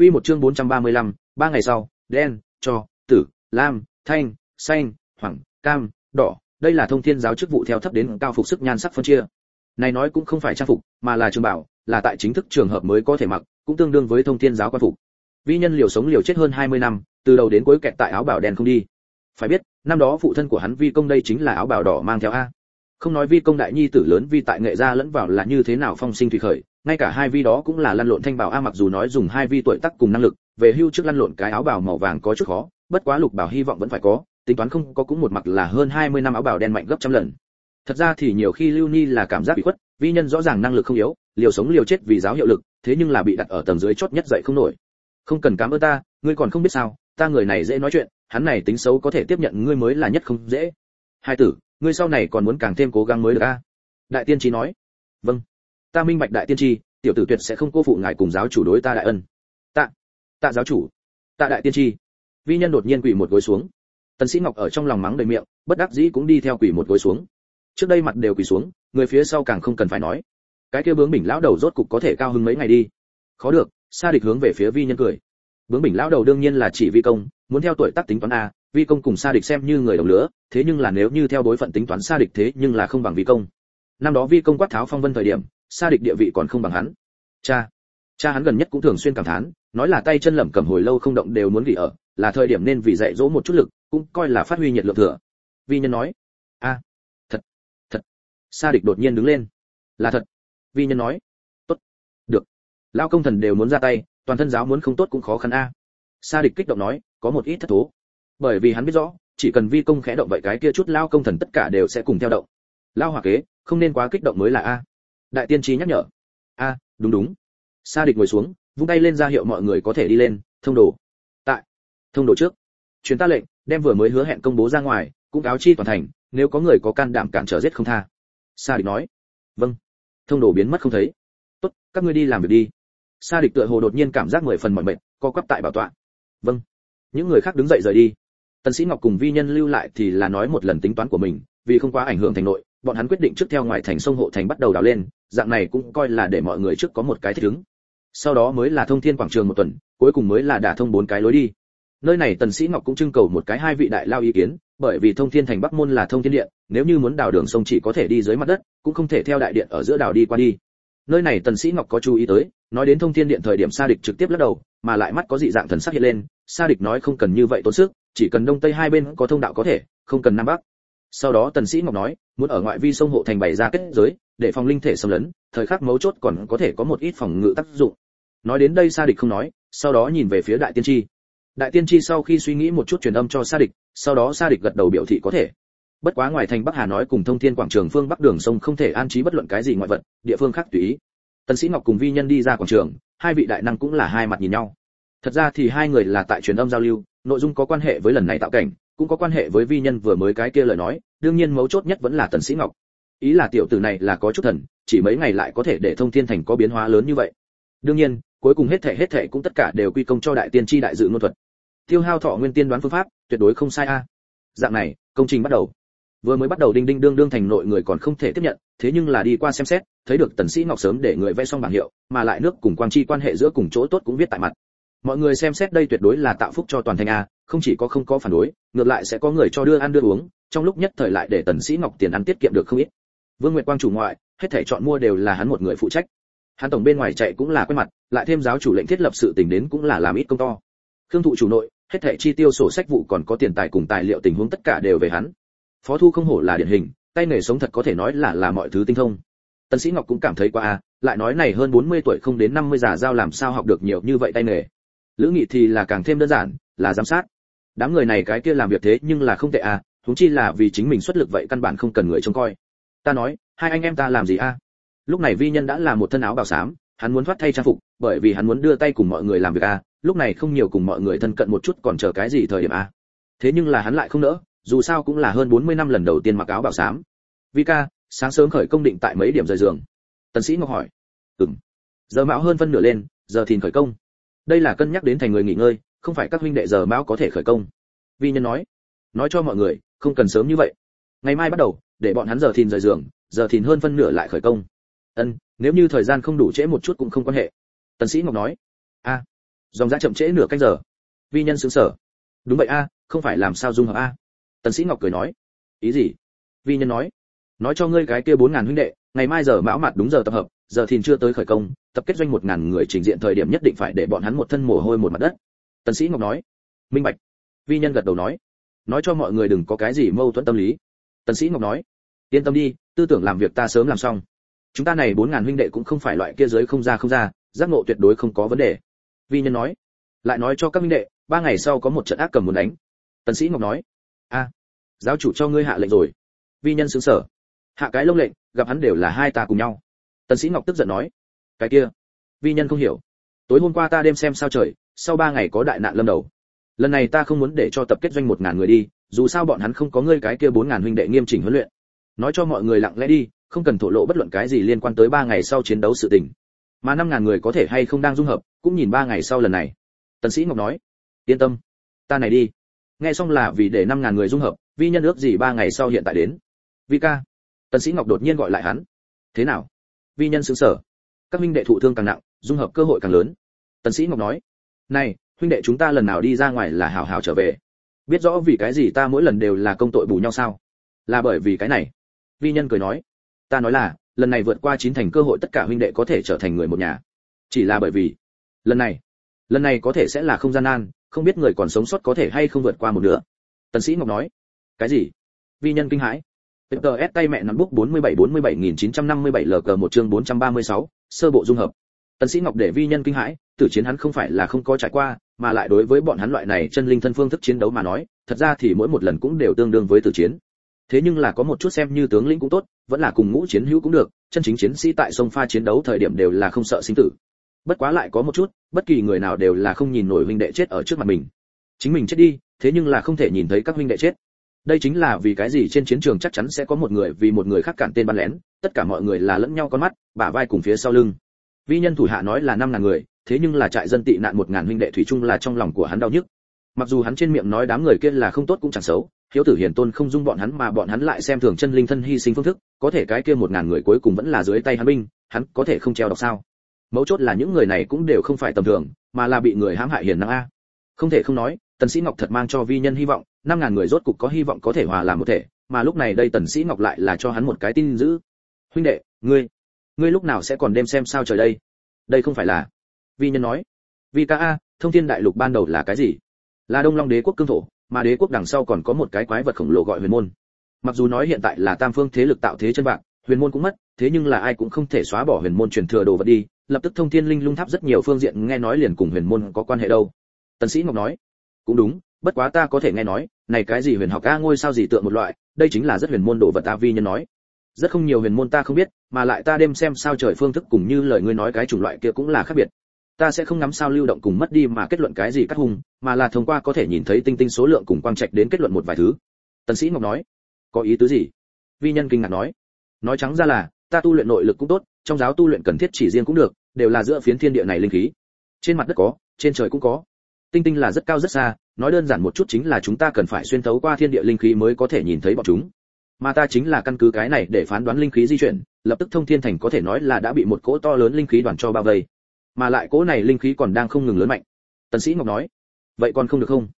Quy một chương 435, ba ngày sau, đen, cho, tử, lam, thanh, xanh, hoàng, cam, đỏ, đây là thông thiên giáo chức vụ theo thấp đến cao phục sức nhan sắc phân chia. Này nói cũng không phải trang phục, mà là trường bảo, là tại chính thức trường hợp mới có thể mặc, cũng tương đương với thông thiên giáo quan phục. Vi nhân liều sống liều chết hơn 20 năm, từ đầu đến cuối kẹt tại áo bảo đen không đi. Phải biết, năm đó phụ thân của hắn Vi công đây chính là áo bảo đỏ mang theo a. Không nói Vi công đại nhi tử lớn Vi tại nghệ gia lẫn vào là như thế nào phong sinh thủy khởi, ngay cả hai vi đó cũng là lăn lộn thanh bảo a mặc dù nói dùng hai vi tuổi tác cùng năng lực, về hưu trước lăn lộn cái áo bào màu vàng có chút khó, bất quá lục bảo hy vọng vẫn phải có, tính toán không có cũng một mặc là hơn 20 năm áo bào đen mạnh gấp trăm lần. Thật ra thì nhiều khi Lưu Ni là cảm giác bị khuất, vi nhân rõ ràng năng lực không yếu, liều sống liều chết vì giáo hiệu lực, thế nhưng là bị đặt ở tầng dưới chót nhất dậy không nổi. Không cần cảm ơn ta, ngươi còn không biết sao, ta người này dễ nói chuyện, hắn này tính xấu có thể tiếp nhận ngươi mới là nhất không dễ. Hai tử, ngươi sau này còn muốn càng thêm cố gắng mới được a. Đại tiên trí nói. Vâng. Ta minh bạch đại tiên tri, tiểu tử tuyệt sẽ không cô phụ ngài cùng giáo chủ đối ta đại ân. Tạ, tạ giáo chủ, tạ đại tiên tri. Vi nhân đột nhiên quỳ một gối xuống. Tần Sĩ Ngọc ở trong lòng mắng đầy miệng, bất đắc dĩ cũng đi theo quỳ một gối xuống. Trước đây mặt đều quỳ xuống, người phía sau càng không cần phải nói. Cái kia bướng bỉnh lão đầu rốt cục có thể cao hứng mấy ngày đi. Khó được, Sa Địch hướng về phía Vi nhân cười. Bướng bỉnh lão đầu đương nhiên là chỉ Vi công, muốn theo tuổi tác tính toán a, Vi công cùng Sa Địch xem như người đồng lứa, thế nhưng là nếu như theo đối phận tính toán Sa Địch thế nhưng là không bằng Vi công. Năm đó Vi công quát tháo phong vân thời điểm, Sa Địch địa vị còn không bằng hắn. Cha, cha hắn gần nhất cũng thường xuyên cảm thán, nói là tay chân lẩm cẩm hồi lâu không động đều muốn vì ở, là thời điểm nên vì dạy dỗ một chút lực, cũng coi là phát huy nhiệt lượng thừa. Vi nhân nói, a, thật, thật. Sa Địch đột nhiên đứng lên, là thật. Vi nhân nói, tốt, được. Lao công thần đều muốn ra tay, toàn thân giáo muốn không tốt cũng khó khăn a. Sa Địch kích động nói, có một ít thất thố. Bởi vì hắn biết rõ, chỉ cần vi công khẽ động vậy cái kia chút lao công thần tất cả đều sẽ cùng theo động. Lao hòa kế, không nên quá kích động mới là a. Đại tiên trí nhắc nhở. A, đúng đúng. Sa Địch ngồi xuống, vung tay lên ra hiệu mọi người có thể đi lên, thông đồ. Tại. Thông đồ trước. Truyền ta lệnh, đem vừa mới hứa hẹn công bố ra ngoài, cũng cáo chi toàn thành, nếu có người có can đảm cản trở giết không tha. Sa Địch nói. Vâng. Thông đồ biến mất không thấy. Tốt, các ngươi đi làm việc đi. Sa Địch tựa hồ đột nhiên cảm giác mười phần mỏi mệt, co quắp tại bảo tọa. Vâng. Những người khác đứng dậy rời đi. Tần Sĩ Ngọc cùng Vi Nhân lưu lại thì là nói một lần tính toán của mình, vì không quá ảnh hưởng thành nội, bọn hắn quyết định trước theo ngoài thành sông hộ thành bắt đầu đào lên, dạng này cũng coi là để mọi người trước có một cái thích ứng. Sau đó mới là thông thiên quảng trường một tuần, cuối cùng mới là đả thông bốn cái lối đi. Nơi này Tần Sĩ Ngọc cũng trưng cầu một cái hai vị đại lao ý kiến, bởi vì thông thiên thành bắc môn là thông thiên điện, nếu như muốn đào đường sông chỉ có thể đi dưới mặt đất, cũng không thể theo đại điện ở giữa đào đi qua đi. Nơi này Tần Sĩ Ngọc có chú ý tới, nói đến thông thiên điện thời điểm Sa Địch trực tiếp lắc đầu, mà lại mắt có dị dạng thần sắc hiện lên, Sa Địch nói không cần như vậy tốn sức, chỉ cần đông tây hai bên có thông đạo có thể, không cần nam bắc. Sau đó Tần Sĩ Ngọc nói, muốn ở ngoại vi sông hộ thành bày ra kết giới, để phòng linh thể xâm lấn, thời khắc mấu chốt còn có thể có một ít phòng ngự tác dụng. Nói đến đây Sa Địch không nói, sau đó nhìn về phía Đại Tiên Tri. Đại Tiên Tri sau khi suy nghĩ một chút truyền âm cho Sa Địch, sau đó Sa Địch gật đầu biểu thị có thể. Bất quá ngoài thành Bắc Hà nói cùng Thông Thiên quảng trường phương Bắc đường sông không thể an trí bất luận cái gì ngoại vật, địa phương khác tùy ý. Tần Sĩ Ngọc cùng Vi Nhân đi ra quảng trường, hai vị đại năng cũng là hai mặt nhìn nhau. Thật ra thì hai người là tại truyền âm giao lưu, nội dung có quan hệ với lần này tạo cảnh, cũng có quan hệ với Vi Nhân vừa mới cái kia lời nói, đương nhiên mấu chốt nhất vẫn là Tần Sĩ Ngọc. Ý là tiểu tử này là có chút thần, chỉ mấy ngày lại có thể để Thông Thiên Thành có biến hóa lớn như vậy. Đương nhiên, cuối cùng hết thể hết thể cũng tất cả đều quy công cho đại tiên tri đại dự ngôn thuật. Tiêu hao thọ nguyên tiên đoán phương pháp, tuyệt đối không sai a. Dạng này, công trình bắt đầu. Vừa mới bắt đầu đinh đinh đương đương thành nội người còn không thể tiếp nhận, thế nhưng là đi qua xem xét, thấy được Tần Sĩ Ngọc sớm để người vẽ xong bảng hiệu, mà lại nước cùng quang chi quan hệ giữa cùng chỗ tốt cũng viết tại mặt. Mọi người xem xét đây tuyệt đối là tạo phúc cho toàn thành a, không chỉ có không có phản đối, ngược lại sẽ có người cho đưa ăn đưa uống, trong lúc nhất thời lại để Tần Sĩ Ngọc tiền ăn tiết kiệm được không ít. Vương Nguyệt Quang chủ ngoại, hết thảy chọn mua đều là hắn một người phụ trách. Hắn tổng bên ngoài chạy cũng là quen mặt, lại thêm giáo chủ lệnh thiết lập sự tình đến cũng là làm ít công to. Khương thụ chủ nội, hết thảy chi tiêu sổ sách vụ còn có tiền tài cùng tài liệu tình huống tất cả đều về hắn. Phó Thu không hổ là điển hình, tay nghề sống thật có thể nói là là mọi thứ tinh thông. Tần Sĩ Ngọc cũng cảm thấy quá a, lại nói này hơn 40 tuổi không đến 50 già giao làm sao học được nhiều như vậy tay nghề. Lữ Nghị thì là càng thêm đơn giản, là giám sát. Đám người này cái kia làm việc thế nhưng là không tệ à? huống chi là vì chính mình xuất lực vậy căn bản không cần người trông coi. Ta nói, hai anh em ta làm gì a? Lúc này Vi Nhân đã là một thân áo bào xám, hắn muốn thoát thay trang phục, bởi vì hắn muốn đưa tay cùng mọi người làm việc a, lúc này không nhiều cùng mọi người thân cận một chút còn chờ cái gì thời điểm a. Thế nhưng là hắn lại không nỡ, dù sao cũng là hơn 40 năm lần đầu tiên mặc áo bào xám. Vi ca, sáng sớm khởi công định tại mấy điểm rời giường? Tần Sĩ Ngọc hỏi. Ừm. Giờ mạo hơn phân nửa lên, giờ thìn khởi công. Đây là cân nhắc đến thành người nghỉ ngơi, không phải các huynh đệ giờ mão có thể khởi công. Vi nhân nói. Nói cho mọi người, không cần sớm như vậy. Ngày mai bắt đầu, để bọn hắn giờ thìn rời giường, giờ thìn hơn phân nửa lại khởi công. Ân, nếu như thời gian không đủ trễ một chút cũng không quan hệ. Tần Sĩ Ngọc nói. A. dòng dã chậm trễ nửa canh giờ vi nhân sững sở đúng vậy a không phải làm sao dung hợp a tần sĩ ngọc cười nói ý gì vi nhân nói nói cho ngươi cái kia bốn ngàn huynh đệ ngày mai giờ mão mặt đúng giờ tập hợp giờ thìn chưa tới khởi công tập kết doanh một ngàn người trình diện thời điểm nhất định phải để bọn hắn một thân mồ hôi một mặt đất tần sĩ ngọc nói. Minh bạch. Vi nhân gật đầu nói. Nói cho mọi người đừng có cái gì mâu thuẫn tâm lý. Tần sĩ ngọc nói. Yên tâm đi, tư tưởng làm việc ta sớm làm xong. Chúng ta này bốn ngàn huynh đệ cũng không phải loại kia giới không ra không ra, giác ngộ tuyệt đối không có vấn đề. Vi nhân nói. Lại nói cho các huynh đệ, ba ngày sau có một trận ác cầm muốn đánh. Tần sĩ ngọc nói. A, giáo chủ cho ngươi hạ lệnh rồi. Vi nhân sướng sở hạ cái lông lệnh, gặp hắn đều là hai ta cùng nhau. Tần sĩ ngọc tức giận nói. Cái kia. Vi nhân không hiểu. Tối hôm qua ta đêm xem sao trời sau ba ngày có đại nạn lâm đầu. Lần này ta không muốn để cho tập kết doanh một ngàn người đi, dù sao bọn hắn không có ngươi cái kia bốn ngàn huynh đệ nghiêm chỉnh huấn luyện. Nói cho mọi người lặng lẽ đi, không cần thổ lộ bất luận cái gì liên quan tới ba ngày sau chiến đấu sự tình. Mà năm ngàn người có thể hay không đang dung hợp, cũng nhìn ba ngày sau lần này. Tần sĩ ngọc nói, yên tâm, ta này đi. Nghe xong là vì để năm ngàn người dung hợp, vi nhân ước gì ba ngày sau hiện tại đến. Vi ca. Tần sĩ ngọc đột nhiên gọi lại hắn. Thế nào? Vi nhân sững sờ. Các huynh đệ thụ thương càng nặng, dung hợp cơ hội càng lớn. Tần sĩ ngọc nói này huynh đệ chúng ta lần nào đi ra ngoài là hảo hảo trở về. Biết rõ vì cái gì ta mỗi lần đều là công tội bù nhau sao? Là bởi vì cái này. Vi nhân cười nói. Ta nói là lần này vượt qua chín thành cơ hội tất cả huynh đệ có thể trở thành người một nhà. Chỉ là bởi vì lần này lần này có thể sẽ là không gian nan không biết người còn sống sót có thể hay không vượt qua một nữa tần sĩ ngọc nói. Cái gì? Vi nhân kinh hãi. TTS tay mẹ nắm bút 47 47957 LK một chương 436, sơ bộ dung hợp. Tần Sĩ Ngọc để vi nhân kinh hãi, tử chiến hắn không phải là không có trải qua, mà lại đối với bọn hắn loại này chân linh thân phương thức chiến đấu mà nói, thật ra thì mỗi một lần cũng đều tương đương với tử chiến. Thế nhưng là có một chút xem như tướng lĩnh cũng tốt, vẫn là cùng ngũ chiến hữu cũng được, chân chính chiến sĩ tại sông pha chiến đấu thời điểm đều là không sợ sinh tử. Bất quá lại có một chút, bất kỳ người nào đều là không nhìn nổi huynh đệ chết ở trước mặt mình. Chính mình chết đi, thế nhưng là không thể nhìn thấy các huynh đệ chết đây chính là vì cái gì trên chiến trường chắc chắn sẽ có một người vì một người khác cản tên bắn lén tất cả mọi người là lẫn nhau con mắt bả vai cùng phía sau lưng vi nhân thủ hạ nói là năm ngàn người thế nhưng là trại dân tị nạn một ngàn huynh đệ thủy chung là trong lòng của hắn đau nhức. Mặc dù hắn trên miệng nói đám người kia là không tốt cũng chẳng xấu, hiếu tử hiền tôn không dung bọn hắn mà bọn hắn lại xem thường chân linh thân hy sinh phương thức, có thể cái kia một ngàn người cuối cùng vẫn là dưới tay hắn binh, hắn có thể không treo đọc sao? Mấu chốt là những người này cũng đều không phải tầm thường, mà là bị người hãm hại hiền năng a. Không thể không nói, tần sĩ ngọc thật mang cho vi nhân hy vọng, năm ngàn người rốt cục có hy vọng có thể hòa làm một thể, mà lúc này đây tần sĩ ngọc lại là cho hắn một cái tin dữ huynh đệ, ngươi ngươi lúc nào sẽ còn đêm xem sao trời đây? Đây không phải là vi nhân nói. Vi ca a, thông thiên đại lục ban đầu là cái gì? Là đông long đế quốc cương thổ, mà đế quốc đằng sau còn có một cái quái vật khổng lồ gọi huyền môn. Mặc dù nói hiện tại là tam phương thế lực tạo thế chân vạn, huyền môn cũng mất, thế nhưng là ai cũng không thể xóa bỏ huyền môn truyền thừa đồ vật đi, lập tức thông thiên linh lung tháp rất nhiều phương diện nghe nói liền cùng huyền môn có quan hệ đâu. Tần sĩ ngọc nói, cũng đúng, bất quá ta có thể nghe nói, này cái gì huyền học a ngôi sao gì tượng một loại, đây chính là rất huyền môn đồ vật ta vi nhân nói. Rất không nhiều huyền môn ta không biết, mà lại ta đêm xem sao trời phương thức cùng như lời ngươi nói cái chủng loại kia cũng là khác biệt ta sẽ không ngắm sao lưu động cùng mất đi mà kết luận cái gì cắt hùng mà là thông qua có thể nhìn thấy tinh tinh số lượng cùng quang trạch đến kết luận một vài thứ. Tần sĩ ngọc nói, có ý tứ gì? Vi nhân kinh ngạc nói nói trắng ra là, ta tu luyện nội lực cũng tốt, trong giáo tu luyện cần thiết chỉ riêng cũng được, đều là giữa phiến thiên địa này linh khí. Trên mặt đất có, trên trời cũng có. Tinh tinh là rất cao rất xa, nói đơn giản một chút chính là chúng ta cần phải xuyên thấu qua thiên địa linh khí mới có thể nhìn thấy bọn chúng. Mà ta chính là căn cứ cái này để phán đoán linh khí di chuyển, lập tức thông thiên thành có thể nói là đã bị một cỗ to lớn linh khí đoàn cho bao vây mà lại cỗ này linh khí còn đang không ngừng lớn mạnh. Tần sĩ ngọc nói, vậy còn không được không?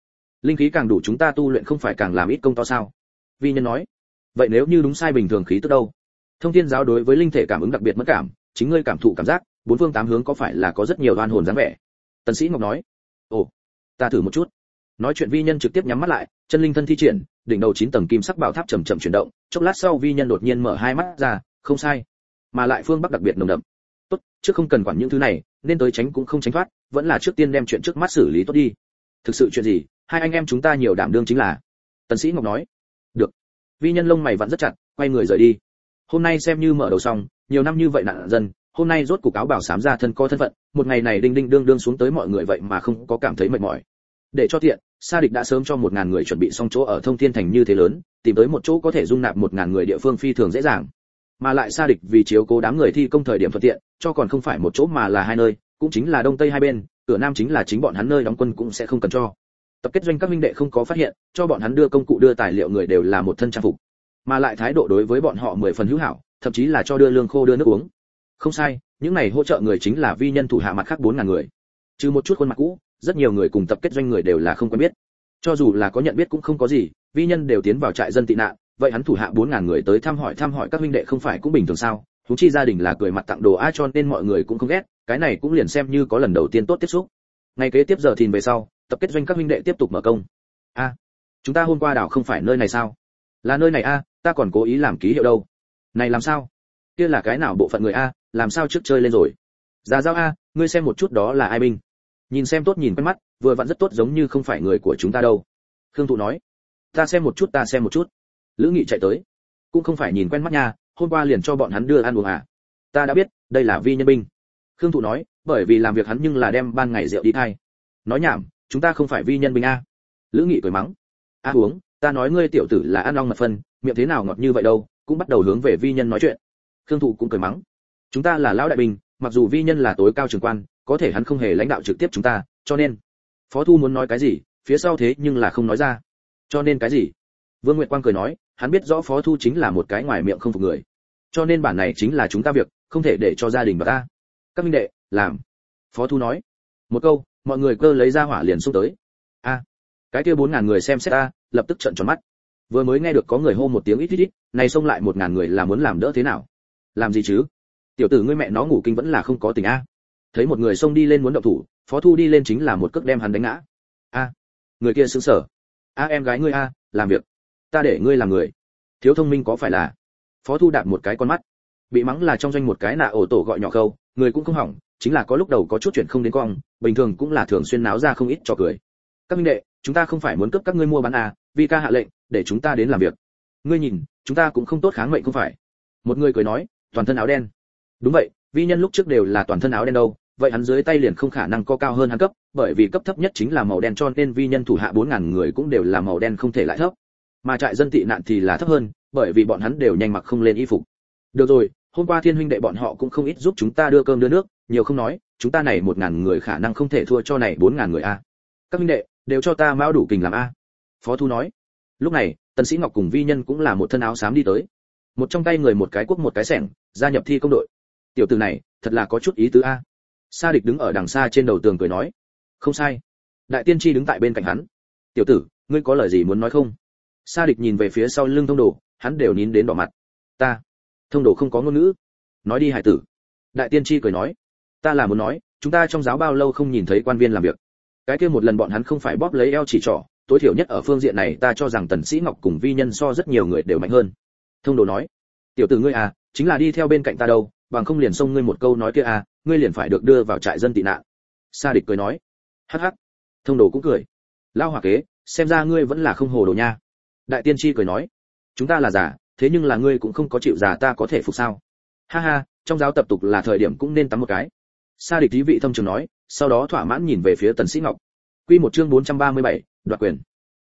Linh khí càng đủ chúng ta tu luyện không phải càng làm ít công to sao? Vi nhân nói, vậy nếu như đúng sai bình thường khí tức đâu? Thông thiên giáo đối với linh thể cảm ứng đặc biệt mất cảm, chính ngươi cảm thụ cảm giác, bốn phương tám hướng có phải là có rất nhiều đoan hồn dáng vẻ? Tần sĩ ngọc nói, ồ, ta thử một chút. Nói chuyện vi nhân trực tiếp nhắm mắt lại, chân linh thân thi triển, đỉnh đầu chín tầng kim sắc bảo tháp chậm chậm chuyển động, chốc lát sau vi nhân đột nhiên mở hai mắt ra, không sai, mà lại phương bắc đặc biệt nồng đậm. Tốt, trước không cần quản những thứ này nên tới tránh cũng không tránh thoát, vẫn là trước tiên đem chuyện trước mắt xử lý tốt đi. Thực sự chuyện gì? Hai anh em chúng ta nhiều đảm đương chính là. Tần sĩ ngọc nói. Được. Vi nhân lông mày vẫn rất chặt, quay người rời đi. Hôm nay xem như mở đầu xong, nhiều năm như vậy nạn dân, hôm nay rốt cục áo bảo sám ra thân co thân phận, một ngày này đinh đinh đương đương xuống tới mọi người vậy mà không có cảm thấy mệt mỏi. Để cho tiện, sa địch đã sớm cho một ngàn người chuẩn bị xong chỗ ở thông thiên thành như thế lớn, tìm tới một chỗ có thể dung nạp một ngàn người địa phương phi thường dễ dàng mà lại xa địch vì chiếu cố đám người thi công thời điểm thuận tiện, cho còn không phải một chỗ mà là hai nơi, cũng chính là đông tây hai bên, cửa nam chính là chính bọn hắn nơi đóng quân cũng sẽ không cần cho. Tập kết doanh các minh đệ không có phát hiện, cho bọn hắn đưa công cụ đưa tài liệu người đều là một thân trang phục. Mà lại thái độ đối với bọn họ mười phần hữu hảo, thậm chí là cho đưa lương khô đưa nước uống. Không sai, những này hỗ trợ người chính là vi nhân thủ hạ mặt khác bốn ngàn người. Trừ một chút khuôn mặt cũ, rất nhiều người cùng tập kết doanh người đều là không quen biết. Cho dù là có nhận biết cũng không có gì, vi nhân đều tiến vào trại dân tị nạn vậy hắn thủ hạ bốn ngàn người tới thăm hỏi thăm hỏi các huynh đệ không phải cũng bình thường sao? Chúng chi gia đình là cười mặt tặng đồ ai cho nên mọi người cũng không ghét, cái này cũng liền xem như có lần đầu tiên tốt tiếp xúc. Ngày kế tiếp giờ thìn về sau, tập kết doanh các huynh đệ tiếp tục mở công. A, chúng ta hôm qua đảo không phải nơi này sao? Là nơi này a, ta còn cố ý làm ký hiệu đâu. Này làm sao? Kia là cái nào bộ phận người a, làm sao trước chơi lên rồi? Già giao a, ngươi xem một chút đó là ai binh. Nhìn xem tốt nhìn quen mắt, vừa vặn rất tốt giống như không phải người của chúng ta đâu. Khương thụ nói, ta xem một chút, ta xem một chút lữ nghị chạy tới. Cũng không phải nhìn quen mắt nha, hôm qua liền cho bọn hắn đưa ăn uống à. Ta đã biết, đây là vi nhân binh. Khương thụ nói, bởi vì làm việc hắn nhưng là đem ban ngày rượu đi thay. Nói nhảm, chúng ta không phải vi nhân binh a lữ nghị cười mắng. A uống, ta nói ngươi tiểu tử là ăn long mật phân, miệng thế nào ngọt như vậy đâu, cũng bắt đầu hướng về vi nhân nói chuyện. Khương thụ cũng cười mắng. Chúng ta là lão đại binh, mặc dù vi nhân là tối cao trường quan, có thể hắn không hề lãnh đạo trực tiếp chúng ta, cho nên, phó thu muốn nói cái gì, phía sau thế nhưng là không nói ra. Cho nên cái gì? Vương nguyệt quang cười nói hắn biết rõ phó thu chính là một cái ngoài miệng không phục người. Cho nên bản này chính là chúng ta việc, không thể để cho gia đình và ta. Các minh đệ, làm. Phó thu nói. Một câu, mọi người cơ lấy ra hỏa liền xung tới. A. Cái kia bốn ngàn người xem xét ta lập tức trợn tròn mắt. Vừa mới nghe được có người hô một tiếng ít ít ít, này xông lại một ngàn người là muốn làm đỡ thế nào? Làm gì chứ? Tiểu tử ngươi mẹ nó ngủ kinh vẫn là không có tình a. Thấy một người xông đi lên muốn động thủ, phó thu đi lên chính là một cước đem hắn đánh ngã. A. Người kia sững sờ. A, em gái ngươi a, làm việc ta để ngươi làm người. Thiếu thông minh có phải là? Phó thu đạp một cái con mắt. Bị mắng là trong doanh một cái nạ ổ tổ gọi nhỏ khâu, người cũng không hỏng, chính là có lúc đầu có chút chuyện không đến cong, bình thường cũng là thường xuyên náo ra không ít cho cười. Các minh đệ, chúng ta không phải muốn cướp các ngươi mua bán à vì ca hạ lệnh, để chúng ta đến làm việc. Ngươi nhìn, chúng ta cũng không tốt kháng mệnh không phải. Một người cười nói, toàn thân áo đen. Đúng vậy, vi nhân lúc trước đều là toàn thân áo đen đâu, vậy hắn dưới tay liền không khả năng có cao hơn hắn cấp, bởi vì cấp thấp nhất chính là màu đen cho nên vi nhân thủ hạ bốn ngàn người cũng đều là màu đen không thể lại thấp mà trại dân tị nạn thì là thấp hơn, bởi vì bọn hắn đều nhanh mặc không lên y phục. Được rồi, hôm qua thiên huynh đệ bọn họ cũng không ít giúp chúng ta đưa cơm đưa nước, nhiều không nói, chúng ta này một ngàn người khả năng không thể thua cho này bốn ngàn người a. Các huynh đệ, đều cho ta mão đủ kình làm a. Phó thu nói. Lúc này, tần sĩ ngọc cùng vi nhân cũng là một thân áo xám đi tới. Một trong tay người một cái quốc một cái sẻng, gia nhập thi công đội. Tiểu tử này, thật là có chút ý tứ a. Sa địch đứng ở đằng xa trên đầu tường cười nói. Không sai. Đại tiên tri đứng tại bên cạnh hắn. Tiểu tử, ngươi có lời gì muốn nói không? Sa địch nhìn về phía sau lưng thông đồ, hắn đều nín đến đỏ mặt. Ta, thông đồ không có ngôn ngữ. Nói đi, hải tử. Đại tiên tri cười nói. Ta là muốn nói, chúng ta trong giáo bao lâu không nhìn thấy quan viên làm việc. Cái kia một lần bọn hắn không phải bóp lấy eo chỉ trỏ, tối thiểu nhất ở phương diện này ta cho rằng tần sĩ ngọc cùng vi nhân so rất nhiều người đều mạnh hơn. Thông đồ nói. Tiểu tử ngươi à chính là đi theo bên cạnh ta đâu, bằng không liền xông ngươi một câu nói kia à ngươi liền phải được đưa vào trại dân tị nạn. Sa địch cười nói. Hắc hắc. Thông đồ cũng cười. Lao hỏa kế, xem ra ngươi vẫn là không hồ đồ nha đại tiên tri cười nói chúng ta là giả thế nhưng là ngươi cũng không có chịu giả ta có thể phục sao? Ha ha trong giáo tập tục là thời điểm cũng nên tắm một cái. Sa địch thí vị thâm trường nói sau đó thỏa mãn nhìn về phía tần sĩ ngọc. Quy một chương 437, đoạt quyền.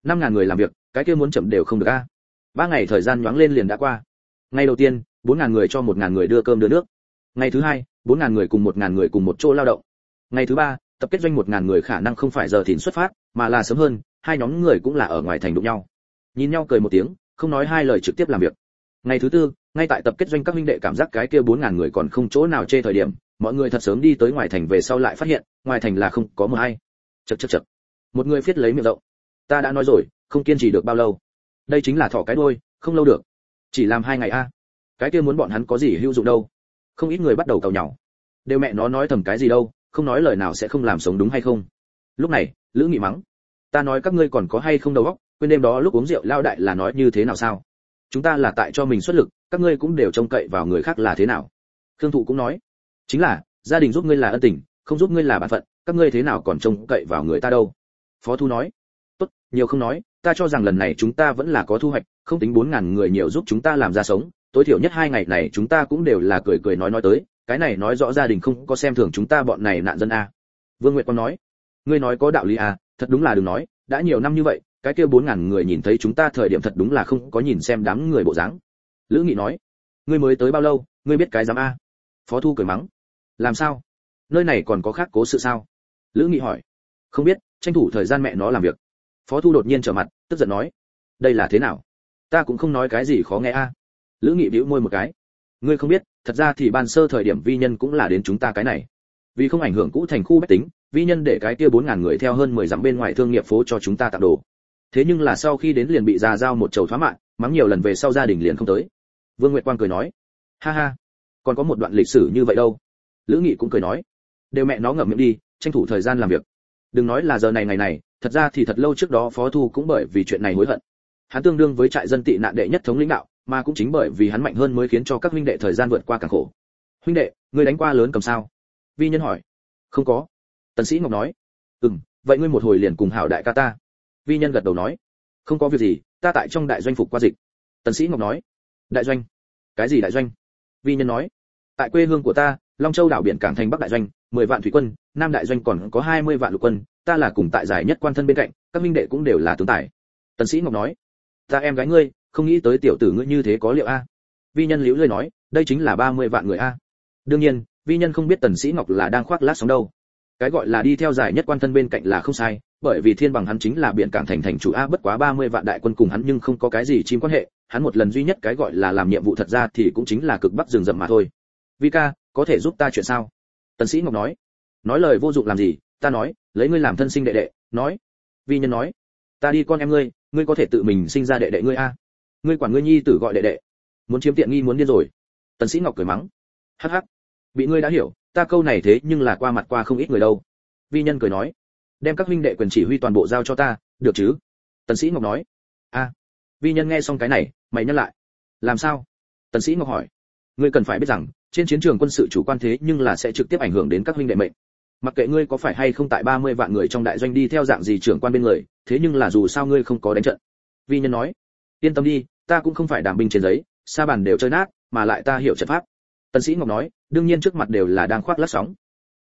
Năm ngàn người làm việc cái kia muốn chậm đều không được a. Ba ngày thời gian nhoáng lên liền đã qua. Ngày đầu tiên bốn ngàn người cho một ngàn người đưa cơm đưa nước. Ngày thứ hai bốn ngàn người cùng một ngàn người cùng một chỗ lao động. Ngày thứ ba tập kết doanh một ngàn người khả năng không phải giờ thìn xuất phát mà là sớm hơn hai nhóm người cũng là ở ngoài thành đụng nhau nhìn nhau cười một tiếng, không nói hai lời trực tiếp làm việc. Ngày thứ tư, ngay tại tập kết doanh các minh đệ cảm giác cái kia bốn ngàn người còn không chỗ nào chê thời điểm, mọi người thật sớm đi tới ngoài thành về sau lại phát hiện, ngoài thành là không có mờ hay chật chật chật một người viết lấy miệng rộng. Ta đã nói rồi, không kiên trì được bao lâu. Đây chính là thỏ cái đôi không lâu được. Chỉ làm hai ngày a. Cái kia muốn bọn hắn có gì hữu dụng đâu? Không ít người bắt đầu cầu nhau đều mẹ nó nói thầm cái gì đâu, không nói lời nào sẽ không làm sống đúng hay không. Lúc này, lữ nghị mắng. Ta nói các ngươi còn có hay không đầu óc? Quên đêm đó lúc uống rượu lao đại là nói như thế nào sao? Chúng ta là tại cho mình xuất lực, các ngươi cũng đều trông cậy vào người khác là thế nào? Khương thụ cũng nói, chính là, gia đình giúp ngươi là ân tình, không giúp ngươi là bản phận, các ngươi thế nào còn trông cậy vào người ta đâu? Phó thu nói, tốt, nhiều không nói, ta cho rằng lần này chúng ta vẫn là có thu hoạch, không tính bốn ngàn người nhiều giúp chúng ta làm ra sống, tối thiểu nhất hai ngày này chúng ta cũng đều là cười cười nói nói tới, cái này nói rõ gia đình không có xem thường chúng ta bọn này nạn dân a. Vương nguyệt quang nói, ngươi nói có đạo lý à thật đúng là đừng nói, đã nhiều năm như vậy cái kia bốn ngàn người nhìn thấy chúng ta thời điểm thật đúng là không có nhìn xem đám người bộ dáng. Lữ nghị nói, ngươi mới tới bao lâu, ngươi biết cái dám a? Phó thu cười mắng, làm sao? Nơi này còn có khác cố sự sao? Lữ nghị hỏi, không biết, tranh thủ thời gian mẹ nó làm việc. Phó thu đột nhiên trở mặt, tức giận nói, đây là thế nào? Ta cũng không nói cái gì khó nghe a. Lữ nghị bĩu môi một cái, ngươi không biết, thật ra thì ban sơ thời điểm vi nhân cũng là đến chúng ta cái này. Vì không ảnh hưởng cũ thành khu bách tính, vi nhân để cái kia bốn ngàn người theo hơn mười dặm bên ngoài thương nghiệp phố cho chúng ta tặng đồ thế nhưng là sau khi đến liền bị già giao một chầu thoá mạng mắng nhiều lần về sau gia đình liền không tới. Vương nguyệt quang cười nói, ha ha, còn có một đoạn lịch sử như vậy đâu. Lữ nghị cũng cười nói, đều mẹ nó ngậm miệng đi, tranh thủ thời gian làm việc. Đừng nói là giờ này ngày này, thật ra thì thật lâu trước đó phó thu cũng bởi vì chuyện này hối hận. Hắn tương đương với trại dân tị nạn đệ nhất thống lĩnh đạo, mà cũng chính bởi vì hắn mạnh hơn mới khiến cho các huynh đệ thời gian vượt qua càng khổ. Huynh đệ, ngươi đánh qua lớn cầm sao? Vi nhân hỏi. Không có. Tần sĩ ngọc nói. Ừm, vậy ngươi một hồi liền cùng hảo đại ca ta vi nhân gật đầu nói, không có việc gì, ta tại trong đại doanh phục qua dịch. Tần sĩ ngọc nói, đại doanh? Cái gì đại doanh? Vi nhân nói, tại quê hương của ta, long châu đảo biển cảng thành bắc đại doanh, mười vạn thủy quân, nam đại doanh còn có hai mươi vạn lục quân, ta là cùng tại giải nhất quan thân bên cạnh, các minh đệ cũng đều là tướng tài. Tần sĩ ngọc nói, ta em gái ngươi, không nghĩ tới tiểu tử ngươi như thế có liệu a? Vi nhân liễu lời nói, đây chính là ba mươi vạn người a. Đương nhiên, vi nhân không biết tần sĩ ngọc là đang khoác lác sóng đâu. Cái gọi là đi theo giải nhất quan thân bên cạnh là không sai bởi vì thiên bằng hắn chính là biển cảng thành thành chủ a, bất quá 30 vạn đại quân cùng hắn nhưng không có cái gì chim quan hệ, hắn một lần duy nhất cái gọi là làm nhiệm vụ thật ra thì cũng chính là cực bắc rừng rậm mà thôi. Vi ca có thể giúp ta chuyện sao? Tần sĩ ngọc nói. Nói lời vô dụng làm gì? Ta nói, lấy ngươi làm thân sinh đệ đệ, nói. Vi nhân nói. Ta đi con em ngươi ngươi có thể tự mình sinh ra đệ đệ ngươi a. Ngươi quản ngươi nhi tử gọi đệ đệ. Muốn chiếm tiện nghi muốn điên rồi. Tần sĩ ngọc cười mắng. Hắc hắc. Bị ngươi đã hiểu, ta câu này thế nhưng là qua mặt qua không ít người đâu. Vi nhân cười nói đem các huynh đệ quyền chỉ huy toàn bộ giao cho ta, được chứ? Tần sĩ ngọc nói. A. Vi nhân nghe xong cái này, mày nhân lại. Làm sao? Tần sĩ ngọc hỏi. Ngươi cần phải biết rằng, trên chiến trường quân sự chủ quan thế nhưng là sẽ trực tiếp ảnh hưởng đến các huynh đệ mệnh. Mặc kệ ngươi có phải hay không tại 30 vạn người trong đại doanh đi theo dạng gì trưởng quan bên người, thế nhưng là dù sao ngươi không có đánh trận. Vi nhân nói. Yên tâm đi, ta cũng không phải đảm binh trên giấy, sa bàn đều chơi nát, mà lại ta hiểu trận pháp. Tần sĩ ngọc nói, đương nhiên trước mặt đều là đang khoác lác sóng.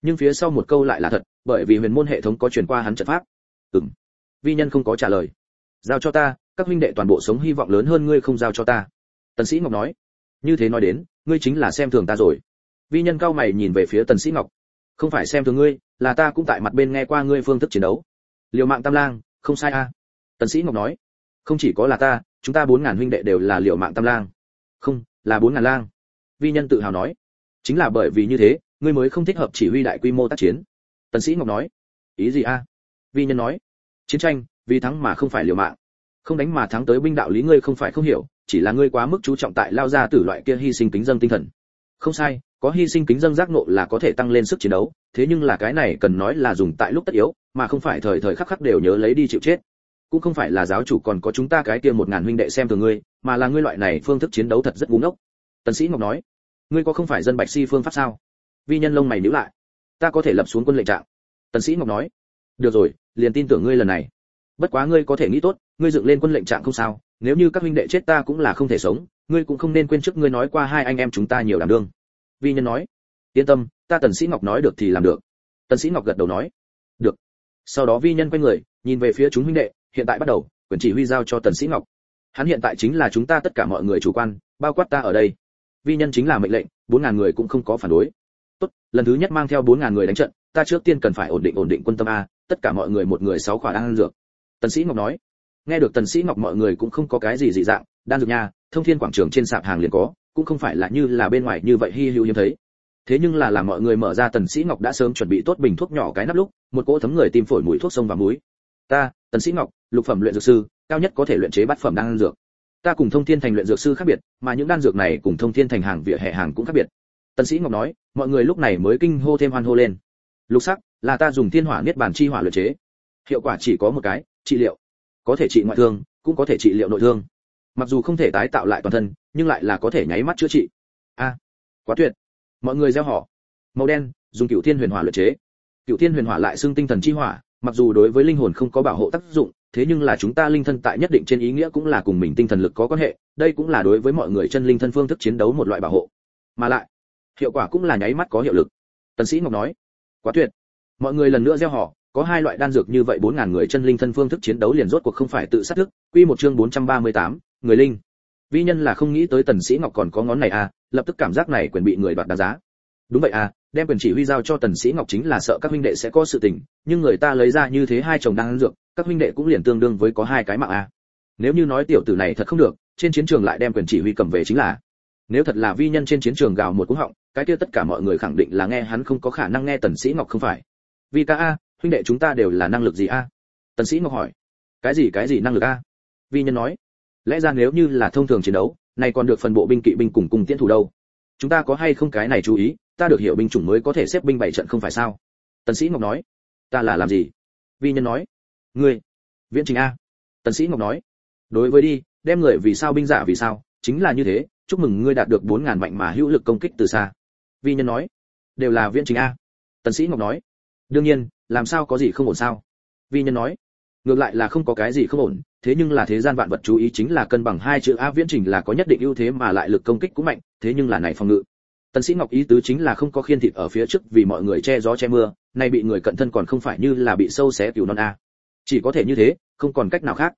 Nhưng phía sau một câu lại là thật bởi vì huyền môn hệ thống có truyền qua hắn trận pháp. Ừm. Vi nhân không có trả lời. Giao cho ta, các huynh đệ toàn bộ sống hy vọng lớn hơn ngươi không giao cho ta. Tần sĩ ngọc nói. Như thế nói đến, ngươi chính là xem thường ta rồi. Vi nhân cao mày nhìn về phía tần sĩ ngọc. Không phải xem thường ngươi, là ta cũng tại mặt bên nghe qua ngươi phương thức chiến đấu. Liều mạng tam lang, không sai a. Tần sĩ ngọc nói. Không chỉ có là ta, chúng ta bốn ngàn huynh đệ đều là liều mạng tam lang. Không, là bốn ngàn lang. Vi nhân tự hào nói. Chính là bởi vì như thế, ngươi mới không thích hợp chỉ huy đại quy mô tác chiến tần sĩ ngọc nói, ý gì a? Vi nhân nói, chiến tranh, vì thắng mà không phải liều mạng. Không đánh mà thắng tới binh đạo lý ngươi không phải không hiểu, chỉ là ngươi quá mức chú trọng tại lao ra tử loại kia hy sinh kính dân tinh thần. Không sai, có hy sinh kính dân giác ngộ là có thể tăng lên sức chiến đấu, thế nhưng là cái này cần nói là dùng tại lúc tất yếu, mà không phải thời thời khắc khắc đều nhớ lấy đi chịu chết. Cũng không phải là giáo chủ còn có chúng ta cái kia một ngàn huynh đệ xem thường ngươi, mà là ngươi loại này phương thức chiến đấu thật rất ngu ngốc. Tần sĩ ngọc nói, ngươi có không phải dân bạch si phương pháp sao? Vi nhân lông mày nhíu lại ta có thể lập xuống quân lệnh trạng. Tần sĩ ngọc nói, được rồi, liền tin tưởng ngươi lần này. Bất quá ngươi có thể nghĩ tốt, ngươi dựng lên quân lệnh trạng không sao, nếu như các huynh đệ chết ta cũng là không thể sống, ngươi cũng không nên quên trước ngươi nói qua hai anh em chúng ta nhiều đảm đương. Vi nhân nói, yên tâm, ta tần sĩ ngọc nói được thì làm được. Tần sĩ ngọc gật đầu nói, được. Sau đó vi nhân quay người, nhìn về phía chúng huynh đệ, hiện tại bắt đầu, quyền chỉ huy giao cho tần sĩ ngọc. Hắn hiện tại chính là chúng ta tất cả mọi người chủ quan, bao quát ta ở đây. Vi nhân chính là mệnh lệnh, bốn ngàn người cũng không có phản đối lần thứ nhất mang theo bốn ngàn người đánh trận, ta trước tiên cần phải ổn định ổn định quân tâm a, tất cả mọi người một người sáu khỏa đan dược. Tần sĩ ngọc nói. Nghe được tần sĩ ngọc mọi người cũng không có cái gì dị dạng, đan dược nha, thông thiên quảng trường trên sạp hàng liền có, cũng không phải là như là bên ngoài như vậy hi hữu hiếm thấy. Thế nhưng là làm mọi người mở ra, tần sĩ ngọc đã sớm chuẩn bị tốt bình thuốc nhỏ cái nắp lúc, một cỗ thấm người tìm phổi mũi thuốc sông và muối ta, tần sĩ ngọc, lục phẩm luyện dược sư, cao nhất có thể luyện chế bát phẩm đan dược. Ta cùng thông thiên thành luyện dược sư khác biệt, mà những đan dược này cùng thông thiên thành hàng vỉa hè hàng cũng khác biệt. Tần sĩ ngọc nói mọi người lúc này mới kinh hô thêm hoan hô lên. Lục sắc, là ta dùng thiên hỏa niết bàn chi hỏa luyện chế. Hiệu quả chỉ có một cái, trị liệu. Có thể trị ngoại thương, cũng có thể trị liệu nội thương. Mặc dù không thể tái tạo lại toàn thân, nhưng lại là có thể nháy mắt chữa trị. A, quá tuyệt. Mọi người gieo họ. Màu đen, dùng cửu thiên huyền hỏa luyện chế. Cửu thiên huyền hỏa lại xưng tinh thần chi hỏa, mặc dù đối với linh hồn không có bảo hộ tác dụng, thế nhưng là chúng ta linh thân tại nhất định trên ý nghĩa cũng là cùng mình tinh thần lực có quan hệ, đây cũng là đối với mọi người chân linh thân phương thức chiến đấu một loại bảo hộ. Mà lại hiệu quả cũng là nháy mắt có hiệu lực. Tần sĩ ngọc nói quá tuyệt. Mọi người lần nữa gieo họ có hai loại đan dược như vậy bốn ngàn người chân linh thân phương thức chiến đấu liền rốt cuộc không phải tự sát thức. Quy một chương 438, người linh. Vi nhân là không nghĩ tới tần sĩ ngọc còn có ngón này à lập tức cảm giác này quyền bị người đoạt đáng giá. Đúng vậy à đem quyền chỉ huy giao cho tần sĩ ngọc chính là sợ các huynh đệ sẽ có sự tình nhưng người ta lấy ra như thế hai chồng đan dược các huynh đệ cũng liền tương đương với có hai cái mạng à. Nếu như nói tiểu tử này thật không được trên chiến trường lại đem quyền chỉ huy cầm về chính là. Nếu thật là vi nhân trên chiến trường gào một cú họng cái kia tất cả mọi người khẳng định là nghe hắn không có khả năng nghe tần sĩ ngọc không phải. Vì ta a, huynh đệ chúng ta đều là năng lực gì a? Tần sĩ ngọc hỏi. Cái gì cái gì năng lực a? Vi nhân nói. Lẽ ra nếu như là thông thường chiến đấu, này còn được phần bộ binh kỵ binh cùng cùng tiến thủ đâu? Chúng ta có hay không cái này chú ý, ta được hiểu binh chủng mới có thể xếp binh bảy trận không phải sao? Tần sĩ ngọc nói. Ta là làm gì? Vi nhân nói. Ngươi, viễn trình a. Tần sĩ ngọc nói. Đối với đi, đem người vì sao binh giả vì sao, chính là như thế, chúc mừng ngươi đạt được bốn ngàn mạnh mà hữu lực công kích từ xa vi nhân nói, đều là viễn trình a. Tần sĩ ngọc nói, đương nhiên, làm sao có gì không ổn sao? Vi nhân nói, ngược lại là không có cái gì không ổn, thế nhưng là thế gian vạn vật chú ý chính là cân bằng hai chữ a viễn trình là có nhất định ưu thế mà lại lực công kích cũng mạnh, thế nhưng là này phòng ngự. Tần sĩ ngọc ý tứ chính là không có khiên thịt ở phía trước vì mọi người che gió che mưa, nay bị người cận thân còn không phải như là bị sâu xé tiểu non a. Chỉ có thể như thế, không còn cách nào khác.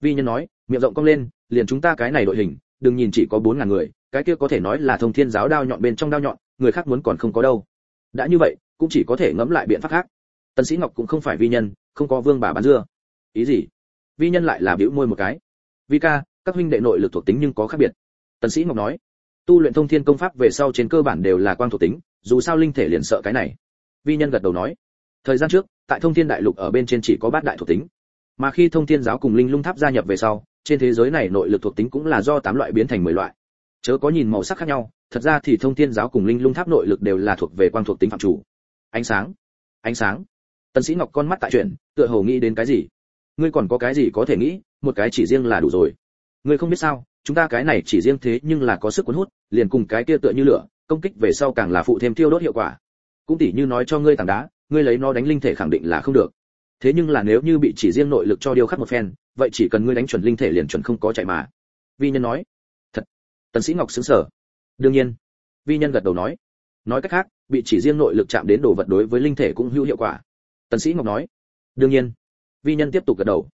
Vi nhân nói, miệng rộng cong lên, liền chúng ta cái này đội hình, đừng nhìn chỉ có bốn ngàn người, cái kia có thể nói là thông thiên giáo đao nhọn bên trong đao nhọn người khác muốn còn không có đâu. Đã như vậy, cũng chỉ có thể ngẫm lại biện pháp khác. Tần sĩ ngọc cũng không phải vi nhân, không có vương bà bán dưa. Ý gì? Vi nhân lại là biểu môi một cái. Vi ca, các huynh đệ nội lực thuộc tính nhưng có khác biệt. Tần sĩ ngọc nói, tu luyện thông thiên công pháp về sau trên cơ bản đều là quang thuộc tính, dù sao linh thể liền sợ cái này. Vi nhân gật đầu nói, thời gian trước, tại thông thiên đại lục ở bên trên chỉ có bát đại thuộc tính. Mà khi thông thiên giáo cùng linh lung tháp gia nhập về sau, trên thế giới này nội lực thuộc tính cũng là do tám loại biến thành mười loại. Chớ có nhìn màu sắc khác nhau thật ra thì thông thiên giáo cùng linh lung tháp nội lực đều là thuộc về quang thuộc tính phạm chủ. Ánh sáng ánh sáng. Tần sĩ ngọc con mắt tại chuyện tựa hồ nghĩ đến cái gì? Ngươi còn có cái gì có thể nghĩ? Một cái chỉ riêng là đủ rồi. Ngươi không biết sao, chúng ta cái này chỉ riêng thế nhưng là có sức cuốn hút, liền cùng cái kia tựa như lửa, công kích về sau càng là phụ thêm tiêu đốt hiệu quả. Cũng tỉ như nói cho ngươi tảng đá, ngươi lấy nó đánh linh thể khẳng định là không được. Thế nhưng là nếu như bị chỉ riêng nội lực cho điêu khắc một phen, vậy chỉ cần ngươi đánh chuẩn linh thể liền chuẩn không có chạy mà. Vi nhân nói. Thật. Tần sĩ ngọc sững sờ đương nhiên. Vi nhân gật đầu nói. Nói cách khác, bị chỉ riêng nội lực chạm đến đồ vật đối với linh thể cũng hữu hiệu quả. Tần sĩ ngọc nói. Đương nhiên. Vi nhân tiếp tục gật đầu.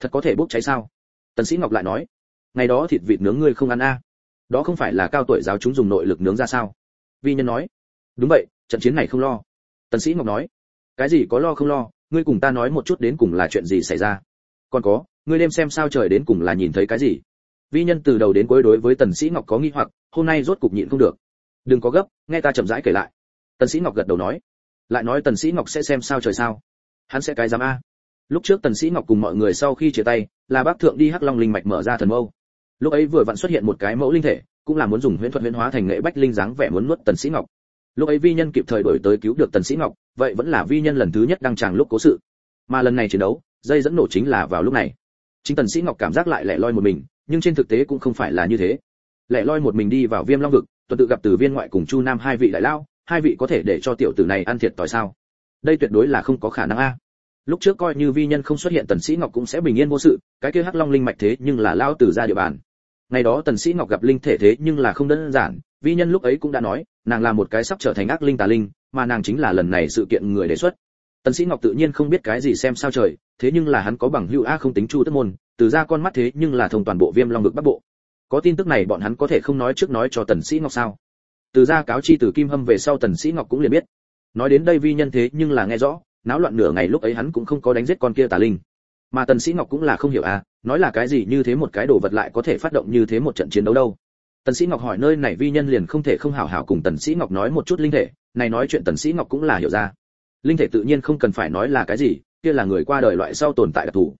Thật có thể bốc cháy sao? Tần sĩ ngọc lại nói. Ngày đó thịt vịt nướng ngươi không ăn a à. đó không phải là cao tuổi giáo chúng dùng nội lực nướng ra sao? Vi nhân nói. Đúng vậy, trận chiến này không lo. Tần sĩ ngọc nói. Cái gì có lo không lo, ngươi cùng ta nói một chút đến cùng là chuyện gì xảy ra. Còn có, ngươi đêm xem sao trời đến cùng là nhìn thấy cái gì? Vi nhân từ đầu đến cuối đối với tần sĩ ngọc có nghi hoặc hôm nay rốt cục nhịn không được. Đừng có gấp, nghe ta chậm rãi kể lại. Tần sĩ ngọc gật đầu nói. Lại nói tần sĩ ngọc sẽ xem sao trời sao. Hắn sẽ cái giám a. Lúc trước tần sĩ ngọc cùng mọi người sau khi chia tay, là bác thượng đi hắc long linh mạch mở ra thần mâu. Lúc ấy vừa vặn xuất hiện một cái mẫu linh thể, cũng là muốn dùng huyễn thuật huyễn hóa thành nghệ bách linh dáng vẻ muốn nuốt tần sĩ ngọc. Lúc ấy vi nhân kịp thời đổi tới cứu được tần sĩ ngọc, vậy vẫn là vi nhân lần thứ nhất đăng tràng lúc cố sự. Mà lần này chiến đấu, dây dẫn nổ chính là vào lúc này. Chính tần sĩ ngọc cảm giác lại lẻ loi một mình, nhưng trên thực tế cũng không phải là như thế lẻ loi một mình đi vào viêm long vực, tuần tự gặp từ viên ngoại cùng chu nam hai vị đại lao hai vị có thể để cho tiểu tử này ăn thiệt tỏi sao? Đây tuyệt đối là không có khả năng a. Lúc trước coi như vi nhân không xuất hiện tần sĩ ngọc cũng sẽ bình yên vô sự, cái kia hắc long linh mạch thế nhưng là lao từ ra địa bàn. Ngày đó tần sĩ ngọc gặp linh thể thế nhưng là không đơn giản, vi nhân lúc ấy cũng đã nói, nàng là một cái sắp trở thành ác linh tà linh, mà nàng chính là lần này sự kiện người đề xuất. Tần sĩ ngọc tự nhiên không biết cái gì xem sao trời, thế nhưng là hắn có bằng hữu a không tính chu tất môn, từ ra con mắt thế nhưng là thông toàn bộ viêm long vực bắc bộ có tin tức này bọn hắn có thể không nói trước nói cho tần sĩ ngọc sao? Từ ra cáo chi từ kim hâm về sau tần sĩ ngọc cũng liền biết. Nói đến đây vi nhân thế nhưng là nghe rõ, náo loạn nửa ngày lúc ấy hắn cũng không có đánh giết con kia tà linh. Mà tần sĩ ngọc cũng là không hiểu à nói là cái gì như thế một cái đồ vật lại có thể phát động như thế một trận chiến đấu đâu? Tần sĩ ngọc hỏi nơi này vi nhân liền không thể không hảo hảo cùng tần sĩ ngọc nói một chút linh thể, này nói chuyện tần sĩ ngọc cũng là hiểu ra. Linh thể tự nhiên không cần phải nói là cái gì, kia là người qua đời loại sau tồn tại đặc thù.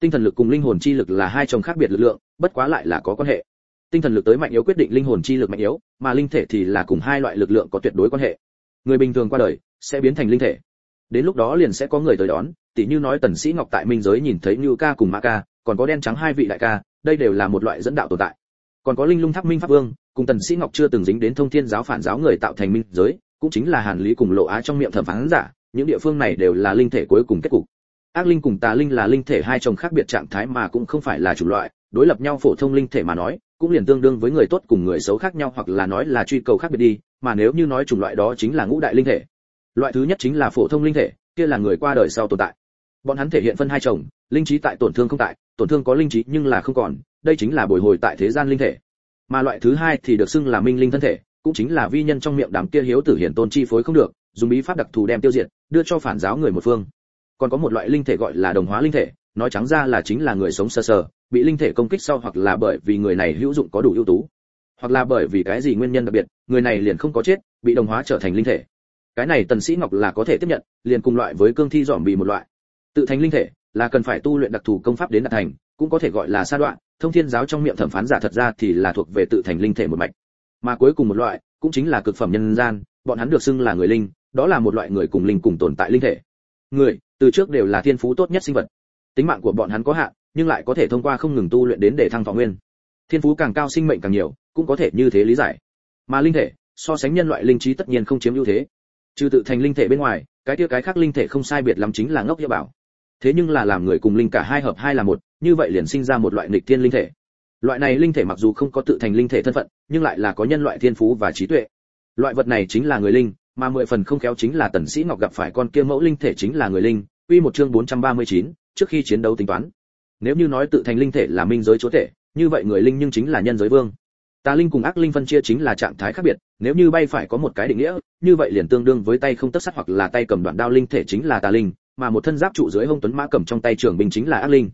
Tinh thần lực cùng linh hồn chi lực là hai chồng khác biệt lực lượng, bất quá lại là có quan hệ tinh thần lực tới mạnh yếu quyết định linh hồn chi lực mạnh yếu, mà linh thể thì là cùng hai loại lực lượng có tuyệt đối quan hệ. Người bình thường qua đời, sẽ biến thành linh thể. Đến lúc đó liền sẽ có người tới đón, tỉ như nói tần sĩ ngọc tại minh giới nhìn thấy như ca cùng ma ca, còn có đen trắng hai vị đại ca, đây đều là một loại dẫn đạo tồn tại. Còn có linh lung tháp minh pháp vương, cùng tần sĩ ngọc chưa từng dính đến thông thiên giáo phản giáo người tạo thành minh giới, cũng chính là hàn lý cùng lộ á trong miệng thẩm phán giả, những địa phương này đều là linh thể cuối cùng kết cục. Ác linh cùng tà linh là linh thể hai chồng khác biệt trạng thái mà cũng không phải là chủ loại, đối lập nhau phổ thông linh thể mà nói cũng liền tương đương với người tốt cùng người xấu khác nhau hoặc là nói là truy cầu khác biệt đi mà nếu như nói chủng loại đó chính là ngũ đại linh thể loại thứ nhất chính là phổ thông linh thể kia là người qua đời sau tồn tại. Bọn hắn thể hiện phân hai chồng linh trí tại tổn thương không tại tổn thương có linh trí nhưng là không còn đây chính là bồi hồi tại thế gian linh thể. Mà loại thứ hai thì được xưng là minh linh thân thể cũng chính là vi nhân trong miệng đám kia hiếu tử hiển tôn chi phối không được dùng bí pháp đặc thù đem tiêu diệt đưa cho phản giáo người một phương. Còn có một loại linh thể gọi là đồng hóa linh thể nói trắng ra là chính là người sống sơ sờ, sờ bị linh thể công kích sau hoặc là bởi vì người này hữu dụng có đủ ưu tú, hoặc là bởi vì cái gì nguyên nhân đặc biệt, người này liền không có chết, bị đồng hóa trở thành linh thể. Cái này tần sĩ ngọc là có thể tiếp nhận, liền cùng loại với cương thi dòm bị một loại. Tự thành linh thể là cần phải tu luyện đặc thù công pháp đến đạt thành, cũng có thể gọi là sa đoạn, thông thiên giáo trong miệng thẩm phán giả thật ra thì là thuộc về tự thành linh thể một mạch. Mà cuối cùng một loại, cũng chính là cực phẩm nhân gian, bọn hắn được xưng là người linh, đó là một loại người cùng linh cùng tồn tại linh thể. Người, từ trước đều là thiên phú tốt nhất sinh vật. Tính mạng của bọn hắn có hạn nhưng lại có thể thông qua không ngừng tu luyện đến để thăng thọ nguyên. Thiên phú càng cao sinh mệnh càng nhiều cũng có thể như thế lý giải. Mà linh thể so sánh nhân loại linh trí tất nhiên không chiếm ưu thế. Trừ tự thành linh thể bên ngoài cái kia cái khác linh thể không sai biệt lắm chính là ngốc địa bảo. Thế nhưng là làm người cùng linh cả hai hợp hai là một như vậy liền sinh ra một loại nghịch thiên linh thể. Loại này linh thể mặc dù không có tự thành linh thể thân phận nhưng lại là có nhân loại thiên phú và trí tuệ. Loại vật này chính là người linh mà mười phần không khéo chính là tần sĩ ngọc gặp phải con kia mẫu linh thể chính là người linh. Quy một chương 439, trước khi chiến đấu tính toán nếu như nói tự thành linh thể là minh giới chúa thể như vậy người linh nhưng chính là nhân giới vương. Tà linh cùng ác linh phân chia chính là trạng thái khác biệt, nếu như bay phải có một cái định nghĩa, như vậy liền tương đương với tay không tất sắt hoặc là tay cầm đoạn đao linh thể chính là tà linh, mà một thân giáp trụ dưới hông tuấn mã cầm trong tay trường binh chính là ác linh.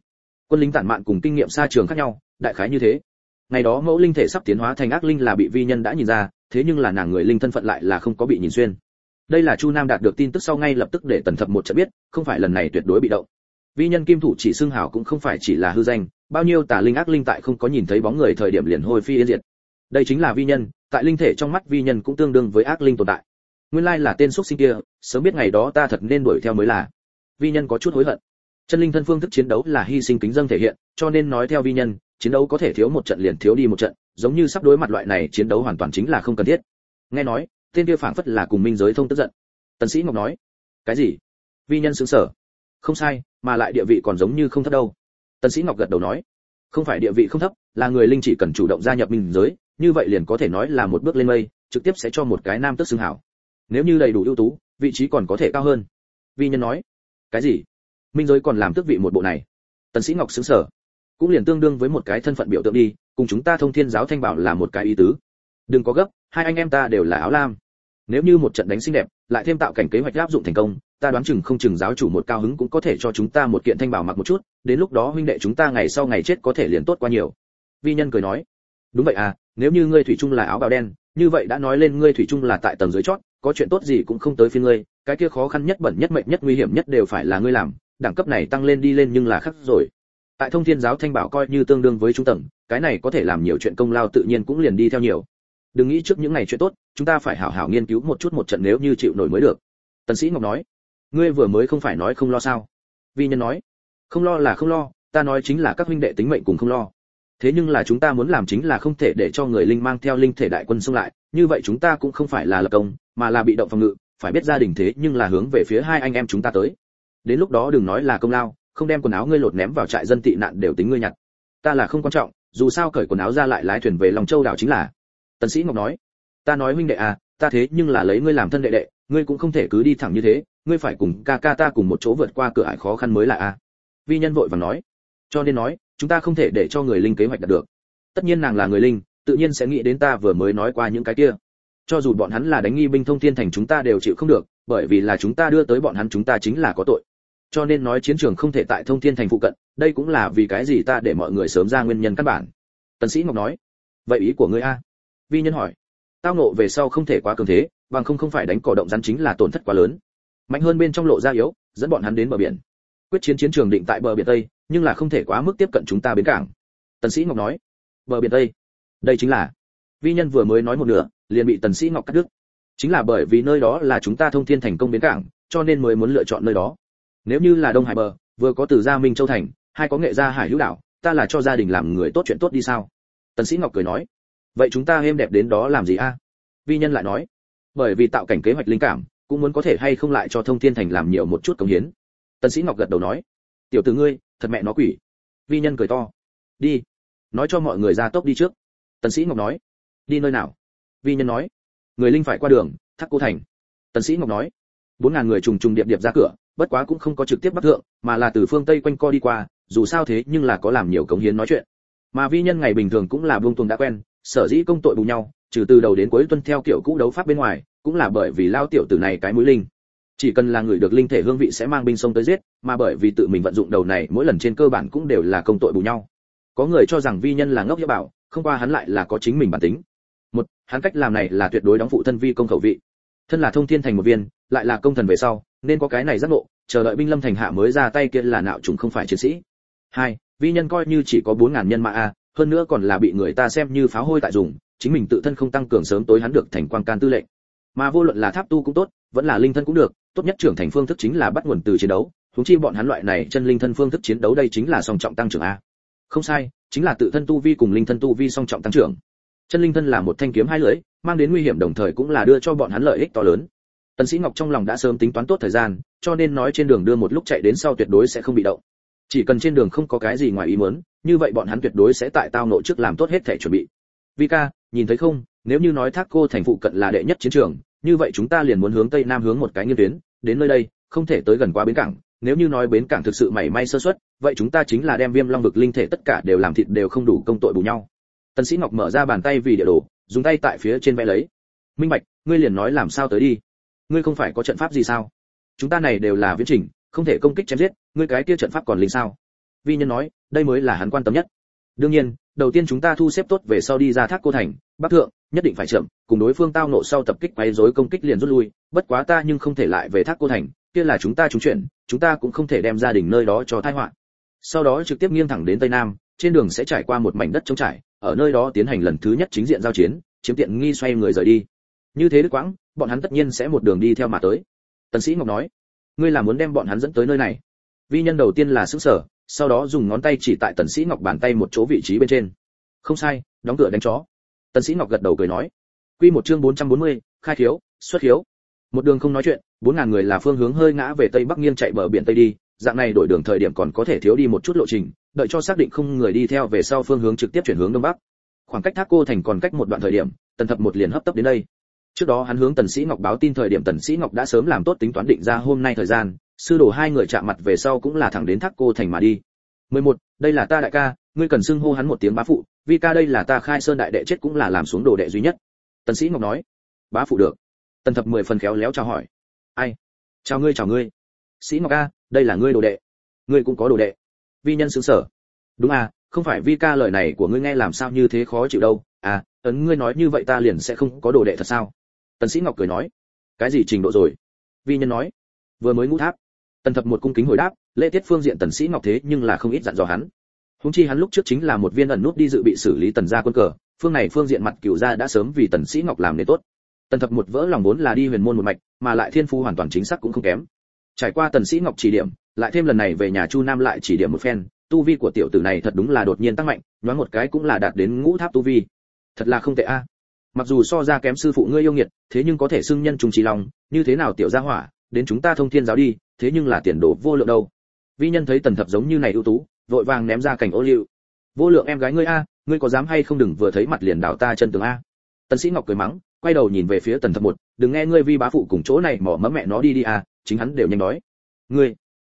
Quân lính tản mạn cùng kinh nghiệm xa trường khác nhau, đại khái như thế. Ngày đó mẫu linh thể sắp tiến hóa thành ác linh là bị vi nhân đã nhìn ra, thế nhưng là nàng người linh thân phận lại là không có bị nhìn xuyên. Đây là chu nam đạt được tin tức sau ngay lập tức để tần thập một trận biết, không phải lần này tuyệt đối bị động vi nhân kim thủ chỉ xưng hào cũng không phải chỉ là hư danh, bao nhiêu tà linh ác linh tại không có nhìn thấy bóng người thời điểm liền hôi phi yên diệt. Đây chính là vi nhân, tại linh thể trong mắt vi nhân cũng tương đương với ác linh tồn tại. Nguyên lai là tên xuất sinh kia, sớm biết ngày đó ta thật nên đuổi theo mới là. Vi nhân có chút hối hận. Chân linh thân phương thức chiến đấu là hy sinh kính dân thể hiện, cho nên nói theo vi nhân, chiến đấu có thể thiếu một trận liền thiếu đi một trận, giống như sắp đối mặt loại này chiến đấu hoàn toàn chính là không cần thiết. Nghe nói, tên kia phảng phất là cùng minh giới thông tức giận. Tần sĩ ngọc nói, cái gì? Vi nhân sững sờ. Không sai mà lại địa vị còn giống như không thấp đâu. Tần sĩ ngọc gật đầu nói, không phải địa vị không thấp, là người linh chỉ cần chủ động gia nhập minh giới, như vậy liền có thể nói là một bước lên mây, trực tiếp sẽ cho một cái nam tước xưng hảo. Nếu như đầy đủ ưu tú, vị trí còn có thể cao hơn. Vi nhân nói, cái gì? Minh giới còn làm tước vị một bộ này? Tần sĩ ngọc sững sờ, cũng liền tương đương với một cái thân phận biểu tượng đi, cùng chúng ta thông thiên giáo thanh bảo là một cái ý tứ. Đừng có gấp, hai anh em ta đều là áo lam. Nếu như một trận đánh xinh đẹp, lại thêm tạo cảnh kế hoạch áp dụng thành công ta đoán chừng không chừng giáo chủ một cao hứng cũng có thể cho chúng ta một kiện thanh bảo mặc một chút, đến lúc đó huynh đệ chúng ta ngày sau ngày chết có thể liền tốt qua nhiều. Vi nhân cười nói. Đúng vậy à nếu như ngươi thủy chung là áo bào đen, như vậy đã nói lên ngươi thủy chung là tại tầng dưới chót, có chuyện tốt gì cũng không tới phiên ngươi, cái kia khó khăn nhất bẩn nhất mệnh nhất nguy hiểm nhất đều phải là ngươi làm, đẳng cấp này tăng lên đi lên nhưng là khắc rồi. Tại thông thiên giáo thanh bảo coi như tương đương với trung tầng, cái này có thể làm nhiều chuyện công lao tự nhiên cũng liền đi theo nhiều. Đừng nghĩ trước những ngày chuyện tốt, chúng ta phải hảo hảo nghiên cứu một chút một trận nếu như chịu nổi mới được. Tần sĩ ngọc nói ngươi vừa mới không phải nói không lo sao? Vi nhân nói, không lo là không lo, ta nói chính là các huynh đệ tính mệnh cùng không lo. Thế nhưng là chúng ta muốn làm chính là không thể để cho người linh mang theo linh thể đại quân xung lại, như vậy chúng ta cũng không phải là lập công, mà là bị động phòng ngự, phải biết gia đình thế nhưng là hướng về phía hai anh em chúng ta tới. Đến lúc đó đừng nói là công lao, không đem quần áo ngươi lột ném vào trại dân tị nạn đều tính ngươi nhặt. Ta là không quan trọng, dù sao cởi quần áo ra lại lái thuyền về lòng châu đảo chính là. Tần sĩ ngọc nói, ta nói huynh đệ à ta thế nhưng là lấy ngươi làm thân đệ đệ, ngươi cũng không thể cứ đi thẳng như thế ngươi phải cùng ca ca ta cùng một chỗ vượt qua cửa ải khó khăn mới là a. Vi nhân vội vàng nói. Cho nên nói, chúng ta không thể để cho người linh kế hoạch đạt được. Tất nhiên nàng là người linh, tự nhiên sẽ nghĩ đến ta vừa mới nói qua những cái kia. Cho dù bọn hắn là đánh nghi binh thông thiên thành chúng ta đều chịu không được, bởi vì là chúng ta đưa tới bọn hắn chúng ta chính là có tội. Cho nên nói chiến trường không thể tại thông thiên thành phụ cận, đây cũng là vì cái gì ta để mọi người sớm ra nguyên nhân căn bản. Tần sĩ ngọc nói. Vậy ý của ngươi a? Vi nhân hỏi. Tao nộ về sau không thể quá cường thế, bằng không không phải đánh cỏ động rắn chính là tổn thất quá lớn mạnh hơn bên trong lộ ra yếu, dẫn bọn hắn đến bờ biển. Quyết chiến chiến trường định tại bờ biển tây, nhưng là không thể quá mức tiếp cận chúng ta bến cảng. Tần sĩ ngọc nói, bờ biển tây? Đây chính là vi nhân vừa mới nói một nửa, liền bị tần sĩ ngọc cắt đứt. Chính là bởi vì nơi đó là chúng ta thông thiên thành công bến cảng, cho nên mới muốn lựa chọn nơi đó. Nếu như là đông hải bờ, vừa có từ gia minh châu thành, hai có nghệ gia hải hữu đảo, ta là cho gia đình làm người tốt chuyện tốt đi sao? Tần sĩ ngọc cười nói, vậy chúng ta êm đẹp đến đó làm gì a? Vi nhân lại nói, bởi vì tạo cảnh kế hoạch linh cảm cũng muốn có thể hay không lại cho thông thiên thành làm nhiều một chút công hiến. Tần sĩ ngọc gật đầu nói, tiểu tử ngươi, thật mẹ nó quỷ. Vi nhân cười to, đi, nói cho mọi người ra tốc đi trước. Tần sĩ ngọc nói, đi nơi nào? Vi nhân nói, người linh phải qua đường, thác cô thành. Tần sĩ ngọc nói, bốn ngàn người trùng trùng điệp điệp ra cửa, bất quá cũng không có trực tiếp bắt thượng, mà là từ phương tây quanh co đi qua, dù sao thế nhưng là có làm nhiều cống hiến nói chuyện. Mà vi nhân ngày bình thường cũng là buông tuồng đã quen, sở dĩ công tội bù nhau, trừ từ đầu đến cuối tuân theo kiểu cũ đấu pháp bên ngoài cũng là bởi vì lao tiểu tử này cái mũi linh. Chỉ cần là người được linh thể hương vị sẽ mang binh sông tới giết, mà bởi vì tự mình vận dụng đầu này, mỗi lần trên cơ bản cũng đều là công tội bù nhau. Có người cho rằng vi nhân là ngốc hiếp bảo, không qua hắn lại là có chính mình bản tính. Một, hắn cách làm này là tuyệt đối đóng phụ thân vi công khẩu vị. Thân là thông thiên thành một viên, lại là công thần về sau, nên có cái này giác ngộ, chờ đợi binh lâm thành hạ mới ra tay kia là nạo trùng không phải chiến sĩ. Hai, vi nhân coi như chỉ có bốn ngàn nhân mã a, hơn nữa còn là bị người ta xem như pháo hôi tại dùng, chính mình tự thân không tăng cường sớm tối hắn được thành quang can tư lệnh mà vô luận là tháp tu cũng tốt, vẫn là linh thân cũng được, tốt nhất trưởng thành phương thức chính là bắt nguồn từ chiến đấu, huống chi bọn hắn loại này chân linh thân phương thức chiến đấu đây chính là song trọng tăng trưởng a. Không sai, chính là tự thân tu vi cùng linh thân tu vi song trọng tăng trưởng. Chân linh thân là một thanh kiếm hai lưỡi, mang đến nguy hiểm đồng thời cũng là đưa cho bọn hắn lợi ích to lớn. Tần sĩ ngọc trong lòng đã sớm tính toán tốt thời gian, cho nên nói trên đường đưa một lúc chạy đến sau tuyệt đối sẽ không bị động. Chỉ cần trên đường không có cái gì ngoài ý muốn, như vậy bọn hắn tuyệt đối sẽ tại tao nội trước làm tốt hết thể chuẩn bị. Vika. ca nhìn thấy không, nếu như nói thác cô thành phụ cận là đệ nhất chiến trường, như vậy chúng ta liền muốn hướng tây nam hướng một cái nghiên tuyến, đến nơi đây, không thể tới gần quá bến cảng. Nếu như nói bến cảng thực sự mảy may sơ suất, vậy chúng ta chính là đem viêm long vực linh thể tất cả đều làm thịt đều không đủ công tội bù nhau. Tần sĩ ngọc mở ra bàn tay vì địa đồ, dùng tay tại phía trên vẽ lấy. Minh bạch, ngươi liền nói làm sao tới đi? Ngươi không phải có trận pháp gì sao? Chúng ta này đều là viễn trình, không thể công kích chém giết, ngươi cái kia trận pháp còn linh sao? Vi nhân nói, đây mới là hắn quan tâm nhất đương nhiên, đầu tiên chúng ta thu xếp tốt về sau đi ra thác cô thành, bắc thượng, nhất định phải chậm, cùng đối phương tao nộ sau tập kích quấy rối công kích liền rút lui. Bất quá ta nhưng không thể lại về thác cô thành, kia là chúng ta trúng chuyện, chúng ta cũng không thể đem gia đình nơi đó cho tai họa. Sau đó trực tiếp nghiêng thẳng đến tây nam, trên đường sẽ trải qua một mảnh đất trống trải, ở nơi đó tiến hành lần thứ nhất chính diện giao chiến, chiếm tiện nghi xoay người rời đi. Như thế đức quãng, bọn hắn tất nhiên sẽ một đường đi theo mà tới. Tần sĩ ngọc nói, ngươi là muốn đem bọn hắn dẫn tới nơi này? Vi nhân đầu tiên là sững sở sau đó dùng ngón tay chỉ tại tần sĩ ngọc bàn tay một chỗ vị trí bên trên. Không sai đóng cửa đánh chó. Tần sĩ ngọc gật đầu cười nói. Quy một chương 440, khai thiếu xuất thiếu. một đường không nói chuyện bốn ngàn người là phương hướng hơi ngã về tây bắc nghiêng chạy bờ biển tây đi dạng này đổi đường thời điểm còn có thể thiếu đi một chút lộ trình đợi cho xác định không người đi theo về sau phương hướng trực tiếp chuyển hướng đông bắc. Khoảng cách thác cô thành còn cách một đoạn thời điểm tần thập một liền hấp tấp đến đây. Trước đó hắn hướng tần sĩ ngọc báo tin thời điểm tần sĩ ngọc đã sớm làm tốt tính toán định ra hôm nay thời gian sư đồ hai người chạm mặt về sau cũng là thẳng đến thác cô thành mà đi. 11. đây là ta đại ca, ngươi cần xưng hô hắn một tiếng bá phụ, vì ca đây là ta khai sơn đại đệ chết cũng là làm xuống đồ đệ duy nhất. Tần sĩ ngọc nói. Bá phụ được. Tần thập mười phần khéo léo chào hỏi. Ai? Chào ngươi chào ngươi. Sĩ ngọc a, đây là ngươi đồ đệ. Ngươi cũng có đồ đệ. Vi nhân sướng sở. Đúng à không phải vi ca lời này của ngươi nghe làm sao như thế khó chịu đâu. À ấn ngươi nói như vậy ta liền sẽ không có đồ đệ thật sao? Tần sĩ ngọc cười nói. Cái gì trình độ rồi? Vi nhân nói. Vừa mới ngũ tháp tần thập một cung kính hồi đáp, lễ tiết phương diện tần sĩ ngọc thế nhưng là không ít dặn dò hắn. Húng chi hắn lúc trước chính là một viên ẩn nút đi dự bị xử lý tần gia quân cờ, phương này phương diện mặt cửu gia đã sớm vì tần sĩ ngọc làm nên tốt. Tần thập một vỡ lòng vốn là đi huyền môn một mạch, mà lại thiên phú hoàn toàn chính xác cũng không kém. Trải qua tần sĩ ngọc chỉ điểm, lại thêm lần này về nhà chu nam lại chỉ điểm một phen, tu vi của tiểu tử này thật đúng là đột nhiên tăng mạnh, nhoáng một cái cũng là đạt đến ngũ tháp tu vi. Thật là không tệ a. Mặc dù so ra kém sư phụ ngươi yêu nghiệt, thế nhưng có thể xưng nhân trùng trí lòng như thế nào tiểu gia hỏa đến chúng ta thông thiên giáo đi, thế nhưng là tiền đồ vô lượng đâu. Vi nhân thấy tần thập giống như này ưu tú, vội vàng ném ra cảnh ô liu. Vô lượng em gái ngươi a, ngươi có dám hay không đừng vừa thấy mặt liền đảo ta chân tường a? Tần sĩ ngọc cười mắng, quay đầu nhìn về phía tần thập một, đừng nghe ngươi vi bá phụ cùng chỗ này mỏ mẫm mẹ nó đi đi a, chính hắn đều nhanh nói ngươi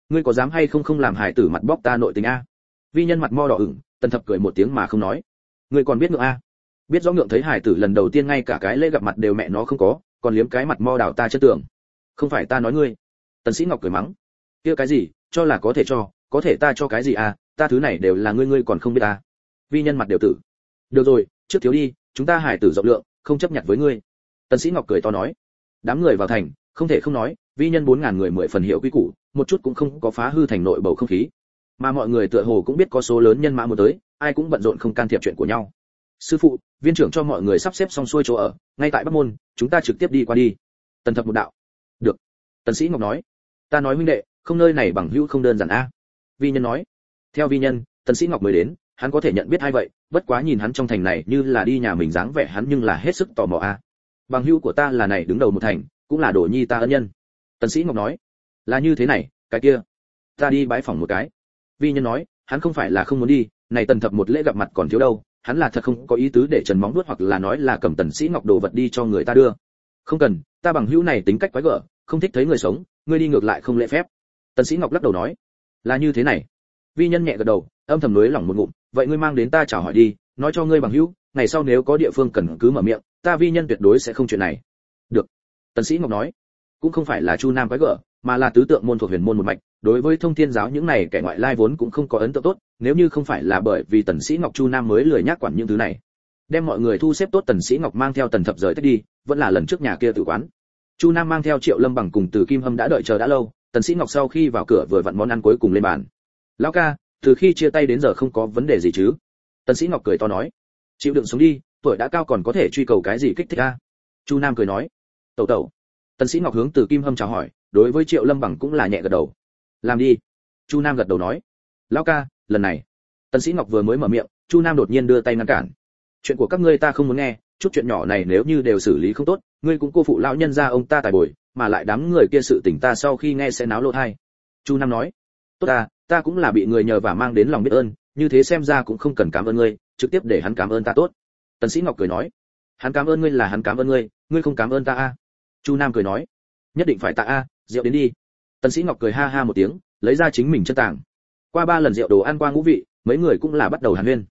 ngươi có dám hay không không làm hại tử mặt bóc ta nội tình a? Vi nhân mặt mo đỏ ửng, tần thập cười một tiếng mà không nói. Ngươi còn biết ngượng a? Biết rõ ngượng thấy hải tử lần đầu tiên ngay cả cái lễ gặp mặt đều mẹ nó không có, còn liếm cái mặt mo đảo ta chân tường không phải ta nói ngươi. Tần sĩ ngọc cười mắng. Kia cái gì? Cho là có thể cho, có thể ta cho cái gì à? Ta thứ này đều là ngươi ngươi còn không biết ta vi nhân mặt đều tử. Được rồi, trước thiếu đi, chúng ta hải tử rộng lượng, không chấp nhận với ngươi. Tần sĩ ngọc cười to nói. Đám người vào thành, không thể không nói, vi nhân bốn ngàn người mười phần hiểu quy củ, một chút cũng không có phá hư thành nội bầu không khí. Mà mọi người tựa hồ cũng biết có số lớn nhân mã muốn tới, ai cũng bận rộn không can thiệp chuyện của nhau. Sư phụ, viên trưởng cho mọi người sắp xếp xong xuôi chỗ ở, ngay tại bắc môn, chúng ta trực tiếp đi qua đi. Tần thập một đạo tần sĩ ngọc nói, ta nói huynh đệ, không nơi này bằng hữu không đơn giản a. Vi nhân nói, theo vi nhân, tần sĩ ngọc mới đến, hắn có thể nhận biết ai vậy, bất quá nhìn hắn trong thành này như là đi nhà mình dáng vẻ hắn nhưng là hết sức tò mò a. Bằng hữu của ta là này đứng đầu một thành, cũng là đồ nhi ta ân nhân. Tần sĩ ngọc nói, là như thế này, cái kia, ta đi bái phỏng một cái. Vi nhân nói, hắn không phải là không muốn đi, này tần thập một lễ gặp mặt còn thiếu đâu, hắn là thật không có ý tứ để trần móng đuốt hoặc là nói là cầm tần sĩ ngọc đồ vật đi cho người ta đưa. Không cần, ta bằng hữu này tính cách quái gở không thích thấy người sống, ngươi đi ngược lại không lễ phép. Tần sĩ ngọc lắc đầu nói, là như thế này. Vi nhân nhẹ gật đầu, âm thầm nuối lòng một ngụm, vậy ngươi mang đến ta chào hỏi đi, nói cho ngươi bằng hữu, ngày sau nếu có địa phương cần cứ mở miệng, ta vi nhân tuyệt đối sẽ không chuyện này. Được. Tần sĩ ngọc nói, cũng không phải là chu nam quái gở, mà là tứ tượng môn thuộc huyền môn một mạch, đối với thông thiên giáo những này kẻ ngoại lai vốn cũng không có ấn tượng tốt, nếu như không phải là bởi vì tần sĩ ngọc chu nam mới lười nhắc quản những thứ này. Đem mọi người thu xếp tốt, tần sĩ ngọc mang theo tần thập rời đi, vẫn là lần trước nhà kia tử quán chu nam mang theo triệu lâm bằng cùng từ kim hâm đã đợi chờ đã lâu, tần sĩ ngọc sau khi vào cửa vừa vặn món ăn cuối cùng lên bàn. Lão ca, từ khi chia tay đến giờ không có vấn đề gì chứ? Tần sĩ ngọc cười to nói. Chịu đựng sống đi, tuổi đã cao còn có thể truy cầu cái gì kích thích a? Chu nam cười nói. Tẩu tẩu. Tần sĩ ngọc hướng từ kim hâm chào hỏi, đối với triệu lâm bằng cũng là nhẹ gật đầu. Làm đi. Chu nam gật đầu nói. Lão ca, lần này. Tần sĩ ngọc vừa mới mở miệng, chu nam đột nhiên đưa tay ngăn cản. Chuyện của các ngươi ta không muốn nghe chút chuyện nhỏ này nếu như đều xử lý không tốt, ngươi cũng cô phụ lão nhân gia ông ta tài bồi, mà lại đám người kia sự tình ta sau khi nghe sẽ náo lộ thay. Chu nam nói. Tốt ta ta cũng là bị người nhờ và mang đến lòng biết ơn, như thế xem ra cũng không cần cảm ơn ngươi, trực tiếp để hắn cảm ơn ta tốt. Tần sĩ ngọc cười nói. Hắn cảm ơn ngươi là hắn cảm ơn ngươi ngươi không cảm ơn ta a? Chu nam cười nói. Nhất định phải ta a, rượu đến đi. Tần sĩ ngọc cười ha ha một tiếng, lấy ra chính mình chân tàng. Qua ba lần rượu đồ ăn qua ngũ vị, mấy người cũng là bắt đầu hàn huyên.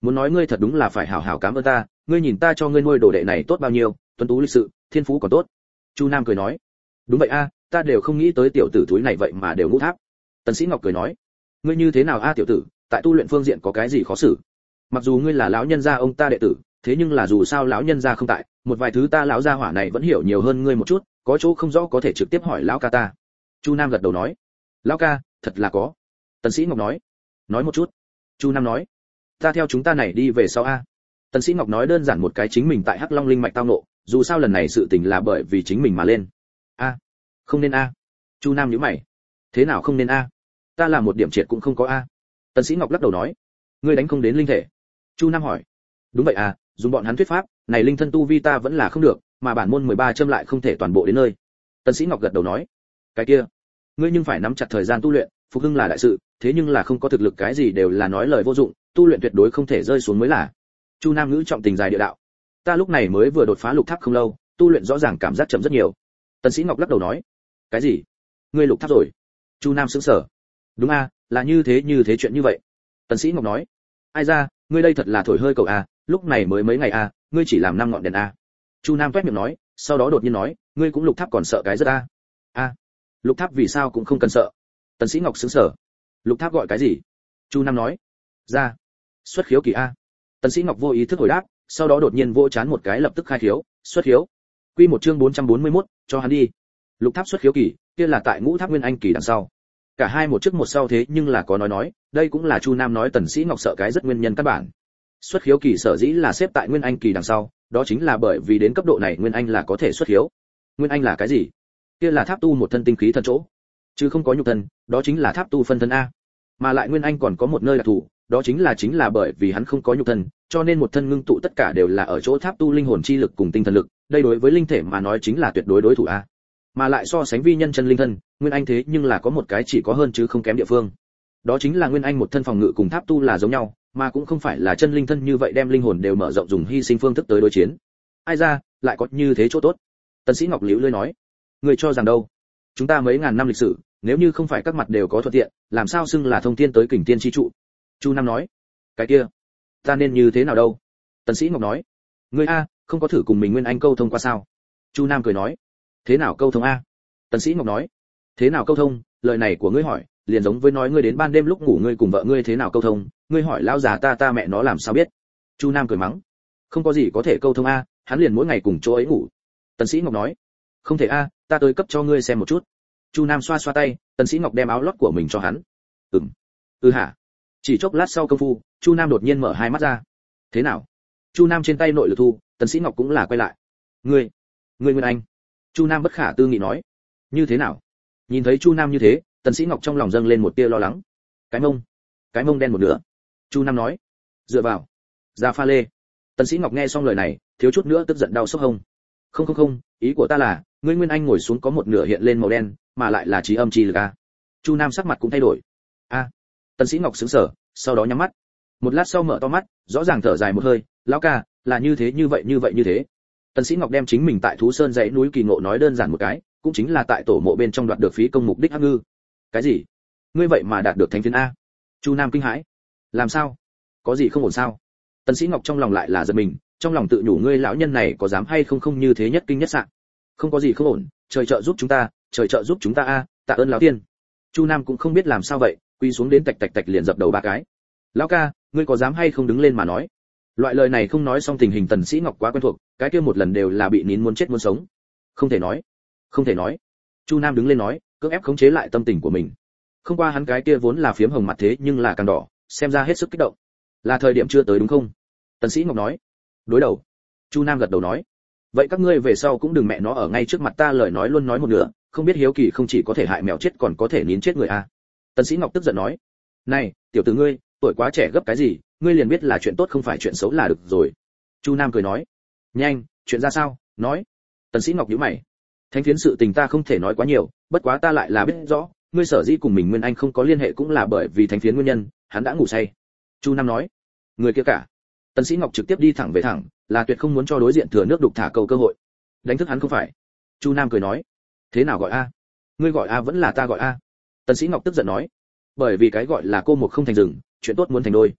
Muốn nói ngươi thật đúng là phải hảo hảo cảm ơn ta ngươi nhìn ta cho ngươi nuôi đồ đệ này tốt bao nhiêu, tuấn tú lịch sự, thiên phú còn tốt. Chu nam cười nói, đúng vậy a, ta đều không nghĩ tới tiểu tử túi này vậy mà đều ngũ tháp. Tần sĩ ngọc cười nói, ngươi như thế nào a tiểu tử, tại tu luyện phương diện có cái gì khó xử? Mặc dù ngươi là lão nhân gia ông ta đệ tử, thế nhưng là dù sao lão nhân gia không tại, một vài thứ ta lão gia hỏa này vẫn hiểu nhiều hơn ngươi một chút, có chỗ không rõ có thể trực tiếp hỏi lão ca ta. Chu nam gật đầu nói, lão ca, thật là có. Tần sĩ ngọc nói nói một chút. Chu nam nói, ta theo chúng ta này đi về sau a tần sĩ ngọc nói đơn giản một cái chính mình tại hắc long linh mạch tao nộ dù sao lần này sự tình là bởi vì chính mình mà lên. A, không nên a. Chu nam nhíu mày. Thế nào không nên a? Ta làm một điểm triệt cũng không có a. Tần sĩ ngọc lắc đầu nói. Ngươi đánh không đến linh thể. Chu nam hỏi. Đúng vậy à dùng bọn hắn thuyết pháp, này linh thân tu vi ta vẫn là không được, mà bản môn 13 châm lại không thể toàn bộ đến nơi. Tần sĩ ngọc gật đầu nói. Cái kia, ngươi nhưng phải nắm chặt thời gian tu luyện, phục hưng là đại sự, thế nhưng là không có thực lực cái gì đều là nói lời vô dụng, tu luyện tuyệt đối không thể rơi xuống mới là chu nam ngữ trọng tình dài địa đạo. Ta lúc này mới vừa đột phá lục tháp không lâu, tu luyện rõ ràng cảm giác chậm rất nhiều. Tần sĩ ngọc lắc đầu nói, cái gì? Ngươi lục tháp rồi? Chu nam sững sờ. Đúng a, là như thế như thế chuyện như vậy. Tần sĩ ngọc nói, ai ra, ngươi đây thật là thổi hơi cầu a, lúc này mới mấy ngày a, ngươi chỉ làm năm ngọn đèn a. Chu nam quét miệng nói, sau đó đột nhiên nói, ngươi cũng lục tháp còn sợ cái rất a. A, lục tháp vì sao cũng không cần sợ? Tần sĩ ngọc sững sờ. Lục tháp gọi cái gì? Chu nam nói, ra, xuất khiếu kỳ a tần sĩ ngọc vô ý thức hồi đáp sau đó đột nhiên vỗ chán một cái lập tức khai khiếu xuất khiếu. Quy một chương 441, cho hắn đi. Lục tháp xuất khiếu kỳ kia là tại ngũ tháp nguyên anh kỳ đằng sau. Cả hai một trước một sau thế nhưng là có nói nói đây cũng là chu nam nói tần sĩ ngọc sợ cái rất nguyên nhân căn bản. Xuất khiếu kỳ sở dĩ là xếp tại nguyên anh kỳ đằng sau đó chính là bởi vì đến cấp độ này nguyên anh là có thể xuất khiếu. Nguyên anh là cái gì? Kia là tháp tu một thân tinh khí thần chỗ. Chứ không có nhục thân đó chính là tháp tu phân thân a. Mà lại nguyên anh còn có một nơi đặc thù đó chính là chính là bởi vì hắn không có nhục thân, cho nên một thân ngưng tụ tất cả đều là ở chỗ tháp tu linh hồn chi lực cùng tinh thần lực, đây đối với linh thể mà nói chính là tuyệt đối đối thủ a. Mà lại so sánh vi nhân chân linh thân, nguyên anh thế nhưng là có một cái chỉ có hơn chứ không kém địa phương. Đó chính là nguyên anh một thân phòng ngự cùng tháp tu là giống nhau, mà cũng không phải là chân linh thân như vậy đem linh hồn đều mở rộng dùng hy sinh phương thức tới đối chiến. Ai ra, lại có như thế chỗ tốt? Tần sĩ ngọc liễu lơi nói. Người cho rằng đâu? Chúng ta mấy ngàn năm lịch sử, nếu như không phải các mặt đều có thuận tiện, làm sao xưng là thông thiên tới kình tiên chi trụ? Chu nam nói, cái kia, ta nên như thế nào đâu? Tần sĩ ngọc nói, ngươi a, không có thử cùng mình nguyên anh câu thông qua sao? Chu nam cười nói, thế nào câu thông a? Tần sĩ ngọc nói, thế nào câu thông? Lời này của ngươi hỏi, liền giống với nói ngươi đến ban đêm lúc ngủ ngươi cùng vợ ngươi thế nào câu thông, ngươi hỏi lão già ta ta mẹ nó làm sao biết? Chu nam cười mắng, không có gì có thể câu thông a, hắn liền mỗi ngày cùng chỗ ấy ngủ. Tần sĩ ngọc nói, không thể a, ta tới cấp cho ngươi xem một chút. Chu nam xoa xoa tay, tần sĩ ngọc đem áo lót của mình cho hắn. Ừm. Ừ hả? Chỉ chốc lát sau công phu, chu nam đột nhiên mở hai mắt ra. Thế nào? Chu nam trên tay nội lực thu, tần sĩ ngọc cũng là quay lại. Ngươi ngươi nguyên anh. Chu nam bất khả tư nghị nói. Như thế nào? Nhìn thấy chu nam như thế, tần sĩ ngọc trong lòng dâng lên một tia lo lắng. Cái mông cái mông đen một nửa. Chu nam nói. Dựa vào. Ra pha lê. Tần sĩ ngọc nghe xong lời này, thiếu chút nữa tức giận đau sốc hông. Không không không, ý của ta là, ngươi nguyên anh ngồi xuống có một nửa hiện lên màu đen, mà lại là trí âm chi lực a. Chu nam sắc mặt cũng thay đổi. A tần sĩ ngọc sững sờ, sau đó nhắm mắt. Một lát sau mở to mắt, rõ ràng thở dài một hơi, lão ca, là như thế, như vậy như vậy như thế. Tần sĩ ngọc đem chính mình tại thú sơn dãy núi kỳ ngộ nói đơn giản một cái, cũng chính là tại tổ mộ bên trong đoạt được phí công mục đích hắc ngư. Cái gì? Ngươi vậy mà đạt được thánh phiến a? Chu nam kinh hãi. Làm sao? Có gì không ổn sao? Tần sĩ ngọc trong lòng lại là giật mình, trong lòng tự nhủ, ngươi lão nhân này có dám hay không không như thế nhất kinh nhất sạng? Không có gì không ổn, trời trợ giúp chúng ta, trời trợ giúp chúng ta a, tạ ơn lão tiên. Chu nam cũng không biết làm sao vậy quy xuống đến tạch tạch tạch liền dập đầu ba cái. Lão ca, ngươi có dám hay không đứng lên mà nói? Loại lời này không nói xong tình hình tần sĩ ngọc quá quen thuộc, cái kia một lần đều là bị nín muốn chết muốn sống. Không thể nói, không thể nói. Chu nam đứng lên nói, cưỡng ép khống chế lại tâm tình của mình. Không qua hắn cái kia vốn là phiếm hồng mặt thế nhưng là càng đỏ, xem ra hết sức kích động. Là thời điểm chưa tới đúng không? Tần sĩ ngọc nói. Đối đầu. Chu nam gật đầu nói. Vậy các ngươi về sau cũng đừng mẹ nó ở ngay trước mặt ta lời nói luôn nói một nửa, không biết hiếu kỳ không chỉ có thể hại mèo chết còn có thể nín chết người a. à tần sĩ ngọc tức giận nói, này, tiểu tử ngươi, tuổi quá trẻ gấp cái gì, ngươi liền biết là chuyện tốt không phải chuyện xấu là được rồi. Chu nam cười nói, nhanh, chuyện ra sao? Nói, tần sĩ ngọc nhíu mày, thánh phiến sự tình ta không thể nói quá nhiều, bất quá ta lại là biết rõ, ngươi sở dĩ cùng mình nguyên anh không có liên hệ cũng là bởi vì thánh phiến nguyên nhân, hắn đã ngủ say. Chu nam nói, người kia cả. Tần sĩ ngọc trực tiếp đi thẳng về thẳng, là tuyệt không muốn cho đối diện thừa nước đục thả cầu cơ hội. Đánh thức hắn không phải. Chu nam cười nói, thế nào gọi a? Ngươi gọi a vẫn là ta gọi a tần sĩ ngọc tức giận nói, bởi vì cái gọi là cô một không thành rừng, chuyện tốt muốn thành đôi.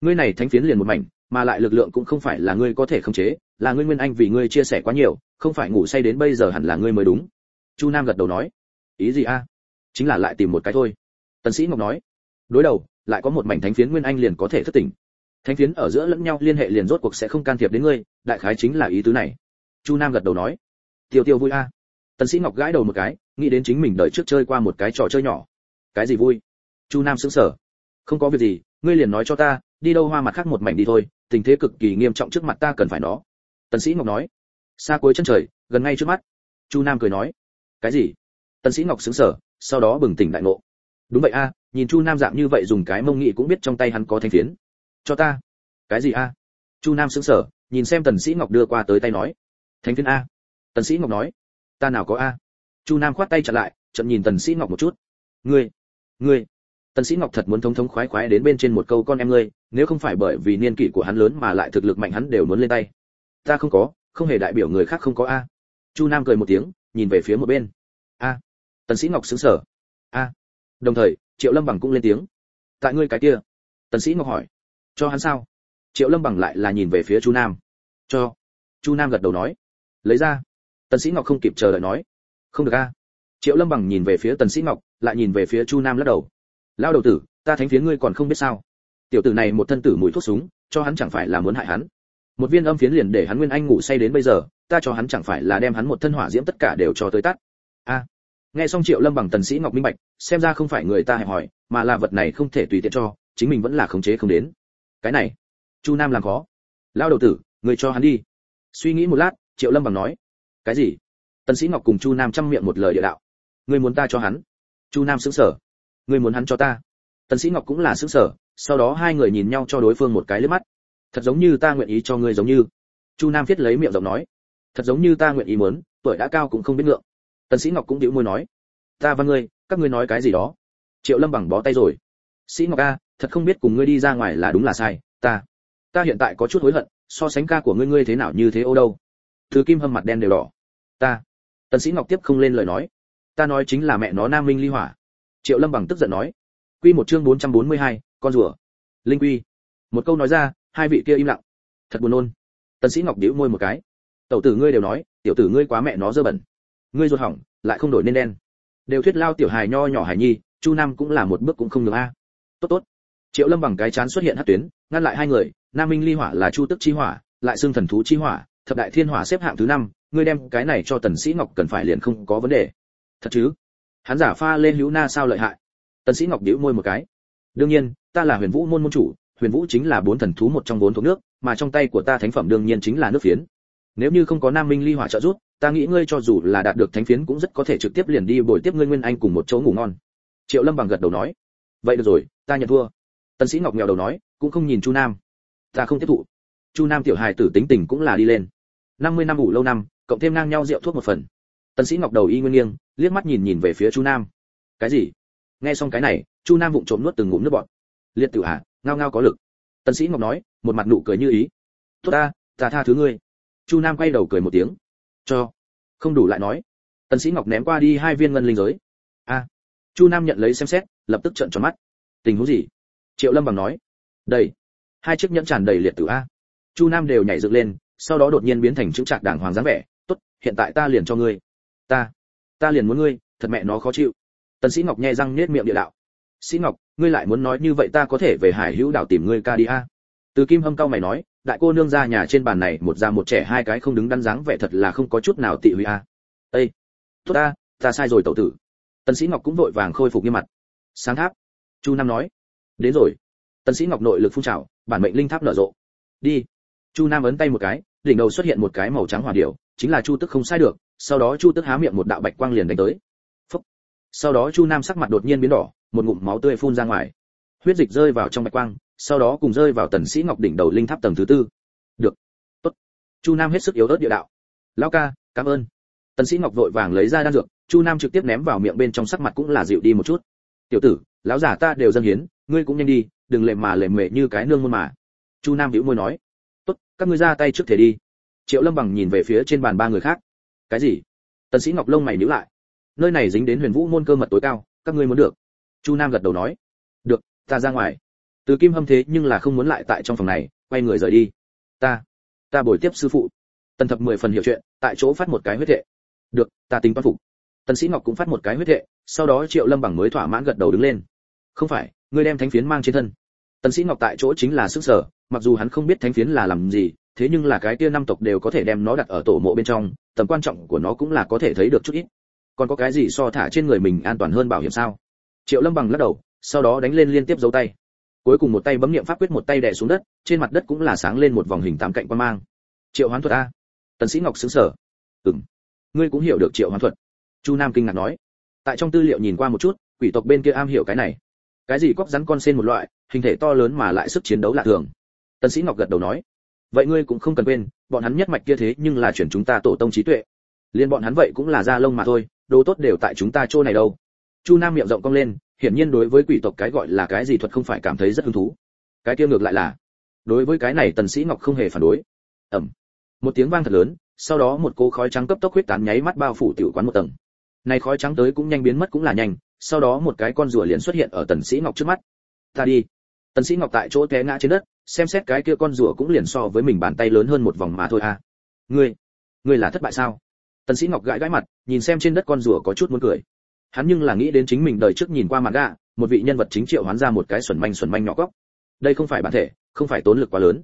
Ngươi này thánh phiến liền một mảnh, mà lại lực lượng cũng không phải là ngươi có thể khống chế, là ngươi nguyên anh vì ngươi chia sẻ quá nhiều, không phải ngủ say đến bây giờ hẳn là ngươi mới đúng. Chu nam gật đầu nói, ý gì a? Chính là lại tìm một cái thôi. Tần sĩ ngọc nói, đối đầu, lại có một mảnh thánh phiến nguyên anh liền có thể thức tỉnh. Thánh phiến ở giữa lẫn nhau liên hệ liền rốt cuộc sẽ không can thiệp đến ngươi, đại khái chính là ý tứ này. Chu nam gật đầu nói, tiêu tiêu vui a. Tần sĩ ngọc gãi đầu một cái, nghĩ đến chính mình đợi trước chơi qua một cái trò chơi nhỏ cái gì vui? Chu nam sững sờ. Không có việc gì, ngươi liền nói cho ta, đi đâu hoa mặt khác một mảnh đi thôi, tình thế cực kỳ nghiêm trọng trước mặt ta cần phải nó. Tần sĩ ngọc nói. Xa cuối chân trời, gần ngay trước mắt. Chu nam cười nói. Cái gì? Tần sĩ ngọc sững sờ, sau đó bừng tỉnh đại ngộ. Đúng vậy a, nhìn chu nam dạng như vậy dùng cái mông nghị cũng biết trong tay hắn có thanh phiến. Cho ta. Cái gì a? Chu nam sững sờ, nhìn xem tần sĩ ngọc đưa qua tới tay nói. Thanh phiến a. Tần sĩ ngọc nói. Ta nào có a? Chu nam khoát tay chặn lại chậm nhìn tần sĩ ngọc một chút. Ngươi ngươi, tần sĩ ngọc thật muốn thống thống khoái khoái đến bên trên một câu con em ngươi, nếu không phải bởi vì niên kỷ của hắn lớn mà lại thực lực mạnh hắn đều muốn lên tay. Ta không có, không hề đại biểu người khác không có a. Chu nam cười một tiếng, nhìn về phía một bên. A. Tần sĩ ngọc sững sờ. A. Đồng thời, triệu lâm bằng cũng lên tiếng. Tại ngươi cái kia. Tần sĩ ngọc hỏi. Cho hắn sao? Triệu lâm bằng lại là nhìn về phía chu nam. Cho. Chu nam gật đầu nói. Lấy ra. Tần sĩ ngọc không kịp chờ đợi nói. Không được a. Triệu lâm bằng nhìn về phía tần sĩ ngọc lại nhìn về phía chu nam lắc đầu. Lao đầu tử, ta thánh phiến ngươi còn không biết sao? Tiểu tử này một thân tử mùi thuốc súng, cho hắn chẳng phải là muốn hại hắn. Một viên âm phiến liền để hắn nguyên anh ngủ say đến bây giờ, ta cho hắn chẳng phải là đem hắn một thân hỏa diễm tất cả đều cho tới tắt. A. Nghe xong triệu lâm bằng tần sĩ ngọc minh bạch, xem ra không phải người ta hẹp hỏi mà là vật này không thể tùy tiện cho, chính mình vẫn là khống chế không đến. Cái này, chu nam làm khó. Lao đầu tử, người cho hắn đi. Suy nghĩ một lát, triệu lâm bằng nói. Cái gì? Tần sĩ ngọc cùng chu nam chăm miệng một lời địa đạo. Ngươi muốn ta cho hắn? Chu nam sững sờ. Ngươi muốn hắn cho ta? Tần sĩ ngọc cũng là sững sờ, sau đó hai người nhìn nhau cho đối phương một cái lướt mắt. Thật giống như ta nguyện ý cho ngươi giống như. Chu nam viết lấy miệng giọng nói. Thật giống như ta nguyện ý muốn, tuổi đã cao cũng không biết ngượng. Tần sĩ ngọc cũng điếu môi nói. Ta và ngươi, các ngươi nói cái gì đó? Triệu lâm bằng bó tay rồi. Sĩ ngọc a, thật không biết cùng ngươi đi ra ngoài là đúng là sai. Ta ta hiện tại có chút hối hận, so sánh ca của ngươi ngươi thế nào như thế ô đâu? Thứ kim hâm mặt đen đều đỏ. Ta, tần sĩ ngọc tiếp không lên lời nói ta nói chính là mẹ nó nam minh ly hỏa. Triệu lâm bằng tức giận nói. Quy một chương 442, con rùa. Linh quy. Một câu nói ra hai vị kia im lặng. Thật buồn nôn. Tần sĩ ngọc điếu môi một cái. Tẩu tử ngươi đều nói tiểu tử ngươi quá mẹ nó dơ bẩn. Ngươi ruột hỏng lại không đổi nên đen. Đều thuyết lao tiểu hài nho nhỏ hài nhi chu nam cũng là một bước cũng không được a. Tốt tốt. Triệu lâm bằng cái chán xuất hiện hất tuyến ngăn lại hai người nam minh ly hỏa là chu tức chi hỏa lại xương thần thú chi hỏa thập đại thiên hỏa xếp hạng thứ năm ngươi đem cái này cho tần sĩ ngọc cần phải liền không có vấn đề thật chứ? Hắn giả pha lên hữu na sao lợi hại? Tần sĩ ngọc nhíu môi một cái. Đương nhiên, ta là huyền vũ môn môn chủ, huyền vũ chính là bốn thần thú một trong bốn thuộc nước, mà trong tay của ta thánh phẩm đương nhiên chính là nước phiến. Nếu như không có nam minh ly hỏa trợ giúp, ta nghĩ ngươi cho dù là đạt được thánh phiến cũng rất có thể trực tiếp liền đi bồi tiếp ngươi nguyên anh cùng một chỗ ngủ ngon. Triệu lâm bằng gật đầu nói. Vậy được rồi, ta nhận thua. Tần sĩ ngọc nghèo đầu nói, cũng không nhìn chu nam. Ta không tiếp thụ. Chu nam tiểu hài tử tính tình cũng là đi lên. 50 năm ngủ lâu năm, cộng thêm ngang nhau rượu thuốc một phần tần sĩ ngọc đầu y nguyên nghiêng, liếc mắt nhìn nhìn về phía chu nam. Cái gì? Nghe xong cái này, chu nam vụng trộm nuốt từng ngụm nước bọt. Liệt tiểu hạ ngao ngao có lực. Tần sĩ ngọc nói, một mặt nụ cười như ý. Tốt ta ta tha thứ ngươi. Chu nam quay đầu cười một tiếng. Cho. Không đủ lại nói. Tần sĩ ngọc ném qua đi hai viên ngân linh giới. A. Chu nam nhận lấy xem xét, lập tức trợn tròn mắt. Tình huống gì? Triệu lâm bằng nói. Đây hai chiếc nhẫn tràn đầy liệt tử a. Chu nam đều nhảy dựng lên, sau đó đột nhiên biến thành chữ trạc đàng hoàng dáng vẻ. Tốt, hiện tại ta liền cho ngươi ta ta liền muốn ngươi, thật mẹ nó khó chịu. Tần sĩ ngọc nhẹ răng nết miệng địa đạo. Sĩ ngọc, ngươi lại muốn nói như vậy ta có thể về hải hữu đảo tìm ngươi ca đi a? Từ kim hâm cao mày nói, đại cô nương ra nhà trên bàn này một già một trẻ hai cái không đứng đắn dáng vẻ thật là không có chút nào tị huy a. Ê, tốt ta ta sai rồi tẩu tử. Tần sĩ ngọc cũng vội vàng khôi phục nghiêm mặt. Sáng tháp, chu nam nói. Đến rồi. Tần sĩ ngọc nội lực phun trào, bản mệnh linh tháp nở rộ. Đi. Chu nam ấn tay một cái đỉnh đầu xuất hiện một cái màu trắng hỏa điểu, chính là chu tức không sai được, sau đó chu tức há miệng một đạo bạch quang liền đánh tới. Phốc. sau đó chu nam sắc mặt đột nhiên biến đỏ, một ngụm máu tươi phun ra ngoài. Huyết dịch rơi vào trong bạch quang, sau đó cùng rơi vào tần sĩ ngọc đỉnh đầu linh tháp tầng thứ tư. Được. Tốt. Chu nam hết sức yếu ớt địa đạo. Lão ca, cảm ơn. Tần sĩ ngọc vội vàng lấy ra đan dược, chu nam trực tiếp ném vào miệng bên trong sắc mặt cũng là dịu đi một chút. Tiểu tử, lão giả ta đều dâng hiến, ngươi cũng nhanh đi, đừng lệ mà lệ mệ như cái nương môn mà. Chu nam bĩu môi nói các ngươi ra tay trước thể đi. Triệu lâm bằng nhìn về phía trên bàn ba người khác. Cái gì? Tần sĩ ngọc lông mày nhíu lại. Nơi này dính đến huyền vũ môn cơ mật tối cao, các ngươi muốn được. Chu nam gật đầu nói. Được, ta ra ngoài. Từ kim hâm thế nhưng là không muốn lại tại trong phòng này, quay người rời đi. Ta ta bồi tiếp sư phụ. Tần thập mười phần hiểu chuyện, tại chỗ phát một cái huyết thệ được, ta tính toán phục. Tần sĩ ngọc cũng phát một cái huyết thệ sau đó triệu lâm bằng mới thỏa mãn gật đầu đứng lên. Không phải, ngươi đem thánh phiến mang trên thân tần sĩ ngọc tại chỗ chính là sức sở, mặc dù hắn không biết thánh phiến là làm gì, thế nhưng là cái kia năm tộc đều có thể đem nó đặt ở tổ mộ bên trong, tầm quan trọng của nó cũng là có thể thấy được chút ít. Còn có cái gì so thả trên người mình an toàn hơn bảo hiểm sao? Triệu lâm bằng lắc đầu, sau đó đánh lên liên tiếp dấu tay. Cuối cùng một tay bấm niệm pháp quyết một tay đè xuống đất, trên mặt đất cũng là sáng lên một vòng hình tám cạnh quan mang. Triệu hoán thuật a. Tần sĩ ngọc sững sờ ừm. Ngươi cũng hiểu được triệu hoán thuật. Chu nam kinh ngạc nói. Tại trong tư liệu nhìn qua một chút, quỷ tộc bên kia am hiểu cái này cái gì cóc rắn con sen một loại, hình thể to lớn mà lại sức chiến đấu lạ thường. Tần sĩ ngọc gật đầu nói, vậy ngươi cũng không cần quên, bọn hắn nhất mạch kia thế nhưng là chuyển chúng ta tổ tông trí tuệ. Liên bọn hắn vậy cũng là da lông mà thôi, đồ tốt đều tại chúng ta chỗ này đâu. Chu nam miệng rộng cong lên, hiển nhiên đối với quỷ tộc cái gọi là cái gì thuật không phải cảm thấy rất hứng thú. Cái kia ngược lại là, đối với cái này tần sĩ ngọc không hề phản đối. Ầm. Một tiếng vang thật lớn, sau đó một cỗ khói trắng cấp tốc huyết tán nháy mắt bao phủ tiểu quán một tầng. Này khói trắng tới cũng nhanh biến mất cũng là nhanh sau đó một cái con rùa liền xuất hiện ở tần sĩ ngọc trước mắt. Ta đi. Tần sĩ ngọc tại chỗ té ngã trên đất, xem xét cái kia con rùa cũng liền so với mình bàn tay lớn hơn một vòng mà thôi à. Ngươi ngươi là thất bại sao? Tần sĩ ngọc gãi gãi mặt, nhìn xem trên đất con rùa có chút muốn cười. Hắn nhưng là nghĩ đến chính mình đời trước nhìn qua mặt gạ, một vị nhân vật chính triệu hoán ra một cái xuẩn manh xuẩn manh nhỏ góc. Đây không phải bản thể, không phải tốn lực quá lớn.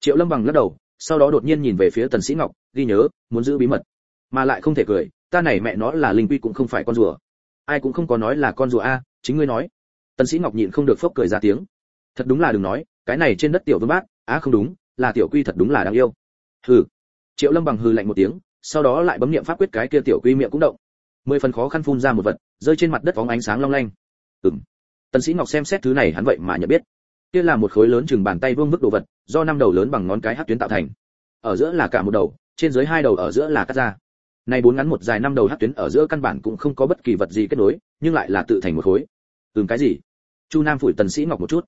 Triệu lâm bằng lắc đầu, sau đó đột nhiên nhìn về phía tần sĩ ngọc, ghi nhớ, muốn giữ bí mật. Mà lại không thể cười, ta này mẹ nó là linh quy cũng không phải con rùa ai cũng không có nói là con rùa a, chính ngươi nói. Tần sĩ ngọc nhịn không được phốc cười ra tiếng. Thật đúng là đừng nói, cái này trên đất tiểu vương bát á không đúng, là tiểu quy thật đúng là đáng yêu. Hừ. Triệu lâm bằng hừ lạnh một tiếng, sau đó lại bấm niệm pháp quyết cái kia tiểu quy miệng cũng động. Mười phần khó khăn phun ra một vật, rơi trên mặt đất phóng ánh sáng long lanh. Ừm. Tần sĩ ngọc xem xét thứ này hắn vậy mà nhận biết. Kia là một khối lớn chừng bàn tay vương mức đồ vật, do năm đầu lớn bằng ngón cái hắc tuyến tạo thành. Ở giữa là cả một đầu, trên dưới hai đầu ở giữa là cắt ra này bốn ngắn một dài năm đầu hắc tuyến ở giữa căn bản cũng không có bất kỳ vật gì kết nối, nhưng lại là tự thành một khối. Ừm, cái gì? Chu nam phủi tần sĩ ngọc một chút.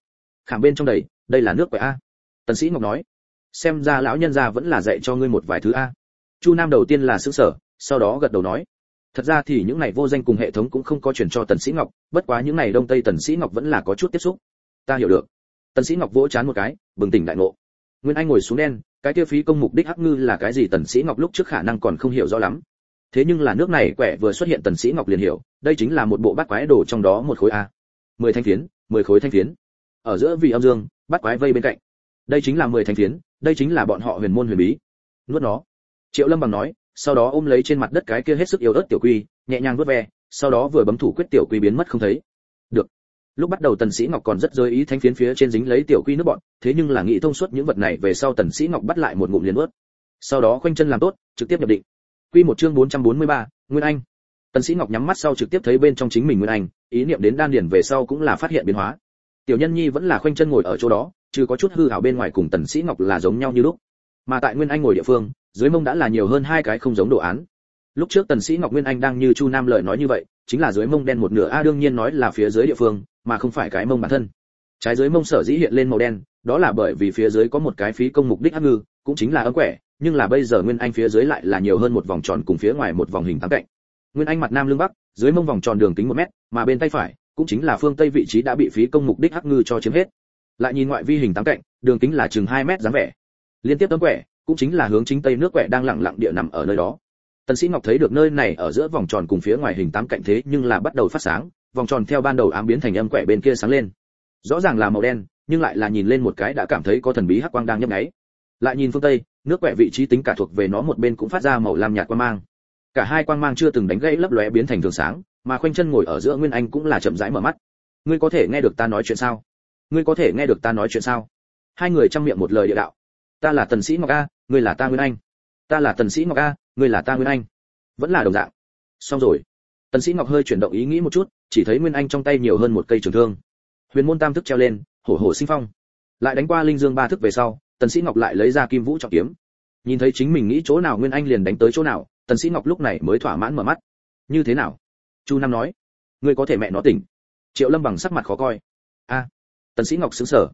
Khảm bên trong đầy, đây là nước quậy a. Tần sĩ ngọc nói, xem ra lão nhân gia vẫn là dạy cho ngươi một vài thứ a. Chu nam đầu tiên là sững sờ, sau đó gật đầu nói, thật ra thì những này vô danh cùng hệ thống cũng không có chuyển cho tần sĩ ngọc, bất quá những này đông tây tần sĩ ngọc vẫn là có chút tiếp xúc. Ta hiểu được. Tần sĩ ngọc vỗ chán một cái, bừng tỉnh đại ngộ. Nguyên anh ngồi xuống đen, cái tiêu phí công mục đích hắc ngư là cái gì tần sĩ ngọc lúc trước khả năng còn không hiểu rõ lắm thế nhưng là nước này quẻ vừa xuất hiện tần sĩ ngọc liền hiểu, đây chính là một bộ bát quái đồ trong đó một khối a. Mười thanh phiến, mười khối thanh phiến. Ở giữa vị âm dương, bát quái vây bên cạnh. Đây chính là mười thanh phiến, đây chính là bọn họ huyền môn huyền bí. Nuốt nó. Triệu lâm bằng nói, sau đó ôm lấy trên mặt đất cái kia hết sức yếu ớt tiểu quy, nhẹ nhàng vuốt ve, sau đó vừa bấm thủ quyết tiểu quy biến mất không thấy. Được. Lúc bắt đầu tần sĩ ngọc còn rất rơi ý thanh phiến phía trên dính lấy tiểu quy nước bọn, thế nhưng là nghĩ thông suốt những vật này về sau tần sĩ ngọc bắt lại một ngụm liền nuốt. Sau đó khoanh chân làm tốt, trực tiếp nhập định quy một chương 443, nguyên anh. Tần sĩ ngọc nhắm mắt sau trực tiếp thấy bên trong chính mình nguyên anh ý niệm đến đan Điền về sau cũng là phát hiện biến hóa. Tiểu nhân nhi vẫn là khoanh chân ngồi ở chỗ đó chưa có chút hư hảo bên ngoài cùng tần sĩ ngọc là giống nhau như lúc. Mà tại nguyên anh ngồi địa phương dưới mông đã là nhiều hơn hai cái không giống đồ án. Lúc trước tần sĩ ngọc nguyên anh đang như chu nam lợi nói như vậy chính là dưới mông đen một nửa a đương nhiên nói là phía dưới địa phương mà không phải cái mông bản thân. Trái dưới mông sở dĩ hiện lên màu đen đó là bởi vì phía dưới có một cái phí công mục đích hắc ngư cũng chính là ấm quẻ nhưng là bây giờ nguyên anh phía dưới lại là nhiều hơn một vòng tròn cùng phía ngoài một vòng hình tám cạnh nguyên anh mặt nam lưng bắc, dưới mông vòng tròn đường kính một mét, mà bên tay phải, cũng chính là phương tây vị trí đã bị phí công mục đích hắc ngư cho chiếm hết. Lại nhìn ngoại vi hình tám cạnh đường kính là chừng hai mét dáng vẻ. Liên tiếp tấm quẻ, cũng chính là hướng chính tây nước quẻ đang lặng lặng địa nằm ở nơi đó. Tần sĩ ngọc thấy được nơi này ở giữa vòng tròn cùng phía ngoài hình tám cạnh thế nhưng là bắt đầu phát sáng, vòng tròn theo ban đầu ám biến thành âm quẻ bên kia sáng lên. Rõ ràng là màu đen, nhưng lại là nhìn lên một cái đã cảm thấy có thần bí hắc quang đang nhấp nháy. Lại nhìn phương tây nước quẹ vị trí tính cả thuộc về nó một bên cũng phát ra màu lam nhạt quang mang. Cả hai quang mang chưa từng đánh gãy lấp lóe biến thành thường sáng, mà khoanh chân ngồi ở giữa nguyên anh cũng là chậm rãi mở mắt. Ngươi có thể nghe được ta nói chuyện sao? Ngươi có thể nghe được ta nói chuyện sao? Hai người chăm miệng một lời địa đạo. Ta là tần sĩ ngọc a, ngươi là ta nguyên anh. Ta là tần sĩ ngọc a, ngươi là ta nguyên anh. Vẫn là đồng dạng. Xong rồi. Tần sĩ ngọc hơi chuyển động ý nghĩ một chút, chỉ thấy nguyên anh trong tay nhiều hơn một cây trường thương. Huyền môn tam thức treo lên, hổ hổ sinh phong. Lại đánh qua linh dương ba thức về sau tần sĩ ngọc lại lấy ra kim vũ trọng kiếm. Nhìn thấy chính mình nghĩ chỗ nào nguyên anh liền đánh tới chỗ nào, tần sĩ ngọc lúc này mới thỏa mãn mở mắt. Như thế nào? Chu nam nói. Ngươi có thể mẹ nó tỉnh. Triệu lâm bằng sắc mặt khó coi. A. Tần sĩ ngọc sững sờ.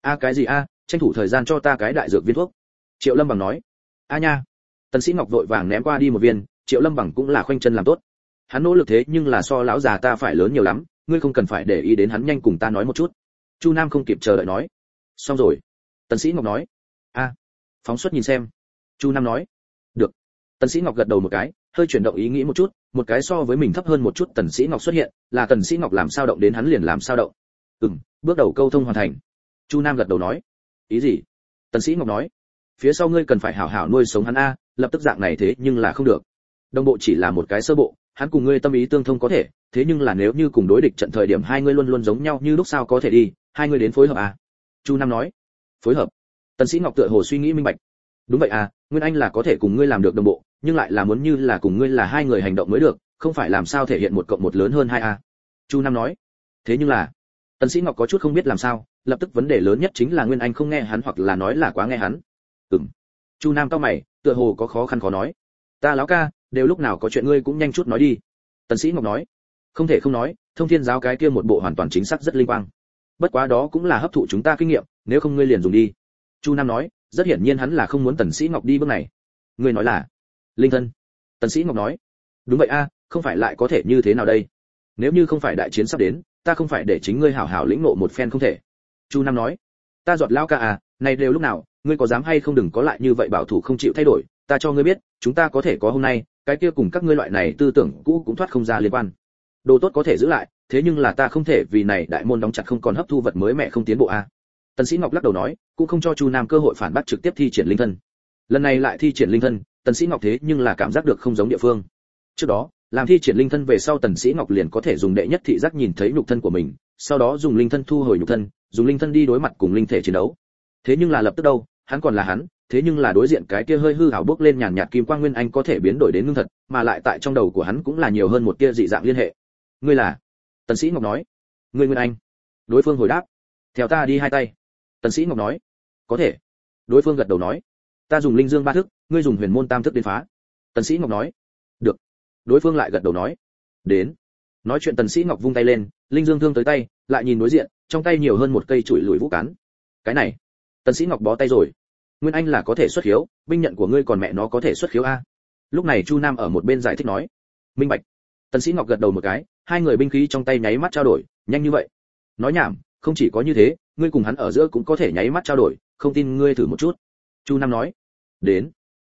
A cái gì a, tranh thủ thời gian cho ta cái đại dược viên thuốc. Triệu lâm bằng nói. A nha. Tần sĩ ngọc vội vàng ném qua đi một viên, triệu lâm bằng cũng là khoanh chân làm tốt. Hắn nỗ lực thế nhưng là so lão già ta phải lớn nhiều lắm, ngươi không cần phải để ý đến hắn nhanh cùng ta nói một chút. Chu nam không kịp chờ đợi nói. Xong rồi tần sĩ ngọc nói. A, phóng xuất nhìn xem. Chu nam nói. Được. Tần sĩ ngọc gật đầu một cái, hơi chuyển động ý nghĩ một chút, một cái so với mình thấp hơn một chút tần sĩ ngọc xuất hiện, là tần sĩ ngọc làm sao động đến hắn liền làm sao động. Ừm, bước đầu câu thông hoàn thành. Chu nam gật đầu nói. Ý gì? Tần sĩ ngọc nói. Phía sau ngươi cần phải hảo hảo nuôi sống hắn a, lập tức dạng này thế nhưng là không được. Đồng bộ chỉ là một cái sơ bộ, hắn cùng ngươi tâm ý tương thông có thể, thế nhưng là nếu như cùng đối địch trận thời điểm hai ngươi luôn luôn giống nhau như lúc sao có thể đi, hai ngươi đến phối hợp à chu nam nói phối hợp. Tần sĩ ngọc tựa hồ suy nghĩ minh bạch. Đúng vậy à nguyên anh là có thể cùng ngươi làm được đồng bộ, nhưng lại là muốn như là cùng ngươi là hai người hành động mới được, không phải làm sao thể hiện một cộng một lớn hơn hai a. À. chu nam nói. Thế nhưng là, tần sĩ ngọc có chút không biết làm sao, lập tức vấn đề lớn nhất chính là nguyên anh không nghe hắn hoặc là nói là quá nghe hắn. Ừm. Chu nam cao mày, tựa hồ có khó khăn khó nói. Ta lão ca, đều lúc nào có chuyện ngươi cũng nhanh chút nói đi. Tần sĩ ngọc nói. Không thể không nói, thông thiên giáo cái kia một bộ hoàn toàn chính xác rất linh quang bất quá đó cũng là hấp thụ chúng ta kinh nghiệm, nếu không ngươi liền dùng đi. Chu nam nói, rất hiển nhiên hắn là không muốn tần sĩ ngọc đi bước này. Ngươi nói là? Linh thân. Tần sĩ ngọc nói. Đúng vậy a, không phải lại có thể như thế nào đây? Nếu như không phải đại chiến sắp đến, ta không phải để chính ngươi hảo hảo lĩnh ngộ một phen không thể. Chu nam nói. Ta giọt lao ca à này đều lúc nào, ngươi có dám hay không đừng có lại như vậy bảo thủ không chịu thay đổi, ta cho ngươi biết, chúng ta có thể có hôm nay, cái kia cùng các ngươi loại này tư tưởng cũ cũng thoát không ra liên quan. Đồ tốt có thể giữ lại thế nhưng là ta không thể vì này đại môn đóng chặt không còn hấp thu vật mới mẹ không tiến bộ a. À. tần sĩ ngọc lắc đầu nói, cũng không cho chu nam cơ hội phản bác trực tiếp thi triển linh thân. Lần này lại thi triển linh thân, tần sĩ ngọc thế nhưng là cảm giác được không giống địa phương. Trước đó, làm thi triển linh thân về sau tần sĩ ngọc liền có thể dùng đệ nhất thị giác nhìn thấy nhục thân của mình, sau đó dùng linh thân thu hồi nhục thân, dùng linh thân đi đối mặt cùng linh thể chiến đấu. Thế nhưng là lập tức đâu, hắn còn là hắn, thế nhưng là đối diện cái kia hơi hư hào bước lên nhàn nhạt kim quang nguyên anh có thể biến đổi đến ngưng thật, mà lại tại trong đầu của hắn cũng là nhiều hơn một tia dị dạng liên hệ. Ngươi là? Tần sĩ ngọc nói. Ngươi nguyên anh. Đối phương hồi đáp. Theo ta đi hai tay. Tần sĩ ngọc nói. Có thể. Đối phương gật đầu nói. Ta dùng linh dương ba thức, ngươi dùng huyền môn tam thức đến phá. Tần sĩ ngọc nói. Được. Đối phương lại gật đầu nói. Đến. Nói chuyện tần sĩ ngọc vung tay lên, linh dương thương tới tay, lại nhìn đối diện, trong tay nhiều hơn một cây chuỗi lùi vũ cán. Cái này. Tần sĩ ngọc bó tay rồi. Nguyên anh là có thể xuất hiếu binh nhận của ngươi còn mẹ nó có thể xuất hiếu a. Lúc này chu nam ở một bên giải thích nói. Minh bạch. Tần sĩ ngọc gật đầu một cái hai người binh khí trong tay nháy mắt trao đổi, nhanh như vậy. Nói nhảm, không chỉ có như thế, ngươi cùng hắn ở giữa cũng có thể nháy mắt trao đổi, không tin ngươi thử một chút. Chu nam nói. Đến.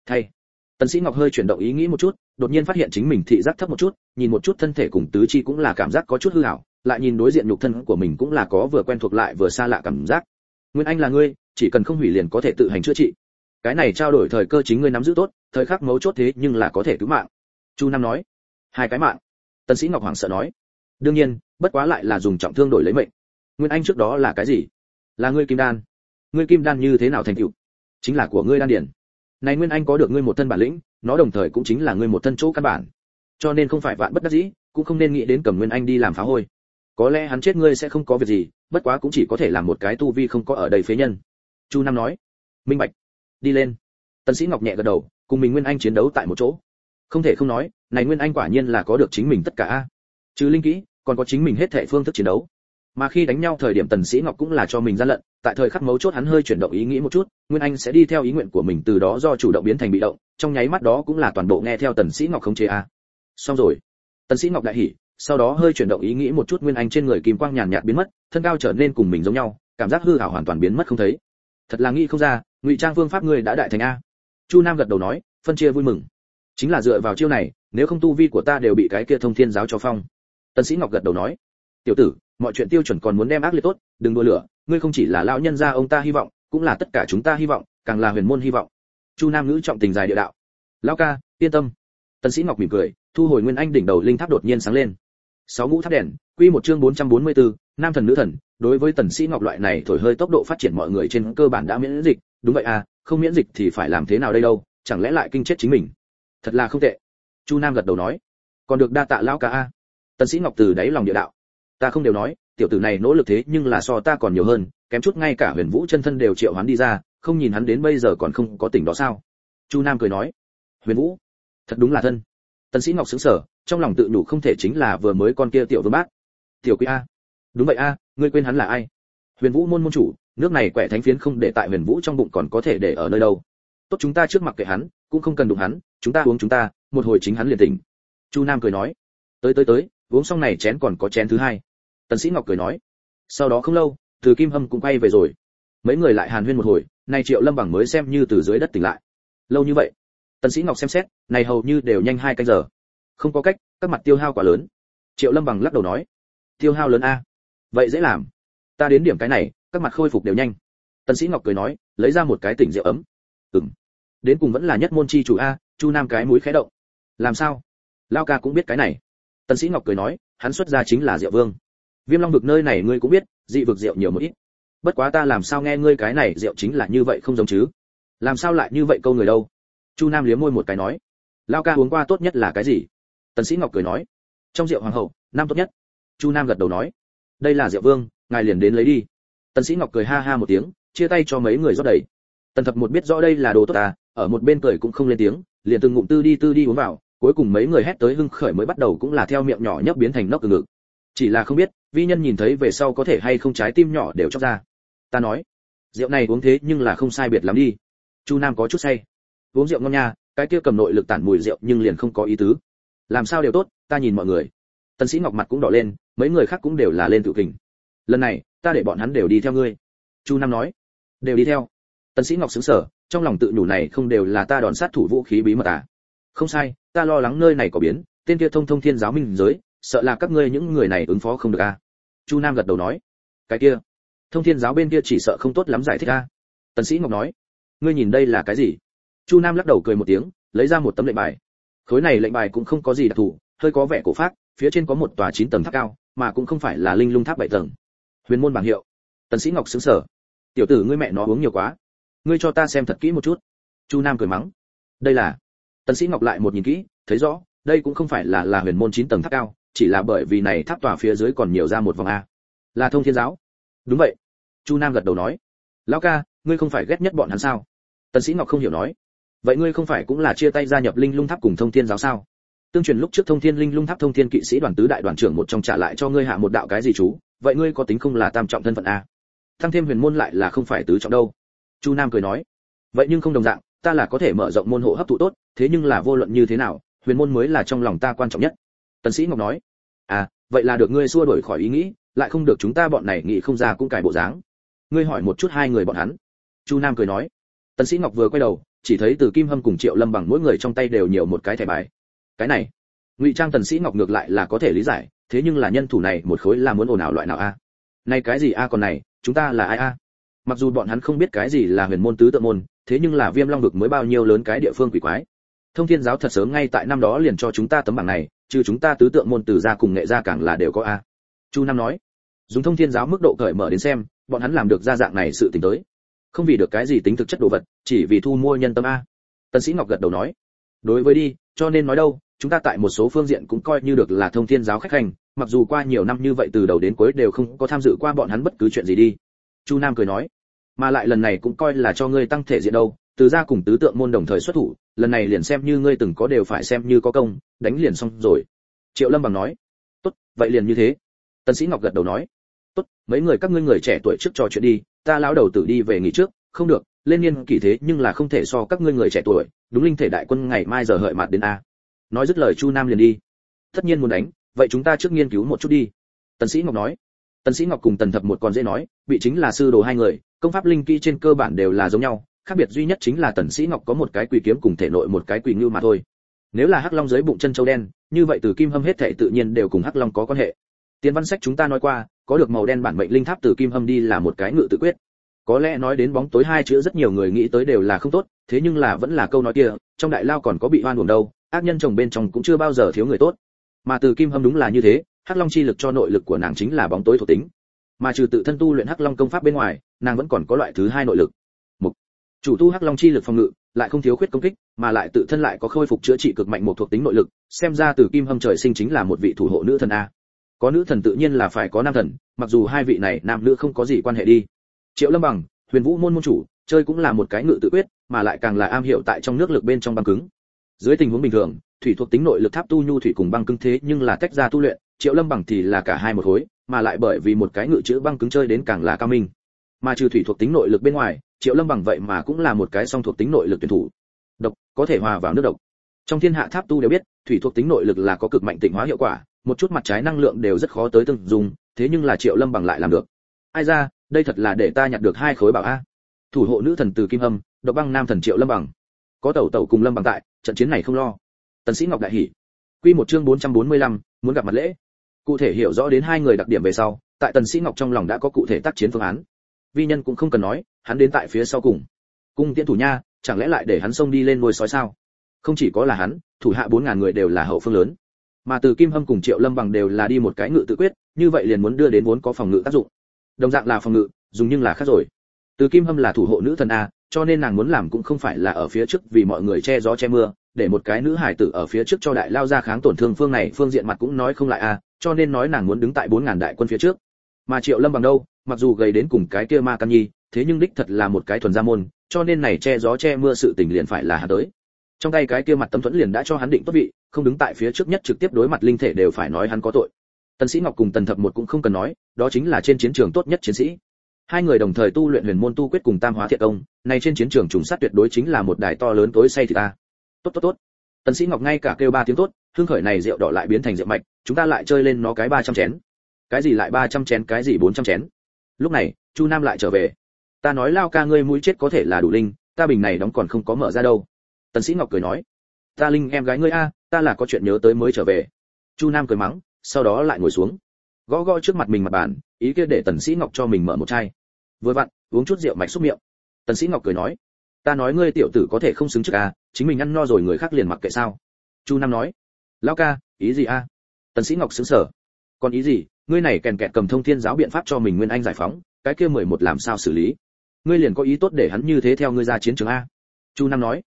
Thay. Tần sĩ ngọc hơi chuyển động ý nghĩ một chút, đột nhiên phát hiện chính mình thị giác thấp một chút, nhìn một chút thân thể cùng tứ chi cũng là cảm giác có chút hư ảo, lại nhìn đối diện nhục thân của mình cũng là có vừa quen thuộc lại vừa xa lạ cảm giác. Nguyên anh là ngươi, chỉ cần không hủy liền có thể tự hành chữa trị. Cái này trao đổi thời cơ chính ngươi nắm giữ tốt, thời khắc mấu chốt thế nhưng là có thể cứu mạng. Chu nam nói. Hai cái mạng. Tân sĩ ngọc hoàng sợ nói, đương nhiên, bất quá lại là dùng trọng thương đổi lấy mệnh. Nguyên anh trước đó là cái gì? Là ngươi kim đan. Ngươi kim đan như thế nào thành tựu? Chính là của ngươi đan điển này nguyên anh có được ngươi một thân bản lĩnh, nó đồng thời cũng chính là ngươi một thân chỗ căn bản. Cho nên không phải vạn bất đắc dĩ, cũng không nên nghĩ đến cầm nguyên anh đi làm phá hôi. Có lẽ hắn chết ngươi sẽ không có việc gì, bất quá cũng chỉ có thể làm một cái tu vi không có ở đây phế nhân. Chu nam nói. Minh bạch, đi lên. Tần sĩ ngọc nhẹ gật đầu, cùng mình nguyên anh chiến đấu tại một chỗ. Không thể không nói này nguyên anh quả nhiên là có được chính mình tất cả a. Chứ linh kỹ, còn có chính mình hết thể phương thức chiến đấu. Mà khi đánh nhau thời điểm tần sĩ ngọc cũng là cho mình gian lận tại thời khắc mấu chốt hắn hơi chuyển động ý nghĩ một chút, nguyên anh sẽ đi theo ý nguyện của mình từ đó do chủ động biến thành bị động, trong nháy mắt đó cũng là toàn bộ nghe theo tần sĩ ngọc không chế a. Xong rồi, tần sĩ ngọc đại hỉ, sau đó hơi chuyển động ý nghĩ một chút nguyên anh trên người kim quang nhàn nhạt biến mất, thân cao trở nên cùng mình giống nhau, cảm giác hư ảo hoàn toàn biến mất không thấy. Thật là nghĩ không ra, ngụy trang phương pháp ngươi đã đại thành a. Chu nam gật đầu nói, phân chia vui mừng chính là dựa vào chiêu này nếu không tu vi của ta đều bị cái kia thông thiên giáo cho phong. Tần sĩ ngọc gật đầu nói tiểu tử mọi chuyện tiêu chuẩn còn muốn đem ác liệt tốt đừng đua lửa ngươi không chỉ là lão nhân gia ông ta hy vọng cũng là tất cả chúng ta hy vọng càng là huyền môn hy vọng. Chu nam ngữ trọng tình dài địa đạo lão ca yên tâm. Tần sĩ ngọc mỉm cười thu hồi nguyên anh đỉnh đầu linh tháp đột nhiên sáng lên. Sáu ngũ tháp đèn quy một chương 444, nam thần nữ thần đối với tần sĩ ngọc loại này thổi hơi tốc độ phát triển mọi người trên cơ bản đã miễn dịch đúng vậy à không miễn dịch thì phải làm thế nào đây đâu chẳng lẽ lại kinh chết chính mình? Thật là không tệ. Chu nam gật đầu nói, còn được đa tạ lão ca a. Tần sĩ ngọc từ đáy lòng địa đạo. Ta không đều nói, tiểu tử này nỗ lực thế nhưng là so ta còn nhiều hơn, kém chút ngay cả huyền vũ chân thân đều triệu hoán đi ra, không nhìn hắn đến bây giờ còn không có tỉnh đó sao? Chu nam cười nói, huyền vũ, thật đúng là thân. Tần sĩ ngọc sững sờ, trong lòng tự nhủ không thể chính là vừa mới con kia tiểu vương Bác. tiểu quý a. Đúng vậy a, ngươi quên hắn là ai? Huyền vũ môn môn chủ, nước này quẻ thánh phiến không để tại huyền vũ trong bụng còn có thể để ở nơi đâu. Tốt chúng ta trước mặt kệ hắn, cũng không cần đụng hắn chúng ta uống chúng ta, một hồi chính hắn liền tỉnh. Chu nam cười nói. Tới tới tới, uống xong này chén còn có chén thứ hai. Tần sĩ ngọc cười nói. Sau đó không lâu, từ kim hâm cũng quay về rồi. Mấy người lại hàn huyên một hồi này triệu lâm bằng mới xem như từ dưới đất tỉnh lại. Lâu như vậy, tần sĩ ngọc xem xét, này hầu như đều nhanh hai canh giờ. Không có cách, các mặt tiêu hao quá lớn. Triệu lâm bằng lắc đầu nói. Tiêu hao lớn a? Vậy dễ làm. Ta đến điểm cái này, các mặt khôi phục đều nhanh. Tần sĩ ngọc cười nói, lấy ra một cái tỉnh rượu ấm. Ừm đến cùng vẫn là nhất môn chi chủ a, chu nam cái mũi khẽ động. Làm sao? Lao ca cũng biết cái này. Tần sĩ ngọc cười nói, hắn xuất gia chính là diệu vương. Viêm long vực nơi này ngươi cũng biết, dị vực rượu nhiều một ít. Bất quá ta làm sao nghe ngươi cái này rượu chính là như vậy không giống chứ? Làm sao lại như vậy câu người đâu? Chu nam liếm môi một cái nói, lao ca uống qua tốt nhất là cái gì? Tần sĩ ngọc cười nói, trong rượu hoàng hậu nam tốt nhất. Chu nam gật đầu nói, đây là rượu vương, ngài liền đến lấy đi. Tần sĩ ngọc cười ha ha một tiếng, chia tay cho mấy người rót đầy. Tần thập một biết rõ đây là đồ tốt ta ở một bên cười cũng không lên tiếng, liền từng ngụm tư đi tư đi uống vào, cuối cùng mấy người hét tới hưng khởi mới bắt đầu cũng là theo miệng nhỏ nhấp biến thành nóc từ ngực. Chỉ là không biết, vi nhân nhìn thấy về sau có thể hay không trái tim nhỏ đều chóc ra. Ta nói, rượu này uống thế nhưng là không sai biệt lắm đi. Chu nam có chút say. Uống rượu ngon nha, cái kia cầm nội lực tản mùi rượu nhưng liền không có ý tứ. Làm sao đều tốt, ta nhìn mọi người. Tân sĩ ngọc mặt cũng đỏ lên, mấy người khác cũng đều là lên tự kình. Lần này, ta để bọn hắn đều đi theo ngươi. Chu nam nói, đều đi theo tần sĩ ngọc sững sờ trong lòng tự nhủ này không đều là ta đòn sát thủ vũ khí bí mật à. Không sai, ta lo lắng nơi này có biến, tên kia thông thông thiên giáo minh giới, sợ là các ngươi những người này ứng phó không được a à? chu nam gật đầu nói, cái kia, thông thiên giáo bên kia chỉ sợ không tốt lắm giải thích a à? tần sĩ ngọc nói, ngươi nhìn đây là cái gì? Chu nam lắc đầu cười một tiếng, lấy ra một tấm lệnh bài. Khối này lệnh bài cũng không có gì đặc thù, hơi có vẻ cổ phác, phía trên có một tòa chín tầng tháp cao, mà cũng không phải là linh lung tháp bảy tầng. Huyền môn bảng hiệu. Tần sĩ ngọc sững sờ tiểu tử ngươi mẹ nó uống nhiều quá ngươi cho ta xem thật kỹ một chút. Chu nam cười mắng. Đây là, tần sĩ ngọc lại một nhìn kỹ, thấy rõ, đây cũng không phải là là huyền môn chín tầng tháp cao, chỉ là bởi vì này tháp tòa phía dưới còn nhiều ra một vòng a. Là thông thiên giáo. Đúng vậy. Chu nam gật đầu nói. Lão ca, ngươi không phải ghét nhất bọn hắn sao? Tần sĩ ngọc không hiểu nói. Vậy ngươi không phải cũng là chia tay gia nhập linh lung tháp cùng thông thiên giáo sao? Tương truyền lúc trước thông thiên linh lung tháp thông thiên kỵ sĩ đoàn tứ đại đoàn trưởng một trong trả lại cho ngươi hạ một đạo cái gì chú? Vậy ngươi có tính không là tam trọng thân phận a? Thăng thêm huyền môn lại là không phải tứ trọng đâu chu nam cười nói, vậy nhưng không đồng dạng, ta là có thể mở rộng môn hộ hấp thụ tốt, thế nhưng là vô luận như thế nào, huyền môn mới là trong lòng ta quan trọng nhất. Tần sĩ ngọc nói à vậy là được ngươi xua đuổi khỏi ý nghĩ, lại không được chúng ta bọn này nghĩ không ra cũng cải bộ dáng. Ngươi hỏi một chút hai người bọn hắn. Chu nam cười nói. Tần sĩ ngọc vừa quay đầu, chỉ thấy từ kim hâm cùng triệu lâm bằng mỗi người trong tay đều nhiều một cái thẻ bài. Cái này, ngụy trang tần sĩ ngọc ngược lại là có thể lý giải, thế nhưng là nhân thủ này một khối là muốn ồn ào loại nào a? Nay cái gì a còn này, chúng ta là ai a? Mặc dù bọn hắn không biết cái gì là huyền môn tứ tự môn, thế nhưng là viêm long vực mới bao nhiêu lớn cái địa phương quỷ quái. Thông thiên giáo thật sớm ngay tại năm đó liền cho chúng ta tấm bảng này, trừ chúng ta tứ tượng môn từ gia cùng nghệ gia càng là đều có a. Chu nam nói. Dùng thông thiên giáo mức độ cởi mở đến xem, bọn hắn làm được ra dạng này sự tình tới. Không vì được cái gì tính thực chất đồ vật, chỉ vì thu mua nhân tâm a. Tần sĩ ngọc gật đầu nói. Đối với đi, cho nên nói đâu, chúng ta tại một số phương diện cũng coi như được là thông thiên giáo khách hành, mặc dù qua nhiều năm như vậy từ đầu đến cuối đều không có tham dự qua bọn hắn bất cứ chuyện gì đi. Chu nam cười nói mà lại lần này cũng coi là cho ngươi tăng thể diện đâu, từ ra cùng tứ tượng môn đồng thời xuất thủ, lần này liền xem như ngươi từng có đều phải xem như có công, đánh liền xong rồi. Triệu lâm bằng nói. Tốt, vậy liền như thế. Tần sĩ ngọc gật đầu nói. Tốt, mấy người các ngươi người trẻ tuổi trước trò chuyện đi, ta lão đầu tử đi về nghỉ trước, không được, lên niên kỳ thế nhưng là không thể so các ngươi người trẻ tuổi, đúng linh thể đại quân ngày mai giờ hợi mặt đến a. Nói dứt lời chu nam liền đi. Tất nhiên muốn đánh, vậy chúng ta trước nghiên cứu một chút đi. Tần sĩ ngọc nói. Tần sĩ ngọc cùng tần thập một còn dễ nói, bị chính là sư đồ hai người công pháp linh kỹ trên cơ bản đều là giống nhau, khác biệt duy nhất chính là tần sĩ ngọc có một cái quỳ kiếm cùng thể nội một cái quỳ ngưu mà thôi. Nếu là hắc long dưới bụng chân châu đen, như vậy từ kim hâm hết thảy tự nhiên đều cùng hắc long có quan hệ. Tiên văn sách chúng ta nói qua, có được màu đen bản mệnh linh tháp từ kim hâm đi là một cái ngự tự quyết. Có lẽ nói đến bóng tối hai chữ rất nhiều người nghĩ tới đều là không tốt, thế nhưng là vẫn là câu nói kia, trong đại lao còn có bị oan uổng đâu, ác nhân chồng bên trong cũng chưa bao giờ thiếu người tốt. Mà từ kim hâm đúng là như thế, hắc long chi lực cho nội lực của nàng chính là bóng tối thuộc tính mà trừ tự thân tu luyện hắc long công pháp bên ngoài, nàng vẫn còn có loại thứ hai nội lực. Một chủ tu hắc long chi lực phòng ngự, lại không thiếu khuyết công kích, mà lại tự thân lại có khôi phục chữa trị cực mạnh một thuộc tính nội lực, xem ra từ kim hâm trời sinh chính là một vị thủ hộ nữ thần a. Có nữ thần tự nhiên là phải có nam thần, mặc dù hai vị này nam nữ không có gì quan hệ đi. Triệu lâm bằng, huyền vũ môn môn chủ, chơi cũng là một cái ngự tự quyết, mà lại càng là am hiểu tại trong nước lực bên trong băng cứng. Dưới tình huống bình thường, thủy thuộc tính nội lực tháp tu nhu thủy cùng băng cứng thế nhưng là tách ra tu luyện, triệu lâm bằng thì là cả hai một khối mà lại bởi vì một cái ngự chữ băng cứng chơi đến càng là cao minh. Mà trừ thủy thuộc tính nội lực bên ngoài triệu lâm bằng vậy mà cũng là một cái song thuộc tính nội lực tuyển thủ. Độc có thể hòa vào nước độc. Trong thiên hạ tháp tu đều biết thủy thuộc tính nội lực là có cực mạnh tịnh hóa hiệu quả một chút mặt trái năng lượng đều rất khó tới từng dùng thế nhưng là triệu lâm bằng lại làm được. Ai ra đây thật là để ta nhặt được hai khối bảo a. Thủ hộ nữ thần từ kim hâm độc băng nam thần triệu lâm bằng. Có tẩu tẩu cùng lâm bằng tại trận chiến này không lo. Tần sĩ ngọc đại hỉ. Quy một chương 445, muốn gặp mặt lễ cụ thể hiểu rõ đến hai người đặc điểm về sau, tại tần sĩ ngọc trong lòng đã có cụ thể tác chiến phương án. Vi nhân cũng không cần nói, hắn đến tại phía sau cùng. Cung tiễn thủ nha, chẳng lẽ lại để hắn xông đi lên nuôi sói sao? Không chỉ có là hắn, thủ hạ bốn ngàn người đều là hậu phương lớn. Mà từ kim hâm cùng triệu lâm bằng đều là đi một cái ngự tự quyết, như vậy liền muốn đưa đến vốn có phòng ngự tác dụng. Đồng dạng là phòng ngự, dùng nhưng là khác rồi. Từ kim hâm là thủ hộ nữ thần a, cho nên nàng muốn làm cũng không phải là ở phía trước vì mọi người che gió che mưa, để một cái nữ hải tử ở phía trước cho đại lao ra kháng tổn thương phương này, phương diện mặt cũng nói không lại a cho nên nói nàng muốn đứng tại bốn ngàn đại quân phía trước. Mà triệu lâm bằng đâu, mặc dù gầy đến cùng cái kia ma căn nhi, thế nhưng đích thật là một cái thuần gia môn, cho nên này che gió che mưa sự tình liền phải là hắn tới. Trong tay cái kia mặt tâm thuẫn liền đã cho hắn định tốt vị, không đứng tại phía trước nhất trực tiếp đối mặt linh thể đều phải nói hắn có tội. Tần sĩ ngọc cùng tần thập một cũng không cần nói, đó chính là trên chiến trường tốt nhất chiến sĩ. Hai người đồng thời tu luyện huyền môn tu quyết cùng tam hóa thiện công này trên chiến trường trùng sát tuyệt đối chính là một đài to lớn tối say thì ta. Tốt tốt tốt. Tần sĩ ngọc ngay cả kêu ba tiếng tốt, hương khởi này rượu đỏ lại biến thành rượu mạch chúng ta lại chơi lên nó cái 300 chén. Cái gì lại 300 chén cái gì 400 chén? Lúc này chu nam lại trở về. Ta nói lao ca ngươi mũi chết có thể là đủ linh ta bình này đóng còn không có mở ra đâu. Tần sĩ ngọc cười nói ta linh em gái ngươi a ta là có chuyện nhớ tới mới trở về. Chu nam cười mắng sau đó lại ngồi xuống. Gõ gõ trước mặt mình mặt bàn ý kia để tần sĩ ngọc cho mình mở một chai. Vừa vặn uống chút rượu mạch xúc miệng. Tần sĩ ngọc cười nói ta nói ngươi tiểu tử có thể không xứng trước a, chính mình ăn no rồi người khác liền mặc kệ sao? Chu nam nói lão ca ý gì a? Tần sĩ ngọc sững sờ còn ý gì? Ngươi này kèn kẹt cầm thông thiên giáo biện pháp cho mình nguyên anh giải phóng, cái kia mười một làm sao xử lý? Ngươi liền có ý tốt để hắn như thế theo ngươi ra chiến trường a. Chu nam nói.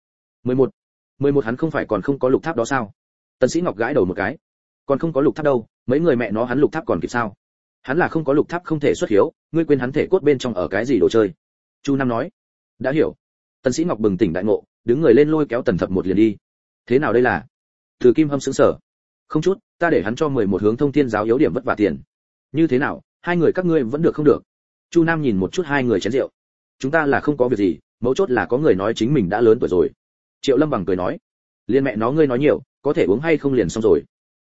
Mười một. Mười một hắn không phải còn không có lục tháp đó sao? Tần sĩ ngọc gãi đầu một cái. Còn không có lục tháp đâu, mấy người mẹ nó hắn lục tháp còn kịp sao? Hắn là không có lục tháp không thể xuất hiếu, ngươi quên hắn thể cốt bên trong ở cái gì đồ chơi? Chu nam nói. Đã hiểu. Tần sĩ ngọc bừng tỉnh đại ngộ, đứng người lên lôi kéo tần thập một liền đi. Thế nào đây là? Từ kim hâm sững sờ không chút, ta để hắn cho mười một hướng thông thiên giáo yếu điểm vất vả tiền. Như thế nào, hai người các ngươi vẫn được không được? Chu nam nhìn một chút hai người chén rượu. Chúng ta là không có việc gì, mấu chốt là có người nói chính mình đã lớn tuổi rồi. Triệu lâm bằng cười nói. Liên mẹ nó ngươi nói nhiều, có thể uống hay không liền xong rồi.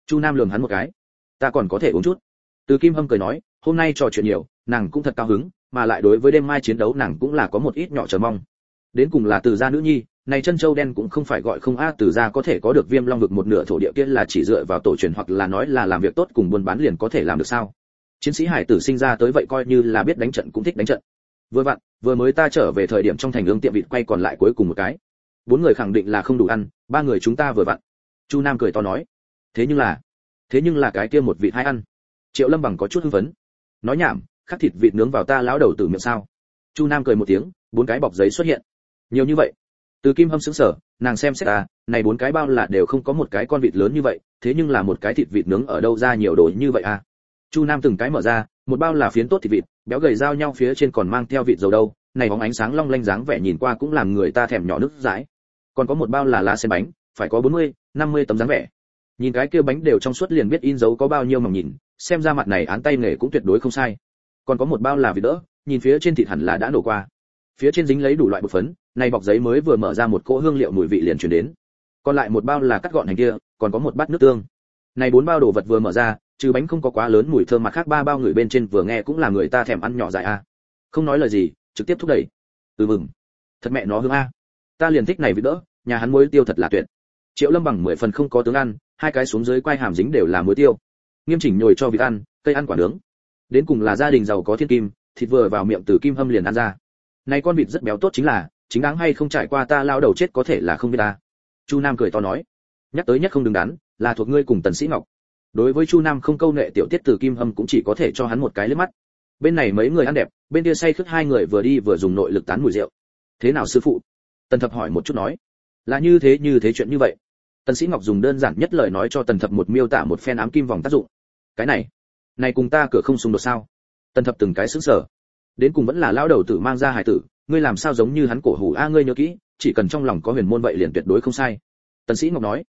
Chu nam lườm hắn một cái. Ta còn có thể uống chút. Từ kim hâm cười nói, hôm nay trò chuyện nhiều, nàng cũng thật cao hứng, mà lại đối với đêm mai chiến đấu nàng cũng là có một ít nhỏ chờ mong. Đến cùng là từ gia nữ nhi này chân châu đen cũng không phải gọi không a, từ gia có thể có được viêm long vực một nửa thổ địa kia là chỉ dựa vào tổ truyền hoặc là nói là làm việc tốt cùng buôn bán liền có thể làm được sao? Chiến sĩ hải tử sinh ra tới vậy coi như là biết đánh trận cũng thích đánh trận. Vừa vặn, vừa mới ta trở về thời điểm trong thành ương tiệm vịt quay còn lại cuối cùng một cái. Bốn người khẳng định là không đủ ăn, ba người chúng ta vừa vặn. Chu nam cười to nói. Thế nhưng là, thế nhưng là cái kia một vịt hai ăn. Triệu lâm bằng có chút hưng phấn. Nói nhảm, khắc thịt vịt nướng vào ta lão đầu từ miệng sao? Chu nam cười một tiếng, bốn cái bọc giấy xuất hiện. Nhiều như vậy từ kim hâm sững sở nàng xem xét à này bốn cái bao là đều không có một cái con vịt lớn như vậy thế nhưng là một cái thịt vịt nướng ở đâu ra nhiều đồ như vậy à? Chu nam từng cái mở ra một bao là phiến tốt thịt vịt béo gầy giao nhau phía trên còn mang theo vịt dầu đâu này bóng ánh sáng long lanh dáng vẻ nhìn qua cũng làm người ta thèm nhỏ nước dãi. Còn có một bao là lá sen bánh phải có 40, 50 tấm dáng vẻ. Nhìn cái kia bánh đều trong suốt liền biết in dấu có bao nhiêu mà nhìn xem ra mặt này án tay nghề cũng tuyệt đối không sai. Còn có một bao là vịt đỡ nhìn phía trên thịt hẳn là đã nổ qua. Phía trên dính lấy đủ loại bột phấn này bọc giấy mới vừa mở ra một cỗ hương liệu mùi vị liền truyền đến. Còn lại một bao là cắt gọn hành kia, còn có một bát nước tương. Này bốn bao đồ vật vừa mở ra, trừ bánh không có quá lớn mùi thơm mặt khác ba bao người bên trên vừa nghe cũng là người ta thèm ăn nhỏ dại a. Không nói lời gì, trực tiếp thúc đẩy. Ừ mừng. Thật mẹ nó hương a. Ta liền thích này vị đỡ, nhà hắn muối tiêu thật là tuyệt. Triệu lâm bằng mười phần không có tướng ăn, hai cái xuống dưới quai hàm dính đều là muối tiêu. Nghiêm chỉnh nhồi cho vịt ăn, cây ăn quả nướng. Đến cùng là gia đình giàu có thiên kim, thịt vừa vào miệng từ kim hâm liền ăn ra. Này con vịt rất béo tốt chính là chính đáng hay không trải qua ta lao đầu chết có thể là không biết ta. Chu nam cười to nói. Nhắc tới nhất không đứng đắn, là thuộc ngươi cùng tần sĩ ngọc. Đối với chu nam không câu nệ tiểu tiết từ kim hâm cũng chỉ có thể cho hắn một cái lướt mắt. Bên này mấy người ăn đẹp, bên kia say khướt hai người vừa đi vừa dùng nội lực tán mùi rượu. Thế nào sư phụ? Tần thập hỏi một chút nói. Là như thế như thế chuyện như vậy. Tần sĩ ngọc dùng đơn giản nhất lời nói cho tần thập một miêu tả một phen ám kim vòng tác dụng. Cái này này cùng ta cửa không xung đột sao? Tần thập từng cái sững sờ. Đến cùng vẫn là lão đầu tử mang ra hải tử ngươi làm sao giống như hắn cổ hủ a, ngươi nhớ kỹ, chỉ cần trong lòng có huyền môn vậy liền tuyệt đối không sai. Tần sĩ ngọc nói.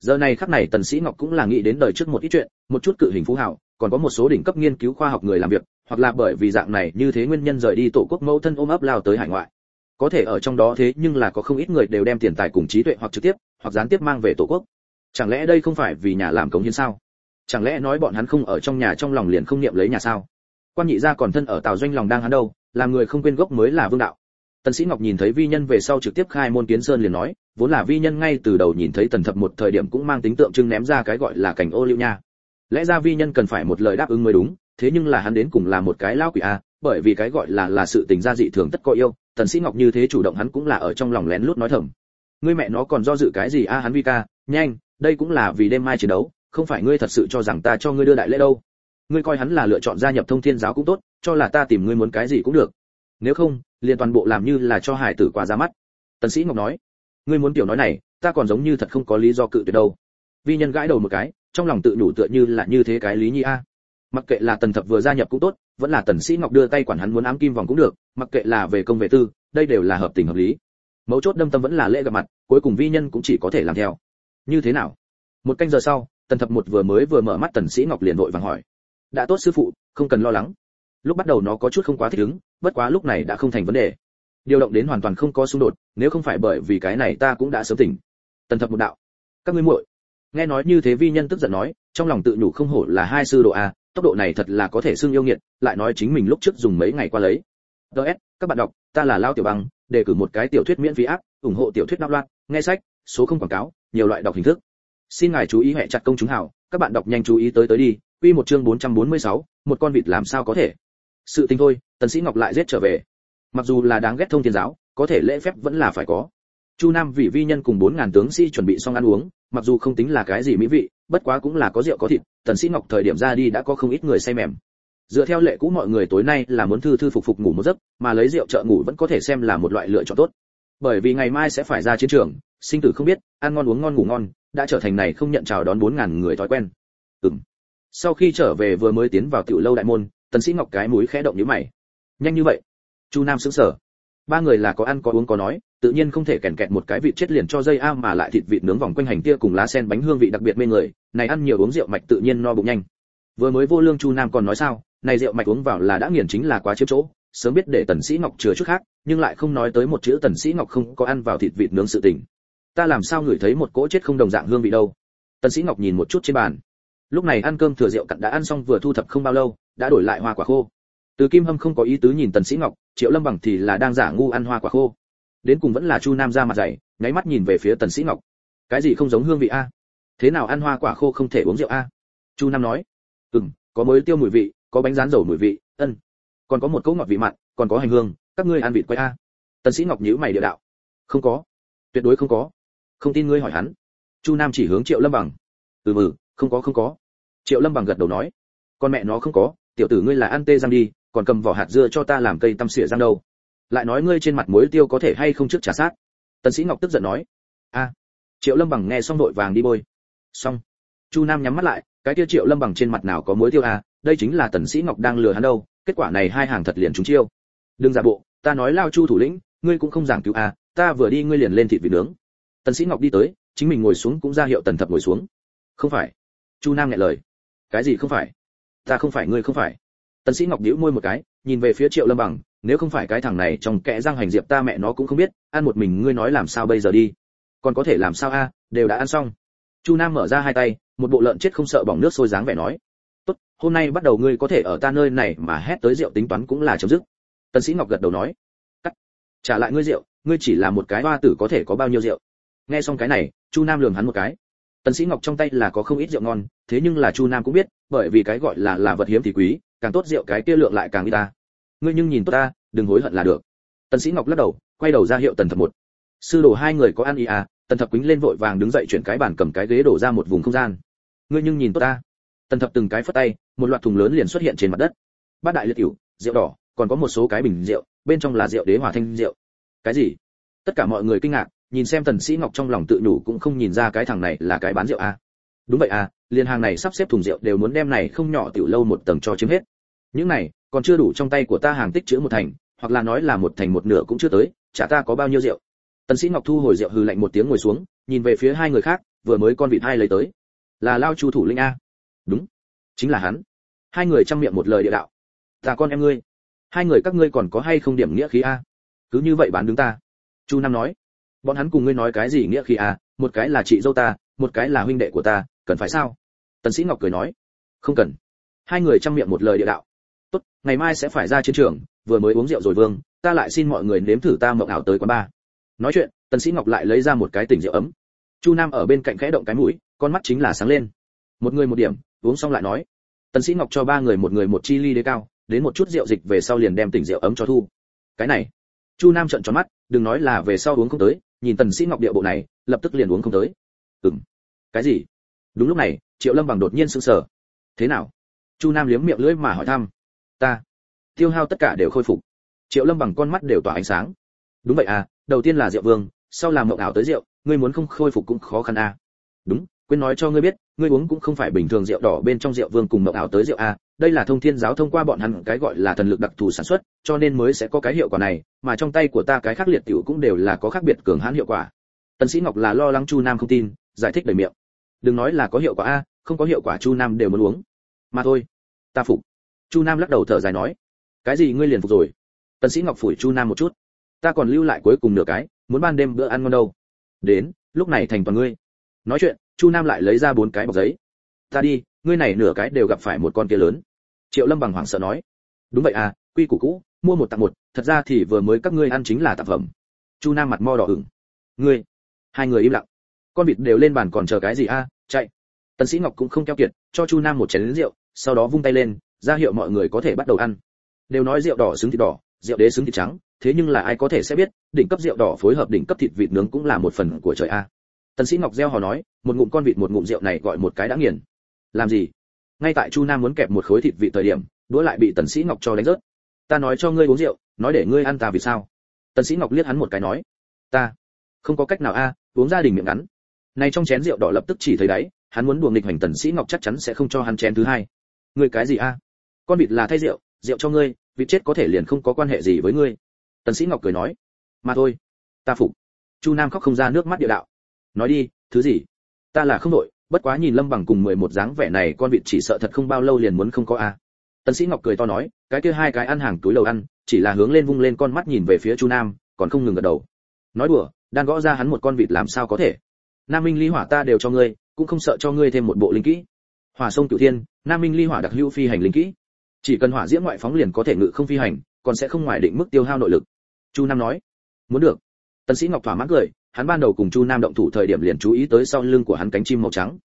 Giờ này khắc này tần sĩ ngọc cũng là nghĩ đến đời trước một ít chuyện, một chút cự hình phú hảo, còn có một số đỉnh cấp nghiên cứu khoa học người làm việc, hoặc là bởi vì dạng này như thế nguyên nhân rời đi tổ quốc mẫu thân ôm ấp lao tới hải ngoại. Có thể ở trong đó thế nhưng là có không ít người đều đem tiền tài cùng trí tuệ hoặc trực tiếp, hoặc gián tiếp mang về tổ quốc. Chẳng lẽ đây không phải vì nhà làm cống hiến sao? Chẳng lẽ nói bọn hắn không ở trong nhà trong lòng liền không niệm lấy nhà sao? Quan nhị gia còn thân ở tào doanh lòng đang hắn đâu, làm người không quên gốc mới là vương đạo tần sĩ ngọc nhìn thấy vi nhân về sau trực tiếp khai môn kiến sơn liền nói, vốn là vi nhân ngay từ đầu nhìn thấy tần thập một thời điểm cũng mang tính tượng trưng ném ra cái gọi là cảnh ô liễu nha. Lẽ ra vi nhân cần phải một lời đáp ứng mới đúng, thế nhưng là hắn đến cùng là một cái lao quỷ a, bởi vì cái gọi là là sự tình gia dị thường tất có yêu, tần sĩ ngọc như thế chủ động hắn cũng là ở trong lòng lén lút nói thầm. Ngươi mẹ nó còn do dự cái gì a hắn vi ca, nhanh, đây cũng là vì đêm mai chiến đấu, không phải ngươi thật sự cho rằng ta cho ngươi đưa đại lễ đâu. Ngươi coi hắn là lựa chọn gia nhập thông thiên giáo cũng tốt, cho là ta tìm ngươi muốn cái gì cũng được. Nếu không liền toàn bộ làm như là cho hải tử quả ra mắt. Tần sĩ ngọc nói, ngươi muốn tiểu nói này, ta còn giống như thật không có lý do cự tuyệt đâu. Vi nhân gãi đầu một cái, trong lòng tự nhủ tựa như là như thế cái lý nhi a. Mặc kệ là tần thập vừa gia nhập cũng tốt, vẫn là tần sĩ ngọc đưa tay quản hắn muốn ám kim vòng cũng được, mặc kệ là về công về tư, đây đều là hợp tình hợp lý. Mấu chốt đâm tâm vẫn là lễ gặp mặt, cuối cùng vi nhân cũng chỉ có thể làm theo. Như thế nào? Một canh giờ sau, tần thập một vừa mới vừa mở mắt tần sĩ ngọc liền vội vàng hỏi, đã tốt sư phụ, không cần lo lắng. Lúc bắt đầu nó có chút không quá thích ứng bất quá lúc này đã không thành vấn đề. Điều động đến hoàn toàn không có xung đột nếu không phải bởi vì cái này ta cũng đã sớm tỉnh. Tần thập một đạo. Các ngươi muội. Nghe nói như thế vi nhân tức giận nói trong lòng tự nhủ không hổ là hai sư độ a tốc độ này thật là có thể xưng yêu nghiệt lại nói chính mình lúc trước dùng mấy ngày qua lấy. Ds các bạn đọc ta là lao tiểu băng đề cử một cái tiểu thuyết miễn phí áp ủng hộ tiểu thuyết đáp loạn nghe sách số không quảng cáo nhiều loại đọc hình thức. Xin ngài chú ý hệ chặt công chúng hảo các bạn đọc nhanh chú ý tới tới đi quy một chương 446, một con vịt làm sao có thể? Sự tình thôi, tần sĩ ngọc lại giết trở về. Mặc dù là đáng ghét thông thiên giáo, có thể lễ phép vẫn là phải có. Chu nam vì vi nhân cùng bốn ngàn tướng sĩ chuẩn bị xong ăn uống, mặc dù không tính là cái gì mỹ vị, bất quá cũng là có rượu có thịt, tần sĩ ngọc thời điểm ra đi đã có không ít người say mềm. Dựa theo lệ cũ mọi người tối nay là muốn thư thư phục phục ngủ một giấc, mà lấy rượu trợ ngủ vẫn có thể xem là một loại lựa chọn tốt. Bởi vì ngày mai sẽ phải ra chiến trường, sinh tử không biết, ăn ngon uống ngon ngủ ngon, đã trở thành này không nhận chào đón bốn ngàn người thói quen. Ừm. Sau khi trở về vừa mới tiến vào tiểu lâu đại môn tần sĩ ngọc cái mũi khẽ động như mày. Nhanh như vậy? Chu nam sững sờ. Ba người là có ăn có uống có nói, tự nhiên không thể kèn kẹt một cái vịt chết liền cho dây a mà lại thịt vịt nướng vòng quanh hành kia cùng lá sen bánh hương vị đặc biệt mê người, này ăn nhiều uống rượu mạch tự nhiên no bụng nhanh. Vừa mới vô lương chu nam còn nói sao, này rượu mạch uống vào là đã nghiền chính là quá chiếm chỗ, sớm biết để tần sĩ ngọc chừa chút khác, nhưng lại không nói tới một chữ tần sĩ ngọc không có ăn vào thịt vịt nướng sự tình. Ta làm sao ngửi thấy một cỗ chết không đồng dạng hương vị đâu? Tần sĩ ngọc nhìn một chút trên bàn lúc này ăn cơm thừa rượu cặn đã ăn xong vừa thu thập không bao lâu, đã đổi lại hoa quả khô. Từ kim hâm không có ý tứ nhìn tần sĩ ngọc, triệu lâm bằng thì là đang giả ngu ăn hoa quả khô. Đến cùng vẫn là chu nam ra mặt dày, nháy mắt nhìn về phía tần sĩ ngọc. Cái gì không giống hương vị a? Thế nào ăn hoa quả khô không thể uống rượu a? Chu nam nói. Ừm, có mới tiêu mùi vị, có bánh rán dầu mùi vị, ân. Còn có một cỗ ngọt vị mặn, còn có hành hương, các ngươi ăn vịt quay a. Tần sĩ ngọc nhíu mày địa đạo. Không có. Tuyệt đối không có. Không tin ngươi hỏi hắn. Chu nam chỉ hướng triệu lâm bằng. Ừ mừ không có không có. Triệu lâm bằng gật đầu nói, con mẹ nó không có, tiểu tử ngươi là ăn tê răng đi, còn cầm vỏ hạt dưa cho ta làm cây tăm xỉa răng đâu. Lại nói ngươi trên mặt muối tiêu có thể hay không trước trả sát tần sĩ ngọc tức giận nói, a. Triệu lâm bằng nghe xong đội vàng đi bôi. Xong. Chu nam nhắm mắt lại, cái kia triệu lâm bằng trên mặt nào có muối tiêu a đây chính là tần sĩ ngọc đang lừa hắn đâu, kết quả này hai hàng thật liền trúng chiêu. Đừng giả bộ, ta nói lao chu thủ lĩnh, ngươi cũng không giảng cứu a ta vừa đi ngươi liền lên thịt vịt nướng. Tần sĩ ngọc đi tới, chính mình ngồi xuống cũng ra hiệu tần thập ngồi xuống. Không phải chu nam nhẹ lời. Cái gì không phải? Ta không phải ngươi không phải. Tần sĩ ngọc nhíu môi một cái, nhìn về phía triệu lâm bằng, nếu không phải cái thằng này trong kẽ răng hành diệp ta mẹ nó cũng không biết, ăn một mình ngươi nói làm sao bây giờ đi? Còn có thể làm sao a? Đều đã ăn xong. Chu nam mở ra hai tay, một bộ lợn chết không sợ bỏng nước sôi dáng vẻ nói. Tốt, hôm nay bắt đầu ngươi có thể ở ta nơi này mà hét tới rượu tính toán cũng là chấm dứt. Tần sĩ ngọc gật đầu nói. Cắt. Trả lại ngươi rượu, ngươi chỉ là một cái hoa tử có thể có bao nhiêu rượu. Nghe xong cái này, chu nam lườm hắn một cái tần sĩ ngọc trong tay là có không ít rượu ngon, thế nhưng là chu nam cũng biết, bởi vì cái gọi là là vật hiếm thì quý, càng tốt rượu cái kia lượng lại càng ít ta. Ngươi nhưng nhìn tốt ta, đừng hối hận là được. Tần sĩ ngọc lắc đầu, quay đầu ra hiệu tần thập một. Sư đồ hai người có ăn ý à? Tần thập quýnh lên vội vàng đứng dậy chuyển cái bàn cầm cái ghế đổ ra một vùng không gian. Ngươi nhưng nhìn tốt ta. Tần thập từng cái phất tay, một loạt thùng lớn liền xuất hiện trên mặt đất. Bát đại liệt tiểu rượu đỏ, còn có một số cái bình rượu, bên trong là rượu đế hòa thanh rượu. Cái gì? Tất cả mọi người kinh ngạc nhìn xem tần sĩ ngọc trong lòng tự đủ cũng không nhìn ra cái thằng này là cái bán rượu à. đúng vậy à liên hàng này sắp xếp thùng rượu đều muốn đem này không nhỏ tiểu lâu một tầng cho chiếm hết. Những này, còn chưa đủ trong tay của ta hàng tích trữ một thành, hoặc là nói là một thành một nửa cũng chưa tới, chả ta có bao nhiêu rượu. Tần sĩ ngọc thu hồi rượu hừ lạnh một tiếng ngồi xuống, nhìn về phía hai người khác, vừa mới con vịt hai lấy tới. Là lao chu thủ linh a. Đúng, chính là hắn. Hai người trong miệng một lời địa đạo. Ta con em ngươi. Hai người các ngươi còn có hay không điểm nghĩa khí a? Cứ như vậy bán đứng ta. Chu nam nói bọn hắn cùng ngươi nói cái gì nghĩa khi à một cái là chị dâu ta, một cái là huynh đệ của ta, cần phải sao? Tần sĩ ngọc cười nói, không cần. Hai người trong miệng một lời địa đạo. Tốt, ngày mai sẽ phải ra chiến trường, vừa mới uống rượu rồi vương, ta lại xin mọi người nếm thử ta mộng ảo tới quán ba nói chuyện, tần sĩ ngọc lại lấy ra một cái tỉnh rượu ấm. Chu nam ở bên cạnh khẽ động cái mũi, con mắt chính là sáng lên. Một người một điểm, uống xong lại nói. Tần sĩ ngọc cho ba người một người một chi ly đế cao, đến một chút rượu dịch về sau liền đem tỉnh rượu ấm cho thu. Cái này chu nam trợn tròn mắt, đừng nói là về sau uống không tới, nhìn tần sĩ ngọc địa bộ này, lập tức liền uống không tới. Ừm. Cái gì? Đúng lúc này, triệu lâm bằng đột nhiên sững sờ. Thế nào? Chu nam liếm miệng lưỡi mà hỏi thăm. Ta. Tiêu hao tất cả đều khôi phục. Triệu lâm bằng con mắt đều tỏa ánh sáng. Đúng vậy à đầu tiên là rượu vương, sau là mộng ảo tới rượu ngươi muốn không khôi phục cũng khó khăn à. Đúng, quên nói cho ngươi biết ngươi uống cũng không phải bình thường rượu đỏ bên trong rượu vương cùng mộng ảo tới rượu a, đây là thông thiên giáo thông qua bọn hắn cái gọi là thần lực đặc thù sản xuất, cho nên mới sẽ có cái hiệu quả này, mà trong tay của ta cái khác liệt tiểu cũng đều là có khác biệt cường hãn hiệu quả. Tần sĩ ngọc là lo lắng chu nam không tin, giải thích đầy miệng. Đừng nói là có hiệu quả a, không có hiệu quả chu nam đều muốn uống. Mà thôi, ta phục. Chu nam lắc đầu thở dài nói, cái gì ngươi liền phục rồi? Tần sĩ ngọc phủi chu nam một chút, ta còn lưu lại cuối cùng nửa cái, muốn ban đêm bữa ăn ngon đâu. Đến, lúc này thành toàn ngươi. Nói chuyện chu nam lại lấy ra bốn cái bọc giấy. Ta đi, ngươi này nửa cái đều gặp phải một con kia lớn. Triệu lâm bằng hoảng sợ nói. Đúng vậy à quy củ cũ, mua một tặng một, thật ra thì vừa mới các ngươi ăn chính là tạp phẩm. Chu nam mặt mo đỏ ửng. Ngươi, hai người im lặng. Con vịt đều lên bàn còn chờ cái gì a, chạy. Tần sĩ ngọc cũng không keo kiệt, cho chu nam một chén rượu, sau đó vung tay lên, ra hiệu mọi người có thể bắt đầu ăn. Đều nói rượu đỏ xứng thịt đỏ, rượu đế xứng thịt trắng, thế nhưng là ai có thể sẽ biết, đỉnh cấp rượu đỏ phối hợp đỉnh cấp thịt vịt nướng cũng là một phần của trời a tần sĩ ngọc gieo hò nói, một ngụm con vịt một ngụm rượu này gọi một cái đã nghiền. Làm gì? Ngay tại chu nam muốn kẹp một khối thịt vịt thời điểm, đũa lại bị tần sĩ ngọc cho đánh rớt. Ta nói cho ngươi uống rượu, nói để ngươi ăn ta vì sao? Tần sĩ ngọc liếc hắn một cái nói, ta không có cách nào a, uống gia đình miệng ngắn. Này trong chén rượu đỏ lập tức chỉ thấy đáy, hắn muốn đuổi nghịch hành tần sĩ ngọc chắc chắn sẽ không cho hắn chén thứ hai. Ngươi cái gì a? Con vịt là thay rượu rượu cho ngươi, vịt chết có thể liền không có quan hệ gì với ngươi. Tần sĩ ngọc cười nói, mà thôi, ta phục. Chu nam khóc không ra nước mắt địa đạo nói đi, thứ gì? Ta là không đội, bất quá nhìn lâm bằng cùng mười một dáng vẻ này, con vịt chỉ sợ thật không bao lâu liền muốn không có a. Tần sĩ ngọc cười to nói, cái kia hai cái ăn hàng túi lầu ăn, chỉ là hướng lên vung lên con mắt nhìn về phía chu nam, còn không ngừng gật đầu. Nói đùa, đang gõ ra hắn một con vịt làm sao có thể? Nam minh ly hỏa ta đều cho ngươi, cũng không sợ cho ngươi thêm một bộ linh kỹ. Hỏa sông cửu thiên, nam minh ly hỏa đặc hữu phi hành linh kỹ. Chỉ cần hỏa diễm ngoại phóng liền có thể ngự không phi hành, còn sẽ không ngoài định mức tiêu hao nội lực. Chu nam nói, muốn được. Tần sĩ ngọc thỏa mãn cười hắn ban đầu cùng chu nam động thủ thời điểm liền chú ý tới sau lưng của hắn cánh chim màu trắng.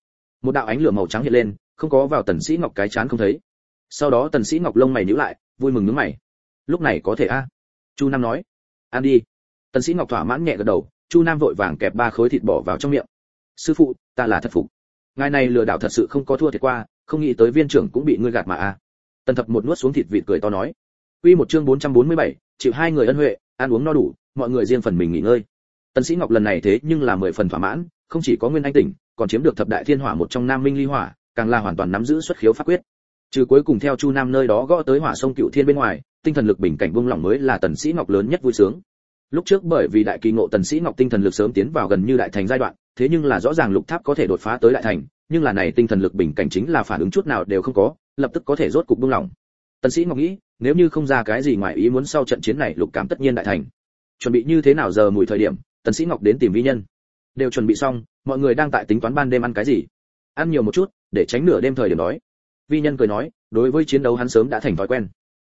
Một đạo ánh lửa màu trắng hiện lên không có vào tần sĩ ngọc cái chán không thấy. Sau đó tần sĩ ngọc lông mày nhíu lại vui mừng nhướng mày. Lúc này có thể a? Chu nam nói. Ăn đi. Tần sĩ ngọc thỏa mãn nhẹ gật đầu chu nam vội vàng kẹp ba khối thịt bỏ vào trong miệng. Sư phụ ta là thật phục. Ngài này lừa đảo thật sự không có thua thiệt qua không nghĩ tới viên trưởng cũng bị ngươi gạt mà a. Tần thập một nuốt xuống thịt vịt cười to nói. Quy một chương 447, chịu hai người ân huệ ăn uống no đủ mọi người riêng phần mình nghỉ ngơi. Tần Sĩ Ngọc lần này thế nhưng là mười phần thỏa mãn, không chỉ có nguyên anh tỉnh, còn chiếm được thập đại thiên hỏa một trong Nam Minh Ly Hỏa, càng là hoàn toàn nắm giữ xuất khiếu pháp quyết. Trừ cuối cùng theo Chu Nam nơi đó gõ tới hỏa sông Cựu Thiên bên ngoài, tinh thần lực bình cảnh buông lỏng mới là Tần Sĩ Ngọc lớn nhất vui sướng. Lúc trước bởi vì đại kỳ ngộ Tần Sĩ Ngọc tinh thần lực sớm tiến vào gần như đại thành giai đoạn, thế nhưng là rõ ràng lục tháp có thể đột phá tới đại thành, nhưng là này tinh thần lực bình cảnh chính là phản ứng chút nào đều không có, lập tức có thể rốt cục buông lỏng. Tần Sĩ Ngọc nghĩ, nếu như không ra cái gì ngoài ý muốn sau trận chiến này lục cảm tất nhiên đại thành. Chuẩn bị như thế nào giờ mùi thời điểm, tần sĩ ngọc đến tìm vi nhân. Đều chuẩn bị xong, mọi người đang tại tính toán ban đêm ăn cái gì. Ăn nhiều một chút, để tránh nửa đêm thời điểm đói. Vi nhân cười nói, đối với chiến đấu hắn sớm đã thành thói quen.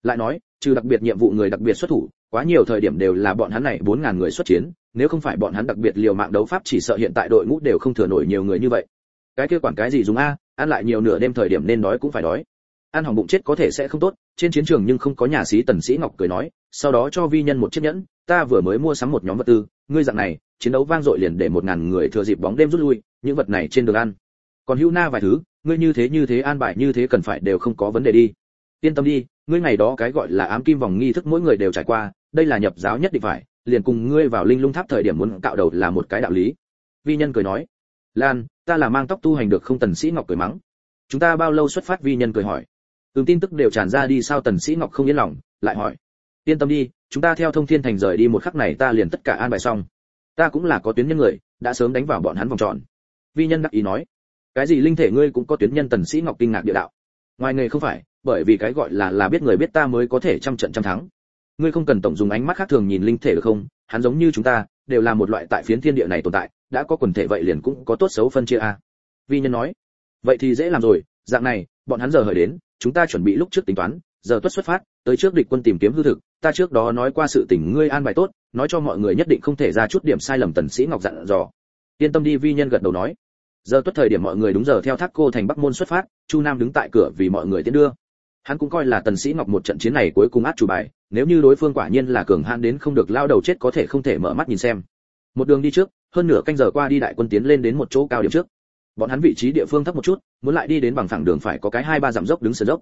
Lại nói, trừ đặc biệt nhiệm vụ người đặc biệt xuất thủ, quá nhiều thời điểm đều là bọn hắn này bốn ngàn người xuất chiến, nếu không phải bọn hắn đặc biệt liều mạng đấu pháp chỉ sợ hiện tại đội ngũ đều không thừa nổi nhiều người như vậy. Cái kia quản cái gì dùng a, ăn lại nhiều nửa đêm thời điểm nên đói cũng phải đói ăn hỏng bụng chết có thể sẽ không tốt, trên chiến trường nhưng không có nhà sĩ tần sĩ ngọc cười nói, sau đó cho vi nhân một chiếc nhẫn, ta vừa mới mua sắm một nhóm vật tư, ngươi dạng này, chiến đấu vang dội liền để một ngàn người thừa dịp bóng đêm rút lui, những vật này trên đường ăn. Còn hữu na vài thứ, ngươi như thế như thế an bài như thế cần phải đều không có vấn đề đi. Yên tâm đi, ngươi ngày đó cái gọi là ám kim vòng nghi thức mỗi người đều trải qua, đây là nhập giáo nhất định phải, liền cùng ngươi vào linh lung tháp thời điểm muốn cạo đầu là một cái đạo lý. Vi nhân cười nói, lan, ta là mang tóc tu hành được không? Tần sĩ ngọc cười mắng. Chúng ta bao lâu xuất phát? Vi nhân cười hỏi ừm tin tức đều tràn ra đi sao tần sĩ ngọc không yên lòng, lại hỏi. Yên tâm đi, chúng ta theo thông thiên thành rời đi một khắc này ta liền tất cả an bài xong. Ta cũng là có tuyến nhân người, đã sớm đánh vào bọn hắn vòng tròn. Vi nhân đắc ý nói. Cái gì linh thể ngươi cũng có tuyến nhân tần sĩ ngọc kinh ngạc địa đạo. Ngoài nghề không phải, bởi vì cái gọi là là biết người biết ta mới có thể trăm trận trăm thắng. Ngươi không cần tổng dùng ánh mắt khác thường nhìn linh thể được không? Hắn giống như chúng ta, đều là một loại tại phiến thiên địa này tồn tại, đã có quần thể vậy liền cũng có tốt xấu phân chia a. Vi nhân nói. Vậy thì dễ làm rồi, dạng này, bọn hắn giờ hời đến chúng ta chuẩn bị lúc trước tính toán, giờ tuất xuất phát, tới trước địch quân tìm kiếm hư thực, ta trước đó nói qua sự tình ngươi an bài tốt, nói cho mọi người nhất định không thể ra chút điểm sai lầm tần sĩ ngọc dặn dò. Yên tâm đi, vi nhân gật đầu nói. Giờ tuất thời điểm mọi người đúng giờ theo thác cô thành bắc môn xuất phát, chu nam đứng tại cửa vì mọi người tiến đưa. Hắn cũng coi là tần sĩ ngọc một trận chiến này cuối cùng át chủ bài, nếu như đối phương quả nhiên là cường hãn đến không được lao đầu chết có thể không thể mở mắt nhìn xem. Một đường đi trước, hơn nửa canh giờ qua đi đại quân tiến lên đến một chỗ cao điểm trước bọn hắn vị trí địa phương thấp một chút, muốn lại đi đến bằng phẳng đường phải có cái hai ba dặm dốc đứng sườn dốc.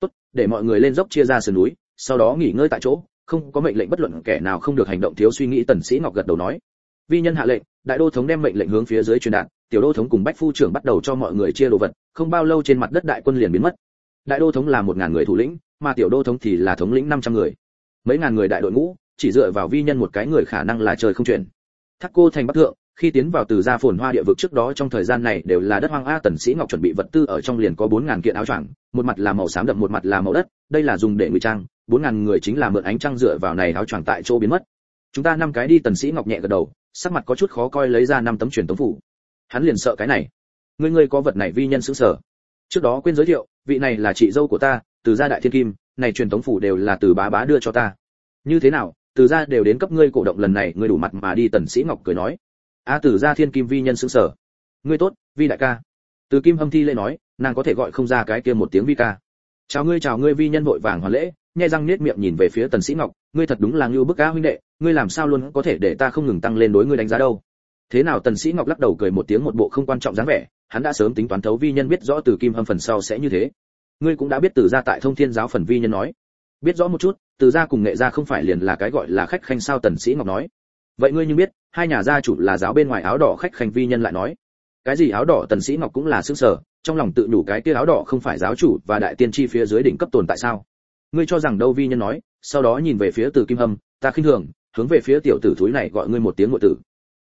Tốt, để mọi người lên dốc chia ra sườn núi, sau đó nghỉ ngơi tại chỗ, không có mệnh lệnh bất luận kẻ nào không được hành động thiếu suy nghĩ, tần sĩ ngọc gật đầu nói. Vi nhân hạ lệnh, đại đô thống đem mệnh lệnh hướng phía dưới truyền đạt, tiểu đô thống cùng bách phu trưởng bắt đầu cho mọi người chia đồ vật, không bao lâu trên mặt đất đại quân liền biến mất. Đại đô thống là một ngàn người thủ lĩnh, mà tiểu đô thống thì là thống lĩnh năm trăm người. Mấy ngàn người đại đội ngũ, chỉ dựa vào vi nhân một cái người khả năng là trời không chuyển. Thác cô thành bắc thượng khi tiến vào từ gia phồn hoa địa vực trước đó trong thời gian này đều là đất hoang a, tần sĩ ngọc chuẩn bị vật tư ở trong liền có bốn ngàn kiện áo choàng, một mặt là màu xám đậm, một mặt là màu đất, đây là dùng để ngụy trang, bốn ngàn người chính là mượn ánh trăng dựa vào này áo choàng tại chỗ biến mất. Chúng ta năm cái đi, tần sĩ ngọc nhẹ gật đầu, sắc mặt có chút khó coi lấy ra năm tấm truyền tống phủ. Hắn liền sợ cái này. Ngươi ngươi có vật này vi nhân sững sở. Trước đó quên giới thiệu, vị này là chị dâu của ta, từ gia đại thiên kim, này truyền tống phủ đều là từ bá bá đưa cho ta. Như thế nào, từ gia đều đến cấp ngươi cổ động lần này, ngươi đủ mặt mà đi, tần sĩ ngọc cười nói a tử gia thiên kim vi nhân sững sở ngươi tốt, vi đại ca. Từ kim hâm thi lễ nói, nàng có thể gọi không ra cái kia một tiếng vi ca. Chào ngươi chào ngươi vi nhân vội vàng hoàn lễ, nhai răng nết miệng nhìn về phía tần sĩ ngọc, ngươi thật đúng là ngưu bức cá huynh đệ, ngươi làm sao luôn có thể để ta không ngừng tăng lên đối ngươi đánh giá đâu. Thế nào tần sĩ ngọc lắc đầu cười một tiếng một bộ không quan trọng dáng vẻ, hắn đã sớm tính toán thấu vi nhân biết rõ từ kim hâm phần sau sẽ như thế. Ngươi cũng đã biết từ gia tại thông thiên giáo phần vi nhân nói. Biết rõ một chút, từ gia cùng nghệ gia không phải liền là cái gọi là khách khanh sao tần sĩ ngọc nói. Vậy ngươi như biết hai nhà gia chủ là giáo bên ngoài áo đỏ khách khanh vi nhân lại nói, cái gì áo đỏ tần sĩ ngọc cũng là sướng sở, trong lòng tự đủ cái kia áo đỏ không phải giáo chủ và đại tiên tri phía dưới đỉnh cấp tồn tại sao? Ngươi cho rằng đâu vi nhân nói, sau đó nhìn về phía từ kim hâm, ta khinh thường, hướng về phía tiểu tử thúi này gọi ngươi một tiếng ngụy tử.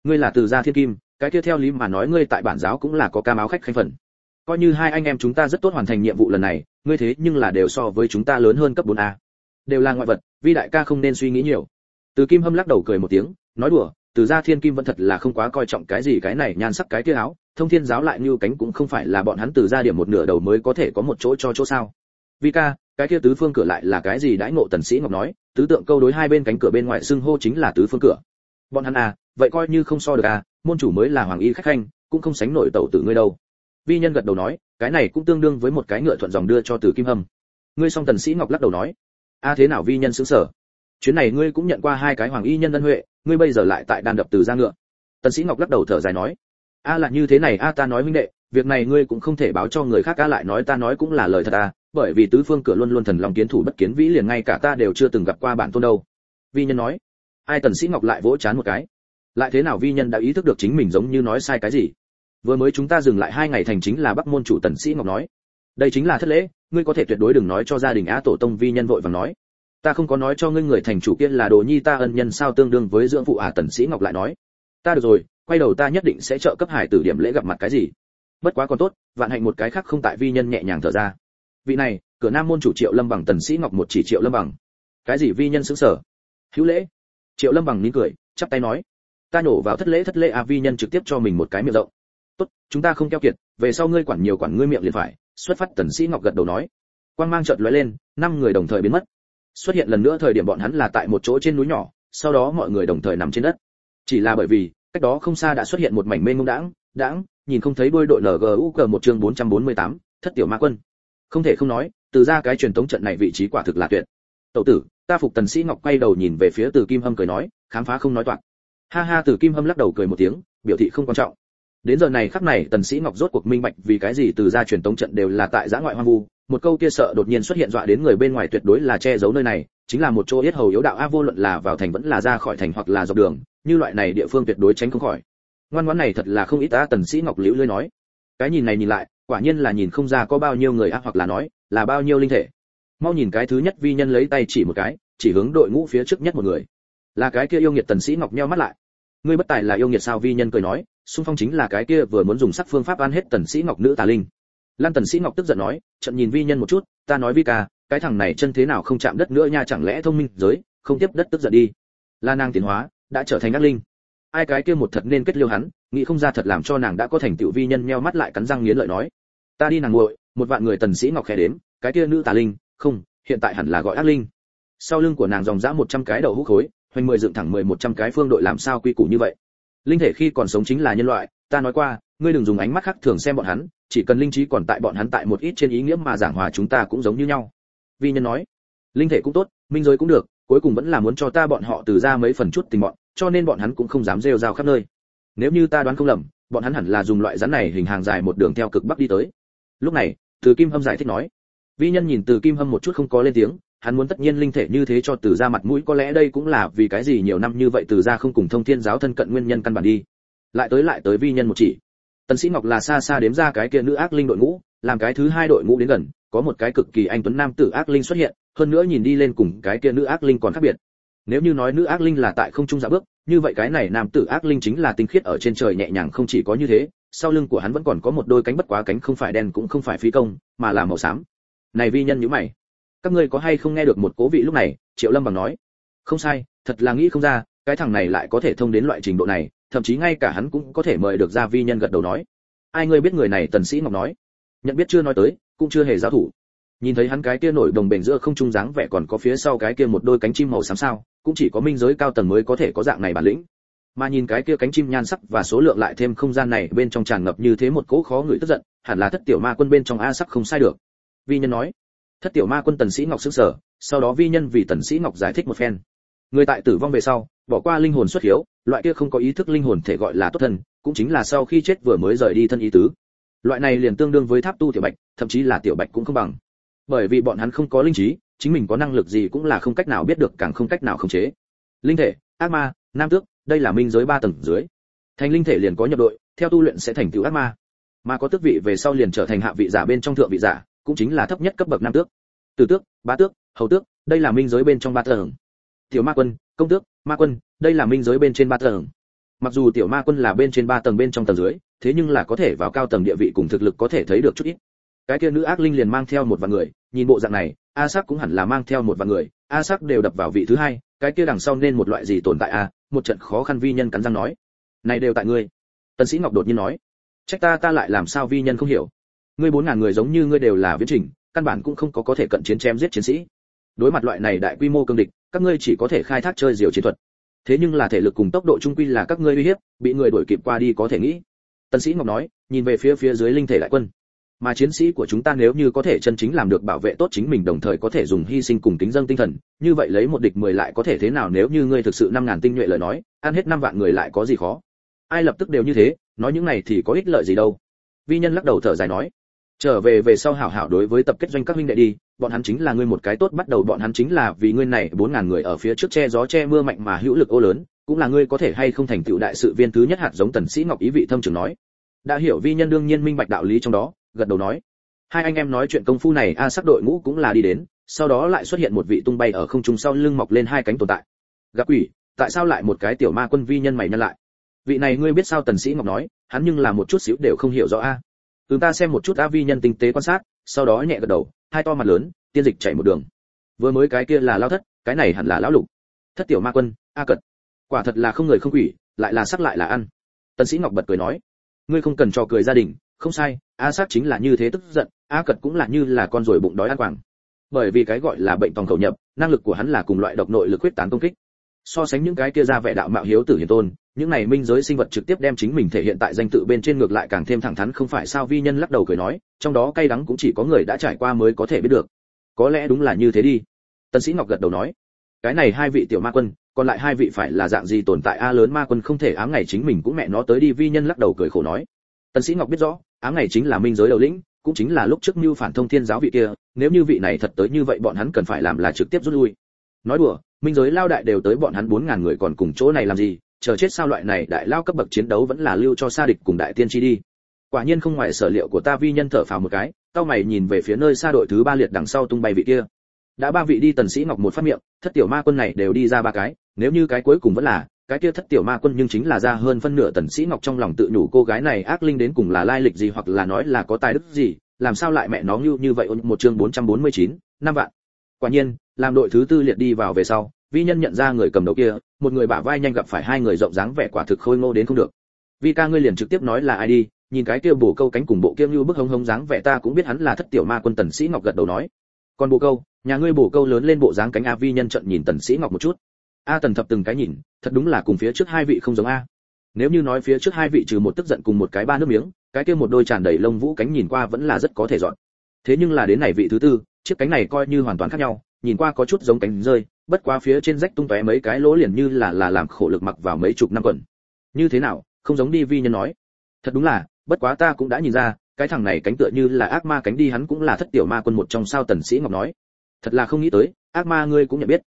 Ngươi là từ gia thiên kim, cái kia theo lý mà nói ngươi tại bản giáo cũng là có cam áo khách khanh phần. Coi như hai anh em chúng ta rất tốt hoàn thành nhiệm vụ lần này, ngươi thế nhưng là đều so với chúng ta lớn hơn cấp 4 a. Đều là ngoại vật, vi đại ca không nên suy nghĩ nhiều. Từ kim hâm lắc đầu cười một tiếng, nói đùa từ gia thiên kim vẫn thật là không quá coi trọng cái gì cái này nhan sắc cái kia áo, thông thiên giáo lại như cánh cũng không phải là bọn hắn từ gia điểm một nửa đầu mới có thể có một chỗ cho chỗ sao. Vi ca, cái kia tứ phương cửa lại là cái gì đãi ngộ tần sĩ ngọc nói, tứ tượng câu đối hai bên cánh cửa bên ngoài xưng hô chính là tứ phương cửa. Bọn hắn à vậy coi như không so được à môn chủ mới là hoàng y khách khanh, cũng không sánh nổi tẩu tử ngươi đâu. Vi nhân gật đầu nói, cái này cũng tương đương với một cái ngựa thuận dòng đưa cho từ kim hâm. Ngươi song tần sĩ ngọc lắc đầu nói, a thế nào vi nhân sướng sở chuyến này ngươi cũng nhận qua hai cái hoàng y nhân ân huệ ngươi bây giờ lại tại đan đập từ ra ngựa. Tần sĩ ngọc lắc đầu thở dài nói, a là như thế này, a ta nói huynh đệ, việc này ngươi cũng không thể báo cho người khác, a lại nói ta nói cũng là lời thật, a. bởi vì tứ phương cửa luôn luôn thần lòng kiến thủ bất kiến vĩ liền ngay cả ta đều chưa từng gặp qua bản tôn đâu. Vi nhân nói. Ai tần sĩ ngọc lại vỗ chán một cái. Lại thế nào vi nhân đã ý thức được chính mình giống như nói sai cái gì? Vừa mới chúng ta dừng lại hai ngày thành chính là bắc môn chủ tần sĩ ngọc nói. Đây chính là thất lễ, ngươi có thể tuyệt đối đừng nói cho gia đình a tổ tông vi nhân vội vàng nói ta không có nói cho ngươi người thành chủ kia là đồ nhi ta ân nhân sao tương đương với dưỡng phụ à tần sĩ ngọc lại nói. Ta được rồi, quay đầu ta nhất định sẽ trợ cấp hải tử điểm lễ gặp mặt cái gì. Bất quá còn tốt, vạn hạnh một cái khác không tại vi nhân nhẹ nhàng thở ra. Vị này, cửa nam môn chủ triệu lâm bằng tần sĩ ngọc một chỉ triệu lâm bằng. Cái gì vi nhân sững sờ hữu lễ. Triệu lâm bằng nín cười, chắp tay nói. Ta nhổ vào thất lễ thất lễ à vi nhân trực tiếp cho mình một cái miệng rộng. Tốt, chúng ta không keo kiệt, về sau ngươi quản nhiều quản ngươi miệng liền phải, xuất phát tần sĩ ngọc gật đầu nói. Quang mang chợt lóe lên, năm người đồng thời biến mất xuất hiện lần nữa thời điểm bọn hắn là tại một chỗ trên núi nhỏ sau đó mọi người đồng thời nằm trên đất. Chỉ là bởi vì cách đó không xa đã xuất hiện một mảnh mênh mông đãng đãng nhìn không thấy đôi đội ngu cờ một chương 448, thất tiểu ma quân. Không thể không nói từ ra cái truyền thống trận này vị trí quả thực là tuyệt. Tẩu tử ta phục tần sĩ ngọc quay đầu nhìn về phía từ kim hâm cười nói khám phá không nói toạc. Ha ha từ kim hâm lắc đầu cười một tiếng biểu thị không quan trọng. Đến giờ này khắc này tần sĩ ngọc rốt cuộc minh bạch vì cái gì từ gia truyền tống trận đều là tại giã ngoại hoang vu một câu kia sợ đột nhiên xuất hiện dọa đến người bên ngoài tuyệt đối là che giấu nơi này, chính là một chỗ yết hầu yếu đạo a vô luận là vào thành vẫn là ra khỏi thành hoặc là dọc đường, như loại này địa phương tuyệt đối tránh không khỏi. Ngoan ngoãn này thật là không ít ta tần sĩ ngọc liễu lưỡi nói. Cái nhìn này nhìn lại, quả nhiên là nhìn không ra có bao nhiêu người a hoặc là nói, là bao nhiêu linh thể. Mau nhìn cái thứ nhất vi nhân lấy tay chỉ một cái, chỉ hướng đội ngũ phía trước nhất một người. Là cái kia yêu nghiệt tần sĩ ngọc nheo mắt lại. Ngươi bất tài là yêu nghiệt sao vi nhân cười nói, xung phong chính là cái kia vừa muốn dùng sắc phương pháp ăn hết tần sĩ ngọc nữ tà linh lan tần sĩ ngọc tức giận nói, trận nhìn vi nhân một chút, ta nói vi ca, cái thằng này chân thế nào không chạm đất nữa nha, chẳng lẽ thông minh giới, không tiếp đất tức giận đi. La nàng tiến hóa, đã trở thành ác linh. Ai cái kia một thật nên kết liêu hắn, nghĩ không ra thật làm cho nàng đã có thành tựu vi nhân meo mắt lại cắn răng nghiến lợi nói, ta đi nàng nguội một vạn người tần sĩ ngọc khẽ đến cái kia nữ tà linh, không, hiện tại hẳn là gọi ác linh. Sau lưng của nàng dòng dã một trăm cái đầu hũ khối, hoành mười dựng thẳng mười một trăm cái phương đội làm sao quy củ như vậy? Linh thể khi còn sống chính là nhân loại, ta nói qua ngươi đừng dùng ánh mắt khác thường xem bọn hắn, chỉ cần linh trí còn tại bọn hắn tại một ít trên ý nghĩa mà giảng hòa chúng ta cũng giống như nhau. Vi nhân nói. Linh thể cũng tốt, minh giới cũng được, cuối cùng vẫn là muốn cho ta bọn họ từ ra mấy phần chút tình bọn, cho nên bọn hắn cũng không dám rêu rao khắp nơi. Nếu như ta đoán không lầm, bọn hắn hẳn là dùng loại rắn này hình hàng dài một đường theo cực bắc đi tới. Lúc này, từ kim hâm giải thích nói. Vi nhân nhìn từ kim hâm một chút không có lên tiếng, hắn muốn tất nhiên linh thể như thế cho từ ra mặt mũi, có lẽ đây cũng là vì cái gì nhiều năm như vậy từ ra không cùng thông thiên giáo thân cận nguyên nhân căn bản đi. Lại tới lại tới vi nhân một chỉ tần sĩ ngọc là xa xa đếm ra cái kia nữ ác linh đội ngũ, làm cái thứ hai đội ngũ đến gần, có một cái cực kỳ anh tuấn nam tử ác linh xuất hiện, hơn nữa nhìn đi lên cùng cái kia nữ ác linh còn khác biệt. Nếu như nói nữ ác linh là tại không trung dạ bước, như vậy cái này nam tử ác linh chính là tinh khiết ở trên trời nhẹ nhàng không chỉ có như thế, sau lưng của hắn vẫn còn có một đôi cánh bất quá cánh không phải đen cũng không phải phi công, mà là màu xám. Này vi nhân nhíu mày. Các ngươi có hay không nghe được một cố vị lúc này? Triệu lâm bằng nói. Không sai, thật là nghĩ không ra, cái thằng này lại có thể thông đến loại trình độ này thậm chí ngay cả hắn cũng có thể mời được ra vi nhân gật đầu nói. Ai ngươi biết người này tần sĩ ngọc nói? Nhận biết chưa nói tới, cũng chưa hề giáo thủ. Nhìn thấy hắn cái kia nổi đồng bền giữa không trung dáng vẻ còn có phía sau cái kia một đôi cánh chim màu xám sao, cũng chỉ có minh giới cao tầng mới có thể có dạng này bản lĩnh. Mà nhìn cái kia cánh chim nhan sắc và số lượng lại thêm không gian này bên trong tràn ngập như thế một cỗ khó người tức giận, hẳn là thất tiểu ma quân bên trong a sắc không sai được. Vi nhân nói. Thất tiểu ma quân tần sĩ ngọc sững sờ, sau đó vi nhân vì tần sĩ ngọc giải thích một phen. Người tại tử vong về sau bỏ qua linh hồn xuất hiếu, loại kia không có ý thức linh hồn thể gọi là tốt thân, cũng chính là sau khi chết vừa mới rời đi thân ý tứ. Loại này liền tương đương với tháp tu tiểu bạch, thậm chí là tiểu bạch cũng không bằng. Bởi vì bọn hắn không có linh trí, chính mình có năng lực gì cũng là không cách nào biết được, càng không cách nào khống chế. Linh thể, ác ma, nam tước, đây là minh giới ba tầng dưới. Thành linh thể liền có nhập đội, theo tu luyện sẽ thành tựu ác ma. Mà có tước vị về sau liền trở thành hạ vị giả bên trong thượng vị giả, cũng chính là thấp nhất cấp bậc nam tước. Từ tước, bá tước, hầu tước, đây là minh giới bên trong ba tầng. Tiểu ma quân công tước, ma quân, đây là minh giới bên trên ba tầng. Mặc dù tiểu ma quân là bên trên ba tầng bên trong tầng dưới, thế nhưng là có thể vào cao tầng địa vị cùng thực lực có thể thấy được chút ít. Cái kia nữ ác linh liền mang theo một vài người, nhìn bộ dạng này, a sắc cũng hẳn là mang theo một vài người, a sắc đều đập vào vị thứ hai, cái kia đằng sau nên một loại gì tồn tại a, một trận khó khăn vi nhân cắn răng nói. Này đều tại ngươi. Tần sĩ ngọc đột nhiên nói. Trách ta ta lại làm sao vi nhân không hiểu. Ngươi bốn ngàn người giống như ngươi đều là viễn trình, căn bản cũng không có có thể cận chiến chém giết chiến sĩ. Đối mặt loại này đại quy mô cương địch các ngươi chỉ có thể khai thác chơi diều chiến thuật. Thế nhưng là thể lực cùng tốc độ trung quy là các ngươi uy hiếp, bị người đuổi kịp qua đi có thể nghĩ. Tân sĩ ngọc nói, nhìn về phía phía dưới linh thể đại quân. Mà chiến sĩ của chúng ta nếu như có thể chân chính làm được bảo vệ tốt chính mình đồng thời có thể dùng hy sinh cùng tính dân tinh thần, như vậy lấy một địch mười lại có thể thế nào nếu như ngươi thực sự năm ngàn tinh nhuệ lời nói, ăn hết năm vạn người lại có gì khó? Ai lập tức đều như thế, nói những này thì có ích lợi gì đâu? Vi nhân lắc đầu thở dài nói trở về về sau hảo hảo đối với tập kết doanh các huynh đệ đi, bọn hắn chính là ngươi một cái tốt, bắt đầu bọn hắn chính là vì ngươi này bốn ngàn người ở phía trước che gió che mưa mạnh mà hữu lực ô lớn, cũng là ngươi có thể hay không thành tựu đại sự viên thứ nhất hạt giống tần sĩ ngọc ý vị thâm trường nói. Đã hiểu vi nhân đương nhiên minh bạch đạo lý trong đó, gật đầu nói. Hai anh em nói chuyện công phu này, a, sắc đội ngũ cũng là đi đến, sau đó lại xuất hiện một vị tung bay ở không trung sau lưng mọc lên hai cánh tồn tại. Gặp quỷ, tại sao lại một cái tiểu ma quân vi nhân mày nhân lại? Vị này ngươi biết sao tần sĩ ngọc nói, hắn nhưng là một chút xíu đều không hiểu rõ, a từ ta xem một chút a vi nhân tinh tế quan sát, sau đó nhẹ gật đầu, hai to mặt lớn, tiên dịch chảy một đường. Vừa mới cái kia là lão thất, cái này hẳn là lão lục. Thất tiểu ma quân, a cật. Quả thật là không người không quỷ, lại là sắc lại là ăn. Tần sĩ ngọc bật cười nói, ngươi không cần cho cười gia đình, không sai, a sắc chính là như thế tức giận, a cật cũng là như là con rồi bụng đói ăn quảng bởi vì cái gọi là bệnh tòng khẩu nhập, năng lực của hắn là cùng loại độc nội lực quyết tán công kích so sánh những cái kia ra vẻ đạo mạo hiếu tử hiền tôn, những này minh giới sinh vật trực tiếp đem chính mình thể hiện tại danh tự bên trên ngược lại càng thêm thẳng thắn không phải sao vi nhân lắc đầu cười nói, trong đó cay đắng cũng chỉ có người đã trải qua mới có thể biết được. Có lẽ đúng là như thế đi. Tân sĩ ngọc gật đầu nói, cái này hai vị tiểu ma quân, còn lại hai vị phải là dạng gì tồn tại a lớn ma quân không thể ám ngày chính mình cũng mẹ nó tới đi vi nhân lắc đầu cười khổ nói. Tân sĩ ngọc biết rõ, ám ngày chính là minh giới đầu lĩnh, cũng chính là lúc trước mưu phản thông thiên giáo vị kia, nếu như vị này thật tới như vậy bọn hắn cần phải làm là trực tiếp rút lui. Nói đùa minh giới lao đại đều tới bọn hắn bốn ngàn người còn cùng chỗ này làm gì chờ chết sao loại này đại lao cấp bậc chiến đấu vẫn là lưu cho xa địch cùng đại tiên chi đi. Quả nhiên không ngoài sở liệu của ta vi nhân thở phào một cái tao mày nhìn về phía nơi xa đội thứ ba liệt đằng sau tung bay vị kia. Đã ba vị đi tần sĩ ngọc một phát miệng thất tiểu ma quân này đều đi ra ba cái nếu như cái cuối cùng vẫn là cái kia thất tiểu ma quân nhưng chính là ra hơn phân nửa tần sĩ ngọc trong lòng tự nhủ cô gái này ác linh đến cùng là lai lịch gì hoặc là nói là có tài đức gì làm sao lại mẹ nó như như vậy một chương 449, năm vạn. Quả nhiên làm đội thứ tư liệt đi vào về sau, vi nhân nhận ra người cầm đầu kia, một người bả vai nhanh gặp phải hai người rộng dáng vẻ quả thực khôi ngô đến không được. Vi ca ngươi liền trực tiếp nói là ai đi, nhìn cái kia bổ câu cánh cùng bộ kia như bức hống hống dáng vẻ ta cũng biết hắn là thất tiểu ma quân tần sĩ ngọc gật đầu nói. Còn bổ câu, nhà ngươi bổ câu lớn lên bộ dáng cánh a vi nhân trận nhìn tần sĩ ngọc một chút. A tần thập từng cái nhìn, thật đúng là cùng phía trước hai vị không giống a. Nếu như nói phía trước hai vị trừ một tức giận cùng một cái ba nước miếng, cái kia một đôi tràn đầy lông vũ cánh nhìn qua vẫn là rất có thể dọn. Thế nhưng là đến này vị thứ tư, chiếc cánh này coi như hoàn toàn khác nhau nhìn qua có chút giống cánh rơi, bất quá phía trên rách tung tóe mấy cái lỗ liền như là là làm khổ lực mặc vào mấy chục năm quần. Như thế nào, không giống đi vi nhân nói. Thật đúng là, bất quá ta cũng đã nhìn ra, cái thằng này cánh tựa như là ác ma cánh đi, hắn cũng là thất tiểu ma quân một trong sao tần sĩ ngọc nói. Thật là không nghĩ tới, ác ma ngươi cũng nhận biết.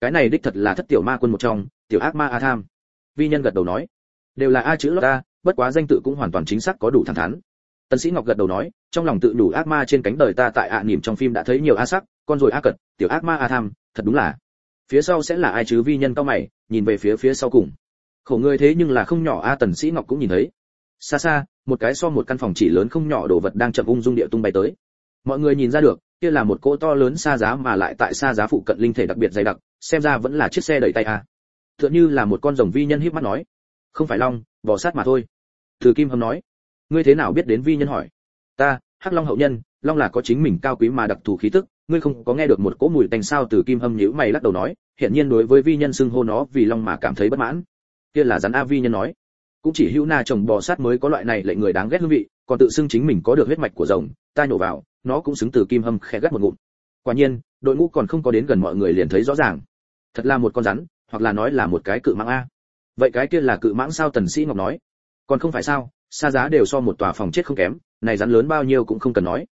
Cái này đích thật là thất tiểu ma quân một trong, tiểu ác ma a tham. Vi nhân gật đầu nói. Đều là a chữ lót ta bất quá danh tự cũng hoàn toàn chính xác có đủ thẳng thắn. Tần sĩ ngọc gật đầu nói, trong lòng tự đủ ác ma trên cánh đời ta tại ạ à trong phim đã thấy nhiều a sắc con rồi a cật, tiểu ác ma a tham, thật đúng là. Phía sau sẽ là ai chứ? Vi nhân cao mày, nhìn về phía phía sau cùng. Khổ người thế nhưng là không nhỏ a, tần sĩ ngọc cũng nhìn thấy. Xa xa, một cái so một căn phòng chỉ lớn không nhỏ đồ vật đang chậm ung dung địa tung bay tới. Mọi người nhìn ra được, kia là một cỗ to lớn xa giá mà lại tại xa giá phụ cận linh thể đặc biệt dày đặc, xem ra vẫn là chiếc xe đẩy tay a. Tựa như là một con rồng vi nhân híp mắt nói. Không phải long bò sát mà thôi. Từ kim hâm nói. Ngươi thế nào biết đến vi nhân hỏi? Ta, hắc long hậu nhân, long là có chính mình cao quý mà đặc thù khí tức ngươi không có nghe được một cỗ mùi tanh sao từ kim hâm nhíu mày lắc đầu nói hiện nhiên đối với vi nhân xưng hô nó vì long mà cảm thấy bất mãn. Kia là rắn a vi nhân nói. Cũng chỉ hữu na chồng bò sát mới có loại này lệ người đáng ghét hương vị, còn tự xưng chính mình có được huyết mạch của rồng, ta nhổ vào, nó cũng xứng từ kim hâm khẽ gắt một ngụm. Quả nhiên, đội ngũ còn không có đến gần mọi người liền thấy rõ ràng. Thật là một con rắn, hoặc là nói là một cái cự mãng a. Vậy cái kia là cự mãng sao tần sĩ ngọc nói? Còn không phải sao, xa giá đều so một tòa phòng chết không kém, này rắn lớn bao nhiêu cũng không cần nói.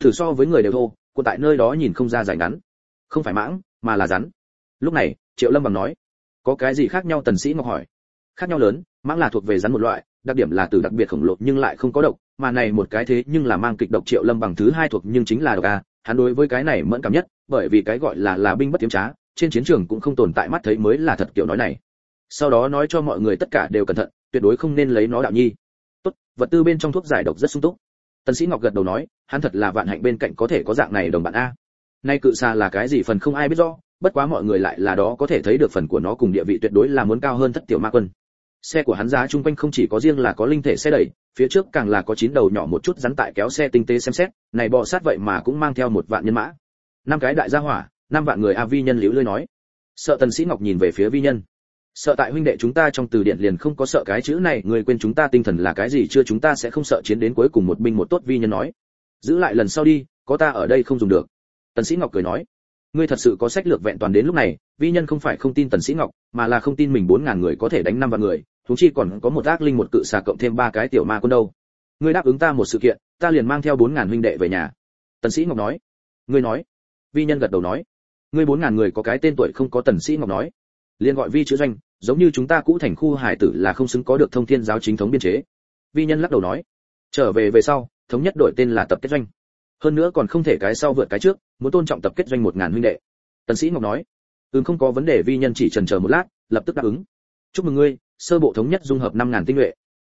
Thử so với người đều thô của tại nơi đó nhìn không ra dài ngắn. Không phải mãng, mà là rắn. Lúc này, triệu lâm bằng nói, có cái gì khác nhau tần sĩ ngọc hỏi. Khác nhau lớn, mãng là thuộc về rắn một loại, đặc điểm là từ đặc biệt khổng lồ nhưng lại không có độc, mà này một cái thế nhưng là mang kịch độc triệu lâm bằng thứ hai thuộc nhưng chính là độc a, hắn đối với cái này mẫn cảm nhất, bởi vì cái gọi là là binh bất tiếm trá, trên chiến trường cũng không tồn tại mắt thấy mới là thật kiểu nói này. Sau đó nói cho mọi người tất cả đều cẩn thận, tuyệt đối không nên lấy nó đạo nhi. Tốt, vật tư bên trong thuốc giải độc rất sung túc tần sĩ ngọc gật đầu nói, hắn thật là vạn hạnh bên cạnh có thể có dạng này đồng bạn a. Nay cự xa là cái gì phần không ai biết rõ, bất quá mọi người lại là đó có thể thấy được phần của nó cùng địa vị tuyệt đối là muốn cao hơn thất tiểu ma quân. Xe của hắn giá chung quanh không chỉ có riêng là có linh thể xe đẩy, phía trước càng là có chín đầu nhỏ một chút rắn tại kéo xe tinh tế xem xét, này bò sát vậy mà cũng mang theo một vạn nhân mã. Năm cái đại gia hỏa, năm vạn người a vi nhân liễu lơi nói. Sợ tần sĩ ngọc nhìn về phía vi nhân sợ tại huynh đệ chúng ta trong từ điển liền không có sợ cái chữ này người quên chúng ta tinh thần là cái gì chưa chúng ta sẽ không sợ chiến đến cuối cùng một binh một tốt vi nhân nói. Giữ lại lần sau đi, có ta ở đây không dùng được. Tần sĩ ngọc cười nói. Ngươi thật sự có sách lược vẹn toàn đến lúc này, vi nhân không phải không tin tần sĩ ngọc, mà là không tin mình bốn ngàn người có thể đánh năm vạn người chúng chi còn có một ác linh một cự xà cộng thêm ba cái tiểu ma quân đâu. Ngươi đáp ứng ta một sự kiện, ta liền mang theo bốn ngàn huynh đệ về nhà. Tần sĩ ngọc nói. Ngươi nói. Vi nhân gật đầu nói. Ngươi bốn ngàn người có cái tên tuổi không có tần sĩ ngọc nói liền gọi vi chữ doanh, giống như chúng ta cũ thành khu hải tử là không xứng có được thông thiên giáo chính thống biên chế. Vi nhân lắc đầu nói, trở về về sau, thống nhất đổi tên là tập kết doanh. Hơn nữa còn không thể cái sau vượt cái trước, muốn tôn trọng tập kết doanh một ngàn huynh đệ. Tần sĩ ngọc nói ừm không có vấn đề, vi nhân chỉ chần chờ một lát, lập tức đáp ứng. Chúc mừng ngươi, sơ bộ thống nhất dung hợp năm ngàn tinh nhuệ.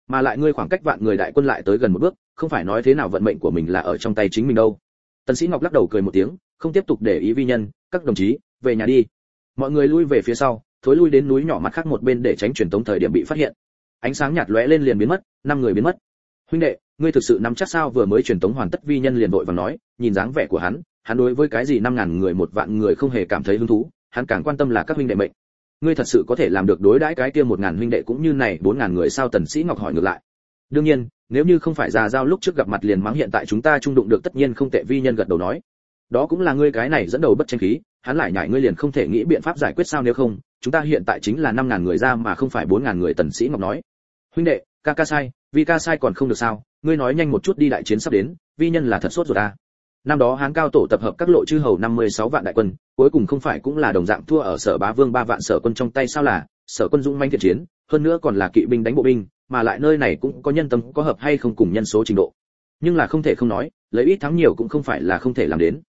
Mà lại ngươi khoảng cách vạn người đại quân lại tới gần một bước, không phải nói thế nào vận mệnh của mình là ở trong tay chính mình đâu. Tần sĩ ngọc lắc đầu cười một tiếng, không tiếp tục để ý vi nhân, các đồng chí, về nhà đi. Mọi người lui về phía sau thối lui đến núi nhỏ mặt khác một bên để tránh truyền tống thời điểm bị phát hiện. Ánh sáng nhạt lóe lên liền biến mất, năm người biến mất. Huynh đệ, ngươi thực sự nắm chắc sao vừa mới truyền tống hoàn tất vi nhân liền vội vàng nói, nhìn dáng vẻ của hắn hắn đối với cái gì năm ngàn người một vạn người không hề cảm thấy hứng thú, hắn càng quan tâm là các huynh đệ mệnh. Ngươi thật sự có thể làm được đối đãi cái kia một ngàn huynh đệ cũng như này bốn ngàn người sao? Tần sĩ ngọc hỏi ngược lại. Đương nhiên, nếu như không phải già giao lúc trước gặp mặt liền mắng hiện tại chúng ta trung đụng được tất nhiên không tệ, vi nhân gật đầu nói. Đó cũng là ngươi cái này dẫn đầu bất tranh khí, hắn lại nhảy ngươi liền không thể nghĩ biện pháp giải quyết sao nếu không chúng ta hiện tại chính là năm ngàn người ra mà không phải bốn ngàn người tần sĩ ngọc nói. Huynh đệ, ca ca sai, vì ca sai còn không được sao? Ngươi nói nhanh một chút đi đại chiến sắp đến, vi nhân là thật sốt rồi ta. Năm đó hán cao tổ tập hợp các lộ chư hầu 56 vạn đại quân, cuối cùng không phải cũng là đồng dạng thua ở sở bá vương ba vạn sở quân trong tay sao là, sở quân dũng manh thiện chiến, hơn nữa còn là kỵ binh đánh bộ binh, mà lại nơi này cũng có nhân tâm có hợp hay không cùng nhân số trình độ. Nhưng là không thể không nói, lấy ít thắng nhiều cũng không phải là không thể làm đến.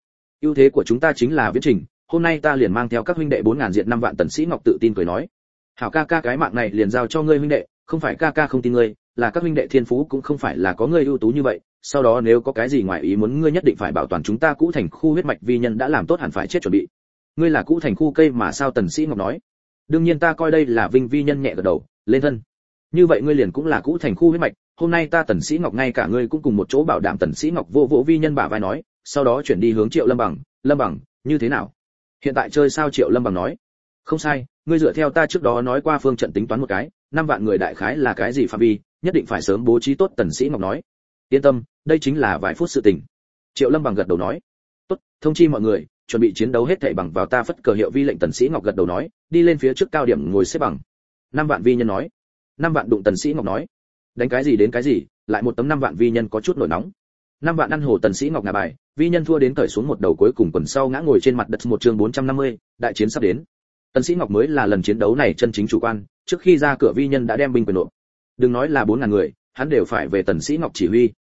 Ưu thế của chúng ta chính là viễn trình hôm nay ta liền mang theo các huynh đệ bốn ngàn diện năm vạn tần sĩ ngọc tự tin cười nói. Hảo ca ca cái mạng này liền giao cho ngươi huynh đệ, không phải ca ca không tin ngươi, là các huynh đệ thiên phú cũng không phải là có ngươi ưu tú như vậy, sau đó nếu có cái gì ngoài ý muốn ngươi nhất định phải bảo toàn chúng ta cũ thành khu huyết mạch vi nhân đã làm tốt hẳn phải chết chuẩn bị. Ngươi là cũ thành khu cây mà sao tần sĩ ngọc nói? Đương nhiên ta coi đây là vinh vi nhân nhẹ gật đầu, lên thân. Như vậy ngươi liền cũng là cũ thành khu huyết mạch, hôm nay ta tần sĩ ngọc ngay cả ngươi cũng cùng một chỗ bảo đảm tần sĩ ngọc vô vỗ vi nhân bả vai nói, sau đó chuyển đi hướng triệu lâm bằng lâm bằng, như thế nào? Hiện tại chơi sao triệu lâm bằng nói, không sai, ngươi dựa theo ta trước đó nói qua phương trận tính toán một cái, năm vạn người đại khái là cái gì phạm vi, nhất định phải sớm bố trí tốt tần sĩ ngọc nói. Yên tâm, đây chính là vài phút sự tình. Triệu lâm bằng gật đầu nói. Tốt, thông chi mọi người, chuẩn bị chiến đấu hết thảy bằng vào ta phất cờ hiệu vi lệnh tần sĩ ngọc gật đầu nói, đi lên phía trước cao điểm ngồi xếp bằng. Năm vạn vi nhân nói. Năm vạn đụng tần sĩ ngọc nói. Đánh cái gì đến cái gì, lại một tấm năm vạn vi nhân có chút nổi nóng năm vạn ăn hồ tần sĩ ngọc ngà bài vi nhân thua đến cởi xuống một đầu cuối cùng quần sau ngã ngồi trên mặt đất một chương 450, đại chiến sắp đến. Tần sĩ ngọc mới là lần chiến đấu này chân chính chủ quan trước khi ra cửa vi nhân đã đem binh quyền nộp. Đừng nói là bốn ngàn người hắn đều phải về tần sĩ ngọc chỉ huy.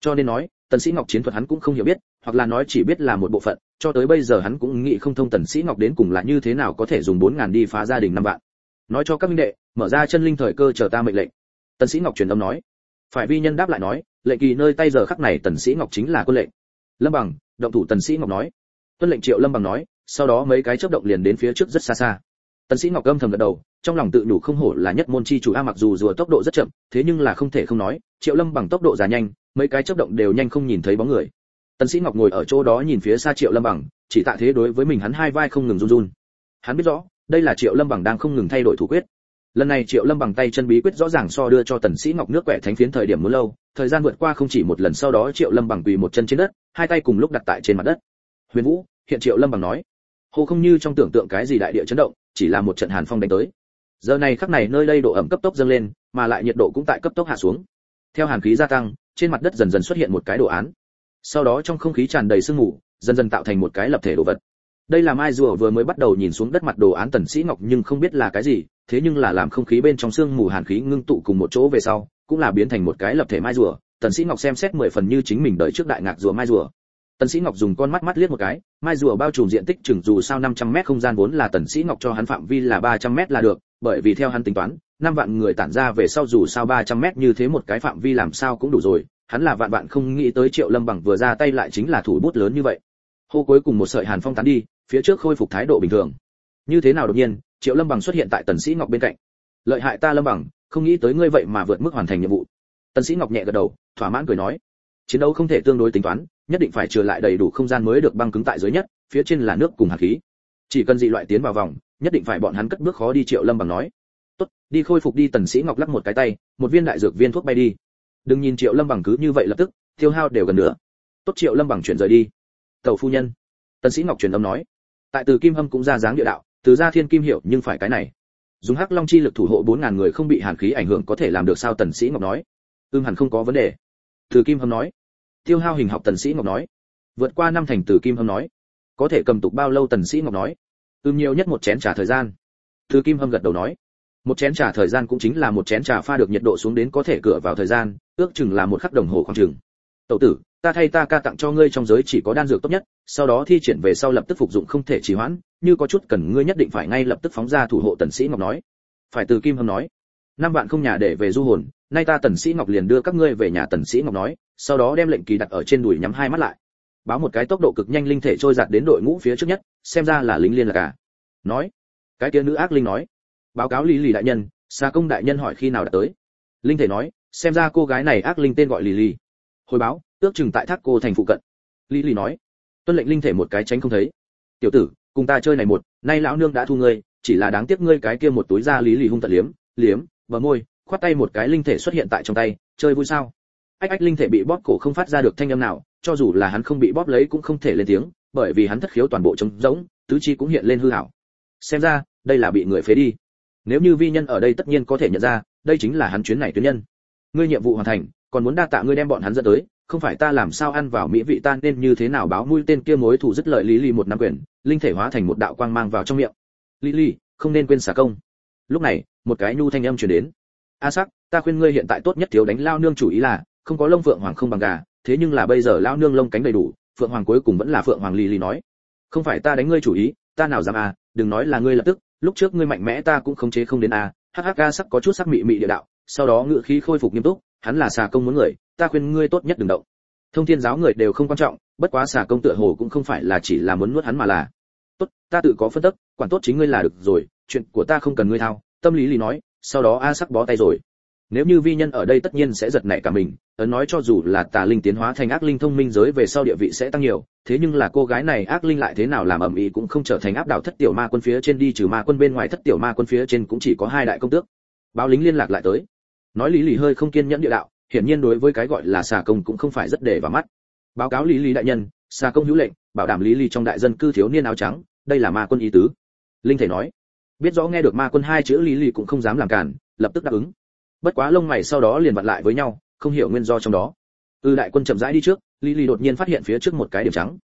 Cho nên nói tần sĩ ngọc chiến thuật hắn cũng không hiểu biết hoặc là nói chỉ biết là một bộ phận cho tới bây giờ hắn cũng nghĩ không thông tần sĩ ngọc đến cùng là như thế nào có thể dùng bốn ngàn đi phá gia đình năm vạn. Nói cho các minh đệ mở ra chân linh thời cơ chờ ta mệnh lệnh. Tần sĩ ngọc truyền âm nói. Phải vi nhân đáp lại nói lệnh kỳ nơi tay giờ khắc này tần sĩ ngọc chính là quân lệnh. Lâm bằng, động thủ tần sĩ ngọc nói. Tuân lệnh triệu lâm bằng nói, sau đó mấy cái chớp động liền đến phía trước rất xa xa. Tần sĩ ngọc âm thầm gật đầu, trong lòng tự đủ không hổ là nhất môn chi chủ a, mặc dù rùa tốc độ rất chậm, thế nhưng là không thể không nói, triệu lâm bằng tốc độ già nhanh, mấy cái chớp động đều nhanh không nhìn thấy bóng người. Tần sĩ ngọc ngồi ở chỗ đó nhìn phía xa triệu lâm bằng, chỉ tạ thế đối với mình hắn hai vai không ngừng run run. Hắn biết rõ, đây là triệu lâm bằng đang không ngừng thay đổi thủ quyết. Lần này triệu lâm bằng tay chân bí quyết rõ ràng so đưa cho tần sĩ ngọc nước quẻ thánh phiến thời điểm muốn lâu thời gian vượt qua không chỉ một lần sau đó triệu lâm bằng quỳ một chân trên đất, hai tay cùng lúc đặt tại trên mặt đất. Huyền vũ, hiện triệu lâm bằng nói, hồ không như trong tưởng tượng cái gì đại địa chấn động, chỉ là một trận hàn phong đánh tới. Giờ này khắc này nơi đây độ ẩm cấp tốc dâng lên, mà lại nhiệt độ cũng tại cấp tốc hạ xuống. Theo hàn khí gia tăng, trên mặt đất dần dần xuất hiện một cái đồ án. Sau đó trong không khí tràn đầy sương mù, dần dần tạo thành một cái lập thể đồ vật. Đây là mai rùa vừa mới bắt đầu nhìn xuống đất mặt đồ án tần sĩ ngọc nhưng không biết là cái gì, thế nhưng là làm không khí bên trong sương mù hàn khí ngưng tụ cùng một chỗ về sau cũng là biến thành một cái lập thể mai rùa. Tần sĩ ngọc xem xét mười phần như chính mình đợi trước đại ngạc rùa mai rùa. Tần sĩ ngọc dùng con mắt mắt liếc một cái, mai rùa bao trùm diện tích chừng dù sao 500 mét không gian vốn là tần sĩ ngọc cho hắn phạm vi là 300 mét là được, bởi vì theo hắn tính toán, năm vạn người tản ra về sau dù sao 300 mét như thế một cái phạm vi làm sao cũng đủ rồi, hắn là vạn vạn không nghĩ tới triệu lâm bằng vừa ra tay lại chính là thủ bút lớn như vậy. Hô cuối cùng một sợi hàn phong tán đi, phía trước khôi phục thái độ bình thường. Như thế nào đột nhiên, triệu lâm bằng xuất hiện tại tần sĩ ngọc bên cạnh. Lợi hại ta lâm bằng không nghĩ tới ngươi vậy mà vượt mức hoàn thành nhiệm vụ. Tần sĩ ngọc nhẹ gật đầu, thỏa mãn cười nói, chiến đấu không thể tương đối tính toán, nhất định phải trừ lại đầy đủ không gian mới được băng cứng tại dưới nhất, phía trên là nước cùng hạt khí. Chỉ cần dị loại tiến vào vòng, nhất định phải bọn hắn cất bước khó đi triệu lâm bằng nói. Tốt, đi khôi phục đi, tần sĩ ngọc lắc một cái tay, một viên đại dược viên thuốc bay đi. Đừng nhìn triệu lâm bằng cứ như vậy lập tức, tiêu hao đều gần nữa. Tốt triệu lâm bằng chuyển rời đi. Tàu phu nhân. Tần sĩ ngọc truyền âm nói. Tại từ kim hâm cũng ra dáng địa đạo, từ gia thiên kim hiểu nhưng phải cái này dùng hắc long chi lực thủ hộ bốn ngàn người không bị hàn khí ảnh hưởng có thể làm được sao tần sĩ ngọc nói. Ưng hẳn không có vấn đề. Từ kim hâm nói. Tiêu hao hình học tần sĩ ngọc nói. Vượt qua năm thành từ kim hâm nói. Có thể cầm tục bao lâu tần sĩ ngọc nói. Ưng nhiều nhất một chén trà thời gian. Từ kim hâm gật đầu nói. Một chén trà thời gian cũng chính là một chén trà pha được nhiệt độ xuống đến có thể cửa vào thời gian, ước chừng là một khắc đồng hồ khoảng chừng. Tẩu tử ta thay ta ca tặng cho ngươi trong giới chỉ có đan dược tốt nhất, sau đó thi triển về sau lập tức phục dụng không thể trì hoãn, như có chút cần ngươi nhất định phải ngay lập tức phóng ra thủ hộ tần sĩ ngọc nói. Phải từ kim hâm nói, năm bạn không nhà để về du hồn, nay ta tần sĩ ngọc liền đưa các ngươi về nhà tần sĩ ngọc nói, sau đó đem lệnh kỳ đặt ở trên đùi nhắm hai mắt lại. Báo một cái tốc độ cực nhanh linh thể trôi dạt đến đội ngũ phía trước nhất, xem ra là lính liên lạc cả nói, cái kia nữ ác linh nói. Báo cáo lý lì đại nhân xa công đại nhân hỏi khi nào đã tới. Linh thể nói, xem ra cô gái này ác linh tên gọi lì lì. Hồi báo ước chừng tại thác cô thành phụ cận. Lý lý nói, tuân lệnh linh thể một cái tránh không thấy. Tiểu tử, cùng ta chơi này một, nay lão nương đã thu ngươi, chỉ là đáng tiếc ngươi cái kia một túi da lý lì hung tận liếm liếm, bờ môi, khoát tay một cái linh thể xuất hiện tại trong tay, chơi vui sao? Ách ách linh thể bị bóp cổ không phát ra được thanh âm nào, cho dù là hắn không bị bóp lấy cũng không thể lên tiếng, bởi vì hắn thất khiếu toàn bộ trống rỗng, tứ chi cũng hiện lên hư hảo xem ra, đây là bị người phế đi. Nếu như vi nhân ở đây tất nhiên có thể nhận ra, đây chính là hắn chuyến này tuyến nhân. Ngươi nhiệm vụ hoàn thành, còn muốn đa tạ ngươi đem bọn hắn dẫn tới không phải ta làm sao ăn vào mỹ vị ta nên như thế nào báo mũi tên kia mối thủ dứt lợi lý lý một năm quyền, linh thể hóa thành một đạo quang mang vào trong miệng. Lý lý không nên quên xả công. Lúc này, một cái nhu thanh âm truyền đến. A sắc, ta khuyên ngươi hiện tại tốt nhất thiếu đánh lao nương chủ ý là, không có lông phượng hoàng không bằng gà, thế nhưng là bây giờ lao nương lông cánh đầy đủ, phượng hoàng cuối cùng vẫn là phượng hoàng lý lý nói. Không phải ta đánh ngươi chủ ý, ta nào dám à đừng nói là ngươi lập tức, lúc trước ngươi mạnh mẽ ta cũng khống chế không đến à. Hắc hắc sắc có chút sắc mị mị địa đạo, sau đó ngự khí khôi phục nghiêm túc, hắn là xà công muốn người ta khuyên ngươi tốt nhất đừng động. Thông thiên giáo người đều không quan trọng, bất quá xà công tựa hồ cũng không phải là chỉ là muốn nuốt hắn mà là. Tốt, ta tự có phân tích quản tốt chính ngươi là được rồi, chuyện của ta không cần ngươi thao, tâm lý lý nói, sau đó a sắc bó tay rồi. Nếu như vi nhân ở đây tất nhiên sẽ giật nảy cả mình, ấn nói cho dù là tà linh tiến hóa thành ác linh thông minh giới về sau địa vị sẽ tăng nhiều, thế nhưng là cô gái này ác linh lại thế nào làm ẩm ý cũng không trở thành áp đảo thất tiểu ma quân phía trên đi, trừ ma quân bên ngoài thất tiểu ma quân phía trên cũng chỉ có hai đại công tước. Báo lính liên lạc lại tới. Nói lý lì hơi không kiên nhẫn địa đạo hiển nhiên đối với cái gọi là xà công cũng không phải rất để vào mắt. Báo cáo lý lý đại nhân, xà công hữu lệnh, bảo đảm lý lý trong đại dân cư thiếu niên áo trắng, đây là ma quân ý tứ. Linh thể nói, biết rõ nghe được ma quân hai chữ lý lý cũng không dám làm cản, lập tức đáp ứng. Bất quá lông mày sau đó liền vặn lại với nhau, không hiểu nguyên do trong đó. Ư đại quân chậm rãi đi trước, lý lý đột nhiên phát hiện phía trước một cái điểm trắng.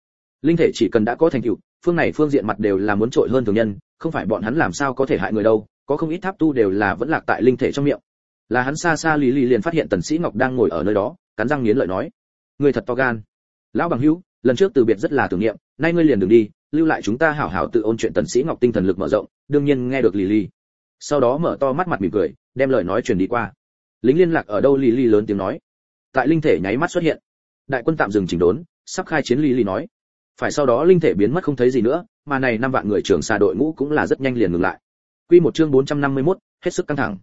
Linh thể chỉ cần đã có thành tựu, phương này phương diện mặt đều là muốn trội hơn thường nhân, không phải bọn hắn làm sao có thể hại người đâu, có không ít tháp tu đều là vẫn lạc tại linh thể trong miệng là hắn xa xa lý lý liền phát hiện tần sĩ ngọc đang ngồi ở nơi đó cắn răng nghiến lợi nói người thật to gan. Lão bằng hữu lần trước từ biệt rất là tưởng niệm nay ngươi liền đừng đi lưu lại chúng ta hảo hảo tự ôn chuyện tần sĩ ngọc tinh thần lực mở rộng đương nhiên nghe được lý lý sau đó mở to mắt mặt mỉm cười đem lời nói truyền đi qua. Lính liên lạc ở đâu lý lý lớn tiếng nói. Tại linh thể nháy mắt xuất hiện. Đại quân tạm dừng chỉnh đốn sắp khai chiến lý lý nói. Phải sau đó linh thể biến mất không thấy gì nữa mà này năm vạn người trưởng xa đội ngũ cũng là rất nhanh liền ngừng lại. Quy một chương 451, hết sức căng thẳng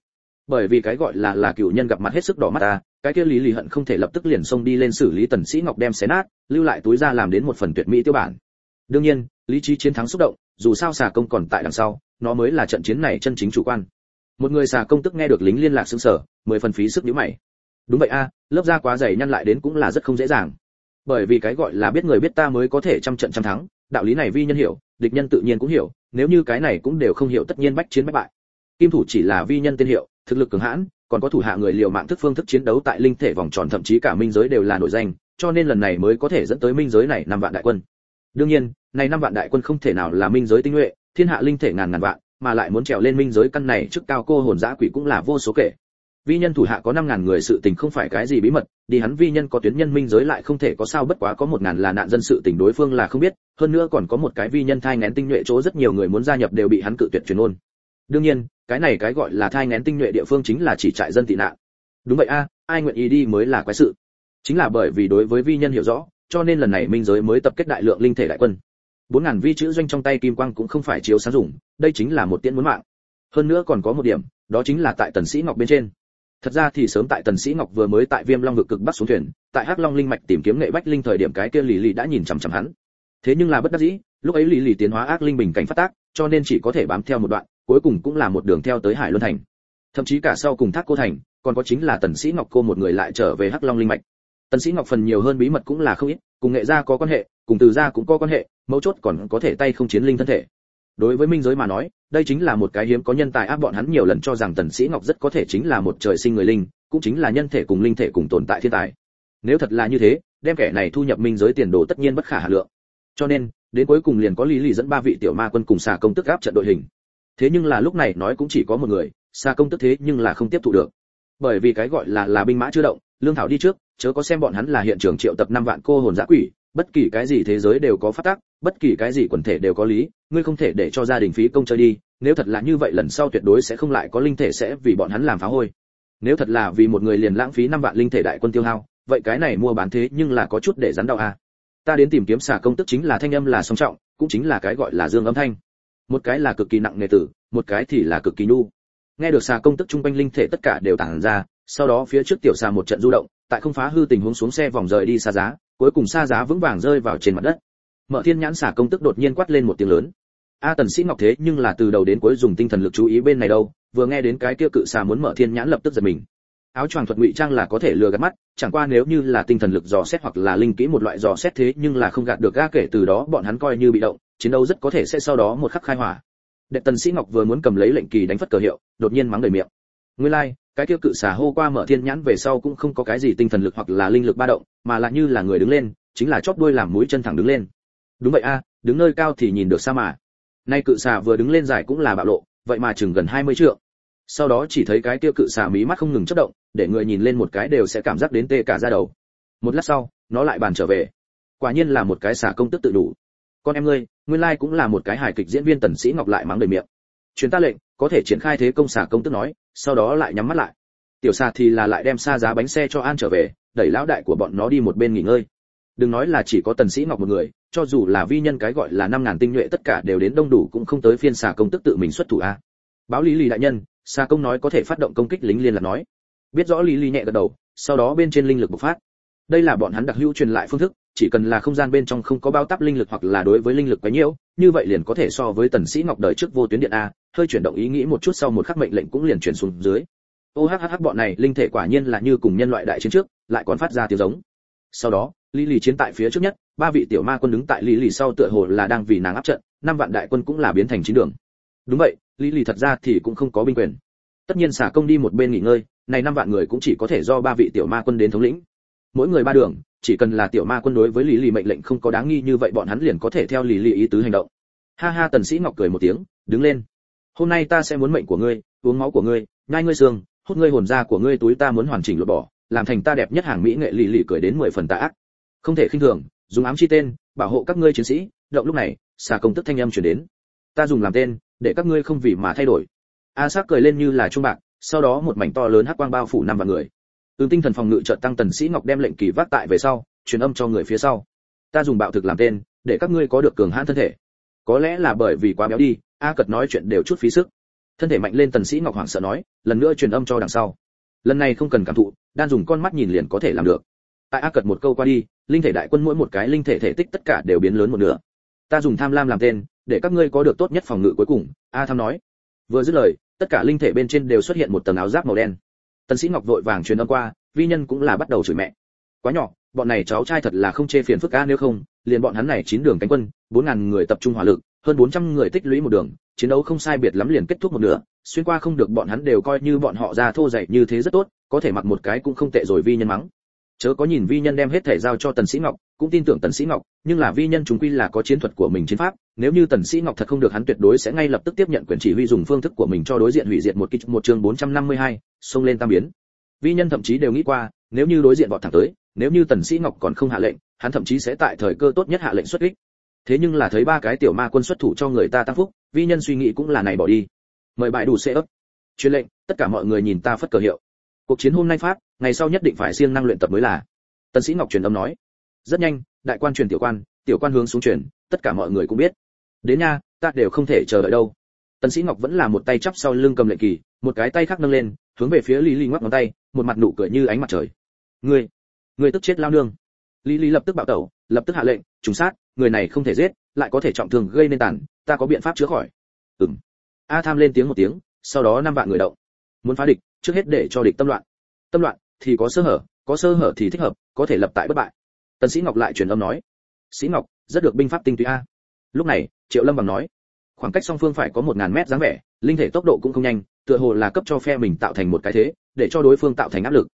bởi vì cái gọi là là cựu nhân gặp mặt hết sức đỏ mắt ta, cái kia lý lì hận không thể lập tức liền xông đi lên xử lý tần sĩ ngọc đem xé nát, lưu lại túi ra làm đến một phần tuyệt mỹ tiêu bản. Đương nhiên, lý trí chiến thắng xúc động, dù sao xà công còn tại đằng sau, nó mới là trận chiến này chân chính chủ quan. Một người xà công tức nghe được lính liên lạc xứng sở mười phần phí sức nhíu mày. Đúng vậy a, lớp da quá dày nhăn lại đến cũng là rất không dễ dàng. Bởi vì cái gọi là biết người biết ta mới có thể trăm trận trăm thắng, đạo lý này vi nhân hiểu, địch nhân tự nhiên cũng hiểu, nếu như cái này cũng đều không hiểu tất nhiên bách chiến bách bại. Kim thủ chỉ là vi nhân tên hiệu thực lực cường hãn, còn có thủ hạ người liều mạng thức phương thức chiến đấu tại linh thể vòng tròn, thậm chí cả minh giới đều là nổi danh, cho nên lần này mới có thể dẫn tới minh giới này năm vạn đại quân. Đương nhiên, này năm vạn đại quân không thể nào là minh giới tinh nhuệ, thiên hạ linh thể ngàn ngàn vạn, mà lại muốn trèo lên minh giới căn này trước cao cô hồn dã quỷ cũng là vô số kể. Vi nhân thủ hạ có năm ngàn người sự tình không phải cái gì bí mật, đi hắn vi nhân có tuyến nhân minh giới lại không thể có sao bất quá có một ngàn là nạn dân sự tình đối phương là không biết, hơn nữa còn có một cái vi nhân thai ngén tinh nhuệ chỗ rất nhiều người muốn gia nhập đều bị hắn cự tuyệt truyền ôn. Đương nhiên cái này cái gọi là thai nén tinh nhuệ địa phương chính là chỉ trại dân tị nạn. Đúng vậy a, ai nguyện ý đi mới là quái sự. Chính là bởi vì đối với vi nhân hiểu rõ, cho nên lần này minh giới mới tập kết đại lượng linh thể đại quân. Bốn ngàn vi chữ doanh trong tay kim quang cũng không phải chiếu sáng dùng, đây chính là một tiễn muốn mạng. Hơn nữa còn có một điểm, đó chính là tại tần sĩ ngọc bên trên. Thật ra thì sớm tại tần sĩ ngọc vừa mới tại viêm long vực cực bắt xuống thuyền, tại hắc long linh mạch tìm kiếm nghệ bách linh thời điểm cái kia lì lì đã nhìn chằm chằm hắn. Thế nhưng là bất đắc dĩ, lúc ấy lì lì tiến hóa ác linh bình cảnh phát tác, cho nên chỉ có thể bám theo một đoạn cuối cùng cũng là một đường theo tới hải luân thành. Thậm chí cả sau cùng thác cô thành, còn có chính là tần sĩ ngọc cô một người lại trở về hắc long linh mạch. Tần sĩ ngọc phần nhiều hơn bí mật cũng là không ít, cùng nghệ gia có quan hệ, cùng từ gia cũng có quan hệ, mấu chốt còn có thể tay không chiến linh thân thể. Đối với minh giới mà nói, đây chính là một cái hiếm có nhân tài áp bọn hắn nhiều lần cho rằng tần sĩ ngọc rất có thể chính là một trời sinh người linh, cũng chính là nhân thể cùng linh thể cùng tồn tại thiên tài. Nếu thật là như thế, đem kẻ này thu nhập minh giới tiền đồ tất nhiên bất khả hà lượng. Cho nên, đến cuối cùng liền có lý lì dẫn ba vị tiểu ma quân cùng xà công tức áp trận đội hình thế nhưng là lúc này nói cũng chỉ có một người xa công tức thế nhưng là không tiếp thụ được. Bởi vì cái gọi là là binh mã chưa động, lương thảo đi trước, chớ có xem bọn hắn là hiện trường triệu tập năm vạn cô hồn giã quỷ, bất kỳ cái gì thế giới đều có phát tác bất kỳ cái gì quần thể đều có lý, ngươi không thể để cho gia đình phí công chơi đi, nếu thật là như vậy lần sau tuyệt đối sẽ không lại có linh thể sẽ vì bọn hắn làm phá hôi. Nếu thật là vì một người liền lãng phí năm vạn linh thể đại quân tiêu hao, vậy cái này mua bán thế nhưng là có chút để rắn đau à. ta đến tìm kiếm xà công tức chính là thanh âm là song trọng, cũng chính là cái gọi là dương âm thanh một cái là cực kỳ nặng nề tử, một cái thì là cực kỳ nhu. Nghe được xà công tức trung quanh linh thể tất cả đều tản ra, sau đó phía trước tiểu xà một trận du động, tại không phá hư tình huống xuống xe vòng rời đi xa giá, cuối cùng xa giá vững vàng rơi vào trên mặt đất. Mở thiên nhãn xà công tức đột nhiên quát lên một tiếng lớn. A tần sĩ ngọc thế nhưng là từ đầu đến cuối dùng tinh thần lực chú ý bên này đâu, vừa nghe đến cái kia cự xà muốn mở thiên nhãn lập tức giật mình. Áo choàng thuật ngụy trang là có thể lừa gạt mắt, chẳng qua nếu như là tinh thần lực dò xét hoặc là linh kỹ một loại dò xét thế nhưng là không gạt được ga kể từ đó bọn hắn coi như bị động chiến đấu rất có thể sẽ sau đó một khắc khai hỏa. Đệ tần sĩ ngọc vừa muốn cầm lấy lệnh kỳ đánh phất cờ hiệu đột nhiên mắng đầy miệng. Nguyên lai like, cái kia cự xà hô qua mở thiên nhãn về sau cũng không có cái gì tinh thần lực hoặc là linh lực ba động mà là như là người đứng lên chính là chóp đuôi làm mũi chân thẳng đứng lên. Đúng vậy a đứng nơi cao thì nhìn được xa mà. Nay cự xà vừa đứng lên dài cũng là bạo lộ vậy mà chừng gần 20 trượng. Sau đó chỉ thấy cái kia cự xà mí mắt không ngừng chớp động để người nhìn lên một cái đều sẽ cảm giác đến tê cả da đầu. Một lát sau nó lại bàn trở về. Quả nhiên là một cái xà công tức tự đủ con em ngươi, nguyên lai cũng là một cái hài kịch diễn viên tần sĩ ngọc lại mắng đầy miệng. Truyền ta lệnh, có thể triển khai thế công xả công tức nói, sau đó lại nhắm mắt lại. Tiểu xà thì là lại đem xa giá bánh xe cho an trở về, đẩy lão đại của bọn nó đi một bên nghỉ ngơi. Đừng nói là chỉ có tần sĩ ngọc một người, cho dù là vi nhân cái gọi là năm ngàn tinh nhuệ tất cả đều đến đông đủ cũng không tới phiên xà công tức tự mình xuất thủ a. Báo lý lì đại nhân xà công nói có thể phát động công kích lính liên lạc nói. Biết rõ lý lì nhẹ gật đầu, sau đó bên trên linh lực bộc phát. Đây là bọn hắn đặc hữu truyền lại phương thức chỉ cần là không gian bên trong không có bao táp linh lực hoặc là đối với linh lực quá nhiều như vậy liền có thể so với tần sĩ ngọc đời trước vô tuyến điện a, hơi chuyển động ý nghĩ một chút sau một khắc mệnh lệnh cũng liền chuyển xuống dưới. Ô hắc hắc bọn này linh thể quả nhiên là như cùng nhân loại đại chiến trước, lại còn phát ra tiếng giống. Sau đó, lý lì chiến tại phía trước nhất, ba vị tiểu ma quân đứng tại lý lì sau tựa hồ là đang vì nàng áp trận, năm vạn đại quân cũng là biến thành chiến đường. Đúng vậy, lý lì thật ra thì cũng không có binh quyền. Tất nhiên xả công đi một bên nghỉ ngơi, này năm vạn người cũng chỉ có thể do ba vị tiểu ma quân đến thống lĩnh. Mỗi người ba đường chỉ cần là tiểu ma quân đối với lý lì mệnh lệnh không có đáng nghi như vậy, bọn hắn liền có thể theo lý lì ý tứ hành động. Ha ha, tần sĩ ngọc cười một tiếng, đứng lên. Hôm nay ta sẽ muốn mệnh của ngươi, uống máu của ngươi, nhai ngươi xương, hút ngươi hồn ra của ngươi, túi ta muốn hoàn chỉnh lột bỏ, làm thành ta đẹp nhất hàng mỹ nghệ lì lì cười đến mười phần tà ác. Không thể khinh thường, dùng ám chi tên, bảo hộ các ngươi chiến sĩ. Động lúc này, xà công tức thanh âm truyền đến. Ta dùng làm tên, để các ngươi không vì mà thay đổi. A sắc cười lên như là trung bạc, sau đó một mảnh to lớn hắc quang bao phủ năm vạn người từ tinh thần phòng ngự trợ tăng tần sĩ ngọc đem lệnh kỳ vác tại về sau, truyền âm cho người phía sau. Ta dùng bạo thực làm tên, để các ngươi có được cường hãn thân thể. Có lẽ là bởi vì quá béo đi, a cật nói chuyện đều chút phí sức. Thân thể mạnh lên tần sĩ ngọc hoảng sợ nói, lần nữa truyền âm cho đằng sau. Lần này không cần cảm thụ, đan dùng con mắt nhìn liền có thể làm được. Tại a cật một câu qua đi, linh thể đại quân mỗi một cái linh thể thể tích tất cả đều biến lớn một nửa. Ta dùng tham lam làm tên, để các ngươi có được tốt nhất phòng ngự cuối cùng, a tham nói. Vừa dứt lời, tất cả linh thể bên trên đều xuất hiện một tầng áo giáp màu đen tần sĩ ngọc vội vàng truyền âm qua, vi nhân cũng là bắt đầu chửi mẹ. Quá nhỏ, bọn này cháu trai thật là không chê phiền phức a nếu không, liền bọn hắn này chín đường cánh quân, bốn ngàn người tập trung hỏa lực, hơn bốn trăm người tích lũy một đường, chiến đấu không sai biệt lắm liền kết thúc một nửa, xuyên qua không được bọn hắn đều coi như bọn họ ra thô dày như thế rất tốt, có thể mặc một cái cũng không tệ rồi vi nhân mắng. Chớ có nhìn vi nhân đem hết thể giao cho tần sĩ ngọc cũng tin tưởng tần sĩ ngọc nhưng là vi nhân chúng quy là có chiến thuật của mình chiến pháp nếu như tần sĩ ngọc thật không được hắn tuyệt đối sẽ ngay lập tức tiếp nhận quyền chỉ huy dùng phương thức của mình cho đối diện hủy diệt một kích một chương 452, xông lên tam biến. Vi nhân thậm chí đều nghĩ qua nếu như đối diện vọt thẳng tới nếu như tần sĩ ngọc còn không hạ lệnh hắn thậm chí sẽ tại thời cơ tốt nhất hạ lệnh xuất kích. Thế nhưng là thấy ba cái tiểu ma quân xuất thủ cho người ta tăng phúc vi nhân suy nghĩ cũng là này bỏ đi. Mời bại đủ xe ấp. Truyền lệnh tất cả mọi người nhìn ta phất cờ hiệu. Cuộc chiến hôm nay phát ngày sau nhất định phải siêng năng luyện tập mới là. Tần sĩ ngọc truyền âm nói rất nhanh, đại quan truyền tiểu quan tiểu quan hướng xuống truyền, tất cả mọi người cũng biết. Đến nha, ta đều không thể chờ đợi đâu. Tần sĩ ngọc vẫn là một tay chắp sau lưng cầm lệnh kỳ, một cái tay khác nâng lên, hướng về phía lý lý ngoắc ngón tay, một mặt nụ cười như ánh mặt trời. Ngươi ngươi tức chết lao nương. Lý lý lập tức bạo tẩu, lập tức hạ lệnh, trùng sát, người này không thể giết, lại có thể trọng thương gây nên tàn, ta có biện pháp chữa khỏi. Ừm. A tham lên tiếng một tiếng, sau đó năm vạn người động. Muốn phá địch, trước hết để cho địch tâm loạn. Tâm loạn thì có sơ hở, có sơ hở thì thích hợp, có thể lập tại bất bại tần sĩ ngọc lại truyền âm nói, sĩ ngọc, rất được binh pháp tinh túy a. Lúc này, triệu lâm bằng nói, khoảng cách song phương phải có một ngàn mét dáng vẻ, linh thể tốc độ cũng không nhanh, tựa hồ là cấp cho phe mình tạo thành một cái thế, để cho đối phương tạo thành áp lực.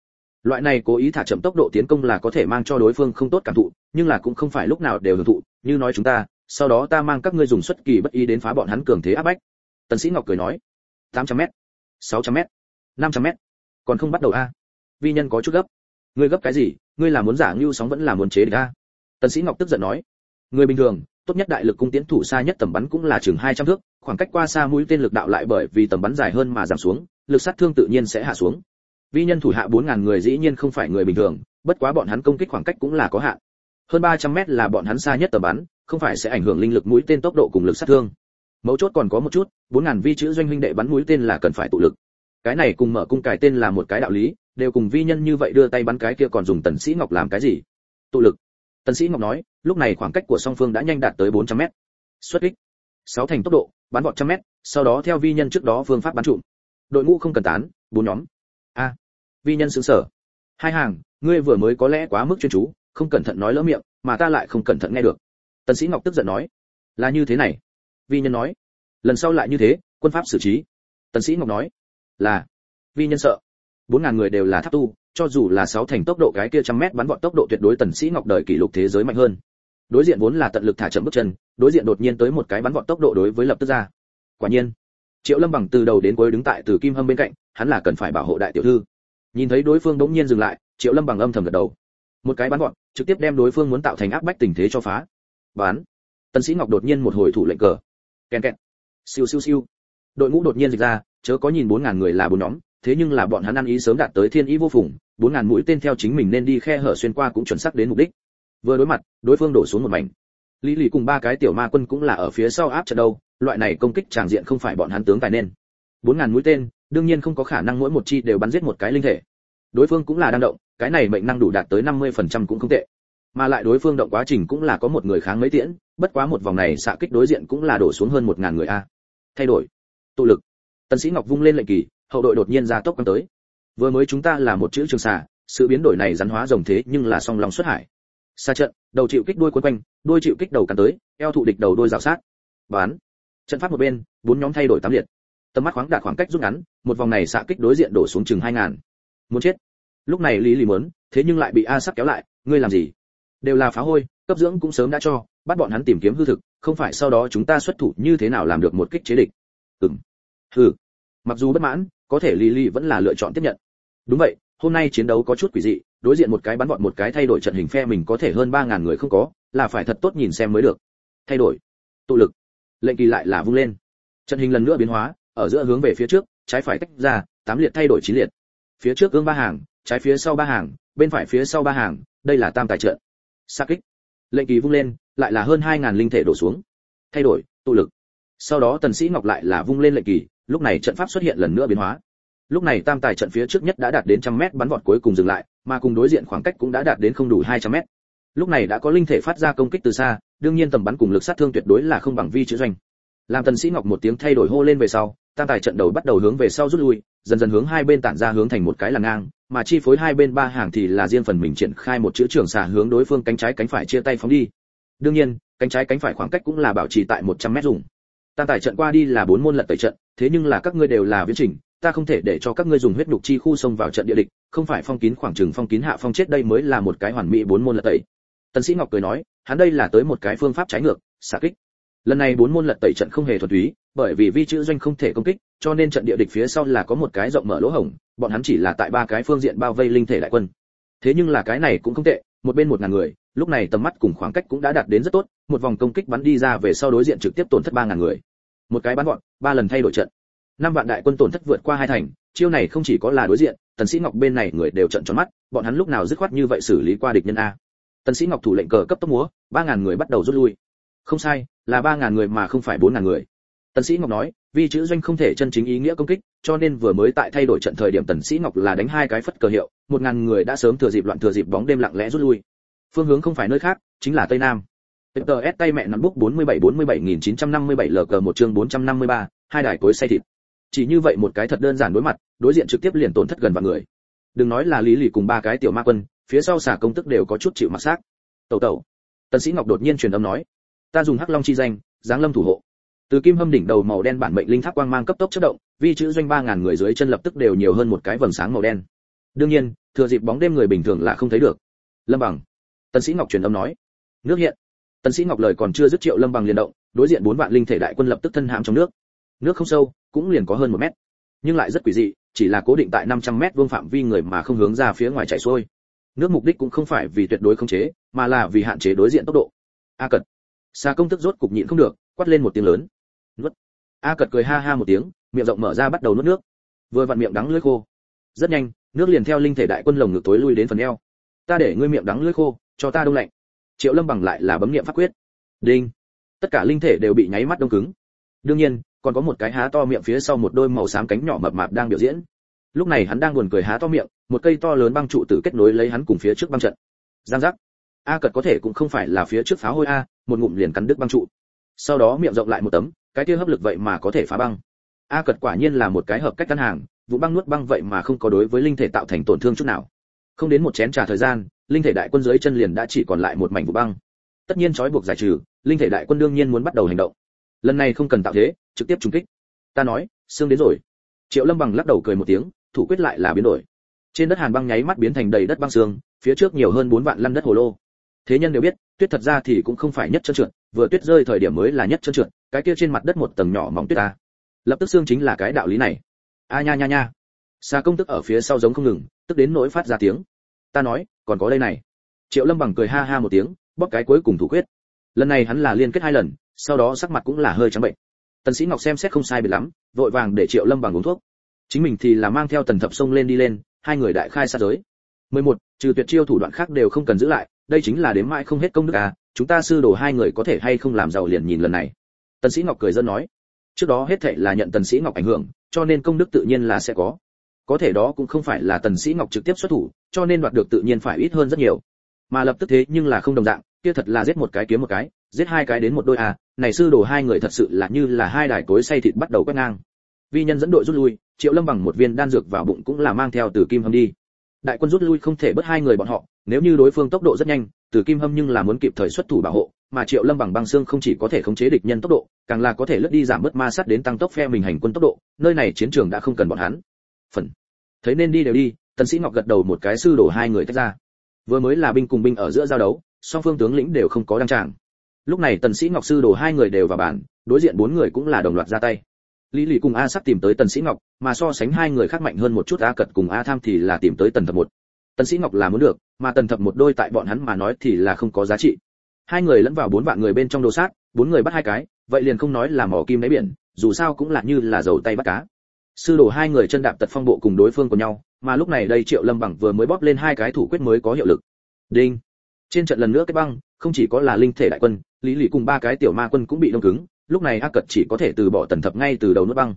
Loại này cố ý thả chậm tốc độ tiến công là có thể mang cho đối phương không tốt cảm thụ, nhưng là cũng không phải lúc nào đều hưởng thụ. Như nói chúng ta, sau đó ta mang các ngươi dùng xuất kỳ bất ý đến phá bọn hắn cường thế áp bách. Tần sĩ ngọc cười nói 800 mét 600 mét 500 mét, còn không bắt đầu a? Vi nhân có chút gấp ngươi gấp cái gì, ngươi là muốn giả ngưu sóng vẫn là muốn chế địch a tần sĩ ngọc tức giận nói. Người bình thường, tốt nhất đại lực cung tiến thủ xa nhất tầm bắn cũng là chừng 200 thước, khoảng cách qua xa mũi tên lực đạo lại bởi vì tầm bắn dài hơn mà giảm xuống, lực sát thương tự nhiên sẽ hạ xuống. Vi nhân thủ hạ 4.000 người dĩ nhiên không phải người bình thường, bất quá bọn hắn công kích khoảng cách cũng là có hạn. Hơn 300 mét là bọn hắn xa nhất tầm bắn, không phải sẽ ảnh hưởng linh lực mũi tên tốc độ cùng lực sát thương. Mấu chốt còn có một chút 4.000 vi chữ doanh huynh đệ bắn mũi tên là cần phải tụ lực. Cái này cùng mở cung cài tên là một cái đạo lý đều cùng vi nhân như vậy đưa tay bắn cái kia còn dùng tần sĩ ngọc làm cái gì? Tụ lực. Tần sĩ ngọc nói, lúc này khoảng cách của song phương đã nhanh đạt tới 400 mét. Xuất kích. Sáu thành tốc độ, bắn vọt trăm mét, sau đó theo vi nhân trước đó phương pháp bắn trụm. Đội ngũ không cần tán, bốn nhóm. A. Vi nhân sững sở hai hàng, ngươi vừa mới có lẽ quá mức chuyên chú, không cẩn thận nói lỡ miệng, mà ta lại không cẩn thận nghe được. Tần sĩ ngọc tức giận nói. Là như thế này. Vi nhân nói. Lần sau lại như thế, quân pháp xử trí. Tần sĩ ngọc nói. Là. Vi nhân sợ bốn ngàn người đều là tháp tu, cho dù là sáu thành tốc độ cái kia trăm mét bắn vọt tốc độ tuyệt đối tần sĩ ngọc đời kỷ lục thế giới mạnh hơn. Đối diện vốn là tận lực thả chậm bước chân, đối diện đột nhiên tới một cái bắn vọt tốc độ đối với lập tức ra. Quả nhiên, triệu lâm bằng từ đầu đến cuối đứng tại từ kim hâm bên cạnh, hắn là cần phải bảo hộ đại tiểu thư. Nhìn thấy đối phương đống nhiên dừng lại, triệu lâm bằng âm thầm gật đầu. Một cái bắn vọt, trực tiếp đem đối phương muốn tạo thành áp bách tình thế cho phá. Bán tần sĩ ngọc đột nhiên một hồi thủ lệnh cờ. Kèn kẹt. Siêu siêu siêu. Đội ngũ đột nhiên dịch ra, chớ có nhìn bốn ngàn người là bốn nhóm thế nhưng là bọn hắn ăn ý sớm đạt tới thiên ý vô phùng, bốn ngàn mũi tên theo chính mình nên đi khe hở xuyên qua cũng chuẩn xác đến mục đích. Vừa đối mặt, đối phương đổ xuống một mảnh. Lý lì cùng ba cái tiểu ma quân cũng là ở phía sau áp trận đâu, loại này công kích tràng diện không phải bọn hắn tướng tài nên. Bốn ngàn mũi tên, đương nhiên không có khả năng mỗi một chi đều bắn giết một cái linh thể. Đối phương cũng là đang động, cái này mệnh năng đủ đạt tới 50% cũng không tệ. Mà lại đối phương động quá trình cũng là có một người kháng mấy tiễn, bất quá một vòng này xạ kích đối diện cũng là đổ xuống hơn một ngàn người a. Thay đổi. Tụ lực. Tần sĩ ngọc vung lên lệnh kỳ hậu đội đột nhiên ra tốc quăng tới. Vừa mới chúng ta là một chữ trường xà, sự biến đổi này rắn hóa rồng thế nhưng là song lòng xuất hải. Xa trận, đầu chịu kích đuôi quấn quanh, đuôi chịu kích đầu cắn tới, eo thụ địch đầu đuôi rào sát. Bán. Trận pháp một bên, bốn nhóm thay đổi tám liệt. Tầm mắt khoáng đạt khoảng cách rút ngắn, một vòng này xạ kích đối diện đổ xuống chừng hai ngàn. Muốn chết. Lúc này lý lý muốn, thế nhưng lại bị a sắc kéo lại, ngươi làm gì? Đều là phá hôi, cấp dưỡng cũng sớm đã cho, bắt bọn hắn tìm kiếm hư thực, không phải sau đó chúng ta xuất thủ như thế nào làm được một kích chế địch. Ừm. Hừ. Mặc dù bất mãn có thể Lily vẫn là lựa chọn tiếp nhận. Đúng vậy, hôm nay chiến đấu có chút quỷ dị, đối diện một cái bắn vọt một cái thay đổi trận hình phe mình có thể hơn ba ngàn người không có, là phải thật tốt nhìn xem mới được. Thay đổi. Tụ lực. Lệnh kỳ lại là vung lên. Trận hình lần nữa biến hóa, ở giữa hướng về phía trước, trái phải tách ra, tám liệt thay đổi chín liệt. Phía trước gương ba hàng, trái phía sau ba hàng, bên phải phía sau ba hàng, đây là tam tài trận. Sa kích. Lệnh kỳ vung lên, lại là hơn hai ngàn linh thể đổ xuống. Thay đổi, tụ lực sau đó tần sĩ ngọc lại là vung lên lệnh kỳ, lúc này trận pháp xuất hiện lần nữa biến hóa. Lúc này tam tài trận phía trước nhất đã đạt đến trăm mét, bắn vọt cuối cùng dừng lại, mà cùng đối diện khoảng cách cũng đã đạt đến không đủ 200 mét. Lúc này đã có linh thể phát ra công kích từ xa, đương nhiên tầm bắn cùng lực sát thương tuyệt đối là không bằng vi chữ doanh. Làm tần sĩ ngọc một tiếng thay đổi hô lên về sau, tam tài trận đầu bắt đầu hướng về sau rút lui, dần dần hướng hai bên tản ra hướng thành một cái là ngang, mà chi phối hai bên ba hàng thì là riêng phần mình triển khai một chữ trường xà hướng đối phương cánh trái cánh phải chia tay phóng đi. Đương nhiên, cánh trái cánh phải khoảng cách cũng là bảo trì tại 100 mét dùng tam tài trận qua đi là bốn môn lật tẩy trận, thế nhưng là các ngươi đều là viễn trình, ta không thể để cho các ngươi dùng huyết nhục chi khu xông vào trận địa địch, không phải phong kín khoảng trừng phong kín hạ phong chết đây mới là một cái hoàn mỹ bốn môn lật tẩy. Tần sĩ ngọc cười nói, hắn đây là tới một cái phương pháp trái ngược, xạ kích. Lần này bốn môn lật tẩy trận không hề thuần túy, bởi vì vi chữ doanh không thể công kích, cho nên trận địa địch phía sau là có một cái rộng mở lỗ hổng, bọn hắn chỉ là tại ba cái phương diện bao vây linh thể đại quân. Thế nhưng là cái này cũng không tệ, một bên một ngàn người, lúc này tầm mắt cùng khoảng cách cũng đã đạt đến rất tốt, một vòng công kích bắn đi ra về sau đối diện trực tiếp tổn thất ba ngàn người một cái bắn gọn ba lần thay đổi trận. Năm vạn đại quân tổn thất vượt qua hai thành, chiêu này không chỉ có là đối diện, tần sĩ ngọc bên này người đều trận tròn mắt, bọn hắn lúc nào dứt khoát như vậy xử lý qua địch nhân a. Tần sĩ ngọc thủ lệnh cờ cấp tốc múa, ba ngàn người bắt đầu rút lui. Không sai, là ba ngàn người mà không phải bốn ngàn người. Tần sĩ ngọc nói, vì chữ doanh không thể chân chính ý nghĩa công kích, cho nên vừa mới tại thay đổi trận thời điểm tần sĩ ngọc là đánh hai cái phất cờ hiệu, một ngàn người đã sớm thừa dịp loạn thừa dịp bóng đêm lặng lẽ rút lui. Phương hướng không phải nơi khác, chính là tây nam s tay mẹ nắm bút 47 47957 LG một chương 453, hai đài cối say thịt. Chỉ như vậy một cái thật đơn giản đối mặt, đối diện trực tiếp liền tổn thất gần vạn người. Đừng nói là Lý Lì cùng ba cái tiểu ma quân, phía sau xả công tức đều có chút chịu mặc xác. Tẩu tẩu. Tần Sĩ Ngọc đột nhiên truyền âm nói, ta dùng Hắc Long chi danh, giáng lâm thủ hộ. Từ kim hâm đỉnh đầu màu đen bản mệnh linh tháp quang mang cấp tốc chớp động, vi chữ doanh 3000 người dưới chân lập tức đều nhiều hơn một cái vầng sáng màu đen. Đương nhiên, thừa dịp bóng đêm người bình thường là không thấy được. Lâm Bằng. Tần Sĩ Ngọc truyền âm nói, nước hiện. Tần Sĩ Ngọc lời còn chưa dứt Triệu Lâm Bằng liền động, đối diện bốn vạn linh thể đại quân lập tức thân hãm trong nước. Nước không sâu, cũng liền có hơn một mét, nhưng lại rất quỷ dị, chỉ là cố định tại 500 mét vuông phạm vi người mà không hướng ra phía ngoài chảy xuôi. Nước mục đích cũng không phải vì tuyệt đối khống chế, mà là vì hạn chế đối diện tốc độ. A Cật, Sa công tức rốt cục nhịn không được, quát lên một tiếng lớn. Nuốt. A Cật cười ha ha một tiếng, miệng rộng mở ra bắt đầu nuốt nước. Vừa vặn miệng đắng lưỡi khô. Rất nhanh, nước liền theo linh thể đại quân lồng ngực tối lui đến phần eo. Ta để ngươi miệng đắng lưỡi khô, cho ta đông lạnh triệu lâm bằng lại là bấm niệm pháp quyết. Đinh. Tất cả linh thể đều bị nháy mắt đông cứng. Đương nhiên, còn có một cái há to miệng phía sau một đôi màu xám cánh nhỏ mập mạp đang biểu diễn. Lúc này hắn đang buồn cười há to miệng, một cây to lớn băng trụ tử kết nối lấy hắn cùng phía trước băng trận. Giang giác. A cật có thể cũng không phải là phía trước phá hôi a, một ngụm liền cắn đứt băng trụ. Sau đó miệng rộng lại một tấm, cái kia hấp lực vậy mà có thể phá băng. A cật quả nhiên là một cái hợp cách căn hàng, vụ băng nuốt băng vậy mà không có đối với linh thể tạo thành tổn thương chút nào. Không đến một chén trà thời gian linh thể đại quân dưới chân liền đã chỉ còn lại một mảnh vụ băng. Tất nhiên trói buộc giải trừ, linh thể đại quân đương nhiên muốn bắt đầu hành động. Lần này không cần tạo thế, trực tiếp trúng kích. Ta nói, xương đến rồi. Triệu lâm bằng lắc đầu cười một tiếng, thủ quyết lại là biến đổi. Trên đất hàn băng nháy mắt biến thành đầy đất băng xương, phía trước nhiều hơn bốn vạn lăn đất hồ lô. Thế nhân đều biết, tuyết thật ra thì cũng không phải nhất trơn trượt, vừa tuyết rơi thời điểm mới là nhất trơn trượt, cái kia trên mặt đất một tầng nhỏ mỏng tuyết ta. Lập tức xương chính là cái đạo lý này. A nha nha nha. Xa công tức ở phía sau giống không ngừng, tức đến nỗi phát ra tiếng ta nói, còn có đây này. Triệu lâm bằng cười ha ha một tiếng, bóp cái cuối cùng thủ quyết. Lần này hắn là liên kết hai lần, sau đó sắc mặt cũng là hơi trắng bệnh. Tần sĩ ngọc xem xét không sai biệt lắm, vội vàng để triệu lâm bằng uống thuốc. Chính mình thì là mang theo tần thập sông lên đi lên, hai người đại khai sát giới. 11. trừ tuyệt chiêu thủ đoạn khác đều không cần giữ lại, đây chính là đến mãi không hết công đức à chúng ta sư đồ hai người có thể hay không làm giàu liền nhìn lần này. Tần sĩ ngọc cười dân nói, trước đó hết thảy là nhận tần sĩ ngọc ảnh hưởng, cho nên công đức tự nhiên là sẽ có. Có thể đó cũng không phải là tần sĩ ngọc trực tiếp xuất thủ cho nên đoạt được tự nhiên phải ít hơn rất nhiều. Mà lập tức thế nhưng là không đồng dạng, kia thật là giết một cái kiếm một cái, giết hai cái đến một đôi à này sư đồ hai người thật sự là như là hai đài cối xay thịt bắt đầu quét ngang. Vi nhân dẫn đội rút lui, triệu lâm bằng một viên đan dược vào bụng cũng là mang theo từ kim hâm đi. Đại quân rút lui không thể bớt hai người bọn họ, nếu như đối phương tốc độ rất nhanh, từ kim hâm nhưng là muốn kịp thời xuất thủ bảo hộ, mà triệu lâm bằng băng xương không chỉ có thể khống chế địch nhân tốc độ, càng là có thể lướt đi giảm bớt ma sát đến tăng tốc phe mình hành quân tốc độ, nơi này chiến trường đã không cần bọn hắn. Phần. Thấy nên đi đều đi tần sĩ ngọc gật đầu một cái sư đổ hai người tách ra. Vừa mới là binh cùng binh ở giữa giao đấu, song phương tướng lĩnh đều không có đăng tràng. Lúc này tần sĩ ngọc sư đổ hai người đều vào bản, đối diện bốn người cũng là đồng loạt ra tay. Lý lì cùng a sắc tìm tới tần sĩ ngọc, mà so sánh hai người khác mạnh hơn một chút a cật cùng a tham thì là tìm tới tần thập một. Tần sĩ ngọc là muốn được, mà tần thập một đôi tại bọn hắn mà nói thì là không có giá trị. Hai người lẫn vào bốn vạn người bên trong đồ sát, bốn người bắt hai cái, vậy liền không nói là mỏ kim đáy biển, dù sao cũng là như là dầu tay bắt cá sư đồ hai người chân đạp tật phong bộ cùng đối phương của nhau, mà lúc này đây triệu lâm bằng vừa mới bóp lên hai cái thủ quyết mới có hiệu lực. Đinh. Trên trận lần nữa cái băng, không chỉ có là linh thể đại quân, lý lì cùng ba cái tiểu ma quân cũng bị đông cứng, lúc này ác cật chỉ có thể từ bỏ tần thập ngay từ đầu nước băng.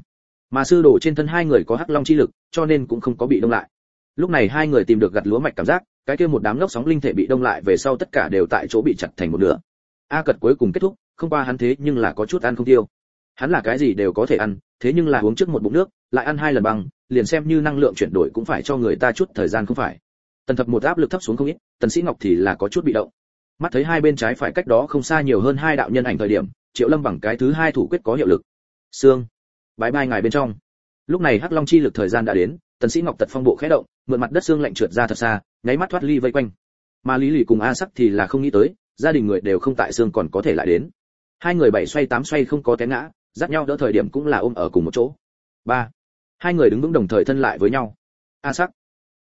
Mà sư đồ trên thân hai người có hắc long chi lực, cho nên cũng không có bị đông lại. Lúc này hai người tìm được gặt lúa mạch cảm giác, cái kia một đám lốc sóng linh thể bị đông lại về sau tất cả đều tại chỗ bị chặt thành một nửa. A cật cuối cùng kết thúc, không qua hắn thế nhưng là có chút ăn không tiêu. Hắn là cái gì đều có thể ăn thế nhưng là uống trước một bụng nước, lại ăn hai lần băng, liền xem như năng lượng chuyển đổi cũng phải cho người ta chút thời gian không phải. Tần thập một áp lực thấp xuống không ít, tần sĩ ngọc thì là có chút bị động. Mắt thấy hai bên trái phải cách đó không xa nhiều hơn hai đạo nhân ảnh thời điểm, triệu lâm bằng cái thứ hai thủ quyết có hiệu lực. Xương bái bai ngài bên trong. Lúc này hắc long chi lực thời gian đã đến, tần sĩ ngọc tật phong bộ khẽ động, mượn mặt đất xương lạnh trượt ra thật xa, nháy mắt thoát ly vây quanh. Mà lý lì cùng a sắc thì là không nghĩ tới, gia đình người đều không tại xương còn có thể lại đến. Hai người bảy xoay tám xoay không có té ngã dắt nhau đỡ thời điểm cũng là ôm ở cùng một chỗ. Ba. Hai người đứng vững đồng thời thân lại với nhau. A sắc,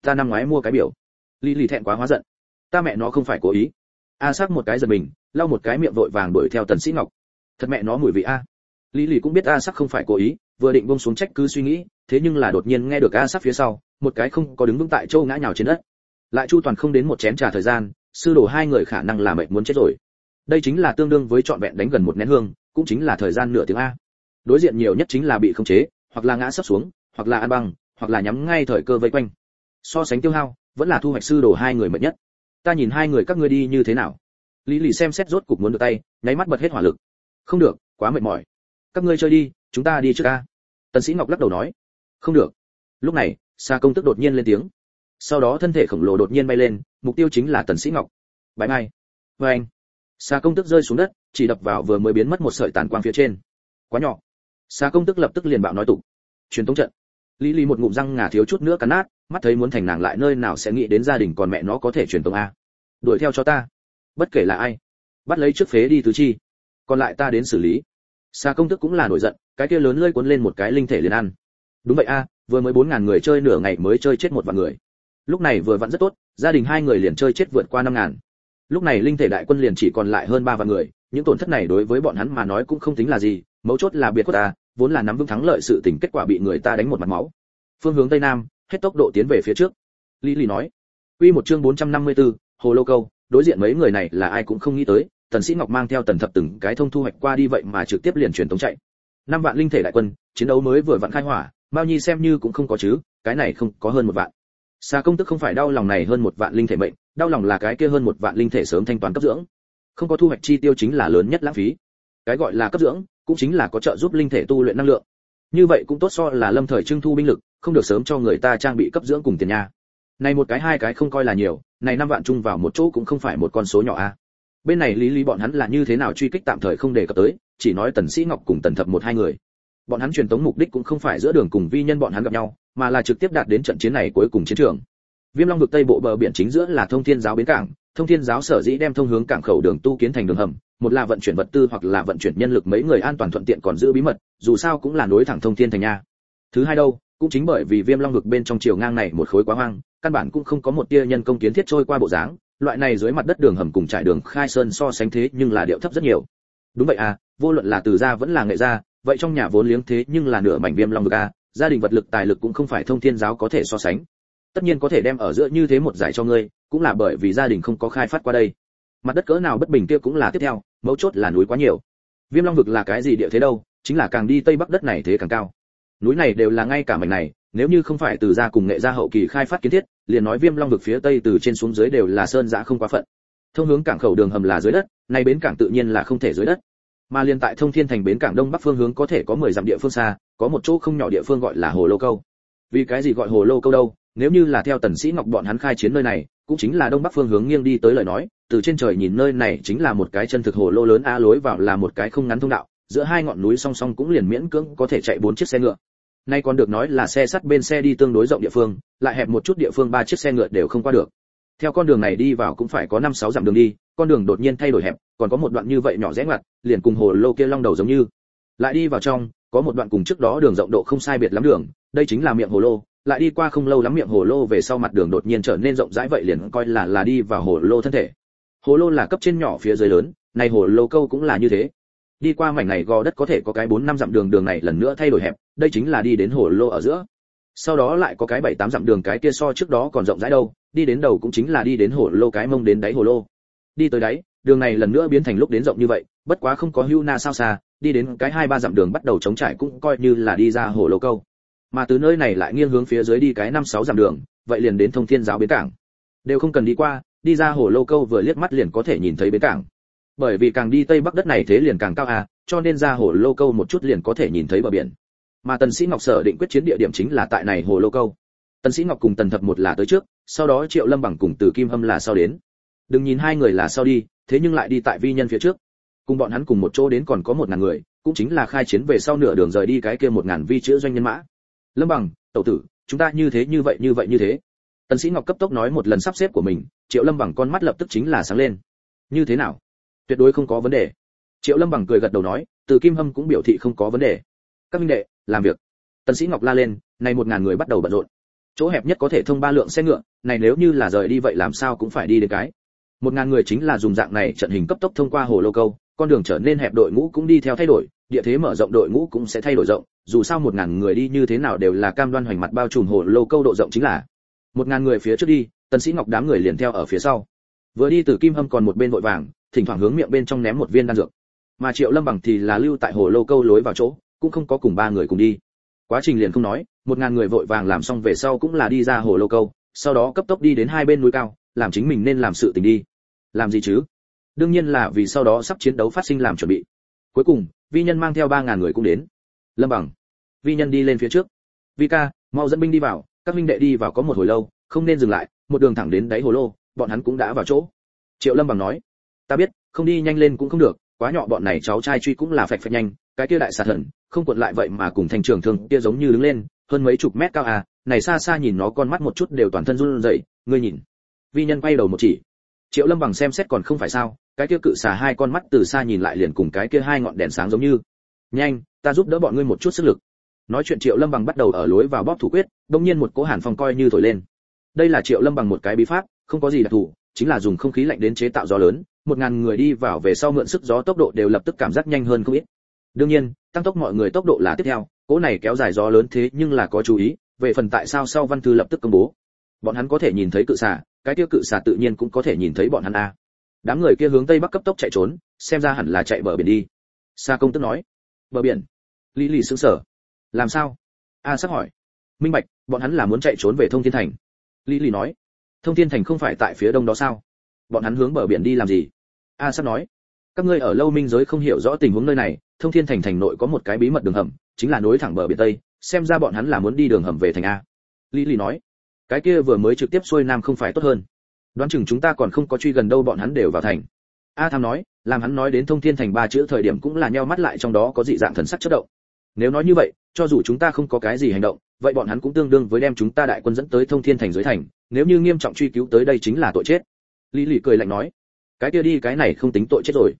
ta năm ngoái mua cái biểu. Lý lì thẹn quá hóa giận. Ta mẹ nó không phải cố ý. A sắc một cái giật mình, lau một cái miệng vội vàng đuổi theo tần sĩ ngọc. Thật mẹ nó mùi vị a. Lý lì cũng biết a sắc không phải cố ý, vừa định buông xuống trách cứ suy nghĩ, thế nhưng là đột nhiên nghe được a sắc phía sau, một cái không có đứng vững tại châu ngã nhào trên đất. Lại chu toàn không đến một chén trà thời gian, sư đồ hai người khả năng là mệt muốn chết rồi. Đây chính là tương đương với trọn vẹn đánh gần một nén hương cũng chính là thời gian nửa tiếng a. Đối diện nhiều nhất chính là bị khống chế, hoặc là ngã sấp xuống, hoặc là ăn băng, hoặc là nhắm ngay thời cơ vây quanh. So sánh tiêu hao, vẫn là thu hoạch sư đồ hai người mệt nhất. Ta nhìn hai người các ngươi đi như thế nào? Lý lì xem xét rốt cục muốn được tay, nháy mắt bật hết hỏa lực. Không được, quá mệt mỏi. Các ngươi chơi đi, chúng ta đi trước ca tần sĩ ngọc lắc đầu nói. Không được. Lúc này xa công tức đột nhiên lên tiếng. Sau đó thân thể khổng lồ đột nhiên bay lên, mục tiêu chính là tần sĩ ngọc. Bãi mai. Với anh xa công tức rơi xuống đất chỉ đập vào vừa mới biến mất một sợi tàn quang phía trên. Quá nhỏ. Xa công tức lập tức liền bạo nói tục. Truyền tống trận. Lý lý một ngụm răng ngà thiếu chút nữa cắn nát, mắt thấy muốn thành nàng lại nơi nào sẽ nghĩ đến gia đình còn mẹ nó có thể truyền tống a. Đuổi theo cho ta. Bất kể là ai, bắt lấy trước phế đi tứ chi. Còn lại ta đến xử lý. Xa công tức cũng là nổi giận, cái kia lớn lơi cuốn lên một cái linh thể liền ăn. Đúng vậy a, vừa mới bốn ngàn người chơi nửa ngày mới chơi chết một vạn người. Lúc này vừa vặn rất tốt, gia đình hai người liền chơi chết vượt qua năm ngàn. Lúc này linh thể đại quân liền chỉ còn lại hơn ba vạn người những tổn thất này đối với bọn hắn mà nói cũng không tính là gì mấu chốt là biệt quốc ta vốn là nắm vững thắng lợi sự tình kết quả bị người ta đánh một mặt máu. Phương hướng tây nam hết tốc độ tiến về phía trước. Lý lý nói quy một chương 454, hồ lô câu đối diện mấy người này là ai cũng không nghĩ tới tần sĩ ngọc mang theo tần thập từng cái thông thu hoạch qua đi vậy mà trực tiếp liền truyền tống chạy. Năm vạn linh thể đại quân chiến đấu mới vừa vặn khai hỏa mao nhi xem như cũng không có chứ cái này không có hơn một vạn. Xa công tức không phải đau lòng này hơn một vạn linh thể mệnh đau lòng là cái kia hơn một vạn linh thể sớm thanh toán cấp dưỡng không có thu hoạch chi tiêu chính là lớn nhất lãng phí. Cái gọi là cấp dưỡng, cũng chính là có trợ giúp linh thể tu luyện năng lượng. Như vậy cũng tốt so là lâm thời trưng thu binh lực, không được sớm cho người ta trang bị cấp dưỡng cùng tiền nha. Này một cái hai cái không coi là nhiều, này năm vạn chung vào một chỗ cũng không phải một con số nhỏ a. Bên này lý lý bọn hắn là như thế nào truy kích tạm thời không đề cập tới, chỉ nói tần sĩ ngọc cùng tần thập một hai người. Bọn hắn truyền tống mục đích cũng không phải giữa đường cùng vi nhân bọn hắn gặp nhau, mà là trực tiếp đạt đến trận chiến này cuối cùng chiến trường. Viêm long vực tây bộ bờ biển chính giữa là thông thiên giáo bến cảng thông thiên giáo sở dĩ đem thông hướng cảng khẩu đường tu kiến thành đường hầm, một là vận chuyển vật tư hoặc là vận chuyển nhân lực mấy người an toàn thuận tiện còn giữ bí mật, dù sao cũng là nối thẳng thông thiên thành nha. Thứ hai đâu, cũng chính bởi vì viêm long vực bên trong chiều ngang này một khối quá hoang, căn bản cũng không có một tia nhân công kiến thiết trôi qua bộ dáng, loại này dưới mặt đất đường hầm cùng trải đường khai sơn so sánh thế nhưng là điệu thấp rất nhiều. Đúng vậy à vô luận là từ gia vẫn là nghệ gia, vậy trong nhà vốn liếng thế nhưng là nửa mảnh viêm long vực a gia đình vật lực tài lực cũng không phải thông thiên giáo có thể so sánh tất nhiên có thể đem ở giữa như thế một giải cho ngươi, cũng là bởi vì gia đình không có khai phát qua đây. Mặt đất cỡ nào bất bình kia cũng là tiếp theo, mấu chốt là núi quá nhiều. Viêm long vực là cái gì địa thế đâu, chính là càng đi tây bắc đất này thế càng cao. Núi này đều là ngay cả mảnh này, nếu như không phải từ gia cùng nghệ gia hậu kỳ khai phát kiến thiết, liền nói viêm long vực phía tây từ trên xuống dưới đều là sơn giã không quá phận. Thông hướng cảng khẩu đường hầm là dưới đất, nay bến cảng tự nhiên là không thể dưới đất. Mà liên tại thông thiên thành bến cảng đông bắc phương hướng có thể có 10 dặm địa phương xa, có một chỗ không nhỏ địa phương gọi là hồ lô câu. Vì cái gì gọi hồ lô câu đâu? Nếu như là theo tần sĩ ngọc bọn hắn khai chiến nơi này, cũng chính là đông bắc phương hướng nghiêng đi tới lời nói, từ trên trời nhìn nơi này chính là một cái chân thực hồ lô lớn a, lối vào là một cái không ngắn thông đạo, giữa hai ngọn núi song song cũng liền miễn cưỡng có thể chạy bốn chiếc xe ngựa. Nay còn được nói là xe sắt bên xe đi tương đối rộng địa phương, lại hẹp một chút địa phương ba chiếc xe ngựa đều không qua được. Theo con đường này đi vào cũng phải có năm sáu dặm đường đi, con đường đột nhiên thay đổi hẹp, còn có một đoạn như vậy nhỏ rẽ ngoặt, liền cùng hồ lô kia long đầu giống như. Lại đi vào trong, có một đoạn cùng trước đó đường rộng độ không sai biệt lắm đường, đây chính là miệng hồ lô lại đi qua không lâu lắm miệng hồ lô về sau mặt đường đột nhiên trở nên rộng rãi vậy liền coi là là đi vào hồ lô thân thể. Hồ lô là cấp trên nhỏ phía dưới lớn, này hồ lô câu cũng là như thế. Đi qua mảnh này gò đất có thể có cái bốn năm dặm đường đường này lần nữa thay đổi hẹp, đây chính là đi đến hồ lô ở giữa. Sau đó lại có cái bảy tám dặm đường cái kia so trước đó còn rộng rãi đâu, đi đến đầu cũng chính là đi đến hồ lô cái mông đến đáy hồ lô. Đi tới đáy, đường này lần nữa biến thành lúc đến rộng như vậy, bất quá không có hưu na sao xa, đi đến cái hai ba dặm đường bắt đầu chống trải cũng coi như là đi ra hồ lô câu mà từ nơi này lại nghiêng hướng phía dưới đi cái năm sáu dặm đường, vậy liền đến thông thiên giáo bến cảng. Đều không cần đi qua, đi ra hồ lô câu vừa liếc mắt liền có thể nhìn thấy bến cảng. Bởi vì càng đi tây bắc đất này thế liền càng cao à cho nên ra hồ lô câu một chút liền có thể nhìn thấy bờ biển. Mà tần sĩ ngọc sở định quyết chiến địa điểm chính là tại này hồ lô câu. Tần sĩ ngọc cùng tần thập một là tới trước, sau đó triệu lâm bằng cùng từ kim hâm là sau đến. Đừng nhìn hai người là sau đi, thế nhưng lại đi tại vi nhân phía trước. Cùng bọn hắn cùng một chỗ đến còn có một ngàn người, cũng chính là khai chiến về sau nửa đường rời đi cái kia một ngàn vi chữ doanh nhân mã lâm bằng, tẩu tử, chúng ta như thế như vậy như vậy như thế. Tần sĩ ngọc cấp tốc nói một lần sắp xếp của mình, triệu lâm bằng con mắt lập tức chính là sáng lên. Như thế nào? Tuyệt đối không có vấn đề. Triệu lâm bằng cười gật đầu nói, từ kim hâm cũng biểu thị không có vấn đề. Các minh đệ, làm việc. Tần sĩ ngọc la lên, này một ngàn người bắt đầu bận rộn. Chỗ hẹp nhất có thể thông ba lượng xe ngựa, này nếu như là rời đi vậy làm sao cũng phải đi đến cái. Một ngàn người chính là dùng dạng này trận hình cấp tốc thông qua hồ lô câu, con đường trở nên hẹp đội ngũ cũng đi theo thay đổi địa thế mở rộng đội ngũ cũng sẽ thay đổi rộng, dù sao một ngàn người đi như thế nào đều là cam đoan hoành mặt bao trùm hồ lô câu độ rộng chính là. Một ngàn người phía trước đi, tần sĩ ngọc đám người liền theo ở phía sau. Vừa đi từ kim hâm còn một bên vội vàng, thỉnh thoảng hướng miệng bên trong ném một viên đan dược. Mà triệu lâm bằng thì là lưu tại hồ lô câu lối vào chỗ, cũng không có cùng ba người cùng đi. Quá trình liền không nói, một ngàn người vội vàng làm xong về sau cũng là đi ra hồ lô câu, sau đó cấp tốc đi đến hai bên núi cao, làm chính mình nên làm sự tình đi. Làm gì chứ? Đương nhiên là vì sau đó sắp chiến đấu phát sinh làm chuẩn bị cuối cùng, vi nhân mang theo ba ngàn người cũng đến. Lâm bằng, vi nhân đi lên phía trước. Vi ca, mau dẫn binh đi vào, các minh đệ đi vào có một hồi lâu, không nên dừng lại, một đường thẳng đến đáy hồ lô, bọn hắn cũng đã vào chỗ. Triệu lâm bằng nói, ta biết, không đi nhanh lên cũng không được, quá nhọ bọn này cháu trai truy cũng là phạch phạch nhanh, cái kia đại xà thần, không cuộn lại vậy mà cùng thành trường thường kia giống như đứng lên, hơn mấy chục mét cao à này xa xa nhìn nó con mắt một chút đều toàn thân run rẩy, ngươi nhìn. Vi nhân quay đầu một chỉ triệu lâm bằng xem xét còn không phải sao, cái kia cự xà hai con mắt từ xa nhìn lại liền cùng cái kia hai ngọn đèn sáng giống như. Nhanh, ta giúp đỡ bọn ngươi một chút sức lực. Nói chuyện triệu lâm bằng bắt đầu ở lối vào bóp thủ quyết, đông nhiên một cỗ hàn phong coi như thổi lên. Đây là triệu lâm bằng một cái bí pháp, không có gì đặc thù, chính là dùng không khí lạnh đến chế tạo gió lớn, một ngàn người đi vào về sau mượn sức gió tốc độ đều lập tức cảm giác nhanh hơn không ít. Đương nhiên, tăng tốc mọi người tốc độ là tiếp theo, cỗ này kéo dài gió lớn thế nhưng là có chú ý, về phần tại sao sau văn thư lập tức công bố. Bọn hắn có thể nhìn thấy cự xà cái tiêu cự xà tự nhiên cũng có thể nhìn thấy bọn hắn a. Đám người kia hướng tây bắc cấp tốc chạy trốn, xem ra hẳn là chạy bờ biển đi. Xa công tức nói. Bờ biển? Lý lì sững sờ. Làm sao? A sắc hỏi. Minh bạch, bọn hắn là muốn chạy trốn về thông thiên thành. Lý lì nói. Thông thiên thành không phải tại phía đông đó sao? Bọn hắn hướng bờ biển đi làm gì? A sắc nói. Các ngươi ở lâu minh giới không hiểu rõ tình huống nơi này, thông thiên thành thành nội có một cái bí mật đường hầm, chính là nối thẳng bờ biển tây, xem ra bọn hắn là muốn đi đường hầm về thành a. Lý lì nói cái kia vừa mới trực tiếp xuôi nam không phải tốt hơn. Đoán chừng chúng ta còn không có truy gần đâu bọn hắn đều vào thành. A tham nói, làm hắn nói đến thông thiên thành ba chữ thời điểm cũng là nheo mắt lại trong đó có dị dạng thần sắc chất động. Nếu nói như vậy, cho dù chúng ta không có cái gì hành động, vậy bọn hắn cũng tương đương với đem chúng ta đại quân dẫn tới thông thiên thành dưới thành, nếu như nghiêm trọng truy cứu tới đây chính là tội chết. Lý lì cười lạnh nói, cái kia đi, cái này không tính tội chết rồi.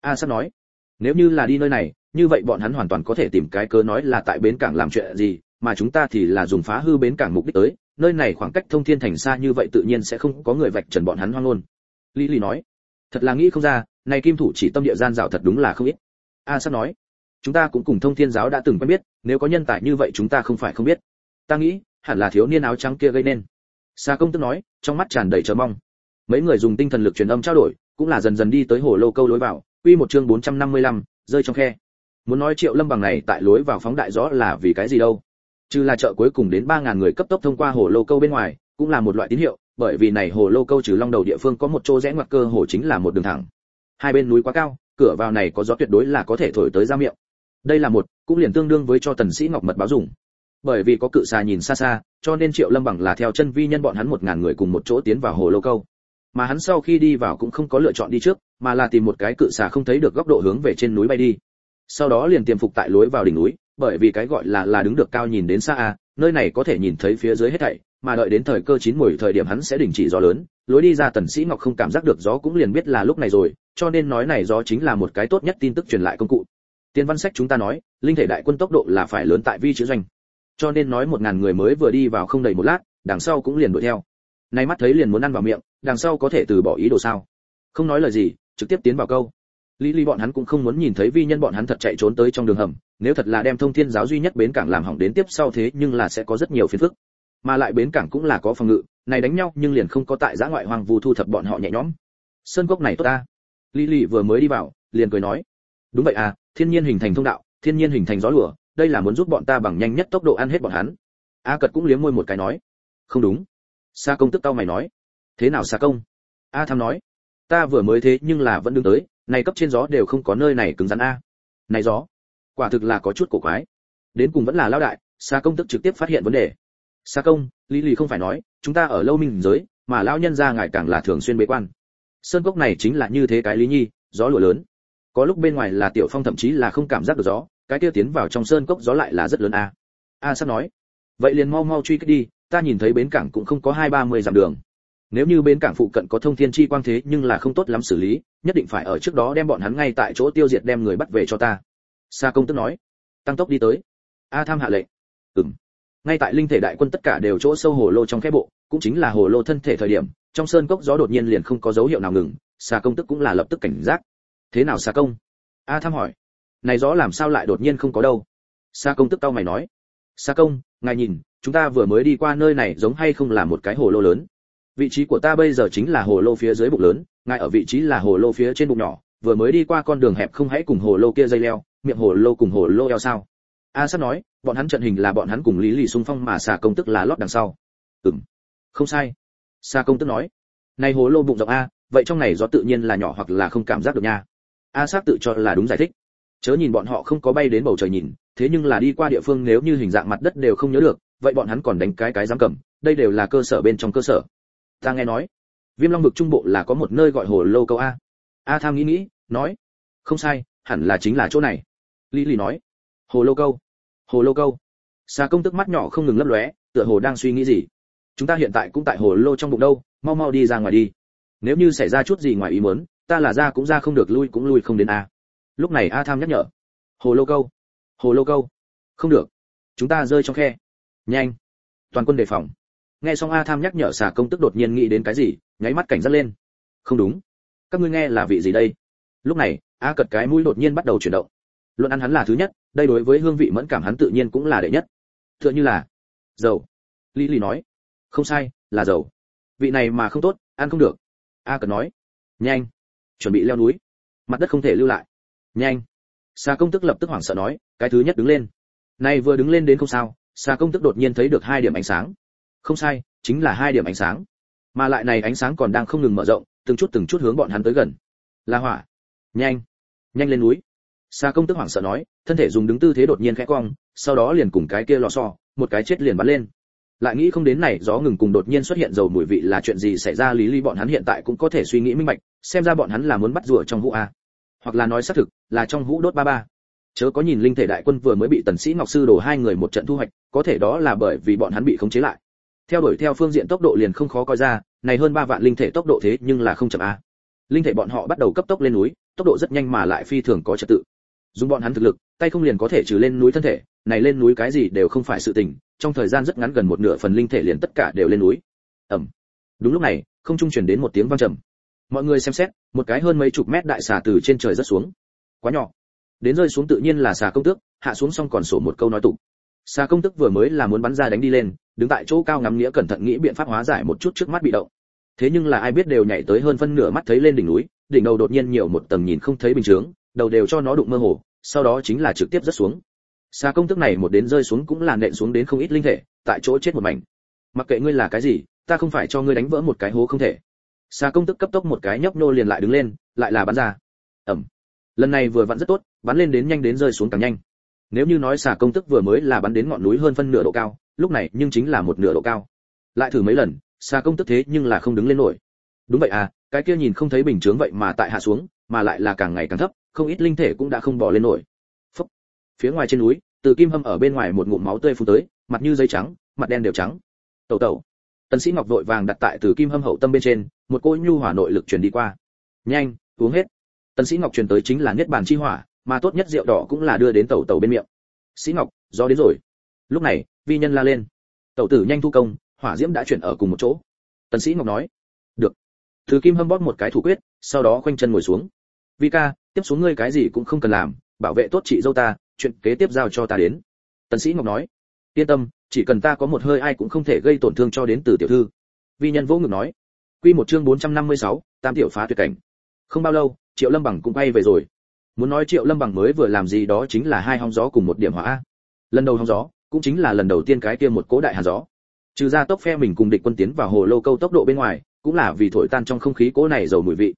A sát nói, nếu như là đi nơi này, như vậy bọn hắn hoàn toàn có thể tìm cái cớ nói là tại bến cảng làm chuyện gì, mà chúng ta thì là dùng phá hư bến cảng mục đích tới nơi này khoảng cách thông thiên thành xa như vậy tự nhiên sẽ không có người vạch trần bọn hắn hoang luôn lý lý nói thật là nghĩ không ra này kim thủ chỉ tâm địa gian dạo thật đúng là không ít. A sát nói chúng ta cũng cùng thông thiên giáo đã từng quen biết nếu có nhân tài như vậy chúng ta không phải không biết. Ta nghĩ hẳn là thiếu niên áo trắng kia gây nên. Xa công tức nói trong mắt tràn đầy chờ mong. Mấy người dùng tinh thần lực truyền âm trao đổi cũng là dần dần đi tới hồ lô câu lối vào quy một chương 455, rơi trong khe. Muốn nói triệu lâm bằng này tại lối vào phóng đại rõ là vì cái gì đâu trừ là chợ cuối cùng đến 3000 người cấp tốc thông qua hồ lô câu bên ngoài, cũng là một loại tín hiệu, bởi vì này hồ lô câu trừ long đầu địa phương có một chỗ rẽ ngoặt cơ hồ chính là một đường thẳng. Hai bên núi quá cao, cửa vào này có gió tuyệt đối là có thể thổi tới ra miệng. Đây là một, cũng liền tương đương với cho tần sĩ ngọc mật báo dùng. Bởi vì có cự xà nhìn xa xa, cho nên triệu lâm bằng là theo chân vi nhân bọn hắn một ngàn người cùng một chỗ tiến vào hồ lô câu. Mà hắn sau khi đi vào cũng không có lựa chọn đi trước, mà là tìm một cái cự xà không thấy được góc độ hướng về trên núi bay đi. Sau đó liền tiềm phục tại lối vào đỉnh núi bởi vì cái gọi là là đứng được cao nhìn đến xa a, nơi này có thể nhìn thấy phía dưới hết thảy, mà đợi đến thời cơ chín mùi thời điểm hắn sẽ đình chỉ gió lớn, lối đi ra tần sĩ ngọc không cảm giác được gió cũng liền biết là lúc này rồi, cho nên nói này gió chính là một cái tốt nhất tin tức truyền lại công cụ. Tiên văn sách chúng ta nói, linh thể đại quân tốc độ là phải lớn tại vi chữ doanh. Cho nên nói một ngàn người mới vừa đi vào không đầy một lát, đằng sau cũng liền đuổi theo. Nay mắt thấy liền muốn ăn vào miệng, đằng sau có thể từ bỏ ý đồ sao? Không nói lời gì, trực tiếp tiến vào câu lý lý bọn hắn cũng không muốn nhìn thấy vi nhân bọn hắn thật chạy trốn tới trong đường hầm, nếu thật là đem thông thiên giáo duy nhất bến cảng làm hỏng đến tiếp sau thế nhưng là sẽ có rất nhiều phiền phức. Mà lại bến cảng cũng là có phòng ngự, này đánh nhau nhưng liền không có tại giã ngoại hoàng vu thu thập bọn họ nhẹ nhõm. Sơn cốc này tốt ta. Lý lý vừa mới đi vào, liền cười nói. Đúng vậy à thiên nhiên hình thành thông đạo, thiên nhiên hình thành gió lửa đây là muốn giúp bọn ta bằng nhanh nhất tốc độ ăn hết bọn hắn. A cật cũng liếm môi một cái nói. Không đúng. Sa công tức tao mày nói. Thế nào sa công? A tham nói. Ta vừa mới thế nhưng là vẫn đứng tới này cấp trên gió đều không có nơi này cứng rắn a. Này gió, quả thực là có chút cổ quái. Đến cùng vẫn là lao đại xa công tức trực tiếp phát hiện vấn đề. Xa công, lý lì không phải nói, chúng ta ở lâu minh giới, mà lão nhân gia ngài càng là thường xuyên bế quan. Sơn cốc này chính là như thế cái lý nhi, gió lụa lớn. Có lúc bên ngoài là tiểu phong thậm chí là không cảm giác được gió, cái kia tiến vào trong sơn cốc gió lại là rất lớn a. A sắp nói, vậy liền mau mau truy kích đi, ta nhìn thấy bến cảng cũng không có hai ba mươi dặm đường. Nếu như bến cảng phụ cận có thông thiên chi quang thế nhưng là không tốt lắm xử lý nhất định phải ở trước đó đem bọn hắn ngay tại chỗ tiêu diệt đem người bắt về cho ta. Sa công tức nói. Tăng tốc đi tới. A tham hạ lệnh. Ừng ngay tại linh thể đại quân tất cả đều chỗ sâu hồ lô trong khe bộ, cũng chính là hồ lô thân thể thời điểm, trong sơn cốc gió đột nhiên liền không có dấu hiệu nào ngừng, sa công tức cũng là lập tức cảnh giác. Thế nào sa công? A tham hỏi. Này gió làm sao lại đột nhiên không có đâu? Sa công tức tao mày nói. Sa công, ngài nhìn, chúng ta vừa mới đi qua nơi này giống hay không là một cái hồ lô lớn? Vị trí của ta bây giờ chính là hồ lô phía dưới bụng lớn ngài ở vị trí là hồ lô phía trên bụng nhỏ, vừa mới đi qua con đường hẹp không hãy cùng hồ lô kia dây leo, miệng hồ lô cùng hồ lô eo sao? A sát nói, bọn hắn trận hình là bọn hắn cùng lý lì xung phong mà xà công tức là lót đằng sau. Ừm. Không sai. Xà công tức nói, này hồ lô bụng rộng a, vậy trong này gió tự nhiên là nhỏ hoặc là không cảm giác được nha. A sát tự cho là đúng giải thích. Chớ nhìn bọn họ không có bay đến bầu trời nhìn, thế nhưng là đi qua địa phương nếu như hình dạng mặt đất đều không nhớ được, vậy bọn hắn còn đánh cái cái giám cầm, đây đều là cơ sở bên trong cơ sở. Ta nghe nói viêm long vực trung bộ là có một nơi gọi hồ lô câu a. A tham nghĩ nghĩ, nói, không sai, hẳn là chính là chỗ này. Lý lý nói, hồ lô câu, hồ lô câu. Xà công tức mắt nhỏ không ngừng lấp lóe, tựa hồ đang suy nghĩ gì. Chúng ta hiện tại cũng tại hồ lô trong bụng đâu, mau mau đi ra ngoài đi. Nếu như xảy ra chút gì ngoài ý muốn, ta là ra cũng ra không được, lui cũng lui không đến a. Lúc này a tham nhắc nhở, hồ lô câu, hồ lô câu. Không được, chúng ta rơi trong khe. Nhanh, toàn quân đề phòng. Nghe xong a tham nhắc nhở, xà công tức đột nhiên nghĩ đến cái gì nháy mắt cảnh giác lên. Không đúng. Các ngươi nghe là vị gì đây? Lúc này, a cật cái mũi đột nhiên bắt đầu chuyển động. Luận ăn hắn là thứ nhất, đây đối với hương vị mẫn cảm hắn tự nhiên cũng là đệ nhất. Tựa như là dầu. Lý lý nói, không sai, là dầu. Vị này mà không tốt, ăn không được. A cật nói, nhanh, chuẩn bị leo núi. Mặt đất không thể lưu lại. Nhanh. Sa công tức lập tức hoảng sợ nói, cái thứ nhất đứng lên. Này vừa đứng lên đến không sao. Sa công tức đột nhiên thấy được hai điểm ánh sáng. Không sai, chính là hai điểm ánh sáng mà lại này ánh sáng còn đang không ngừng mở rộng, từng chút từng chút hướng bọn hắn tới gần. La hỏa, nhanh nhanh lên núi. Xa công tức hoảng sợ nói, thân thể dùng đứng tư thế đột nhiên khẽ cong, sau đó liền cùng cái kia lò xo, một cái chết liền bắn lên. Lại nghĩ không đến này gió ngừng cùng đột nhiên xuất hiện dầu mùi vị là chuyện gì xảy ra, lý lý bọn hắn hiện tại cũng có thể suy nghĩ minh bạch, xem ra bọn hắn là muốn bắt rùa trong hũ a. Hoặc là nói xác thực, là trong hũ đốt ba ba. Chớ có nhìn linh thể đại quân vừa mới bị tần sĩ ngọc sư đổ hai người một trận thu hoạch, có thể đó là bởi vì bọn hắn bị khống chế lại theo đuổi theo phương diện tốc độ liền không khó coi ra, này hơn ba vạn linh thể tốc độ thế nhưng là không chậm a linh thể bọn họ bắt đầu cấp tốc lên núi, tốc độ rất nhanh mà lại phi thường có trật tự. Dùng bọn hắn thực lực, tay không liền có thể trừ lên núi thân thể, này lên núi cái gì đều không phải sự tình, trong thời gian rất ngắn gần một nửa phần linh thể liền tất cả đều lên núi. Ẩm đúng lúc này, không trung truyền đến một tiếng vang trầm. Mọi người xem xét, một cái hơn mấy chục mét đại xà từ trên trời rất xuống. Quá nhỏ. Đến rơi xuống tự nhiên là xà công tước, hạ xuống xong còn sổ một câu nói tục xà công tước vừa mới là muốn bắn ra đánh đi lên đứng tại chỗ cao ngắm nghĩa cẩn thận nghĩ biện pháp hóa giải một chút trước mắt bị động. Thế nhưng là ai biết đều nhảy tới hơn phân nửa mắt thấy lên đỉnh núi, đỉnh đầu đột nhiên nhiều một tầng nhìn không thấy bình thường đầu đều cho nó đụng mơ hồ, sau đó chính là trực tiếp rất xuống. Xa công thức này một đến rơi xuống cũng là nện xuống đến không ít linh thể, tại chỗ chết một mảnh. Mặc kệ ngươi là cái gì, ta không phải cho ngươi đánh vỡ một cái hố không thể. Xa công tức cấp tốc một cái nhấp nô liền lại đứng lên, lại là bắn ra. Ẩm lần này vừa vặn rất tốt, bắn lên đến nhanh đến rơi xuống càng nhanh nếu như nói xà công tức vừa mới là bắn đến ngọn núi hơn phân nửa độ cao, lúc này nhưng chính là một nửa độ cao. Lại thử mấy lần, xà công tức thế nhưng là không đứng lên nổi. Đúng vậy à cái kia nhìn không thấy bình chướng vậy mà tại hạ xuống, mà lại là càng ngày càng thấp, không ít linh thể cũng đã không bỏ lên nổi. Phúc. phía ngoài trên núi, từ kim hâm ở bên ngoài một ngụm máu tươi phun tới, mặt như giấy trắng, mặt đen đều trắng. Tẩu tẩu. Tần sĩ ngọc vội vàng đặt tại từ kim hâm hậu tâm bên trên, một cỗ nhu hỏa nội lực truyền đi qua. Nhanh, uống hết. Tần sĩ ngọc truyền tới chính là niết bàn chi hỏa mà tốt nhất rượu đỏ cũng là đưa đến tẩu tẩu bên miệng. Sĩ ngọc gió đến rồi. Lúc này vi nhân la lên. Tẩu tử nhanh thu công hỏa diễm đã chuyển ở cùng một chỗ. Tần sĩ ngọc nói được. Thứ kim hâm bóp một cái thủ quyết sau đó khoanh chân ngồi xuống. Vi ca tiếp xuống ngươi cái gì cũng không cần làm bảo vệ tốt chị dâu ta chuyện kế tiếp giao cho ta đến. Tần sĩ ngọc nói yên tâm chỉ cần ta có một hơi ai cũng không thể gây tổn thương cho đến từ tiểu thư. Vi nhân vỗ ngực nói quy một chương 456, tam tiểu phá tuyệt cảnh. Không bao lâu triệu lâm bằng cũng quay về rồi muốn nói triệu lâm bằng mới vừa làm gì đó chính là hai hóng gió cùng một điểm hỏa. Lần đầu hóng gió, cũng chính là lần đầu tiên cái kia một cố đại hàn gió. Trừ ra tốc phe mình cùng địch quân tiến vào hồ lô câu tốc độ bên ngoài, cũng là vì thổi tan trong không khí cố này dầu mùi vị.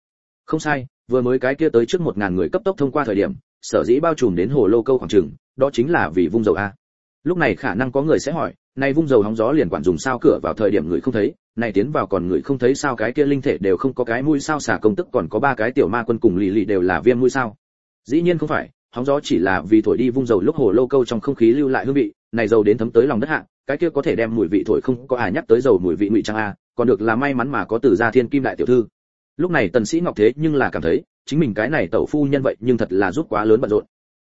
Không sai, vừa mới cái kia tới trước một ngàn người cấp tốc thông qua thời điểm, sở dĩ bao trùm đến hồ lô câu khoảng chừng, đó chính là vì vung dầu a. Lúc này khả năng có người sẽ hỏi, này vung dầu hóng gió liền quản dùng sao cửa vào thời điểm người không thấy, này tiến vào còn người không thấy sao cái kia linh thể đều không có cái mũi sao xả công tức còn có ba cái tiểu ma quân cùng lì lì đều là viêm mũi sao? Dĩ nhiên không phải, hóng gió chỉ là vì thổi đi vung dầu lúc hồ lô câu trong không khí lưu lại hương vị, này dầu đến thấm tới lòng đất hạ, cái kia có thể đem mùi vị thổi không có ai nhắc tới dầu mùi vị ngụy trang a, còn được là may mắn mà có từ gia thiên kim đại tiểu thư. Lúc này tần sĩ ngọc thế nhưng là cảm thấy, chính mình cái này tẩu phu nhân vậy nhưng thật là giúp quá lớn bận rộn.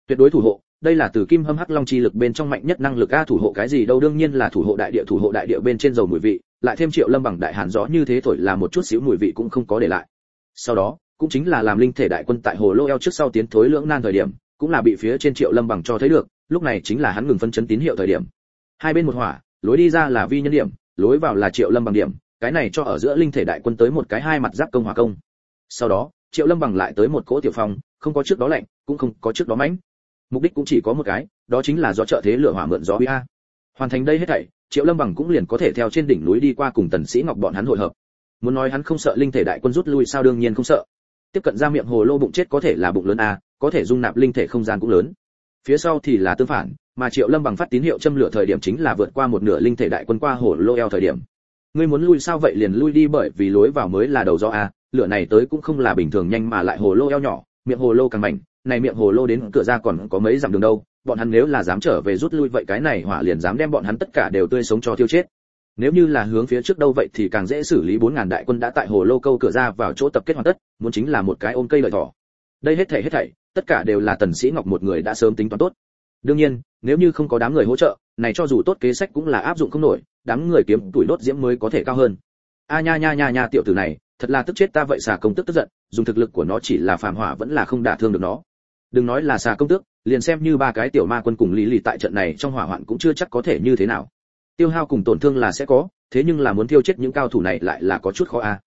Tuyệt đối thủ hộ, đây là từ kim hâm hắc long chi lực bên trong mạnh nhất năng lực a, thủ hộ cái gì đâu, đương nhiên là thủ hộ đại địa, thủ hộ đại địa bên trên dầu mùi vị, lại thêm triệu lâm bằng đại hàn gió như thế thổi là một chút xíu mùi vị cũng không có để lại. Sau đó cũng chính là làm linh thể đại quân tại hồ lô eo trước sau tiến thối lưỡng nan thời điểm, cũng là bị phía trên triệu lâm bằng cho thấy được, lúc này chính là hắn ngừng phân chấn tín hiệu thời điểm. Hai bên một hỏa, lối đi ra là vi nhân điểm, lối vào là triệu lâm bằng điểm, cái này cho ở giữa linh thể đại quân tới một cái hai mặt giáp công hỏa công. Sau đó, triệu lâm bằng lại tới một cỗ tiểu phong, không có trước đó lạnh, cũng không có trước đó mãnh. Mục đích cũng chỉ có một cái, đó chính là do trợ thế lửa hỏa mượn gió a. Hoàn thành đây hết thảy, triệu lâm bằng cũng liền có thể theo trên đỉnh núi đi qua cùng tần sĩ ngọc bọn hắn hội hợp. Muốn nói hắn không sợ linh thể đại quân rút lui sao đương nhiên không sợ tiếp cận ra miệng hồ lô bụng chết có thể là bụng lớn a, có thể dung nạp linh thể không gian cũng lớn. Phía sau thì là tương phản, mà triệu lâm bằng phát tín hiệu châm lửa thời điểm chính là vượt qua một nửa linh thể đại quân qua hồ lô eo thời điểm. Ngươi muốn lui sao vậy liền lui đi bởi vì lối vào mới là đầu do a, lửa này tới cũng không là bình thường nhanh mà lại hồ lô eo nhỏ, miệng hồ lô càng mảnh, này miệng hồ lô đến cửa ra còn có mấy dặm đường đâu, bọn hắn nếu là dám trở về rút lui vậy cái này hỏa liền dám đem bọn hắn tất cả đều tươi sống cho tiêu chết nếu như là hướng phía trước đâu vậy thì càng dễ xử lý bốn ngàn đại quân đã tại hồ lô câu cửa ra vào chỗ tập kết hoàn tất, muốn chính là một cái ôm cây lợi thỏ. Đây hết thảy hết thảy, tất cả đều là tần sĩ ngọc một người đã sớm tính toán tốt. Đương nhiên, nếu như không có đám người hỗ trợ, này cho dù tốt kế sách cũng là áp dụng không nổi, đám người kiếm tuổi đốt diễm mới có thể cao hơn. A nha nha nha nha tiểu tử này, thật là tức chết ta vậy xà công tức tức giận, dùng thực lực của nó chỉ là phàm hỏa vẫn là không đả thương được nó. Đừng nói là xà công tước, liền xem như ba cái tiểu ma quân cùng lý lì tại trận này trong hỏa hoạn cũng chưa chắc có thể như thế nào tiêu hao cùng tổn thương là sẽ có, thế nhưng là muốn tiêu chết những cao thủ này lại là có chút khó a.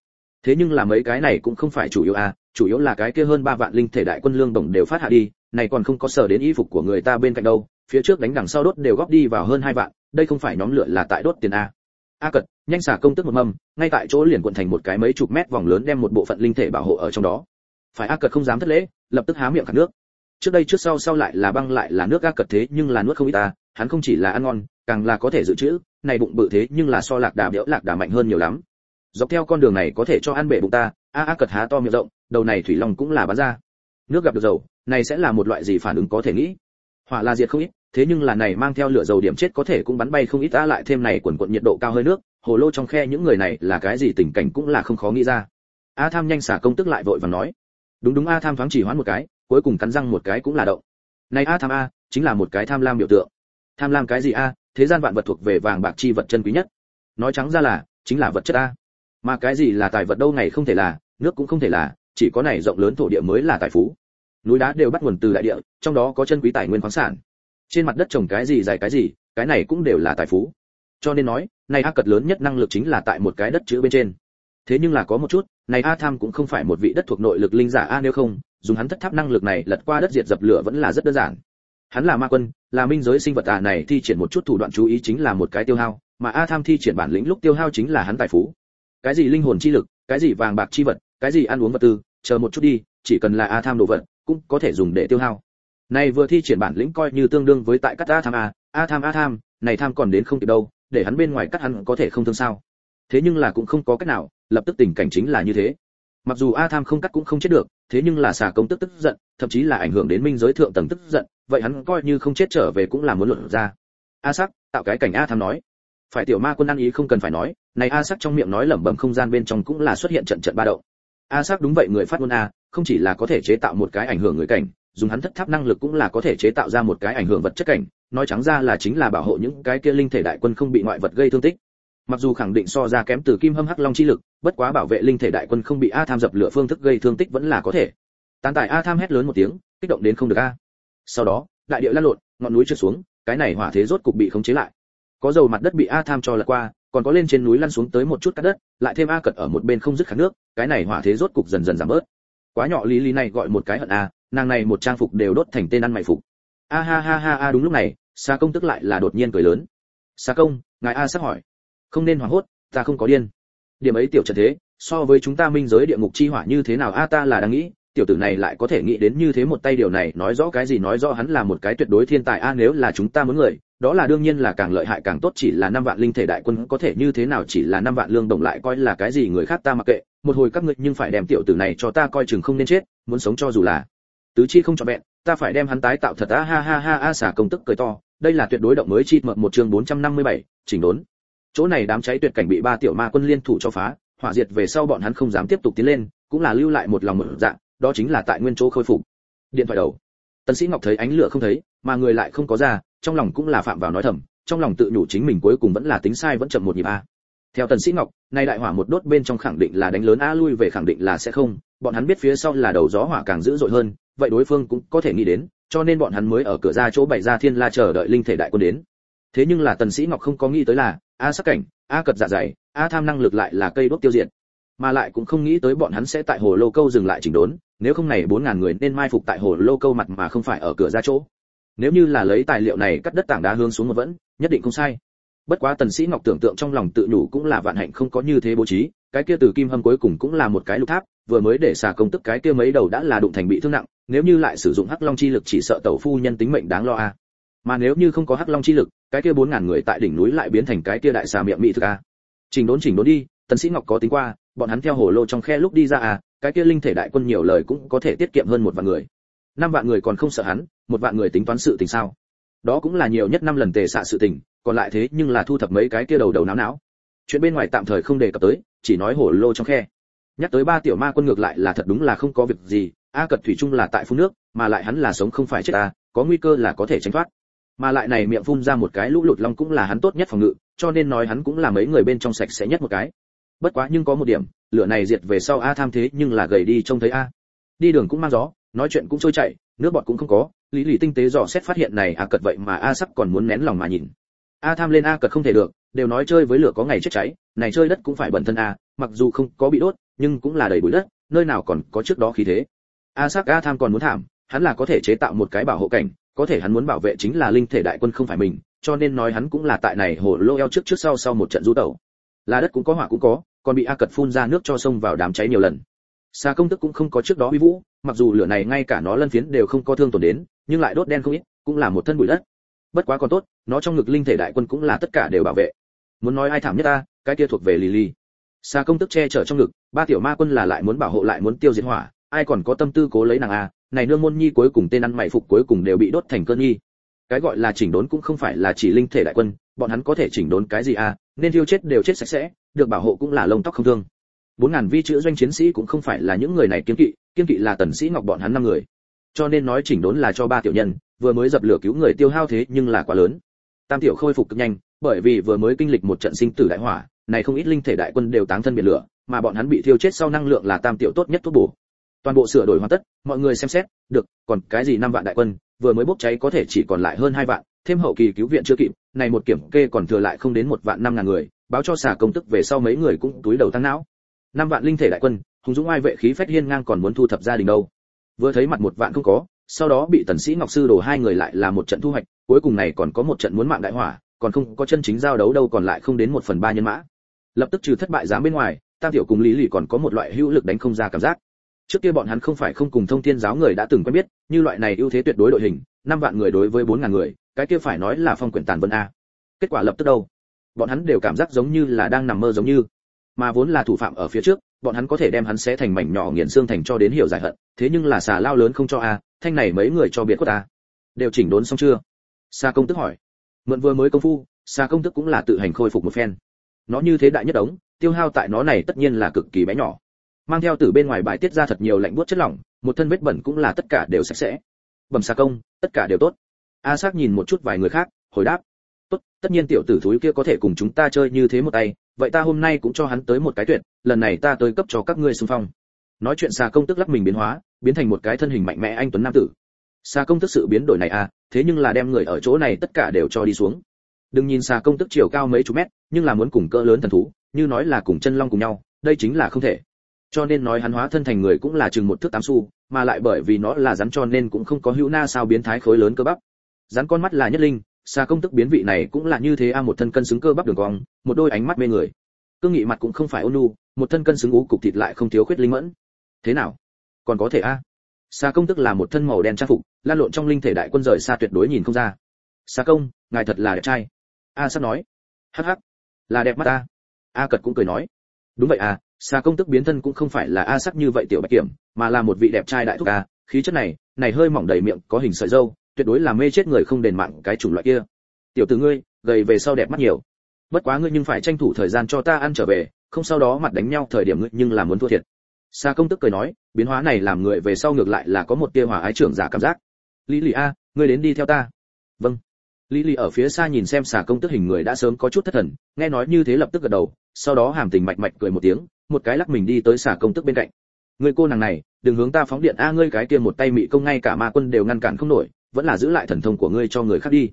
Thế nhưng là mấy cái này cũng không phải chủ yếu a, chủ yếu là cái kia hơn ba vạn linh thể đại quân lương tổng đều phát hạ đi, này còn không có sở đến y phục của người ta bên cạnh đâu, phía trước đánh đằng sau đốt đều góp đi vào hơn hai vạn, đây không phải nhóm lửa là tại đốt tiền a. A cật, nhanh xả công tức một mâm, ngay tại chỗ liền quận thành một cái mấy chục mét vòng lớn đem một bộ phận linh thể bảo hộ ở trong đó. Phải a cật không dám thất lễ, lập tức há miệng khát nước. Trước đây trước sau sau lại là băng lại là nước a cật thế nhưng là nuốt không ít ta, hắn không chỉ là ăn ngon càng là có thể dự trữ, này bụng bự thế nhưng là so lạc đà béo lạc đà mạnh hơn nhiều lắm. Dọc theo con đường này có thể cho ăn bể bụng ta, a a cật há to miệng rộng, đầu này thủy long cũng là bán ra. Nước gặp được dầu, này sẽ là một loại gì phản ứng có thể nghĩ? Hỏa là diệt không ít, thế nhưng là này mang theo lửa dầu điểm chết có thể cũng bắn bay không ít ta lại thêm này quần quận nhiệt độ cao hơi nước, hồ lô trong khe những người này là cái gì tình cảnh cũng là không khó nghĩ ra. A tham nhanh xả công tức lại vội và nói. Đúng đúng a tham thoáng chỉ hoãn một cái, cuối cùng cắn răng một cái cũng là động. Này a tham a, chính là một cái tham lam biểu tượng. Tham lam cái gì a? Thế gian vạn vật thuộc về vàng bạc chi vật chân quý nhất. Nói trắng ra là, chính là vật chất a. Mà cái gì là tài vật đâu ngày không thể là, nước cũng không thể là, chỉ có này rộng lớn thổ địa mới là tài phú. Núi đá đều bắt nguồn từ đại địa, trong đó có chân quý tài nguyên khoáng sản. Trên mặt đất trồng cái gì dài cái gì, cái này cũng đều là tài phú. Cho nên nói, này a cật lớn nhất năng lực chính là tại một cái đất chữ bên trên. Thế nhưng là có một chút, này a tham cũng không phải một vị đất thuộc nội lực linh giả a nếu không, dùng hắn thất tháp năng lực này lật qua đất diệt dập lửa vẫn là rất đơn giản hắn là ma quân, là minh giới sinh vật à này thi triển một chút thủ đoạn chú ý chính là một cái tiêu hao, mà a tham thi triển bản lĩnh lúc tiêu hao chính là hắn tài phú. Cái gì linh hồn chi lực, cái gì vàng bạc chi vật, cái gì ăn uống vật tư, chờ một chút đi, chỉ cần là a tham đồ vật, cũng có thể dùng để tiêu hao. Này vừa thi triển bản lĩnh coi như tương đương với tại cắt a tham a a tham a tham, này tham còn đến không kịp đâu, để hắn bên ngoài cắt hắn có thể không thương sao. Thế nhưng là cũng không có cách nào, lập tức tình cảnh chính là như thế. Mặc dù a tham không cắt cũng không chết được, thế nhưng là xà công tức tức giận thậm chí là ảnh hưởng đến minh giới thượng tầng tức giận, vậy hắn coi như không chết trở về cũng là muốn luận ra. A sắc, tạo cái cảnh a tham nói. Phải tiểu ma quân ăn ý không cần phải nói, này a sắc trong miệng nói lẩm bẩm không gian bên trong cũng là xuất hiện trận trận ba động. A sắc đúng vậy, người phát ngôn a, không chỉ là có thể chế tạo một cái ảnh hưởng người cảnh, dùng hắn thất tháp năng lực cũng là có thể chế tạo ra một cái ảnh hưởng vật chất cảnh, nói trắng ra là chính là bảo hộ những cái kia linh thể đại quân không bị ngoại vật gây thương tích. Mặc dù khẳng định so ra kém từ kim hâm hắc long chi lực, bất quá bảo vệ linh thể đại quân không bị a tham dập lửa phương thức gây thương tích vẫn là có thể tán tài a tham hét lớn một tiếng, kích động đến không được a. Sau đó, đại địa lăn lộn, ngọn núi trượt xuống, cái này hỏa thế rốt cục bị khống chế lại. Có dầu mặt đất bị a tham cho lật qua, còn có lên trên núi lăn xuống tới một chút cắt đất, lại thêm a cật ở một bên không dứt khát nước, cái này hỏa thế rốt cục dần dần giảm bớt. Quá nhỏ lý lý này gọi một cái hận a, nàng này một trang phục đều đốt thành tên ăn mày phục. A ha ha ha a đúng lúc này xa công tức lại là đột nhiên cười lớn. Xa công, ngài a sắc hỏi. Không nên hoảng hốt, ta không có điên. Điểm ấy tiểu trần thế, so với chúng ta minh giới địa ngục chi hỏa như thế nào a ta là đang nghĩ tiểu tử này lại có thể nghĩ đến như thế một tay điều này nói rõ cái gì nói rõ hắn là một cái tuyệt đối thiên tài. A nếu là chúng ta muốn người đó là đương nhiên là càng lợi hại càng tốt chỉ là năm vạn linh thể đại quân có thể như thế nào chỉ là năm vạn lương đồng lại coi là cái gì người khác ta mặc kệ. Một hồi các ngươi nhưng phải đem tiểu tử này cho ta coi chừng không nên chết muốn sống cho dù là tứ chi không cho vẹn ta phải đem hắn tái tạo thật. A ha ha ha a xả công tức cười to đây là tuyệt đối động mới chi mật một chương 457, chỉnh đốn. Chỗ này đám cháy tuyệt cảnh bị ba tiểu ma quân liên thủ cho phá hỏa diệt về sau bọn hắn không dám tiếp tục tiến lên cũng là lưu lại một lòng mở dạng đó chính là tại nguyên chỗ khôi phục. Điện thoại đầu. Tần sĩ ngọc thấy ánh lửa không thấy, mà người lại không có ra, trong lòng cũng là phạm vào nói thầm, trong lòng tự nhủ chính mình cuối cùng vẫn là tính sai vẫn chậm một nhịp a. Theo tần sĩ ngọc, nay đại hỏa một đốt bên trong khẳng định là đánh lớn a lui về khẳng định là sẽ không, bọn hắn biết phía sau là đầu gió hỏa càng dữ dội hơn, vậy đối phương cũng có thể nghĩ đến, cho nên bọn hắn mới ở cửa ra chỗ bày ra thiên la chờ đợi linh thể đại quân đến. Thế nhưng là tần sĩ ngọc không có nghĩ tới là, a sắc cảnh, a cật dạ dày, a tham năng lực lại là cây đốt tiêu diệt mà lại cũng không nghĩ tới bọn hắn sẽ tại hồ lô câu dừng lại chỉnh đốn, nếu không này bốn ngàn người nên mai phục tại hồ lô câu mặt mà không phải ở cửa ra chỗ. Nếu như là lấy tài liệu này cắt đất tảng đá hướng xuống một vẫn, nhất định không sai. Bất quá tần sĩ ngọc tưởng tượng trong lòng tự nhủ cũng là vạn hạnh không có như thế bố trí, cái kia từ kim hâm cuối cùng cũng là một cái lục tháp, vừa mới để xả công tức cái kia mấy đầu đã là đụng thành bị thương nặng, nếu như lại sử dụng hắc long chi lực chỉ sợ tẩu phu nhân tính mệnh đáng lo a. Mà nếu như không có hắc long chi lực, cái kia bốn ngàn người tại đỉnh núi lại biến thành cái kia đại xà miệng mỹ thực a. Chỉnh đốn chỉnh đốn đi, tần sĩ ngọc có tính qua bọn hắn theo hồ lô trong khe lúc đi ra à cái kia linh thể đại quân nhiều lời cũng có thể tiết kiệm hơn một vạn người. Năm vạn người còn không sợ hắn, một vạn người tính toán sự tình sao? Đó cũng là nhiều nhất năm lần tề xạ sự tình, còn lại thế nhưng là thu thập mấy cái kia đầu đầu não não. Chuyện bên ngoài tạm thời không đề cập tới, chỉ nói hồ lô trong khe. Nhắc tới ba tiểu ma quân ngược lại là thật đúng là không có việc gì, a cật thủy chung là tại phun nước, mà lại hắn là sống không phải chết à có nguy cơ là có thể tránh thoát. Mà lại này miệng phun ra một cái lũ lụt long cũng là hắn tốt nhất phòng ngự, cho nên nói hắn cũng là mấy người bên trong sạch sẽ nhất một cái bất quá nhưng có một điểm, lửa này diệt về sau a tham thế nhưng là gầy đi trông thấy a. Đi đường cũng mang gió, nói chuyện cũng trôi chảy, nước bọt cũng không có, lý lý tinh tế dò xét phát hiện này a cật vậy mà a sắc còn muốn nén lòng mà nhìn. A tham lên a cật không thể được, đều nói chơi với lửa có ngày chết cháy, này chơi đất cũng phải bẩn thân a, mặc dù không có bị đốt, nhưng cũng là đầy bụi đất, nơi nào còn có trước đó khí thế. A sắc a tham còn muốn thảm, hắn là có thể chế tạo một cái bảo hộ cảnh, có thể hắn muốn bảo vệ chính là linh thể đại quân không phải mình, cho nên nói hắn cũng là tại này hồ lô eo trước trước sau sau một trận du tẩu. Là đất cũng có, hỏa cũng có còn bị a cật phun ra nước cho sông vào đám cháy nhiều lần. Xa công tức cũng không có trước đó uy vũ, mặc dù lửa này ngay cả nó lân phiến đều không có thương tổn đến, nhưng lại đốt đen không ít, cũng là một thân bụi đất. Bất quá còn tốt, nó trong ngực linh thể đại quân cũng là tất cả đều bảo vệ. Muốn nói ai thảm nhất ta, cái kia thuộc về lì lì xa công tức che chở trong ngực, ba tiểu ma quân là lại muốn bảo hộ lại muốn tiêu diệt hỏa, ai còn có tâm tư cố lấy nàng a, này nương môn nhi cuối cùng tên ăn mày phục cuối cùng đều bị đốt thành cơn nhi cái gọi là chỉnh đốn cũng không phải là chỉ linh thể đại quân, bọn hắn có thể chỉnh đốn cái gì à nên thiêu chết đều chết sạch sẽ, được bảo hộ cũng là lông tóc không thương. Bốn ngàn vi chữ doanh chiến sĩ cũng không phải là những người này kiên kỵ kiên kỵ là tần sĩ ngọc bọn hắn năm người. Cho nên nói chỉnh đốn là cho ba tiểu nhân, vừa mới dập lửa cứu người tiêu hao thế nhưng là quá lớn. Tam tiểu khôi phục cực nhanh, bởi vì vừa mới kinh lịch một trận sinh tử đại hỏa, này không ít linh thể đại quân đều táng thân biển lửa, mà bọn hắn bị thiêu chết sau năng lượng là tam tiểu tốt nhất thuốc bổ. Toàn bộ sửa đổi hoàn tất, mọi người xem xét, được, còn cái gì năm vạn đại quân vừa mới bốc cháy có thể chỉ còn lại hơn hai vạn, thêm hậu kỳ cứu viện chưa kịp, này một kiểm kê còn thừa lại không đến một vạn năm ngàn người, báo cho xả công tức về sau mấy người cũng túi đầu tăng não. Năm vạn linh thể đại quân, hùng dũng ai vệ khí phách hiên ngang còn muốn thu thập gia đình đâu. Vừa thấy mặt một vạn không có, sau đó bị tần sĩ ngọc sư đổ hai người lại là một trận thu hoạch, cuối cùng này còn có một trận muốn mạng đại hỏa, còn không có chân chính giao đấu đâu còn lại không đến một phần ba nhân mã. Lập tức trừ thất bại dám bên ngoài, tam tiểu cùng lý lì còn có một loại hữu lực đánh không ra cảm giác trước kia bọn hắn không phải không cùng thông thiên giáo người đã từng quen biết, như loại này ưu thế tuyệt đối đội hình, năm vạn người đối với bốn ngàn người, cái kia phải nói là phong quyển tàn vân a. Kết quả lập tức đâu? Bọn hắn đều cảm giác giống như là đang nằm mơ giống như. Mà vốn là thủ phạm ở phía trước, bọn hắn có thể đem hắn xé thành mảnh nhỏ nghiền xương thành cho đến hiểu giải hận, thế nhưng là xà lao lớn không cho a, thanh này mấy người cho biệt của ta đều chỉnh đốn xong chưa? Xa công tức hỏi. Mượn vừa mới công phu xa công tức cũng là tự hành khôi phục một phen. Nó như thế đại nhất đống, tiêu hao tại nó này tất nhiên là cực kỳ bé nhỏ mang theo từ bên ngoài bài tiết ra thật nhiều lạnh buốt chất lỏng, một thân vết bẩn cũng là tất cả đều sạch sẽ. Bẩm xa công, tất cả đều tốt. A sắc nhìn một chút vài người khác, hồi đáp. Tốt, tất nhiên tiểu tử thúi kia có thể cùng chúng ta chơi như thế một tay, vậy ta hôm nay cũng cho hắn tới một cái tuyệt, lần này ta tới cấp cho các ngươi xung phong. Nói chuyện xà công tức lắc mình biến hóa, biến thành một cái thân hình mạnh mẽ anh tuấn nam tử. Xà công tức sự biến đổi này à thế nhưng là đem người ở chỗ này tất cả đều cho đi xuống. Đừng nhìn xà công tức chiều cao mấy chục mét, nhưng là muốn cùng cỡ lớn thần thú, như nói là cùng chân long cùng nhau, đây chính là không thể cho nên nói hắn hóa thân thành người cũng là chừng một thước tám xu, mà lại bởi vì nó là rắn cho nên cũng không có hữu na sao biến thái khối lớn cơ bắp. Rắn con mắt là nhất linh xa công tức biến vị này cũng là như thế a, một thân cân xứng cơ bắp đường cong, một đôi ánh mắt mê người. Cương nghị mặt cũng không phải ôn nu một thân cân xứng ú cục thịt lại không thiếu khuyết linh mẫn. Thế nào? Còn có thể a? Xa công tức là một thân màu đen trang phục, lan lộn trong linh thể đại quân rời xa tuyệt đối nhìn không ra. Xa công, ngài thật là đẹp trai. A sắp nói. Hắc hắc. Là đẹp mắt ta. A cật cũng cười nói. Đúng vậy à xà công tức biến thân cũng không phải là a sắc như vậy tiểu bạch kiểm mà là một vị đẹp trai đại thúc a khí chất này này hơi mỏng đầy miệng có hình sợi dâu tuyệt đối là mê chết người không đền mạng cái chủng loại kia tiểu tử ngươi gầy về sau đẹp mắt nhiều bất quá ngươi nhưng phải tranh thủ thời gian cho ta ăn trở về không sau đó mặt đánh nhau thời điểm ngươi nhưng là muốn thua thiệt Sa công tức cười nói, biến hóa này làm người về sau ngược lại là có một tia hòa ái trưởng giả cảm giác. Lý lì a, ngươi đến đi theo ta. Vâng. Lý lì ở phía xa nhìn xem Sa công tức hình người đã sớm có chút thất thần, nghe nói như thế lập tức gật đầu, sau đó hàm tình mạch mạch cười một tiếng, một cái lắc mình đi tới Sa công tức bên cạnh. người cô nàng này, đừng hướng ta phóng điện a ngươi cái kia một tay mị công ngay cả ma quân đều ngăn cản không nổi, vẫn là giữ lại thần thông của ngươi cho người khác đi.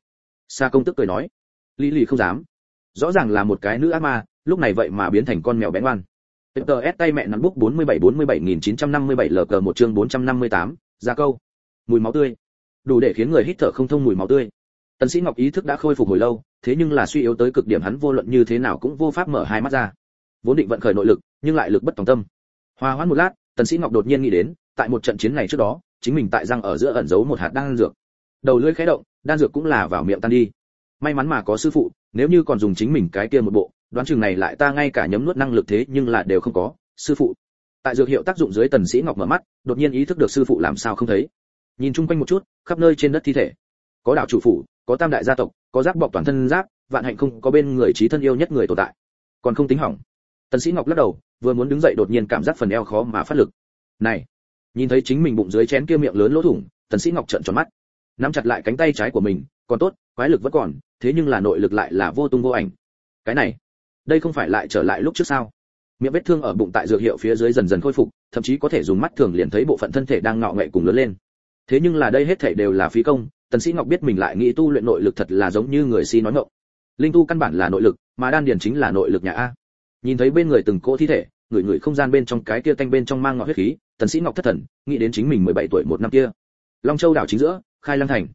xa công tức cười nói. Lý lì không dám. Rõ ràng là một cái nữ ác ma, lúc này vậy mà biến thành con mèo bé ngoan s tay mẹ nắn bút 47 47957 LG một chương 458, ra câu. Mùi máu tươi. Đủ để khiến người hít thở không thông mùi máu tươi. Tần Sĩ Ngọc ý thức đã khôi phục hồi lâu, thế nhưng là suy yếu tới cực điểm hắn vô luận như thế nào cũng vô pháp mở hai mắt ra. Vốn định vận khởi nội lực, nhưng lại lực bất tòng tâm. Hòa hoãn một lát, Tần Sĩ Ngọc đột nhiên nghĩ đến, tại một trận chiến này trước đó, chính mình tại răng ở giữa ẩn giấu một hạt đan dược. Đầu lưỡi khẽ động, đan dược cũng là vào miệng tan đi. May mắn mà có sư phụ, nếu như còn dùng chính mình cái kia một bộ, đoán chừng này lại ta ngay cả nhấm nuốt năng lực thế nhưng là đều không có sư phụ tại dược hiệu tác dụng dưới tần sĩ ngọc mở mắt đột nhiên ý thức được sư phụ làm sao không thấy nhìn chung quanh một chút khắp nơi trên đất thi thể có đạo chủ phủ có tam đại gia tộc có giáp bọc toàn thân giáp vạn hạnh không có bên người trí thân yêu nhất người tồn tại còn không tính hỏng tần sĩ ngọc lắc đầu vừa muốn đứng dậy đột nhiên cảm giác phần eo khó mà phát lực. Này, nhìn thấy chính mình bụng dưới chén kia miệng lớn lỗ thủng, tần sĩ ngọc trợn tròn mắt. Nắm chặt lại cánh tay trái của mình, còn tốt, quái lực vẫn còn, thế nhưng là nội lực lại là vô tung vô ảnh. Cái này, đây không phải lại trở lại lúc trước sao? Miệng vết thương ở bụng tại dược hiệu phía dưới dần dần khôi phục, thậm chí có thể dùng mắt thường liền thấy bộ phận thân thể đang ngọ nghệ cùng lớn lên. Thế nhưng là đây hết thảy đều là phí công, tần sĩ ngọc biết mình lại nghĩ tu luyện nội lực thật là giống như người si nói ngọng. Linh tu căn bản là nội lực, mà đan điền chính là nội lực nhà a nhìn thấy bên người từng cỗ thi thể, người người không gian bên trong cái kia tanh bên trong mang ngọt huyết khí, tần sĩ ngọc thất thần, nghĩ đến chính mình 17 tuổi một năm kia. Long châu đảo chính giữa, khai lăng thành.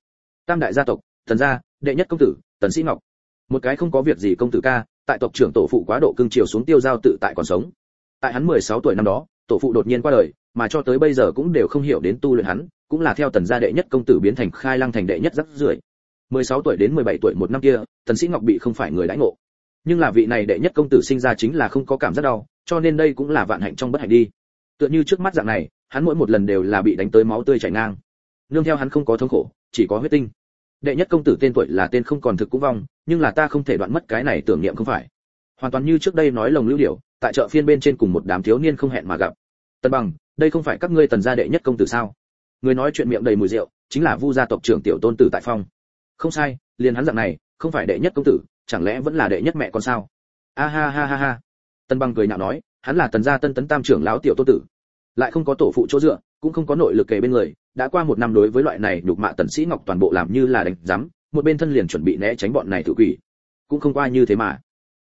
Tam đại gia tộc, thần gia, đệ nhất công tử, tần sĩ ngọc. Một cái không có việc gì công tử ca, tại tộc trưởng tổ phụ quá độ cương chiều xuống tiêu giao tự tại còn sống. Tại hắn 16 tuổi năm đó, tổ phụ đột nhiên qua đời, mà cho tới bây giờ cũng đều không hiểu đến tu luyện hắn, cũng là theo tần gia đệ nhất công tử biến thành khai lăng thành đệ nhất rất rưởi. 16 tuổi đến 17 tuổi một năm kia, tần sĩ ngọc bị không phải người đãi ngộ nhưng là vị này đệ nhất công tử sinh ra chính là không có cảm giác đau, cho nên đây cũng là vạn hạnh trong bất hạnh đi. Tựa như trước mắt dạng này, hắn mỗi một lần đều là bị đánh tới máu tươi chảy ngang. Nương theo hắn không có thống khổ, chỉ có huyết tinh. Đệ nhất công tử tên tuổi là tên không còn thực cũng vong, nhưng là ta không thể đoạn mất cái này tưởng niệm không phải. Hoàn toàn như trước đây nói lồng lưu điểu, tại chợ phiên bên trên cùng một đám thiếu niên không hẹn mà gặp. Tần bằng, đây không phải các ngươi tần gia đệ nhất công tử sao? Người nói chuyện miệng đầy mùi rượu, chính là vu gia tộc trưởng tiểu tôn tử tại phong. Không sai, liền hắn dạng này, không phải đệ nhất công tử chẳng lẽ vẫn là đệ nhất mẹ con sao? A ha ha ha ha. Tần băng cười nhạo nói, hắn là tần gia tân tấn tam trưởng lão tiểu tôn tử. Lại không có tổ phụ chỗ dựa, cũng không có nội lực kề bên người, đã qua một năm đối với loại này nhục mạ tần sĩ ngọc toàn bộ làm như là đánh giám một bên thân liền chuẩn bị né tránh bọn này tự quỷ. Cũng không qua như thế mà.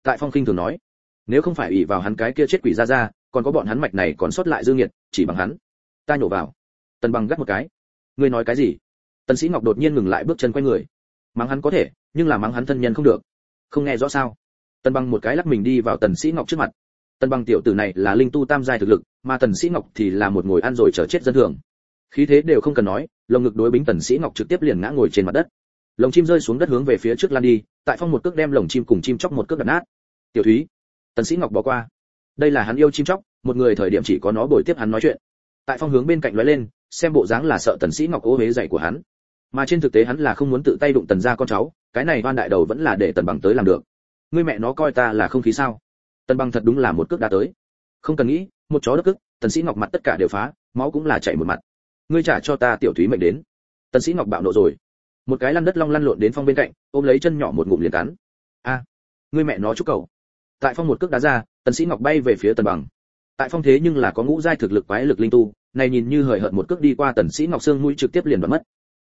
Tại phong kinh thường nói, nếu không phải ủy vào hắn cái kia chết quỷ ra ra, còn có bọn hắn mạch này còn sót lại dương nhiệt, chỉ bằng hắn. Ta nhổ vào. Tần bằng gắt một cái. Ngươi nói cái gì? Tần sĩ ngọc đột nhiên ngừng lại bước chân quay người. Mắng hắn có thể, nhưng là mắng hắn thân nhân không được không nghe rõ sao? Tần bằng một cái lắc mình đi vào tần sĩ ngọc trước mặt. Tần bằng tiểu tử này là linh tu tam giai thực lực, mà tần sĩ ngọc thì là một ngồi ăn rồi chờ chết dân thường. Khí thế đều không cần nói, lồng ngực đối bính tần sĩ ngọc trực tiếp liền ngã ngồi trên mặt đất. Lồng chim rơi xuống đất hướng về phía trước lan đi, tại phong một cước đem lồng chim cùng chim chóc một cước đập nát. Tiểu thúy. Tần sĩ ngọc bỏ qua. Đây là hắn yêu chim chóc, một người thời điểm chỉ có nó bồi tiếp hắn nói chuyện. Tại phong hướng bên cạnh lóe lên, xem bộ dáng là sợ tần sĩ ngọc ô hế dạy của hắn mà trên thực tế hắn là không muốn tự tay đụng tần gia con cháu cái này oan đại đầu vẫn là để tần bằng tới làm được. Ngươi mẹ nó coi ta là không khí sao? Tần bằng thật đúng là một cước đã tới. Không cần nghĩ một chó đất cước, tần sĩ ngọc mặt tất cả đều phá máu cũng là chảy một mặt. Ngươi trả cho ta tiểu thúy mệnh đến. Tần sĩ ngọc bạo nộ rồi. Một cái lăn đất long lăn lộn đến phong bên cạnh ôm lấy chân nhỏ một ngụm liền cắn. A ngươi mẹ nó chúc cầu. Tại phong một cước đá ra tần sĩ ngọc bay về phía tần bằng. Tại phong thế nhưng là có ngũ giai thực lực quái lực linh tu này nhìn như hời hợt một cước đi qua tần sĩ ngọc xương mũi trực tiếp liền đoạn mất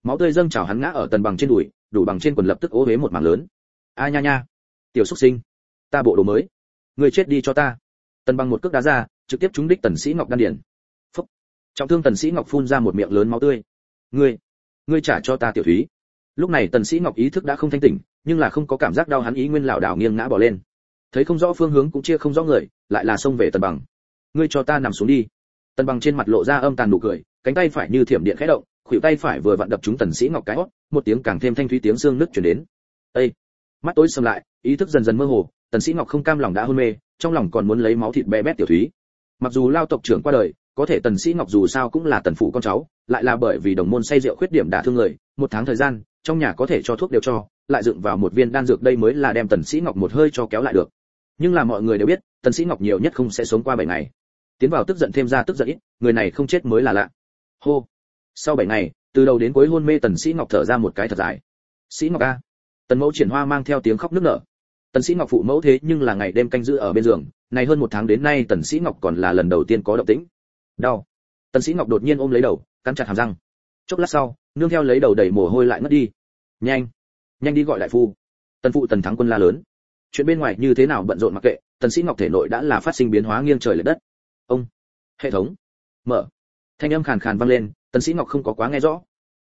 máu tươi dâng trào hắn ngã ở tần bằng trên đùi, đủ bằng trên quần lập tức ố huế một mảng lớn. A nha nha, tiểu xuất sinh, ta bộ đồ mới, người chết đi cho ta. Tần bằng một cước đá ra, trực tiếp trúng đích tần sĩ ngọc đan điển phúc. Trọng thương tần sĩ ngọc phun ra một miệng lớn máu tươi. Ngươi ngươi trả cho ta tiểu thúy. Lúc này tần sĩ ngọc ý thức đã không thanh tỉnh, nhưng là không có cảm giác đau hắn ý nguyên lảo đảo nghiêng ngã bỏ lên. Thấy không rõ phương hướng cũng chia không rõ người, lại là xông về tần bằng. Ngươi cho ta nằm xuống đi. Tần bằng trên mặt lộ ra âm tàn nụ cười, cánh tay phải như thiểm điện khẽ động khuỷu tay phải vừa vặn đập trúng tần sĩ ngọc cái hót, một tiếng càng thêm thanh thúy tiếng xương nứt truyền đến. Ê! mắt tối sầm lại, ý thức dần dần mơ hồ, tần sĩ ngọc không cam lòng đã hôn mê, trong lòng còn muốn lấy máu thịt bé bét tiểu thúy. Mặc dù lao tộc trưởng qua đời, có thể tần sĩ ngọc dù sao cũng là tần phụ con cháu, lại là bởi vì đồng môn say rượu khuyết điểm đả thương người, một tháng thời gian, trong nhà có thể cho thuốc đều cho, lại dựng vào một viên đan dược đây mới là đem tần sĩ ngọc một hơi cho kéo lại được. Nhưng là mọi người đều biết, tần sĩ ngọc nhiều nhất không sẽ sống qua bảy ngày. Tiến vào tức giận thêm ra tức giận ít, người này không chết mới là lạ. Hô! Sau bảy ngày, từ đầu đến cuối hôn mê tần sĩ ngọc thở ra một cái thật dài. Sĩ ngọc a. Tần mẫu triển hoa mang theo tiếng khóc nức nở. Tần sĩ ngọc phụ mẫu thế nhưng là ngày đêm canh giữ ở bên giường, này hơn một tháng đến nay tần sĩ ngọc còn là lần đầu tiên có động tĩnh. Đau. Tần sĩ ngọc đột nhiên ôm lấy đầu, cắn chặt hàm răng. Chốc lát sau, nương theo lấy đầu đẩy mồ hôi lại ngất đi. Nhanh nhanh đi gọi đại phu. Tần phụ tần thắng quân la lớn. Chuyện bên ngoài như thế nào bận rộn mặc kệ, tần sĩ ngọc thể nội đã là phát sinh biến hóa nghiêng trời lệch đất. Ông, hệ thống. Mở. Thanh âm khàn khàn vang lên tần sĩ ngọc không có quá nghe rõ.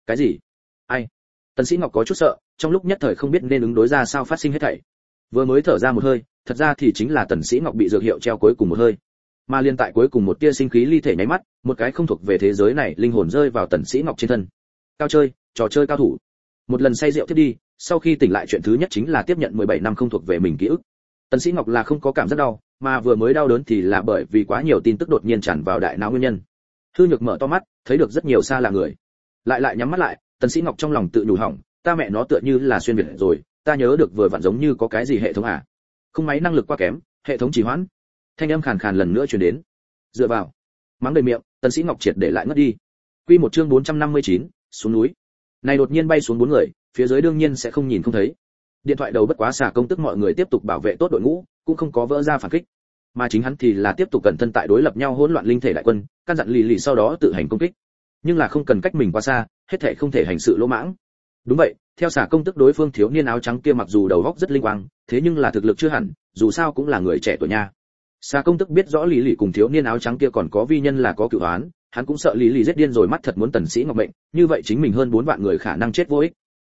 Cái gì? Ai? Tần sĩ ngọc có chút sợ, trong lúc nhất thời không biết nên ứng đối ra sao phát sinh hết thảy. Vừa mới thở ra một hơi, thật ra thì chính là tần sĩ ngọc bị dược hiệu treo cuối cùng một hơi. Mà liên tại cuối cùng một tia sinh khí ly thể nháy mắt, một cái không thuộc về thế giới này linh hồn rơi vào tần sĩ ngọc trên thân. Cao chơi, trò chơi cao thủ. Một lần say rượu tiếp đi, sau khi tỉnh lại chuyện thứ nhất chính là tiếp nhận 17 năm không thuộc về mình ký ức. Tần sĩ ngọc là không có cảm giác đau, mà vừa mới đau đớn thì là bởi vì quá nhiều tin tức đột nhiên tràn vào đại não nguyên nhân thư nhược mở to mắt thấy được rất nhiều xa là người. Lại lại nhắm mắt lại tần sĩ ngọc trong lòng tự nhủ hỏng ta mẹ nó tựa như là xuyên việt rồi ta nhớ được vừa vặn giống như có cái gì hệ thống à? Không máy năng lực quá kém hệ thống trì hoãn. Thanh âm khàn khàn lần nữa truyền đến. Dựa vào. Mắng đầy miệng tần sĩ ngọc triệt để lại ngất đi. Quy một chương 459, xuống núi. Này đột nhiên bay xuống bốn người phía dưới đương nhiên sẽ không nhìn không thấy. Điện thoại đầu bất quá xả công tức mọi người tiếp tục bảo vệ tốt đội ngũ cũng không có vỡ ra phản kích mà chính hắn thì là tiếp tục cẩn thân tại đối lập nhau hỗn loạn linh thể đại quân, căn dặn lì lì sau đó tự hành công kích. Nhưng là không cần cách mình quá xa, hết thể không thể hành sự lỗ mãng. Đúng vậy, theo xả công tức đối phương thiếu niên áo trắng kia mặc dù đầu óc rất linh quang, thế nhưng là thực lực chưa hẳn, dù sao cũng là người trẻ tuổi nha. Xả công tức biết rõ lì lì cùng thiếu niên áo trắng kia còn có vi nhân là có cựu án hắn cũng sợ lý lì giết điên rồi mắt thật muốn tần sĩ ngọc mệnh, như vậy chính mình hơn bốn vạn người khả năng chết vô ích.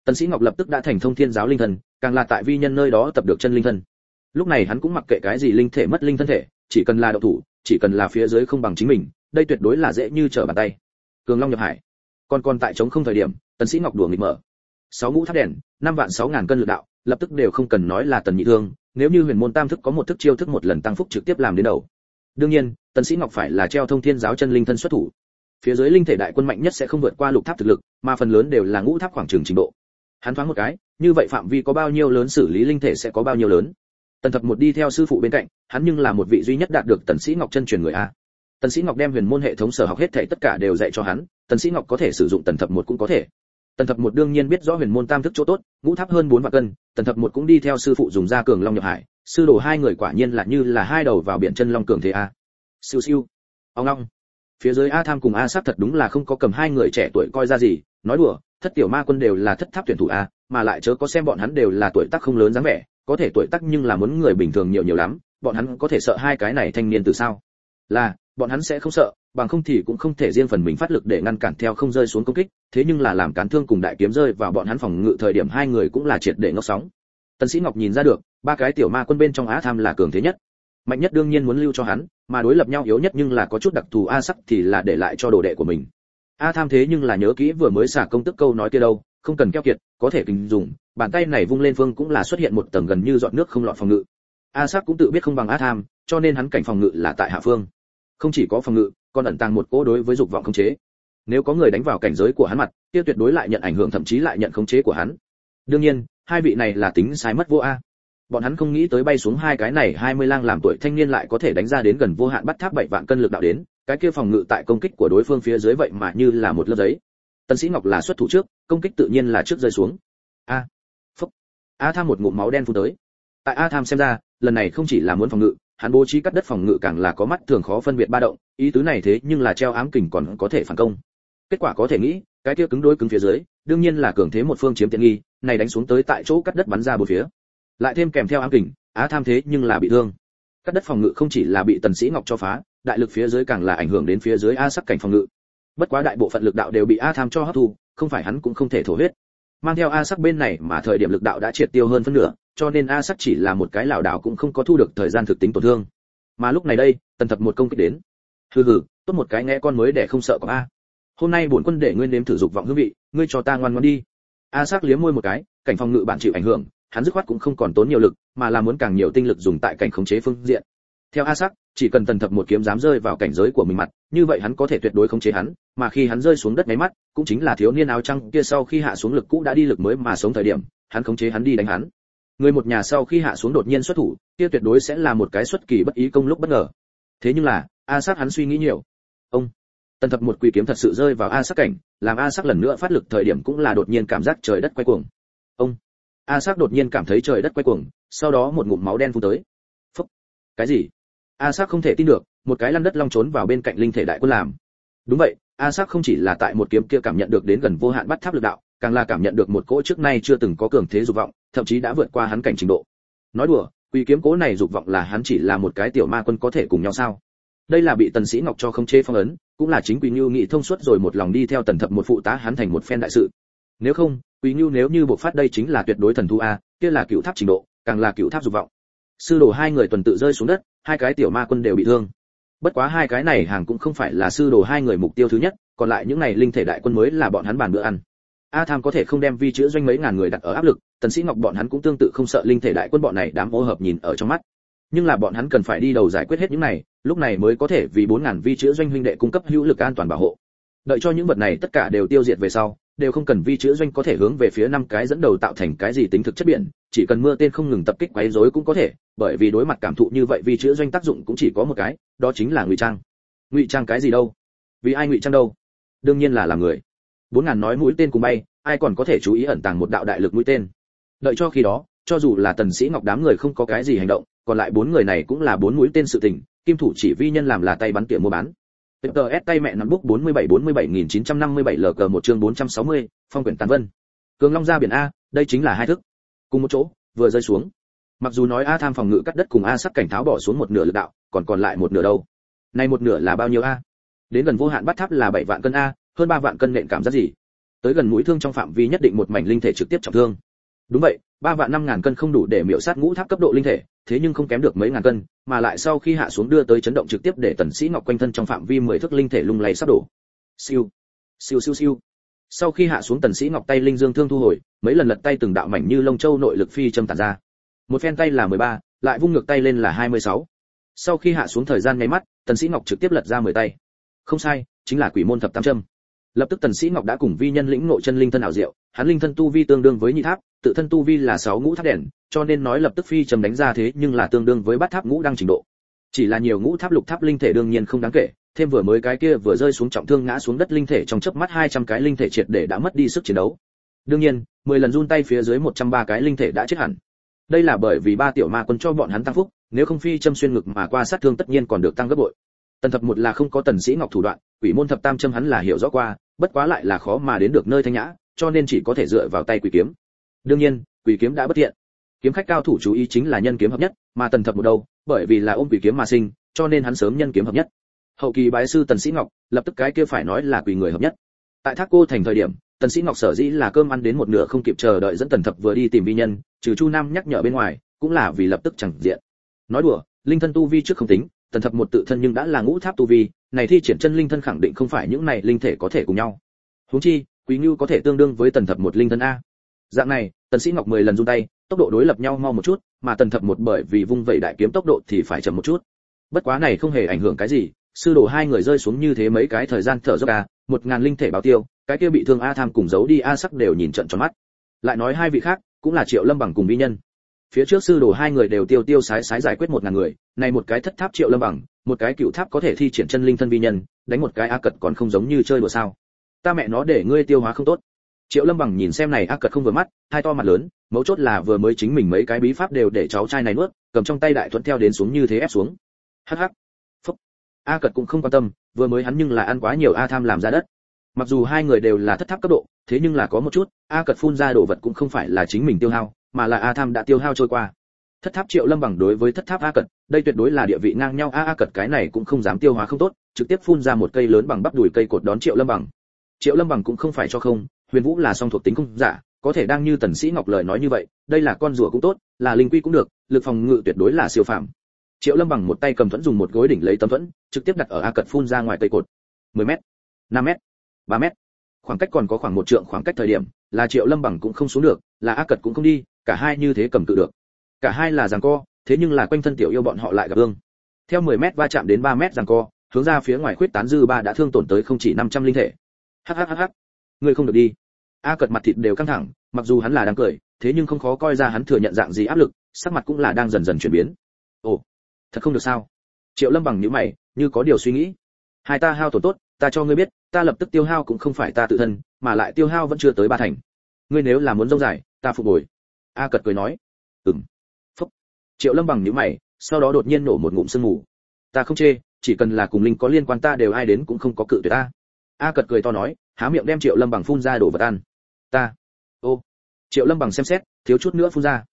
Tần sĩ ngọc lập tức đã thành thông thiên giáo linh thần, càng là tại vi nhân nơi đó tập được chân linh thần lúc này hắn cũng mặc kệ cái gì linh thể mất linh thân thể, chỉ cần là độc thủ, chỉ cần là phía dưới không bằng chính mình, đây tuyệt đối là dễ như trở bàn tay. Cường long nhập hải. Còn còn tại chống không thời điểm, tần sĩ ngọc đùa nghịch mở. Sáu ngũ tháp đèn, năm vạn sáu ngàn cân lực đạo, lập tức đều không cần nói là tần nhị thương, nếu như huyền môn tam thức có một thức chiêu thức một lần tăng phúc trực tiếp làm đến đầu. Đương nhiên, tần sĩ ngọc phải là treo thông thiên giáo chân linh thân xuất thủ. Phía dưới linh thể đại quân mạnh nhất sẽ không vượt qua lục tháp thực lực, mà phần lớn đều là ngũ tháp khoảng trường trình độ. Hắn thoáng một cái, như vậy phạm vi có bao nhiêu lớn xử lý linh thể sẽ có bao nhiêu lớn? Tần thập một đi theo sư phụ bên cạnh, hắn nhưng là một vị duy nhất đạt được tần sĩ ngọc chân truyền người a. Tần sĩ ngọc đem huyền môn hệ thống sở học hết thảy tất cả đều dạy cho hắn, tần sĩ ngọc có thể sử dụng tần thập một cũng có thể. Tần thập một đương nhiên biết rõ huyền môn tam thức chỗ tốt, ngũ tháp hơn bốn vạn cân, tần thập một cũng đi theo sư phụ dùng ra cường long nhập hải, sư đồ hai người quả nhiên là như là hai đầu vào biển chân long cường thế a. Siêu siêu. Ông long phía dưới a tham cùng a sát thật đúng là không có cầm hai người trẻ tuổi coi ra gì, nói đùa, thất tiểu ma quân đều là thất tháp tuyển thủ a, mà lại chớ có xem bọn hắn đều là tuổi tác không lớn dáng vẻ có thể tuổi tác nhưng là muốn người bình thường nhiều nhiều lắm, bọn hắn có thể sợ hai cái này thanh niên từ sao? Là, bọn hắn sẽ không sợ, bằng không thì cũng không thể riêng phần mình phát lực để ngăn cản theo không rơi xuống công kích, thế nhưng là làm cán thương cùng đại kiếm rơi vào bọn hắn phòng ngự thời điểm hai người cũng là triệt để ngốc sóng. Tần sĩ ngọc nhìn ra được, ba cái tiểu ma quân bên trong á tham là cường thế nhất. Mạnh nhất đương nhiên muốn lưu cho hắn, mà đối lập nhau yếu nhất nhưng là có chút đặc thù a sắc thì là để lại cho đồ đệ của mình a tham thế nhưng là nhớ kỹ vừa mới xả công tức câu nói kia đâu, không cần keo kiệt, có thể kinh dùng, bàn tay này vung lên phương cũng là xuất hiện một tầng gần như dọn nước không lọt phòng ngự. A sắc cũng tự biết không bằng a tham, cho nên hắn cảnh phòng ngự là tại hạ phương. Không chỉ có phòng ngự, còn ẩn tàng một cỗ đối với dục vọng khống chế. Nếu có người đánh vào cảnh giới của hắn mặt, kia tuyệt đối lại nhận ảnh hưởng, thậm chí lại nhận khống chế của hắn. Đương nhiên, hai vị này là tính sai mất vô a. Bọn hắn không nghĩ tới bay xuống hai cái này hai mươi lang làm tuổi thanh niên lại có thể đánh ra đến gần vô hạn bắt tháp bảy vạn cân lực đạo đến cái kia phòng ngự tại công kích của đối phương phía dưới vậy mà như là một lớp giấy. Tần sĩ ngọc là xuất thủ trước, công kích tự nhiên là trước rơi xuống. A. Phúc. A tham một ngụm máu đen phun tới. Tại a tham xem ra, lần này không chỉ là muốn phòng ngự, hắn bố trí cắt đất phòng ngự càng là có mắt thường khó phân biệt ba động, ý tứ này thế nhưng là treo ám kình còn có thể phản công. Kết quả có thể nghĩ, cái kia cứng đối cứng phía dưới, đương nhiên là cường thế một phương chiếm tiện nghi, này đánh xuống tới tại chỗ cắt đất bắn ra bốn phía. Lại thêm kèm theo ám kình á tham thế nhưng là bị thương. Cắt đất phòng ngự không chỉ là bị tần sĩ ngọc cho phá đại lực phía dưới càng là ảnh hưởng đến phía dưới a sắc cảnh phòng ngự. Bất quá đại bộ phận lực đạo đều bị a tham cho hấp thu, không phải hắn cũng không thể thổ huyết. Mang theo a sắc bên này mà thời điểm lực đạo đã triệt tiêu hơn phân nửa, cho nên a sắc chỉ là một cái lảo đảo cũng không có thu được thời gian thực tính tổn thương. Mà lúc này đây, tần thập một công kích đến. Hừ hừ, tốt một cái nghe con mới để không sợ có a. Hôm nay bổn quân để ngươi nếm thử dục vọng hương vị, ngươi cho ta ngoan ngoãn đi. A sắc liếm môi một cái, cảnh phòng ngự bạn chịu ảnh hưởng, hắn dứt khoát cũng không còn tốn nhiều lực, mà là muốn càng nhiều tinh lực dùng tại cảnh khống chế phương diện. Theo a sắc chỉ cần tần thập một kiếm dám rơi vào cảnh giới của mình mặt, như vậy hắn có thể tuyệt đối khống chế hắn, mà khi hắn rơi xuống đất máy mắt, cũng chính là thiếu niên áo trăng kia sau khi hạ xuống lực cũ đã đi lực mới mà sống thời điểm, hắn khống chế hắn đi đánh hắn. Người một nhà sau khi hạ xuống đột nhiên xuất thủ, kia tuyệt đối sẽ là một cái xuất kỳ bất ý công lúc bất ngờ. Thế nhưng là, a sắc hắn suy nghĩ nhiều. Ông, tần thập một quỷ kiếm thật sự rơi vào a sắc cảnh, làm a sắc lần nữa phát lực thời điểm cũng là đột nhiên cảm giác trời đất quay cuồng. Ông, a sắc đột nhiên cảm thấy trời đất quay cuồng, sau đó một ngụm máu đen phun tới. Phúc. Cái gì? A sắc không thể tin được, một cái lăn đất long trốn vào bên cạnh linh thể đại quân làm. Đúng vậy, a sắc không chỉ là tại một kiếm kia cảm nhận được đến gần vô hạn bắt tháp lực đạo, càng là cảm nhận được một cỗ trước nay chưa từng có cường thế dục vọng, thậm chí đã vượt qua hắn cảnh trình độ. Nói đùa, quỷ kiếm cố này dục vọng là hắn chỉ là một cái tiểu ma quân có thể cùng nhau sao? Đây là bị tần sĩ ngọc cho không chế phong ấn, cũng là chính quỷ như nghị thông suốt rồi một lòng đi theo tần thập một phụ tá hắn thành một phen đại sự. Nếu không, quỷ như nếu như bộ phát đây chính là tuyệt đối thần thu a, kia là cựu tháp trình độ, càng là cựu tháp dục vọng. Sư đồ hai người tuần tự rơi xuống đất hai cái tiểu ma quân đều bị thương. Bất quá hai cái này hàng cũng không phải là sư đồ hai người mục tiêu thứ nhất, còn lại những này linh thể đại quân mới là bọn hắn bàn bữa ăn. A tham có thể không đem vi chữa doanh mấy ngàn người đặt ở áp lực, tần sĩ ngọc bọn hắn cũng tương tự không sợ linh thể đại quân bọn này đám ô hợp nhìn ở trong mắt. Nhưng là bọn hắn cần phải đi đầu giải quyết hết những này, lúc này mới có thể vì bốn ngàn vi chữa doanh huynh đệ cung cấp hữu lực an toàn bảo hộ. Đợi cho những vật này tất cả đều tiêu diệt về sau, đều không cần vi chữa doanh có thể hướng về phía năm cái dẫn đầu tạo thành cái gì tính thực chất biển chỉ cần mưa tên không ngừng tập kích quấy rối cũng có thể bởi vì đối mặt cảm thụ như vậy vi chữa doanh tác dụng cũng chỉ có một cái đó chính là ngụy trang. Ngụy trang cái gì đâu? Vì ai ngụy trang đâu? Đương nhiên là làm người. Bốn ngàn nói mũi tên cùng bay ai còn có thể chú ý ẩn tàng một đạo đại lực mũi tên? Đợi cho khi đó cho dù là tần sĩ ngọc đám người không có cái gì hành động còn lại bốn người này cũng là bốn mũi tên sự tình kim thủ chỉ vi nhân làm là tay bắn tỉa mua bán. TTS tay mẹ nắm bút 47 47957 LK một chương 460, phong quyển tàn vân. Cường Long ra biển a, đây chính là hai thức. Cùng một chỗ, vừa rơi xuống. Mặc dù nói A tham phòng ngự cắt đất cùng A sắc cảnh tháo bỏ xuống một nửa lực đạo, còn còn lại một nửa đâu? Này một nửa là bao nhiêu a? Đến gần vô hạn bắt tháp là bảy vạn cân a, hơn ba vạn cân nện cảm giác gì? Tới gần mũi thương trong phạm vi nhất định một mảnh linh thể trực tiếp trọng thương. Đúng vậy, ba vạn năm ngàn cân không đủ để miểu sát ngũ tháp cấp độ linh thể, thế nhưng không kém được mấy ngàn cân, mà lại sau khi hạ xuống đưa tới chấn động trực tiếp để tần sĩ ngọc quanh thân trong phạm vi 10 thước linh thể lung lay sắp đổ. Siêu, siêu siêu siêu. Sau khi hạ xuống tần sĩ ngọc tay linh dương thương thu hồi, mấy lần lật tay từng đạo mảnh như lông châu nội lực phi châm tản ra. Một phen tay là 13, lại vung ngược tay lên là 26. Sau khi hạ xuống thời gian nháy mắt, tần sĩ ngọc trực tiếp lật ra 10 tay. Không sai, chính là quỷ môn thập tam châm. lập tức tần sĩ ngọc đã cùng vi nhân lĩnh ngộ chân linh thân ảo diệu hắn linh thân tu vi tương đương với nhị tháp tự thân tu vi là sáu ngũ tháp đèn cho nên nói lập tức phi trầm đánh ra thế nhưng là tương đương với bát tháp ngũ đang trình độ chỉ là nhiều ngũ tháp lục tháp linh thể đương nhiên không đáng kể thêm vừa mới cái kia vừa rơi xuống trọng thương ngã xuống đất linh thể trong chớp mắt 200 cái linh thể triệt để đã mất đi sức chiến đấu. Đương nhiên 10 lần run tay phía dưới 103 cái linh thể đã chết hẳn. Đây là bởi vì ba tiểu ma quân cho bọn hắn tăng phúc, nếu không phi châm xuyên ngực mà qua sát thương tất nhiên còn được tăng gấp bội. Tần thập một là không có tần sĩ ngọc thủ đoạn, quỷ môn thập tam châm hắn là hiểu rõ qua, bất quá lại là khó mà đến được nơi thanh nhã, cho nên chỉ có thể dựa vào tay quỷ kiếm. Đương nhiên, quỷ kiếm đã bất thiện. Kiếm khách cao thủ chú ý chính là nhân kiếm hợp nhất, mà tần thập một đâu, bởi vì là ôm quỷ kiếm mà sinh, cho nên hắn sớm nhân kiếm hợp nhất hậu kỳ bái sư tần sĩ ngọc, lập tức cái kia phải nói là quỳ người hợp nhất. Tại thác cô thành thời điểm, tần sĩ ngọc sở dĩ là cơm ăn đến một nửa không kịp chờ đợi dẫn tần thập vừa đi tìm vi nhân, trừ chu nam nhắc nhở bên ngoài, cũng là vì lập tức chẳng diện. Nói đùa, linh thân tu vi trước không tính, tần thập một tự thân nhưng đã là ngũ tháp tu vi, này thi triển chân linh thân khẳng định không phải những này linh thể có thể cùng nhau. Huống chi, quý ngưu có thể tương đương với tần thập một linh thân a. Dạng này, tần sĩ ngọc 10 lần run tay, tốc độ đối lập nhau mau một chút, mà tần thập một bởi vì vung vẩy đại kiếm tốc độ thì phải chậm một chút. Bất quá này không hề ảnh hưởng cái gì sư đồ hai người rơi xuống như thế mấy cái thời gian thở dốc à, một ngàn linh thể báo tiêu cái kia bị thương a tham cùng giấu đi a sắc đều nhìn trận tròn mắt. Lại nói hai vị khác cũng là triệu lâm bằng cùng vi nhân. Phía trước sư đồ hai người đều tiêu tiêu sái sái giải quyết một ngàn người này một cái thất tháp triệu lâm bằng một cái cựu tháp có thể thi triển chân linh thân vi nhân đánh một cái a cật còn không giống như chơi đùa sao. Ta mẹ nó để ngươi tiêu hóa không tốt. Triệu lâm bằng nhìn xem này a cật không vừa mắt hai to mặt lớn mấu chốt là vừa mới chính mình mấy cái bí pháp đều để cháu trai này nuốt cầm trong tay đại thuận theo đến xuống như thế ép xuống. Hắc hắc a cật cũng không quan tâm, vừa mới hắn nhưng là ăn quá nhiều a tham làm ra đất. Mặc dù hai người đều là thất tháp cấp độ, thế nhưng là có một chút, a cật phun ra đồ vật cũng không phải là chính mình tiêu hao, mà là a tham đã tiêu hao trôi qua. Thất tháp triệu lâm bằng đối với thất tháp a cật, đây tuyệt đối là địa vị ngang nhau, a a cật cái này cũng không dám tiêu hóa không tốt, trực tiếp phun ra một cây lớn bằng bắp đùi cây cột đón triệu lâm bằng. Triệu lâm bằng cũng không phải cho không, huyền vũ là song thuộc tính không giả, có thể đang như tần sĩ ngọc lời nói như vậy, đây là con rùa cũng tốt, là linh quy cũng được, lực phòng ngự tuyệt đối là siêu phàm triệu lâm bằng một tay cầm thuẫn dùng một gối đỉnh lấy tấm thuẫn, trực tiếp đặt ở a cật phun ra ngoài cây cột. 10 mét 5 mét 3 mét. Khoảng cách còn có khoảng một trượng khoảng cách thời điểm, là triệu lâm bằng cũng không xuống được, là a cật cũng không đi, cả hai như thế cầm cự được. Cả hai là giằng co, thế nhưng là quanh thân tiểu yêu bọn họ lại gặp ương theo 10 mét va chạm đến 3 mét giằng co, hướng ra phía ngoài khuyết tán dư ba đã thương tổn tới không chỉ 500 linh thể. Hhhh ngươi không được đi. A cật mặt thịt đều căng thẳng, mặc dù hắn là đang cười, thế nhưng không khó coi ra hắn thừa nhận dạng gì áp lực, sắc mặt cũng là đang dần dần chuyển biến. Ồ thật không được sao? Triệu lâm bằng nhíu mày, như có điều suy nghĩ. Hai ta hao tổn tốt, ta cho ngươi biết, ta lập tức tiêu hao cũng không phải ta tự thân, mà lại tiêu hao vẫn chưa tới ba thành. Ngươi nếu là muốn dông dài, ta phục hồi. A cật cười nói. Ừm. Phúc. Triệu lâm bằng nhíu mày, sau đó đột nhiên nổ một ngụm sương mù. Ta không chê, chỉ cần là cùng linh có liên quan ta đều ai đến cũng không có cự tuyệt ta. A cật cười to nói, há miệng đem triệu lâm bằng phun ra đổ vật ăn. Ta. Ô. Triệu lâm bằng xem xét, thiếu chút nữa phun ra.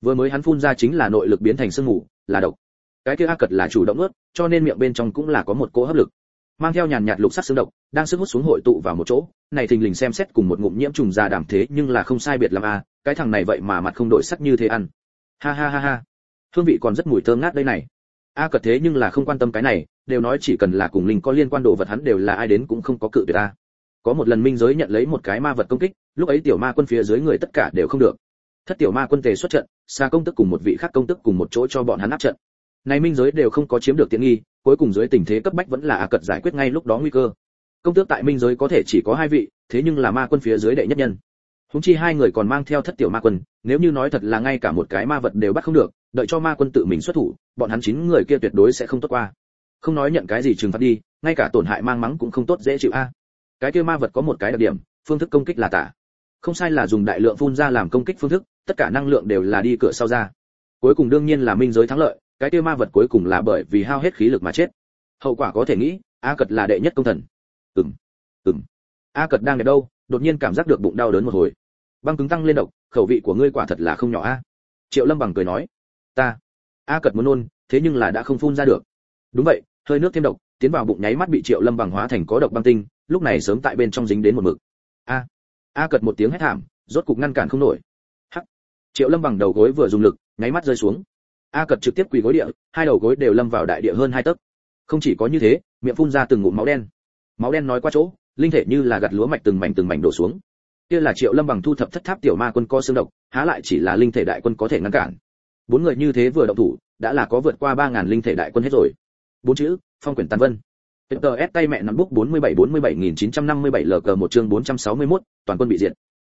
Vừa mới hắn phun ra chính là nội lực biến thành sương mù, là độc cái kia a cật là chủ động ướt cho nên miệng bên trong cũng là có một cỗ hấp lực. Mang theo nhàn nhạt lục sắc xương độc, đang sức hút xuống hội tụ vào một chỗ, này thình lình xem xét cùng một ngụm nhiễm trùng già đảm thế nhưng là không sai biệt làm a, cái thằng này vậy mà mặt không đổi sắc như thế ăn. Ha ha ha ha. Hương vị còn rất mùi thơm ngát đây này. A cật thế nhưng là không quan tâm cái này, đều nói chỉ cần là cùng linh có liên quan đồ vật hắn đều là ai đến cũng không có cự tuyệt ta có một lần minh giới nhận lấy một cái ma vật công kích, lúc ấy tiểu ma quân phía dưới người tất cả đều không được. Thất tiểu ma quân tề xuất trận, xa công tức cùng một vị khác công tức cùng một chỗ cho bọn hắn áp trận này minh giới đều không có chiếm được tiện nghi, cuối cùng dưới tình thế cấp bách vẫn là a cật giải quyết ngay lúc đó nguy cơ. Công tước tại minh giới có thể chỉ có hai vị, thế nhưng là ma quân phía dưới đệ nhất nhân. Húng chi hai người còn mang theo thất tiểu ma quân, nếu như nói thật là ngay cả một cái ma vật đều bắt không được, đợi cho ma quân tự mình xuất thủ, bọn hắn chín người kia tuyệt đối sẽ không tốt qua. Không nói nhận cái gì trừng phạt đi, ngay cả tổn hại mang mắng cũng không tốt dễ chịu a. Cái kia ma vật có một cái đặc điểm, phương thức công kích là tả. Không sai là dùng đại lượng phun ra làm công kích phương thức, tất cả năng lượng đều là đi cửa sau ra. Cuối cùng đương nhiên là minh giới thắng lợi cái kia ma vật cuối cùng là bởi vì hao hết khí lực mà chết. Hậu quả có thể nghĩ, a cật là đệ nhất công thần. Ừm ừm. A cật đang ở đâu, đột nhiên cảm giác được bụng đau đớn một hồi. Băng cứng tăng lên độc, khẩu vị của ngươi quả thật là không nhỏ a. Triệu lâm bằng cười nói, ta, a cật muốn nôn, thế nhưng là đã không phun ra được. Đúng vậy, hơi nước thêm độc, tiến vào bụng nháy mắt bị triệu lâm bằng hóa thành có độc băng tinh, lúc này sớm tại bên trong dính đến một mực. A a cật một tiếng hét thảm, rốt cục ngăn cản không nổi. Hắc. Triệu lâm bằng đầu gối vừa dùng lực, nháy mắt rơi xuống a cật trực tiếp quỳ gối địa hai đầu gối đều lâm vào đại địa hơn hai tấc. Không chỉ có như thế miệng phun ra từng ngụm máu đen. Máu đen nói qua chỗ linh thể như là gặt lúa mạch từng mảnh từng mảnh đổ xuống. Kia là triệu lâm bằng thu thập thất tháp tiểu ma quân co xương độc há lại chỉ là linh thể đại quân có thể ngăn cản. Bốn người như thế vừa động thủ đã là có vượt qua ba ngàn linh thể đại quân hết rồi. Bốn chữ phong quyển tàn vân. TTS tay mẹ nắm bút 47 47957 LG một chương 461, toàn quân bị diệt.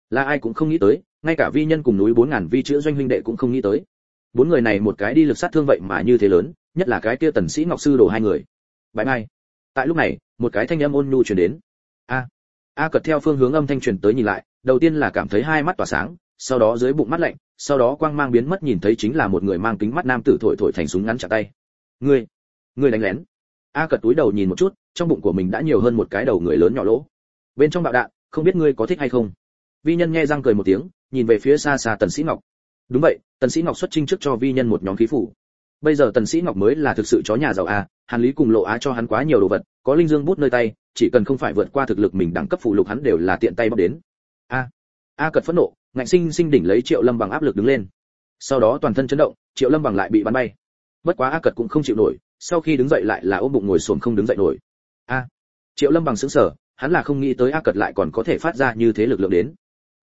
Là ai cũng không nghĩ tới, ngay cả vi nhân cùng núi 4000 vi chữa doanh huynh đệ cũng không nghĩ tới. Bốn người này một cái đi lực sát thương vậy mà như thế lớn, nhất là cái kia tần sĩ ngọc sư đồ hai người. Bãi mai. Tại lúc này, một cái thanh âm ôn nhu truyền đến. A. A cật theo phương hướng âm thanh truyền tới nhìn lại, đầu tiên là cảm thấy hai mắt tỏa sáng, sau đó dưới bụng mắt lạnh, sau đó quang mang biến mất nhìn thấy chính là một người mang kính mắt nam tử thổi thổi thành súng ngắn chặt tay. Ngươi, ngươi đánh lén a cật túi đầu nhìn một chút trong bụng của mình đã nhiều hơn một cái đầu người lớn nhỏ lỗ bên trong bạo đạn không biết ngươi có thích hay không vi nhân nghe răng cười một tiếng nhìn về phía xa xa tần sĩ ngọc đúng vậy, tần sĩ ngọc xuất trinh trước cho vi nhân một nhóm khí phủ. Bây giờ tần sĩ ngọc mới là thực sự chó nhà giàu a, hàn lý cùng lộ á cho hắn quá nhiều đồ vật, có linh dương bút nơi tay, chỉ cần không phải vượt qua thực lực mình đẳng cấp phụ lục hắn đều là tiện tay bóc đến. A a cật phẫn nộ, ngạnh sinh sinh đỉnh lấy triệu lâm bằng áp lực đứng lên. Sau đó toàn thân chấn động, triệu lâm bằng lại bị bắn bay. Bất quá a cật cũng không chịu nổi, sau khi đứng dậy lại là ôm bụng ngồi xổm không đứng dậy nổi. A, triệu lâm bằng sững sờ, hắn là không nghĩ tới a cật lại còn có thể phát ra như thế lực lượng đến.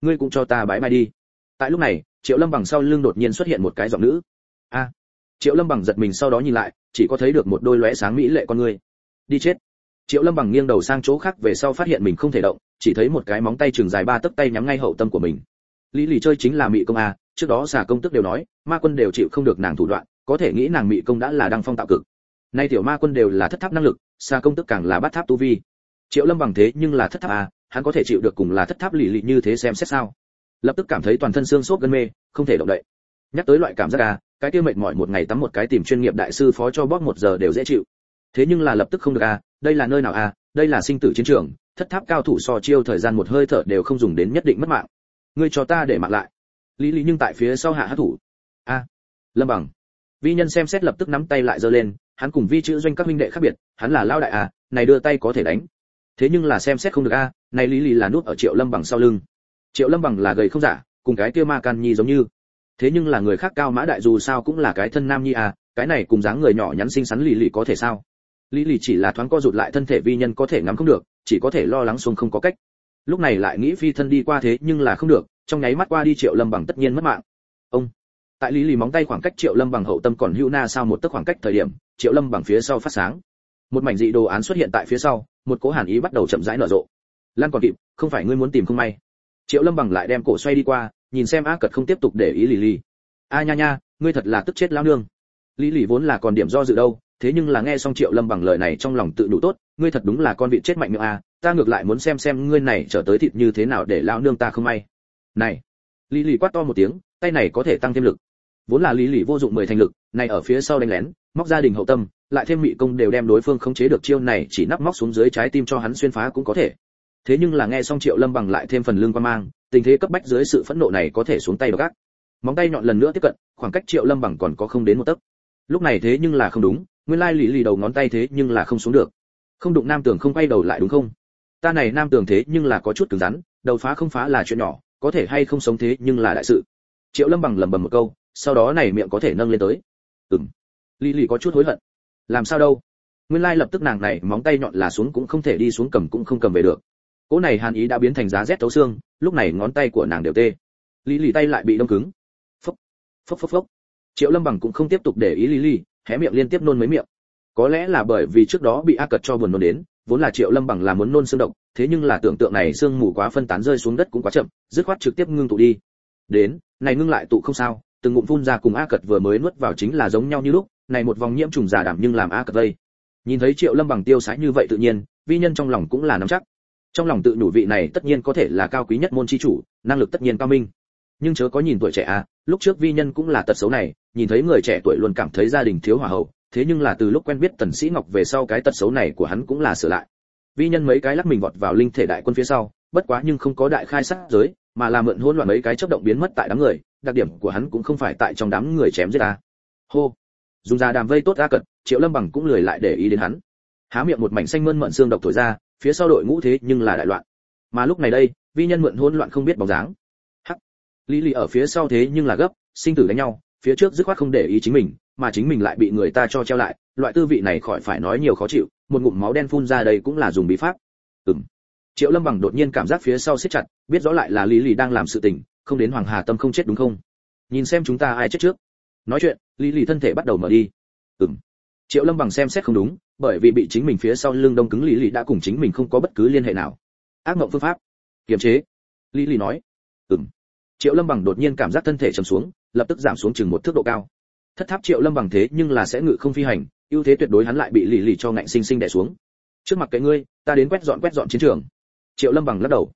Ngươi cũng cho ta bái mai đi. Tại lúc này triệu lâm bằng sau lưng đột nhiên xuất hiện một cái giọng nữ. A. Triệu lâm bằng giật mình sau đó nhìn lại, chỉ có thấy được một đôi lóe sáng mỹ lệ con người. đi chết. Triệu lâm bằng nghiêng đầu sang chỗ khác về sau phát hiện mình không thể động, chỉ thấy một cái móng tay trường dài ba tấc tay nhắm ngay hậu tâm của mình. Lý lì chơi chính là mị công a, trước đó xà công tức đều nói, ma quân đều chịu không được nàng thủ đoạn, có thể nghĩ nàng mị công đã là đăng phong tạo cực. Nay tiểu ma quân đều là thất tháp năng lực xa công tức càng là bát tháp tu vi. Triệu lâm bằng thế nhưng là thất tháp à hắn có thể chịu được cùng là thất tháp lì lì như thế xem xét sao? Lập tức cảm thấy toàn thân xương sốt gân mê, không thể động đậy. Nhắc tới loại cảm giác à cái kia mệt mỏi một ngày tắm một cái tìm chuyên nghiệp đại sư phó cho bóp một giờ đều dễ chịu. Thế nhưng là lập tức không được à đây là nơi nào à đây là sinh tử chiến trường, thất tháp cao thủ so chiêu thời gian một hơi thở đều không dùng đến nhất định mất mạng. Ngươi cho ta để mạng lại. Lý lý nhưng tại phía sau hạ hát thủ. A, lâm bằng. Vi nhân xem xét lập tức nắm tay lại giơ lên, hắn cùng vi chữ doanh các huynh đệ khác biệt, hắn là lao đại à này đưa tay có thể đánh. Thế nhưng là xem xét không được a này lý lý là nút ở triệu lâm bằng sau lưng triệu lâm bằng là gầy không giả, cùng cái kia ma can nhi giống như. Thế nhưng là người khác cao mã đại dù sao cũng là cái thân nam nhi à cái này cùng dáng người nhỏ nhắn xinh xắn lì lì có thể sao? Lý lì chỉ là thoáng co rụt lại thân thể vi nhân có thể ngắm không được, chỉ có thể lo lắng xuống không có cách. Lúc này lại nghĩ phi thân đi qua thế nhưng là không được, trong nháy mắt qua đi triệu lâm bằng tất nhiên mất mạng. Ông! Tại lý lì móng tay khoảng cách triệu lâm bằng hậu tâm còn hữu na sao một tấc khoảng cách thời điểm, triệu lâm bằng phía sau phát sáng. Một mảnh dị đồ án xuất hiện tại phía sau, một cố hàn ý bắt đầu chậm rãi nở rộ. Lan còn kịp, không phải ngươi muốn tìm không may triệu lâm bằng lại đem cổ xoay đi qua, nhìn xem a cật không tiếp tục để ý lì lì. A nha nha, ngươi thật là tức chết lao nương. Lý lì vốn là còn điểm do dự đâu, thế nhưng là nghe xong triệu lâm bằng lời này trong lòng tự đủ tốt, ngươi thật đúng là con vị chết mạnh miệng a, ta ngược lại muốn xem xem ngươi này trở tới thịt như thế nào để lao nương ta không may. Này lý lì quát to một tiếng, tay này có thể tăng thêm lực. Vốn là lý lì vô dụng mười thành lực, này ở phía sau đánh lén, móc gia đình hậu tâm, lại thêm mị công đều đem đối phương khống chế được chiêu này, chỉ nắp móc xuống dưới trái tim cho hắn xuyên phá cũng có thể thế nhưng là nghe xong triệu lâm bằng lại thêm phần lương quan mang, tình thế cấp bách dưới sự phẫn nộ này có thể xuống tay độc ác móng tay nhọn lần nữa tiếp cận, khoảng cách triệu lâm bằng còn có không đến một tấc. Lúc này thế nhưng là không đúng, nguyên lai lì lì đầu ngón tay thế nhưng là không xuống được. Không đụng nam tường không quay đầu lại đúng không? Ta này nam tường thế nhưng là có chút cứng rắn, đầu phá không phá là chuyện nhỏ, có thể hay không sống thế nhưng là đại sự. Triệu lâm bằng lẩm bẩm một câu, sau đó này miệng có thể nâng lên tới. Ừm. Lì lì có chút hối hận. Làm sao đâu? Nguyên lai lập tức nàng này móng tay nhọn là xuống cũng không thể đi xuống cầm cũng không cầm về được cỗ này hàn ý đã biến thành giá rét thấu xương lúc này ngón tay của nàng đều tê. Lý lì tay lại bị đông cứng. Phốc phốc phốc phốc. Triệu lâm bằng cũng không tiếp tục để ý lý lì hé miệng liên tiếp nôn mấy miệng. Có lẽ là bởi vì trước đó bị a cật cho buồn nôn đến vốn là triệu lâm bằng là muốn nôn xương độc, thế nhưng là tưởng tượng này xương mù quá phân tán rơi xuống đất cũng quá chậm dứt khoát trực tiếp ngưng tụ đi. Đến này ngưng lại tụ không sao từng ngụm phun ra cùng a cật vừa mới nuốt vào chính là giống nhau như lúc này một vòng nhiễm trùng giả đảm nhưng làm a cật vây. Nhìn thấy triệu lâm bằng tiêu sái như vậy tự nhiên vi nhân trong lòng cũng là nắm chắc trong lòng tự nhủ vị này tất nhiên có thể là cao quý nhất môn chi chủ, năng lực tất nhiên cao minh. Nhưng chớ có nhìn tuổi trẻ à lúc trước vi nhân cũng là tật xấu này, nhìn thấy người trẻ tuổi luôn cảm thấy gia đình thiếu hòa hậu, thế nhưng là từ lúc quen biết tần sĩ ngọc về sau cái tật xấu này của hắn cũng là sửa lại. Vi nhân mấy cái lắc mình vọt vào linh thể đại quân phía sau, bất quá nhưng không có đại khai sát giới, mà là mượn hỗn loạn mấy cái chớp động biến mất tại đám người, đặc điểm của hắn cũng không phải tại trong đám người chém giết ta. Hô! Dùng ra đàm vây tốt ra cật, triệu lâm bằng cũng lười lại để ý đến hắn. Há miệng một mảnh xanh mơn mận xương độc thổi ra phía sau đội ngũ thế nhưng là đại loạn. Mà lúc này đây, vi nhân mượn hỗn loạn không biết bóng dáng. Hắc. Lý lý ở phía sau thế nhưng là gấp, sinh tử đánh nhau, phía trước dứt khoát không để ý chính mình, mà chính mình lại bị người ta cho treo lại, loại tư vị này khỏi phải nói nhiều khó chịu, một ngụm máu đen phun ra đây cũng là dùng bí pháp. Ừm. Triệu lâm bằng đột nhiên cảm giác phía sau siết chặt, biết rõ lại là lý lý đang làm sự tình, không đến hoàng hà tâm không chết đúng không? Nhìn xem chúng ta ai chết trước. Nói chuyện, lý lý thân thể bắt đầu mở đi. Ừm. Triệu lâm bằng xem xét không đúng bởi vì bị chính mình phía sau lưng đông cứng lý lý đã cùng chính mình không có bất cứ liên hệ nào. Ác mộng phương pháp. Kiềm chế. Lý lý nói. Ừm. Triệu lâm bằng đột nhiên cảm giác thân thể trầm xuống, lập tức giảm xuống chừng một thước độ cao. Thất tháp triệu lâm bằng thế nhưng là sẽ ngự không phi hành, ưu thế tuyệt đối hắn lại bị lì lì cho ngạnh sinh sinh đè xuống. Trước mặt cái ngươi, ta đến quét dọn quét dọn chiến trường. Triệu lâm bằng lắc đầu.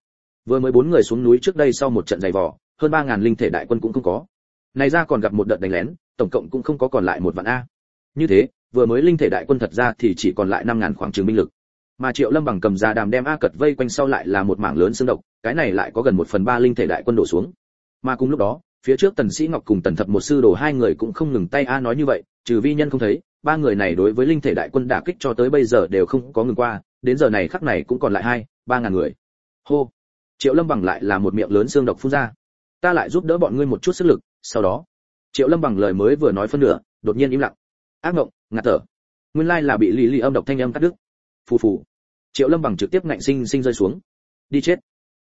Vừa mới bốn người xuống núi trước đây sau một trận dày vò, hơn ba ngàn linh thể đại quân cũng không có. Này ra còn gặp một đợt đánh lén, tổng cộng cũng không có còn lại một vạn a như thế, vừa mới linh thể đại quân thật ra thì chỉ còn lại năm ngàn khoảng trường binh lực. Mà triệu lâm bằng cầm ra đàm đem a cật vây quanh sau lại là một mảng lớn xương độc, cái này lại có gần một phần ba linh thể đại quân đổ xuống. Mà cùng lúc đó, phía trước tần sĩ ngọc cùng tần thập một sư đồ hai người cũng không ngừng tay a nói như vậy, trừ vi nhân không thấy, ba người này đối với linh thể đại quân đả kích cho tới bây giờ đều không có ngừng qua, đến giờ này khắc này cũng còn lại hai, ba ngàn người. Hô! Triệu lâm bằng lại là một miệng lớn xương độc phun ra. Ta lại giúp đỡ bọn ngươi một chút sức lực, sau đó. Triệu lâm bằng lời mới vừa nói phân nửa, đột nhiên im lặng ác ngộng ngạt thở. Nguyên lai là bị lì lì âm độc thanh âm cắt đứt. Phù phù. Triệu lâm bằng trực tiếp ngạnh sinh sinh rơi xuống. Đi chết.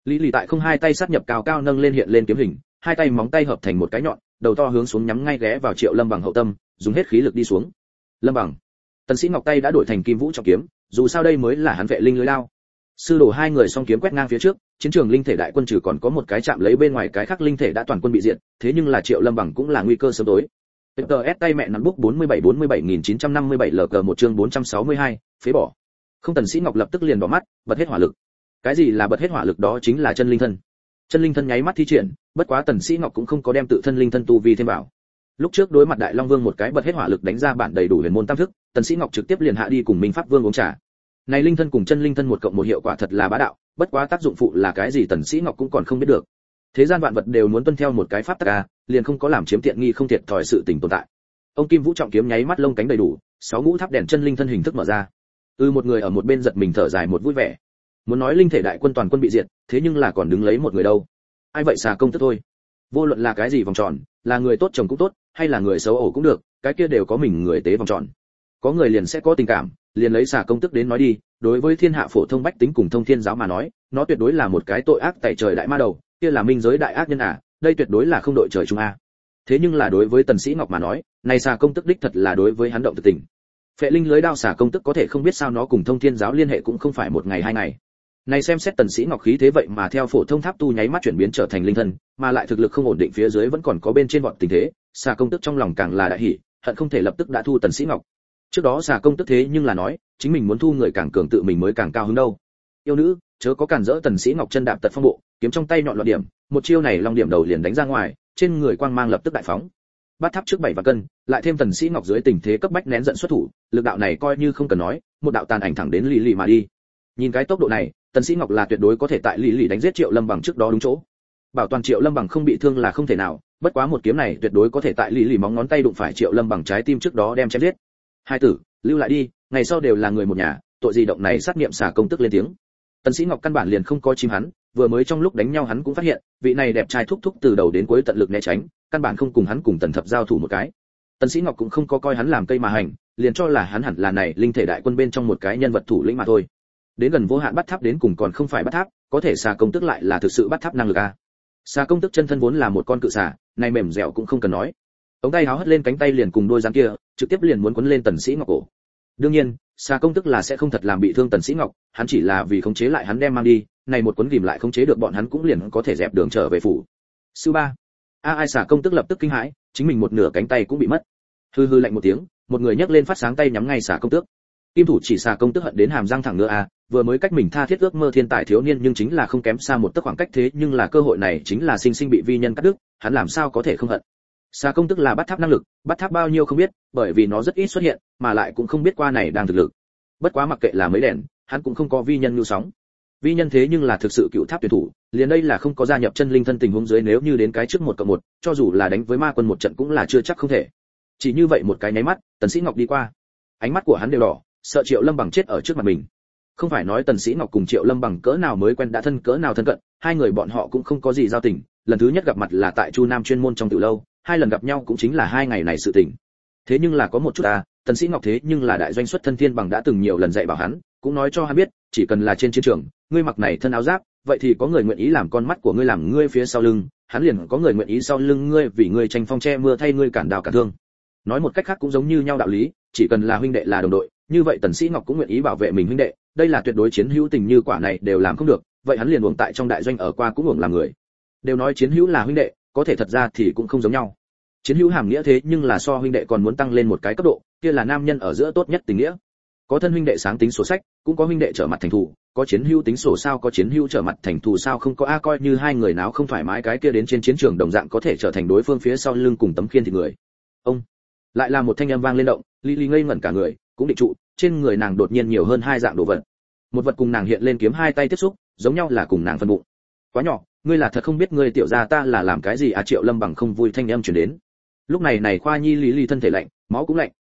Lý lì tại không hai tay sát nhập cao cao nâng lên hiện lên kiếm hình, hai tay móng tay hợp thành một cái nhọn, đầu to hướng xuống nhắm ngay ghé vào triệu lâm bằng hậu tâm, dùng hết khí lực đi xuống. Lâm bằng. Tần sĩ ngọc tay đã đổi thành kim vũ trọng kiếm, dù sao đây mới là hắn vệ linh lưới lao sư đồ hai người song kiếm quét ngang phía trước, chiến trường linh thể đại quân trừ còn có một cái chạm lấy bên ngoài cái khác linh thể đã toàn quân bị diệt, thế nhưng là triệu lâm bằng cũng là nguy cơ sớm tối. TS tay mẹ nắn bút 4747957 LG một chương 462, phế bỏ. Không tần sĩ Ngọc lập tức liền bỏ mắt, bật hết hỏa lực. Cái gì là bật hết hỏa lực đó chính là chân linh thân. Chân linh thân nháy mắt thi triển, bất quá tần sĩ Ngọc cũng không có đem tự thân linh thân tu vi thêm vào. Lúc trước đối mặt Đại Long Vương một cái bật hết hỏa lực đánh ra bản đầy đủ huyền môn tam thức, tần sĩ Ngọc trực tiếp liền hạ đi cùng Minh Pháp Vương uống trà. Này linh thân cùng chân linh thân một cộng một hiệu quả thật là bá đạo, bất quá tác dụng phụ là cái gì tần sĩ Ngọc cũng còn không biết được. Thế gian vạn vật đều muốn tuân theo một cái pháp tắc a, liền không có làm chiếm tiện nghi không thiệt thòi sự tình tồn tại. Ông kim vũ trọng kiếm nháy mắt lông cánh đầy đủ, sáu ngũ tháp đèn chân linh thân hình thức mở ra. Ư ừ một người ở một bên giật mình thở dài một vui vẻ. Muốn nói linh thể đại quân toàn quân bị diệt, thế nhưng là còn đứng lấy một người đâu? Ai vậy xà công tức thôi? Vô luận là cái gì vòng tròn, là người tốt chồng cũng tốt, hay là người xấu ổ cũng được, cái kia đều có mình người tế vòng tròn. Có người liền sẽ có tình cảm, liền lấy xà công tức đến nói đi, đối với thiên hạ phổ thông bách tính cùng thông thiên giáo mà nói, nó tuyệt đối là một cái tội ác tại trời đại ma đầu, kia là minh giới đại ác nhân à đây tuyệt đối là không đội trời chung a. Thế nhưng là đối với tần sĩ ngọc mà nói này xà công tức đích thật là đối với hắn động thực tình. Phệ linh lưới đao xà công tức có thể không biết sao nó cùng thông thiên giáo liên hệ cũng không phải một ngày hai ngày. Này xem xét tần sĩ ngọc khí thế vậy mà theo phổ thông tháp tu nháy mắt chuyển biến trở thành linh thần, mà lại thực lực không ổn định phía dưới vẫn còn có bên trên bọn tình thế xà công tức trong lòng càng là đại hỉ hận không thể lập tức đã thu tần sĩ ngọc. Trước đó xà công tức thế nhưng là nói chính mình muốn thu người càng cường tự mình mới càng cao hứng đâu. Yêu nữ chớ có cản rỡ tần sĩ ngọc chân đạp tật phong bộ, kiếm trong tay nhọn loạn điểm, một chiêu này long điểm đầu liền đánh ra ngoài, trên người quang mang lập tức đại phóng. Bắt tháp trước bảy và cân, lại thêm tần sĩ ngọc dưới tình thế cấp bách nén giận xuất thủ, lực đạo này coi như không cần nói, một đạo tàn ảnh thẳng đến lì lì mà đi. Nhìn cái tốc độ này, tần sĩ ngọc là tuyệt đối có thể tại lì lì đánh giết triệu lâm bằng trước đó đúng chỗ. Bảo toàn triệu lâm bằng không bị thương là không thể nào, bất quá một kiếm này tuyệt đối có thể tại lì lì móng ngón tay đụng phải triệu lâm bằng trái tim trước đó đem chém giết. Hai tử, lưu lại đi, ngày sau đều là người một nhà, tội gì động này sát niệm xả công tức lên tiếng tần sĩ ngọc căn bản liền không có chim hắn, vừa mới trong lúc đánh nhau hắn cũng phát hiện, vị này đẹp trai thúc thúc từ đầu đến cuối tận lực né tránh, căn bản không cùng hắn cùng tần thập giao thủ một cái. Tần sĩ ngọc cũng không có coi hắn làm cây mà hành, liền cho là hắn hẳn là này linh thể đại quân bên trong một cái nhân vật thủ lĩnh mà thôi. Đến gần vô hạn bắt tháp đến cùng còn không phải bắt tháp, có thể xà công tức lại là thực sự bắt tháp năng lực a. Xà công tức chân thân vốn là một con cự xà, này mềm dẻo cũng không cần nói. Ống tay háo hất lên cánh tay liền cùng đôi rắn kia, trực tiếp liền muốn quấn lên tần sĩ ngọc cổ. Đương nhiên xa công tức là sẽ không thật làm bị thương tần sĩ ngọc, hắn chỉ là vì khống chế lại hắn đem mang đi, này một cuốn ghìm lại khống chế được bọn hắn cũng liền có thể dẹp đường trở về phủ. Sư ba. A ai xả công tức lập tức kinh hãi, chính mình một nửa cánh tay cũng bị mất. Hư hư lạnh một tiếng, một người nhấc lên phát sáng tay nhắm ngay xả công tước. Kim thủ chỉ xả công tức hận đến hàm răng thẳng nữa a à, vừa mới cách mình tha thiết ước mơ thiên tài thiếu niên nhưng chính là không kém xa một tấc khoảng cách thế, nhưng là cơ hội này chính là sinh sinh bị vi nhân cắt đứt, hắn làm sao có thể không hận. Xà công tức là bắt tháp năng lực, bắt tháp bao nhiêu không biết, bởi vì nó rất ít xuất hiện mà lại cũng không biết qua này đang thực lực. Bất quá mặc kệ là mấy đèn, hắn cũng không có vi nhân lưu sóng. Vi nhân thế nhưng là thực sự cựu tháp tuyển thủ, liền đây là không có gia nhập chân linh thân tình huống dưới nếu như đến cái trước một cộng một, cho dù là đánh với ma quân một trận cũng là chưa chắc không thể. Chỉ như vậy một cái nháy mắt, tần sĩ ngọc đi qua. Ánh mắt của hắn đều đỏ, sợ triệu lâm bằng chết ở trước mặt mình. Không phải nói tần sĩ ngọc cùng triệu lâm bằng cỡ nào mới quen đã thân cỡ nào thân cận, hai người bọn họ cũng không có gì giao tình, lần thứ nhất gặp mặt là tại chu nam chuyên môn trong tiểu lâu, hai lần gặp nhau cũng chính là hai ngày này sự tình. Thế nhưng là có một chút à tần sĩ ngọc thế nhưng là đại doanh xuất thân thiên bằng đã từng nhiều lần dạy bảo hắn, cũng nói cho hắn biết, chỉ cần là trên chiến trường, ngươi mặc này thân áo giáp, vậy thì có người nguyện ý làm con mắt của ngươi làm ngươi phía sau lưng, hắn liền có người nguyện ý sau lưng ngươi vì ngươi tranh phong che mưa thay ngươi cản đào cản thương. Nói một cách khác cũng giống như nhau đạo lý, chỉ cần là huynh đệ là đồng đội, như vậy tần sĩ ngọc cũng nguyện ý bảo vệ mình huynh đệ, đây là tuyệt đối chiến hữu tình như quả này đều làm không được, vậy hắn liền uổng tại trong đại doanh ở qua cũng uổng làm người. Đều nói chiến hữu là huynh đệ, có thể thật ra thì cũng không giống nhau. Chiến hữu hàm nghĩa thế nhưng là so huynh đệ còn muốn tăng lên một cái cấp độ kia là nam nhân ở giữa tốt nhất tình nghĩa. Có thân huynh đệ sáng tính sổ sách cũng có huynh đệ trở mặt thành thù, có chiến hữu tính sổ sao có chiến hữu trở mặt thành thù sao không có a coi như hai người nào không thoải mái cái kia đến trên chiến trường đồng dạng có thể trở thành đối phương phía sau lưng cùng tấm khiên thì người. Ông lại là một thanh âm vang lên động ly ly ngây ngẩn cả người cũng định trụ trên người nàng đột nhiên nhiều hơn hai dạng đồ vật. Một vật cùng nàng hiện lên kiếm hai tay tiếp xúc giống nhau là cùng nàng phân bụng. Quá nhỏ ngươi là thật không biết ngươi tiểu gia ta là làm cái gì à triệu lâm bằng không vui thanh âm truyền đến. Lúc này này khoa nhi lý lý thân thể lạnh máu cũng lạnh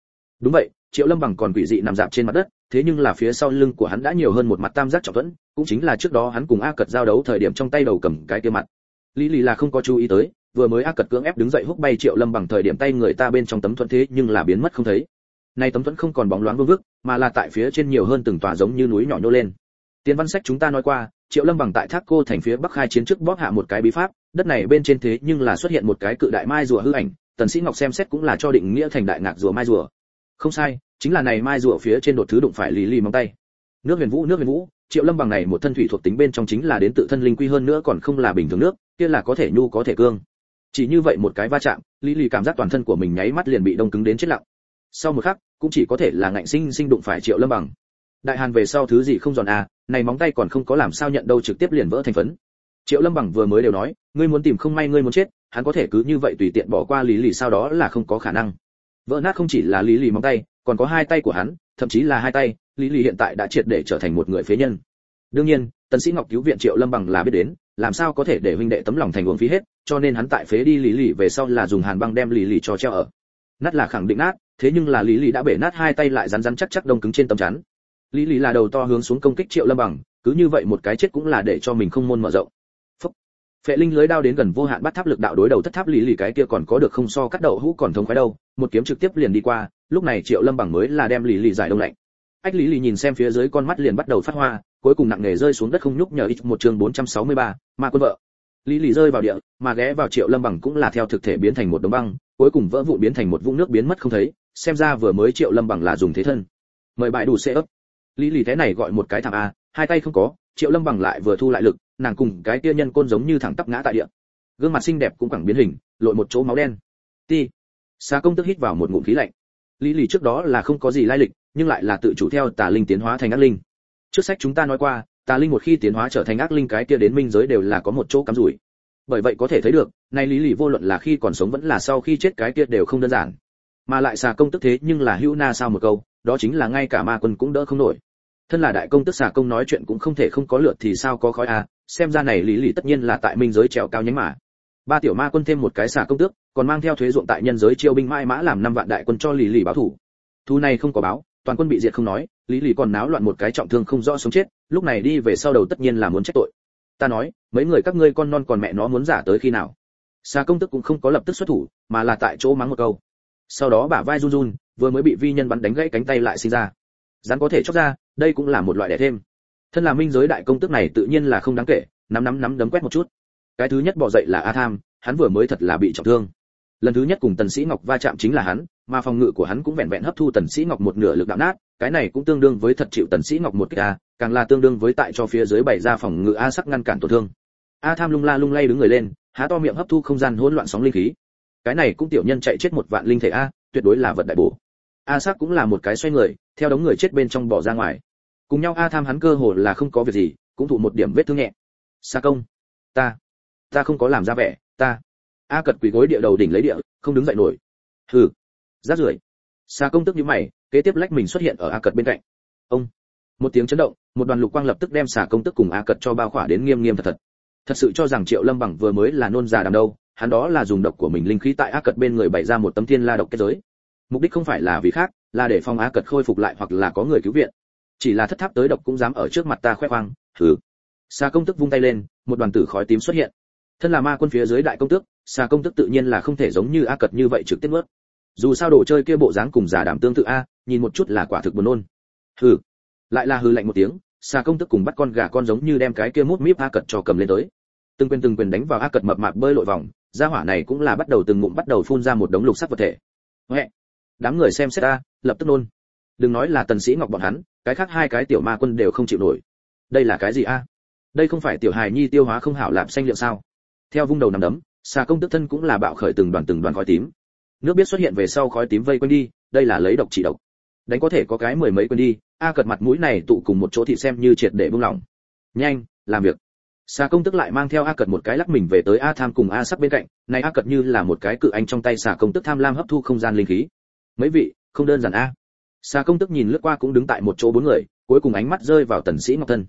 đúng vậy, triệu lâm bằng còn quỷ dị nằm dạp trên mặt đất, thế nhưng là phía sau lưng của hắn đã nhiều hơn một mặt tam giác trọng thuẫn, cũng chính là trước đó hắn cùng a cật giao đấu thời điểm trong tay đầu cầm cái kia mặt. Lý lì là không có chú ý tới, vừa mới a cật cưỡng ép đứng dậy húc bay triệu lâm bằng thời điểm tay người ta bên trong tấm thuẫn thế nhưng là biến mất không thấy. Nay tấm thuẫn không còn bóng loáng vương vức, mà là tại phía trên nhiều hơn từng tòa giống như núi nhỏ nhô lên. Tiến văn sách chúng ta nói qua, triệu lâm bằng tại thác cô thành phía bắc khai chiến trước bóp hạ một cái bí pháp, đất này bên trên thế nhưng là xuất hiện một cái cự đại mai rùa hư ảnh, tần sĩ ngọc xem xét cũng là cho định nghĩa thành đại ngạc rùa mai rùa không sai, chính là này mai rùa phía trên đột thứ đụng phải lì lì móng tay. Nước huyền vũ, nước huyền vũ, triệu lâm bằng này một thân thủy thuộc tính bên trong chính là đến tự thân linh quy hơn nữa còn không là bình thường nước, kia là có thể nhu, có thể cương. Chỉ như vậy một cái va chạm, lý lì cảm giác toàn thân của mình nháy mắt liền bị đông cứng đến chết lặng. Sau một khắc, cũng chỉ có thể là ngạnh sinh sinh đụng phải triệu lâm bằng. Đại hàn về sau thứ gì không giòn à này móng tay còn không có làm sao nhận đâu trực tiếp liền vỡ thành phấn. Triệu lâm bằng vừa mới đều nói, ngươi muốn tìm không may ngươi muốn chết, hắn có thể cứ như vậy tùy tiện bỏ qua lý lì sau đó là không có khả năng vỡ nát không chỉ là lý lì móng tay, còn có hai tay của hắn, thậm chí là hai tay, lý lì hiện tại đã triệt để trở thành một người phế nhân. Đương nhiên, tần sĩ ngọc cứu viện triệu lâm bằng là biết đến, làm sao có thể để huynh đệ tấm lòng thành uổng phí hết, cho nên hắn tại phế đi lý lì về sau là dùng hàn băng đem lý lì cho treo ở. Nát là khẳng định nát, thế nhưng là lý lì đã bể nát hai tay lại rắn rắn chắc chắc đông cứng trên tấm chắn. Lý lì là đầu to hướng xuống công kích triệu lâm bằng, cứ như vậy một cái chết cũng là để cho mình không môn mở rộng phệ linh lưới đao đến gần vô hạn bắt tháp lực đạo đối đầu thất tháp lý lì cái kia còn có được không so cắt đầu hũ còn thông khoái đâu một kiếm trực tiếp liền đi qua lúc này triệu lâm bằng mới là đem lì lì giải đông lạnh. Ách lý lì nhìn xem phía dưới con mắt liền bắt đầu phát hoa cuối cùng nặng nề rơi xuống đất không nhúc nhờ ít một chương 463, mà quân vợ. Lý lì rơi vào địa mà ghé vào triệu lâm bằng cũng là theo thực thể biến thành một đống băng cuối cùng vỡ vụn biến thành một vũng nước biến mất không thấy xem ra vừa mới triệu lâm bằng là dùng thế thân. Mời bại đủ xe ấp. Lý lì thế này gọi một cái thằng a hai tay không có triệu lâm bằng lại vừa thu lại lực nàng cùng cái kia nhân côn giống như thẳng tắp ngã tại địa. Gương mặt xinh đẹp cũng quẳng biến hình, lội một chỗ máu đen. Ti. Xà công tức hít vào một ngụm khí lạnh. Lý lì trước đó là không có gì lai lịch, nhưng lại là tự chủ theo tà linh tiến hóa thành ác linh. Trước sách chúng ta nói qua, tà linh một khi tiến hóa trở thành ác linh cái kia đến minh giới đều là có một chỗ cắm rủi. Bởi vậy có thể thấy được, nay lý lì vô luận là khi còn sống vẫn là sau khi chết cái kia đều không đơn giản. Mà lại xà công tức thế nhưng là hữu na sao một câu, đó chính là ngay cả ma quân cũng đỡ không nổi. Thân là đại công tức xà công nói chuyện cũng không thể không có lượt thì sao có khói à xem ra này lý lý tất nhiên là tại minh giới trèo cao nhánh mà. Ba tiểu ma quân thêm một cái xà công tước, còn mang theo thuế ruộng tại nhân giới chiêu binh mãi mã làm năm vạn đại quân cho lý lì báo thủ. Thu này không có báo, toàn quân bị diệt không nói, lý lì còn náo loạn một cái trọng thương không rõ sống chết, lúc này đi về sau đầu tất nhiên là muốn trách tội. Ta nói, mấy người các ngươi con non còn mẹ nó muốn giả tới khi nào? Xà công tức cũng không có lập tức xuất thủ, mà là tại chỗ mắng một câu. Sau đó bả vai run run, vừa mới bị vi nhân bắn đánh gãy cánh tay lại sinh ra. Rắn có thể chóc ra, đây cũng là một loại đẻ thêm thân là minh giới đại công tức này tự nhiên là không đáng kể, nắm nắm nắm đấm quét một chút. Cái thứ nhất bỏ dậy là a tham hắn vừa mới thật là bị trọng thương. Lần thứ nhất cùng tần sĩ ngọc va chạm chính là hắn, mà phòng ngự của hắn cũng vẹn vẹn hấp thu tần sĩ ngọc một nửa lực đạo nát, cái này cũng tương đương với thật chịu tần sĩ ngọc một kích a, càng là tương đương với tại cho phía dưới bảy ra phòng ngự a sắc ngăn cản tổn thương. A tham lung la lung lay đứng người lên, há to miệng hấp thu không gian hỗn loạn sóng linh khí. Cái này cũng tiểu nhân chạy chết một vạn linh thể a, tuyệt đối là vật đại bổ. A sắc cũng là một cái xoay người, theo đống người chết bên trong bỏ ra ngoài cùng nhau a tham hắn cơ hồ là không có việc gì, cũng thụ một điểm vết thương nhẹ. Sa công, ta ta không có làm ra vẻ, ta. A cật quỳ gối địa đầu đỉnh lấy địa, không đứng dậy nổi. Hừ, rát rưởi. Sa công tức như mày, kế tiếp lách mình xuất hiện ở a cật bên cạnh. Ông, một tiếng chấn động, một đoàn lục quang lập tức đem xà công tức cùng a cật cho bao khỏa đến nghiêm nghiêm thật thật. Thật sự cho rằng triệu lâm bằng vừa mới là nôn già đàm đâu, hắn đó là dùng độc của mình linh khí tại a cật bên người bày ra một tấm thiên la độc kết giới. Mục đích không phải là vì khác, là để phòng a cật khôi phục lại hoặc là có người cứu viện chỉ là thất tháp tới độc cũng dám ở trước mặt ta khoe khoang thử xà công tức vung tay lên, một đoàn tử khói tím xuất hiện. Thân là ma quân phía dưới đại công tước, xà công tức tự nhiên là không thể giống như a cật như vậy trực tiếp nuốt. Dù sao đồ chơi kia bộ dáng cùng giả đảm tương tự a, nhìn một chút là quả thực buồn nôn. Hừ. Lại là hừ lạnh một tiếng, xà công tức cùng bắt con gà con giống như đem cái kia mút míp a cật cho cầm lên tới. Từng quyền từng quyền đánh vào a cật mập mạp bơi lội vòng, gia hỏa này cũng là bắt đầu từng ngụm bắt đầu phun ra một đống lục sắc vật thể. Huệ. Đám người xem xét a, lập tức nôn. Đừng nói là tần sĩ ngọc bọn hắn cái khác hai cái tiểu ma quân đều không chịu nổi. Đây là cái gì a? Đây không phải tiểu hài nhi tiêu hóa không hảo lạp xanh liệu sao? Theo vung đầu nằm đấm, xà công tức thân cũng là bạo khởi từng đoàn từng đoàn khói tím. Nước biết xuất hiện về sau khói tím vây quanh đi, đây là lấy độc trị độc. Đánh có thể có cái mười mấy quên đi, a cật mặt mũi này tụ cùng một chỗ thì xem như triệt để buông lỏng. Nhanh, làm việc. Xà công tức lại mang theo a cật một cái lắc mình về tới a tham cùng a sắc bên cạnh, này a cật như là một cái cự anh trong tay xà công tức tham lam hấp thu không gian linh khí. Mấy vị, không đơn giản a. Sa công tức nhìn lướt qua cũng đứng tại một chỗ bốn người, cuối cùng ánh mắt rơi vào tần sĩ ngọc thân.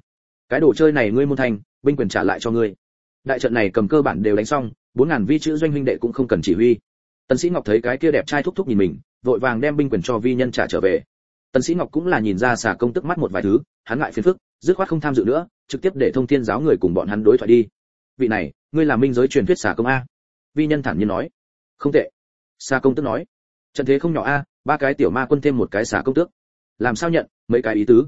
Cái đồ chơi này ngươi môn thành, binh quyền trả lại cho ngươi. Đại trận này cầm cơ bản đều đánh xong, bốn ngàn vi chữ doanh huynh đệ cũng không cần chỉ huy. Tần sĩ ngọc thấy cái kia đẹp trai thúc thúc nhìn mình, vội vàng đem binh quyền cho vi nhân trả trở về. Tần sĩ ngọc cũng là nhìn ra xà công tức mắt một vài thứ, hắn ngại phiền phức, dứt khoát không tham dự nữa, trực tiếp để thông thiên giáo người cùng bọn hắn đối thoại đi. Vị này, ngươi là minh giới truyền thuyết xà công a. Vi nhân thản nhiên nói. Không tệ. Xà công tức nói. Trận thế không nhỏ a ba cái tiểu ma quân thêm một cái xà công tước. Làm sao nhận, mấy cái ý tứ?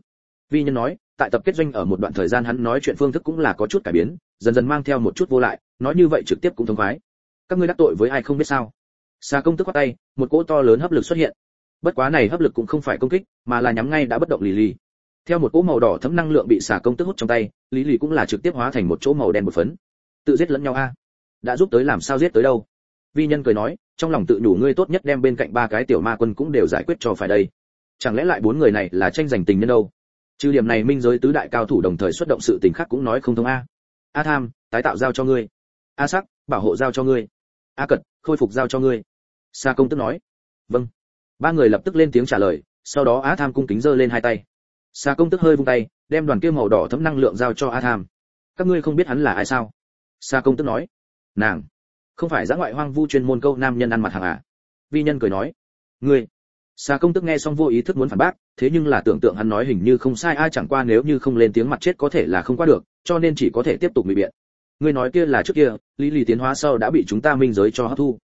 Vi nhân nói, tại tập kết doanh ở một đoạn thời gian hắn nói chuyện phương thức cũng là có chút cải biến, dần dần mang theo một chút vô lại, nói như vậy trực tiếp cũng thông khoái. Các ngươi đắc tội với ai không biết sao? Xà công tức khoát tay, một cỗ to lớn hấp lực xuất hiện. Bất quá này hấp lực cũng không phải công kích, mà là nhắm ngay đã bất động lì lì. Theo một cỗ màu đỏ thấm năng lượng bị xà công tức hút trong tay lý lì cũng là trực tiếp hóa thành một chỗ màu đen một phấn. Tự giết lẫn nhau a. Đã giúp tới làm sao giết tới đâu? Vi nhân cười nói, trong lòng tự đủ ngươi tốt nhất đem bên cạnh ba cái tiểu ma quân cũng đều giải quyết cho phải đây. Chẳng lẽ lại bốn người này là tranh giành tình nhân đâu? Trừ điểm này minh giới tứ đại cao thủ đồng thời xuất động sự tình khác cũng nói không thông a. A tham, tái tạo giao cho ngươi. A sắc, bảo hộ giao cho ngươi. A cật, khôi phục giao cho ngươi. Sa công tức nói. Vâng. Ba người lập tức lên tiếng trả lời, sau đó a tham cung kính giơ lên hai tay. Sa công tức hơi vung tay, đem đoàn kia màu đỏ thấm năng lượng giao cho a tham. Các ngươi không biết hắn là ai sao? Sa công tức nói. Nàng không phải giã ngoại hoang vu chuyên môn câu nam nhân ăn mặt hàng à? Vi nhân cười nói, ngươi. Xà công tức nghe xong vô ý thức muốn phản bác, thế nhưng là tưởng tượng hắn nói hình như không sai, ai chẳng qua nếu như không lên tiếng mặt chết có thể là không qua được, cho nên chỉ có thể tiếp tục bị biện. Ngươi nói kia là trước kia, lý lý tiến hóa sau đã bị chúng ta minh giới cho hấp thu.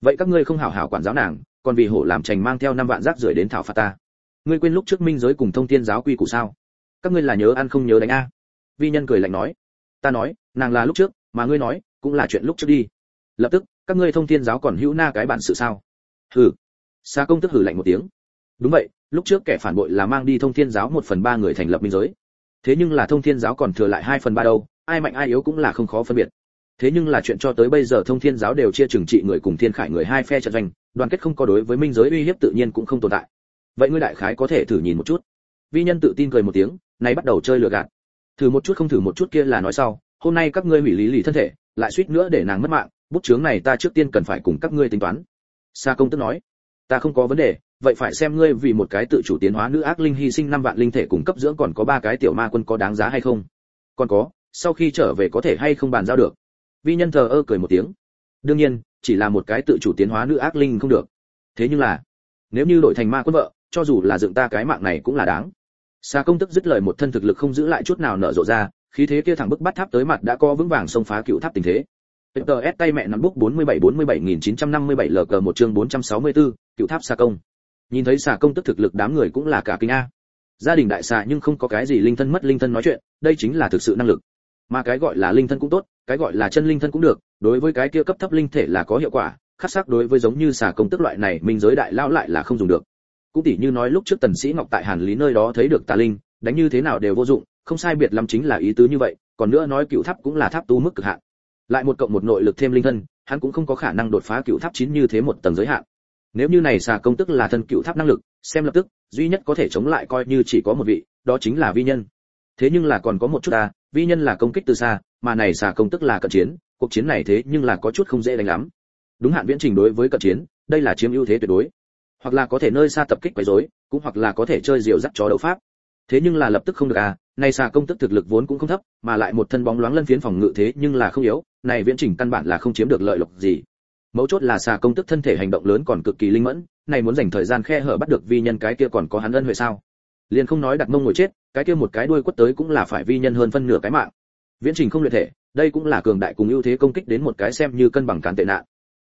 Vậy các ngươi không hảo hảo quản giáo nàng, còn vì hổ làm trành mang theo năm vạn rác rưởi đến thảo phạt ta. Ngươi quên lúc trước minh giới cùng thông thiên giáo quy củ sao? Các ngươi là nhớ ăn không nhớ đánh a? Vi nhân cười lạnh nói, ta nói, nàng là lúc trước, mà ngươi nói, cũng là chuyện lúc trước đi lập tức, các ngươi thông thiên giáo còn hữu na cái bản sự sao? Hừ. Xa công tức hử lạnh một tiếng. Đúng vậy, lúc trước kẻ phản bội là mang đi thông thiên giáo một phần ba người thành lập minh giới. Thế nhưng là thông thiên giáo còn thừa lại hai phần ba đâu, ai mạnh ai yếu cũng là không khó phân biệt. Thế nhưng là chuyện cho tới bây giờ thông thiên giáo đều chia trừng trị người cùng thiên khải người hai phe trận doanh, đoàn kết không có đối với minh giới uy hiếp tự nhiên cũng không tồn tại. Vậy ngươi đại khái có thể thử nhìn một chút. Vi nhân tự tin cười một tiếng, nay bắt đầu chơi lừa gạt. Thử một chút không thử một chút kia là nói sau, hôm nay các ngươi hủy lý lì thân thể, lại suýt nữa để nàng mất mạng bút chướng này ta trước tiên cần phải cùng các ngươi tính toán. Sa công tức nói, ta không có vấn đề, vậy phải xem ngươi vì một cái tự chủ tiến hóa nữ ác linh hy sinh năm vạn linh thể cung cấp dưỡng còn có ba cái tiểu ma quân có đáng giá hay không? Còn có, sau khi trở về có thể hay không bàn giao được? Vi nhân thờ ơ cười một tiếng. Đương nhiên, chỉ là một cái tự chủ tiến hóa nữ ác linh không được. Thế nhưng là, nếu như đổi thành ma quân vợ, cho dù là dựng ta cái mạng này cũng là đáng. Xa công tức dứt lời một thân thực lực không giữ lại chút nào nở rộ ra, khí thế kia thẳng bức bắt tháp tới mặt đã co vững vàng xông phá cựu tháp tình thế. TS tay mẹ nắm bút 47 47957 LK một chương 464, cựu tháp xà công. Nhìn thấy xà công tức thực lực đám người cũng là cả kinh a. Gia đình đại xà nhưng không có cái gì linh thân mất linh thân nói chuyện, đây chính là thực sự năng lực. Mà cái gọi là linh thân cũng tốt, cái gọi là chân linh thân cũng được, đối với cái kia cấp thấp linh thể là có hiệu quả, khắc sắc đối với giống như xà công tức loại này mình giới đại lao lại là không dùng được. Cũng tỉ như nói lúc trước Tần Sĩ Ngọc tại Hàn Lý nơi đó thấy được tà linh, đánh như thế nào đều vô dụng, không sai biệt lắm chính là ý tứ như vậy, còn nữa nói cựu tháp cũng là tháp tu mức cực hạn lại một cộng một nội lực thêm linh thân, hắn cũng không có khả năng đột phá cựu tháp chín như thế một tầng giới hạn. Nếu như này xà công tức là thân cựu tháp năng lực, xem lập tức, duy nhất có thể chống lại coi như chỉ có một vị, đó chính là vi nhân. Thế nhưng là còn có một chút ta, vi nhân là công kích từ xa, mà này xà công tức là cận chiến, cuộc chiến này thế nhưng là có chút không dễ đánh lắm. Đúng hạn viễn trình đối với cận chiến, đây là chiếm ưu thế tuyệt đối. Hoặc là có thể nơi xa tập kích quấy rối, cũng hoặc là có thể chơi diều dắt chó đấu pháp. Thế nhưng là lập tức không được à này xà công tức thực lực vốn cũng không thấp, mà lại một thân bóng loáng lân phiến phòng ngự thế nhưng là không yếu, này viễn trình căn bản là không chiếm được lợi lộc gì. Mấu chốt là xà công tức thân thể hành động lớn còn cực kỳ linh mẫn, này muốn dành thời gian khe hở bắt được vi nhân cái kia còn có hắn ân huệ sao? Liền không nói đặt mông ngồi chết, cái kia một cái đuôi quất tới cũng là phải vi nhân hơn phân nửa cái mạng. Viễn trình không luyện thể, đây cũng là cường đại cùng ưu thế công kích đến một cái xem như cân bằng cán tệ nạn.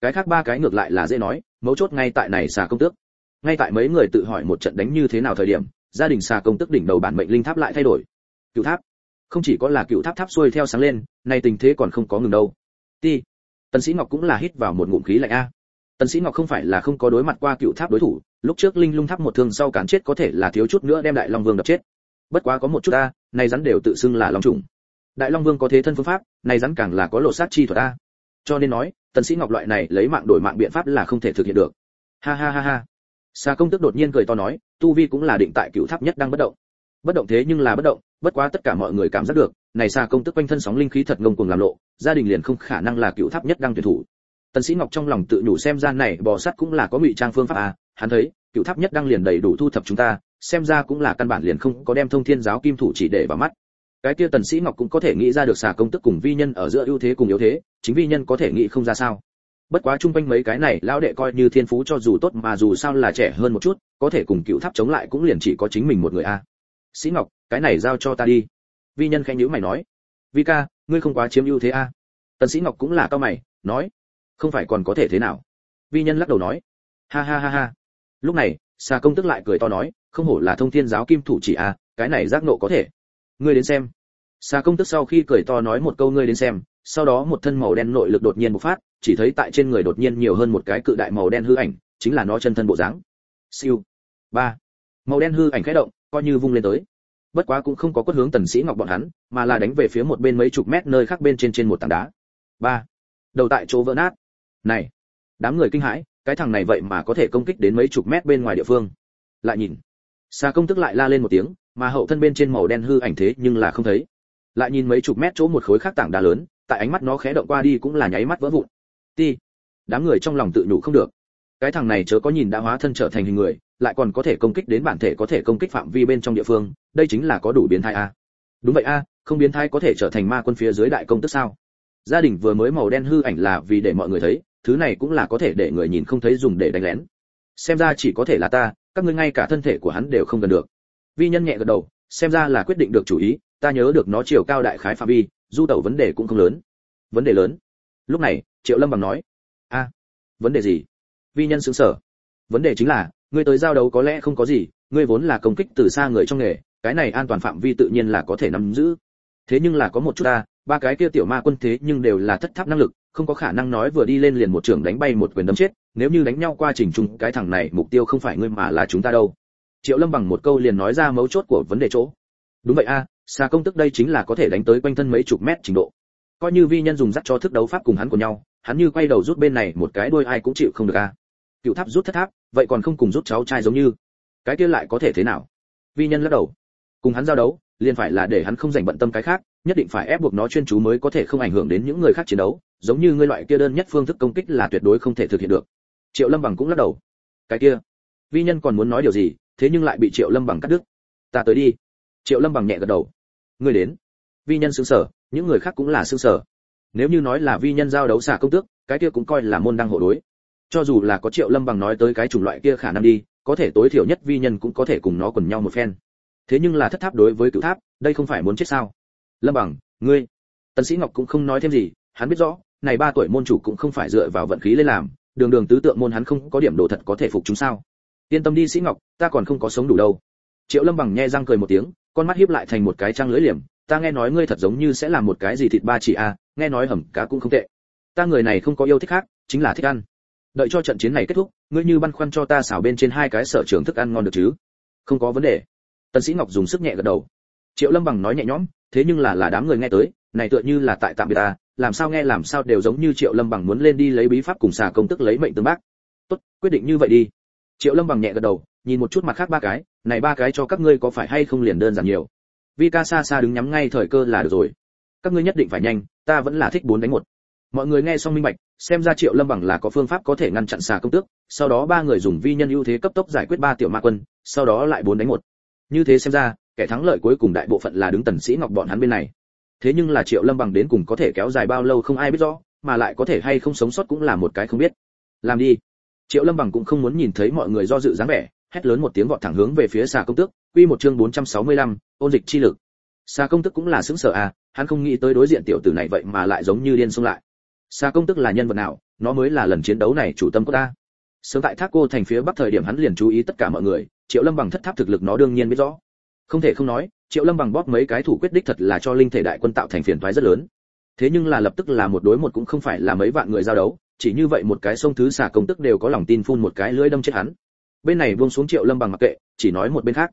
Cái khác ba cái ngược lại là dễ nói, mấu chốt ngay tại này xà công tước. Ngay tại mấy người tự hỏi một trận đánh như thế nào thời điểm, gia đình xà công tức đỉnh đầu bản mệnh linh tháp lại thay đổi cựu tháp. Không chỉ có là cựu tháp tháp xuôi theo sáng lên, nay tình thế còn không có ngừng đâu. Ti, tần sĩ ngọc cũng là hít vào một ngụm khí lạnh a. Tần sĩ ngọc không phải là không có đối mặt qua cựu tháp đối thủ, lúc trước linh lung tháp một thương sau cán chết có thể là thiếu chút nữa đem đại long vương đập chết. Bất quá có một chút ta này rắn đều tự xưng là long trùng. Đại long vương có thế thân phương pháp này rắn càng là có lộ sát chi thuật ta cho nên nói, tần sĩ ngọc loại này lấy mạng đổi mạng biện pháp là không thể thực hiện được. Ha ha ha ha. Xa công tức đột nhiên cười to nói, tu vi cũng là định tại cựu tháp nhất đang bất động bất động thế nhưng là bất động, bất quá tất cả mọi người cảm giác được, này xa công tức quanh thân sóng linh khí thật ngông cuồng làm lộ, gia đình liền không khả năng là cựu tháp nhất đang tuyển thủ. Tần sĩ ngọc trong lòng tự nhủ xem ra này bò sắt cũng là có ngụy trang phương pháp à hắn thấy, cựu tháp nhất đang liền đầy đủ thu thập chúng ta, xem ra cũng là căn bản liền không có đem thông thiên giáo kim thủ chỉ để vào mắt. Cái kia tần sĩ ngọc cũng có thể nghĩ ra được xà công tức cùng vi nhân ở giữa ưu thế cùng yếu thế, chính vi nhân có thể nghĩ không ra sao. Bất quá chung quanh mấy cái này, lão đệ coi như thiên phú cho dù tốt mà dù sao là trẻ hơn một chút, có thể cùng cựu tháp chống lại cũng liền chỉ có chính mình một người a sĩ ngọc, cái này giao cho ta đi. Vi nhân khẽ nhíu mày nói. Vi ca, ngươi không quá chiếm ưu thế a? Tần sĩ ngọc cũng là cao mày, nói. Không phải còn có thể thế nào? Vi nhân lắc đầu nói. Ha ha ha ha. Lúc này xà công tức lại cười to nói. Không hổ là thông thiên giáo kim thủ chỉ a, cái này giác nộ có thể. Ngươi đến xem. Xà công tức sau khi cười to nói một câu ngươi đến xem. Sau đó một thân màu đen nội lực đột nhiên bộc phát, chỉ thấy tại trên người đột nhiên nhiều hơn một cái cự đại màu đen hư ảnh, chính là nó chân thân bộ dáng. Siêu. Ba. Màu đen hư ảnh khẽ động coi như vung lên tới. Bất quá cũng không có quất hướng tần sĩ ngọc bọn hắn, mà là đánh về phía một bên mấy chục mét nơi khác bên trên trên một tảng đá. Ba. Đầu tại chỗ vỡ nát. Này, đám người kinh hãi, cái thằng này vậy mà có thể công kích đến mấy chục mét bên ngoài địa phương. Lại nhìn. Xa công tức lại la lên một tiếng, mà hậu thân bên trên màu đen hư ảnh thế nhưng là không thấy. Lại nhìn mấy chục mét chỗ một khối khác tảng đá lớn, tại ánh mắt nó khẽ động qua đi cũng là nháy mắt vỡ vụn. Ti. Đám người trong lòng tự nhủ không được. Cái thằng này chớ có nhìn đã hóa thân trở thành hình người lại còn có thể công kích đến bản thể có thể công kích phạm vi bên trong địa phương, đây chính là có đủ biến thái a. Đúng vậy a, không biến thái có thể trở thành ma quân phía dưới đại công tức sao? Gia đình vừa mới màu đen hư ảnh là vì để mọi người thấy, thứ này cũng là có thể để người nhìn không thấy dùng để đánh lén. Xem ra chỉ có thể là ta, các ngươi ngay cả thân thể của hắn đều không gần được. Vi nhân nhẹ gật đầu, xem ra là quyết định được chủ ý, ta nhớ được nó chiều cao đại khái phạm vi, du tẩu vấn đề cũng không lớn. Vấn đề lớn? Lúc này, triệu lâm bằng nói. A, vấn đề gì? Vi nhân sững sở vấn đề chính là ngươi tới giao đấu có lẽ không có gì ngươi vốn là công kích từ xa người trong nghề cái này an toàn phạm vi tự nhiên là có thể nắm giữ. Thế nhưng là có một chút ta ba cái kia tiểu ma quân thế nhưng đều là thất tháp năng lực không có khả năng nói vừa đi lên liền một trường đánh bay một quyền đấm chết nếu như đánh nhau qua trình chung cái thằng này mục tiêu không phải ngươi mà là chúng ta đâu. Triệu lâm bằng một câu liền nói ra mấu chốt của vấn đề chỗ. Đúng vậy a à, xa công tức đây chính là có thể đánh tới quanh thân mấy chục mét trình độ. Coi như vi nhân dùng dắt cho thức đấu pháp cùng hắn của nhau hắn như quay đầu rút bên này một cái đuôi ai cũng chịu không được a. À. cựu tháp rút thất tháp vậy còn không cùng rút cháu trai giống như? Cái kia lại có thể thế nào? Vi nhân lắc đầu. Cùng hắn giao đấu, liền phải là để hắn không dành bận tâm cái khác, nhất định phải ép buộc nó chuyên chú mới có thể không ảnh hưởng đến những người khác chiến đấu, giống như ngươi loại kia đơn nhất phương thức công kích là tuyệt đối không thể thực hiện được. Triệu lâm bằng cũng lắc đầu. Cái kia, vi nhân còn muốn nói điều gì, thế nhưng lại bị triệu lâm bằng cắt đứt. Ta tới đi. Triệu lâm bằng nhẹ gật đầu. Ngươi đến. Vi nhân xương sở, những người khác cũng là xương sở. Nếu như nói là vi nhân giao đấu xả công tước, cái kia cũng coi là môn đăng hộ đối cho dù là có triệu lâm bằng nói tới cái chủng loại kia khả năng đi, có thể tối thiểu nhất vi nhân cũng có thể cùng nó quần nhau một phen. Thế nhưng là thất tháp đối với cựu tháp, đây không phải muốn chết sao? Lâm bằng, ngươi. Tần sĩ ngọc cũng không nói thêm gì, hắn biết rõ, này ba tuổi môn chủ cũng không phải dựa vào vận khí lên làm, đường đường tứ tượng môn hắn không có điểm đồ thật có thể phục chúng sao? Yên tâm đi sĩ ngọc, ta còn không có sống đủ đâu. Triệu lâm bằng nghe răng cười một tiếng, con mắt hiếp lại thành một cái trăng lưỡi liềm, ta nghe nói ngươi thật giống như sẽ làm một cái gì thịt ba chỉ a, nghe nói hầm cá cũng không tệ. Ta người này không có yêu thích khác, chính là thích ăn đợi cho trận chiến này kết thúc, ngươi như băn khoăn cho ta xào bên trên hai cái sở trường thức ăn ngon được chứ? Không có vấn đề. Tần sĩ ngọc dùng sức nhẹ gật đầu. Triệu lâm bằng nói nhẹ nhõm, thế nhưng là là đám người nghe tới, này tựa như là tại tạm biệt ta, làm sao nghe làm sao đều giống như triệu lâm bằng muốn lên đi lấy bí pháp cùng xà công tức lấy mệnh tương bác. Tốt, quyết định như vậy đi. Triệu lâm bằng nhẹ gật đầu, nhìn một chút mặt khác ba cái, này ba cái cho các ngươi có phải hay không liền đơn giản nhiều. Vi ca xa xa đứng nhắm ngay thời cơ là được rồi. Các ngươi nhất định phải nhanh, ta vẫn là thích bốn đánh một mọi người nghe xong minh bạch xem ra triệu lâm bằng là có phương pháp có thể ngăn chặn xà công tước sau đó ba người dùng vi nhân ưu thế cấp tốc giải quyết ba tiểu ma quân sau đó lại bốn đánh một. Như thế xem ra kẻ thắng lợi cuối cùng đại bộ phận là đứng tần sĩ ngọc bọn hắn bên này. Thế nhưng là triệu lâm bằng đến cùng có thể kéo dài bao lâu không ai biết rõ mà lại có thể hay không sống sót cũng là một cái không biết. Làm đi. Triệu lâm bằng cũng không muốn nhìn thấy mọi người do dự dáng vẻ hét lớn một tiếng vọt thẳng hướng về phía xà công tước quy một chương 465, ôn dịch chi lực. Xà công tước cũng là sững sờ à hắn không nghĩ tới đối diện tiểu tử này vậy mà lại giống như điên xông lại xa công tức là nhân vật nào, nó mới là lần chiến đấu này chủ tâm của ta. Sớm tại thác cô thành phía bắc thời điểm hắn liền chú ý tất cả mọi người, triệu lâm bằng thất tháp thực lực nó đương nhiên biết rõ. Không thể không nói, triệu lâm bằng bóp mấy cái thủ quyết đích thật là cho linh thể đại quân tạo thành phiền toái rất lớn. Thế nhưng là lập tức là một đối một cũng không phải là mấy vạn người giao đấu, chỉ như vậy một cái sông thứ xả công tức đều có lòng tin phun một cái lưỡi đâm chết hắn. Bên này buông xuống triệu lâm bằng mặc kệ, chỉ nói một bên khác.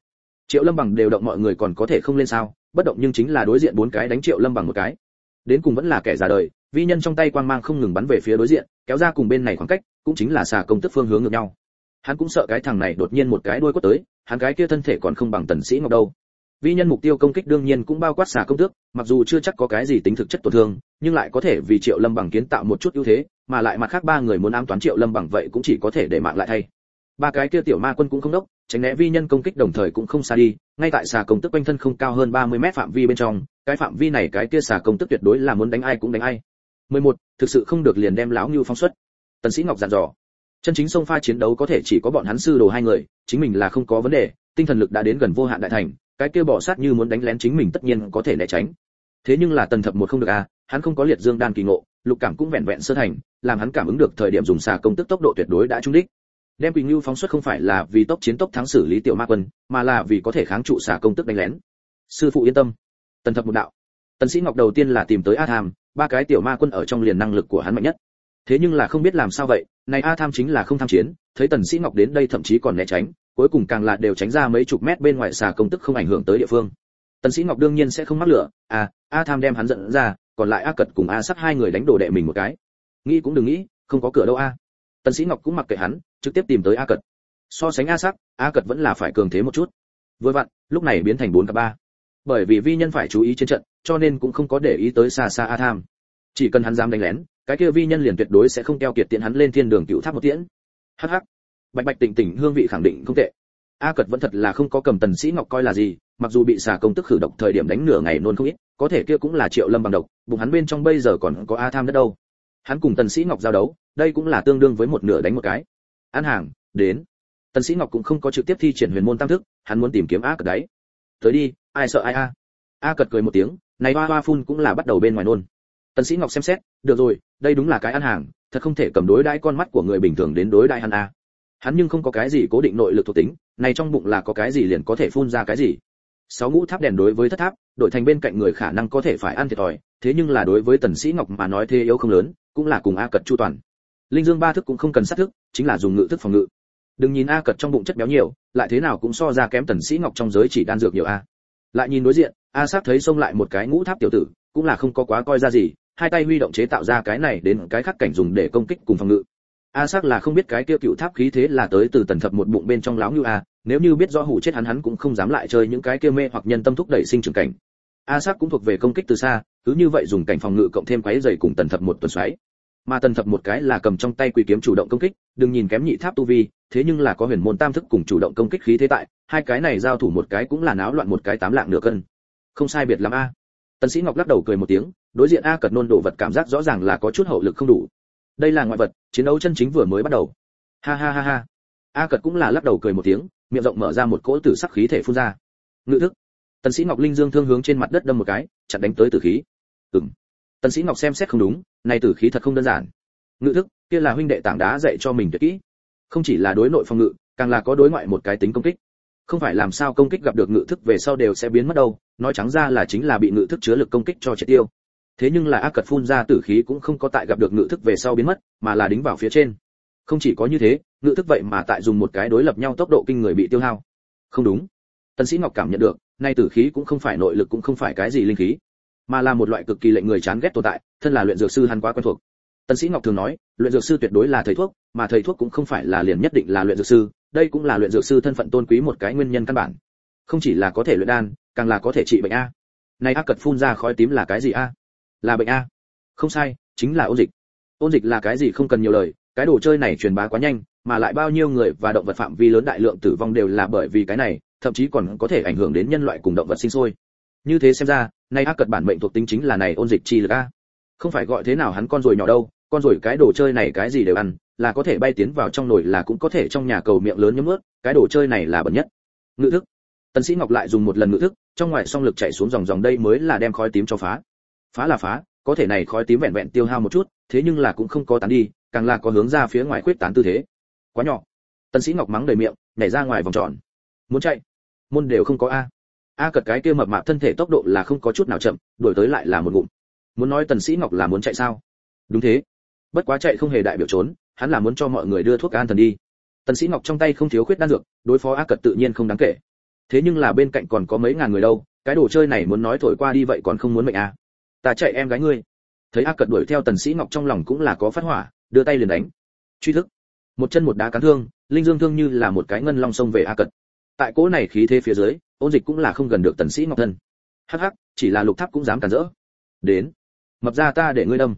Triệu lâm bằng đều động mọi người còn có thể không lên sao, bất động nhưng chính là đối diện bốn cái đánh triệu lâm bằng một cái đến cùng vẫn là kẻ già đời, vi nhân trong tay quang mang không ngừng bắn về phía đối diện, kéo ra cùng bên này khoảng cách, cũng chính là xà công tức phương hướng ngược nhau. Hắn cũng sợ cái thằng này đột nhiên một cái đuôi quất tới, hắn cái kia thân thể còn không bằng tần sĩ ngọc đâu. Vi nhân mục tiêu công kích đương nhiên cũng bao quát xà công tước, mặc dù chưa chắc có cái gì tính thực chất tổn thương, nhưng lại có thể vì triệu lâm bằng kiến tạo một chút ưu thế, mà lại mặt khác ba người muốn ám toán triệu lâm bằng vậy cũng chỉ có thể để mạng lại thay. Ba cái kia tiểu ma quân cũng không đốc tránh né vi nhân công kích đồng thời cũng không xa đi, ngay tại xà công tức quanh thân không cao hơn 30 mét phạm vi bên trong, cái phạm vi này cái kia xà công tức tuyệt đối là muốn đánh ai cũng đánh ai. 11. thực sự không được liền đem lão như phong xuất. Tần sĩ ngọc dặn dò. Chân chính sông pha chiến đấu có thể chỉ có bọn hắn sư đồ hai người, chính mình là không có vấn đề, tinh thần lực đã đến gần vô hạn đại thành, cái kia bỏ sát như muốn đánh lén chính mình tất nhiên có thể né tránh. Thế nhưng là tần thập một không được à hắn không có liệt dương đan kỳ ngộ, lục cảm cũng vẹn vẹn sơ thành, làm hắn cảm ứng được thời điểm dùng xà công tức tốc độ tuyệt đối đã trúng đích đem quỳnh lưu phóng xuất không phải là vì tốc chiến tốc thắng xử lý tiểu ma quân, mà là vì có thể kháng trụ xả công tức đánh lén. Sư phụ yên tâm. Tần thập một đạo. Tần sĩ ngọc đầu tiên là tìm tới a tham, ba cái tiểu ma quân ở trong liền năng lực của hắn mạnh nhất. Thế nhưng là không biết làm sao vậy, này a tham chính là không tham chiến, thấy tần sĩ ngọc đến đây thậm chí còn né tránh, cuối cùng càng là đều tránh ra mấy chục mét bên ngoài xà công tức không ảnh hưởng tới địa phương. Tần sĩ ngọc đương nhiên sẽ không mắc lửa à a tham đem hắn giận ra, còn lại a cật cùng a sắt hai người đánh đổ đệ mình một cái. Nghĩ cũng đừng nghĩ, không có cửa đâu a. Tần sĩ ngọc cũng mặc kệ hắn trực tiếp tìm tới a cật. So sánh a sắc, a cật vẫn là phải cường thế một chút. Vừa vặn, lúc này biến thành bốn cả ba. Bởi vì vi nhân phải chú ý trên trận, cho nên cũng không có để ý tới xa xa a tham. Chỉ cần hắn dám đánh lén, cái kia vi nhân liền tuyệt đối sẽ không keo kiệt tiện hắn lên thiên đường cựu tháp một tiễn. Hắc hắc. Bạch bạch tỉnh tỉnh, hương vị khẳng định không tệ. A cật vẫn thật là không có cầm tần sĩ ngọc coi là gì, mặc dù bị xà công tức khử độc thời điểm đánh nửa ngày nôn không ít, có thể kia cũng là triệu lâm bằng độc, bụng hắn bên trong bây giờ còn có a tham đất đâu. Hắn cùng tần sĩ ngọc giao đấu, đây cũng là tương đương với một nửa đánh một cái ăn hàng, đến. Tần sĩ ngọc cũng không có trực tiếp thi triển huyền môn tam thức, hắn muốn tìm kiếm a cật đấy. Tới đi, ai sợ ai a? A cật cười một tiếng, này hoa hoa phun cũng là bắt đầu bên ngoài nôn. Tần sĩ ngọc xem xét, được rồi, đây đúng là cái ăn hàng, thật không thể cầm đối đãi con mắt của người bình thường đến đối đãi hắn a. Hắn nhưng không có cái gì cố định nội lực thuộc tính, này trong bụng là có cái gì liền có thể phun ra cái gì. Sáu ngũ tháp đèn đối với thất tháp, đổi thành bên cạnh người khả năng có thể phải ăn thiệt thòi, thế nhưng là đối với tần sĩ ngọc mà nói thế yếu không lớn, cũng là cùng a cật chu toàn linh dương ba thức cũng không cần sát thức, chính là dùng ngự thức phòng ngự. Đừng nhìn a cật trong bụng chất béo nhiều, lại thế nào cũng so ra kém tần sĩ ngọc trong giới chỉ đan dược nhiều a. Lại nhìn đối diện, a sát thấy xông lại một cái ngũ tháp tiểu tử, cũng là không có quá coi ra gì, hai tay huy động chế tạo ra cái này đến cái khác cảnh dùng để công kích cùng phòng ngự. A sắc là không biết cái kia cựu tháp khí thế là tới từ tần thập một bụng bên trong láo như a, nếu như biết rõ hủ chết hắn hắn cũng không dám lại chơi những cái kia mê hoặc nhân tâm thúc đẩy sinh trưởng cảnh. A sắc cũng thuộc về công kích từ xa, cứ như vậy dùng cảnh phòng ngự cộng thêm quái dày cùng tần thập một tuần xoáy mà tần thập một cái là cầm trong tay quỷ kiếm chủ động công kích, đừng nhìn kém nhị tháp tu vi, thế nhưng là có huyền môn tam thức cùng chủ động công kích khí thế tại, hai cái này giao thủ một cái cũng là náo loạn một cái tám lạng nửa cân. Không sai biệt lắm a. Tần sĩ ngọc lắc đầu cười một tiếng, đối diện a cật nôn đồ vật cảm giác rõ ràng là có chút hậu lực không đủ. Đây là ngoại vật, chiến đấu chân chính vừa mới bắt đầu. Ha ha ha ha. A cật cũng là lắc đầu cười một tiếng, miệng rộng mở ra một cỗ tử sắc khí thể phun ra. Ngự thức. Tần sĩ ngọc linh dương thương hướng trên mặt đất đâm một cái, chặn đánh tới tử khí. Ừm tần sĩ ngọc xem xét không đúng, này tử khí thật không đơn giản. Ngự thức, kia là huynh đệ tảng đá dạy cho mình tuyệt kỹ. Không chỉ là đối nội phòng ngự, càng là có đối ngoại một cái tính công kích. Không phải làm sao công kích gặp được ngự thức về sau đều sẽ biến mất đâu, nói trắng ra là chính là bị ngự thức chứa lực công kích cho triệt tiêu. Thế nhưng là ác cật phun ra tử khí cũng không có tại gặp được ngự thức về sau biến mất, mà là đính vào phía trên. Không chỉ có như thế, ngự thức vậy mà tại dùng một cái đối lập nhau tốc độ kinh người bị tiêu hao. Không đúng. Tân sĩ ngọc cảm nhận được, nay tử khí cũng không phải nội lực cũng không phải cái gì linh khí mà là một loại cực kỳ lệnh người chán ghét tồn tại, thân là luyện dược sư hắn quá quen thuộc. Tần sĩ ngọc thường nói, luyện dược sư tuyệt đối là thầy thuốc, mà thầy thuốc cũng không phải là liền nhất định là luyện dược sư, đây cũng là luyện dược sư thân phận tôn quý một cái nguyên nhân căn bản. Không chỉ là có thể luyện đan, càng là có thể trị bệnh a. Này ác cật phun ra khói tím là cái gì a? Là bệnh a. Không sai, chính là ôn dịch. Ôn dịch là cái gì không cần nhiều lời, cái đồ chơi này truyền bá quá nhanh, mà lại bao nhiêu người và động vật phạm vi lớn đại lượng tử vong đều là bởi vì cái này, thậm chí còn có thể ảnh hưởng đến nhân loại cùng động vật sinh sôi như thế xem ra, nay ác cật bản mệnh thuộc tính chính là này ôn dịch chi lực a. Không phải gọi thế nào hắn con rồi nhỏ đâu, con rồi cái đồ chơi này cái gì đều ăn, là có thể bay tiến vào trong nồi là cũng có thể trong nhà cầu miệng lớn nhấm ướt, cái đồ chơi này là bẩn nhất. Ngự thức. Tần sĩ ngọc lại dùng một lần ngự thức, trong ngoài song lực chạy xuống dòng dòng đây mới là đem khói tím cho phá. Phá là phá, có thể này khói tím vẹn vẹn tiêu hao một chút, thế nhưng là cũng không có tán đi, càng là có hướng ra phía ngoài khuyết tán tư thế. Quá nhỏ. Tần sĩ ngọc mắng đầy miệng, nhảy ra ngoài vòng tròn. Muốn chạy. Môn đều không có a a cật cái kia mập mạp thân thể tốc độ là không có chút nào chậm, đuổi tới lại là một ngụm. Muốn nói tần sĩ ngọc là muốn chạy sao? Đúng thế. Bất quá chạy không hề đại biểu trốn, hắn là muốn cho mọi người đưa thuốc an thần đi. Tần sĩ ngọc trong tay không thiếu khuyết đan dược, đối phó a cật tự nhiên không đáng kể. Thế nhưng là bên cạnh còn có mấy ngàn người đâu, cái đồ chơi này muốn nói thổi qua đi vậy còn không muốn mệnh à? Ta chạy em gái ngươi. Thấy a cật đuổi theo tần sĩ ngọc trong lòng cũng là có phát hỏa, đưa tay liền đánh. Truy thức. Một chân một đá cán thương, linh dương thương như là một cái ngân long sông về a cật tại cỗ này khí thế phía dưới, ôn dịch cũng là không gần được tần sĩ ngọc thân. Hắc hắc, chỉ là lục tháp cũng dám cản rỡ. Đến, mập ra ta để ngươi đâm.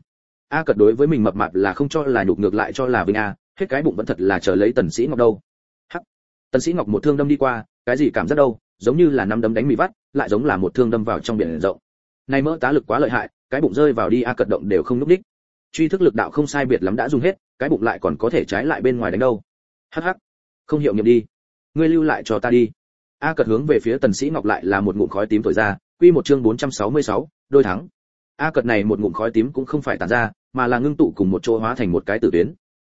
A cật đối với mình mập mạp là không cho là nhục ngược lại cho là vinh a, hết cái bụng vẫn thật là chờ lấy tần sĩ ngọc đâu. Hắc, tần sĩ ngọc một thương đâm đi qua, cái gì cảm giác đâu, giống như là năm đấm đánh mì vắt, lại giống là một thương đâm vào trong biển rộng. Nay mỡ tá lực quá lợi hại, cái bụng rơi vào đi a cật động đều không núc đích truy thức lực đạo không sai biệt lắm đã dùng hết, cái bụng lại còn có thể trái lại bên ngoài đánh đâu. Hắc hắc, không hiệu nghiệm đi ngươi lưu lại cho ta đi. A cật hướng về phía tần sĩ ngọc lại là một ngụm khói tím thổi ra quy một chương 466, đôi thắng. A cật này một ngụm khói tím cũng không phải tản ra mà là ngưng tụ cùng một chỗ hóa thành một cái tử tuyến.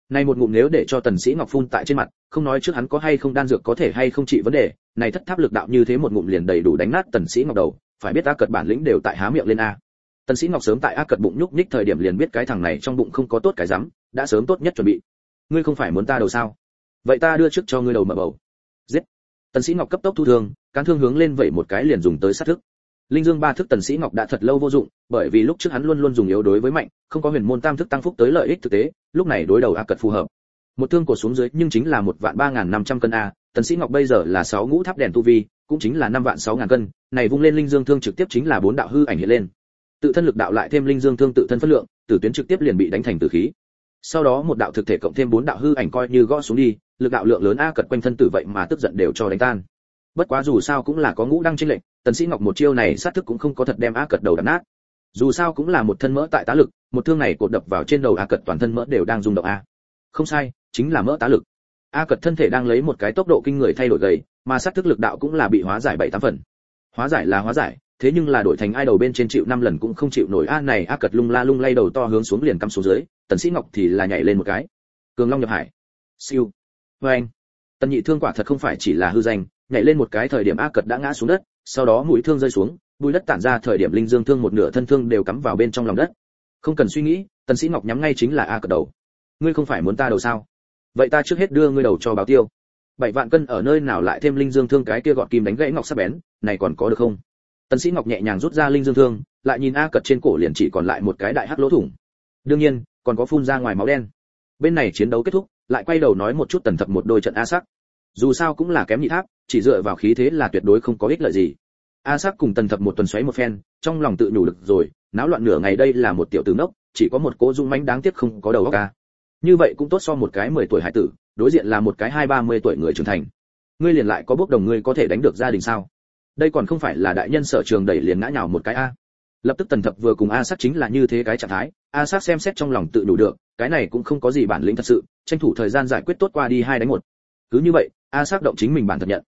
Này một ngụm nếu để cho tần sĩ ngọc phun tại trên mặt không nói trước hắn có hay không đan dược có thể hay không trị vấn đề này thất tháp lực đạo như thế một ngụm liền đầy đủ đánh nát tần sĩ ngọc đầu phải biết a cật bản lĩnh đều tại há miệng lên a. Tần sĩ ngọc sớm tại a cật bụng nhúc nhích thời điểm liền biết cái thằng này trong bụng không có tốt cái rắm đã sớm tốt nhất chuẩn bị. Ngươi không phải muốn ta đầu sao? Vậy ta đưa trước cho ngươi đầu mở bầu giết. Tần sĩ ngọc cấp tốc thu thương, cán thương hướng lên vậy một cái liền dùng tới sát thức. Linh dương ba thức tần sĩ ngọc đã thật lâu vô dụng, bởi vì lúc trước hắn luôn luôn dùng yếu đối với mạnh, không có huyền môn tam thức tăng phúc tới lợi ích thực tế, lúc này đối đầu a cật phù hợp. Một thương cổ xuống dưới, nhưng chính là một vạn ba ngàn năm trăm cân a, tần sĩ ngọc bây giờ là sáu ngũ tháp đèn tu vi, cũng chính là năm vạn sáu ngàn cân, này vung lên linh dương thương trực tiếp chính là bốn đạo hư ảnh hiện lên. Tự thân lực đạo lại thêm linh dương thương tự thân phân lượng, tử tuyến trực tiếp liền bị đánh thành tử khí sau đó một đạo thực thể cộng thêm bốn đạo hư ảnh coi như gõ xuống đi, lực đạo lượng lớn a cật quanh thân tử vậy mà tức giận đều cho đánh tan. Bất quá dù sao cũng là có ngũ đăng trên lệnh tần sĩ ngọc một chiêu này sát thức cũng không có thật đem a cật đầu đập nát. Dù sao cũng là một thân mỡ tại tá lực, một thương này cột đập vào trên đầu a cật toàn thân mỡ đều đang rung động a. Không sai, chính là mỡ tá lực. A cật thân thể đang lấy một cái tốc độ kinh người thay đổi gầy, mà sát thức lực đạo cũng là bị hóa giải bảy tám phần. Hóa giải là hóa giải thế nhưng là đổi thành ai đầu bên trên chịu năm lần cũng không chịu nổi. A, này a cật lung la lung lay đầu to hướng xuống liền cắm xuống dưới, tần sĩ ngọc thì là nhảy lên một cái. Cường long nhập hải. Siêu. Với anh. Tần nhị thương quả thật không phải chỉ là hư danh, nhảy lên một cái thời điểm a cật đã ngã xuống đất, sau đó mũi thương rơi xuống, bụi đất tản ra thời điểm linh dương thương một nửa thân thương đều cắm vào bên trong lòng đất. Không cần suy nghĩ, tần sĩ ngọc nhắm ngay chính là a cật đầu. Ngươi không phải muốn ta đầu sao? Vậy ta trước hết đưa ngươi đầu cho báo tiêu. Bảy vạn cân ở nơi nào lại thêm linh dương thương cái kia gọt kim đánh gãy ngọc sắc bén, này còn có được không? Tần sĩ ngọc nhẹ nhàng rút ra linh dương thương, lại nhìn a cật trên cổ liền chỉ còn lại một cái đại hắc lỗ thủng. Đương nhiên, còn có phun ra ngoài máu đen. Bên này chiến đấu kết thúc, lại quay đầu nói một chút tần thập một đôi trận a sắc. Dù sao cũng là kém nhị tháp, chỉ dựa vào khí thế là tuyệt đối không có ích lợi gì. A sắc cùng tần thập một tuần xoáy một phen, trong lòng tự nhủ được rồi, náo loạn nửa ngày đây là một tiểu tử nốc chỉ có một cô dung mãnh đáng tiếc không có đầu óc ca như vậy cũng tốt so một cái mười tuổi hải tử, đối diện là một cái hai ba mươi tuổi người trưởng thành. Ngươi liền lại có bước đồng ngươi có thể đánh được gia đình sao? Đây còn không phải là đại nhân sở trường đẩy liền ngã nhào một cái a. Lập tức tần thập vừa cùng a sắc chính là như thế cái trạng thái, a sắc xem xét trong lòng tự đủ được, cái này cũng không có gì bản lĩnh thật sự, tranh thủ thời gian giải quyết tốt qua đi hai đánh một. Cứ như vậy, a sắc động chính mình bản thật nhận.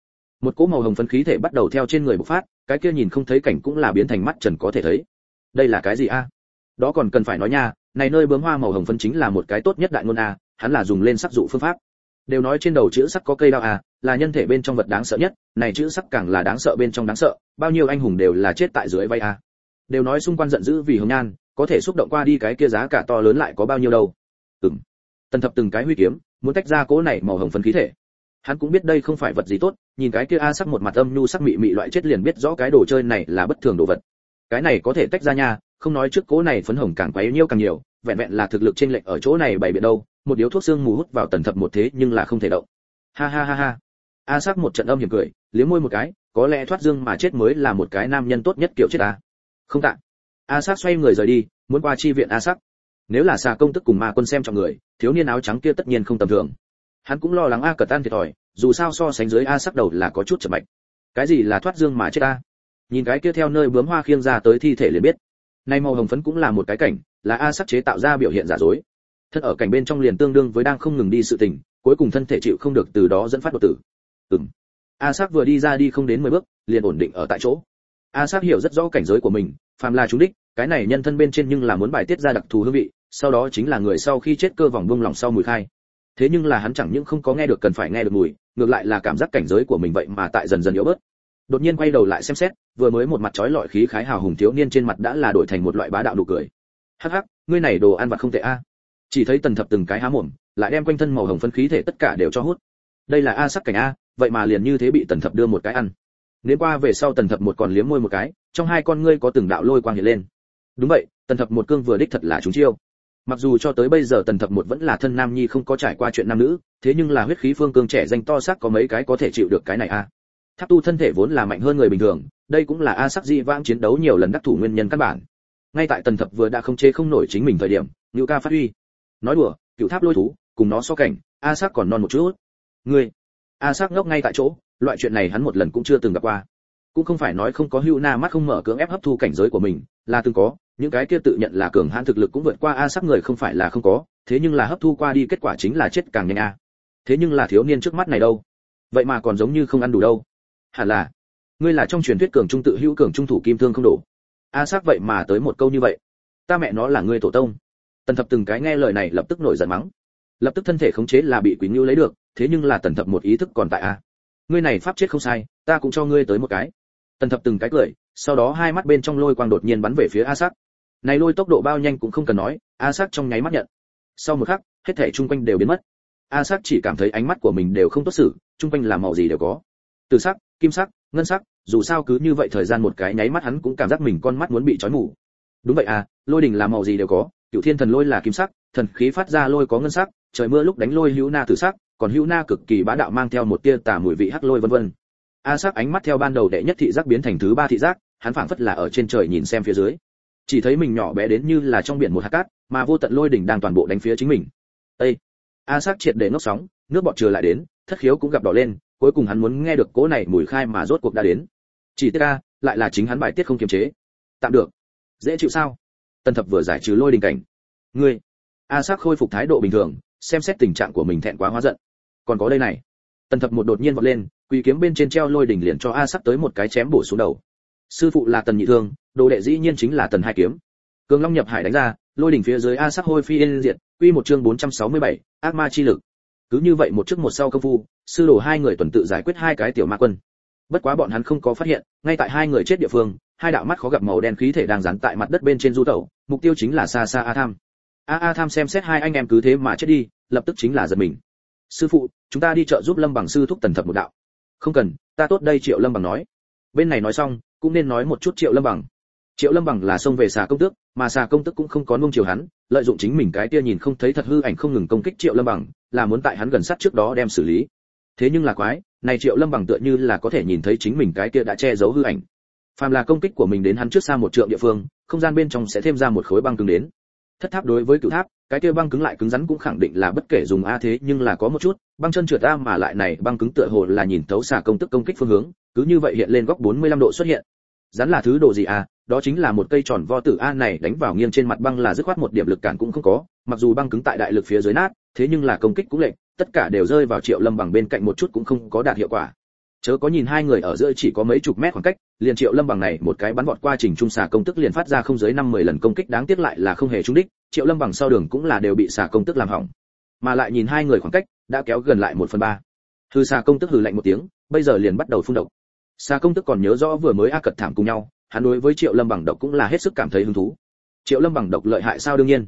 Một cỗ màu hồng phấn khí thể bắt đầu theo trên người bộc phát, cái kia nhìn không thấy cảnh cũng là biến thành mắt trần có thể thấy. Đây là cái gì a? Đó còn cần phải nói nha, này nơi bướm hoa màu hồng phấn chính là một cái tốt nhất đại ngôn a, hắn là dùng lên sắc dụ phương pháp. Đều nói trên đầu chữ sắc có cây đao a là nhân thể bên trong vật đáng sợ nhất, này chữ sắc càng là đáng sợ bên trong đáng sợ, bao nhiêu anh hùng đều là chết tại dưới vây a. Đều nói xung quanh giận dữ vì hồng nhan, có thể xúc động qua đi cái kia giá cả to lớn lại có bao nhiêu đâu. Ừm. Tần thập từng cái huy kiếm, muốn tách ra cỗ này màu hồng phấn khí thể. Hắn cũng biết đây không phải vật gì tốt, nhìn cái kia a sắc một mặt âm nhu sắc mị mị loại chết liền biết rõ cái đồ chơi này là bất thường đồ vật. Cái này có thể tách ra nha, không nói trước cỗ này phấn hồng càng quấy nhiêu càng nhiều, vẹn vẹn là thực lực trên lệnh ở chỗ này bày biện đâu, một điếu thuốc xương mù hút vào tần thập một thế nhưng là không thể động. Ha ha ha ha a sắc một trận âm hiểm cười, liếm môi một cái, có lẽ thoát dương mà chết mới là một cái nam nhân tốt nhất kiểu chết ta. Không tạ. A sắc xoay người rời đi, muốn qua chi viện a sắc. Nếu là xà công tức cùng ma quân xem trọng người, thiếu niên áo trắng kia tất nhiên không tầm thường. Hắn cũng lo lắng a cật tan thiệt thòi, dù sao so sánh dưới a sắc đầu là có chút chậm mạnh cái gì là thoát dương mà chết ta? Nhìn cái kia theo nơi bướm hoa khiêng ra tới thi thể liền biết. Nay màu hồng phấn cũng là một cái cảnh, là a sắc chế tạo ra biểu hiện giả dối. Thân ở cảnh bên trong liền tương đương với đang không ngừng đi sự tình, cuối cùng thân thể chịu không được từ đó dẫn phát đột tử ừm. A sắc vừa đi ra đi không đến mười bước, liền ổn định ở tại chỗ. A sắc hiểu rất rõ cảnh giới của mình, phàm là chúng đích, cái này nhân thân bên trên nhưng là muốn bài tiết ra đặc thù hương vị, sau đó chính là người sau khi chết cơ vòng buông lòng sau mùi khai. Thế nhưng là hắn chẳng những không có nghe được cần phải nghe được mùi, ngược lại là cảm giác cảnh giới của mình vậy mà tại dần dần yếu bớt. Đột nhiên quay đầu lại xem xét, vừa mới một mặt trói lọi khí khái hào hùng thiếu niên trên mặt đã là đổi thành một loại bá đạo nụ cười. Hắc hắc, ngươi này đồ ăn vặt không tệ a. Chỉ thấy tần thập từng cái há mồm, lại đem quanh thân màu hồng phân khí thể tất cả đều cho hút. Đây là a sắc cảnh a vậy mà liền như thế bị tần thập đưa một cái ăn. Nếu qua về sau tần thập một còn liếm môi một cái, trong hai con ngươi có từng đạo lôi quang hiện lên. Đúng vậy, tần thập một cương vừa đích thật là chúng chiêu. Mặc dù cho tới bây giờ tần thập một vẫn là thân nam nhi không có trải qua chuyện nam nữ, thế nhưng là huyết khí phương cương trẻ danh to xác có mấy cái có thể chịu được cái này a tháp tu thân thể vốn là mạnh hơn người bình thường, đây cũng là a sắc di vãng chiến đấu nhiều lần đắc thủ nguyên nhân căn bản. Ngay tại tần thập vừa đã không chế không nổi chính mình thời điểm ngự ca phát huy. Nói đùa, cựu tháp lôi thú, cùng nó so cảnh, a sắc còn non một chút. Ngươi a sắc ngốc ngay tại chỗ, loại chuyện này hắn một lần cũng chưa từng gặp qua. Cũng không phải nói không có hưu na mắt không mở cưỡng ép hấp thu cảnh giới của mình, là từng có, những cái kia tự nhận là cường hãn thực lực cũng vượt qua a sắc người không phải là không có, thế nhưng là hấp thu qua đi kết quả chính là chết càng nhanh a. Thế nhưng là thiếu niên trước mắt này đâu? Vậy mà còn giống như không ăn đủ đâu. Hẳn là, ngươi là trong truyền thuyết cường trung tự hữu cường trung thủ kim thương không đủ a sắc vậy mà tới một câu như vậy. Ta mẹ nó là ngươi tổ tông. Tần thập từng cái nghe lời này lập tức nổi giận mắng. Lập tức thân thể khống chế là bị quý ngưu lấy được thế nhưng là tần thập một ý thức còn tại a. Ngươi này pháp chết không sai, ta cũng cho ngươi tới một cái. Tần thập từng cái cười, sau đó hai mắt bên trong lôi quang đột nhiên bắn về phía a sắc. Này lôi tốc độ bao nhanh cũng không cần nói, a sắc trong nháy mắt nhận. Sau một khắc, hết thể chung quanh đều biến mất. A sắc chỉ cảm thấy ánh mắt của mình đều không tốt xử, chung quanh là màu gì đều có. Từ sắc, kim sắc, ngân sắc, dù sao cứ như vậy thời gian một cái nháy mắt hắn cũng cảm giác mình con mắt muốn bị trói mù. Đúng vậy à lôi đỉnh là màu gì đều có cựu thiên thần lôi là kim sắc, thần khí phát ra lôi có ngân sắc, trời mưa lúc đánh lôi hữu na tử sắc còn hữu na cực kỳ bá đạo mang theo một tia tà mùi vị hắc lôi vân vân. A sắc ánh mắt theo ban đầu đệ nhất thị giác biến thành thứ ba thị giác hắn phảng phất là ở trên trời nhìn xem phía dưới. Chỉ thấy mình nhỏ bé đến như là trong biển một hạt cát mà vô tận lôi đỉnh đang toàn bộ đánh phía chính mình. Ê! a sắc triệt để ngốc sóng nước bọt trừ lại đến thất khiếu cũng gặp đỏ lên cuối cùng hắn muốn nghe được cỗ này mùi khai mà rốt cuộc đã đến. Chỉ tiếc ra, lại là chính hắn bài tiết không kiềm chế. Tạm được. Dễ chịu sao? Tân thập vừa giải trừ lôi đình cảnh. Ngươi! A sắc khôi phục thái độ bình thường xem xét tình trạng của mình thẹn quá hóa giận còn có đây này. Tần thập một đột nhiên vọt lên quỳ kiếm bên trên treo lôi đỉnh liền cho a sắc tới một cái chém bổ xuống đầu. Sư phụ là tần nhị thương đồ đệ dĩ nhiên chính là tần hai kiếm. Cường long nhập hải đánh ra lôi đỉnh phía dưới a sắc hôi phi yên diệt quy một chương 467, ác ma chi lực. Cứ như vậy một trước một sau công phu sư đồ hai người tuần tự giải quyết hai cái tiểu ma quân. Bất quá bọn hắn không có phát hiện ngay tại hai người chết địa phương hai đạo mắt khó gặp màu đen khí thể đang dán tại mặt đất bên trên du tẩu mục tiêu chính là xa xa a tham. A a tham xem xét hai anh em cứ thế mà chết đi lập tức chính là giật mình sư phụ, chúng ta đi chợ giúp lâm bằng sư thúc tần thập một đạo. Không cần, ta tốt đây, triệu lâm bằng nói. Bên này nói xong, cũng nên nói một chút triệu lâm bằng. Triệu lâm bằng là xông về xà công tước, mà xà công tước cũng không có nung chiều hắn, lợi dụng chính mình cái tia nhìn không thấy thật hư ảnh không ngừng công kích triệu lâm bằng, là muốn tại hắn gần sát trước đó đem xử lý. Thế nhưng là quái, này triệu lâm bằng tựa như là có thể nhìn thấy chính mình cái kia đã che giấu hư ảnh. Phàm là công kích của mình đến hắn trước xa một trượng địa phương, không gian bên trong sẽ thêm ra một khối băng cứng đến thất tháp đối với cựu tháp cái kia băng cứng lại cứng rắn cũng khẳng định là bất kể dùng a thế nhưng là có một chút băng chân trượt a mà lại này băng cứng tựa hồ là nhìn thấu xà công tức công kích phương hướng cứ như vậy hiện lên góc 45 độ xuất hiện. Rắn là thứ độ gì a đó chính là một cây tròn vo tử a này đánh vào nghiêng trên mặt băng là dứt khoát một điểm lực cản cũng không có mặc dù băng cứng tại đại lực phía dưới nát thế nhưng là công kích cũng lệch, tất cả đều rơi vào triệu lâm bằng bên cạnh một chút cũng không có đạt hiệu quả chớ có nhìn hai người ở giữa chỉ có mấy chục mét khoảng cách, liền triệu lâm bằng này một cái bắn vọt qua trình trung xà công tức liền phát ra không dưới năm mười lần công kích đáng tiếc lại là không hề trúng đích, triệu lâm bằng sau đường cũng là đều bị xà công tức làm hỏng. Mà lại nhìn hai người khoảng cách, đã kéo gần lại một phần ba. Hư xà công tức hừ lạnh một tiếng, bây giờ liền bắt đầu phun độc. Xà công tức còn nhớ rõ vừa mới a cật thảm cùng nhau, hắn đối với triệu lâm bằng độc cũng là hết sức cảm thấy hứng thú. Triệu lâm bằng độc lợi hại sao đương nhiên.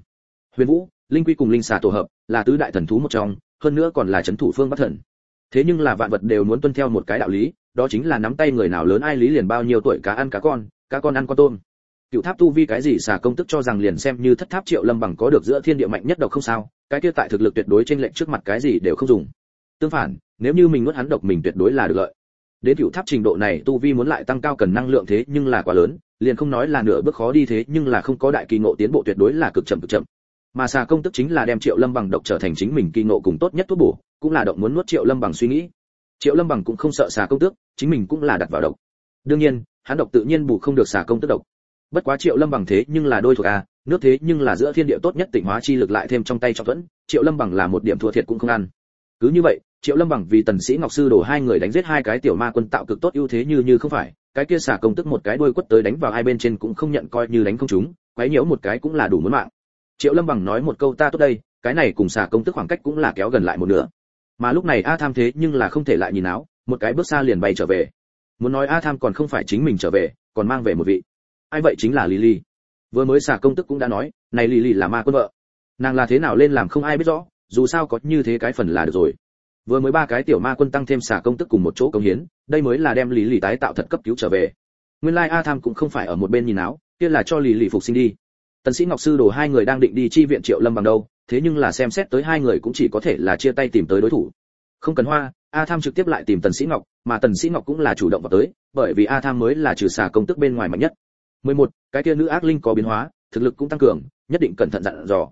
Huyền vũ, linh quy cùng linh xà tổ hợp, là tứ đại thần thú một trong, hơn nữa còn là chấn thủ phương bắc thần thế nhưng là vạn vật đều muốn tuân theo một cái đạo lý, đó chính là nắm tay người nào lớn ai lý liền bao nhiêu tuổi cá ăn cá con cá con ăn con tôm. Cựu tháp tu vi cái gì xà công tức cho rằng liền xem như thất tháp triệu lâm bằng có được giữa thiên địa mạnh nhất độc không sao, cái kia tại thực lực tuyệt đối trên lệnh trước mặt cái gì đều không dùng. Tương phản, nếu như mình nuốt hắn độc mình tuyệt đối là được lợi. Đến cựu tháp trình độ này tu vi muốn lại tăng cao cần năng lượng thế nhưng là quá lớn, liền không nói là nửa bước khó đi thế nhưng là không có đại kỳ ngộ tiến bộ tuyệt đối là cực chậm cực chậm mà xà công tức chính là đem triệu lâm bằng độc trở thành chính mình kỳ ngộ cùng tốt nhất thuốc bổ, cũng là động muốn nuốt triệu lâm bằng suy nghĩ. Triệu lâm bằng cũng không sợ xà công tước chính mình cũng là đặt vào độc. Đương nhiên, hắn độc tự nhiên bù không được xà công tức độc. Bất quá triệu lâm bằng thế nhưng là đôi thuộc a nước thế nhưng là giữa thiên địa tốt nhất tỉnh hóa chi lực lại thêm trong tay trọng thuẫn, triệu lâm bằng là một điểm thua thiệt cũng không ăn. Cứ như vậy, triệu lâm bằng vì tần sĩ ngọc sư đổ hai người đánh giết hai cái tiểu ma quân tạo cực tốt ưu thế như như không phải, cái kia xả công tức một cái đuôi quất tới đánh vào hai bên trên cũng không nhận coi như đánh không chúng quấy nhiễu một cái cũng là đủ muốn mạng triệu lâm bằng nói một câu ta tốt đây, cái này cùng xả công tức khoảng cách cũng là kéo gần lại một nửa. Mà lúc này a tham thế nhưng là không thể lại nhìn áo, một cái bước xa liền bay trở về. Muốn nói a tham còn không phải chính mình trở về, còn mang về một vị. Ai vậy chính là lily vừa mới xả công tức cũng đã nói, này lily là ma quân vợ. Nàng là thế nào lên làm không ai biết rõ, dù sao có như thế cái phần là được rồi. Vừa mới ba cái tiểu ma quân tăng thêm xả công tức cùng một chỗ công hiến, đây mới là đem lý lì tái tạo thật cấp cứu trở về. Nguyên lai a tham cũng không phải ở một bên nhìn áo, kia là cho lý lì phục sinh đi tần sĩ ngọc sư đồ hai người đang định đi chi viện triệu lâm bằng đâu, thế nhưng là xem xét tới hai người cũng chỉ có thể là chia tay tìm tới đối thủ. Không cần hoa, a tham trực tiếp lại tìm tần sĩ ngọc, mà tần sĩ ngọc cũng là chủ động vào tới, bởi vì a tham mới là trừ xà công tức bên ngoài mạnh nhất. 11. cái kia nữ ác linh có biến hóa, thực lực cũng tăng cường, nhất định cẩn thận dặn dò.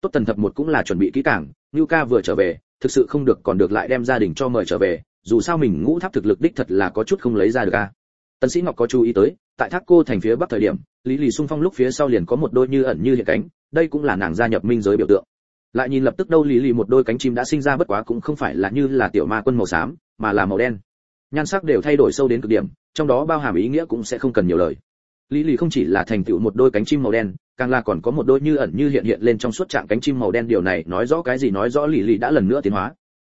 Tốt tần thập một cũng là chuẩn bị kỹ càng Nưu ca vừa trở về, thực sự không được còn được lại đem gia đình cho mời trở về, dù sao mình ngũ tháp thực lực đích thật là có chút không lấy ra được a. Tần sĩ ngọc có chú ý tới, tại thác cô thành phía bắc thời điểm lý lì xung phong lúc phía sau liền có một đôi như ẩn như hiện cánh, đây cũng là nàng gia nhập minh giới biểu tượng. Lại nhìn lập tức đâu lý lì một đôi cánh chim đã sinh ra bất quá cũng không phải là như là tiểu ma quân màu xám, mà là màu đen. Nhan sắc đều thay đổi sâu đến cực điểm, trong đó bao hàm ý nghĩa cũng sẽ không cần nhiều lời. Lý lì không chỉ là thành tựu một đôi cánh chim màu đen, càng là còn có một đôi như ẩn như hiện hiện lên trong suốt trạng cánh chim màu đen. Điều này nói rõ cái gì? Nói rõ lý lì đã lần nữa tiến hóa.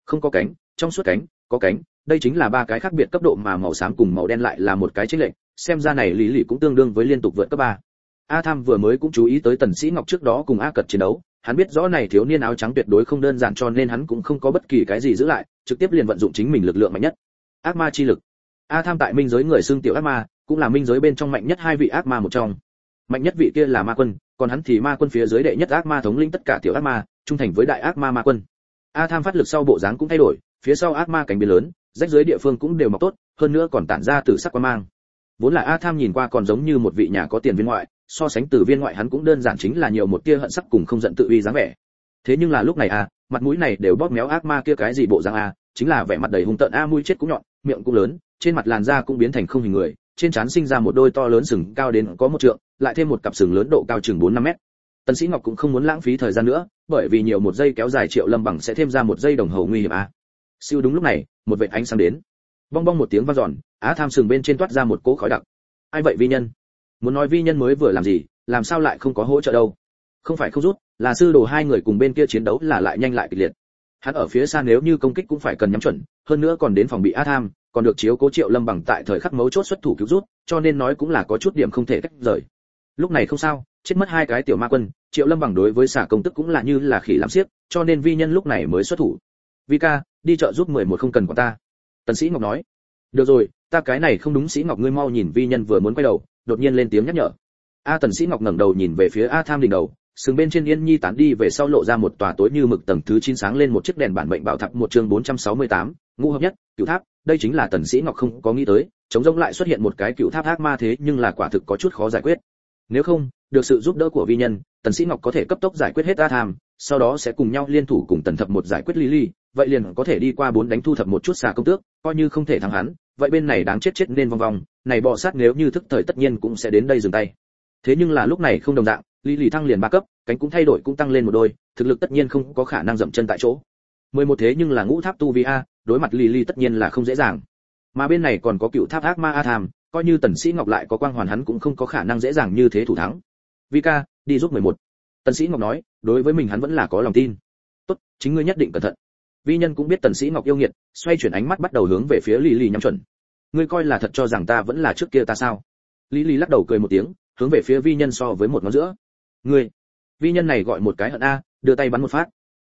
Không có cánh, trong suốt cánh, có cánh, đây chính là ba cái khác biệt cấp độ mà màu xám cùng màu đen lại là một cái chênh lệch xem ra này lý lì cũng tương đương với liên tục vượt cấp ba. A tham vừa mới cũng chú ý tới tần sĩ ngọc trước đó cùng a cật chiến đấu, hắn biết rõ này thiếu niên áo trắng tuyệt đối không đơn giản cho nên hắn cũng không có bất kỳ cái gì giữ lại, trực tiếp liền vận dụng chính mình lực lượng mạnh nhất. Ác ma chi lực. A tham tại minh giới người xương tiểu ác ma, cũng là minh giới bên trong mạnh nhất hai vị ác ma một trong. Mạnh nhất vị kia là ma quân, còn hắn thì ma quân phía dưới đệ nhất ác ma thống lĩnh tất cả tiểu ác ma, trung thành với đại ác ma ma quân. A tham phát lực sau bộ dáng cũng thay đổi, phía sau ác ma cánh biến lớn, rách dưới địa phương cũng đều mọc tốt, hơn nữa còn tản ra từ sắc quan mang vốn là a tham nhìn qua còn giống như một vị nhà có tiền viên ngoại, so sánh từ viên ngoại hắn cũng đơn giản chính là nhiều một tia hận sắc cùng không giận tự uy dáng vẻ. Thế nhưng là lúc này a, mặt mũi này đều bóp méo ác ma kia cái gì bộ dáng a, chính là vẻ mặt đầy hung tợn a mũi chết cũng nhọn, miệng cũng lớn, trên mặt làn da cũng biến thành không hình người, trên trán sinh ra một đôi to lớn sừng cao đến có một trượng, lại thêm một cặp sừng lớn độ cao chừng bốn năm mét. Tần sĩ ngọc cũng không muốn lãng phí thời gian nữa, bởi vì nhiều một giây kéo dài triệu lâm bằng sẽ thêm ra một giây đồng hồ nguy hiểm a. Siêu đúng lúc này, một vệt ánh sáng đến. Bong bong một tiếng vang dọn á tham sừng bên trên toát ra một cỗ khói đặc. Ai vậy vi nhân? Muốn nói vi nhân mới vừa làm gì, làm sao lại không có hỗ trợ đâu? Không phải không rút, là sư đồ hai người cùng bên kia chiến đấu là lại nhanh lại kịch liệt. Hắn ở phía xa nếu như công kích cũng phải cần nhắm chuẩn, hơn nữa còn đến phòng bị á tham, còn được chiếu cố triệu lâm bằng tại thời khắc mấu chốt xuất thủ cứu rút, cho nên nói cũng là có chút điểm không thể tách rời. Lúc này không sao, chết mất hai cái tiểu ma quân, triệu lâm bằng đối với xả công tức cũng là như là khỉ làm xiếc, cho nên vi nhân lúc này mới xuất thủ. Vi ca, đi chợ giúp mười một không cần của ta. Tần sĩ ngọc nói được rồi ta cái này không đúng sĩ ngọc ngươi mau nhìn vi nhân vừa muốn quay đầu đột nhiên lên tiếng nhắc nhở. A tần sĩ ngọc ngẩng đầu nhìn về phía a tham đỉnh đầu sừng bên trên yên nhi tán đi về sau lộ ra một tòa tối như mực tầng thứ chín sáng lên một chiếc đèn bản mệnh bảo tháp một chương 468, ngũ hợp nhất cửu tháp đây chính là tần sĩ ngọc không có nghĩ tới chống rông lại xuất hiện một cái cửu tháp ác ma thế nhưng là quả thực có chút khó giải quyết. Nếu không được sự giúp đỡ của vi nhân tần sĩ ngọc có thể cấp tốc giải quyết hết a tham sau đó sẽ cùng nhau liên thủ cùng tần thập một giải quyết lily ly vậy liền có thể đi qua bốn đánh thu thập một chút xà công tước coi như không thể thắng hắn vậy bên này đáng chết chết nên vong vong, này bọ sát nếu như thức thời tất nhiên cũng sẽ đến đây dừng tay. Thế nhưng là lúc này không đồng dạng, lý lì thăng liền ba cấp, cánh cũng thay đổi cũng tăng lên một đôi, thực lực tất nhiên không có khả năng dậm chân tại chỗ. Mười một thế nhưng là ngũ tháp tu vi a, đối mặt lì lì tất nhiên là không dễ dàng. Mà bên này còn có cựu tháp ác ma a tham, coi như tần sĩ ngọc lại có quang hoàn hắn cũng không có khả năng dễ dàng như thế thủ thắng. Vi ca, đi giúp mười một. Tần sĩ ngọc nói, đối với mình hắn vẫn là có lòng tin. Tốt, chính ngươi nhất định cẩn thận vi nhân cũng biết tần sĩ ngọc yêu nghiệt, xoay chuyển ánh mắt bắt đầu hướng về phía lý lý nhắm chuẩn. Ngươi coi là thật cho rằng ta vẫn là trước kia ta sao? Lý lý lắc đầu cười một tiếng, hướng về phía vi nhân so với một ngón giữa. Ngươi, vi nhân này gọi một cái hận a, đưa tay bắn một phát.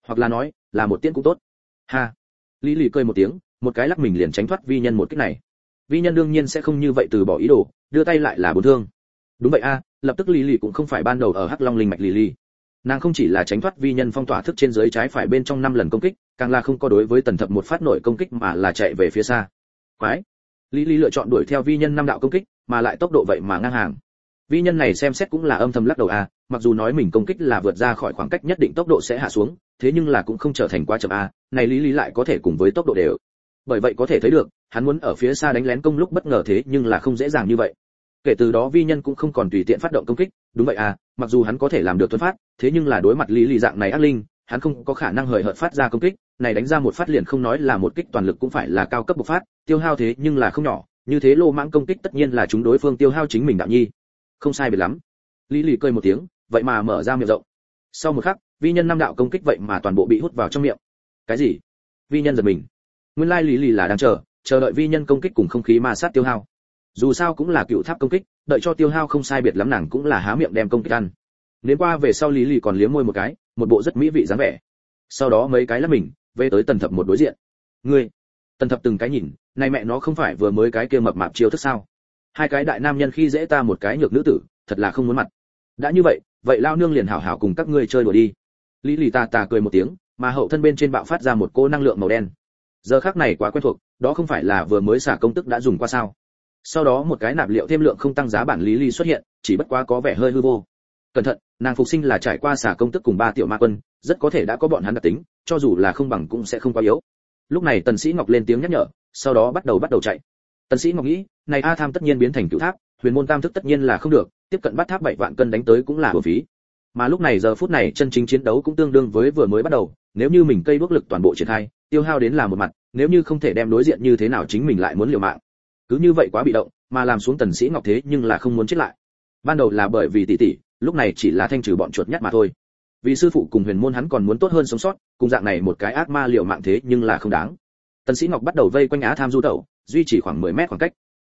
Hoặc là nói, là một tiễn cũng tốt. Ha. Lý lý cười một tiếng, một cái lắc mình liền tránh thoát vi nhân một kích này. Vi nhân đương nhiên sẽ không như vậy từ bỏ ý đồ, đưa tay lại là bốn thương. Đúng vậy a, lập tức lý lý cũng không phải ban đầu ở hắc long linh mạch lý lý. Nàng không chỉ là tránh thoát vi nhân phong tỏa thức trên dưới trái phải bên trong năm lần công kích càng là không có đối với tần thập một phát nổi công kích mà là chạy về phía xa. Quái. Lý lý lựa chọn đuổi theo vi nhân năm đạo công kích, mà lại tốc độ vậy mà ngang hàng. Vi nhân này xem xét cũng là âm thầm lắc đầu a mặc dù nói mình công kích là vượt ra khỏi khoảng cách nhất định tốc độ sẽ hạ xuống, thế nhưng là cũng không trở thành quá chậm a này lý lý lại có thể cùng với tốc độ đều. Bởi vậy có thể thấy được, hắn muốn ở phía xa đánh lén công lúc bất ngờ thế nhưng là không dễ dàng như vậy. Kể từ đó vi nhân cũng không còn tùy tiện phát động công kích, đúng vậy à mặc dù hắn có thể làm được tuấn phát, thế nhưng là đối mặt lý lý dạng này ác linh hắn không có khả năng hời hợt phát ra công kích, này đánh ra một phát liền không nói là một kích toàn lực cũng phải là cao cấp bộc phát, tiêu hao thế nhưng là không nhỏ, như thế lô mãng công kích tất nhiên là chúng đối phương tiêu hao chính mình đạo nhi. Không sai biệt lắm. Lý lì cười một tiếng, vậy mà mở ra miệng rộng. Sau một khắc, vi nhân năm đạo công kích vậy mà toàn bộ bị hút vào trong miệng. Cái gì? Vi nhân giật mình. Nguyên lai lý lì là đang chờ chờ đợi vi nhân công kích cùng không khí ma sát tiêu hao. Dù sao cũng là cựu tháp công kích, đợi cho tiêu hao không sai biệt lắm nàng cũng là há miệng đem công kích ăn. Đến qua về sau lý lì còn liếm môi một cái một bộ rất mỹ vị dáng vẻ. Sau đó mấy cái lắp mình, về tới tần thập một đối diện. Ngươi, tần thập từng cái nhìn, này mẹ nó không phải vừa mới cái kia mập mạp chiêu thức sao? Hai cái đại nam nhân khi dễ ta một cái nhược nữ tử, thật là không muốn mặt. Đã như vậy vậy lao nương liền hảo hảo cùng các ngươi chơi đùa đi. Lý lì ta ta cười một tiếng, mà hậu thân bên trên bạo phát ra một cô năng lượng màu đen. Giờ khắc này quá quen thuộc, đó không phải là vừa mới xả công tức đã dùng qua sao? Sau đó một cái nạp liệu thêm lượng không tăng giá bản lý lì xuất hiện, chỉ bất quá có vẻ hơi hư vô. Cẩn thận nàng phục sinh là trải qua xả công tức cùng ba tiểu ma quân, rất có thể đã có bọn hắn đặc tính, cho dù là không bằng cũng sẽ không quá yếu. Lúc này tần sĩ ngọc lên tiếng nhắc nhở, sau đó bắt đầu bắt đầu chạy. Tần sĩ ngọc nghĩ, này a tham tất nhiên biến thành cựu tháp, huyền môn tam thức tất nhiên là không được, tiếp cận bắt tháp bảy vạn cân đánh tới cũng là bổ phí. Mà lúc này giờ phút này chân chính chiến đấu cũng tương đương với vừa mới bắt đầu, nếu như mình cây bước lực toàn bộ triển khai, tiêu hao đến là một mặt, nếu như không thể đem đối diện như thế nào chính mình lại muốn liều mạng. Cứ như vậy quá bị động, mà làm xuống tần sĩ ngọc thế nhưng là không muốn chết lại. Ban đầu là bởi vì tỷ tỷ lúc này chỉ là thanh trừ bọn chuột nhắt mà thôi. Vì sư phụ cùng huyền môn hắn còn muốn tốt hơn sống sót, cùng dạng này một cái ác ma liều mạng thế nhưng là không đáng. Tần sĩ ngọc bắt đầu vây quanh á tham du tẩu, duy trì khoảng 10 mét khoảng cách.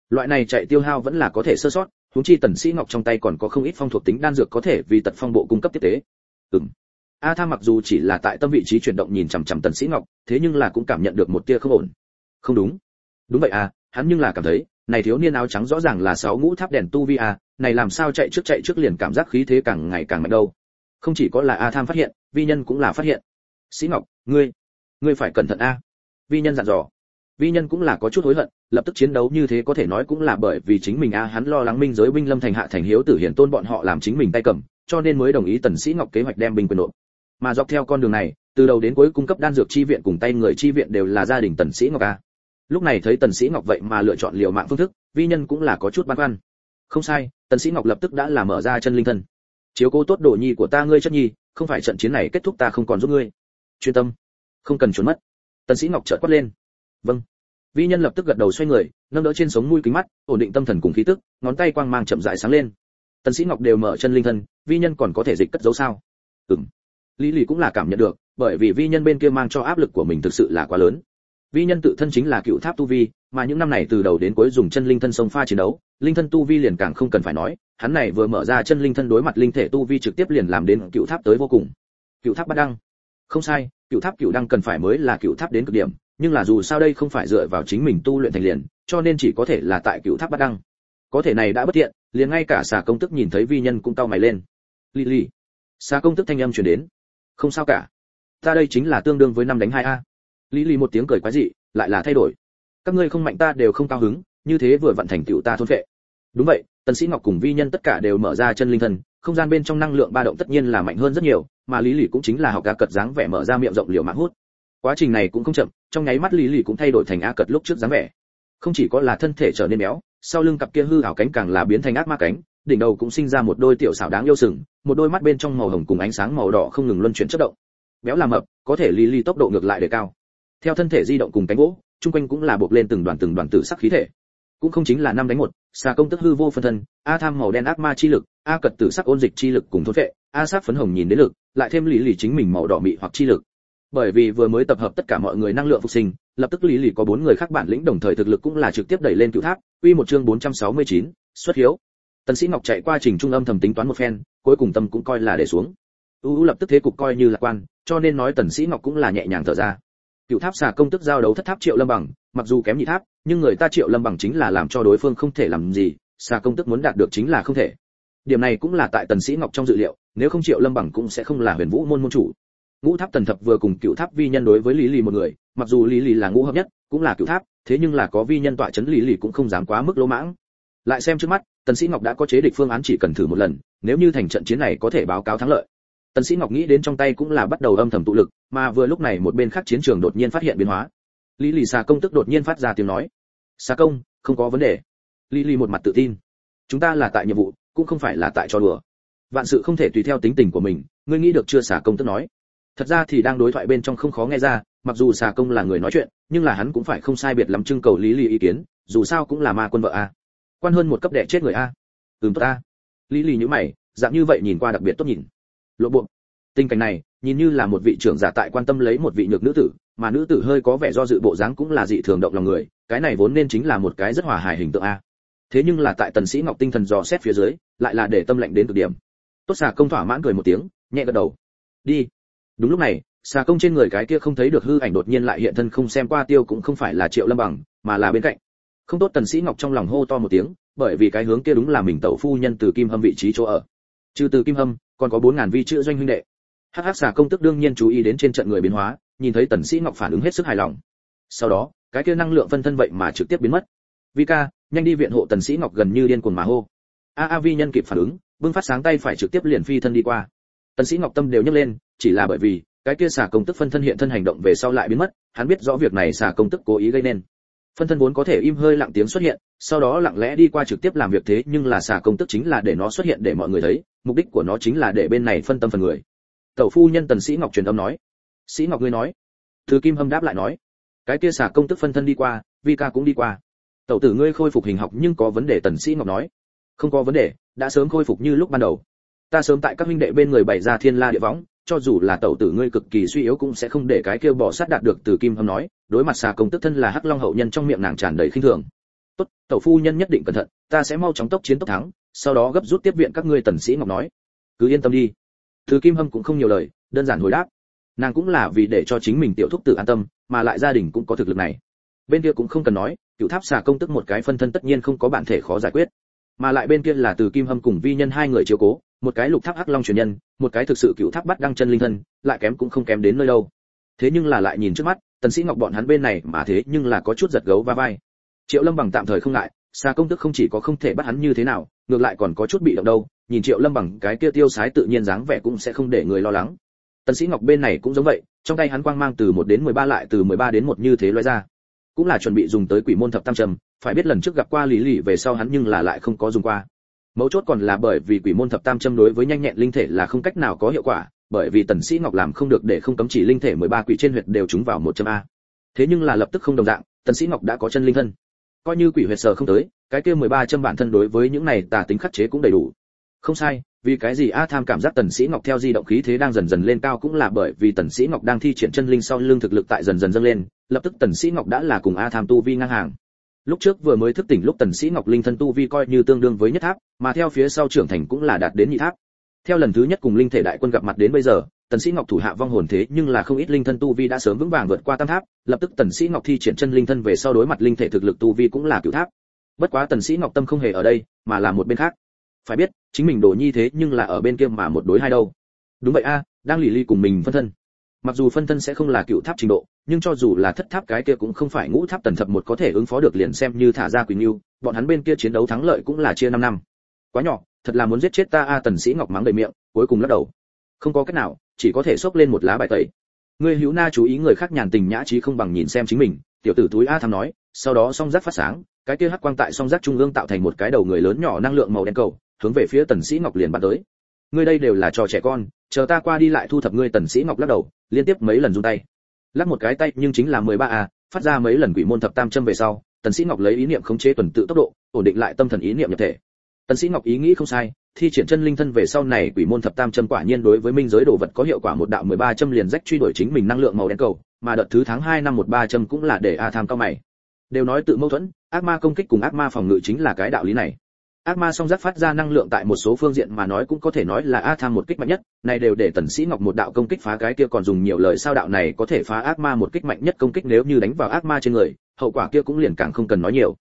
Loại này chạy tiêu hao vẫn là có thể sơ sót, huống chi tần sĩ ngọc trong tay còn có không ít phong thuộc tính đan dược có thể vì tật phong bộ cung cấp tiếp tế. Ừm. A tham mặc dù chỉ là tại tâm vị trí chuyển động nhìn chằm chằm tần sĩ ngọc, thế nhưng là cũng cảm nhận được một tia không ổn. Không đúng. Đúng vậy à hắn nhưng là cảm thấy này thiếu niên áo trắng rõ ràng là sáu ngũ tháp đèn tu vi a, này làm sao chạy trước chạy trước liền cảm giác khí thế càng ngày càng mạnh đâu. Không chỉ có là a tham phát hiện vi nhân cũng là phát hiện. Sĩ ngọc ngươi ngươi phải cẩn thận a. Vi nhân dặn dò. Vi nhân cũng là có chút hối hận lập tức chiến đấu như thế có thể nói cũng là bởi vì chính mình a hắn lo lắng minh giới binh lâm thành hạ thành hiếu tử hiển tôn bọn họ làm chính mình tay cầm cho nên mới đồng ý tần sĩ ngọc kế hoạch đem binh quyền nộp. Mà dọc theo con đường này từ đầu đến cuối cung cấp đan dược chi viện cùng tay người chi viện đều là gia đình tần sĩ ngọc a lúc này thấy tần sĩ ngọc vậy mà lựa chọn liều mạng phương thức, vi nhân cũng là có chút băn khoăn. Không sai, tần sĩ ngọc lập tức đã là mở ra chân linh thân. Chiếu cố tốt đồ nhi của ta ngươi chất nhi, không phải trận chiến này kết thúc ta không còn giúp ngươi. Chuyên tâm. Không cần trốn mất. Tần sĩ ngọc chợt quát lên. Vâng. Vi nhân lập tức gật đầu xoay người, nâng đỡ trên sống mũi kính mắt, ổn định tâm thần cùng khí tức, ngón tay quang mang chậm rãi sáng lên. Tần sĩ ngọc đều mở chân linh thân, vi nhân còn có thể dịch cất giấu sao? Ừm. Lý lì cũng là cảm nhận được, bởi vì vi nhân bên kia mang cho áp lực của mình thực sự là quá lớn vi nhân tự thân chính là cựu tháp tu vi, mà những năm này từ đầu đến cuối dùng chân linh thân sông pha chiến đấu, linh thân tu vi liền càng không cần phải nói, hắn này vừa mở ra chân linh thân đối mặt linh thể tu vi trực tiếp liền làm đến cựu tháp tới vô cùng. Cựu tháp bắt đăng. Không sai, cựu tháp cựu đăng cần phải mới là cựu tháp đến cực điểm, nhưng là dù sao đây không phải dựa vào chính mình tu luyện thành liền, cho nên chỉ có thể là tại cựu tháp bắt đăng. Có thể này đã bất tiện liền ngay cả xà công tức nhìn thấy vi nhân cũng cau mày lên. Lì lì. Xà công tức thanh âm truyền đến. Không sao cả. Ta đây chính là tương đương với năm đánh hai a lý lý một tiếng cười quái dị, lại là thay đổi. Các ngươi không mạnh ta đều không cao hứng, như thế vừa vận thành tựu ta thôn vệ. đúng vậy, tần sĩ ngọc cùng vi nhân tất cả đều mở ra chân linh thần không gian bên trong năng lượng ba động tất nhiên là mạnh hơn rất nhiều, mà lý lì cũng chính là học ca cật dáng vẻ mở ra miệng rộng liều mạng hút. Quá trình này cũng không chậm, trong nháy mắt lý lì cũng thay đổi thành a cật lúc trước dáng vẻ. Không chỉ có là thân thể trở nên béo, sau lưng cặp kia hư ảo cánh càng là biến thành ác ma cánh, đỉnh đầu cũng sinh ra một đôi tiểu xảo đáng yêu sừng, một đôi mắt bên trong màu hồng cùng ánh sáng màu đỏ không ngừng luân chuyển chất động. Béo làm mập, có thể lý lì tốc độ ngược lại để cao theo thân thể di động cùng cánh gỗ chung quanh cũng là buộc lên từng đoàn từng đoàn tử sắc khí thể. Cũng không chính là năm đánh một xà công tức hư vô phân thân a tham màu đen ác ma chi lực a cật tử sắc ôn dịch chi lực cùng thôn vệ a sắc phấn hồng nhìn đến lực lại thêm lý lì chính mình màu đỏ mị hoặc chi lực. Bởi vì vừa mới tập hợp tất cả mọi người năng lượng phục sinh lập tức lý lì có bốn người khác bản lĩnh đồng thời thực lực cũng là trực tiếp đẩy lên cựu tháp uy một chương 469, xuất hiếu. Tần sĩ ngọc chạy qua trình trung âm thầm tính toán một phen cuối cùng tâm cũng coi là để xuống. U lập tức thế cục coi như lạc quan cho nên nói tần sĩ ngọc cũng là nhẹ nhàng thở ra cựu tháp xà công tức giao đấu thất tháp triệu lâm bằng, mặc dù kém nhị tháp, nhưng người ta triệu lâm bằng chính là làm cho đối phương không thể làm gì, xà công tức muốn đạt được chính là không thể. Điểm này cũng là tại tần sĩ ngọc trong dự liệu, nếu không triệu lâm bằng cũng sẽ không là huyền vũ môn môn chủ. Ngũ tháp tần thập vừa cùng cựu tháp vi nhân đối với lý lì một người, mặc dù lý lì là ngũ hợp nhất, cũng là cựu tháp, thế nhưng là có vi nhân tọa chấn lý lì cũng không dám quá mức lỗ mãng. Lại xem trước mắt, tần sĩ ngọc đã có chế địch phương án chỉ cần thử một lần, nếu như thành trận chiến này có thể báo cáo thắng lợi tần sĩ ngọc nghĩ đến trong tay cũng là bắt đầu âm thầm tụ lực, mà vừa lúc này một bên khác chiến trường đột nhiên phát hiện biến hóa. Lý lì xà công tức đột nhiên phát ra tiếng nói. Xà công, không có vấn đề. Lý lì một mặt tự tin. Chúng ta là tại nhiệm vụ, cũng không phải là tại trò đùa. Vạn sự không thể tùy theo tính tình của mình, ngươi nghĩ được chưa? Xà công tức nói. Thật ra thì đang đối thoại bên trong không khó nghe ra, mặc dù xà công là người nói chuyện, nhưng là hắn cũng phải không sai biệt lắm trưng cầu lý lì ý kiến, dù sao cũng là ma quân vợ a. Quan hơn một cấp đệ chết người a. Ừm, tốt a. Lý lì như mày, dạng như vậy nhìn qua đặc biệt tốt nhìn lộ bộ. Tình cảnh này, nhìn như là một vị trưởng giả tại quan tâm lấy một vị nhược nữ tử, mà nữ tử hơi có vẻ do dự bộ dáng cũng là dị thường động lòng người, cái này vốn nên chính là một cái rất hòa hài hình tượng a. Thế nhưng là tại tần sĩ ngọc tinh thần dò xét phía dưới, lại là để tâm lệnh đến cực điểm. Tốt xà công thỏa mãn cười một tiếng, nhẹ gật đầu. Đi. Đúng lúc này, xà công trên người cái kia không thấy được hư ảnh đột nhiên lại hiện thân không xem qua tiêu cũng không phải là triệu lâm bằng, mà là bên cạnh. Không tốt tần sĩ ngọc trong lòng hô to một tiếng, bởi vì cái hướng kia đúng là mình tẩu phu nhân từ kim hâm vị trí chỗ ở. Trừ từ kim hâm còn có bốn ngàn vi chữ doanh huynh đệ. Hắc hắc xà công tức đương nhiên chú ý đến trên trận người biến hóa, nhìn thấy tần sĩ ngọc phản ứng hết sức hài lòng. Sau đó, cái kia năng lượng phân thân vậy mà trực tiếp biến mất. Vi ca, nhanh đi viện hộ tần sĩ ngọc gần như điên cuồng mà hô. A a vi nhân kịp phản ứng, bưng phát sáng tay phải trực tiếp liền phi thân đi qua. Tần sĩ ngọc tâm đều nhấc lên, chỉ là bởi vì cái kia xà công tức phân thân hiện thân hành động về sau lại biến mất, hắn biết rõ việc này xà công tức cố ý gây nên phân thân vốn có thể im hơi lặng tiếng xuất hiện, sau đó lặng lẽ đi qua trực tiếp làm việc thế, nhưng là xà công tức chính là để nó xuất hiện để mọi người thấy, mục đích của nó chính là để bên này phân tâm phần người. Tẩu phu nhân tần sĩ ngọc truyền âm nói. Sĩ ngọc ngươi nói. Thứ kim hâm đáp lại nói. Cái kia xà công tức phân thân đi qua, vi ca cũng đi qua. Tẩu tử ngươi khôi phục hình học nhưng có vấn đề, tần sĩ ngọc nói. Không có vấn đề, đã sớm khôi phục như lúc ban đầu. Ta sớm tại các huynh đệ bên người bày ra thiên la địa võng cho dù là tẩu tử ngươi cực kỳ suy yếu cũng sẽ không để cái kia bỏ sát đạt được từ kim hâm nói, đối mặt xà công tức thân là hắc long hậu nhân trong miệng nàng tràn đầy khinh thường. Tốt, tẩu phu nhân nhất định cẩn thận, ta sẽ mau chóng tốc chiến tốc thắng, sau đó gấp rút tiếp viện các ngươi tần sĩ ngọc nói. Cứ yên tâm đi. Từ kim hâm cũng không nhiều lời, đơn giản hồi đáp. Nàng cũng là vì để cho chính mình tiểu thúc tự an tâm, mà lại gia đình cũng có thực lực này. Bên kia cũng không cần nói, cựu tháp xà công tức một cái phân thân tất nhiên không có bản thể khó giải quyết. Mà lại bên kia là từ kim hâm cùng vi nhân hai người chiếu cố một cái lục tháp hắc long truyền nhân, một cái thực sự cựu tháp bắt đăng chân linh thân, lại kém cũng không kém đến nơi đâu. Thế nhưng là lại nhìn trước mắt, tần sĩ ngọc bọn hắn bên này mà thế nhưng là có chút giật gấu va vai. Triệu lâm bằng tạm thời không ngại xa công tức không chỉ có không thể bắt hắn như thế nào, ngược lại còn có chút bị động đâu, nhìn triệu lâm bằng cái kia tiêu sái tự nhiên dáng vẻ cũng sẽ không để người lo lắng. Tần sĩ ngọc bên này cũng giống vậy, trong tay hắn quang mang từ 1 đến 13 lại từ 13 đến 1 như thế lóe ra. Cũng là chuẩn bị dùng tới quỷ môn thập tam trầm, phải biết lần trước gặp qua lý lì về sau hắn nhưng là lại không có dùng qua mấu chốt còn là bởi vì quỷ môn thập tam châm đối với nhanh nhẹn linh thể là không cách nào có hiệu quả, bởi vì tần sĩ ngọc làm không được để không cấm chỉ linh thể 13 quỷ trên huyệt đều trúng vào một châm a. Thế nhưng là lập tức không đồng dạng, tần sĩ ngọc đã có chân linh thân. Coi như quỷ huyệt sờ không tới, cái kia 13 châm bản thân đối với những này tà tính khắc chế cũng đầy đủ. Không sai, vì cái gì a tham cảm giác tần sĩ ngọc theo di động khí thế đang dần dần lên cao cũng là bởi vì tần sĩ ngọc đang thi triển chân linh sau lưng thực lực tại dần dần dâng lên, lập tức tần sĩ ngọc đã là cùng a tham tu vi ngang hàng lúc trước vừa mới thức tỉnh lúc tần sĩ ngọc linh thân tu vi coi như tương đương với nhất tháp, mà theo phía sau trưởng thành cũng là đạt đến nhị tháp. Theo lần thứ nhất cùng linh thể đại quân gặp mặt đến bây giờ, tần sĩ ngọc thủ hạ vong hồn thế nhưng là không ít linh thân tu vi đã sớm vững vàng vượt qua tam tháp, lập tức tần sĩ ngọc thi triển chân linh thân về sau đối mặt linh thể thực lực tu vi cũng là cửu tháp. Bất quá tần sĩ ngọc tâm không hề ở đây, mà là một bên khác. Phải biết, chính mình đồ nhi thế nhưng là ở bên kia mà một đối hai đâu. Đúng vậy a, đang lì ly cùng mình phân thân mặc dù phân thân sẽ không là cựu tháp trình độ, nhưng cho dù là thất tháp cái kia cũng không phải ngũ tháp tần thập một có thể ứng phó được liền xem như thả ra quỳnh yêu bọn hắn bên kia chiến đấu thắng lợi cũng là chia năm năm. Quá nhỏ, thật là muốn giết chết ta a tần sĩ ngọc mắng đầy miệng, cuối cùng lắc đầu. Không có cách nào, chỉ có thể xốc lên một lá bài tẩy. Ngươi hữu na chú ý người khác nhàn tình nhã trí không bằng nhìn xem chính mình, tiểu tử túi a tham nói, sau đó song giác phát sáng, cái kia hắc quang tại song giác trung ương tạo thành một cái đầu người lớn nhỏ năng lượng màu đen cầu, hướng về phía tần sĩ ngọc liền bắn tới ngươi đây đều là trò trẻ con, chờ ta qua đi lại thu thập ngươi tần sĩ ngọc lắc đầu, liên tiếp mấy lần run tay. Lắc một cái tay, nhưng chính là 13 a, phát ra mấy lần quỷ môn thập tam châm về sau, tần sĩ ngọc lấy ý niệm khống chế tuần tự tốc độ, ổn định lại tâm thần ý niệm nhập thể. Tần sĩ ngọc ý nghĩ không sai, thi triển chân linh thân về sau này quỷ môn thập tam châm quả nhiên đối với minh giới đồ vật có hiệu quả một đạo 13 châm liền rách truy đuổi chính mình năng lượng màu đen cầu, mà đợt thứ tháng 2 năm 13 châm cũng là để a tham cao mày. Đều nói tự mâu thuẫn, ác ma công kích cùng ác ma phòng ngự chính là cái đạo lý này ác ma song giác phát ra năng lượng tại một số phương diện mà nói cũng có thể nói là a tham một kích mạnh nhất, này đều để tần sĩ ngọc một đạo công kích phá cái kia còn dùng nhiều lời sao đạo này có thể phá ác ma một kích mạnh nhất công kích nếu như đánh vào ác ma trên người, hậu quả kia cũng liền càng không cần nói nhiều.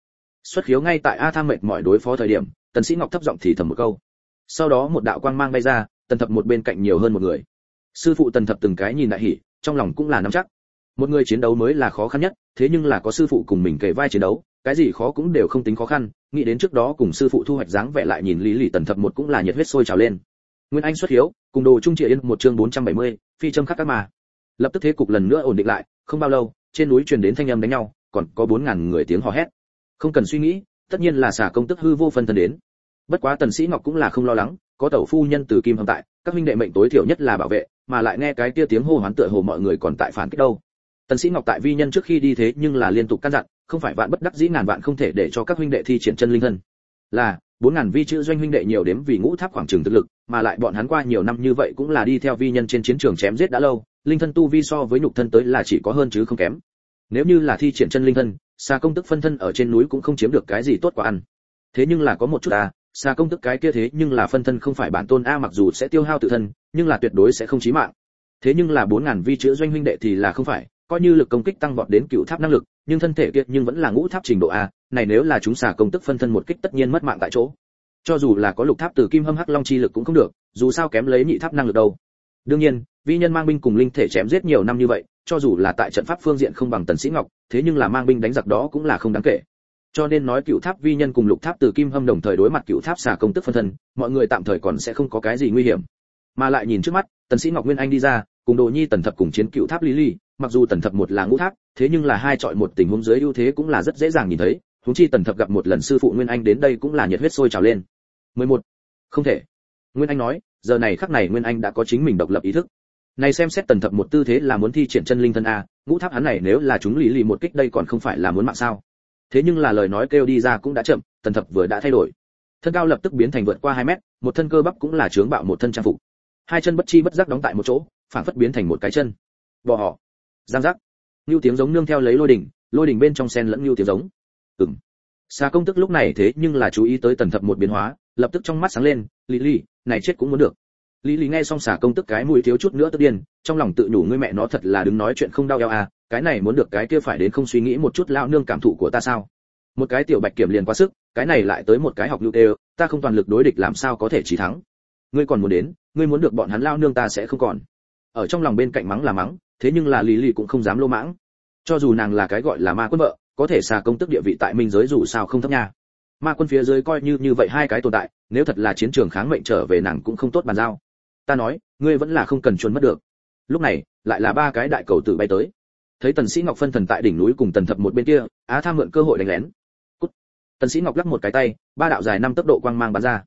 Xuất khiếu ngay tại a tham mệt mỏi đối phó thời điểm, tần sĩ ngọc thấp giọng thì thầm một câu. Sau đó một đạo quang mang bay ra, tần thập một bên cạnh nhiều hơn một người. Sư phụ tần thập từng cái nhìn đại hỉ, trong lòng cũng là nắm chắc. Một người chiến đấu mới là khó khăn nhất, thế nhưng là có sư phụ cùng mình kề vai chiến đấu, cái gì khó cũng đều không tính khó khăn nghĩ đến trước đó cùng sư phụ thu hoạch dáng vẻ lại nhìn lý lì tần thập một cũng là nhiệt huyết sôi trào lên. Nguyên anh xuất hiếu cùng đồ trung triệt yên một chương 470, phi châm khắc các mà. Lập tức thế cục lần nữa ổn định lại không bao lâu trên núi truyền đến thanh âm đánh nhau còn có bốn ngàn người tiếng hò hét. Không cần suy nghĩ tất nhiên là xả công tức hư vô phân thân đến. Bất quá tần sĩ ngọc cũng là không lo lắng có tẩu phu nhân từ kim hầm tại các huynh đệ mệnh tối thiểu nhất là bảo vệ mà lại nghe cái kia tiếng hô hoán tựa hồ mọi người còn tại phản kích đâu. Tần sĩ ngọc tại vi nhân trước khi đi thế nhưng là liên tục căn dặn không phải vạn bất đắc dĩ ngàn vạn không thể để cho các huynh đệ thi triển chân linh thân. Là, bốn ngàn vi chữ doanh huynh đệ nhiều đếm vì ngũ tháp khoảng trường thực lực, mà lại bọn hắn qua nhiều năm như vậy cũng là đi theo vi nhân trên chiến trường chém giết đã lâu, linh thân tu vi so với nhục thân tới là chỉ có hơn chứ không kém. Nếu như là thi triển chân linh thân xa công tức phân thân ở trên núi cũng không chiếm được cái gì tốt quả ăn. Thế nhưng là có một chút à xa công tức cái kia thế nhưng là phân thân không phải bản tôn a mặc dù sẽ tiêu hao tự thân, nhưng là tuyệt đối sẽ không chí mạng. Thế nhưng là 4000 vi chữ doanh huynh đệ thì là không phải, coi như lực công kích tăng vọt đến cựu tháp năng lực nhưng thân thể kia nhưng vẫn là ngũ tháp trình độ a, này nếu là chúng xả công tức phân thân một kích tất nhiên mất mạng tại chỗ. Cho dù là có lục tháp từ kim hâm hắc long chi lực cũng không được, dù sao kém lấy nhị tháp năng lực đâu. Đương nhiên, vi nhân mang binh cùng linh thể chém giết nhiều năm như vậy, cho dù là tại trận pháp phương diện không bằng tần sĩ ngọc, thế nhưng là mang binh đánh giặc đó cũng là không đáng kể. Cho nên nói cựu tháp vi nhân cùng lục tháp từ kim hâm đồng thời đối mặt cựu tháp xả công tức phân thân, mọi người tạm thời còn sẽ không có cái gì nguy hiểm. Mà lại nhìn trước mắt, tần sĩ ngọc nguyên anh đi ra, cùng đồ nhi tần thập cùng chiến cựu tháp lý ly mặc dù tần thập một là ngũ tháp, thế nhưng là hai chọi một tình huống dưới ưu thế cũng là rất dễ dàng nhìn thấy, huống chi tần thập gặp một lần sư phụ nguyên anh đến đây cũng là nhiệt huyết sôi trào lên. 11. không thể. Nguyên anh nói, giờ này khắc này nguyên anh đã có chính mình độc lập ý thức. Này xem xét tần thập một tư thế là muốn thi triển chân linh thân a, ngũ tháp hắn này nếu là chúng lý lì một kích đây còn không phải là muốn mạng sao? Thế nhưng là lời nói kêu đi ra cũng đã chậm, tần thập vừa đã thay đổi. Thân cao lập tức biến thành vượt qua 2 mét, một thân cơ bắp cũng là chướng bạo một thân trang phục. Hai chân bất chi bất giác đóng tại một chỗ phản phất biến thành một cái chân. Bò họ giang giác. Như tiếng giống nương theo lấy lôi đỉnh lôi đỉnh bên trong sen lẫn như tiếng giống. Ừm. Xa công tức lúc này thế nhưng là chú ý tới tần thập một biến hóa, lập tức trong mắt sáng lên lý lý này chết cũng muốn được. Lý lý nghe xong xả công tức cái mũi thiếu chút nữa tức điên, trong lòng tự nhủ ngươi mẹ nó thật là đứng nói chuyện không đau eo à cái này muốn được cái kia phải đến không suy nghĩ một chút lão nương cảm thụ của ta sao? Một cái tiểu bạch kiểm liền quá sức, cái này lại tới một cái học lưu đều ta không toàn lực đối địch làm sao có thể chỉ thắng? Ngươi còn muốn đến, ngươi muốn được bọn hắn lao nương ta sẽ không còn. Ở trong lòng bên cạnh mắng là mắng thế nhưng là lý lì cũng không dám lô mãng. Cho dù nàng là cái gọi là ma quân vợ, có thể xà công tức địa vị tại minh giới dù sao không thấp nha. Ma quân phía dưới coi như như vậy hai cái tồn tại, nếu thật là chiến trường kháng mệnh trở về nàng cũng không tốt bàn giao. Ta nói, ngươi vẫn là không cần chuồn mất được. Lúc này, lại là ba cái đại cầu tử bay tới. Thấy tần sĩ ngọc phân thần tại đỉnh núi cùng tần thập một bên kia, á tham mượn cơ hội đánh lén. Cút. tần sĩ ngọc lắc một cái tay, ba đạo dài năm tốc độ quang mang bắn ra.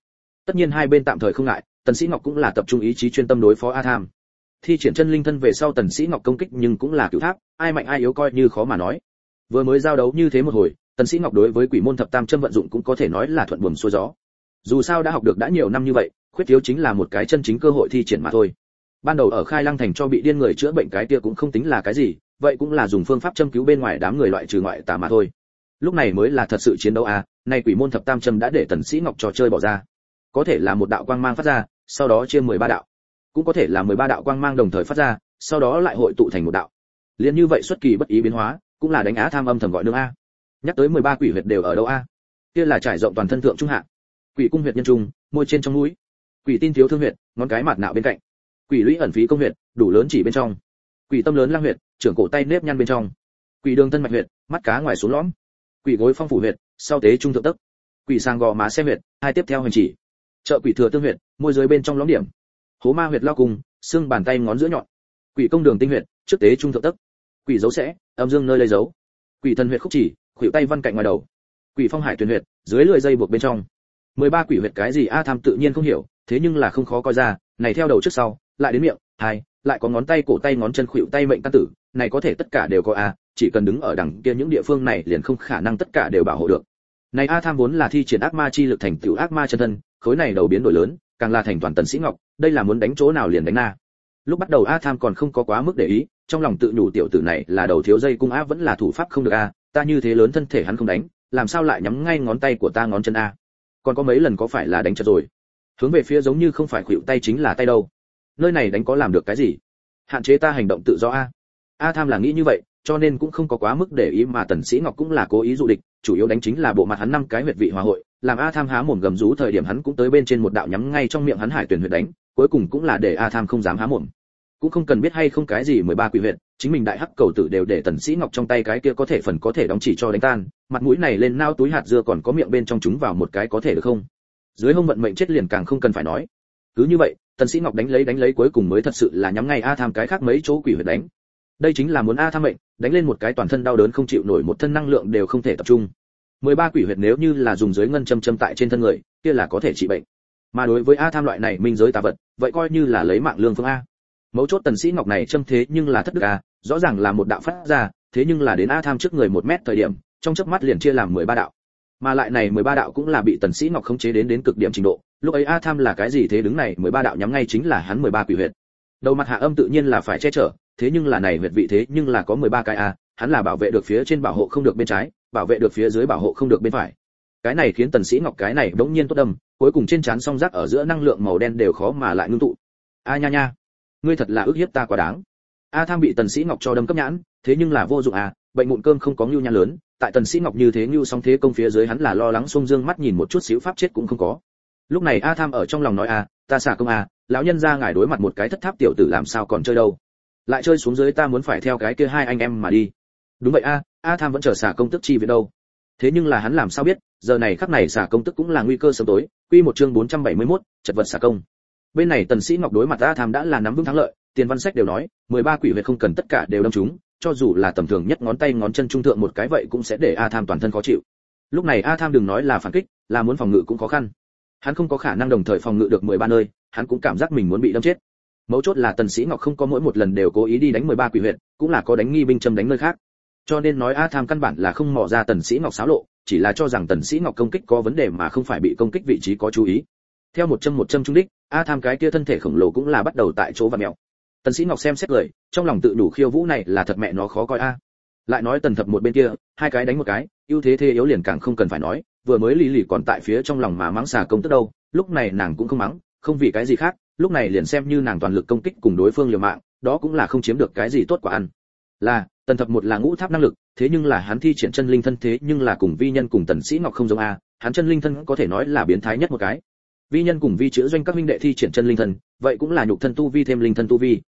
Tất nhiên hai bên tạm thời không ngại, tần sĩ ngọc cũng là tập trung ý chí chuyên tâm đối phó a tham thi triển chân linh thân về sau tần sĩ ngọc công kích nhưng cũng là cửu tháp, ai mạnh ai yếu coi như khó mà nói. Vừa mới giao đấu như thế một hồi, tần sĩ ngọc đối với quỷ môn thập tam châm vận dụng cũng có thể nói là thuận buồm xuôi gió. Dù sao đã học được đã nhiều năm như vậy, khuyết thiếu chính là một cái chân chính cơ hội thi triển mà thôi. Ban đầu ở khai lăng thành cho bị điên người chữa bệnh cái kia cũng không tính là cái gì, vậy cũng là dùng phương pháp châm cứu bên ngoài đám người loại trừ ngoại tà mà thôi. Lúc này mới là thật sự chiến đấu à nay quỷ môn thập tam châm đã để tần sĩ ngọc trò chơi bỏ ra. Có thể là một đạo quang mang phát ra, sau đó chia 13 đạo cũng có thể là 13 đạo quang mang đồng thời phát ra, sau đó lại hội tụ thành một đạo. Liên như vậy xuất kỳ bất ý biến hóa, cũng là đánh á tham âm thầm gọi nương a. Nhắc tới 13 quỷ huyệt đều ở đâu a? Kia là trải rộng toàn thân thượng trung hạ. Quỷ cung huyệt nhân trung, môi trên trong núi quỷ tin thiếu thương huyệt, ngón cái mặt nạo bên cạnh. Quỷ lũy ẩn phí công huyệt, đủ lớn chỉ bên trong. Quỷ tâm lớn lang huyệt, trưởng cổ tay nếp nhăn bên trong. Quỷ đường thân mạch huyệt, mắt cá ngoài xuống lõm. Quỷ gối phong phủ huyệt, sau tế trung thượng tức quỷ sang gò má xe huyệt, hai tiếp theo hành chỉ. Trợ quỷ thừa tương huyệt, môi dưới bên trong lõm điểm hố ma huyệt lao cùng xương bàn tay ngón giữa nhọn. Quỷ công đường tinh huyệt, trước tế trung thượng tức quỷ dấu sẽ, âm dương nơi lấy dấu. Quỷ thân huyệt khúc chỉ, khuỷu tay văn cạnh ngoài đầu. Quỷ phong hải tuyển huyệt, dưới lưỡi dây buộc bên trong. 13 quỷ huyệt cái gì a tham tự nhiên không hiểu, thế nhưng là không khó coi ra, này theo đầu trước sau, lại đến miệng, hai, lại có ngón tay cổ tay ngón chân khuỷu tay mệnh căn tử, này có thể tất cả đều có a, chỉ cần đứng ở đằng kia những địa phương này liền không khả năng tất cả đều bảo hộ được. Này a tham vốn là thi triển ác ma chi lực thành tiểu ác ma chân thân, khối này đầu biến đổi lớn càng là thành toàn tần sĩ ngọc, đây là muốn đánh chỗ nào liền đánh na. Lúc bắt đầu a tham còn không có quá mức để ý, trong lòng tự nhủ tiểu tử này là đầu thiếu dây cung a vẫn là thủ pháp không được a, ta như thế lớn thân thể hắn không đánh, làm sao lại nhắm ngay ngón tay của ta ngón chân a? Còn có mấy lần có phải là đánh chật rồi? Hướng về phía giống như không phải khuỵu tay chính là tay đâu. Nơi này đánh có làm được cái gì? Hạn chế ta hành động tự do a. A tham là nghĩ như vậy, cho nên cũng không có quá mức để ý mà tần sĩ ngọc cũng là cố ý dụ địch chủ yếu đánh chính là bộ mặt hắn năm cái huyệt vị hòa hội, làm a tham há mồm gầm rú thời điểm hắn cũng tới bên trên một đạo nhắm ngay trong miệng hắn hải tuyển huyệt đánh, cuối cùng cũng là để a tham không dám há mồm. Cũng không cần biết hay không cái gì 13 quỷ huyệt, chính mình đại hắc cầu tử đều để tần sĩ ngọc trong tay cái kia có thể phần có thể đóng chỉ cho đánh tan, mặt mũi này lên nao túi hạt dưa còn có miệng bên trong chúng vào một cái có thể được không? Dưới hung vận mệnh chết liền càng không cần phải nói. Cứ như vậy, tần sĩ ngọc đánh lấy đánh lấy cuối cùng mới thật sự là nhắm ngay a tham cái khác mấy chỗ quỷ huyệt đánh đây chính là muốn a tham mệnh, đánh lên một cái toàn thân đau đớn không chịu nổi một thân năng lượng đều không thể tập trung. 13 quỷ huyệt nếu như là dùng dưới ngân châm châm tại trên thân người, kia là có thể trị bệnh. Mà đối với a tham loại này minh giới tà vật, vậy coi như là lấy mạng lương phương a. Mấu chốt tần sĩ ngọc này châm thế nhưng là thất đức a, rõ ràng là một đạo phát ra, thế nhưng là đến a tham trước người một mét thời điểm, trong chớp mắt liền chia làm 13 đạo. Mà lại này 13 đạo cũng là bị tần sĩ ngọc khống chế đến đến cực điểm trình độ, lúc ấy a tham là cái gì thế đứng này 13 đạo nhắm ngay chính là hắn 13 quỷ huyệt. Đầu mặt hạ âm tự nhiên là phải che chở thế nhưng là này huyệt vị thế nhưng là có 13 cái a, hắn là bảo vệ được phía trên bảo hộ không được bên trái, bảo vệ được phía dưới bảo hộ không được bên phải. Cái này khiến tần sĩ ngọc cái này đống nhiên tốt đâm cuối cùng trên chán song rác ở giữa năng lượng màu đen đều khó mà lại ngưng tụ. A nha nha, ngươi thật là ức hiếp ta quá đáng. A tham bị tần sĩ ngọc cho đâm cấp nhãn, thế nhưng là vô dụng à bệnh mụn cơm không có nhu nha lớn, tại tần sĩ ngọc như thế ngưu song thế công phía dưới hắn là lo lắng xung dương mắt nhìn một chút xíu pháp chết cũng không có. Lúc này a tham ở trong lòng nói à ta xả công à lão nhân gia ngài đối mặt một cái thất tháp tiểu tử làm sao còn chơi đâu lại chơi xuống dưới ta muốn phải theo cái kia hai anh em mà đi. Đúng vậy a a tham vẫn chờ xả công tức chi viện đâu. Thế nhưng là hắn làm sao biết giờ này khắc này xả công tức cũng là nguy cơ sớm tối quy một chương 471, chật vật xả công. Bên này tần sĩ ngọc đối mặt a tham đã là nắm vững thắng lợi tiền văn sách đều nói 13 quỷ huyệt không cần tất cả đều đâm chúng cho dù là tầm thường nhất ngón tay ngón chân trung thượng một cái vậy cũng sẽ để a tham toàn thân khó chịu. Lúc này a tham đừng nói là phản kích là muốn phòng ngự cũng khó khăn. Hắn không có khả năng đồng thời phòng ngự được 13 nơi hắn cũng cảm giác mình muốn bị đâm chết mấu chốt là tần sĩ ngọc không có mỗi một lần đều cố ý đi đánh 13 quỷ huyệt cũng là có đánh nghi binh châm đánh nơi khác. Cho nên nói a tham căn bản là không mò ra tần sĩ ngọc xáo lộ, chỉ là cho rằng tần sĩ ngọc công kích có vấn đề mà không phải bị công kích vị trí có chú ý. Theo một châm một châm trung đích, a tham cái kia thân thể khổng lồ cũng là bắt đầu tại chỗ và mèo. Tần sĩ ngọc xem xét lời, trong lòng tự đủ khiêu vũ này là thật mẹ nó khó coi a. Lại nói tần thập một bên kia, hai cái đánh một cái, ưu thế thế yếu liền càng không cần phải nói, vừa mới lì lì còn tại phía trong lòng mà mắng xà công tức đâu, lúc này nàng cũng không mắng, không vì cái gì khác lúc này liền xem như nàng toàn lực công kích cùng đối phương liều mạng, đó cũng là không chiếm được cái gì tốt quả ăn. Là, tần thập một là ngũ tháp năng lực, thế nhưng là hắn thi triển chân linh thân thế nhưng là cùng vi nhân cùng tần sĩ ngọc không giống a, hắn chân linh thân có thể nói là biến thái nhất một cái. Vi nhân cùng vi chữ doanh các minh đệ thi triển chân linh thân, vậy cũng là nhục thân tu vi thêm linh thân tu vi.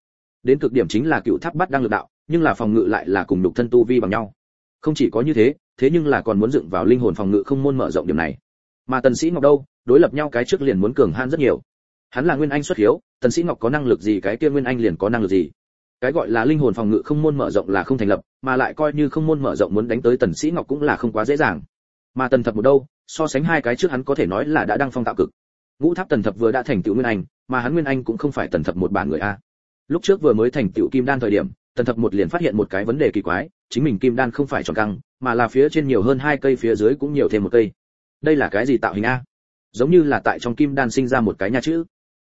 Đến cực điểm chính là cựu tháp bắt đang lực đạo, nhưng là phòng ngự lại là cùng nhục thân tu vi bằng nhau. Không chỉ có như thế thế nhưng là còn muốn dựng vào linh hồn phòng ngự không môn mở rộng điểm này. Mà tần sĩ ngọc đâu, đối lập nhau cái trước liền muốn cường han rất nhiều hắn là nguyên anh xuất hiếu, tần sĩ ngọc có năng lực gì, cái kia nguyên anh liền có năng lực gì? Cái gọi là linh hồn phòng ngự không môn mở rộng là không thành lập, mà lại coi như không môn mở rộng muốn đánh tới tần sĩ ngọc cũng là không quá dễ dàng. Mà tần thập một đâu, so sánh hai cái trước hắn có thể nói là đã đăng phong tạo cực. Ngũ tháp tần thập vừa đã thành tựu nguyên anh, mà hắn nguyên anh cũng không phải tần thập một bản người a. Lúc trước vừa mới thành tựu kim đan thời điểm, tần thập một liền phát hiện một cái vấn đề kỳ quái, chính mình kim đan không phải tròn căng, mà là phía trên nhiều hơn hai cây, phía dưới cũng nhiều thêm một cây. Đây là cái gì tạo hình a? Giống như là tại trong kim đan sinh ra một cái nha chữ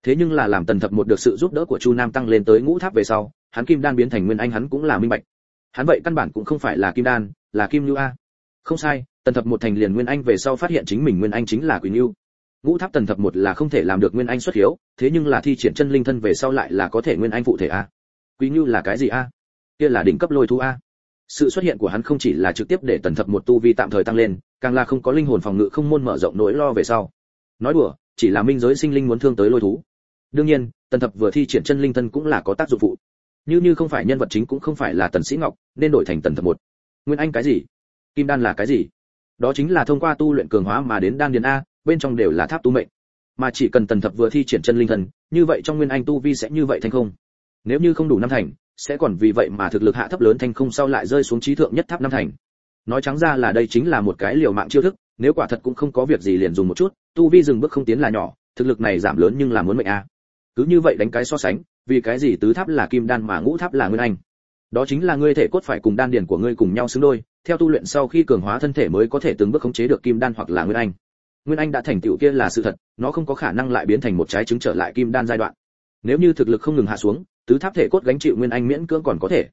thế nhưng là làm tần thập một được sự giúp đỡ của chu nam tăng lên tới ngũ tháp về sau, hắn kim đan biến thành nguyên anh hắn cũng là minh bạch. Hắn vậy căn bản cũng không phải là kim đan, là kim lưu a. Không sai, tần thập một thành liền nguyên anh về sau phát hiện chính mình nguyên anh chính là quỷ lưu. Ngũ tháp tần thập một là không thể làm được nguyên anh xuất hiếu, thế nhưng là thi triển chân linh thân về sau lại là có thể nguyên anh phụ thể a. Quỳnh như là cái gì a? Kia là đỉnh cấp lôi thú a. Sự xuất hiện của hắn không chỉ là trực tiếp để tần thập một tu vi tạm thời tăng lên, càng là không có linh hồn phòng ngự không môn mở rộng nỗi lo về sau. Nói đùa, chỉ là minh giới sinh linh muốn thương tới lôi thú đương nhiên, tần thập vừa thi triển chân linh thân cũng là có tác dụng phụ. Như như không phải nhân vật chính cũng không phải là tần sĩ ngọc, nên đổi thành tần thập một. Nguyên anh cái gì? Kim đan là cái gì? Đó chính là thông qua tu luyện cường hóa mà đến đan điền a, bên trong đều là tháp tu mệnh. Mà chỉ cần tần thập vừa thi triển chân linh thần như vậy trong nguyên anh tu vi sẽ như vậy thành không? Nếu như không đủ năm thành, sẽ còn vì vậy mà thực lực hạ thấp lớn thành không sau lại rơi xuống trí thượng nhất tháp năm thành. Nói trắng ra là đây chính là một cái liều mạng chiêu thức, nếu quả thật cũng không có việc gì liền dùng một chút, tu vi dừng bước không tiến là nhỏ, thực lực này giảm lớn nhưng là muốn mệnh a cứ như vậy đánh cái so sánh, vì cái gì tứ tháp là kim đan mà ngũ tháp là nguyên anh? Đó chính là ngươi thể cốt phải cùng đan điền của ngươi cùng nhau xứng đôi, theo tu luyện sau khi cường hóa thân thể mới có thể từng bước khống chế được kim đan hoặc là nguyên anh. Nguyên anh đã thành tựu kia là sự thật, nó không có khả năng lại biến thành một trái trứng trở lại kim đan giai đoạn. Nếu như thực lực không ngừng hạ xuống, tứ tháp thể cốt gánh chịu nguyên anh miễn cưỡng còn có thể.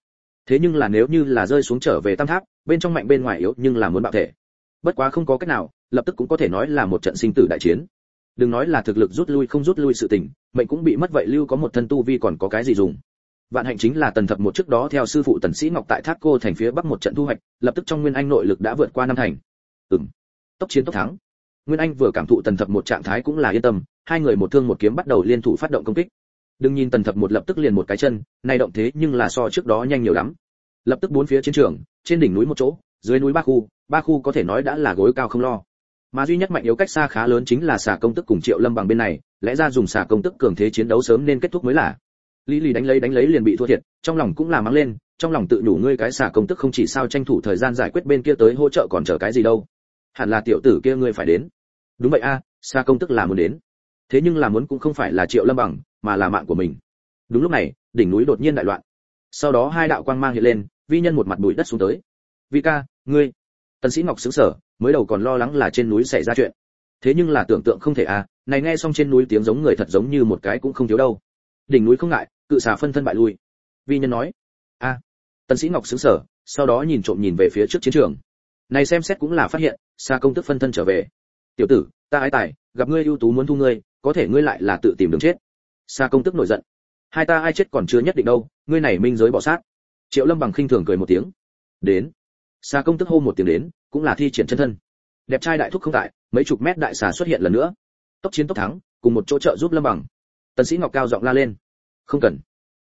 Thế nhưng là nếu như là rơi xuống trở về tam tháp, bên trong mạnh bên ngoài yếu nhưng là muốn bạo thể. Bất quá không có cách nào, lập tức cũng có thể nói là một trận sinh tử đại chiến đừng nói là thực lực rút lui không rút lui sự tình, mệnh cũng bị mất vậy lưu có một thân tu vi còn có cái gì dùng. Vạn hạnh chính là tần thập một trước đó theo sư phụ tần sĩ ngọc tại thác cô thành phía bắc một trận thu hoạch, lập tức trong nguyên anh nội lực đã vượt qua năm thành. Ừm. Tốc chiến tốc thắng. Nguyên anh vừa cảm thụ tần thập một trạng thái cũng là yên tâm, hai người một thương một kiếm bắt đầu liên thủ phát động công kích. Đừng nhìn tần thập một lập tức liền một cái chân, nay động thế nhưng là so trước đó nhanh nhiều lắm. Lập tức bốn phía chiến trường, trên đỉnh núi một chỗ, dưới núi ba khu ba khu có thể nói đã là gối cao không lo mà duy nhất mạnh yếu cách xa khá lớn chính là xà công tức cùng triệu lâm bằng bên này lẽ ra dùng xà công tức cường thế chiến đấu sớm nên kết thúc mới là. Lý lý đánh lấy đánh lấy liền bị thua thiệt trong lòng cũng là mắng lên trong lòng tự đủ ngươi cái xà công tức không chỉ sao tranh thủ thời gian giải quyết bên kia tới hỗ trợ còn chờ cái gì đâu. Hẳn là tiểu tử kia ngươi phải đến. Đúng vậy a à, xà công tức là muốn đến. Thế nhưng là muốn cũng không phải là triệu lâm bằng mà là mạng của mình. Đúng lúc này đỉnh núi đột nhiên đại loạn. Sau đó hai đạo quang mang hiện lên vi nhân một mặt bụi đất xuống tới. Vi ca ngươi tần sĩ ngọc sững sờ mới đầu còn lo lắng là trên núi xảy ra chuyện. Thế nhưng là tưởng tượng không thể à này nghe xong trên núi tiếng giống người thật giống như một cái cũng không thiếu đâu. Đỉnh núi không ngại, cự xà phân thân bại lui. Vi nhân nói, a. À. tần sĩ ngọc sững sờ sau đó nhìn trộm nhìn về phía trước chiến trường. Này xem xét cũng là phát hiện xa công tức phân thân trở về. Tiểu tử, ta ái tài, gặp ngươi ưu tú muốn thu ngươi, có thể ngươi lại là tự tìm đường chết. Xa công tức nổi giận. Hai ta ai chết còn chưa nhất định đâu, ngươi này minh giới bỏ sát. Triệu lâm bằng khinh thường cười một tiếng. Đến xà công tức hô một tiếng đến, cũng là thi triển chân thân. Đẹp trai đại thúc không tại, mấy chục mét đại xà xuất hiện lần nữa. Tốc chiến tốc thắng, cùng một chỗ trợ giúp lâm bằng. Tần sĩ ngọc cao giọng la lên. Không cần.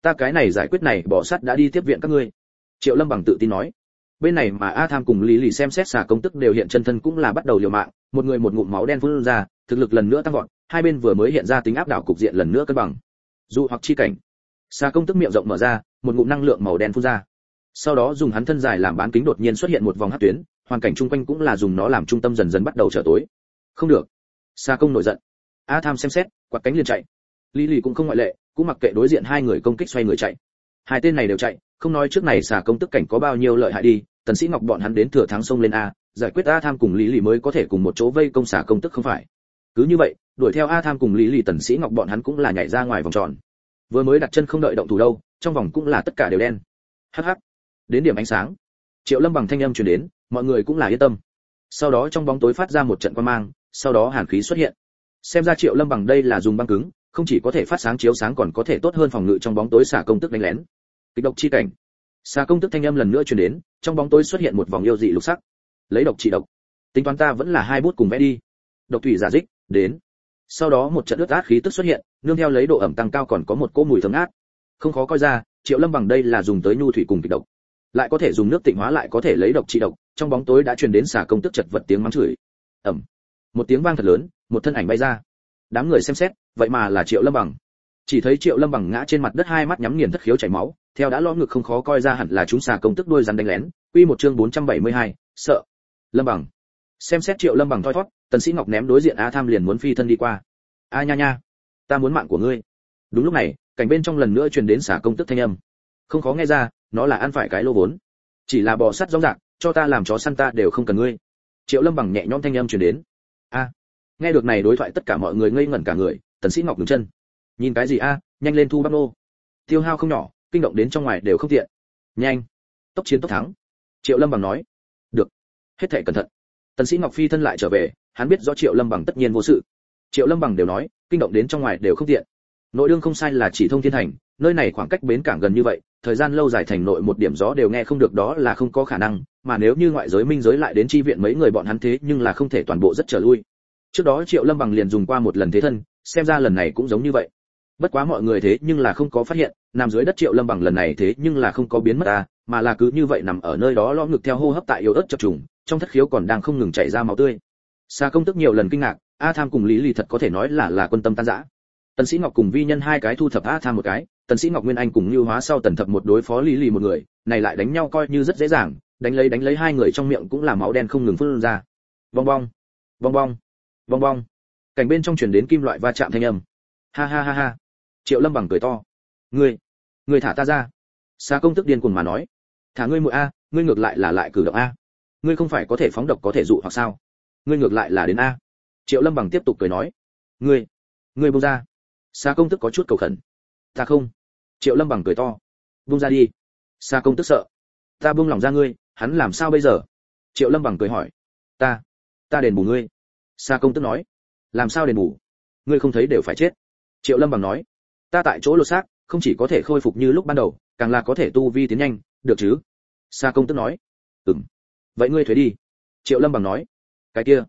Ta cái này giải quyết này, bỏ sắt đã đi tiếp viện các ngươi. Triệu lâm bằng tự tin nói. Bên này mà a tham cùng lý lì xem xét xà công tức đều hiện chân thân cũng là bắt đầu liều mạng. Một người một ngụm máu đen phun ra, thực lực lần nữa tăng vọt, hai bên vừa mới hiện ra tính áp đảo cục diện lần nữa cân bằng. Dù hoặc chi cảnh. Xà công tức miệng rộng mở ra, một ngụm năng lượng màu đen phun ra sau đó dùng hắn thân dài làm bán kính đột nhiên xuất hiện một vòng hắc tuyến, hoàn cảnh chung quanh cũng là dùng nó làm trung tâm dần dần bắt đầu trở tối. Không được. Xà công nổi giận. A tham xem xét, quạt cánh liền chạy. Lý lì cũng không ngoại lệ, cũng mặc kệ đối diện hai người công kích xoay người chạy. Hai tên này đều chạy, không nói trước này xà công tức cảnh có bao nhiêu lợi hại đi, tần sĩ ngọc bọn hắn đến thừa thắng sông lên a, giải quyết a tham cùng lý lì mới có thể cùng một chỗ vây công xà công tức không phải. Cứ như vậy, đuổi theo a tham cùng lý lì tần sĩ ngọc bọn hắn cũng là nhảy ra ngoài vòng tròn. Vừa mới đặt chân không đợi động thủ đâu, trong vòng cũng là tất cả đều đen. Hắc hắc đến điểm ánh sáng. Triệu lâm bằng thanh âm truyền đến, mọi người cũng là yên tâm. Sau đó trong bóng tối phát ra một trận quang mang, sau đó hàn khí xuất hiện. Xem ra triệu lâm bằng đây là dùng băng cứng, không chỉ có thể phát sáng chiếu sáng còn có thể tốt hơn phòng ngự trong bóng tối xả công tức đánh lén. Kịch độc chi cảnh. Xà công tức thanh âm lần nữa truyền đến, trong bóng tối xuất hiện một vòng yêu dị lục sắc. Lấy độc trị độc. Tính toán ta vẫn là hai bút cùng vẽ đi. Độc thủy giả dích, đến. Sau đó một trận ướt át khí tức xuất hiện, nương theo lấy độ ẩm tăng cao còn có một cỗ mùi thấm át không khó coi ra, triệu lâm bằng đây là dùng tới nhu thủy cùng kịch độc lại có thể dùng nước tịnh hóa lại có thể lấy độc trị độc trong bóng tối đã truyền đến xà công tức chật vật tiếng mắng chửi. Ẩm một tiếng vang thật lớn một thân ảnh bay ra. Đám người xem xét vậy mà là triệu lâm bằng. Chỉ thấy triệu lâm bằng ngã trên mặt đất hai mắt nhắm nghiền thất khiếu chảy máu theo đã lo ngực không khó coi ra hẳn là chúng xà công tức đôi rắn đánh lén. Quy một chương 472, sợ. Lâm bằng. Xem xét triệu lâm bằng thoi thoát tần sĩ ngọc ném đối diện a tham liền muốn phi thân đi qua. A nha nha ta muốn mạng của ngươi. Đúng lúc này cảnh bên trong lần nữa truyền đến xà công tức thanh âm. Không khó nghe ra nó là ăn phải cái lô vốn. Chỉ là bò sắt rõ rạc cho ta làm chó săn ta đều không cần ngươi. Triệu lâm bằng nhẹ nhõm thanh âm truyền đến. A, nghe được này đối thoại tất cả mọi người ngây ngẩn cả người, tần sĩ ngọc đứng chân. Nhìn cái gì a, nhanh lên thu bắp nô. Tiêu hao không nhỏ, kinh động đến trong ngoài đều không tiện. Nhanh, tốc chiến tốc thắng. Triệu lâm bằng nói. Được, hết thảy cẩn thận. Tần sĩ ngọc phi thân lại trở về, hắn biết rõ triệu lâm bằng tất nhiên vô sự. Triệu lâm bằng đều nói, kinh động đến trong ngoài đều không tiện. Nội đương không sai là chỉ thông thiên thành nơi này khoảng cách bến cảng gần như vậy, thời gian lâu dài thành nội một điểm gió đều nghe không được đó là không có khả năng, mà nếu như ngoại giới minh giới lại đến chi viện mấy người bọn hắn thế nhưng là không thể toàn bộ rất trở lui. Trước đó triệu lâm bằng liền dùng qua một lần thế thân, xem ra lần này cũng giống như vậy. Bất quá mọi người thế nhưng là không có phát hiện, nằm dưới đất triệu lâm bằng lần này thế nhưng là không có biến mất à mà là cứ như vậy nằm ở nơi đó lo ngực theo hô hấp tại yếu ớt chập trùng, trong thất khiếu còn đang không ngừng chảy ra máu tươi. Xa công tức nhiều lần kinh ngạc, a tham cùng lý lì thật có thể nói là là quân tâm tan rã. Tần sĩ ngọc cùng vi nhân hai cái thu thập a tham một cái tần sĩ ngọc nguyên anh cùng Lưu hóa sau tần thập một đối phó lý lì một người, này lại đánh nhau coi như rất dễ dàng, đánh lấy đánh lấy hai người trong miệng cũng là máu đen không ngừng phun ra. Bong bong bong bong bong bong. Cảnh bên trong truyền đến kim loại va chạm thanh âm. Ha ha ha ha. Triệu lâm bằng cười to. Ngươi ngươi thả ta ra. Xa công tức điên cuồng mà nói. Thả ngươi muội a, ngươi ngược lại là lại cử động a. Ngươi không phải có thể phóng độc có thể dụ hoặc sao? Ngươi ngược lại là đến a. Triệu lâm bằng tiếp tục cười nói. Ngươi ngươi buông ra. Xa công tức có chút cầu khẩn ta không. Triệu lâm bằng cười to. Buông ra đi. Xa công tức sợ. Ta buông lòng ra ngươi, hắn làm sao bây giờ? Triệu lâm bằng cười hỏi. Ta ta đền bù ngươi. Xa công tức nói. Làm sao đền bù? Ngươi không thấy đều phải chết. Triệu lâm bằng nói. Ta tại chỗ lột xác, không chỉ có thể khôi phục như lúc ban đầu, càng là có thể tu vi tiến nhanh, được chứ? Sa công tức nói. Ừm. Vậy ngươi thuế đi. Triệu lâm bằng nói. Cái kia.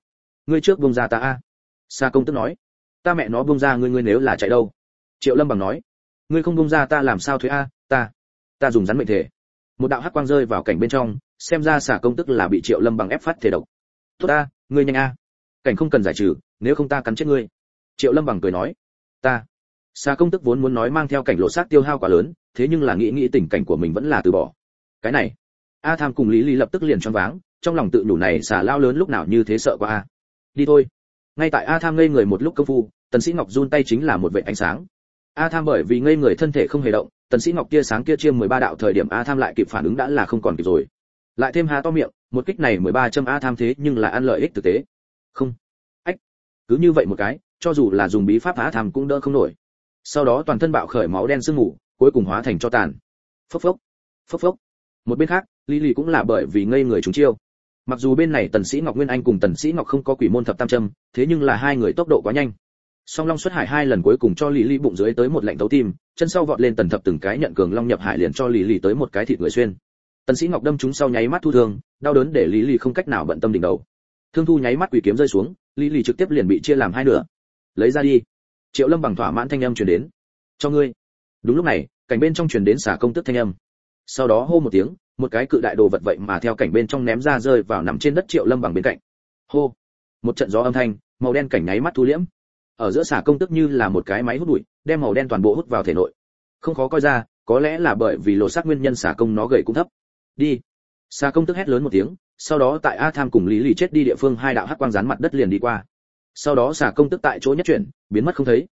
Ngươi trước buông ra ta a. Sa công tức nói. Ta mẹ nó buông ra ngươi ngươi nếu là chạy đâu? Triệu lâm bằng nói ngươi không bung ra ta làm sao thuế a ta ta dùng rắn mệnh thể một đạo hắc quang rơi vào cảnh bên trong xem ra xả công tức là bị triệu lâm bằng ép phát thể độc tốt a ngươi nhanh a cảnh không cần giải trừ nếu không ta cắn chết ngươi triệu lâm bằng cười nói ta Xà công tức vốn muốn nói mang theo cảnh lộ sát tiêu hao quá lớn, thế nhưng là nghĩ nghĩ tình cảnh của mình vẫn là từ bỏ. Cái này, A Tham cùng Lý Lý lập tức liền choáng váng, trong lòng tự nhủ này xà lao lớn lúc nào như thế sợ quá a. Đi thôi. Ngay tại A Tham ngây người một lúc công phu, Tần Sĩ Ngọc run tay chính là một vệ ánh sáng. A Tham bởi vì ngây người thân thể không hề động, Tần Sĩ Ngọc kia sáng kia chia 13 đạo thời điểm A Tham lại kịp phản ứng đã là không còn kịp rồi. Lại thêm há to miệng, một kích này 13 châm A Tham thế nhưng là ăn lợi ích thực tế. Không. Ách. Cứ như vậy một cái, cho dù là dùng bí pháp A Tham cũng đỡ không nổi sau đó toàn thân bạo khởi máu đen sương mù cuối cùng hóa thành cho tàn phốc phốc phốc phốc một bên khác lý lì cũng là bởi vì ngây người chúng chiêu mặc dù bên này tần sĩ ngọc nguyên anh cùng tần sĩ ngọc không có quỷ môn thập tam châm thế nhưng là hai người tốc độ quá nhanh song long xuất hải hai lần cuối cùng cho lý lý bụng dưới tới một lệnh tấu tim, chân sau vọt lên tần thập từng cái nhận cường long nhập hải liền cho lý lì tới một cái thịt người xuyên. Tần sĩ ngọc đâm chúng sau nháy mắt thu thương, đau đớn để lý lì không cách nào bận tâm đỉnh đầu. Thương thu nháy mắt quỷ kiếm rơi xuống lý lì trực tiếp liền bị chia làm hai nửa. Lấy ra đi. Triệu lâm bằng thỏa mãn thanh âm truyền đến. Cho ngươi. Đúng lúc này, cảnh bên trong truyền đến xả công tức thanh âm. Sau đó hô một tiếng, một cái cự đại đồ vật vậy mà theo cảnh bên trong ném ra rơi vào nằm trên đất triệu lâm bằng bên cạnh. Hô! Một trận gió âm thanh, màu đen cảnh nháy mắt thu liễm ở giữa xả công tức như là một cái máy hút bụi, đem màu đen toàn bộ hút vào thể nội. Không khó coi ra, có lẽ là bởi vì lộ sát nguyên nhân xả công nó gầy cũng thấp. Đi. Xả công tức hét lớn một tiếng, sau đó tại a tham cùng lý lì chết đi địa phương hai đạo hắc quang rán mặt đất liền đi qua. Sau đó xả công tức tại chỗ nhất chuyển, biến mất không thấy.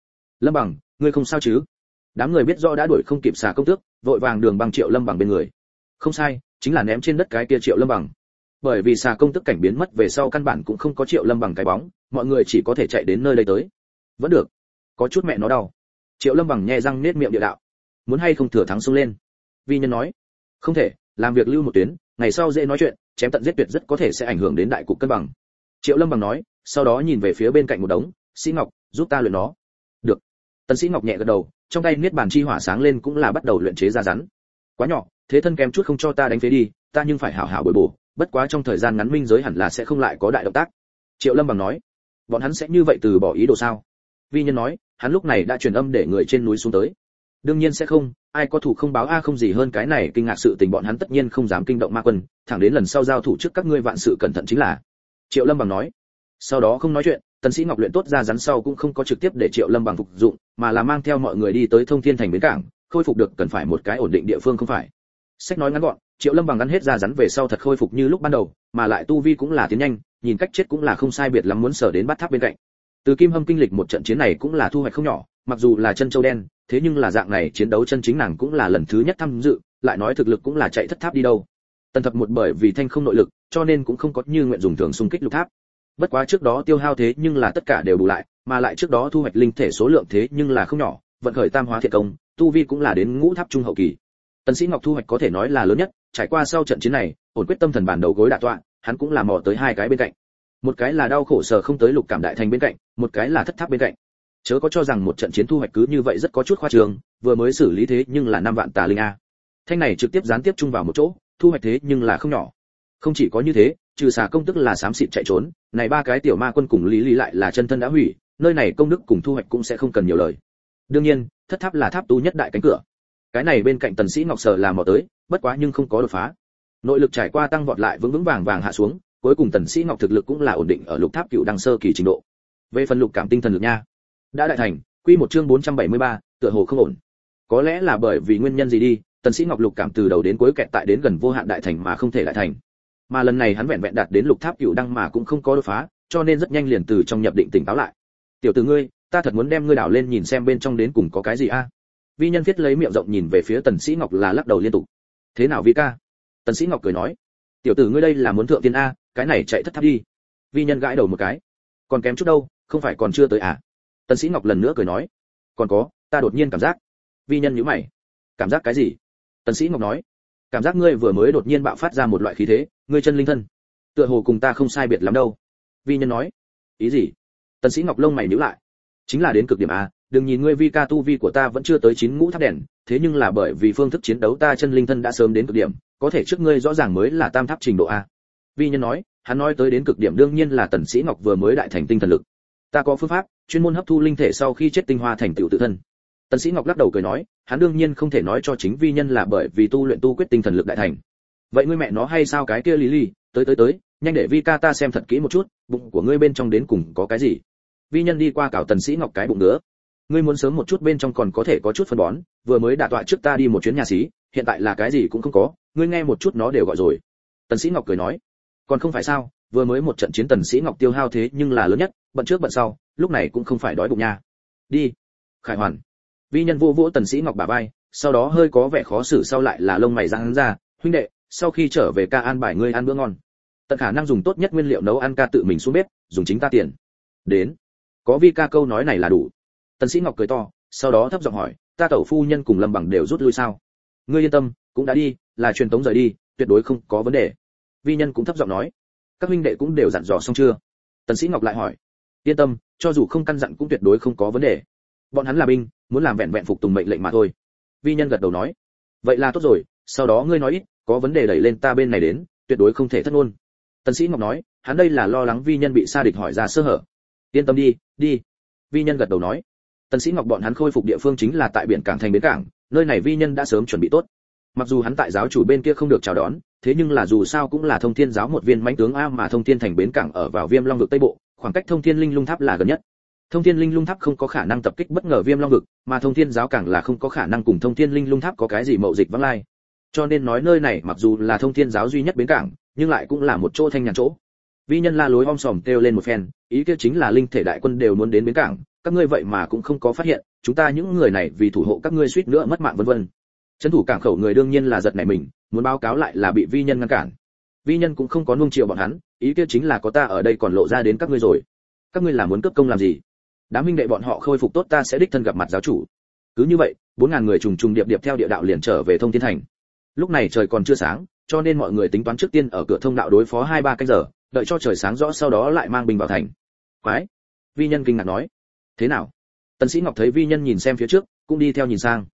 Lâm bằng, ngươi không sao chứ? Đám người biết rõ đã đuổi không kịp xả công tước, vội vàng đường bằng triệu lâm bằng bên người. Không sai, chính là ném trên đất cái kia triệu lâm bằng. Bởi vì xà công tức cảnh biến mất về sau căn bản cũng không có triệu lâm bằng cái bóng, mọi người chỉ có thể chạy đến nơi đây tới vẫn được. Có chút mẹ nó đau. Triệu lâm bằng nhe răng nết miệng địa đạo. Muốn hay không thừa thắng xông lên? Vi nhân nói. Không thể, làm việc lưu một tuyến, ngày sau dễ nói chuyện, chém tận giết tuyệt rất có thể sẽ ảnh hưởng đến đại cục cân bằng. Triệu lâm bằng nói, sau đó nhìn về phía bên cạnh một đống, sĩ ngọc, giúp ta luyện nó. Được. Tần sĩ ngọc nhẹ gật đầu, trong tay niết bàn chi hỏa sáng lên cũng là bắt đầu luyện chế ra rắn. Quá nhỏ, thế thân kém chút không cho ta đánh phế đi, ta nhưng phải hảo hảo bồi bổ, bất quá trong thời gian ngắn minh giới hẳn là sẽ không lại có đại động tác. Triệu lâm bằng nói, bọn hắn sẽ như vậy từ bỏ ý đồ sao? Vi nhân nói, hắn lúc này đã truyền âm để người trên núi xuống tới. Đương nhiên sẽ không, ai có thủ không báo a không gì hơn cái này kinh ngạc sự tình bọn hắn tất nhiên không dám kinh động ma quân, thẳng đến lần sau giao thủ trước các ngươi vạn sự cẩn thận chính là. Triệu lâm bằng nói. Sau đó không nói chuyện, tần sĩ ngọc luyện tốt ra rắn sau cũng không có trực tiếp để triệu lâm bằng phục dụng, mà là mang theo mọi người đi tới thông thiên thành bến cảng, khôi phục được cần phải một cái ổn định địa phương không phải. Sách nói ngắn gọn, triệu lâm bằng ngắn hết ra rắn về sau thật khôi phục như lúc ban đầu, mà lại tu vi cũng là tiến nhanh, nhìn cách chết cũng là không sai biệt lắm muốn sở đến bắt tháp bên cạnh từ kim hâm kinh lịch một trận chiến này cũng là thu hoạch không nhỏ, mặc dù là chân châu đen, thế nhưng là dạng này chiến đấu chân chính nàng cũng là lần thứ nhất tham dự, lại nói thực lực cũng là chạy thất tháp đi đâu. Tần thập một bởi vì thanh không nội lực, cho nên cũng không có như nguyện dùng thường xung kích lục tháp. Bất quá trước đó tiêu hao thế nhưng là tất cả đều bù lại, mà lại trước đó thu hoạch linh thể số lượng thế nhưng là không nhỏ, vận khởi tam hóa thiệt công, tu vi cũng là đến ngũ tháp trung hậu kỳ. Tần sĩ ngọc thu hoạch có thể nói là lớn nhất, trải qua sau trận chiến này, ổn quyết tâm thần bản đầu gối đả tọa, hắn cũng là mò tới hai cái bên cạnh. Một cái là đau khổ sở không tới lục cảm đại thành bên cạnh một cái là thất tháp bên cạnh. Chớ có cho rằng một trận chiến thu hoạch cứ như vậy rất có chút khoa trương vừa mới xử lý thế nhưng là năm vạn tà linh a. Thanh này trực tiếp gián tiếp chung vào một chỗ, thu hoạch thế nhưng là không nhỏ. Không chỉ có như thế, trừ xà công tức là xám xịt chạy trốn, này ba cái tiểu ma quân cùng lý lý lại là chân thân đã hủy, nơi này công đức cùng thu hoạch cũng sẽ không cần nhiều lời. Đương nhiên, thất tháp là tháp tu nhất đại cánh cửa. Cái này bên cạnh tần sĩ ngọc sở làm mò tới, bất quá nhưng không có đột phá. Nội lực trải qua tăng vọt lại vững vững vàng vàng hạ xuống, cuối cùng tần sĩ ngọc thực lực cũng là ổn định ở lục tháp cựu đăng sơ kỳ trình độ về phần lục cảm tinh thần lực nha. Đã đại thành quy một chương 473, tựa hồ không ổn. Có lẽ là bởi vì nguyên nhân gì đi tần sĩ ngọc lục cảm từ đầu đến cuối kẹt tại đến gần vô hạn đại thành mà không thể đại thành. Mà lần này hắn vẹn vẹn đạt đến lục tháp cựu đăng mà cũng không có đột phá cho nên rất nhanh liền từ trong nhập định tỉnh táo lại. Tiểu tử ngươi ta thật muốn đem ngươi đảo lên nhìn xem bên trong đến cùng có cái gì a. Vi nhân viết lấy miệng rộng nhìn về phía tần sĩ ngọc là lắc đầu liên tục. Thế nào vi ca? Tần sĩ ngọc cười nói. Tiểu tử ngươi đây là muốn thượng tiên a cái này chạy thất tháp đi. Vi nhân gãi đầu một cái. Còn kém chút đâu không phải còn chưa tới à? Tần sĩ ngọc lần nữa cười nói. Còn có, ta đột nhiên cảm giác. Vi nhân nhíu mày. Cảm giác cái gì? Tần sĩ ngọc nói. Cảm giác ngươi vừa mới đột nhiên bạo phát ra một loại khí thế, ngươi chân linh thân. Tựa hồ cùng ta không sai biệt lắm đâu. Vi nhân nói. Ý gì? Tần sĩ ngọc lông mày nhíu lại. Chính là đến cực điểm a đừng nhìn ngươi vi ca tu vi của ta vẫn chưa tới chín ngũ tháp đèn, thế nhưng là bởi vì phương thức chiến đấu ta chân linh thân đã sớm đến cực điểm, có thể trước ngươi rõ ràng mới là tam tháp trình độ a. Vi nhân nói, hắn nói tới đến cực điểm đương nhiên là tần sĩ ngọc vừa mới đại thành tinh thần lực ta có phương pháp, chuyên môn hấp thu linh thể sau khi chết tinh hoa thành tựu tự thân. Tần sĩ ngọc lắc đầu cười nói, hắn đương nhiên không thể nói cho chính vi nhân là bởi vì tu luyện tu quyết tinh thần lực đại thành. Vậy ngươi mẹ nó hay sao cái kia lý lý tới tới tới, nhanh để vi ca ta xem thật kỹ một chút, bụng của ngươi bên trong đến cùng có cái gì? Vi nhân đi qua cào tần sĩ ngọc cái bụng nữa. Ngươi muốn sớm một chút bên trong còn có thể có chút phân bón, vừa mới đả tọa trước ta đi một chuyến nhà xí, hiện tại là cái gì cũng không có, ngươi nghe một chút nó đều gọi rồi. Tần sĩ ngọc cười nói, còn không phải sao, vừa mới một trận chiến tần sĩ ngọc tiêu hao thế nhưng là lớn nhất bận trước bận sau, lúc này cũng không phải đói bụng nha. Đi. Khải hoàn. Vi nhân vô vỗ tần sĩ ngọc bả vai, sau đó hơi có vẻ khó xử sau lại là lông mày giãn ra, huynh đệ, sau khi trở về ca an bài ngươi ăn bữa ngon. Tận khả năng dùng tốt nhất nguyên liệu nấu ăn ca tự mình xuống bếp, dùng chính ta tiền. Đến. Có vi ca câu nói này là đủ. Tần sĩ ngọc cười to, sau đó thấp giọng hỏi, ta tẩu phu nhân cùng lâm bằng đều rút lui sao? Ngươi yên tâm, cũng đã đi, là truyền tống rời đi, tuyệt đối không có vấn đề. Vi nhân cũng thấp giọng nói, các huynh đệ cũng đều dặn dò xong chưa? Tần sĩ ngọc lại hỏi yên tâm, cho dù không căn dặn cũng tuyệt đối không có vấn đề. Bọn hắn là binh, muốn làm vẹn vẹn phục tùng mệnh lệnh mà thôi. Vi nhân gật đầu nói, vậy là tốt rồi, sau đó ngươi nói ít, có vấn đề đẩy lên ta bên này đến, tuyệt đối không thể thất ngôn. Tần sĩ ngọc nói, hắn đây là lo lắng vi nhân bị sa địch hỏi ra sơ hở. Yên tâm đi đi. Vi nhân gật đầu nói. Tần sĩ ngọc bọn hắn khôi phục địa phương chính là tại biển cảng thành bến cảng, nơi này vi nhân đã sớm chuẩn bị tốt. Mặc dù hắn tại giáo chủ bên kia không được chào đón, thế nhưng là dù sao cũng là thông thiên giáo một viên mãnh tướng a mà thông thiên thành bến cảng ở vào viêm long vực tây bộ khoảng cách thông thiên linh lung tháp là gần nhất. Thông thiên linh lung tháp không có khả năng tập kích bất ngờ viêm long vực, mà thông thiên giáo càng là không có khả năng cùng thông thiên linh lung tháp có cái gì mậu dịch vắng lai. Cho nên nói nơi này mặc dù là thông thiên giáo duy nhất bến cảng, nhưng lại cũng là một chỗ thanh nhàn chỗ. Vi nhân la lối om sòm kêu lên một phen, ý kia chính là linh thể đại quân đều muốn đến bến cảng, các ngươi vậy mà cũng không có phát hiện, chúng ta những người này vì thủ hộ các ngươi suýt nữa mất mạng vân vân. Trấn thủ cảng khẩu người đương nhiên là giật nảy mình, muốn báo cáo lại là bị vi nhân ngăn cản. Vi nhân cũng không có nuông chiều bọn hắn ý kia chính là có ta ở đây còn lộ ra đến các ngươi rồi. Các ngươi là muốn cướp công làm gì? Đám minh đệ bọn họ khôi phục tốt ta sẽ đích thân gặp mặt giáo chủ. Cứ như vậy bốn ngàn người trùng trùng điệp điệp theo địa đạo liền trở về thông thiên thành. Lúc này trời còn chưa sáng cho nên mọi người tính toán trước tiên ở cửa thông đạo đối phó hai ba canh giờ đợi cho trời sáng rõ sau đó lại mang binh vào thành. Quái! Vi nhân kinh ngạc nói. Thế nào? Tần sĩ ngọc thấy vi nhân nhìn xem phía trước cũng đi theo nhìn sang.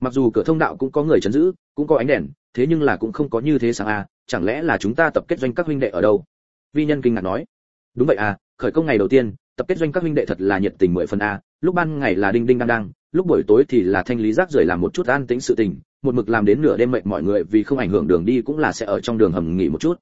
Mặc dù cửa thông đạo cũng có người chấn giữ cũng có ánh đèn thế nhưng là cũng không có như thế sáng a à, chẳng lẽ là chúng ta tập kết doanh các huynh đệ ở đâu? Vi nhân kinh ngạc nói, đúng vậy à khởi công ngày đầu tiên, tập kết doanh các huynh đệ thật là nhiệt tình mười phần a, lúc ban ngày là đinh đinh đang đang, lúc buổi tối thì là thanh lý rác rưởi làm một chút an tĩnh sự tình, một mực làm đến nửa đêm mệt mọi người vì không ảnh hưởng đường đi cũng là sẽ ở trong đường hầm nghỉ một chút.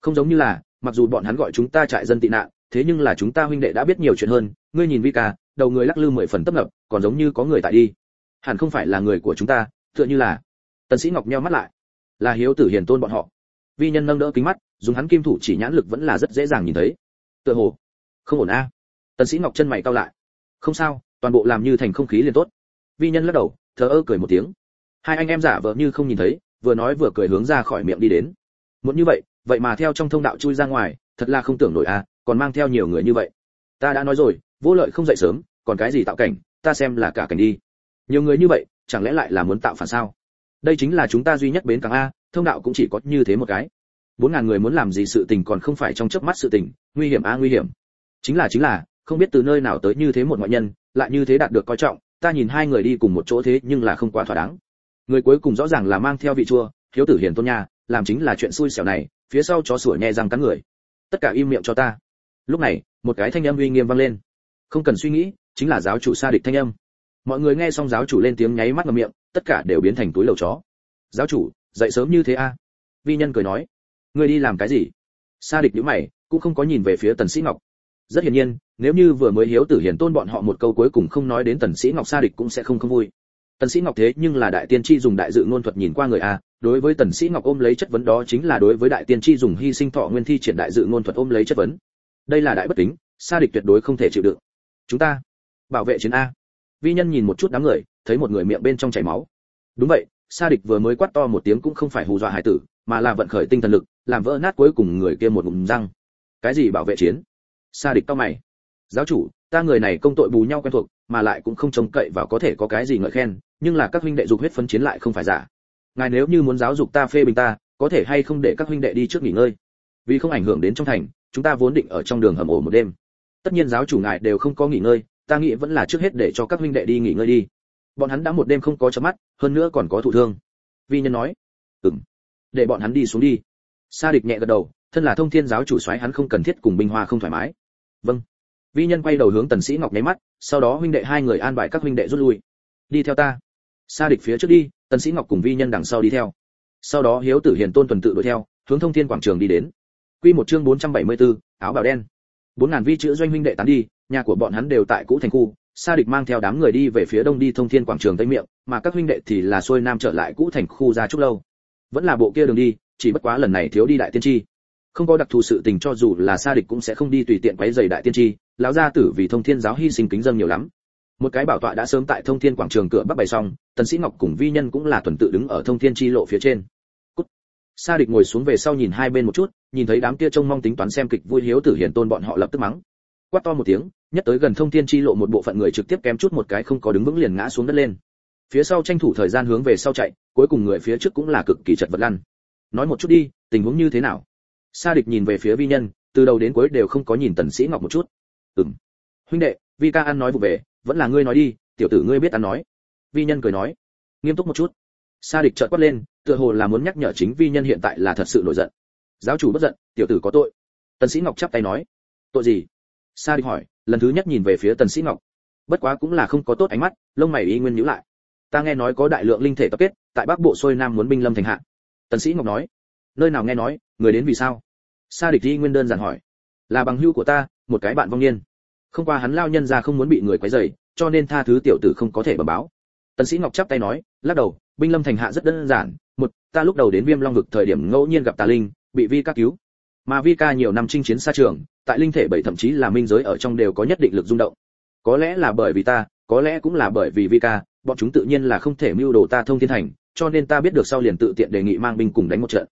Không giống như là, mặc dù bọn hắn gọi chúng ta trại dân tị nạn, thế nhưng là chúng ta huynh đệ đã biết nhiều chuyện hơn, ngươi nhìn vi ca, đầu người lắc lư mười phần tấp nập, còn giống như có người tại đi. Hẳn không phải là người của chúng ta, tựa như là. Tần sĩ ngọc nheo mắt lại, là hiếu tử hiền tôn bọn họ. Vi nhân nâng đỡ kính mắt dùng hắn kim thủ chỉ nhãn lực vẫn là rất dễ dàng nhìn thấy. Tựa hồ, không ổn a. Tần sĩ ngọc chân mày cau lại. Không sao, toàn bộ làm như thành không khí liền tốt. Vi nhân lắc đầu thở ơ cười một tiếng. Hai anh em giả vờ như không nhìn thấy, vừa nói vừa cười hướng ra khỏi miệng đi đến. Muốn như vậy vậy mà theo trong thông đạo chui ra ngoài, thật là không tưởng nổi a, còn mang theo nhiều người như vậy. Ta đã nói rồi, vô lợi không dậy sớm, còn cái gì tạo cảnh, ta xem là cả cảnh đi. Nhiều người như vậy, chẳng lẽ lại là muốn tạo phản sao? Đây chính là chúng ta duy nhất bến cảng a, thông đạo cũng chỉ có như thế một cái bốn ngàn người muốn làm gì sự tình còn không phải trong chớp mắt sự tình, nguy hiểm a nguy hiểm. Chính là chính là, không biết từ nơi nào tới như thế một ngoại nhân, lại như thế đạt được coi trọng, ta nhìn hai người đi cùng một chỗ thế nhưng là không quá thỏa đáng. Người cuối cùng rõ ràng là mang theo vị chua, hiếu tử hiền tôn nha, làm chính là chuyện xui xẻo này, phía sau chó sủa nhẹ răng cắn người. Tất cả im miệng cho ta. Lúc này, một cái thanh âm uy nghiêm vang lên. Không cần suy nghĩ, chính là giáo chủ sa địch thanh âm. Mọi người nghe xong giáo chủ lên tiếng nháy mắt ngậm miệng, tất cả đều biến thành túi lầu chó. Giáo chủ, dậy sớm như thế a. À? vi nhân cười nói ngươi đi làm cái gì? Sa địch nhíu mày, cũng không có nhìn về phía tần sĩ ngọc. Rất hiển nhiên, nếu như vừa mới hiếu tử hiển tôn bọn họ một câu cuối cùng không nói đến tần sĩ ngọc, sa địch cũng sẽ không không vui. Tần sĩ ngọc thế nhưng là đại tiên tri dùng đại dự ngôn thuật nhìn qua người a, đối với tần sĩ ngọc ôm lấy chất vấn đó chính là đối với đại tiên tri dùng hy sinh thọ nguyên thi triển đại dự ngôn thuật ôm lấy chất vấn. Đây là đại bất kính, sa địch tuyệt đối không thể chịu đựng. Chúng ta bảo vệ chiến a. Vi nhân nhìn một chút đám người, thấy một người miệng bên trong chảy máu. Đúng vậy, sa địch vừa mới quát to một tiếng cũng không phải hù dọa hải tử mà là vận khởi tinh thần lực, làm vỡ nát cuối cùng người kia một ngụm răng. Cái gì bảo vệ chiến? Sa địch cao mày. Giáo chủ, ta người này công tội bù nhau quen thuộc, mà lại cũng không trông cậy vào có thể có cái gì ngợi khen, nhưng là các huynh đệ dục huyết phấn chiến lại không phải giả. Ngài nếu như muốn giáo dục ta phê bình ta, có thể hay không để các huynh đệ đi trước nghỉ ngơi? Vì không ảnh hưởng đến trong thành, chúng ta vốn định ở trong đường hầm ổ một đêm. Tất nhiên giáo chủ ngài đều không có nghỉ ngơi, ta nghĩ vẫn là trước hết để cho các huynh đệ đi nghỉ ngơi đi. Bọn hắn đã một đêm không có chớp mắt, hơn nữa còn có thụ thương. Vi nhân nói. Ừm để bọn hắn đi xuống đi. Sa địch nhẹ gật đầu thân là thông thiên giáo chủ soái hắn không cần thiết cùng binh hoa không thoải mái. Vâng. Vi nhân quay đầu hướng tần sĩ ngọc nháy mắt sau đó huynh đệ hai người an bài các huynh đệ rút lui. Đi theo ta. Sa địch phía trước đi tần sĩ ngọc cùng vi nhân đằng sau đi theo. Sau đó hiếu tử hiền tôn tuần tự đuổi theo hướng thông thiên quảng trường đi đến. Quy một chương 474, áo bào đen. Bốn ngàn vi chữ doanh huynh đệ tán đi nhà của bọn hắn đều tại cũ thành khu. Sa địch mang theo đám người đi về phía đông đi thông thiên quảng trường tây miệng mà các huynh đệ thì là xuôi nam trở lại cũ thành khu ra chút lâu vẫn là bộ kia đường đi, chỉ bất quá lần này thiếu đi đại tiên tri. Không có đặc thù sự tình cho dù là sa địch cũng sẽ không đi tùy tiện quấy giày đại tiên tri, lão gia tử vì thông thiên giáo hy sinh kính dâng nhiều lắm. Một cái bảo tọa đã sớm tại thông thiên quảng trường cửa bắc bày xong, tần sĩ ngọc cùng vi nhân cũng là tuần tự đứng ở thông thiên chi lộ phía trên. Cút. sa địch ngồi xuống về sau nhìn hai bên một chút, nhìn thấy đám kia trông mong tính toán xem kịch vui hiếu tử hiển tôn bọn họ lập tức mắng. Quát to một tiếng, nhất tới gần thông thiên chi lộ một bộ phận người trực tiếp kém chút một cái không có đứng vững liền ngã xuống đất lên phía sau tranh thủ thời gian hướng về sau chạy, cuối cùng người phía trước cũng là cực kỳ chật vật lăn. Nói một chút đi, tình huống như thế nào? Sa địch nhìn về phía vi nhân, từ đầu đến cuối đều không có nhìn tần sĩ ngọc một chút. Ừm. Huynh đệ, vi ca ăn nói vụ về, vẫn là ngươi nói đi, tiểu tử ngươi biết ăn nói. Vi nhân cười nói. Nghiêm túc một chút. Sa địch trợn quát lên, tựa hồ là muốn nhắc nhở chính vi nhân hiện tại là thật sự nổi giận. Giáo chủ bất giận, tiểu tử có tội. Tần sĩ ngọc chắp tay nói. Tội gì? Sa địch hỏi, lần thứ nhất nhìn về phía tần sĩ ngọc. Bất quá cũng là không có tốt ánh mắt, lông mày y nguyên nhíu lại ta nghe nói có đại lượng linh thể tập kết, tại bắc bộ xuôi nam muốn binh lâm thành hạ. Tần sĩ ngọc nói, nơi nào nghe nói, người đến vì sao? Sa địch di nguyên đơn giản hỏi. Là bằng hữu của ta, một cái bạn vong niên. Không qua hắn lao nhân ra không muốn bị người quấy rầy, cho nên tha thứ tiểu tử không có thể bẩm báo. Tần sĩ ngọc chắp tay nói, lắc đầu, binh lâm thành hạ rất đơn giản, một, ta lúc đầu đến viêm long vực thời điểm ngẫu nhiên gặp tà linh, bị vi ca cứu. Mà vi ca nhiều năm chinh chiến xa trường, tại linh thể bảy thậm chí là minh giới ở trong đều có nhất định lực rung động. Có lẽ là bởi vì ta, có lẽ cũng là bởi vì vi ca bọn chúng tự nhiên là không thể mưu đồ ta thông thiên thành, cho nên ta biết được sau liền tự tiện đề nghị mang binh cùng đánh một trận.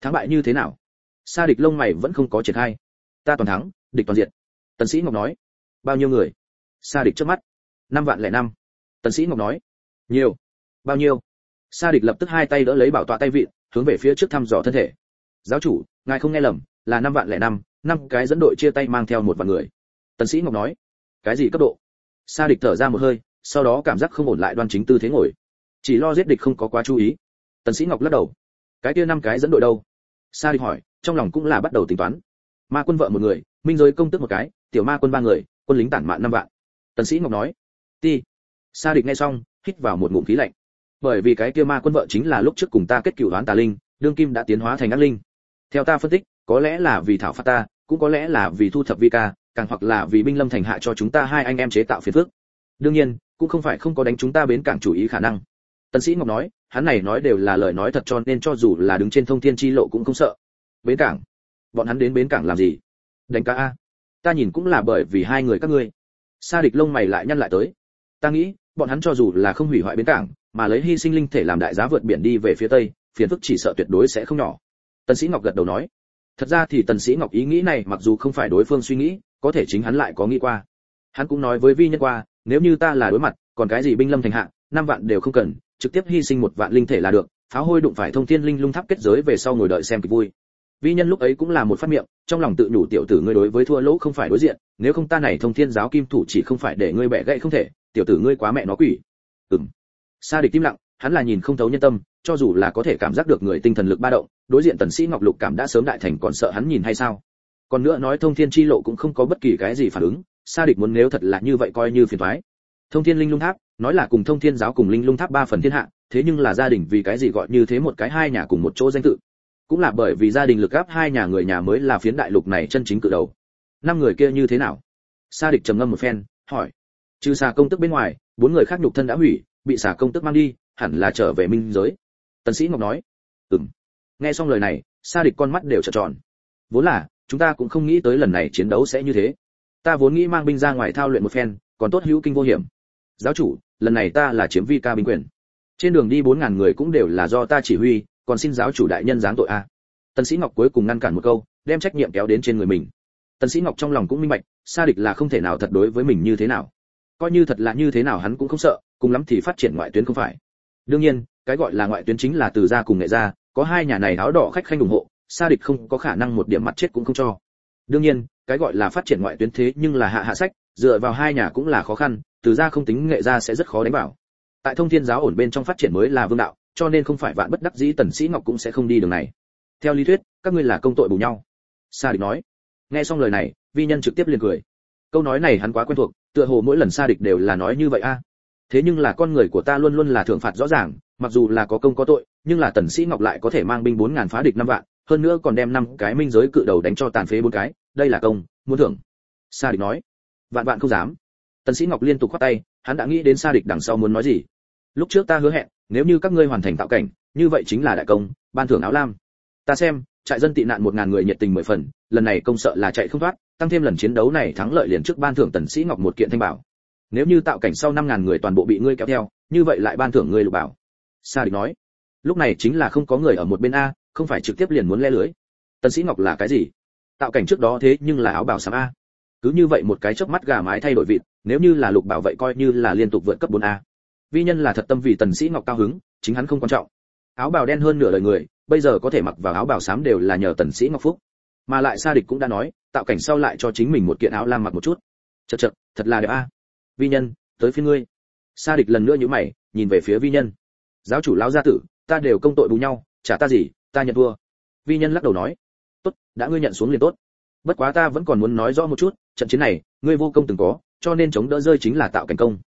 Thắng bại như thế nào? Sa địch lông mày vẫn không có triển khai. Ta toàn thắng, địch toàn diện tần sĩ ngọc nói. Bao nhiêu người? Sa địch trước mắt. Năm vạn lẻ năm. Tần sĩ ngọc nói. Nhiều. Bao nhiêu? Sa địch lập tức hai tay đỡ lấy bảo tọa tay vị hướng về phía trước thăm dò thân thể. Giáo chủ, ngài không nghe lầm, là năm vạn lẻ năm năm cái dẫn đội chia tay mang theo một vạn người. Tần sĩ ngọc nói. Cái gì cấp độ? Sa địch thở ra một hơi sau đó cảm giác không ổn lại đoan chính tư thế ngồi. Chỉ lo giết địch không có quá chú ý. Tần sĩ ngọc lắc đầu. Cái kia năm cái dẫn đội đâu? Sa địch hỏi, trong lòng cũng là bắt đầu tính toán. Ma quân vợ một người, minh giới công tước một cái, tiểu ma quân ba người, quân lính tản mạn năm vạn. Tần sĩ ngọc nói, ti. Sa địch nghe xong, hít vào một ngụm khí lạnh. Bởi vì cái kia ma quân vợ chính là lúc trước cùng ta kết cựu đoán tà linh, đương kim đã tiến hóa thành ác linh. Theo ta phân tích, có lẽ là vì thảo phạt ta, cũng có lẽ là vì thu thập vi ca, càng hoặc là vì binh lâm thành hạ cho chúng ta hai anh em chế tạo phiền phức đương nhiên, cũng không phải không có đánh chúng ta bến cảng chủ ý khả năng. Tần sĩ ngọc nói, hắn này nói đều là lời nói thật cho nên cho dù là đứng trên thông thiên chi lộ cũng không sợ. Bến cảng? Bọn hắn đến bến cảng làm gì? Đánh cá a. Ta nhìn cũng là bởi vì hai người các ngươi. Sa địch lông mày lại nhăn lại tới. Ta nghĩ, bọn hắn cho dù là không hủy hoại bến cảng, mà lấy hy sinh linh thể làm đại giá vượt biển đi về phía tây, phiền phức chỉ sợ tuyệt đối sẽ không nhỏ. Tần sĩ ngọc gật đầu nói. Thật ra thì tần sĩ ngọc ý nghĩ này mặc dù không phải đối phương suy nghĩ, có thể chính hắn lại có nghĩ qua. Hắn cũng nói với vi nhân qua nếu như ta là đối mặt, còn cái gì binh lâm thành hạ, năm vạn đều không cần, trực tiếp hy sinh một vạn linh thể là được pháo hôi đụng phải thông thiên linh lung tháp kết giới về sau ngồi đợi xem kịch vui. Vi nhân lúc ấy cũng là một phát miệng, trong lòng tự nhủ tiểu tử ngươi đối với thua lỗ không phải đối diện, nếu không ta này thông thiên giáo kim thủ chỉ không phải để ngươi bẻ gãy không thể, tiểu tử ngươi quá mẹ nó quỷ. Ừm. Sa địch tim lặng, hắn là nhìn không thấu nhân tâm, cho dù là có thể cảm giác được người tinh thần lực ba động, đối diện tần sĩ ngọc lục cảm đã sớm đại thành còn sợ hắn nhìn hay sao. Còn nữa nói thông thiên chi lộ cũng không có bất kỳ cái gì phản ứng sa địch muốn nếu thật là như vậy coi như phiền toái. Thông thiên linh lung tháp, nói là cùng thông thiên giáo cùng linh lung tháp ba phần thiên hạ, thế nhưng là gia đình vì cái gì gọi như thế một cái hai nhà cùng một chỗ danh tự? Cũng là bởi vì gia đình lực áp hai nhà người nhà mới là phiến đại lục này chân chính cự đầu. Năm người kia như thế nào? Sa địch trầm ngâm một phen, hỏi. Trừ xà công tức bên ngoài, bốn người khác nhục thân đã hủy, bị xà công tức mang đi, hẳn là trở về minh giới. Tần sĩ ngọc nói. Ừm. Nghe xong lời này, sa địch con mắt đều trợn tròn. Vốn là, chúng ta cũng không nghĩ tới lần này chiến đấu sẽ như thế ta vốn nghĩ mang binh ra ngoài thao luyện một phen, còn tốt hữu kinh vô hiểm. Giáo chủ, lần này ta là chiếm vi ca binh quyền. Trên đường đi bốn ngàn người cũng đều là do ta chỉ huy, còn xin giáo chủ đại nhân giáng tội a. Tần sĩ ngọc cuối cùng ngăn cản một câu, đem trách nhiệm kéo đến trên người mình. Tần sĩ ngọc trong lòng cũng minh bạch, sa địch là không thể nào thật đối với mình như thế nào. Coi như thật là như thế nào hắn cũng không sợ, cùng lắm thì phát triển ngoại tuyến không phải. Đương nhiên, cái gọi là ngoại tuyến chính là từ gia cùng nghệ gia, có hai nhà này áo đỏ khách khanh ủng hộ, sa địch không có khả năng một điểm mặt chết cũng không cho đương nhiên, cái gọi là phát triển ngoại tuyến thế nhưng là hạ hạ sách, dựa vào hai nhà cũng là khó khăn, từ gia không tính nghệ gia sẽ rất khó đánh vào. Tại thông thiên giáo ổn bên trong phát triển mới là vương đạo, cho nên không phải vạn bất đắc dĩ tần sĩ ngọc cũng sẽ không đi đường này. Theo lý thuyết, các ngươi là công tội bù nhau. Sa địch nói. Nghe xong lời này, vi nhân trực tiếp liền cười. Câu nói này hắn quá quen thuộc, tựa hồ mỗi lần sa địch đều là nói như vậy a. Thế nhưng là con người của ta luôn luôn là thưởng phạt rõ ràng, mặc dù là có công có tội, nhưng là tần sĩ ngọc lại có thể mang binh bốn ngàn phá địch năm vạn hơn nữa còn đem năm cái minh giới cự đầu đánh cho tàn phế bốn cái, đây là công, muốn thưởng. Sa địch nói. Vạn vạn không dám. Tần sĩ ngọc liên tục khoát tay, hắn đã nghĩ đến sa địch đằng sau muốn nói gì. Lúc trước ta hứa hẹn, nếu như các ngươi hoàn thành tạo cảnh, như vậy chính là đại công, ban thưởng áo lam. Ta xem, trại dân tị nạn một ngàn người nhiệt tình mười phần, lần này công sợ là chạy không thoát, tăng thêm lần chiến đấu này thắng lợi liền trước ban thưởng tần sĩ ngọc một kiện thanh bảo. Nếu như tạo cảnh sau năm ngàn người toàn bộ bị ngươi kéo theo, như vậy lại ban thưởng ngươi lục bảo. Sa địch nói. Lúc này chính là không có người ở một bên a không phải trực tiếp liền muốn le lưới. Tần sĩ ngọc là cái gì? Tạo cảnh trước đó thế nhưng là áo bảo sám a. Cứ như vậy một cái chớp mắt gà mái thay đổi vị nếu như là lục bảo vậy coi như là liên tục vượt cấp 4 a. Vi nhân là thật tâm vì tần sĩ ngọc cao hứng, chính hắn không quan trọng. Áo bào đen hơn nửa đời người, bây giờ có thể mặc vào áo bào sám đều là nhờ tần sĩ ngọc phúc. Mà lại sa địch cũng đã nói, tạo cảnh sau lại cho chính mình một kiện áo lam mặc một chút. Chật chật, thật là đẹp a. Vi nhân, tới phía ngươi. Sa địch lần nữa nhíu mày, nhìn về phía vi nhân. Giáo chủ lão gia tử, ta đều công tội bù nhau trả ta gì ta nhận thua. Vi nhân lắc đầu nói tốt đã ngươi nhận xuống liền tốt. Bất quá ta vẫn còn muốn nói rõ một chút trận chiến này ngươi vô công từng có cho nên chống đỡ rơi chính là tạo cảnh công.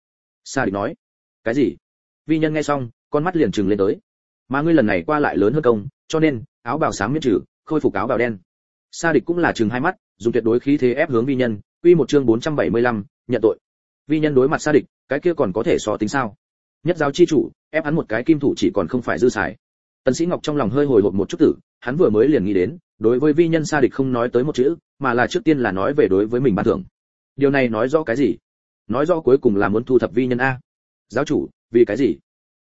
Sa địch nói cái gì? Vi nhân nghe xong con mắt liền trừng lên tới. Mà ngươi lần này qua lại lớn hơn công cho nên áo bào sáng miễn trừ khôi phục áo bào đen. Sa địch cũng là trừng hai mắt dùng tuyệt đối khí thế ép hướng vi nhân quy một chương 475, nhận tội. Vi nhân đối mặt sa địch cái kia còn có thể so tính sao? Nhất giáo chi chủ ép hắn một cái kim thủ chỉ còn không phải dư xài tần sĩ ngọc trong lòng hơi hồi hộp một chút tử, hắn vừa mới liền nghĩ đến, đối với vi nhân sa địch không nói tới một chữ, mà là trước tiên là nói về đối với mình ban thưởng. Điều này nói rõ cái gì? Nói rõ cuối cùng là muốn thu thập vi nhân a. Giáo chủ, vì cái gì?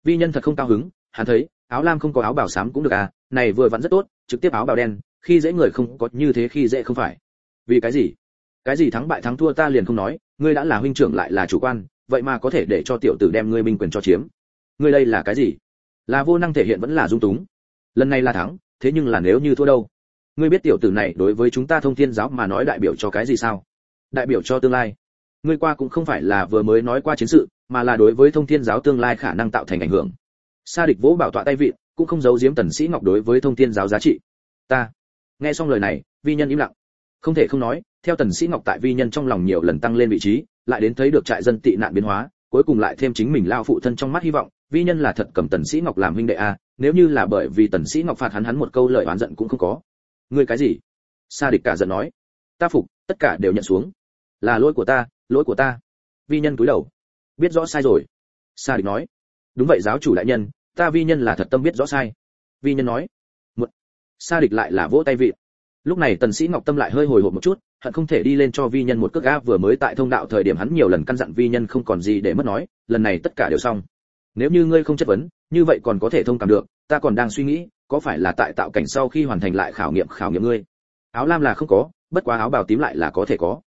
Vi nhân thật không cao hứng, hắn thấy, áo lam không có áo bảo sám cũng được à này vừa vẫn rất tốt, trực tiếp áo bào đen, khi dễ người không có như thế khi dễ không phải. Vì cái gì? Cái gì thắng bại thắng thua ta liền không nói, ngươi đã là huynh trưởng lại là chủ quan, vậy mà có thể để cho tiểu tử đem ngươi minh quyền cho chiếm. Ngươi đây là cái gì? Là vô năng thể hiện vẫn là dung túng. Lần này là thắng, thế nhưng là nếu như thua đâu? Ngươi biết tiểu tử này đối với chúng ta thông thiên giáo mà nói đại biểu cho cái gì sao? Đại biểu cho tương lai. Ngươi qua cũng không phải là vừa mới nói qua chiến sự, mà là đối với thông thiên giáo tương lai khả năng tạo thành ảnh hưởng. Sa địch vỗ bảo tọa tay vị, cũng không giấu giếm tần sĩ ngọc đối với thông thiên giáo giá trị. Ta. Nghe xong lời này, vi nhân im lặng. Không thể không nói, theo tần sĩ ngọc tại vi nhân trong lòng nhiều lần tăng lên vị trí, lại đến thấy được trại dân tị nạn biến hóa cuối cùng lại thêm chính mình lao phụ thân trong mắt hy vọng, vi nhân là thật cầm tần sĩ ngọc làm huynh đệ a nếu như là bởi vì tần sĩ ngọc phạt hắn hắn một câu lời oán giận cũng không có. Ngươi cái gì? Sa địch cả giận nói. Ta phục, tất cả đều nhận xuống. Là lỗi của ta, lỗi của ta. Vi nhân cúi đầu. Biết rõ sai rồi. Sa địch nói. Đúng vậy giáo chủ đại nhân, ta vi nhân là thật tâm biết rõ sai. Vi nhân nói. Một. Sa địch lại là vỗ tay vị. Lúc này tần sĩ ngọc tâm lại hơi hồi hộp một chút hận không thể đi lên cho vi nhân một cước gáp, vừa mới tại thông đạo thời điểm hắn nhiều lần căn dặn vi nhân không còn gì để mất nói, lần này tất cả đều xong. Nếu như ngươi không chất vấn, như vậy còn có thể thông cảm được, ta còn đang suy nghĩ, có phải là tại tạo cảnh sau khi hoàn thành lại khảo nghiệm khảo nghiệm ngươi? Áo lam là không có, bất quá áo bào tím lại là có thể có.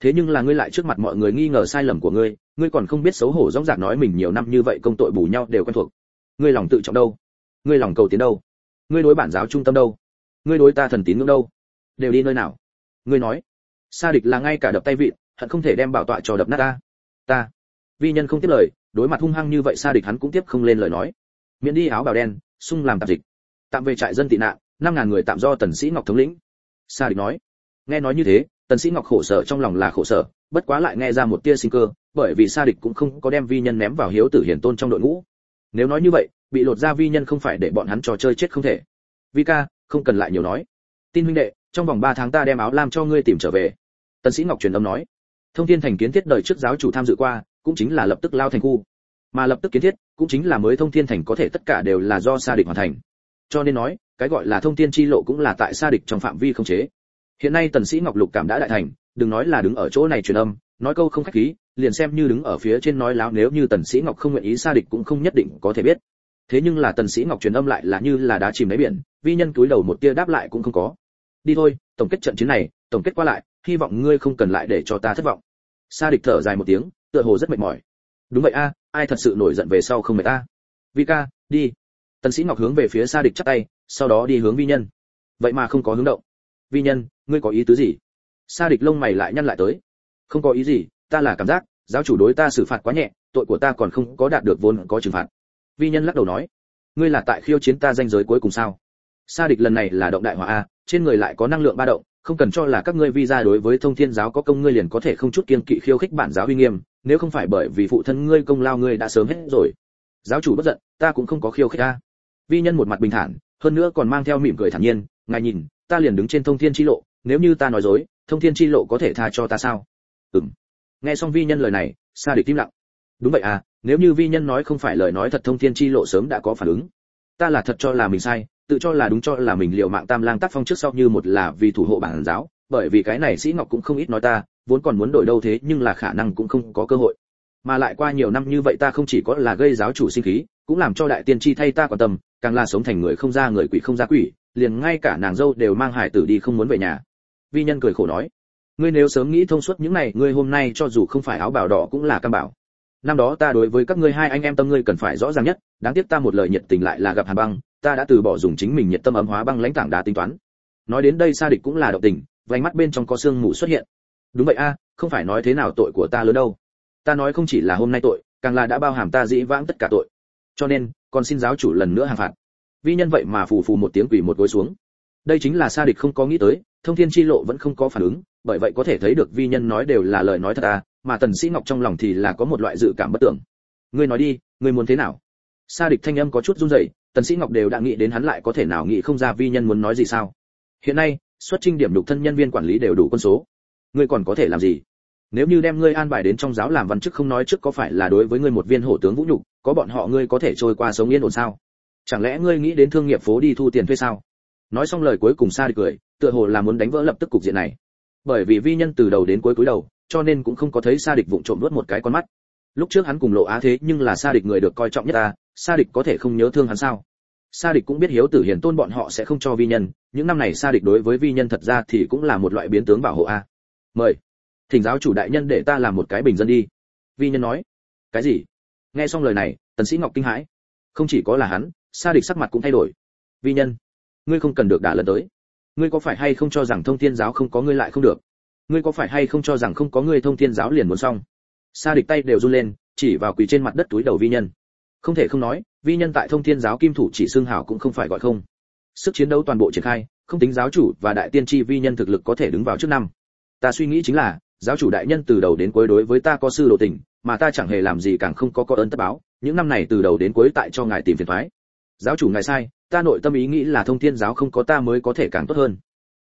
Thế nhưng là ngươi lại trước mặt mọi người nghi ngờ sai lầm của ngươi ngươi còn không biết xấu hổ rõ ràng nói mình nhiều năm như vậy công tội bù nhau đều quen thuộc. Ngươi lòng tự trọng đâu? Ngươi lòng cầu tiến đâu? Ngươi đối bản giáo trung tâm đâu? Ngươi đối ta thần tín ngưỡng đâu? Đều đi nơi nào? Ngươi nói sa địch là ngay cả đập tay vị hận không thể đem bảo tọa cho đập nát ta. Ta. Vi nhân không tiếp lời, đối mặt hung hăng như vậy sa địch hắn cũng tiếp không lên lời nói. Miễn đi áo bào đen, sung làm tạm dịch. Tạm về trại dân tị nạn, năm ngàn người tạm do tần sĩ ngọc thống lĩnh. Sa địch nói. Nghe nói như thế, tần sĩ ngọc khổ sở trong lòng là khổ sở, bất quá lại nghe ra một tia sinh cơ, bởi vì sa địch cũng không có đem vi nhân ném vào hiếu tử hiển tôn trong đội ngũ. Nếu nói như vậy, bị lột ra vi nhân không phải để bọn hắn trò chơi chết không thể. Vi ca, không cần lại nhiều nói. Tin huynh đệ, trong vòng 3 tháng ta đem áo lam cho ngươi tìm trở về tần sĩ ngọc truyền âm nói, thông thiên thành kiến thiết đời trước giáo chủ tham dự qua, cũng chính là lập tức lao thành khu. Mà lập tức kiến thiết, cũng chính là mới thông thiên thành có thể tất cả đều là do sa địch hoàn thành. Cho nên nói, cái gọi là thông thiên chi lộ cũng là tại sa địch trong phạm vi không chế. Hiện nay tần sĩ ngọc lục cảm đã đại thành, đừng nói là đứng ở chỗ này truyền âm, nói câu không khách khí, liền xem như đứng ở phía trên nói láo nếu như tần sĩ ngọc không nguyện ý sa địch cũng không nhất định có thể biết. Thế nhưng là tần sĩ ngọc truyền âm lại là như là đá chìm đáy biển, vi nhân cúi đầu một tia đáp lại cũng không có. Đi thôi, tổng kết trận chiến này, tổng kết qua lại hy vọng ngươi không cần lại để cho ta thất vọng. Sa địch thở dài một tiếng, tựa hồ rất mệt mỏi. Đúng vậy a, ai thật sự nổi giận về sau không mệt ta? Vi ca đi. Tần sĩ ngọc hướng về phía sa địch chắp tay, sau đó đi hướng vi nhân. Vậy mà không có hướng động. Vi nhân, ngươi có ý tứ gì? Sa địch lông mày lại nhăn lại tới. Không có ý gì, ta là cảm giác, giáo chủ đối ta xử phạt quá nhẹ, tội của ta còn không có đạt được vốn có trừng phạt. Vi nhân lắc đầu nói. Ngươi là tại khiêu chiến ta danh giới cuối cùng sao? Sa địch lần này là động đại hỏa a, trên người lại có năng lượng ba động không cần cho là các ngươi vi đối với thông thiên giáo có công ngươi liền có thể không chút kiên kỵ khiêu khích bản giáo uy nghiêm, nếu không phải bởi vì phụ thân ngươi công lao ngươi đã sớm hết rồi. Giáo chủ bất giận, ta cũng không có khiêu khích ta. Vi nhân một mặt bình thản, hơn nữa còn mang theo mỉm cười thản nhiên, ngài nhìn, ta liền đứng trên thông thiên chi lộ, nếu như ta nói dối, thông thiên chi lộ có thể tha cho ta sao? Ừm. Nghe xong vi nhân lời này, sa địch tim lặng. Đúng vậy à nếu như vi nhân nói không phải lời nói thật thông thiên chi lộ sớm đã có phản ứng, ta là thật cho là mình sai tự cho là đúng cho là mình liều mạng tam lang tác phong trước sau như một là vì thủ hộ bản giáo, bởi vì cái này sĩ ngọc cũng không ít nói ta, vốn còn muốn đổi đâu thế nhưng là khả năng cũng không có cơ hội. Mà lại qua nhiều năm như vậy ta không chỉ có là gây giáo chủ sinh khí, cũng làm cho đại tiên tri thay ta quan tâm, càng là sống thành người không ra người quỷ không ra quỷ, liền ngay cả nàng dâu đều mang hải tử đi không muốn về nhà. Vi nhân cười khổ nói, ngươi nếu sớm nghĩ thông suốt những này, ngươi hôm nay cho dù không phải áo bào đỏ cũng là cam bảo. Năm đó ta đối với các ngươi hai anh em tâm ngươi cần phải rõ ràng nhất, đáng tiếc ta một lời nhiệt tình lại là gặp hàn băng ta đã từ bỏ dùng chính mình nhiệt tâm ấm hóa băng lãnh tảng đá tính toán. Nói đến đây sa địch cũng là động tình, vành mắt bên trong có sương mù xuất hiện. Đúng vậy a, không phải nói thế nào tội của ta lớn đâu. Ta nói không chỉ là hôm nay tội, càng là đã bao hàm ta dĩ vãng tất cả tội. Cho nên còn xin giáo chủ lần nữa hàng phạt. Vi nhân vậy mà phù phù một tiếng quỳ một gối xuống. Đây chính là sa địch không có nghĩ tới, thông thiên chi lộ vẫn không có phản ứng, bởi vậy có thể thấy được vi nhân nói đều là lời nói thật à mà tần sĩ ngọc trong lòng thì là có một loại dự cảm bất tưởng. Ngươi nói đi, ngươi muốn thế nào? Sa địch thanh âm có chút run rẩy tần sĩ ngọc đều đã nghĩ đến hắn lại có thể nào nghĩ không ra vi nhân muốn nói gì sao. Hiện nay, xuất trình điểm đục thân nhân viên quản lý đều đủ quân số. Ngươi còn có thể làm gì? Nếu như đem ngươi an bài đến trong giáo làm văn chức không nói trước có phải là đối với ngươi một viên hổ tướng vũ nhục, có bọn họ ngươi có thể trôi qua sống yên ổn sao? Chẳng lẽ ngươi nghĩ đến thương nghiệp phố đi thu tiền thuê sao? Nói xong lời cuối cùng sa địch cười, tựa hồ là muốn đánh vỡ lập tức cục diện này. Bởi vì vi nhân từ đầu đến cuối cúi đầu, cho nên cũng không có thấy sa địch vụng trộm nuốt một cái con mắt. Lúc trước hắn cùng lộ á thế nhưng là sa địch người được coi trọng nhất ta sa địch có thể không nhớ thương hắn sao? Sa địch cũng biết hiếu tử hiền tôn bọn họ sẽ không cho vi nhân, những năm này sa địch đối với vi nhân thật ra thì cũng là một loại biến tướng bảo hộ a. Mời. Thỉnh giáo chủ đại nhân để ta làm một cái bình dân đi. Vi nhân nói. Cái gì? Nghe xong lời này, tần sĩ ngọc kinh hãi. Không chỉ có là hắn, sa địch sắc mặt cũng thay đổi. Vi nhân, ngươi không cần được đả lần tới. Ngươi có phải hay không cho rằng thông thiên giáo không có ngươi lại không được? Ngươi có phải hay không cho rằng không có ngươi thông thiên giáo liền muốn xong? Sa địch tay đều run lên, chỉ vào quỳ trên mặt đất túi đầu vi nhân không thể không nói, vi nhân tại thông thiên giáo kim thủ chỉ xương hảo cũng không phải gọi không. Sức chiến đấu toàn bộ triển khai, không tính giáo chủ và đại tiên tri vi nhân thực lực có thể đứng vào trước năm. Ta suy nghĩ chính là, giáo chủ đại nhân từ đầu đến cuối đối với ta có sư đồ tình, mà ta chẳng hề làm gì càng không có có ơn tất báo, những năm này từ đầu đến cuối tại cho ngài tìm phiền thoái. giáo chủ ngài sai, ta nội tâm ý nghĩ là thông thiên giáo không có ta mới có thể càng tốt hơn.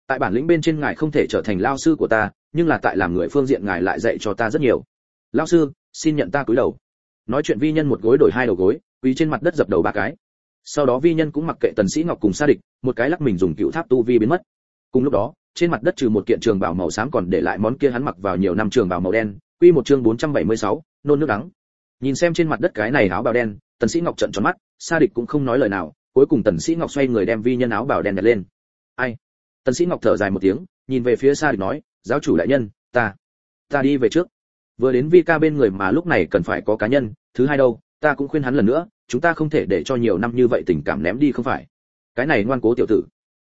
Tại bản lĩnh bên trên ngài không thể trở thành lao sư của ta, nhưng là tại làm người phương diện ngài lại dạy cho ta rất nhiều. Lao sư, xin nhận ta cúi đầu nói chuyện vi nhân một gối đổi hai đầu gối quỳ trên mặt đất dập đầu ba cái. Sau đó vi nhân cũng mặc kệ tần sĩ ngọc cùng sa địch một cái lắc mình dùng cựu tháp tu vi biến mất. Cùng lúc đó trên mặt đất trừ một kiện trường bảo màu xám còn để lại món kia hắn mặc vào nhiều năm trường bảo màu đen quy một chương 476, nôn nước đắng. Nhìn xem trên mặt đất cái này áo bào đen tần sĩ ngọc trợn tròn mắt sa địch cũng không nói lời nào cuối cùng tần sĩ ngọc xoay người đem vi nhân áo bào đen đặt lên. Ai? Tần sĩ ngọc thở dài một tiếng nhìn về phía sa địch nói giáo chủ đại nhân ta ta đi về trước vừa đến vi ca bên người mà lúc này cần phải có cá nhân, thứ hai đâu, ta cũng khuyên hắn lần nữa, chúng ta không thể để cho nhiều năm như vậy tình cảm ném đi không phải. Cái này ngoan cố tiểu tử.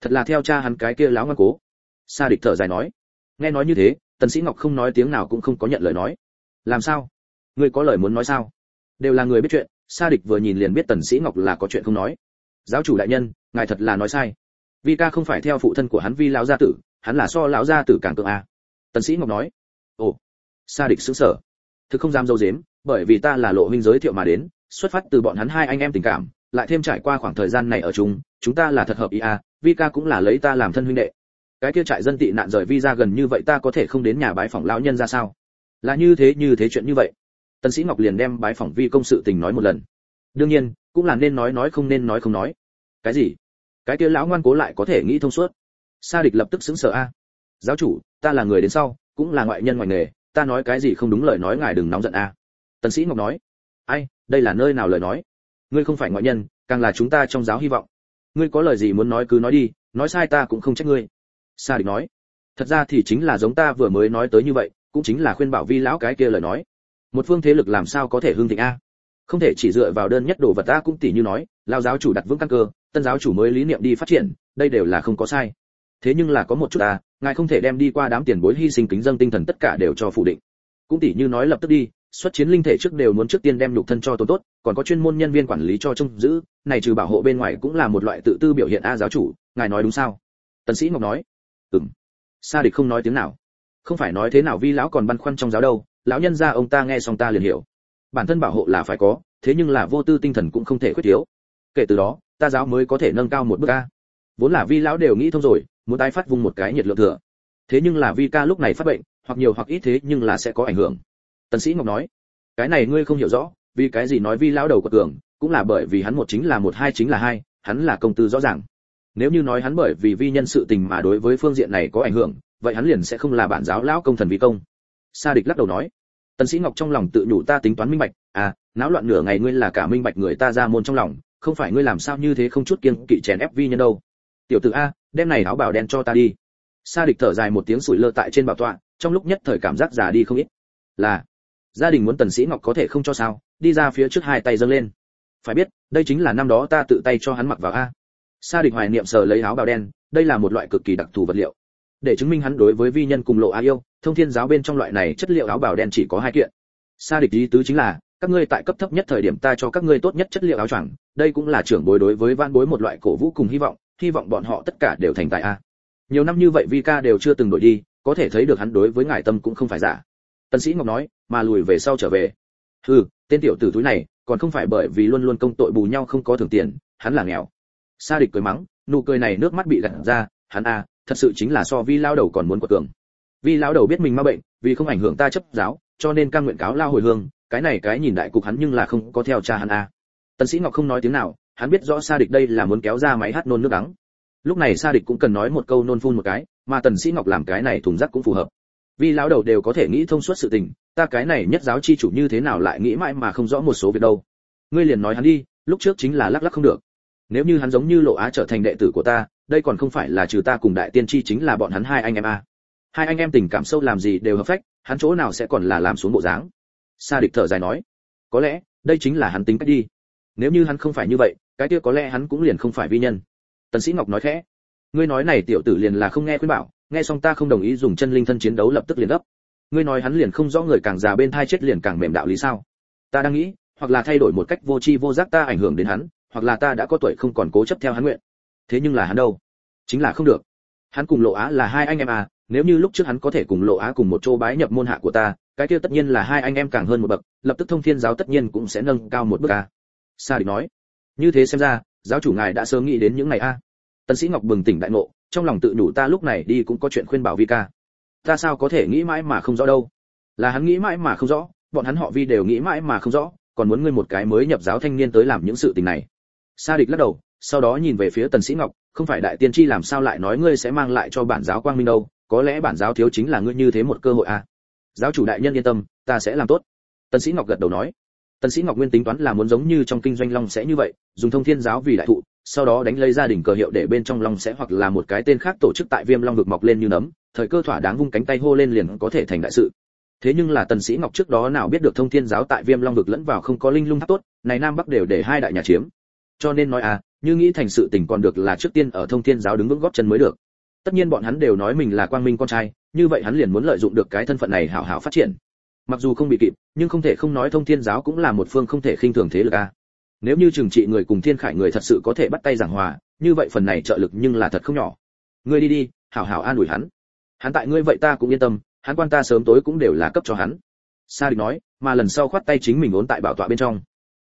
Thật là theo cha hắn cái kia láo ngoan cố. Sa địch thở dài nói. Nghe nói như thế, tần sĩ ngọc không nói tiếng nào cũng không có nhận lời nói. Làm sao? Ngươi có lời muốn nói sao? Đều là người biết chuyện, sa địch vừa nhìn liền biết tần sĩ ngọc là có chuyện không nói. Giáo chủ đại nhân, ngài thật là nói sai. Vi ca không phải theo phụ thân của hắn vi lão gia tử, hắn là so lão gia tử càng cường a. Tần sĩ ngọc nói sa địch sững sở, thực không dám dâu dếm bởi vì ta là lộ huynh giới thiệu mà đến xuất phát từ bọn hắn hai anh em tình cảm lại thêm trải qua khoảng thời gian này ở chung chúng ta là thật hợp ý à, a vi ca cũng là lấy ta làm thân huynh đệ. Cái kia trại dân tị nạn rời vi ra gần như vậy ta có thể không đến nhà bái phỏng lão nhân ra sao? Là như thế như thế chuyện như vậy. Tần sĩ ngọc liền đem bái phỏng vi công sự tình nói một lần. Đương nhiên cũng là nên nói nói không nên nói không nói. Cái gì? Cái kia lão ngoan cố lại có thể nghĩ thông suốt. Sa địch lập tức sững sờ a. Giáo chủ ta là người đến sau cũng là ngoại nhân ngoài nghề ta nói cái gì không đúng lời nói ngài đừng nóng giận a. Tần sĩ ngọc nói, ai, đây là nơi nào lời nói? Ngươi không phải ngoại nhân, càng là chúng ta trong giáo hy vọng. Ngươi có lời gì muốn nói cứ nói đi, nói sai ta cũng không trách ngươi. Sa địch nói, thật ra thì chính là giống ta vừa mới nói tới như vậy, cũng chính là khuyên bảo vi lão cái kia lời nói. Một phương thế lực làm sao có thể hương thịnh a? Không thể chỉ dựa vào đơn nhất đồ vật ta cũng tỉ như nói lao giáo chủ đặt vững căn cơ, tân giáo chủ mới lý niệm đi phát triển, đây đều là không có sai. Thế nhưng là có một chút à ngài không thể đem đi qua đám tiền bối hy sinh kính dâng tinh thần tất cả đều cho phủ định. Cũng tỷ như nói lập tức đi, xuất chiến linh thể trước đều muốn trước tiên đem nhục thân cho tốt tốt, còn có chuyên môn nhân viên quản lý cho trông giữ, này trừ bảo hộ bên ngoài cũng là một loại tự tư biểu hiện a giáo chủ, ngài nói đúng sao? Tần sĩ ngọc nói. Ừm. Sa địch không nói tiếng nào. Không phải nói thế nào vi lão còn băn khoăn trong giáo đâu, lão nhân gia ông ta nghe xong ta liền hiểu. Bản thân bảo hộ là phải có, thế nhưng là vô tư tinh thần cũng không thể khuyết thiếu. Kể từ đó, ta giáo mới có thể nâng cao một bước a vốn là vi lão đều nghĩ thông rồi, muốn tái phát vung một cái nhiệt lượng thừa. Thế nhưng là vi ca lúc này phát bệnh, hoặc nhiều hoặc ít thế nhưng là sẽ có ảnh hưởng. Tần sĩ ngọc nói, cái này ngươi không hiểu rõ, vì cái gì nói vi lão đầu của cường cũng là bởi vì hắn một chính là một, hai chính là hai, hắn là công tư rõ ràng. Nếu như nói hắn bởi vì vi nhân sự tình mà đối với phương diện này có ảnh hưởng, vậy hắn liền sẽ không là bản giáo lão công thần vi công. Sa địch lắc đầu nói, tần sĩ ngọc trong lòng tự nhủ ta tính toán minh bạch à náo loạn nửa ngày ngươi là cả minh bạch người ta ra môn trong lòng, không phải ngươi làm sao như thế không chút kiên kỵ chèn ép vi nhân đâu tiểu tử a, đem này áo bảo đen cho ta đi. Sa địch thở dài một tiếng sủi lơ tại trên bảo tọa, trong lúc nhất thời cảm giác già đi không ít. Là, gia đình muốn tần sĩ ngọc có thể không cho sao, đi ra phía trước hai tay dâng lên. Phải biết, đây chính là năm đó ta tự tay cho hắn mặc vào a. Sa địch hoài niệm sờ lấy áo bào đen, đây là một loại cực kỳ đặc thù vật liệu. Để chứng minh hắn đối với vi nhân cùng lộ a yêu, thông thiên giáo bên trong loại này chất liệu áo bào đen chỉ có hai kiện. Sa địch ý tứ chính là, các ngươi tại cấp thấp nhất thời điểm ta cho các ngươi tốt nhất chất liệu áo choàng, đây cũng là trưởng bối đối với vãn bối một loại cổ vũ cùng hy vọng hy vọng bọn họ tất cả đều thành tài a. Nhiều năm như vậy vi ca đều chưa từng đổi đi, có thể thấy được hắn đối với ngài tâm cũng không phải giả. Tân sĩ ngọc nói, mà lùi về sau trở về. Ừ tên tiểu tử túi này, còn không phải bởi vì luôn luôn công tội bù nhau không có thưởng tiền, hắn là nghèo. Sa địch cười mắng, nụ cười này nước mắt bị gạt ra, hắn a, thật sự chính là so vi lao đầu còn muốn quật cường. Vi Lão đầu biết mình ma bệnh, vì không ảnh hưởng ta chấp giáo, cho nên cam nguyện cáo lao hồi hương, cái này cái nhìn đại cục hắn nhưng là không có theo cha hắn a. Tần sĩ ngọc không nói tiếng nào hắn biết rõ sa địch đây là muốn kéo ra máy hát nôn nước đắng. Lúc này sa địch cũng cần nói một câu nôn phun một cái, mà tần sĩ ngọc làm cái này thùng rác cũng phù hợp. Vì lão đầu đều có thể nghĩ thông suốt sự tình, ta cái này nhất giáo chi chủ như thế nào lại nghĩ mãi mà không rõ một số việc đâu. Ngươi liền nói hắn đi, lúc trước chính là lắc lắc không được. Nếu như hắn giống như lộ á trở thành đệ tử của ta, đây còn không phải là trừ ta cùng đại tiên chi chính là bọn hắn hai anh em a. Hai anh em tình cảm sâu làm gì đều hợp phách, hắn chỗ nào sẽ còn là làm xuống bộ dáng? Sa địch thở dài nói, có lẽ, đây chính là hắn tính cách đi nếu như hắn không phải như vậy, cái kia có lẽ hắn cũng liền không phải vi nhân. Tần sĩ ngọc nói khẽ, ngươi nói này tiểu tử liền là không nghe khuyên bảo, nghe xong ta không đồng ý dùng chân linh thân chiến đấu lập tức liền gấp. Ngươi nói hắn liền không rõ người càng già bên thai chết liền càng mềm đạo lý sao? Ta đang nghĩ, hoặc là thay đổi một cách vô tri vô giác ta ảnh hưởng đến hắn, hoặc là ta đã có tuổi không còn cố chấp theo hắn nguyện. Thế nhưng là hắn đâu? Chính là không được. Hắn cùng lộ á là hai anh em à nếu như lúc trước hắn có thể cùng lộ á cùng một chỗ bái nhập môn hạ của ta, cái kia tất nhiên là hai anh em càng hơn một bậc, lập tức thông thiên giáo tất nhiên cũng sẽ nâng cao một bước à sa địch nói, như thế xem ra, giáo chủ ngài đã sớm nghĩ đến những ngày a. Tần sĩ ngọc bừng tỉnh đại ngộ, trong lòng tự nhủ ta lúc này đi cũng có chuyện khuyên bảo vi ca. Ta sao có thể nghĩ mãi mà không rõ đâu? Là hắn nghĩ mãi mà không rõ, bọn hắn họ vi đều nghĩ mãi mà không rõ, còn muốn ngươi một cái mới nhập giáo thanh niên tới làm những sự tình này. Sa địch lắc đầu, sau đó nhìn về phía tần sĩ ngọc, không phải đại tiên tri làm sao lại nói ngươi sẽ mang lại cho bản giáo quang minh đâu, có lẽ bản giáo thiếu chính là ngươi như thế một cơ hội à giáo chủ đại nhân yên tâm, ta sẽ làm tốt. Tần sĩ ngọc gật đầu nói tần sĩ ngọc nguyên tính toán là muốn giống như trong kinh doanh long sẽ như vậy, dùng thông thiên giáo vì đại thụ, sau đó đánh lấy gia đình cờ hiệu để bên trong long sẽ hoặc là một cái tên khác tổ chức tại viêm long vực mọc lên như nấm, thời cơ thỏa đáng vung cánh tay hô lên liền có thể thành đại sự. Thế nhưng là tần sĩ ngọc trước đó nào biết được thông thiên giáo tại viêm long vực lẫn vào không có linh lung tháp tốt, này nam bắc đều để hai đại nhà chiếm. Cho nên nói à như nghĩ thành sự tình còn được là trước tiên ở thông thiên giáo đứng vững góp chân mới được. Tất nhiên bọn hắn đều nói mình là quang minh con trai, như vậy hắn liền muốn lợi dụng được cái thân phận này hảo hảo phát triển mặc dù không bị kịp nhưng không thể không nói thông thiên giáo cũng là một phương không thể khinh thường thế lực a. Nếu như trừng trị người cùng thiên khải người thật sự có thể bắt tay giảng hòa như vậy phần này trợ lực nhưng là thật không nhỏ. Ngươi đi đi hảo hảo an ủi hắn. Hắn tại ngươi vậy ta cũng yên tâm hắn quan ta sớm tối cũng đều là cấp cho hắn. Sa địch nói mà lần sau khoát tay chính mình ốn tại bảo tọa bên trong.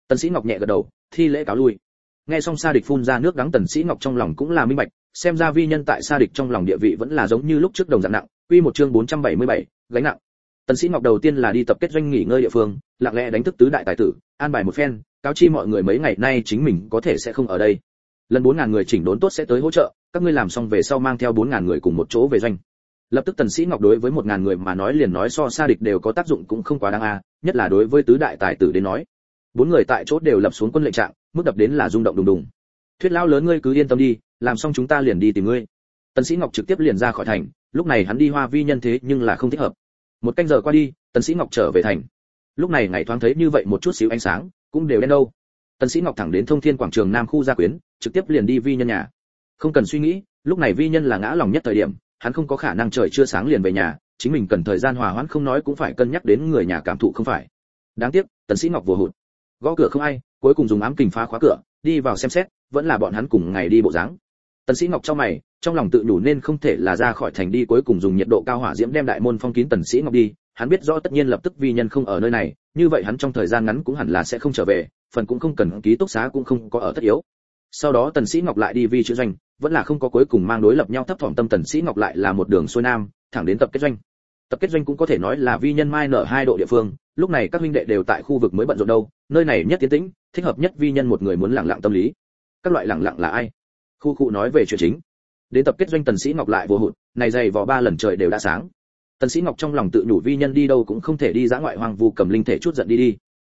Tần sĩ ngọc nhẹ gật đầu thi lễ cáo lui. Nghe xong sa địch phun ra nước đắng tần sĩ ngọc trong lòng cũng là minh bạch xem ra vi nhân tại sa địch trong lòng địa vị vẫn là giống như lúc trước đồng dạng nặng. Quy một chương 477, gánh nặng tần sĩ ngọc đầu tiên là đi tập kết doanh nghỉ ngơi địa phương, lặng lẽ đánh thức tứ đại tài tử, an bài một phen, cáo chi mọi người mấy ngày nay chính mình có thể sẽ không ở đây. Lần bốn ngàn người chỉnh đốn tốt sẽ tới hỗ trợ, các ngươi làm xong về sau mang theo bốn ngàn người cùng một chỗ về doanh. Lập tức tần sĩ ngọc đối với một ngàn người mà nói liền nói so xa địch đều có tác dụng cũng không quá đáng a, nhất là đối với tứ đại tài tử đến nói. Bốn người tại chỗ đều lập xuống quân lệnh trạng, mức đập đến là rung động đùng đùng. Thuyết lão lớn ngươi cứ yên tâm đi, làm xong chúng ta liền đi tìm ngươi. Tần sĩ ngọc trực tiếp liền ra khỏi thành, lúc này hắn đi hoa vi nhân thế nhưng là không thích hợp một canh giờ qua đi, tần sĩ ngọc trở về thành. Lúc này ngày thoáng thấy như vậy một chút xíu ánh sáng, cũng đều đen đâu. Tần sĩ ngọc thẳng đến thông thiên quảng trường nam khu gia quyến, trực tiếp liền đi vi nhân nhà. Không cần suy nghĩ, lúc này vi nhân là ngã lòng nhất thời điểm, hắn không có khả năng trời chưa sáng liền về nhà, chính mình cần thời gian hòa hoãn không nói cũng phải cân nhắc đến người nhà cảm thụ không phải. Đáng tiếc, tần sĩ ngọc vừa hụt. Gõ cửa không ai, cuối cùng dùng ám kình phá khóa cửa, đi vào xem xét, vẫn là bọn hắn cùng ngày đi bộ dáng tần sĩ ngọc trong mày, trong lòng tự nhủ nên không thể là ra khỏi thành đi cuối cùng dùng nhiệt độ cao hỏa diễm đem đại môn phong kín tần sĩ ngọc đi. Hắn biết rõ tất nhiên lập tức vi nhân không ở nơi này, như vậy hắn trong thời gian ngắn cũng hẳn là sẽ không trở về, phần cũng không cần ký túc xá cũng không có ở tất yếu. Sau đó tần sĩ ngọc lại đi vi chữ doanh, vẫn là không có cuối cùng mang đối lập nhau thấp thỏm tâm tần sĩ ngọc lại là một đường xuôi nam, thẳng đến tập kết doanh. Tập kết doanh cũng có thể nói là vi nhân mai nở hai độ địa phương, lúc này các huynh đệ đều tại khu vực mới bận rộn đâu, nơi này nhất tiến tĩnh, thích hợp nhất vi nhân một người muốn lặng lặng tâm lý. Các loại lặng lặng là ai? Khu cụ nói về chuyện chính. Đến tập kết doanh tần sĩ ngọc lại vô hụt, này dày vò ba lần trời đều đã sáng. Tần sĩ ngọc trong lòng tự nhủ vi nhân đi đâu cũng không thể đi dã ngoại hoang vu cầm linh thể chút giận đi đi.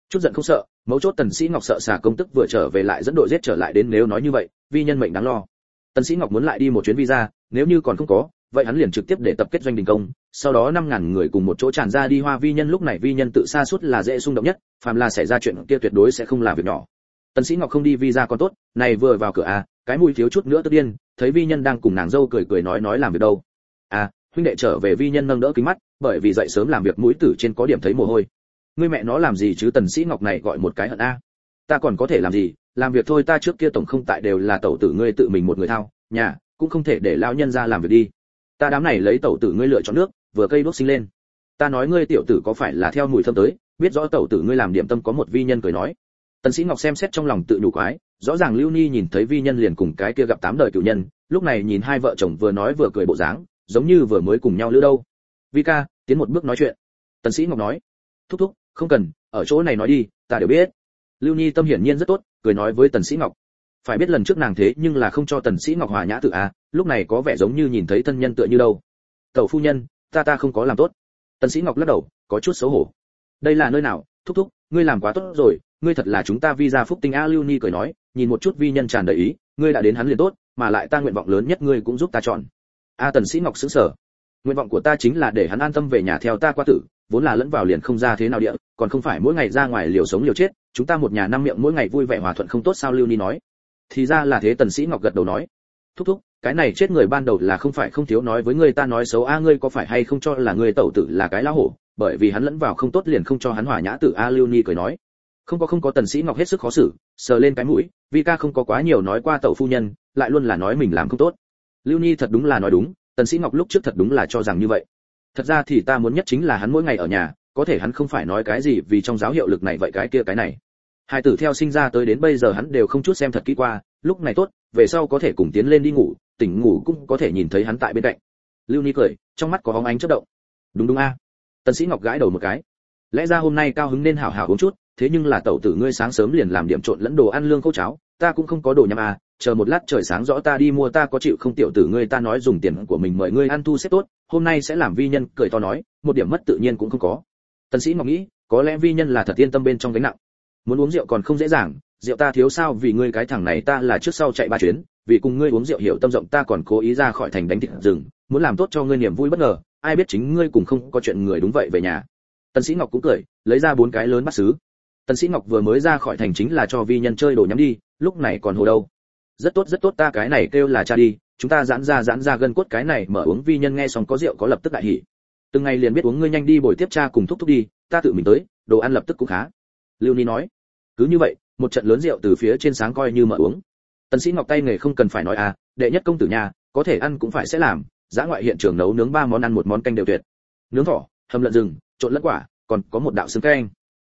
Chút giận không sợ, mấu chốt tần sĩ ngọc sợ xả công tức vừa trở về lại dẫn đội giết trở lại đến nếu nói như vậy, vi nhân mệnh đáng lo. Tần sĩ ngọc muốn lại đi một chuyến visa, nếu như còn không có, vậy hắn liền trực tiếp để tập kết doanh đình công, sau đó năm ngàn người cùng một chỗ tràn ra đi hoa vi nhân lúc này vi nhân tự xa suốt là dễ xung động nhất, phàm là xảy ra chuyện kia tuyệt đối sẽ không là việc nhỏ. Tần sĩ ngọc không đi visa còn tốt, này vừa vào cửa a cái mùi thiếu chút nữa tức điên, thấy vi nhân đang cùng nàng dâu cười cười nói nói làm việc đâu. À huynh đệ trở về vi nhân nâng đỡ kính mắt, bởi vì dậy sớm làm việc mũi tử trên có điểm thấy mồ hôi. Ngươi mẹ nó làm gì chứ tần sĩ ngọc này gọi một cái hận a. Ta còn có thể làm gì, làm việc thôi ta trước kia tổng không tại đều là tẩu tử ngươi tự mình một người thao, nhà, cũng không thể để lão nhân ra làm việc đi. Ta đám này lấy tẩu tử ngươi lựa chọn nước, vừa cây đốt sinh lên. Ta nói ngươi tiểu tử có phải là theo mùi thơm tới, biết rõ tẩu tử ngươi làm điểm tâm có một vi nhân cười nói tần sĩ ngọc xem xét trong lòng tự nhủ quái, rõ ràng lưu ni nhìn thấy vi nhân liền cùng cái kia gặp tám đời cửu nhân, lúc này nhìn hai vợ chồng vừa nói vừa cười bộ dáng, giống như vừa mới cùng nhau lữ đâu. Vi ca, tiến một bước nói chuyện. Tần sĩ ngọc nói, thúc thúc, không cần, ở chỗ này nói đi, ta đều biết. Lưu ni tâm hiển nhiên rất tốt, cười nói với tần sĩ ngọc, phải biết lần trước nàng thế nhưng là không cho tần sĩ ngọc hòa nhã tự a lúc này có vẻ giống như nhìn thấy thân nhân tựa như đâu. Tẩu phu nhân, ta ta không có làm tốt. Tần sĩ ngọc lắc đầu, có chút xấu hổ. Đây là nơi nào, thúc thúc ngươi làm quá tốt rồi, ngươi thật là chúng ta vi gia phúc tinh a lưu ni cười nói, nhìn một chút vi nhân tràn đầy ý, ngươi đã đến hắn liền tốt, mà lại ta nguyện vọng lớn nhất ngươi cũng giúp ta chọn. A tần sĩ ngọc sững sờ. Nguyện vọng của ta chính là để hắn an tâm về nhà theo ta qua tử, vốn là lẫn vào liền không ra thế nào địa, còn không phải mỗi ngày ra ngoài liều sống liều chết, chúng ta một nhà năm miệng mỗi ngày vui vẻ hòa thuận không tốt sao lưu ni nói. Thì ra là thế, tần sĩ ngọc gật đầu nói. Thúc thúc, cái này chết người ban đầu là không phải không thiếu nói với ngươi ta nói xấu, a, ngươi có phải hay không cho là ngươi tẩu tử là cái lão hổ? Bởi vì hắn lẫn vào không tốt liền không cho hắn hòa nhã tử a lưu ni cười nói. Không có không có tần sĩ ngọc hết sức khó xử, sờ lên cái mũi vi ca không có quá nhiều nói qua tẩu phu nhân, lại luôn là nói mình làm không tốt. Lưu ni thật đúng là nói đúng, tần sĩ ngọc lúc trước thật đúng là cho rằng như vậy. Thật ra thì ta muốn nhất chính là hắn mỗi ngày ở nhà, có thể hắn không phải nói cái gì vì trong giáo hiệu lực này vậy cái kia cái này. Hai tử theo sinh ra tới đến bây giờ hắn đều không chút xem thật kỹ qua, lúc này tốt, về sau có thể cùng tiến lên đi ngủ, tỉnh ngủ cũng có thể nhìn thấy hắn tại bên cạnh. Lưu ni cười, trong mắt có hóng ánh chớp động. Đúng đúng a tần sĩ ngọc gãi đầu một cái. Lẽ ra hôm nay cao hứng nên hảo hảo uống chút, thế nhưng là tẩu tử ngươi sáng sớm liền làm điểm trộn lẫn đồ ăn lương khô cháo, ta cũng không có đồ nhắm à chờ một lát trời sáng rõ ta đi mua, ta có chịu không tiểu tử ngươi ta nói dùng tiền của mình mời ngươi ăn thu xếp tốt, hôm nay sẽ làm vi nhân, cười to nói, một điểm mất tự nhiên cũng không có. Tần sĩ ngọc nghĩ, có lẽ vi nhân là thật yên tâm bên trong gánh nặng. Muốn uống rượu còn không dễ dàng, rượu ta thiếu sao vì ngươi cái thằng này ta là trước sau chạy ba chuyến, vì cùng ngươi uống rượu hiểu tâm rộng ta còn cố ý ra khỏi thành đánh thịt rừng, muốn làm tốt cho ngươi niềm vui bất ngờ ai biết chính ngươi cùng không có chuyện người đúng vậy về nhà. Tần sĩ ngọc cũng cười, lấy ra bốn cái lớn bắt sứ tần sĩ ngọc vừa mới ra khỏi thành chính là cho vi nhân chơi đồ nhắm đi, lúc này còn hồ đâu. Rất tốt rất tốt, ta cái này kêu là cha đi, chúng ta giãn ra giãn ra gần cốt cái này mở uống vi nhân nghe xong có rượu có lập tức đại hỉ. Từng ngày liền biết uống ngươi nhanh đi bồi tiếp cha cùng thúc thúc đi, ta tự mình tới, đồ ăn lập tức cũng khá. Lưu ni nói, cứ như vậy, một trận lớn rượu từ phía trên sáng coi như mở uống. Tần sĩ ngọc tay nghề không cần phải nói à đệ nhất công tử nhà, có thể ăn cũng phải sẽ làm. Giã ngoại hiện trường nấu nướng ba món ăn, một món canh đều tuyệt. Nướng thỏ, hầm lợn rừng, trộn lẫn quả, còn có một đạo xương canh.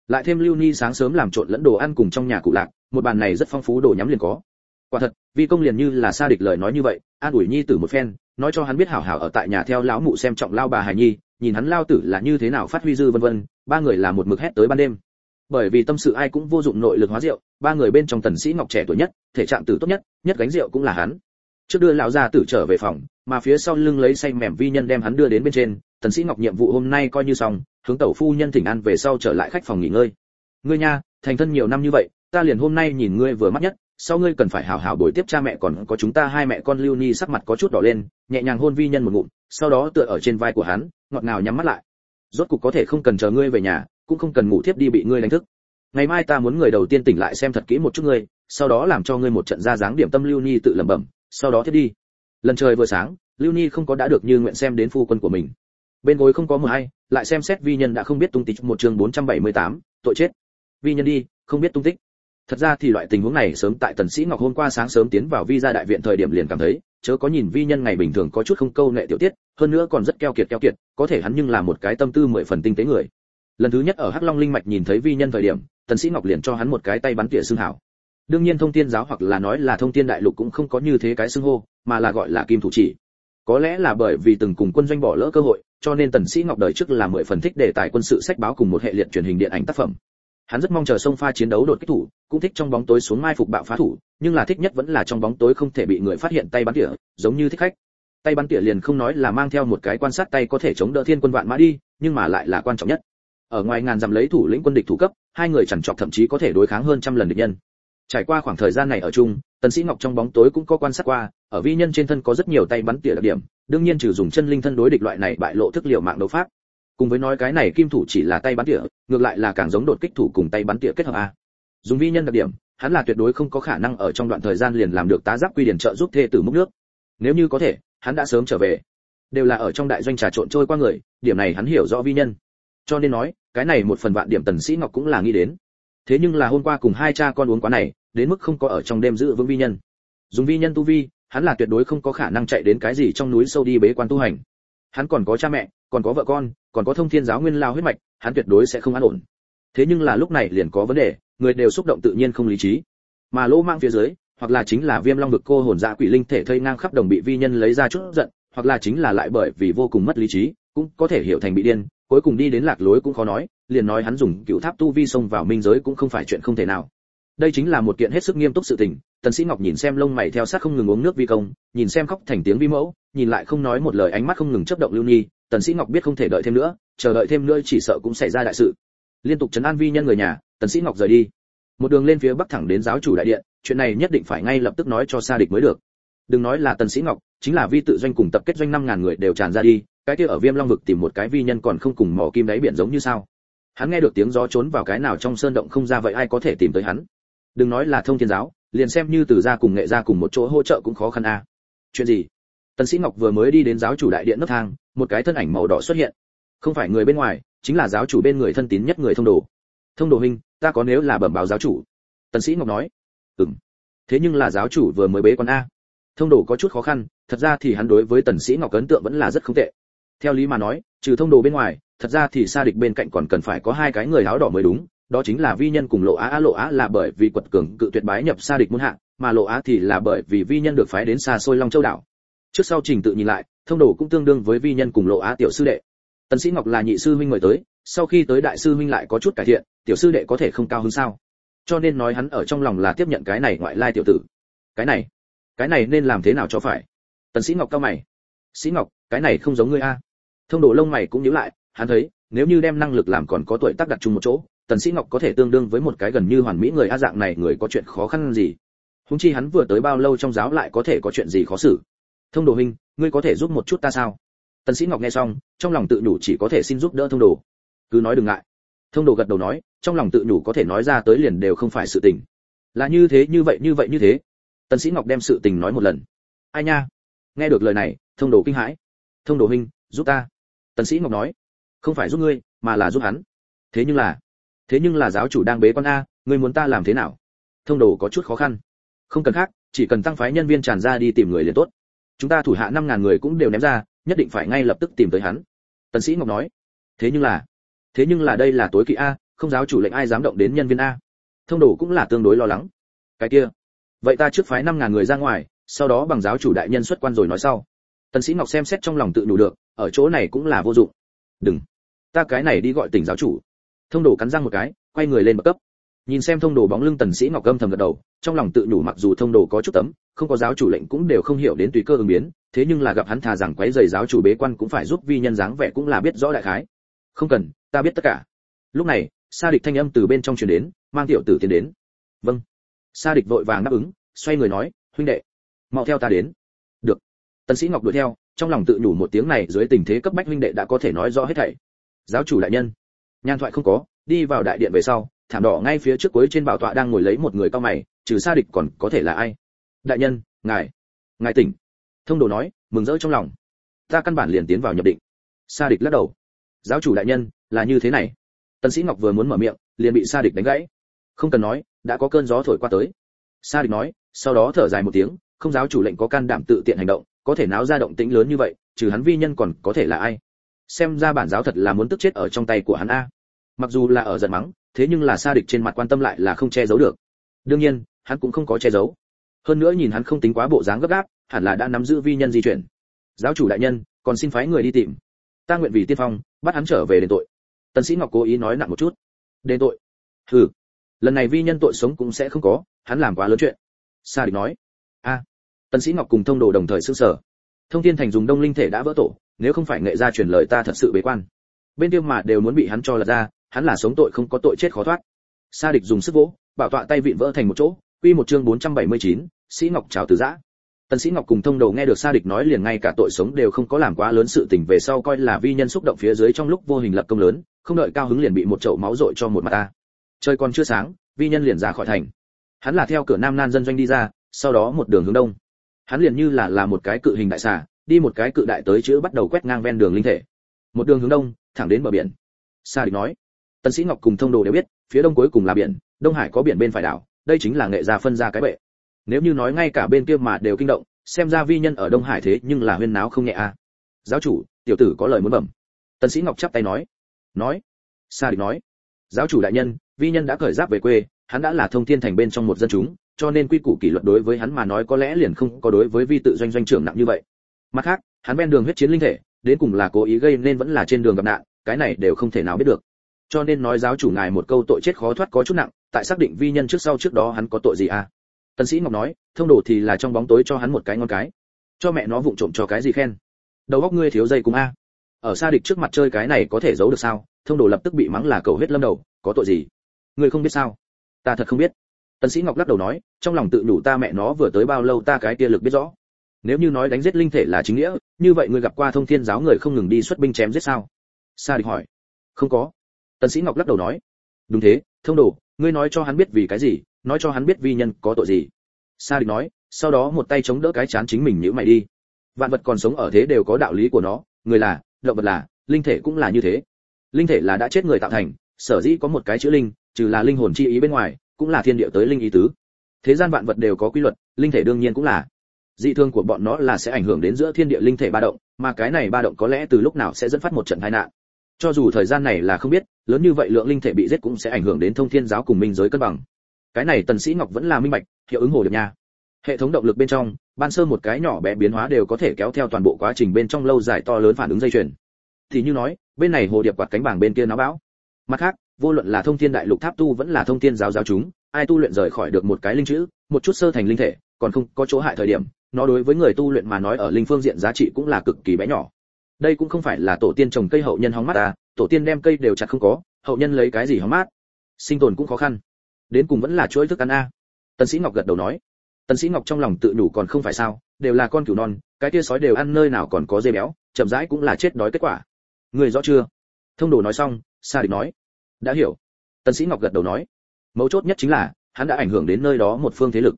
Lại thêm lưu ni sáng sớm làm trộn lẫn đồ ăn cùng trong nhà cụ lạc, một bàn này rất phong phú đồ nhắm liền có. Quả thật, vi công liền như là xa địch lời nói như vậy, an ủi nhi tử một phen, nói cho hắn biết hảo hảo ở tại nhà theo lão mụ xem trọng lao bà hài nhi, nhìn hắn lao tử là như thế nào phát huy dư vân vân, ba người là một mực hét tới ban đêm. Bởi vì tâm sự ai cũng vô dụng nội lực hóa rượu, ba người bên trong tần sĩ ngọc trẻ tuổi nhất, thể trạng tử tốt nhất nhất gánh rượu cũng là hắn trước đưa lão gia tử trở về phòng, mà phía sau lưng lấy say mềm vi nhân đem hắn đưa đến bên trên, tần sĩ ngọc nhiệm vụ hôm nay coi như xong, hướng tẩu phu nhân thỉnh an về sau trở lại khách phòng nghỉ ngơi. Ngươi nha, thành thân nhiều năm như vậy, ta liền hôm nay nhìn ngươi vừa mắt nhất, sau ngươi cần phải hảo hảo bồi tiếp cha mẹ còn có chúng ta hai mẹ con lưu ni sắc mặt có chút đỏ lên, nhẹ nhàng hôn vi nhân một ngụm, sau đó tựa ở trên vai của hắn, ngọt ngào nhắm mắt lại. Rốt cục có thể không cần chờ ngươi về nhà, cũng không cần ngủ tiếp đi bị ngươi đánh thức. Ngày mai ta muốn người đầu tiên tỉnh lại xem thật kỹ một chút ngươi, sau đó làm cho ngươi một trận ra dáng điểm tâm lưu ni tự lẩm bẩm sau đó thiết đi. Lần trời vừa sáng lưu ni không có đã được như nguyện xem đến phu quân của mình. Bên gối không có mờ hay lại xem xét vi nhân đã không biết tung tích một chương 478, tội chết. Vi nhân đi không biết tung tích. Thật ra thì loại tình huống này sớm tại tần sĩ ngọc hôm qua sáng sớm tiến vào vi gia đại viện thời điểm liền cảm thấy chớ có nhìn vi nhân ngày bình thường có chút không câu nệ tiểu tiết hơn nữa còn rất keo kiệt keo kiệt có thể hắn nhưng là một cái tâm tư mười phần tinh tế người. Lần thứ nhất ở hắc long linh mạch nhìn thấy vi nhân thời điểm tần sĩ ngọc liền cho hắn một cái tay bắn tỉa xương hảo đương nhiên thông thiên giáo hoặc là nói là thông thiên đại lục cũng không có như thế cái xưng hô, mà là gọi là kim thủ chỉ. Có lẽ là bởi vì từng cùng quân doanh bỏ lỡ cơ hội, cho nên tần sĩ ngọc đời trước là mười phần thích đề tài quân sự sách báo cùng một hệ liệt truyền hình điện ảnh tác phẩm. Hắn rất mong chờ sông pha chiến đấu đột kích thủ, cũng thích trong bóng tối xuống mai phục bạo phá thủ, nhưng là thích nhất vẫn là trong bóng tối không thể bị người phát hiện tay bắn tỉa, giống như thích khách. Tay bắn tỉa liền không nói là mang theo một cái quan sát tay có thể chống đỡ thiên quân vạn mã đi, nhưng mà lại là quan trọng nhất. Ở ngoài ngàn dặm lấy thủ lĩnh quân địch thủ cấp, hai người chẳng chọc thậm chí có thể đối kháng hơn trăm lần địch nhân trải qua khoảng thời gian này ở chung, tần sĩ ngọc trong bóng tối cũng có quan sát qua, ở vi nhân trên thân có rất nhiều tay bắn tỉa đặc điểm, đương nhiên trừ dùng chân linh thân đối địch loại này bại lộ thức liệu mạng đấu pháp. Cùng với nói cái này kim thủ chỉ là tay bắn tỉa, ngược lại là càng giống đột kích thủ cùng tay bắn tỉa kết hợp a. Dùng vi nhân đặc điểm, hắn là tuyệt đối không có khả năng ở trong đoạn thời gian liền làm được tá giáp quy điển trợ giúp thê tử múc nước. Nếu như có thể, hắn đã sớm trở về. Đều là ở trong đại doanh trà trộn trôi qua người, điểm này hắn hiểu rõ vi nhân. Cho nên nói, cái này một phần vạn điểm tần sĩ ngọc cũng là nghĩ đến thế nhưng là hôm qua cùng hai cha con uống quá này, đến mức không có ở trong đêm giữ vững vi nhân. Dùng vi nhân tu vi, hắn là tuyệt đối không có khả năng chạy đến cái gì trong núi sâu đi bế quan tu hành. Hắn còn có cha mẹ, còn có vợ con, còn có thông thiên giáo nguyên lao huyết mạch, hắn tuyệt đối sẽ không an ổn. Thế nhưng là lúc này liền có vấn đề, người đều xúc động tự nhiên không lý trí. Mà lỗ mang phía dưới, hoặc là chính là viêm long vực cô hồn dạ quỷ linh thể thây ngang khắp đồng bị vi nhân lấy ra chút giận, hoặc là chính là lại bởi vì vô cùng mất lý trí, cũng có thể hiểu thành bị điên cuối cùng đi đến lạc lối cũng khó nói, liền nói hắn dùng cựu tháp tu vi xông vào minh giới cũng không phải chuyện không thể nào. Đây chính là một kiện hết sức nghiêm túc sự tình, tần sĩ ngọc nhìn xem lông mày theo sát không ngừng uống nước vi công, nhìn xem khóc thành tiếng vi mẫu, nhìn lại không nói một lời ánh mắt không ngừng chớp động lưu nhi, tần sĩ ngọc biết không thể đợi thêm nữa, chờ đợi thêm nữa chỉ sợ cũng xảy ra đại sự. Liên tục chấn an vi nhân người nhà, tần sĩ ngọc rời đi. Một đường lên phía bắc thẳng đến giáo chủ đại điện, chuyện này nhất định phải ngay lập tức nói cho sa địch mới được. Đừng nói là tần sĩ ngọc, chính là vi tự doanh cùng tập kết doanh năm ngàn người đều tràn ra đi cái kia ở viêm long vực tìm một cái vi nhân còn không cùng mỏ kim đáy biển giống như sao? Hắn nghe được tiếng gió trốn vào cái nào trong sơn động không ra vậy ai có thể tìm tới hắn? Đừng nói là thông thiên giáo, liền xem như từ gia cùng nghệ gia cùng một chỗ hỗ trợ cũng khó khăn a. À. chuyện gì? Tần sĩ ngọc vừa mới đi đến giáo chủ đại điện nấc thang, một cái thân ảnh màu đỏ xuất hiện. Không phải người bên ngoài, chính là giáo chủ bên người thân tín nhất người thông đồ. Thông đồ huynh, ta có nếu là bẩm báo giáo chủ? Tần sĩ ngọc nói. Ừm. Thế nhưng là giáo chủ vừa mới bế quan a. Thông đồ có chút khó khăn, thật ra thì hắn đối với tần sĩ ngọc ấn tượng vẫn là rất không tệ theo lý mà nói, trừ thông đồ bên ngoài, thật ra thì xa địch bên cạnh còn cần phải có hai cái người áo đỏ mới đúng, đó chính là vi nhân cùng lộ á. Á, lộ á là bởi vì quật cường cự tuyệt bái nhập xa địch muôn hạ, mà lộ á thì là bởi vì vi nhân được phái đến xa xôi long châu đảo. Trước sau trình tự nhìn lại, thông đồ cũng tương đương với vi nhân cùng lộ á tiểu sư đệ. Tần sĩ ngọc là nhị sư huynh mời tới, sau khi tới đại sư huynh lại có chút cải thiện, tiểu sư đệ có thể không cao hơn sao? Cho nên nói hắn ở trong lòng là tiếp nhận cái này ngoại lai tiểu tử. Cái này cái này nên làm thế nào cho phải? Tần sĩ ngọc cao mày. Sĩ ngọc, cái này không giống ngươi a thông đồ lông mày cũng nhíu lại, hắn thấy, nếu như đem năng lực làm còn có tuổi tác đặt chung một chỗ, tần sĩ ngọc có thể tương đương với một cái gần như hoàn mỹ người a dạng này người có chuyện khó khăn gì? Húng chi hắn vừa tới bao lâu trong giáo lại có thể có chuyện gì khó xử? Thông đồ huynh, ngươi có thể giúp một chút ta sao? Tần sĩ ngọc nghe xong, trong lòng tự nhủ chỉ có thể xin giúp đỡ thông đồ. Cứ nói đừng ngại. Thông đồ gật đầu nói, trong lòng tự nhủ có thể nói ra tới liền đều không phải sự tình. Là như thế, như vậy như vậy, như thế. Tần sĩ ngọc đem sự tình nói một lần. Ai nha? Nghe được lời này, thông đồ kinh hãi. Thông đồ huynh, giúp ta tần sĩ ngọc nói, không phải giúp ngươi, mà là giúp hắn. Thế nhưng là, thế nhưng là giáo chủ đang bế quan a, ngươi muốn ta làm thế nào? Thông đồ có chút khó khăn. Không cần khác, chỉ cần tăng phái nhân viên tràn ra đi tìm người liền tốt. Chúng ta thủ hạ năm ngàn người cũng đều ném ra, nhất định phải ngay lập tức tìm tới hắn. Tần sĩ ngọc nói, thế nhưng là, thế nhưng là đây là tối kỵ a, không giáo chủ lệnh ai dám động đến nhân viên a. Thông đồ cũng là tương đối lo lắng. Cái kia, vậy ta trước phái năm ngàn người ra ngoài, sau đó bằng giáo chủ đại nhân xuất quan rồi nói sau. Tần sĩ ngọc xem xét trong lòng tự đủ được ở chỗ này cũng là vô dụng. Đừng. Ta cái này đi gọi tỉnh giáo chủ. Thông đồ cắn răng một cái, quay người lên bậc cấp. Nhìn xem thông đồ bóng lưng tần sĩ ngọc gâm thầm gật đầu, trong lòng tự nhủ mặc dù thông đồ có chút tấm, không có giáo chủ lệnh cũng đều không hiểu đến tùy cơ ứng biến, thế nhưng là gặp hắn thà rằng quấy giày giáo chủ bế quan cũng phải giúp vi nhân dáng vẻ cũng là biết rõ đại khái. Không cần, ta biết tất cả. Lúc này, sa địch thanh âm từ bên trong truyền đến, mang tiểu tử tiến đến. Vâng. Sa địch vội vàng đáp ứng, xoay người nói, huynh đệ, mau theo ta đến. Được. Tần sĩ ngọc đuổi theo trong lòng tự nhủ một tiếng này dưới tình thế cấp bách huynh đệ đã có thể nói rõ hết thảy. Giáo chủ đại nhân, nhan thoại không có, đi vào đại điện về sau, thảm đỏ ngay phía trước cuối trên bảo tọa đang ngồi lấy một người cao mày, trừ sa địch còn có thể là ai? Đại nhân, ngài ngài tỉnh. Thông đồ nói, mừng rỡ trong lòng. Ta căn bản liền tiến vào nhập định. Sa địch lắc đầu. Giáo chủ đại nhân, là như thế này. Tần sĩ ngọc vừa muốn mở miệng, liền bị sa địch đánh gãy. Không cần nói, đã có cơn gió thổi qua tới. Sa địch nói, sau đó thở dài một tiếng, không giáo chủ lệnh có can đảm tự tiện hành động có thể náo ra động tĩnh lớn như vậy, trừ hắn vi nhân còn có thể là ai? Xem ra bản giáo thật là muốn tức chết ở trong tay của hắn a. Mặc dù là ở giận mắng, thế nhưng là sa địch trên mặt quan tâm lại là không che giấu được. Đương nhiên, hắn cũng không có che giấu. Hơn nữa nhìn hắn không tính quá bộ dáng gấp gáp, hẳn là đã nắm giữ vi nhân di chuyển. Giáo chủ đại nhân, còn xin phái người đi tìm. Ta nguyện vì tiên phong, bắt hắn trở về đền tội. Tần sĩ ngọc cố ý nói nặng một chút. Đền tội? Hừ. Lần này vi nhân tội sống cũng sẽ không có, hắn làm quá lớn chuyện. Sa địch nói. A tần sĩ ngọc cùng thông đồ đồng thời sương sở. Thông thiên thành dùng đông linh thể đã vỡ tổ nếu không phải nghệ gia truyền lời ta thật sự bế quan. Bên kia mà đều muốn bị hắn cho lật ra hắn là sống tội không có tội chết khó thoát. Sa địch dùng sức vỗ bảo tọa tay vịn vỡ thành một chỗ quy một chương 479, sĩ ngọc chào từ giã. Tần sĩ ngọc cùng thông đầu nghe được sa địch nói liền ngay cả tội sống đều không có làm quá lớn sự tình về sau coi là vi nhân xúc động phía dưới trong lúc vô hình lập công lớn không đợi cao hứng liền bị một chậu máu rội cho một mặt ta. Trời còn chưa sáng vi nhân liền ra khỏi thành. Hắn là theo cửa nam nan dân doanh đi ra sau đó một đường hướng đông hắn liền như là là một cái cự hình đại xà, đi một cái cự đại tới chữ bắt đầu quét ngang ven đường linh thể. Một đường hướng đông, thẳng đến bờ biển. Sa địch nói tân sĩ ngọc cùng thông đồ đều biết, phía đông cuối cùng là biển, đông hải có biển bên phải đảo, đây chính là nghệ gia phân ra cái bệ. Nếu như nói ngay cả bên kia mà đều kinh động, xem ra vi nhân ở đông hải thế nhưng là huyên náo không nhẹ a giáo chủ, tiểu tử có lời muốn bẩm. Tân sĩ ngọc chắp tay nói. Nói. Sa địch nói, giáo chủ đại nhân, vi nhân đã cởi giáp về quê, hắn đã là thông thiên thành bên trong một dân chúng cho nên quy củ kỷ luật đối với hắn mà nói có lẽ liền không có đối với vi tự doanh doanh trưởng nặng như vậy. Mặt khác, hắn ven đường huyết chiến linh thể, đến cùng là cố ý gây nên vẫn là trên đường gặp nạn, cái này đều không thể nào biết được. Cho nên nói giáo chủ ngài một câu tội chết khó thoát có chút nặng, tại xác định vi nhân trước sau trước đó hắn có tội gì à? Tần sĩ ngọc nói, thông đồ thì là trong bóng tối cho hắn một cái ngon cái. Cho mẹ nó vụng trộm cho cái gì khen? Đầu óc ngươi thiếu dây cùng a. Ở xa địch trước mặt chơi cái này có thể giấu được sao? Thông đồ lập tức bị mắng là cầu huyết lâm đầu, có tội gì? Ngươi không biết sao? Ta thật không biết tần sĩ ngọc lắc đầu nói, trong lòng tự nhủ ta mẹ nó vừa tới bao lâu ta cái kia lực biết rõ. Nếu như nói đánh giết linh thể là chính nghĩa, như vậy ngươi gặp qua thông thiên giáo người không ngừng đi xuất binh chém giết sao? Sa địch hỏi. Không có. Tần sĩ ngọc lắc đầu nói. Đúng thế, thông đồ, ngươi nói cho hắn biết vì cái gì, nói cho hắn biết vi nhân có tội gì. Sa địch nói, sau đó một tay chống đỡ cái chán chính mình nhíu mày đi. Vạn vật còn sống ở thế đều có đạo lý của nó, người là, động vật là, linh thể cũng là như thế. Linh thể là đã chết người tạo thành, sở dĩ có một cái chữ linh, trừ là linh hồn chi ý bên ngoài cũng là thiên địa tới linh ý tứ. Thế gian vạn vật đều có quy luật, linh thể đương nhiên cũng là. Dị thương của bọn nó là sẽ ảnh hưởng đến giữa thiên địa linh thể ba động, mà cái này ba động có lẽ từ lúc nào sẽ dẫn phát một trận tai nạn. Cho dù thời gian này là không biết, lớn như vậy lượng linh thể bị giết cũng sẽ ảnh hưởng đến thông thiên giáo cùng minh giới cân bằng. Cái này tần sĩ ngọc vẫn là minh bạch, hiệu ứng hồ điệp nha. Hệ thống động lực bên trong, ban sơ một cái nhỏ bé biến hóa đều có thể kéo theo toàn bộ quá trình bên trong lâu dài to lớn phản ứng dây chuyền. Thì như nói, bên này hồ điệp quạt cánh bảng bên kia nó bão mặt khác vô luận là thông thiên đại lục tháp tu vẫn là thông thiên giáo giáo chúng, ai tu luyện rời khỏi được một cái linh chữ, một chút sơ thành linh thể, còn không có chỗ hại thời điểm, nó đối với người tu luyện mà nói ở linh phương diện giá trị cũng là cực kỳ bé nhỏ. Đây cũng không phải là tổ tiên trồng cây hậu nhân hóng mát à tổ tiên đem cây đều chặt không có, hậu nhân lấy cái gì hóng mát? Sinh tồn cũng khó khăn. Đến cùng vẫn là chuỗi thức ăn a. Tần sĩ ngọc gật đầu nói. Tần sĩ ngọc trong lòng tự nhủ còn không phải sao, đều là con cừu non, cái kia sói đều ăn nơi nào còn có dê béo, chậm rãi cũng là chết đói kết quả. Người rõ chưa? Thông đồ nói xong, sa địch nói đã hiểu. Tân sĩ ngọc gật đầu nói. Mấu chốt nhất chính là, hắn đã ảnh hưởng đến nơi đó một phương thế lực.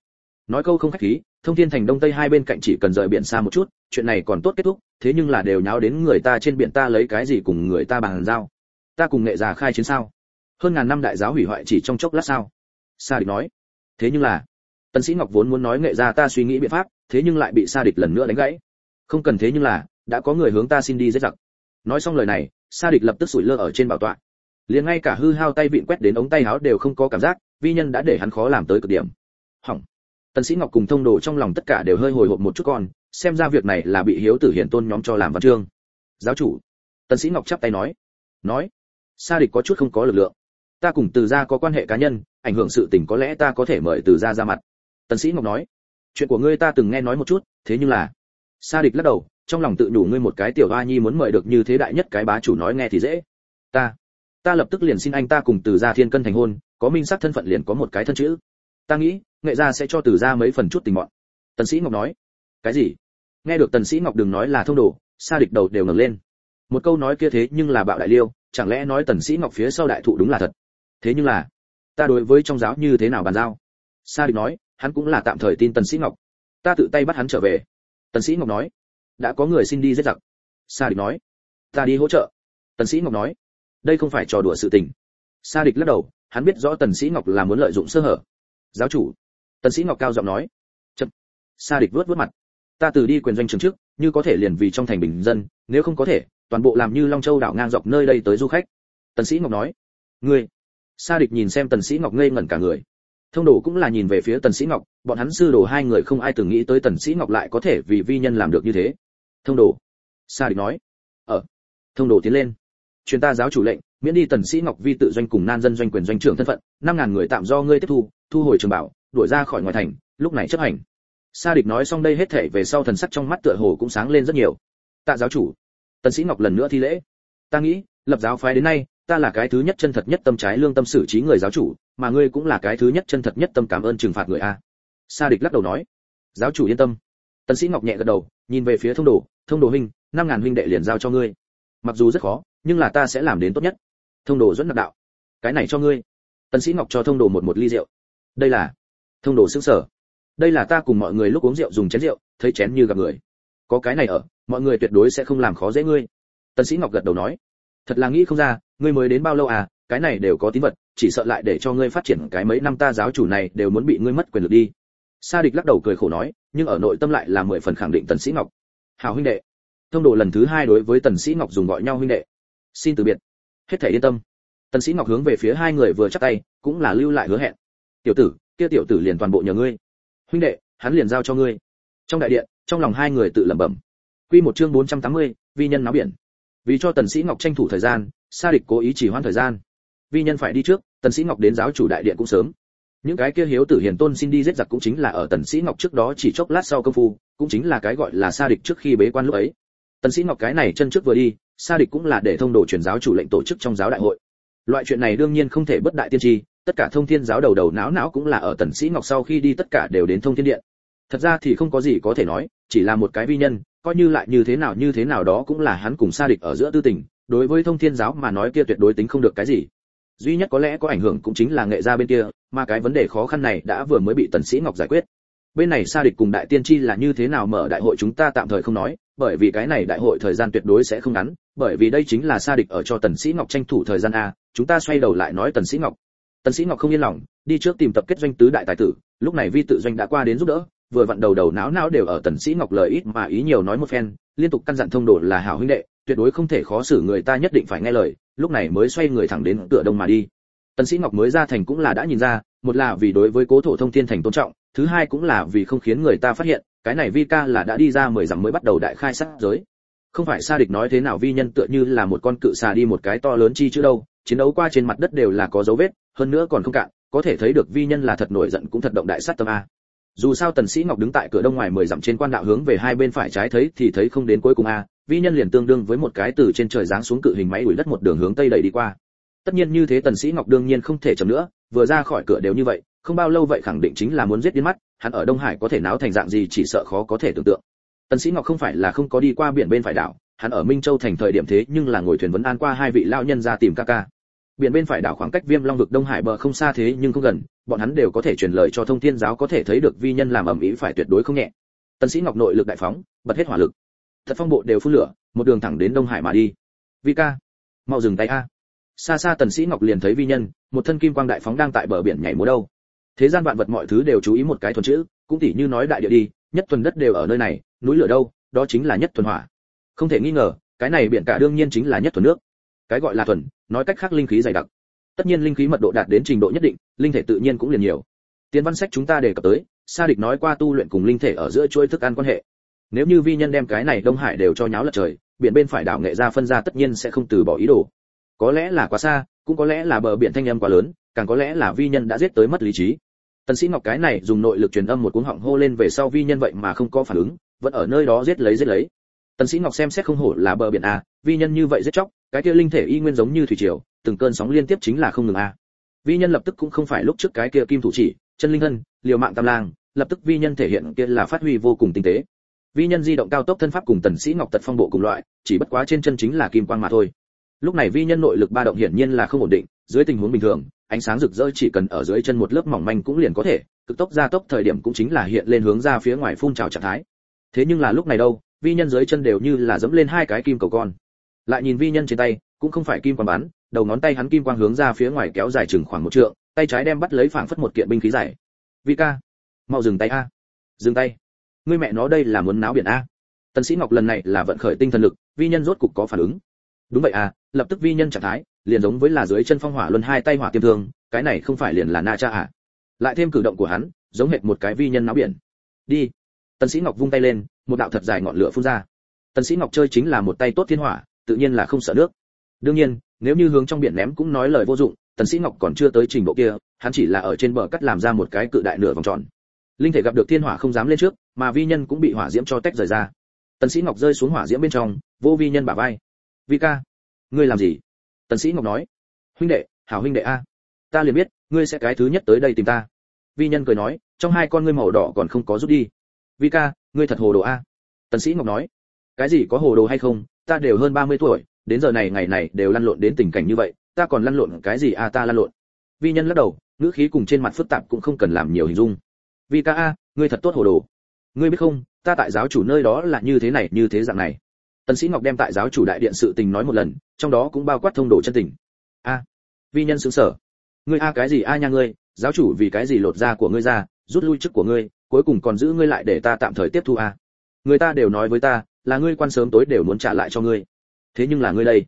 Nói câu không khách khí, thông thiên thành đông tây hai bên cạnh chỉ cần rời biển xa một chút, chuyện này còn tốt kết thúc, thế nhưng là đều nháo đến người ta trên biển ta lấy cái gì cùng người ta bàn giao. Ta cùng nghệ già khai chiến sao? Hơn ngàn năm đại giáo hủy hoại chỉ trong chốc lát sao? Sa địch nói. Thế nhưng là, tần sĩ ngọc vốn muốn nói nghệ gia ta suy nghĩ biện pháp, thế nhưng lại bị sa địch lần nữa đánh gãy. Không cần thế nhưng là, đã có người hướng ta xin đi dễ dặc nói xong lời này, sa địch lập tức sủi lơ ở trên bảo tọa liền ngay cả hư hao tay vịn quét đến ống tay áo đều không có cảm giác, vi nhân đã để hắn khó làm tới cực điểm. Hỏng. Tần sĩ ngọc cùng thông đồ trong lòng tất cả đều hơi hồi hộp một chút còn xem ra việc này là bị hiếu tử hiển tôn nhóm cho làm văn chương. Giáo chủ. Tần sĩ ngọc chắp tay nói. Nói. Sa địch có chút không có lực lượng. Ta cùng từ gia có quan hệ cá nhân, ảnh hưởng sự tình có lẽ ta có thể mời từ gia ra mặt. Tần sĩ ngọc nói. Chuyện của ngươi ta từng nghe nói một chút, thế nhưng là. Sa địch lắc đầu, trong lòng tự đủ ngươi một cái tiểu hoa nhi muốn mời được như thế đại nhất cái bá chủ nói nghe thì dễ. Ta ta lập tức liền xin anh ta cùng từ gia thiên cân thành hôn, có minh xác thân phận liền có một cái thân chữ. Ta nghĩ, nghệ gia sẽ cho từ gia mấy phần chút tình mọn. Tần sĩ ngọc nói. Cái gì? Nghe được tần sĩ ngọc đừng nói là thông đồ, sa địch đầu đều ngẩng lên. Một câu nói kia thế nhưng là bạo đại liêu, chẳng lẽ nói tần sĩ ngọc phía sau đại thụ đúng là thật? Thế nhưng là, ta đối với trong giáo như thế nào bàn giao? Sa địch nói, hắn cũng là tạm thời tin tần sĩ ngọc. Ta tự tay bắt hắn trở về. Tần sĩ ngọc nói. Đã có người xin đi giết giặc. Sa địch nói. Ta đi hỗ trợ. Tần sĩ ngọc nói đây không phải trò đùa sự tình. Sa địch lắc đầu, hắn biết rõ tần sĩ ngọc là muốn lợi dụng sơ hở. Giáo chủ. Tần sĩ ngọc cao giọng nói. Chậm. Sa địch vớt vớt mặt. Ta từ đi quyền doanh trường trước, như có thể liền vì trong thành bình dân, nếu không có thể, toàn bộ làm như long châu đảo ngang dọc nơi đây tới du khách. Tần sĩ ngọc nói. Ngươi. Sa địch nhìn xem tần sĩ ngọc ngây ngẩn cả người. Thông đồ cũng là nhìn về phía tần sĩ ngọc, bọn hắn sư đồ hai người không ai từng nghĩ tới tần sĩ ngọc lại có thể vì vi nhân làm được như thế. Thông đồ. Sa địch nói. Ở thông đồ tiến lên truyền ta giáo chủ lệnh, miễn đi tần sĩ ngọc vi tự doanh cùng nan dân doanh quyền doanh trưởng thân phận, năm ngàn người tạm do ngươi tiếp thu thu hồi trường bảo, đuổi ra khỏi ngoài thành, lúc này chấp hành. Sa địch nói xong đây hết thể về sau thần sắc trong mắt tựa hồ cũng sáng lên rất nhiều. Tạ giáo chủ, tần sĩ ngọc lần nữa thi lễ. Ta nghĩ, lập giáo phái đến nay, ta là cái thứ nhất chân thật nhất tâm trái lương tâm xử trí người giáo chủ, mà ngươi cũng là cái thứ nhất chân thật nhất tâm cảm ơn trừng phạt người a. Sa địch lắc đầu nói. Giáo chủ yên tâm. Tần sĩ ngọc nhẹ gật đầu, nhìn về phía thông đồ thông đồ huynh, năm ngàn huynh đệ liền giao cho ngươi. Mặc dù rất khó nhưng là ta sẽ làm đến tốt nhất. Thông đồ dẫn nạp đạo. Cái này cho ngươi. Tần sĩ ngọc cho thông đồ một một ly rượu. Đây là thông đồ sững sờ đây là ta cùng mọi người lúc uống rượu dùng chén rượu, thấy chén như gặp người. Có cái này ở, mọi người tuyệt đối sẽ không làm khó dễ ngươi. Tần sĩ ngọc gật đầu nói. Thật là nghĩ không ra, ngươi mới đến bao lâu à cái này đều có tín vật, chỉ sợ lại để cho ngươi phát triển cái mấy năm ta giáo chủ này đều muốn bị ngươi mất quyền lực đi. Sa địch lắc đầu cười khổ nói, nhưng ở nội tâm lại là mười phần khẳng định tần sĩ ngọc. Hảo huynh đệ. Thông đồ lần thứ hai đối với tần sĩ ngọc dùng gọi nhau huynh đệ xin từ biệt. Hết thể yên tâm. Tần sĩ ngọc hướng về phía hai người vừa chắp tay cũng là lưu lại hứa hẹn. Tiểu tử kia tiểu tử liền toàn bộ nhờ ngươi. Huynh đệ hắn liền giao cho ngươi. Trong đại điện trong lòng hai người tự lẩm bẩm. Quy một chương 480, vi nhân náo biển. Vì cho tần sĩ ngọc tranh thủ thời gian sa địch cố ý chỉ hoãn thời gian. Vi nhân phải đi trước tần sĩ ngọc đến giáo chủ đại điện cũng sớm. Những cái kia hiếu tử hiền tôn xin đi giết giặc cũng chính là ở tần sĩ ngọc trước đó chỉ chốc lát sau công phu cũng chính là cái gọi là sa địch trước khi bế quan lúc ấy. Tần sĩ ngọc cái này chân trước vừa đi sa địch cũng là để thông đồ truyền giáo chủ lệnh tổ chức trong giáo đại hội. Loại chuyện này đương nhiên không thể bất đại tiên tri, tất cả thông thiên giáo đầu đầu não não cũng là ở tần sĩ ngọc sau khi đi tất cả đều đến thông thiên điện. Thật ra thì không có gì có thể nói, chỉ là một cái vi nhân, coi như lại như thế nào như thế nào đó cũng là hắn cùng sa địch ở giữa tư tình, đối với thông thiên giáo mà nói kia tuyệt đối tính không được cái gì. Duy nhất có lẽ có ảnh hưởng cũng chính là nghệ gia bên kia, mà cái vấn đề khó khăn này đã vừa mới bị tần sĩ ngọc giải quyết. Bên này sa địch cùng đại tiên tri là như thế nào mở đại hội chúng ta tạm thời không nói bởi vì cái này đại hội thời gian tuyệt đối sẽ không ngắn, bởi vì đây chính là sa địch ở cho tần sĩ ngọc tranh thủ thời gian a, chúng ta xoay đầu lại nói tần sĩ ngọc. Tần sĩ ngọc không yên lòng, đi trước tìm tập kết doanh tứ đại tài tử, lúc này vi tự doanh đã qua đến giúp đỡ, vừa vặn đầu đầu não não đều ở tần sĩ ngọc lời ít mà ý nhiều nói một phen, liên tục căn dặn thông đồ là hảo huynh đệ, tuyệt đối không thể khó xử người ta nhất định phải nghe lời, lúc này mới xoay người thẳng đến cửa đông mà đi. Tần sĩ ngọc mới ra thành cũng là đã nhìn ra, một là vì đối với cố thổ thông thiên thành tôn trọng thứ hai cũng là vì không khiến người ta phát hiện, cái này vi ca là đã đi ra mười dặm mới bắt đầu đại khai sát giới. Không phải sa địch nói thế nào vi nhân tựa như là một con cự xà đi một cái to lớn chi chứ đâu, chiến đấu qua trên mặt đất đều là có dấu vết, hơn nữa còn không cạn, có thể thấy được vi nhân là thật nổi giận cũng thật động đại sát tâm a. Dù sao tần sĩ ngọc đứng tại cửa đông ngoài mười dặm trên quan đạo hướng về hai bên phải trái thấy thì thấy không đến cuối cùng a, vi nhân liền tương đương với một cái từ trên trời giáng xuống cự hình máy đuổi đất một đường hướng tây đẩy đi qua. Tất nhiên như thế tần sĩ ngọc đương nhiên không thể chậm nữa vừa ra khỏi cửa đều như vậy, không bao lâu vậy khẳng định chính là muốn giết điên mắt, hắn ở đông hải có thể náo thành dạng gì chỉ sợ khó có thể tưởng tượng. Tần sĩ ngọc không phải là không có đi qua biển bên phải đảo, hắn ở minh châu thành thời điểm thế nhưng là ngồi thuyền vấn an qua hai vị lão nhân ra tìm ca ca. Biển bên phải đảo khoảng cách viêm long vực đông hải bờ không xa thế nhưng không gần, bọn hắn đều có thể truyền lời cho thông thiên giáo có thể thấy được vi nhân làm ẩm ý phải tuyệt đối không nhẹ. Tần sĩ ngọc nội lực đại phóng, bật hết hỏa lực. Thật phong bộ đều phun lửa, một đường thẳng đến đông hải mà đi. Vi ca, mau dừng tay a xa xa tần sĩ ngọc liền thấy vi nhân, một thân kim quang đại phóng đang tại bờ biển nhảy múa đâu. Thế gian vạn vật mọi thứ đều chú ý một cái thuần chữ, cũng tỉ như nói đại địa đi, nhất thuần đất đều ở nơi này, núi lửa đâu, đó chính là nhất thuần hỏa. Không thể nghi ngờ, cái này biển cả đương nhiên chính là nhất thuần nước. Cái gọi là thuần, nói cách khác linh khí dày đặc. Tất nhiên linh khí mật độ đạt đến trình độ nhất định, linh thể tự nhiên cũng liền nhiều. Tiến văn sách chúng ta đề cập tới, sa địch nói qua tu luyện cùng linh thể ở giữa chuỗi thức ăn quan hệ. Nếu như vi nhân đem cái này đông hải đều cho nháo lật trời, biển bên phải đảo nghệ ra phân ra tất nhiên sẽ không từ bỏ ý đồ có lẽ là quá xa, cũng có lẽ là bờ biển thanh âm quá lớn, càng có lẽ là vi nhân đã giết tới mất lý trí. Tần sĩ ngọc cái này dùng nội lực truyền âm một cuống họng hô lên về sau vi nhân vậy mà không có phản ứng, vẫn ở nơi đó giết lấy giết lấy. Tần sĩ ngọc xem xét không hổ là bờ biển a, vi nhân như vậy giết chóc, cái kia linh thể y nguyên giống như thủy triều, từng cơn sóng liên tiếp chính là không ngừng a. Vi nhân lập tức cũng không phải lúc trước cái kia kim thủ chỉ, chân linh thân, liều mạng tam lang, lập tức vi nhân thể hiện kia là phát huy vô cùng tinh tế. Vi nhân di động cao tốc thân pháp cùng tần sĩ ngọc tật phong bộ cùng loại, chỉ bất quá trên chân chính là kim quang mà thôi lúc này vi nhân nội lực ba động hiển nhiên là không ổn định, dưới tình huống bình thường, ánh sáng rực rỡ chỉ cần ở dưới chân một lớp mỏng manh cũng liền có thể, cực tốc gia tốc thời điểm cũng chính là hiện lên hướng ra phía ngoài phun trào trạng thái. Thế nhưng là lúc này đâu, vi nhân dưới chân đều như là dẫm lên hai cái kim cầu con. Lại nhìn vi nhân trên tay, cũng không phải kim quang bắn, đầu ngón tay hắn kim quang hướng ra phía ngoài kéo dài chừng khoảng một trượng, tay trái đem bắt lấy phảng phất một kiện binh khí dài. Vi ca, mau dừng tay a. Dừng tay. Ngươi mẹ nó đây là muốn náo biển a. Tần sĩ ngọc lần này là vận khởi tinh thần lực, vi nhân rốt cục có phản ứng. Đúng vậy à lập tức vi nhân trạng thái, liền giống với là dưới chân phong hỏa luân hai tay hỏa tiêm thương, cái này không phải liền là na cha à? Lại thêm cử động của hắn, giống hệt một cái vi nhân náo biển. Đi. Tần sĩ ngọc vung tay lên, một đạo thật dài ngọn lửa phun ra. Tần sĩ ngọc chơi chính là một tay tốt thiên hỏa, tự nhiên là không sợ nước. Đương nhiên, nếu như hướng trong biển ném cũng nói lời vô dụng, tần sĩ ngọc còn chưa tới trình độ kia, hắn chỉ là ở trên bờ cắt làm ra một cái cự đại nửa vòng tròn. Linh thể gặp được thiên hỏa không dám lên trước, mà vi nhân cũng bị hỏa diễm cho tách rời ra. Tần sĩ ngọc rơi xuống hỏa diễm bên trong, vô vi nhân bả vai. Vi ca ngươi làm gì? Tần sĩ ngọc nói, huynh đệ, hảo huynh đệ a, ta liền biết, ngươi sẽ cái thứ nhất tới đây tìm ta. Vi nhân cười nói, trong hai con ngươi màu đỏ còn không có rút đi. Vi ca, ngươi thật hồ đồ a. Tần sĩ ngọc nói, cái gì có hồ đồ hay không? Ta đều hơn 30 tuổi, đến giờ này ngày này đều lăn lộn đến tình cảnh như vậy, ta còn lăn lộn cái gì a, ta lăn lộn. Vi nhân lắc đầu, ngữ khí cùng trên mặt phức tạp cũng không cần làm nhiều hình dung. Vi ca a, ngươi thật tốt hồ đồ. Ngươi biết không, ta tại giáo chủ nơi đó là như thế này, như thế dạng này tần sĩ ngọc đem tại giáo chủ đại điện sự tình nói một lần, trong đó cũng bao quát thông độ chân tình. A, vi nhân sướng sở. Ngươi a cái gì a nha ngươi, giáo chủ vì cái gì lột da của ngươi ra, rút lui chức của ngươi, cuối cùng còn giữ ngươi lại để ta tạm thời tiếp thu a. Người ta đều nói với ta, là ngươi quan sớm tối đều muốn trả lại cho ngươi. Thế nhưng là ngươi đây,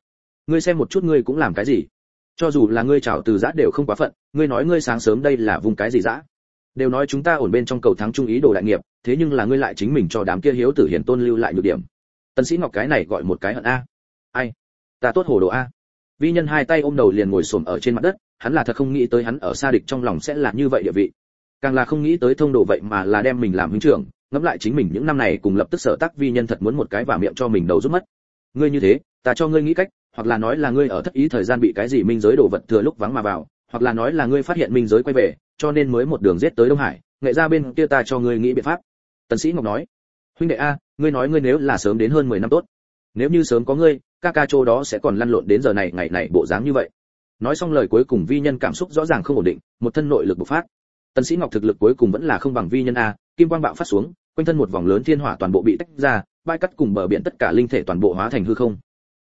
ngươi xem một chút ngươi cũng làm cái gì? Cho dù là ngươi chào từ giã đều không quá phận, ngươi nói ngươi sáng sớm đây là vùng cái gì giã? Đều nói chúng ta ổn bên trong cầu thắng trung ý đồ đại nghiệp, thế nhưng là ngươi lại chính mình cho đám kia hiếu tử hiển tôn lưu lại nhược điểm tần sĩ ngọc cái này gọi một cái hận a. Ai? Ta tốt hồ đồ a. Vi nhân hai tay ôm đầu liền ngồi xổm ở trên mặt đất, hắn là thật không nghĩ tới hắn ở xa địch trong lòng sẽ là như vậy địa vị. Càng là không nghĩ tới thông đồ vậy mà là đem mình làm huynh trưởng, ngẫm lại chính mình những năm này cùng lập tức sở tác vi nhân thật muốn một cái và miệng cho mình đầu rút mất. Ngươi như thế, ta cho ngươi nghĩ cách, hoặc là nói là ngươi ở thất ý thời gian bị cái gì minh giới đồ vật thừa lúc vắng mà vào, hoặc là nói là ngươi phát hiện minh giới quay về, cho nên mới một đường giết tới đông hải, nghệ ra bên kia ta cho ngươi nghĩ biện pháp. Tần sĩ ngọc nói huynh đệ a ngươi nói ngươi nếu là sớm đến hơn 10 năm tốt. Nếu như sớm có ngươi ca ca chỗ đó sẽ còn lăn lộn đến giờ này ngày này bộ dáng như vậy. Nói xong lời cuối cùng vi nhân cảm xúc rõ ràng không ổn định một thân nội lực bộc phát. Tần sĩ ngọc thực lực cuối cùng vẫn là không bằng vi nhân a kim quang bạo phát xuống quanh thân một vòng lớn thiên hỏa toàn bộ bị tách ra bãi cắt cùng bờ biển tất cả linh thể toàn bộ hóa thành hư không.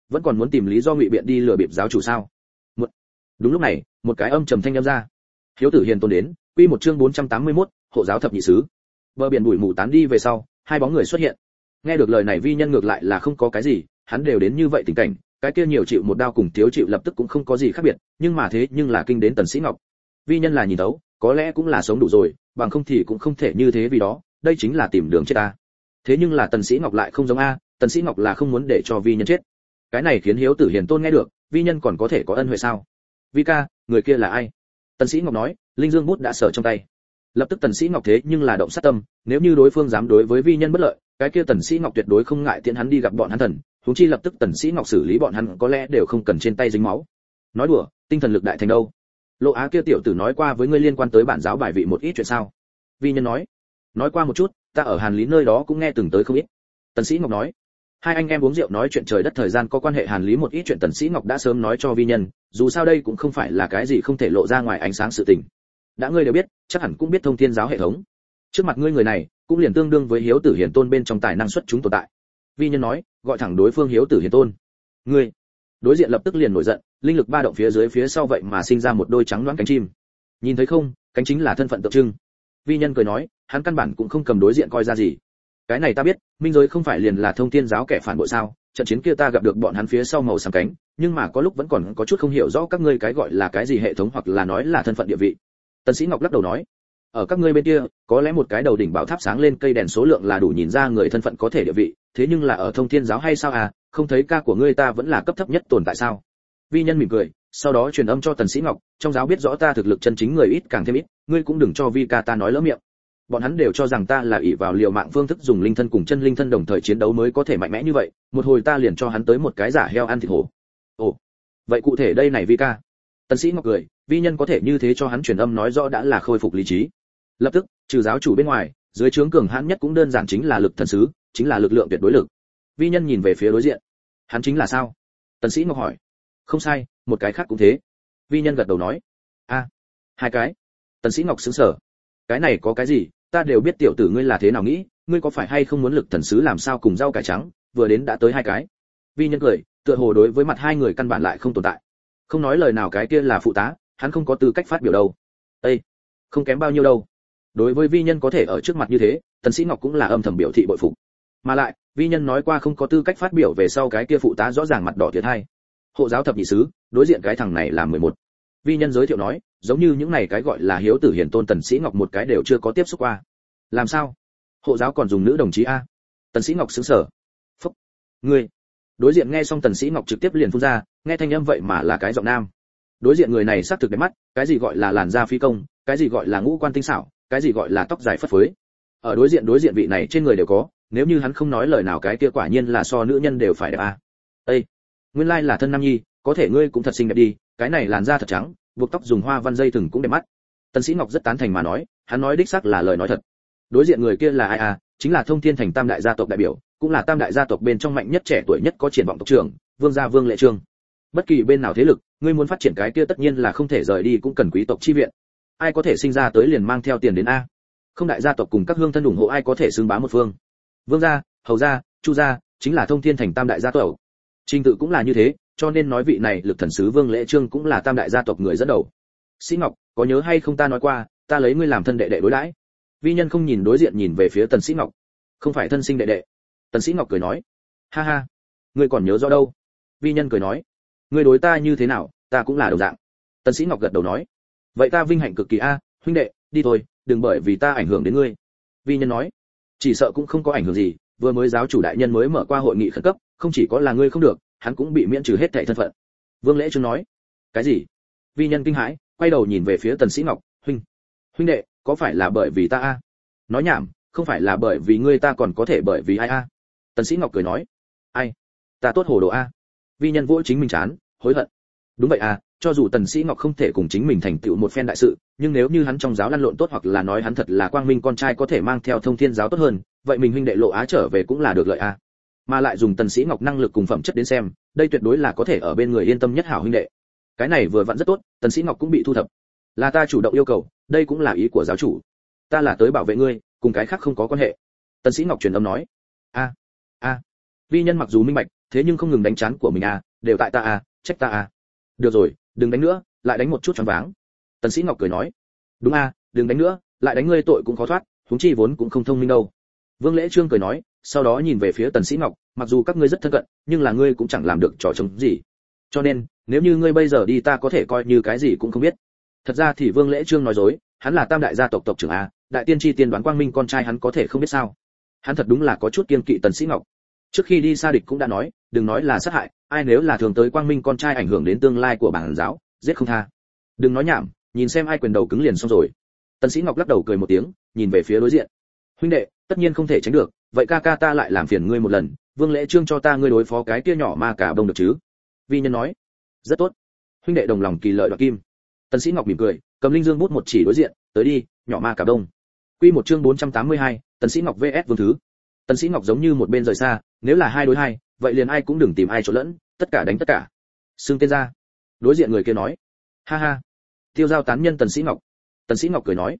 Vẫn còn muốn tìm lý do ngụy biện đi lừa bịp giáo chủ sao? Một đúng lúc này một cái âm trầm thanh âm ra. Hiếu tử hiền tôn đến quy một chương 481, hộ giáo thập nhị sứ bờ biển bụi mù tán đi về sau hai bóng người xuất hiện. Nghe được lời này vi nhân ngược lại là không có cái gì, hắn đều đến như vậy tình cảnh, cái kia nhiều chịu một đao cùng thiếu chịu lập tức cũng không có gì khác biệt, nhưng mà thế nhưng là kinh đến tần sĩ ngọc. Vi nhân là nhìn đấu có lẽ cũng là sống đủ rồi, bằng không thì cũng không thể như thế vì đó, đây chính là tìm đường chết ta. Thế nhưng là tần sĩ ngọc lại không giống a, tần sĩ ngọc là không muốn để cho vi nhân chết. Cái này khiến hiếu tử hiền tôn nghe được, vi nhân còn có thể có ân huệ sao? Vi ca, người kia là ai? Tần sĩ ngọc nói, linh dương bút đã sở trong tay lập tức tần sĩ ngọc thế nhưng là động sát tâm, nếu như đối phương dám đối với vi nhân bất lợi, cái kia tần sĩ ngọc tuyệt đối không ngại tiện hắn đi gặp bọn hắn thần chúng chi lập tức tần sĩ ngọc xử lý bọn hắn có lẽ đều không cần trên tay dính máu. Nói đùa, tinh thần lực đại thành đâu? Lộ á kia tiểu tử nói qua với ngươi liên quan tới bản giáo bài vị một ít chuyện sao? Vi nhân nói. Nói qua một chút, ta ở hàn lý nơi đó cũng nghe từng tới không ít. Tần sĩ ngọc nói. Hai anh em uống rượu nói chuyện trời đất thời gian có quan hệ hàn lý một ít chuyện tần sĩ ngọc đã sớm nói cho vi nhân, dù sao đây cũng không phải là cái gì không thể lộ ra ngoài ánh sáng sự tình đã ngươi đều biết, chắc hẳn cũng biết thông thiên giáo hệ thống. Trước mặt ngươi người này, cũng liền tương đương với hiếu tử hiền tôn bên trong tài năng xuất chúng tồn tại. Vi nhân nói, gọi thẳng đối phương hiếu tử hiền tôn. Ngươi. Đối diện lập tức liền nổi giận, linh lực ba động phía dưới phía sau vậy mà sinh ra một đôi trắng loáng cánh chim. Nhìn thấy không, cánh chính là thân phận tượng trưng. Vi nhân cười nói, hắn căn bản cũng không cầm đối diện coi ra gì. Cái này ta biết, minh giới không phải liền là thông thiên giáo kẻ phản bội sao, trận chiến kia ta gặp được bọn hắn phía sau màu xám cánh, nhưng mà có lúc vẫn còn có chút không hiểu rõ các ngươi cái gọi là cái gì hệ thống hoặc là nói là thân phận địa vị tần sĩ ngọc lắc đầu nói, ở các ngươi bên kia, có lẽ một cái đầu đỉnh bảo tháp sáng lên cây đèn số lượng là đủ nhìn ra người thân phận có thể địa vị, thế nhưng là ở thông thiên giáo hay sao à? Không thấy ca của ngươi ta vẫn là cấp thấp nhất tồn tại sao? Vi nhân mỉm cười, sau đó truyền âm cho tần sĩ ngọc, trong giáo biết rõ ta thực lực chân chính người ít càng thêm ít, ngươi cũng đừng cho vi ca ta nói lỡ miệng. Bọn hắn đều cho rằng ta là ỷ vào liều mạng phương thức dùng linh thân cùng chân linh thân đồng thời chiến đấu mới có thể mạnh mẽ như vậy, một hồi ta liền cho hắn tới một cái giả heo ăn thịt hổ. Ồ, vậy cụ thể đây này vi ca? Tần sĩ ngọc cười, vi nhân có thể như thế cho hắn truyền âm nói rõ đã là khôi phục lý trí. Lập tức, trừ giáo chủ bên ngoài, dưới trướng cường hãn nhất cũng đơn giản chính là lực thần sứ, chính là lực lượng tuyệt đối lực. Vi nhân nhìn về phía đối diện. Hắn chính là sao? Tần sĩ ngọc hỏi. Không sai, một cái khác cũng thế. Vi nhân gật đầu nói. A hai cái. Tần sĩ ngọc sững sờ. Cái này có cái gì? Ta đều biết tiểu tử ngươi là thế nào nghĩ, ngươi có phải hay không muốn lực thần sứ làm sao cùng rau cải trắng, vừa đến đã tới hai cái. Vi nhân cười, tựa hồ đối với mặt hai người căn bản lại không tồn tại không nói lời nào cái kia là phụ tá, hắn không có tư cách phát biểu đâu. Ê! không kém bao nhiêu đâu. Đối với vi nhân có thể ở trước mặt như thế, tần sĩ ngọc cũng là âm thầm biểu thị bội phục. Mà lại, vi nhân nói qua không có tư cách phát biểu về sau cái kia phụ tá rõ ràng mặt đỏ thiệt hay hộ giáo thập nhị sứ, đối diện cái thằng này là mười một. Vi nhân giới thiệu nói, giống như những này cái gọi là hiếu tử hiển tôn tần sĩ ngọc một cái đều chưa có tiếp xúc qua. Làm sao? Hộ giáo còn dùng nữ đồng chí a. Tần sĩ ngọc sững sờ. Phúc, ngươi đối diện nghe xong tần sĩ ngọc trực tiếp liền phun ra, nghe thanh âm vậy mà là cái giọng nam đối diện người này sắc thực đẹp mắt, cái gì gọi là làn da phi công, cái gì gọi là ngũ quan tinh xảo, cái gì gọi là tóc dài phất phới ở đối diện đối diện vị này trên người đều có, nếu như hắn không nói lời nào cái kia quả nhiên là so nữ nhân đều phải đẹp à? Ê! nguyên lai là thân nam nhi, có thể ngươi cũng thật xinh đẹp đi, cái này làn da thật trắng, buộc tóc dùng hoa văn dây thừng cũng đẹp mắt tần sĩ ngọc rất tán thành mà nói, hắn nói đích xác là lời nói thật đối diện người kia là ai à chính là thông thiên thành tam đại gia tộc đại biểu, cũng là tam đại gia tộc bên trong mạnh nhất trẻ tuổi nhất có triển vọng tộc trưởng, vương gia vương lệ trương. Bất kỳ bên nào thế lực, ngươi muốn phát triển cái kia tất nhiên là không thể rời đi cũng cần quý tộc chi viện. Ai có thể sinh ra tới liền mang theo tiền đến a. Không đại gia tộc cùng các hương thân ủng hộ ai có thể xưng bá một phương. Vương gia, hầu gia, chu gia, chính là thông thiên thành tam đại gia tộc. Trình tự cũng là như thế, cho nên nói vị này lực thần sứ vương lễ trương cũng là tam đại gia tộc người dẫn đầu. Sĩ ngọc, có nhớ hay không ta nói qua, ta lấy ngươi làm thân đệ đệ đối đãi vi nhân không nhìn đối diện nhìn về phía tần sĩ ngọc. Không phải thân sinh đệ đệ. Tần sĩ ngọc cười nói. Ha ha. Ngươi còn nhớ rõ đâu? Vi nhân cười nói. Ngươi đối ta như thế nào, ta cũng là đồng dạng. Tần sĩ ngọc gật đầu nói. Vậy ta vinh hạnh cực kỳ a, huynh đệ, đi thôi, đừng bởi vì ta ảnh hưởng đến ngươi. Vi nhân nói. Chỉ sợ cũng không có ảnh hưởng gì, vừa mới giáo chủ đại nhân mới mở qua hội nghị khẩn cấp, không chỉ có là ngươi không được, hắn cũng bị miễn trừ hết thảy thân phận. Vương lễ trương nói. Cái gì? Vi nhân kinh hãi, quay đầu nhìn về phía tần sĩ ngọc. Huynh. Huynh đệ có phải là bởi vì ta a? Nói nhảm, không phải là bởi vì ngươi ta còn có thể bởi vì ai a? Tần sĩ ngọc cười nói. Ai? Ta tốt hồ đồ a. Vi nhân vỗ chính mình chán, hối hận. Đúng vậy à cho dù tần sĩ ngọc không thể cùng chính mình thành tựu một phen đại sự, nhưng nếu như hắn trong giáo lăn lộn tốt hoặc là nói hắn thật là quang minh con trai có thể mang theo thông thiên giáo tốt hơn, vậy mình huynh đệ lộ á trở về cũng là được lợi a. Mà lại dùng tần sĩ ngọc năng lực cùng phẩm chất đến xem, đây tuyệt đối là có thể ở bên người yên tâm nhất hảo huynh đệ. Cái này vừa vặn rất tốt, tần sĩ ngọc cũng bị thu thập. Là ta chủ động yêu cầu đây cũng là ý của giáo chủ. Ta là tới bảo vệ ngươi, cùng cái khác không có quan hệ. Tần sĩ ngọc truyền âm nói. A a. Vi nhân mặc dù minh bạch, thế nhưng không ngừng đánh chán của mình a đều tại ta a trách ta a được rồi, đừng đánh nữa, lại đánh một chút choáng váng. Tần sĩ ngọc cười nói. Đúng a đừng đánh nữa, lại đánh ngươi tội cũng khó thoát chúng chi vốn cũng không thông minh đâu. Vương lễ trương cười nói, sau đó nhìn về phía tần sĩ ngọc, mặc dù các ngươi rất thân cận, nhưng là ngươi cũng chẳng làm được trò chống gì. Cho nên, nếu như ngươi bây giờ đi ta có thể coi như cái gì cũng không biết thật ra thì vương lễ trương nói dối, hắn là tam đại gia tộc tộc trưởng a, đại tiên tri tiên đoán quang minh con trai hắn có thể không biết sao. Hắn thật đúng là có chút kiên kỵ tần sĩ ngọc. Trước khi đi xa địch cũng đã nói, đừng nói là sát hại, ai nếu là thường tới quang minh con trai ảnh hưởng đến tương lai của bản giáo, giết không tha. Đừng nói nhảm, nhìn xem ai quyền đầu cứng liền xong rồi. Tần sĩ ngọc lắc đầu cười một tiếng, nhìn về phía đối diện. Huynh đệ, tất nhiên không thể tránh được, vậy ca ca ta lại làm phiền ngươi một lần, vương lễ trương cho ta ngươi đối phó cái kia nhỏ ma cả đông được chứ? Vi nhân nói. Rất tốt. Huynh đệ đồng lòng kỳ lợi đoạt kim tần sĩ ngọc mỉm cười cầm linh dương bút một chỉ đối diện tới đi nhỏ ma cả đông. Quy một chương 482, tần sĩ ngọc vs vương thứ. Tần sĩ ngọc giống như một bên rời xa nếu là hai đối hai vậy liền ai cũng đừng tìm ai chỗ lẫn tất cả đánh tất cả. Sương tên ra đối diện người kia nói ha ha. Tiêu giao tán nhân tần sĩ ngọc. Tần sĩ ngọc cười nói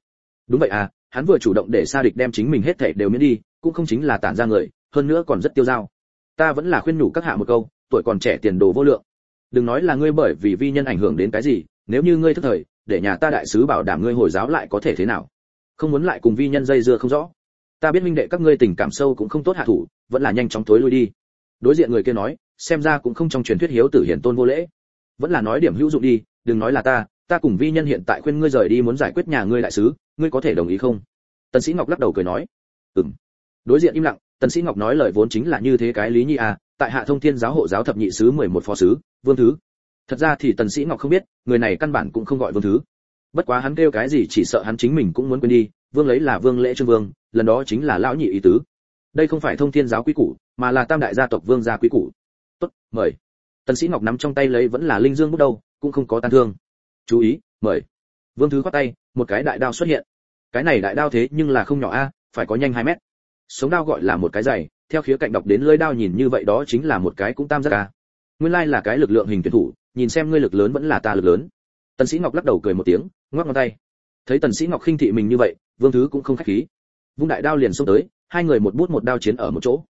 đúng vậy à hắn vừa chủ động để xa địch đem chính mình hết thảy đều miễn đi cũng không chính là tản ra người hơn nữa còn rất tiêu giao. ta vẫn là khuyên nhủ các hạ một câu tuổi còn trẻ tiền đồ vô lượng đừng nói là ngươi bởi vì vi nhân ảnh hưởng đến cái gì, nếu như ngươi thức thời, để nhà ta đại sứ bảo đảm ngươi hồi giáo lại có thể thế nào? Không muốn lại cùng vi nhân dây dưa không rõ. Ta biết minh đệ các ngươi tình cảm sâu cũng không tốt hạ thủ, vẫn là nhanh chóng tối lui đi. Đối diện người kia nói, xem ra cũng không trong truyền thuyết hiếu tử hiển tôn vô lễ. Vẫn là nói điểm hữu dụng đi, đừng nói là ta ta cùng vi nhân hiện tại khuyên ngươi rời đi muốn giải quyết nhà ngươi đại sứ, ngươi có thể đồng ý không? Tần sĩ ngọc lắc đầu cười nói, ừm. Đối diện im lặng, tần sĩ ngọc nói lời vốn chính là như thế cái lý nhi à tại hạ thông thiên giáo hộ giáo thập nhị sứ 11 phó sứ vương thứ. Thật ra thì tần sĩ ngọc không biết, người này căn bản cũng không gọi vương thứ. Bất quá hắn kêu cái gì chỉ sợ hắn chính mình cũng muốn quên đi, vương lấy là vương lễ trương vương, lần đó chính là lão nhị ý tứ. Đây không phải thông thiên giáo quý củ, mà là tam đại gia tộc vương gia quý củ. Tốt, mời. Tần sĩ ngọc nắm trong tay lấy vẫn là linh dương bút đầu cũng không có tan thương. Chú ý, mời. Vương thứ quát tay, một cái đại đao xuất hiện. Cái này đại đao thế nhưng là không nhỏ a, phải có nhanh 2 mét sống đao gọi là một cái dày theo khía cạnh đọc đến lưỡi đao nhìn như vậy đó chính là một cái cũng tam giác a nguyên lai là cái lực lượng hình tuyển thủ, nhìn xem ngươi lực lớn vẫn là ta lực lớn. Tần sĩ ngọc lắc đầu cười một tiếng, ngoắc ngón tay. Thấy tần sĩ ngọc khinh thị mình như vậy, vương thứ cũng không khách khí. Vung đại đao liền xông tới, hai người một bút một đao chiến ở một chỗ.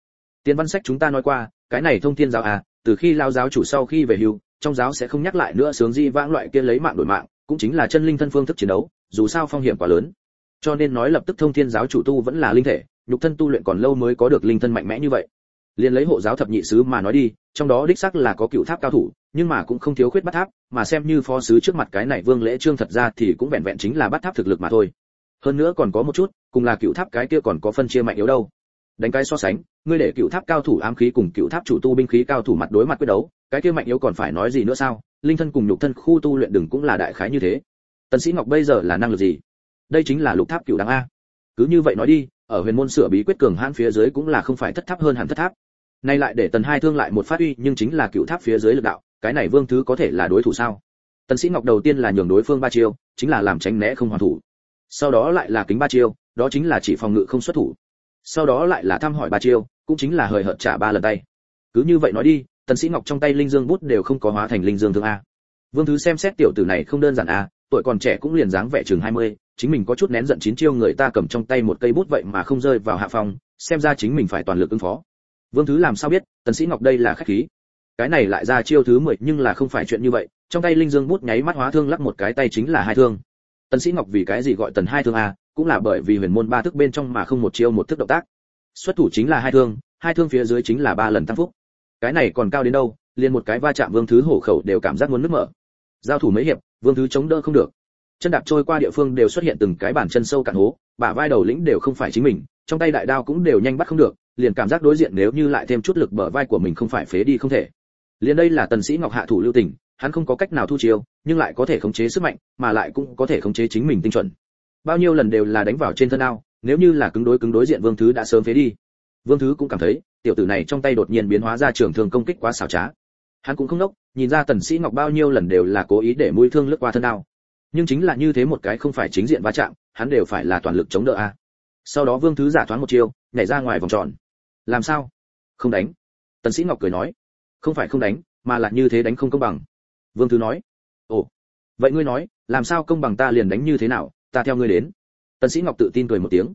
Tiên văn sách chúng ta nói qua, cái này thông thiên giáo à từ khi lao giáo chủ sau khi về hưu, trong giáo sẽ không nhắc lại nữa sướng di vãng loại kia lấy mạng đổi mạng, cũng chính là chân linh thân phương thức chiến đấu, dù sao phong hiểm quá lớn. Cho nên nói lập tức thông thiên giáo chủ tu vẫn là linh thể nhục thân tu luyện còn lâu mới có được linh thân mạnh mẽ như vậy. Liền lấy hộ giáo thập nhị sứ mà nói đi, trong đó đích xác là có cựu tháp cao thủ, nhưng mà cũng không thiếu khuyết bắt tháp, mà xem như phó sứ trước mặt cái này vương lễ trương thật ra thì cũng vẹn vẹn chính là bắt tháp thực lực mà thôi. Hơn nữa còn có một chút, cùng là cựu tháp cái kia còn có phân chia mạnh yếu đâu. Đánh cái so sánh, ngươi để cựu tháp cao thủ ám khí cùng cựu tháp chủ tu binh khí cao thủ mặt đối mặt quyết đấu, cái kia mạnh yếu còn phải nói gì nữa sao? Linh thân cùng nhục thân khu tu luyện đừng cũng là đại khái như thế. Tần sĩ ngọc bây giờ là năng lực gì? Đây chính là lục tháp cựu đẳng a. Cứ như vậy nói đi ở huyền môn sửa bí quyết cường hãn phía dưới cũng là không phải thất tháp hơn hẳn thất tháp. Nay lại để tần hai thương lại một phát uy nhưng chính là cựu tháp phía dưới lực đạo cái này vương thứ có thể là đối thủ sao? Tần sĩ ngọc đầu tiên là nhường đối phương ba chiêu chính là làm tránh né không hoàn thủ. Sau đó lại là kính ba chiêu đó chính là chỉ phòng ngự không xuất thủ. Sau đó lại là thăm hỏi ba chiêu cũng chính là hời hợt trả ba lần tay. Cứ như vậy nói đi tần sĩ ngọc trong tay linh dương bút đều không có hóa thành linh dương thương a. Vương thứ xem xét tiểu tử này không đơn giản a tuổi còn trẻ cũng liền dáng vẻ chừng 20, chính mình có chút nén giận chín chiêu người ta cầm trong tay một cây bút vậy mà không rơi vào hạ phòng xem ra chính mình phải toàn lực ứng phó. Vương thứ làm sao biết, tần sĩ ngọc đây là khách khí. Cái này lại ra chiêu thứ 10 nhưng là không phải chuyện như vậy, trong tay linh dương bút nháy mắt hóa thương lắc một cái tay chính là hai thương. Tần sĩ ngọc vì cái gì gọi tần hai thương a, cũng là bởi vì huyền môn ba thức bên trong mà không một chiêu một thức động tác. Xuất thủ chính là hai thương hai thương phía dưới chính là ba lần tăng phúc. Cái này còn cao đến đâu, liền một cái va chạm vương thứ hổ khẩu đều cảm giác muốn nứt mở. Giao thủ mấy hiệp, vương thứ chống đỡ không được chân đạp trôi qua địa phương đều xuất hiện từng cái bản chân sâu cạn hố, bả vai đầu lĩnh đều không phải chính mình, trong tay đại đao cũng đều nhanh bắt không được, liền cảm giác đối diện nếu như lại thêm chút lực bờ vai của mình không phải phế đi không thể. Liền đây là tần sĩ ngọc hạ thủ lưu tình, hắn không có cách nào thu chiêu, nhưng lại có thể khống chế sức mạnh, mà lại cũng có thể khống chế chính mình tinh chuẩn. Bao nhiêu lần đều là đánh vào trên thân ao, nếu như là cứng đối cứng đối diện vương thứ đã sớm phế đi. Vương thứ cũng cảm thấy, tiểu tử này trong tay đột nhiên biến hóa ra trường thương công kích quá xảo trá. Hắn cũng không nốc, nhìn ra tần sĩ ngọc bao nhiêu lần đều là cố ý để mũi thương lướt qua thân ao nhưng chính là như thế một cái không phải chính diện va chạm, hắn đều phải là toàn lực chống đỡ a. Sau đó vương thứ giả thoáng một chiêu, nhảy ra ngoài vòng tròn. Làm sao? Không đánh. Tần sĩ ngọc cười nói. Không phải không đánh, mà là như thế đánh không công bằng. Vương thứ nói. Ồ. Vậy ngươi nói, làm sao công bằng ta liền đánh như thế nào, ta theo ngươi đến. Tần sĩ ngọc tự tin cười một tiếng.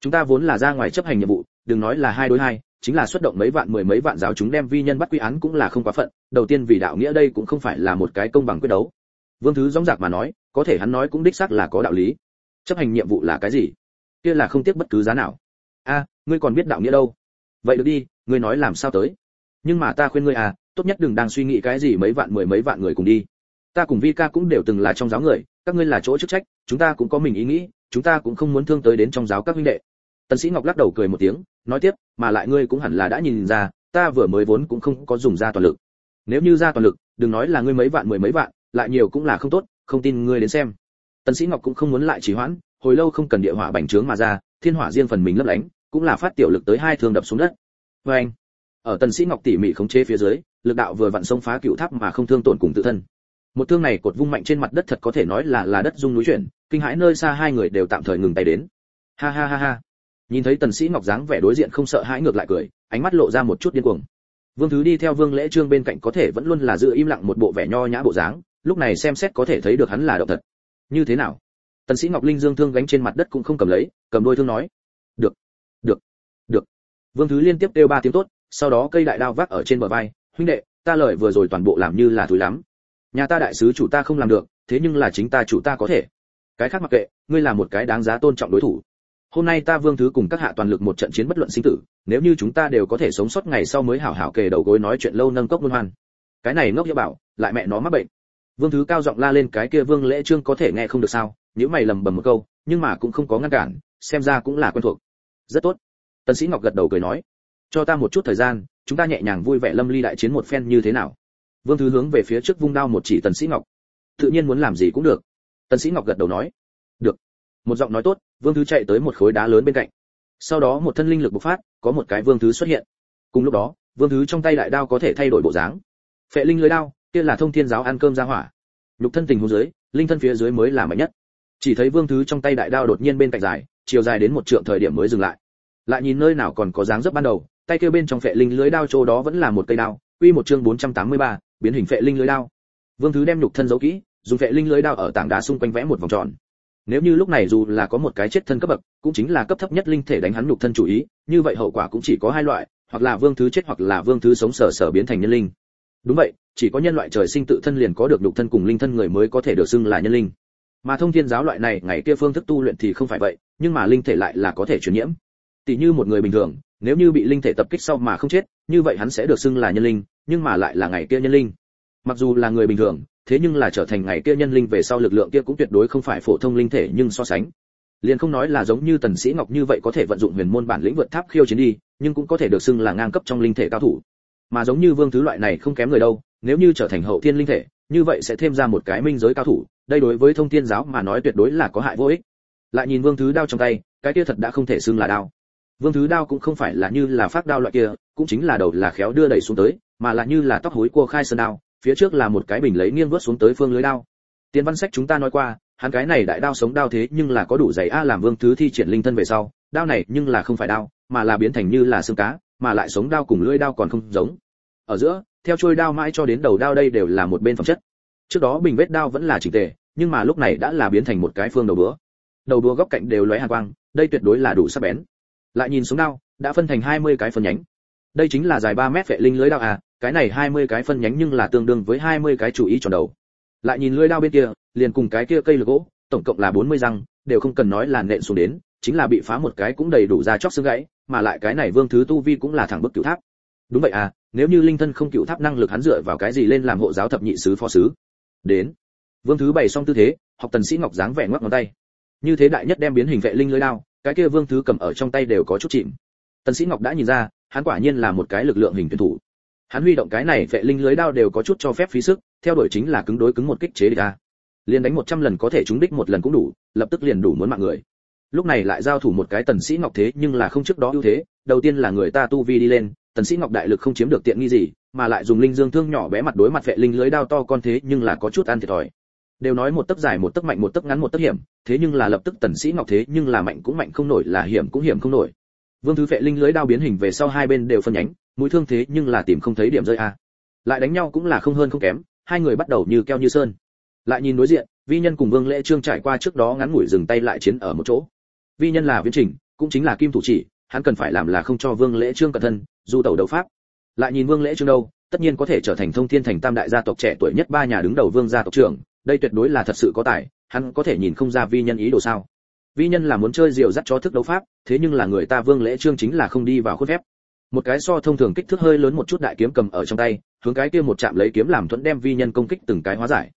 Chúng ta vốn là ra ngoài chấp hành nhiệm vụ, đừng nói là hai đối hai, chính là xuất động mấy vạn mười mấy vạn giáo chúng đem vi nhân bắt quy án cũng là không quá phận, đầu tiên vì đạo nghĩa đây cũng không phải là một cái công bằng quyết đấu vương thứ dõng dạc mà nói, có thể hắn nói cũng đích xác là có đạo lý. Chấp hành nhiệm vụ là cái gì? Kia là không tiếc bất cứ giá nào. A, ngươi còn biết đạo nghĩa đâu. Vậy được đi, ngươi nói làm sao tới? Nhưng mà ta khuyên ngươi à tốt nhất đừng đang suy nghĩ cái gì mấy vạn mười mấy vạn người cùng đi. Ta cùng vi ca cũng đều từng là trong giáo người, các ngươi là chỗ chức trách, chúng ta cũng có mình ý nghĩ, chúng ta cũng không muốn thương tới đến trong giáo các huynh đệ. Tần sĩ ngọc lắc đầu cười một tiếng, nói tiếp, mà lại ngươi cũng hẳn là đã nhìn ra, ta vừa mới vốn cũng không có dùng ra toàn lực. Nếu như ra toàn lực, đừng nói là ngươi mấy vạn mười mấy vạn lại nhiều cũng là không tốt, không tin ngươi đến xem. Tần sĩ ngọc cũng không muốn lại trì hoãn, hồi lâu không cần địa hỏa bành trướng mà ra, thiên hỏa riêng phần mình lấp lánh, cũng là phát tiểu lực tới hai thương đập xuống đất. Với anh, ở tần sĩ ngọc tỉ mỉ khống chế phía dưới, lực đạo vừa vặn xông phá cựu tháp mà không thương tổn cùng tự thân. Một thương này cột vung mạnh trên mặt đất thật có thể nói là là đất rung núi chuyển, kinh hãi nơi xa hai người đều tạm thời ngừng tay đến. Ha ha ha ha. Nhìn thấy tần sĩ ngọc dáng vẻ đối diện không sợ hãi ngược lại cười, ánh mắt lộ ra một chút điên cuồng. Vương thứ đi theo vương lễ trương bên cạnh có thể vẫn luôn là giữ im lặng một bộ vẻ nho nhã bộ dáng lúc này xem xét có thể thấy được hắn là động thật. Như thế nào? Tần sĩ ngọc linh dương thương gánh trên mặt đất cũng không cầm lấy, cầm đôi thương nói. Được được được. Vương thứ liên tiếp kêu ba tiếng tốt, sau đó cây đại đao vác ở trên bờ vai. Huynh đệ, ta lời vừa rồi toàn bộ làm như là thúi lắm. Nhà ta đại sứ chủ ta không làm được, thế nhưng là chính ta chủ ta có thể. Cái khác mặc kệ, ngươi là một cái đáng giá tôn trọng đối thủ. Hôm nay ta vương thứ cùng các hạ toàn lực một trận chiến bất luận sinh tử, nếu như chúng ta đều có thể sống sót ngày sau mới hảo hảo kề đầu gối nói chuyện lâu nâng cốc luân hoan. Cái này ngốc như bảo, lại mẹ nó mắc bệnh vương thứ cao giọng la lên cái kia vương lễ trương có thể nghe không được sao? Nếu mày lầm bầm một câu, nhưng mà cũng không có ngăn cản, xem ra cũng là quen thuộc. Rất tốt. Tần sĩ ngọc gật đầu cười nói, cho ta một chút thời gian, chúng ta nhẹ nhàng vui vẻ lâm ly đại chiến một phen như thế nào? Vương thứ hướng về phía trước vung đao một chỉ tần sĩ ngọc. Tự nhiên muốn làm gì cũng được. Tần sĩ ngọc gật đầu nói, được. Một giọng nói tốt, vương thứ chạy tới một khối đá lớn bên cạnh. Sau đó một thân linh lực bộc phát, có một cái vương thứ xuất hiện. Cùng lúc đó, vương thứ trong tay đại đao có thể thay đổi bộ dáng. Phệ linh lưới đao kia là thông thiên giáo ăn cơm ra hỏa. Nhục thân tình huống dưới linh thân phía dưới mới là mạnh nhất. Chỉ thấy vương thứ trong tay đại đao đột nhiên bên cạnh dài chiều dài đến một trượng thời điểm mới dừng lại. Lại nhìn nơi nào còn có dáng dấp ban đầu tay kia bên trong phệ linh lưới đao chỗ đó vẫn là một cây đao. Quy một chương 483, biến hình phệ linh lưới đao. Vương thứ đem nhục thân giấu kỹ dùng phệ linh lưới đao ở tảng đá xung quanh vẽ một vòng tròn. Nếu như lúc này dù là có một cái chết thân cấp bậc cũng chính là cấp thấp nhất linh thể đánh hắn nhục thân chủ ý như vậy hậu quả cũng chỉ có hai loại hoặc là vương thứ chết hoặc là vương thứ sống sờ sờ biến thành nhân linh. Đúng vậy chỉ có nhân loại trời sinh tự thân liền có được nhục thân cùng linh thân người mới có thể được xưng là nhân linh. Mà thông thiên giáo loại này, ngày kia phương thức tu luyện thì không phải vậy, nhưng mà linh thể lại là có thể truyền nhiễm. Tỷ như một người bình thường, nếu như bị linh thể tập kích sau mà không chết, như vậy hắn sẽ được xưng là nhân linh, nhưng mà lại là ngày kia nhân linh. Mặc dù là người bình thường, thế nhưng là trở thành ngày kia nhân linh về sau lực lượng kia cũng tuyệt đối không phải phổ thông linh thể nhưng so sánh. Liền không nói là giống như tần sĩ ngọc như vậy có thể vận dụng huyền môn bản lĩnh vượt tháp khiêu chiến đi, nhưng cũng có thể được xưng là ngang cấp trong linh thể cao thủ. Mà giống như vương thứ loại này không kém người đâu nếu như trở thành hậu thiên linh thể, như vậy sẽ thêm ra một cái minh giới cao thủ, đây đối với thông thiên giáo mà nói tuyệt đối là có hại vô ích. Lại nhìn vương thứ đao trong tay, cái kia thật đã không thể xưng là đao. Vương thứ đao cũng không phải là như là phát đao loại kia, cũng chính là đầu là khéo đưa đẩy xuống tới, mà là như là tóc hối cua khai sơn đao, phía trước là một cái bình lấy nghiêng vớt xuống tới phương lưới đao. Tiên văn sách chúng ta nói qua, hắn cái này đại đao sống đao thế nhưng là có đủ dày a làm vương thứ thi triển linh thân về sau, đao này nhưng là không phải đao, mà là biến thành như là xương cá, mà lại sống đao cùng lưỡi đao còn không giống. Ở giữa theo trôi đao mãi cho đến đầu đao đây đều là một bên phẩm chất. Trước đó bình vết đao vẫn là chỉnh tề, nhưng mà lúc này đã là biến thành một cái phương đầu búa. Đầu búa góc cạnh đều lóe hàn quang, đây tuyệt đối là đủ sắc bén. Lại nhìn xuống đao, đã phân thành 20 cái phần nhánh. Đây chính là dài 3 mét vệ linh lưới đao à cái này 20 cái phân nhánh nhưng là tương đương với 20 cái chủ ý tròn đầu. Lại nhìn lưới đao bên kia, liền cùng cái kia cây lược gỗ, tổng cộng là 40 răng, đều không cần nói là nện xuống đến, chính là bị phá một cái cũng đầy đủ ra chóc xương gãy, mà lại cái này vương thứ tu vi cũng là thẳng bức cửu tháp đúng vậy à nếu như linh thân không cựu tháp năng lực hắn dựa vào cái gì lên làm hộ giáo thập nhị sứ phó sứ? Đến. Vương thứ bày xong tư thế, học tần sĩ ngọc dáng vẻ ngoắc ngón tay. Như thế đại nhất đem biến hình vệ linh lưới đao, cái kia vương thứ cầm ở trong tay đều có chút chìm. Tần sĩ ngọc đã nhìn ra, hắn quả nhiên là một cái lực lượng hình tuyển thủ. Hắn huy động cái này vệ linh lưới đao đều có chút cho phép phí sức, theo đuổi chính là cứng đối cứng một kích chế địch a liền đánh 100 lần có thể trúng đích một lần cũng đủ, lập tức liền đủ muốn mạng người. Lúc này lại giao thủ một cái tần sĩ ngọc thế nhưng là không trước đó ưu thế, đầu tiên là người ta tu vi đi lên tần sĩ ngọc đại lực không chiếm được tiện nghi gì, mà lại dùng linh dương thương nhỏ bé mặt đối mặt vệ linh lưới đao to con thế nhưng là có chút ăn thiệt thòi. Đều nói một tấc dài một tấc mạnh một tấc ngắn một tấc hiểm, thế nhưng là lập tức tần sĩ ngọc thế nhưng là mạnh cũng mạnh không nổi, là hiểm cũng hiểm không nổi. Vương thứ vệ linh lưới đao biến hình về sau hai bên đều phân nhánh, mũi thương thế nhưng là tìm không thấy điểm rơi a. Lại đánh nhau cũng là không hơn không kém, hai người bắt đầu như keo như sơn. Lại nhìn đối diện, vi nhân cùng vương lễ trương trải qua trước đó ngắn ngủi dừng tay lại chiến ở một chỗ. Vi nhân là viễn trình, cũng chính là kim thủ chỉ hắn cần phải làm là không cho vương lễ trương cẩn thân, du tẩu đấu pháp. Lại nhìn vương lễ trương đâu, tất nhiên có thể trở thành thông thiên thành tam đại gia tộc trẻ tuổi nhất ba nhà đứng đầu vương gia tộc trưởng, đây tuyệt đối là thật sự có tài, hắn có thể nhìn không ra vi nhân ý đồ sao. Vi nhân là muốn chơi diều dắt cho thức đấu pháp, thế nhưng là người ta vương lễ trương chính là không đi vào khuôn phép. Một cái so thông thường kích thước hơi lớn một chút đại kiếm cầm ở trong tay, hướng cái kia một chạm lấy kiếm làm thuẫn đem vi nhân công kích từng cái hóa giải.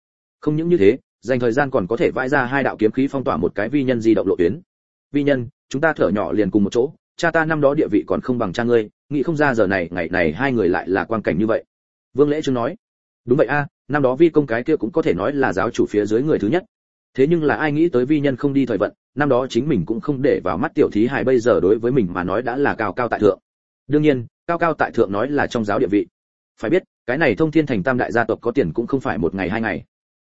Không những như thế, dành thời gian còn có thể vãi ra hai đạo kiếm khí phong tỏa một cái vi nhân di động lộ tuyến. Vi nhân, chúng ta thở nhỏ liền cùng một chỗ cha ta năm đó địa vị còn không bằng cha ngươi, nghĩ không ra giờ này, ngày này hai người lại là quan cảnh như vậy. Vương lễ trương nói, đúng vậy a, năm đó vi công cái kia cũng có thể nói là giáo chủ phía dưới người thứ nhất. Thế nhưng là ai nghĩ tới vi nhân không đi thời vận, năm đó chính mình cũng không để vào mắt tiểu thí hài bây giờ đối với mình mà nói đã là cao cao tại thượng. Đương nhiên, cao cao tại thượng nói là trong giáo địa vị. Phải biết, cái này thông thiên thành tam đại gia tộc có tiền cũng không phải một ngày hai ngày.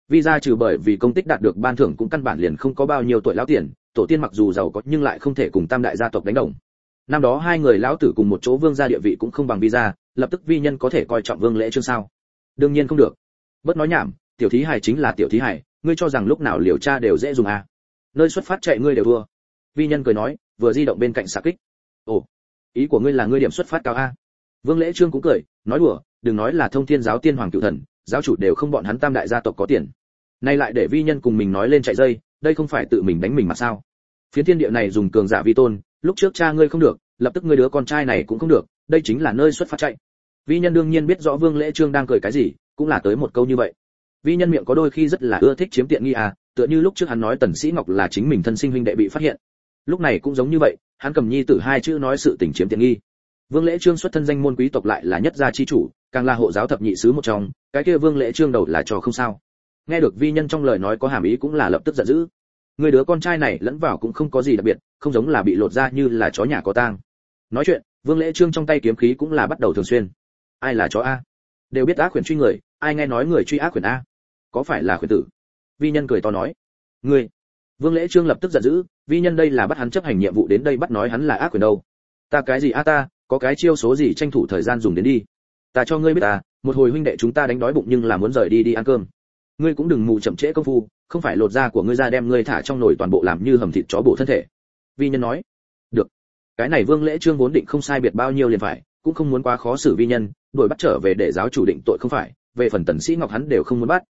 Vì ra trừ bởi vì công tích đạt được ban thưởng cũng căn bản liền không có bao nhiêu tuổi lão tiền, tổ tiên mặc dù giàu có nhưng lại không thể cùng tam đại gia tộc đánh đồng năm đó hai người lão tử cùng một chỗ vương gia địa vị cũng không bằng vi gia, lập tức vi nhân có thể coi trọng vương lễ chương sao? Đương nhiên không được. Bất nói nhảm, tiểu thí hải chính là tiểu thí hải ngươi cho rằng lúc nào liều tra đều dễ dùng à? Nơi xuất phát chạy ngươi đều thua. Vi nhân cười nói, vừa di động bên cạnh xạ kích. Ồ, ý của ngươi là ngươi điểm xuất phát cao a? Vương lễ trương cũng cười, nói đùa, đừng nói là thông thiên giáo tiên hoàng cựu thần, giáo chủ đều không bọn hắn tam đại gia tộc có tiền. Nay lại để vi nhân cùng mình nói lên chạy dây, đây không phải tự mình đánh mình mà sao? Phiến thiên địa này dùng cường giả vi tôn lúc trước cha ngươi không được, lập tức ngươi đứa con trai này cũng không được, đây chính là nơi xuất phát chạy. Vi nhân đương nhiên biết rõ vương lễ trương đang cười cái gì, cũng là tới một câu như vậy. Vi nhân miệng có đôi khi rất là ưa thích chiếm tiện nghi à tựa như lúc trước hắn nói tần sĩ ngọc là chính mình thân sinh huynh đệ bị phát hiện. Lúc này cũng giống như vậy, hắn cầm nhi tử hai chữ nói sự tình chiếm tiện nghi. Vương lễ trương xuất thân danh môn quý tộc lại là nhất gia chi chủ, càng là hộ giáo thập nhị sứ một trong, cái kia vương lễ trương đầu là trò không sao. Nghe được vi nhân trong lời nói có hàm ý cũng là lập tức giận dữ người đứa con trai này lẫn vào cũng không có gì đặc biệt, không giống là bị lột ra như là chó nhà có tang. Nói chuyện, vương lễ trương trong tay kiếm khí cũng là bắt đầu thường xuyên. Ai là chó a? Đều biết ác quyển truy người, ai nghe nói người truy ác quyển a? Có phải là quyển tử? Vi nhân cười to nói. Ngươi vương lễ trương lập tức giận dữ, vi nhân đây là bắt hắn chấp hành nhiệm vụ đến đây bắt nói hắn là ác quyển đâu. Ta cái gì a ta, có cái chiêu số gì tranh thủ thời gian dùng đến đi. Ta cho ngươi biết à một hồi huynh đệ chúng ta đánh đói bụng nhưng là muốn rời đi đi ăn cơm ngươi cũng đừng mù chậm trễ công phu, không phải lột da của ngươi ra đem ngươi thả trong nồi toàn bộ làm như hầm thịt chó bổ thân thể. Vi nhân nói. Được, cái này vương lễ trương vốn định không sai biệt bao nhiêu liền phải, cũng không muốn quá khó xử vi nhân, đuổi bắt trở về để giáo chủ định tội không phải, về phần tần sĩ ngọc hắn đều không muốn bắt.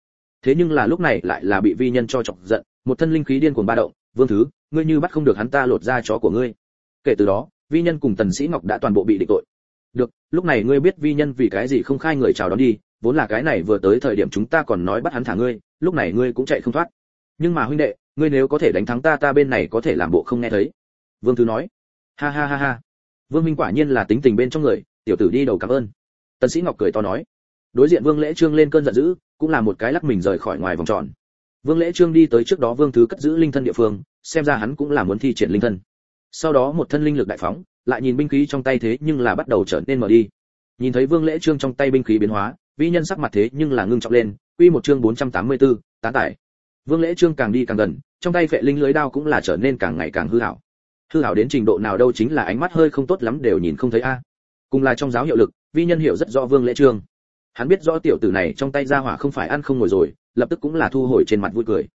Thế nhưng là lúc này lại là bị vi nhân cho chọc giận, một thân linh khí điên cuồng ba động, vương thứ, ngươi như bắt không được hắn ta lột da chó của ngươi. Kể từ đó, vi nhân cùng tần sĩ ngọc đã toàn bộ bị định tội. Được, lúc này ngươi biết vi nhân vì cái gì không khai người chào đón đi vốn là cái này vừa tới thời điểm chúng ta còn nói bắt hắn thả ngươi, lúc này ngươi cũng chạy không thoát. Nhưng mà huynh đệ, ngươi nếu có thể đánh thắng ta ta bên này có thể làm bộ không nghe thấy. Vương thứ nói. Ha ha ha ha. Vương minh quả nhiên là tính tình bên trong người, tiểu tử đi đầu cảm ơn. Tần sĩ ngọc cười to nói. Đối diện vương lễ trương lên cơn giận dữ, cũng là một cái lắc mình rời khỏi ngoài vòng tròn. Vương lễ trương đi tới trước đó vương thứ cất giữ linh thân địa phương, xem ra hắn cũng là muốn thi triển linh thân. Sau đó một thân linh lực đại phóng, lại nhìn binh khí trong tay thế nhưng là bắt đầu trở nên mở đi. Nhìn thấy vương lễ trương trong tay binh khí biến hóa vi nhân sắc mặt thế nhưng là ngưng trọng lên quy một chương 484, tán tải. Vương lễ trương càng đi càng gần trong tay vệ linh lưới đao cũng là trở nên càng ngày càng hư hảo. Hư hảo đến trình độ nào đâu chính là ánh mắt hơi không tốt lắm đều nhìn không thấy a. Cùng là trong giáo hiệu lực vi nhân hiểu rất rõ vương lễ trương. Hắn biết rõ tiểu tử này trong tay ra hỏa không phải ăn không ngồi rồi lập tức cũng là thu hồi trên mặt vui cười.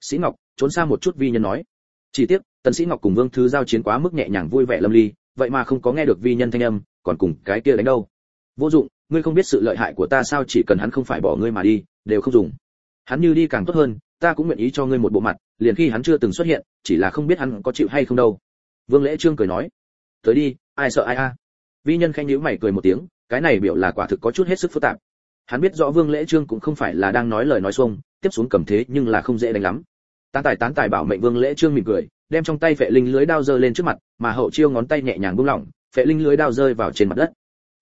Sĩ ngọc trốn xa một chút vi nhân nói. Chỉ tiếc tần sĩ ngọc cùng vương thứ giao chiến quá mức nhẹ nhàng vui vẻ lâm ly vậy mà không có nghe được vi nhân thanh âm còn cùng cái kia đánh đâu. Vô dụng ngươi không biết sự lợi hại của ta sao, chỉ cần hắn không phải bỏ ngươi mà đi, đều không dùng. Hắn như đi càng tốt hơn, ta cũng nguyện ý cho ngươi một bộ mặt, liền khi hắn chưa từng xuất hiện, chỉ là không biết hắn có chịu hay không đâu. Vương lễ trương cười nói, tới đi, ai sợ ai a? Vi nhân khanh nhíu mày cười một tiếng, cái này biểu là quả thực có chút hết sức phức tạp. Hắn biết rõ vương lễ trương cũng không phải là đang nói lời nói xuông, tiếp xuống cầm thế nhưng là không dễ đánh lắm. Tán tài tán tài bảo mệnh vương lễ trương mỉm cười, đem trong tay phệ linh lưới đao giơ lên trước mặt, mà hậu chiêu ngón tay nhẹ nhàng buông lỏng, phệ linh lưới đao rơi vào trên mặt đất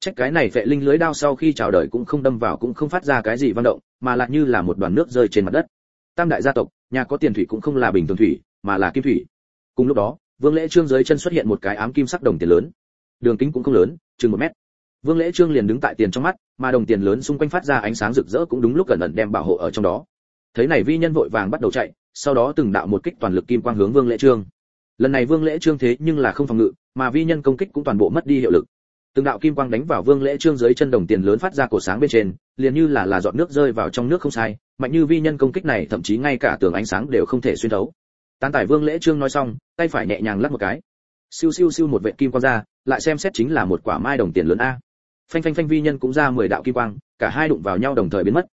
trách cái này vệ linh lưới đao sau khi chào đời cũng không đâm vào cũng không phát ra cái gì vang động, mà lại như là một đoàn nước rơi trên mặt đất. Tam đại gia tộc, nhà có tiền thủy cũng không là bình thường thủy, mà là kim thủy. Cùng lúc đó, vương lễ trương dưới chân xuất hiện một cái ám kim sắc đồng tiền lớn. Đường kính cũng không lớn, chừng một mét. Vương lễ trương liền đứng tại tiền trong mắt, mà đồng tiền lớn xung quanh phát ra ánh sáng rực rỡ cũng đúng lúc gần ẩn đem bảo hộ ở trong đó. Thấy này vi nhân vội vàng bắt đầu chạy, sau đó từng đạo một kích toàn lực kim quang hướng vương lễ trương. Lần này vương lễ trương thế nhưng là không phòng ngự, mà vi nhân công kích cũng toàn bộ mất đi hiệu lực từng đạo kim quang đánh vào vương lễ trương dưới chân đồng tiền lớn phát ra cổ sáng bên trên, liền như là là giọt nước rơi vào trong nước không sai, mạnh như vi nhân công kích này, thậm chí ngay cả tường ánh sáng đều không thể xuyên thấu. Tán tải vương lễ trương nói xong, tay phải nhẹ nhàng lắc một cái. Siêu siêu siêu một vệ kim quang ra, lại xem xét chính là một quả mai đồng tiền lớn a. Phanh phanh phanh vi nhân cũng ra mười đạo kim quang, cả hai đụng vào nhau đồng thời biến mất.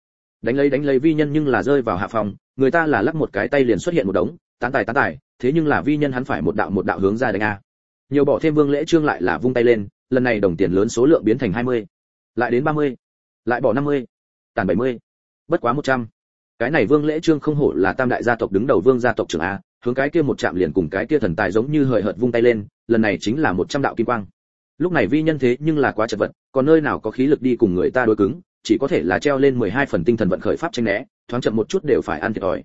Đánh lấy đánh lấy vi nhân nhưng là rơi vào hạ phòng, người ta là lắc một cái tay liền xuất hiện một đống, tán tài tán tài thế nhưng là vi nhân hắn phải một đạo một đạo hướng ra đánh a. Nhiều bỏ thêm vương lễ trương lại là vung tay lên lần này đồng tiền lớn số lượng biến thành 20, lại đến 30, lại bỏ 50, tàn 70, bất quá 100. Cái này Vương Lễ Trương không hổ là tam đại gia tộc đứng đầu Vương gia tộc trưởng a, hướng cái kia một chạm liền cùng cái kia thần tài giống như hời hợt vung tay lên, lần này chính là 100 đạo kim quang. Lúc này vi nhân thế nhưng là quá chật vật, còn nơi nào có khí lực đi cùng người ta đối cứng, chỉ có thể là treo lên 12 phần tinh thần vận khởi pháp tranh né, thoáng chậm một chút đều phải ăn thiệt thòi.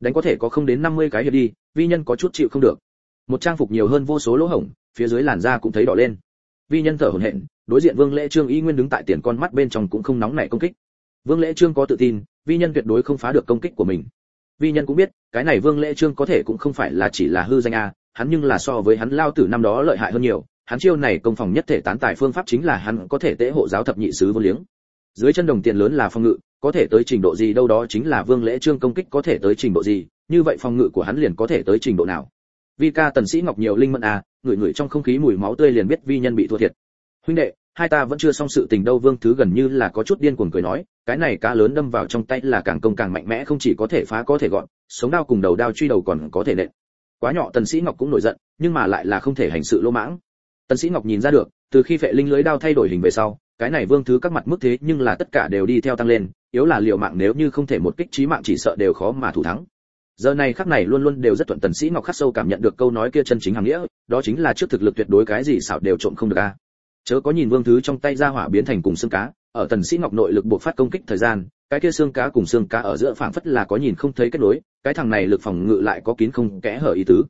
Đánh có thể có không đến 50 cái hiệp đi, vi nhân có chút chịu không được. Một trang phục nhiều hơn vô số lỗ hổng, phía dưới làn da cũng thấy đỏ lên vi nhân thở hổn hển, đối diện vương lễ trương y nguyên đứng tại tiền con mắt bên trong cũng không nóng nảy công kích. Vương lễ trương có tự tin, vi nhân tuyệt đối không phá được công kích của mình. Vi nhân cũng biết, cái này vương lễ trương có thể cũng không phải là chỉ là hư danh a, hắn nhưng là so với hắn lao tử năm đó lợi hại hơn nhiều, hắn chiêu này công phòng nhất thể tán tài phương pháp chính là hắn có thể tế hộ giáo thập nhị sứ vô liếng. Dưới chân đồng tiền lớn là phòng ngự, có thể tới trình độ gì đâu đó chính là vương lễ trương công kích có thể tới trình độ gì, như vậy phòng ngự của hắn liền có thể tới trình độ nào. Vi ca tần sĩ ngọc nhiều linh mẫn à ngửi ngửi trong không khí mùi máu tươi liền biết vi nhân bị thua thiệt. Huynh đệ, hai ta vẫn chưa xong sự tình đâu, vương thứ gần như là có chút điên cuồng cười nói, cái này cá lớn đâm vào trong tay là càng công càng mạnh mẽ, không chỉ có thể phá có thể gọn, sống đao cùng đầu đao truy đầu còn có thể nện. Quá nhỏ, tần sĩ ngọc cũng nổi giận, nhưng mà lại là không thể hành sự lỗ mãng. Tần sĩ ngọc nhìn ra được, từ khi phệ linh lưới đao thay đổi hình về sau, cái này vương thứ các mặt mức thế nhưng là tất cả đều đi theo tăng lên, yếu là liều mạng nếu như không thể một kích chí mạng chỉ sợ đều khó mà thủ thắng giờ này khắc này luôn luôn đều rất thuận tần sĩ ngọc khắc sâu cảm nhận được câu nói kia chân chính hàng nghĩa, đó chính là trước thực lực tuyệt đối cái gì xảo đều trộm không được a. Chớ có nhìn vương thứ trong tay ra hỏa biến thành cùng xương cá, ở tần sĩ ngọc nội lực buộc phát công kích thời gian, cái kia xương cá cùng xương cá ở giữa phảng phất là có nhìn không thấy kết nối, cái thằng này lực phòng ngự lại có kín không kẽ hở ý tứ.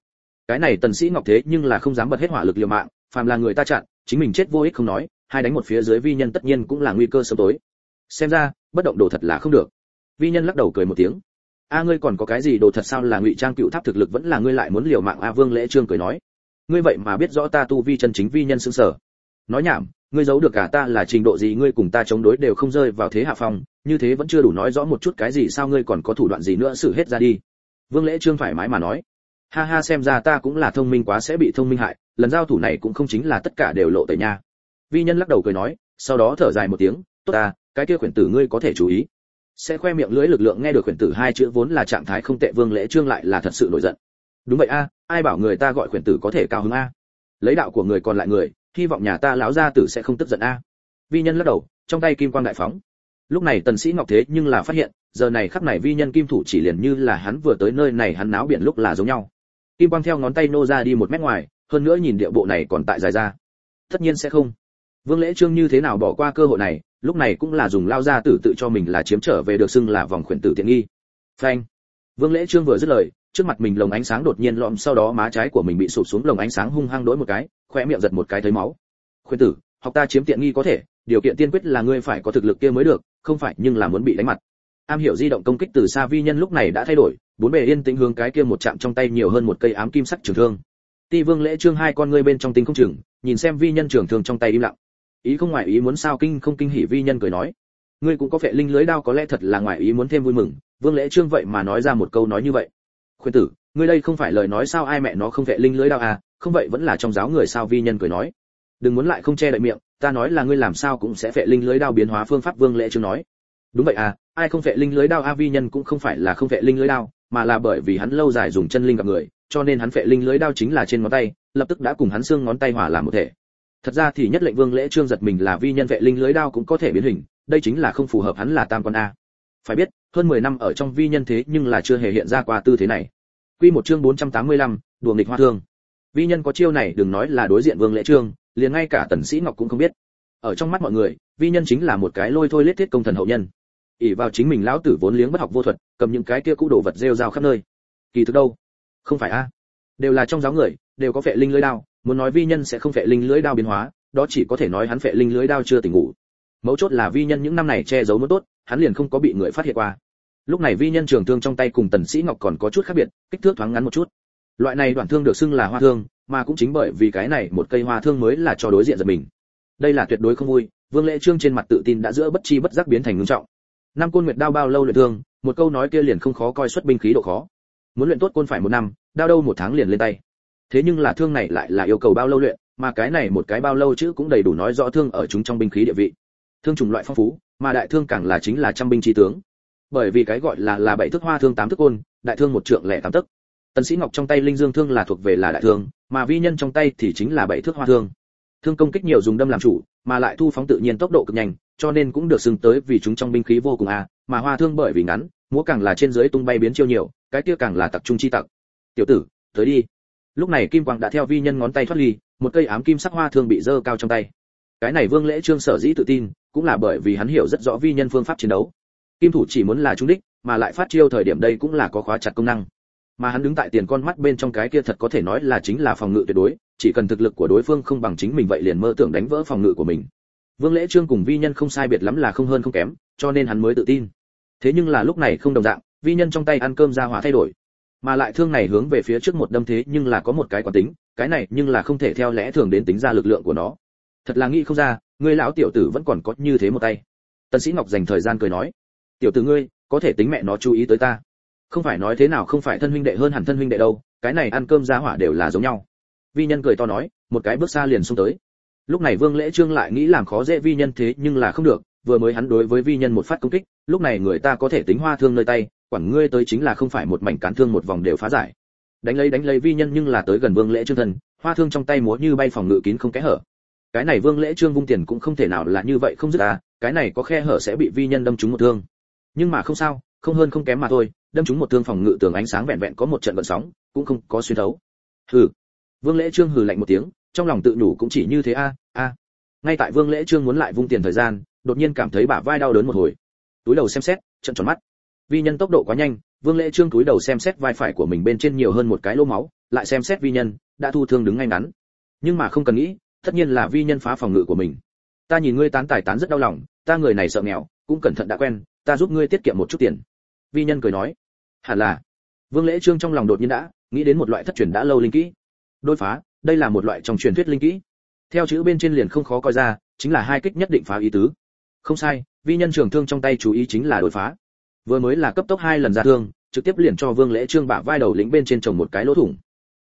Cái này tần sĩ ngọc thế nhưng là không dám bật hết hỏa lực liều mạng, phàm là người ta chặn, chính mình chết vô ích không nói, hai đánh một phía dưới vi nhân tất nhiên cũng là nguy cơ sớm tối. Xem ra, bất động đồ thật là không được. Vi nhân lắc đầu cười một tiếng a ngươi còn có cái gì đồ thật sao là ngụy trang cựu tháp thực lực vẫn là ngươi lại muốn liều mạng a vương lễ trương cười nói. Ngươi vậy mà biết rõ ta tu vi chân chính vi nhân xứng sở. Nói nhảm, ngươi giấu được cả ta là trình độ gì ngươi cùng ta chống đối đều không rơi vào thế hạ phong, như thế vẫn chưa đủ nói rõ một chút cái gì sao ngươi còn có thủ đoạn gì nữa xử hết ra đi. Vương lễ trương thoải mái mà nói. Ha ha xem ra ta cũng là thông minh quá sẽ bị thông minh hại, lần giao thủ này cũng không chính là tất cả đều lộ tẩy nha. Vi nhân lắc đầu cười nói, sau đó thở dài một tiếng, tốt ta, cái kia quyển tử ngươi có thể chú ý sẽ khoe miệng lưỡi lực lượng nghe được quyển tử hai chữ vốn là trạng thái không tệ, vương lễ trương lại là thật sự nổi giận. Đúng vậy a, ai bảo người ta gọi quyển tử có thể cao hứng a? Lấy đạo của người còn lại người, hy vọng nhà ta lão gia tử sẽ không tức giận a. Vi nhân lắc đầu, trong tay kim quang đại phóng. Lúc này tần sĩ ngọc thế nhưng là phát hiện, giờ này khắp này vi nhân kim thủ chỉ liền như là hắn vừa tới nơi này hắn náo biển lúc là giống nhau. Kim quang theo ngón tay nô ra đi một mét ngoài, hơn nữa nhìn địa bộ này còn tại dài ra. Tất nhiên sẽ không. Vương lễ trương như thế nào bỏ qua cơ hội này lúc này cũng là dùng lao ra tử tự cho mình là chiếm trở về được xưng là vòng khuyển tử tiện nghi. Phanh. Vương lễ trương vừa dứt lời, trước mặt mình lồng ánh sáng đột nhiên lõm, sau đó má trái của mình bị sụp xuống, lồng ánh sáng hung hăng đối một cái khoe miệng giật một cái thấy máu. Khuyên tử, học ta chiếm tiện nghi có thể, điều kiện tiên quyết là ngươi phải có thực lực kia mới được, không phải nhưng là muốn bị đánh mặt. Am hiểu di động công kích từ xa vi nhân lúc này đã thay đổi, bốn bề yên tĩnh hướng cái kia một chạm trong tay nhiều hơn một cây ám kim sắc trường thương. Ti vương lễ trương hai con ngươi bên trong tinh không chừng, nhìn xem vi nhân trường thương trong tay im lặng ý không ngoài ý muốn sao kinh không kinh hỉ vi nhân cười nói. Ngươi cũng có vệ linh lưới đao có lẽ thật là ngoài ý muốn thêm vui mừng, vương lễ trương vậy mà nói ra một câu nói như vậy. Khuyên tử, ngươi đây không phải lời nói sao ai mẹ nó không vệ linh lưới đao à không vậy vẫn là trong giáo người sao vi nhân cười nói. Đừng muốn lại không che đậy miệng, ta nói là ngươi làm sao cũng sẽ vệ linh lưới đao biến hóa phương pháp vương lễ trương nói. Đúng vậy à ai không vệ linh lưới đao a vi nhân cũng không phải là không vệ linh lưới đao, mà là bởi vì hắn lâu dài dùng chân linh gặp người, cho nên hắn vệ linh lưới đao chính là trên ngón tay, lập tức đã cùng hắn xương ngón tay hòa làm một thể thật ra thì nhất lệnh vương lễ trương giật mình là vi nhân vệ linh lưới đao cũng có thể biến hình đây chính là không phù hợp hắn là tam quan a. Phải biết hơn 10 năm ở trong vi nhân thế nhưng là chưa hề hiện ra qua tư thế này. Quy một chương 485, đùa nghịch hoa thương. Vi nhân có chiêu này đừng nói là đối diện vương lễ trương liền ngay cả tần sĩ ngọc cũng không biết. Ở trong mắt mọi người vi nhân chính là một cái lôi thôi lết thiết công thần hậu nhân. Ỷ vào chính mình lão tử vốn liếng bất học vô thuật cầm những cái kia cũ đồ vật rêu rao khắp nơi. Kỳ thực đâu? Không phải a. Đều là trong giáo người đều có vệ linh lưới đao muốn nói vi nhân sẽ không phệ linh lưới đao biến hóa, đó chỉ có thể nói hắn phệ linh lưới đao chưa tỉnh ngủ. Mấu chốt là vi nhân những năm này che giấu muốn tốt, hắn liền không có bị người phát hiện qua. Lúc này vi nhân trường thương trong tay cùng tần sĩ ngọc còn có chút khác biệt, kích thước thoáng ngắn một chút. Loại này đoạn thương được xưng là hoa thương, mà cũng chính bởi vì cái này một cây hoa thương mới là cho đối diện giật mình. Đây là tuyệt đối không vui, vương lễ trương trên mặt tự tin đã giữa bất chi bất giác biến thành ngưng trọng. Năm côn nguyệt đao bao lâu luyện thương, một câu nói kia liền không khó coi xuất binh khí độ khó. Muốn luyện tốt côn phải một năm, đao đâu một tháng liền lên tay thế nhưng là thương này lại là yêu cầu bao lâu luyện, mà cái này một cái bao lâu chứ cũng đầy đủ nói rõ thương ở chúng trong binh khí địa vị. Thương chủng loại phong phú, mà đại thương càng là chính là trăm binh chi tướng. Bởi vì cái gọi là là bảy thước hoa thương tám thước côn, đại thương một trượng lẻ tám tấc. Tần sĩ ngọc trong tay linh dương thương là thuộc về là đại thương, mà vi nhân trong tay thì chính là bảy thước hoa thương. Thương công kích nhiều dùng đâm làm chủ, mà lại thu phóng tự nhiên tốc độ cực nhanh, cho nên cũng được xưng tới vì chúng trong binh khí vô cùng a, mà hoa thương bởi vì ngắn, múa càng là trên dưới tung bay biến chiêu nhiều, cái kia càng là tập trung chi tặc. Tiểu tử, tới đi lúc này kim quang đã theo vi nhân ngón tay thoát ly, một cây ám kim sắc hoa thương bị dơ cao trong tay. Cái này vương lễ trương sở dĩ tự tin, cũng là bởi vì hắn hiểu rất rõ vi nhân phương pháp chiến đấu. Kim thủ chỉ muốn là trung đích, mà lại phát chiêu thời điểm đây cũng là có khóa chặt công năng. Mà hắn đứng tại tiền con mắt bên trong cái kia thật có thể nói là chính là phòng ngự tuyệt đối, chỉ cần thực lực của đối phương không bằng chính mình vậy liền mơ tưởng đánh vỡ phòng ngự của mình. Vương lễ trương cùng vi nhân không sai biệt lắm là không hơn không kém, cho nên hắn mới tự tin. Thế nhưng là lúc này không đồng dạng, vi nhân trong tay ăn cơm ra hỏa thay đổi mà lại thương này hướng về phía trước một đâm thế nhưng là có một cái quán tính, cái này nhưng là không thể theo lẽ thường đến tính ra lực lượng của nó. Thật là nghĩ không ra, ngươi lão tiểu tử vẫn còn có như thế một tay. Tần sĩ ngọc dành thời gian cười nói, tiểu tử ngươi, có thể tính mẹ nó chú ý tới ta. Không phải nói thế nào không phải thân huynh đệ hơn hẳn thân huynh đệ đâu, cái này ăn cơm ra hỏa đều là giống nhau. Vi nhân cười to nói, một cái bước xa liền xuống tới. Lúc này vương lễ trương lại nghĩ làm khó dễ vi nhân thế nhưng là không được, vừa mới hắn đối với vi nhân một phát công kích, lúc này người ta có thể tính hoa thương nơi tay quản ngươi tới chính là không phải một mảnh cán thương một vòng đều phá giải. Đánh lấy đánh lấy vi nhân nhưng là tới gần vương lễ trương thần hoa thương trong tay múa như bay phòng ngự kín không kẽ hở. Cái này vương lễ trương vung tiền cũng không thể nào là như vậy không dứt à cái này có khe hở sẽ bị vi nhân đâm trúng một thương. Nhưng mà không sao, không hơn không kém mà thôi, đâm trúng một thương phòng ngự tường ánh sáng vẹn vẹn có một trận vận sóng, cũng không có xuyên thấu. Hừ. Vương lễ trương hừ lạnh một tiếng, trong lòng tự nhủ cũng chỉ như thế a a. Ngay tại vương lễ trương muốn lại vung tiền thời gian, đột nhiên cảm thấy bả vai đau đớn một hồi. Túi đầu xem xét, trận tròn mắt vi nhân tốc độ quá nhanh, vương lễ trương túi đầu xem xét vai phải của mình bên trên nhiều hơn một cái lỗ máu, lại xem xét vi nhân, đã thu thương đứng ngay ngắn. Nhưng mà không cần nghĩ, tất nhiên là vi nhân phá phòng ngự của mình. Ta nhìn ngươi tán tài tán rất đau lòng, ta người này sợ nghèo, cũng cẩn thận đã quen, ta giúp ngươi tiết kiệm một chút tiền. Vi nhân cười nói, hẳn là. Vương lễ trương trong lòng đột nhiên đã nghĩ đến một loại thất truyền đã lâu linh kỹ. Đôi phá, đây là một loại trong truyền thuyết linh kỹ. Theo chữ bên trên liền không khó coi ra, chính là hai kích nhất định phá ý tứ. Không sai, vi nhân trường thương trong tay chú ý chính là đột phá vừa mới là cấp tốc hai lần ra thương, trực tiếp liền cho vương lễ trương bả vai đầu lĩnh bên trên trồng một cái lỗ thủng.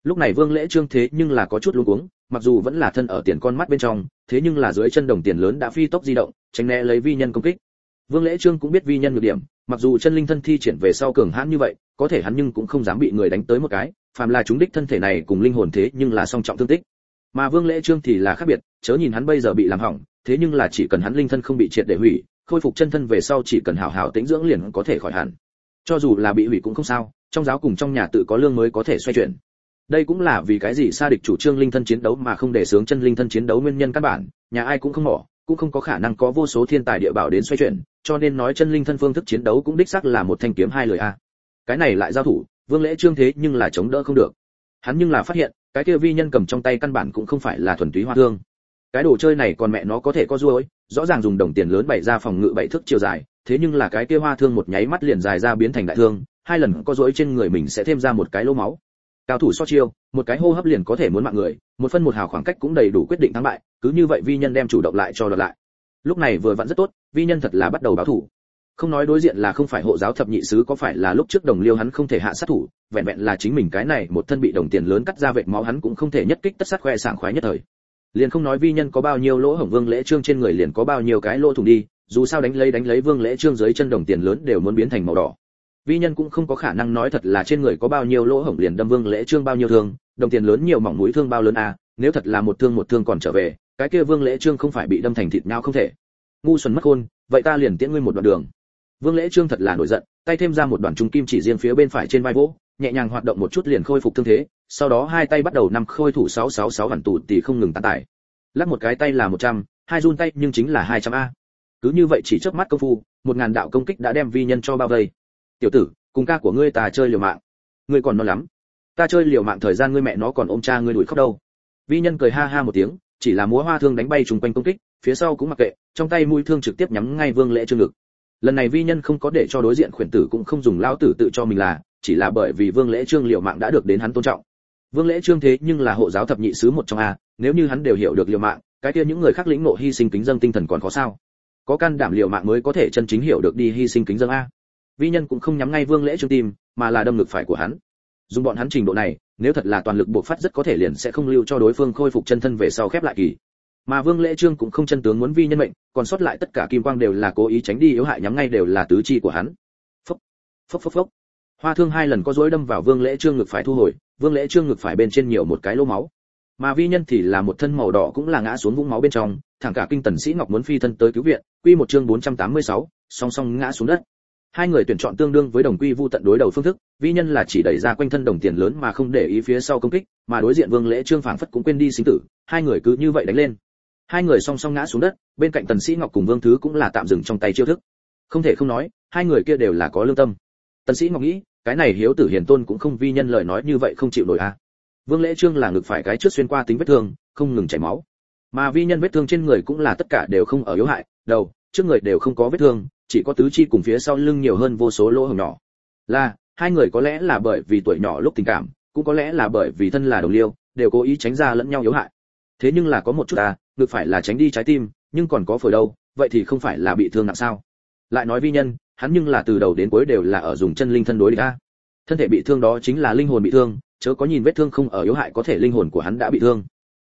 Lúc này vương lễ trương thế nhưng là có chút luống cuống, mặc dù vẫn là thân ở tiền con mắt bên trong, thế nhưng là dưới chân đồng tiền lớn đã phi tốc di động, tránh né lấy vi nhân công kích. Vương lễ trương cũng biết vi nhân nhược điểm, mặc dù chân linh thân thi triển về sau cường hãn như vậy, có thể hắn nhưng cũng không dám bị người đánh tới một cái, phàm là chúng đích thân thể này cùng linh hồn thế nhưng là song trọng thương tích. Mà vương lễ trương thì là khác biệt, chớ nhìn hắn bây giờ bị làm hỏng, thế nhưng là chỉ cần hắn linh thân không bị triệt để hủy khôi phục chân thân về sau chỉ cần hảo hảo tĩnh dưỡng liền có thể khỏi hẳn. Cho dù là bị hủy cũng không sao, trong giáo cùng trong nhà tự có lương mới có thể xoay chuyển. Đây cũng là vì cái gì xa địch chủ trương linh thân chiến đấu mà không để sướng chân linh thân chiến đấu nguyên nhân căn bản, nhà ai cũng không mỏ cũng không có khả năng có vô số thiên tài địa bảo đến xoay chuyển, cho nên nói chân linh thân phương thức chiến đấu cũng đích xác là một thanh kiếm hai lời a. Cái này lại giao thủ, vương lễ trương thế nhưng là chống đỡ không được. Hắn nhưng là phát hiện, cái kia vi nhân cầm trong tay căn bản cũng không phải là thuần túy hoa thương. Cái đồ chơi này còn mẹ nó có thể có ruồi rõ ràng dùng đồng tiền lớn bày ra phòng ngự bảy thước chiều dài, thế nhưng là cái kia hoa thương một nháy mắt liền dài ra biến thành đại thương, hai lần có rối trên người mình sẽ thêm ra một cái lỗ máu. Cao thủ so chiêu, một cái hô hấp liền có thể muốn mạng người, một phân một hào khoảng cách cũng đầy đủ quyết định thắng bại, cứ như vậy vi nhân đem chủ động lại cho đợt lại. Lúc này vừa vặn rất tốt, vi nhân thật là bắt đầu báo thủ. Không nói đối diện là không phải hộ giáo thập nhị sứ có phải là lúc trước đồng liêu hắn không thể hạ sát thủ, vẹn vẹn là chính mình cái này một thân bị đồng tiền lớn cắt ra vệt máu hắn cũng không thể nhất kích tất sát khoe sảng khoái nhất thời liền không nói vi nhân có bao nhiêu lỗ hổng vương lễ trương trên người liền có bao nhiêu cái lỗ thủng đi, dù sao đánh lấy đánh lấy vương lễ trương dưới chân đồng tiền lớn đều muốn biến thành màu đỏ. Vi nhân cũng không có khả năng nói thật là trên người có bao nhiêu lỗ hổng liền đâm vương lễ trương bao nhiêu thương, đồng tiền lớn nhiều mỏng mũi thương bao lớn à nếu thật là một thương một thương còn trở về, cái kia vương lễ trương không phải bị đâm thành thịt nhau không thể. Ngu xuẩn mất khôn, vậy ta liền tiễn ngươi một đoạn đường vương lễ trương thật là nổi giận tay thêm ra một đoạn trung kim chỉ riêng phía bên phải trên vai vỗ nhẹ nhàng hoạt động một chút liền khôi phục thương thế sau đó hai tay bắt đầu nằm khôi thủ 666 hoàn tụ tỷ không ngừng tán tải. Lắc một cái tay là 100, hai run tay nhưng chính là 200 a. Cứ như vậy chỉ chớp mắt công phu một ngàn đạo công kích đã đem vi nhân cho bao vây. Tiểu tử cùng ca của ngươi ta chơi liều mạng. Ngươi còn non lắm. Ta chơi liều mạng thời gian ngươi mẹ nó còn ôm cha ngươi đuổi khóc đâu. Vi nhân cười ha ha một tiếng chỉ là múa hoa thương đánh bay trùng quanh công kích phía sau cũng mặc kệ trong tay mũi thương trực tiếp nhắm ngay vương lễ trương ngực lần này vi nhân không có để cho đối diện khuyển tử cũng không dùng lao tử tự cho mình là, chỉ là bởi vì vương lễ trương liệu mạng đã được đến hắn tôn trọng. Vương lễ trương thế nhưng là hộ giáo thập nhị sứ một trong a, nếu như hắn đều hiểu được liệu mạng, cái kia những người khác lĩnh ngộ hy sinh kính dân tinh thần còn khó sao? Có can đảm liệu mạng mới có thể chân chính hiểu được đi hy sinh kính dân a. Vi nhân cũng không nhắm ngay vương lễ trương tim, mà là đâm ngực phải của hắn. Dùng bọn hắn trình độ này, nếu thật là toàn lực buộc phát rất có thể liền sẽ không lưu cho đối phương khôi phục chân thân về sau khép lại kỳ mà vương lễ trương cũng không chân tướng muốn vi nhân mệnh còn sót lại tất cả kim quang đều là cố ý tránh đi yếu hại nhắm ngay đều là tứ chi của hắn. Phốc phốc phốc phốc. Hoa thương hai lần có dối đâm vào vương lễ trương ngực phải thu hồi vương lễ trương ngực phải bên trên nhiều một cái lỗ máu. Mà vi nhân thì là một thân màu đỏ cũng là ngã xuống vũng máu bên trong thẳng cả kinh tần sĩ ngọc muốn phi thân tới cứu viện quy một chương 486, song song ngã xuống đất. Hai người tuyển chọn tương đương với đồng quy vu tận đối đầu phương thức vi nhân là chỉ đẩy ra quanh thân đồng tiền lớn mà không để ý phía sau công kích mà đối diện vương lễ trương phảng phất cũng quên đi sinh tử hai người cứ như vậy đánh lên hai người song song ngã xuống đất, bên cạnh tần sĩ ngọc cùng vương thứ cũng là tạm dừng trong tay chiêu thức. Không thể không nói, hai người kia đều là có lương tâm. Tần sĩ ngọc nghĩ, cái này hiếu tử hiền tôn cũng không vi nhân lời nói như vậy không chịu nổi a à. vương lễ trương là ngực phải cái trước xuyên qua tính vết thương, không ngừng chảy máu. Mà vi nhân vết thương trên người cũng là tất cả đều không ở yếu hại, đầu, trước người đều không có vết thương, chỉ có tứ chi cùng phía sau lưng nhiều hơn vô số lỗ hổng nhỏ. Là, hai người có lẽ là bởi vì tuổi nhỏ lúc tình cảm, cũng có lẽ là bởi vì thân là đồng liêu, đều cố ý tránh ra lẫn nhau yếu hại. Thế nhưng là có một chút à ngược phải là tránh đi trái tim, nhưng còn có phổi đâu, vậy thì không phải là bị thương nặng sao? Lại nói vi nhân, hắn nhưng là từ đầu đến cuối đều là ở dùng chân linh thân đối địch a. Thân thể bị thương đó chính là linh hồn bị thương, chớ có nhìn vết thương không ở yếu hại có thể linh hồn của hắn đã bị thương.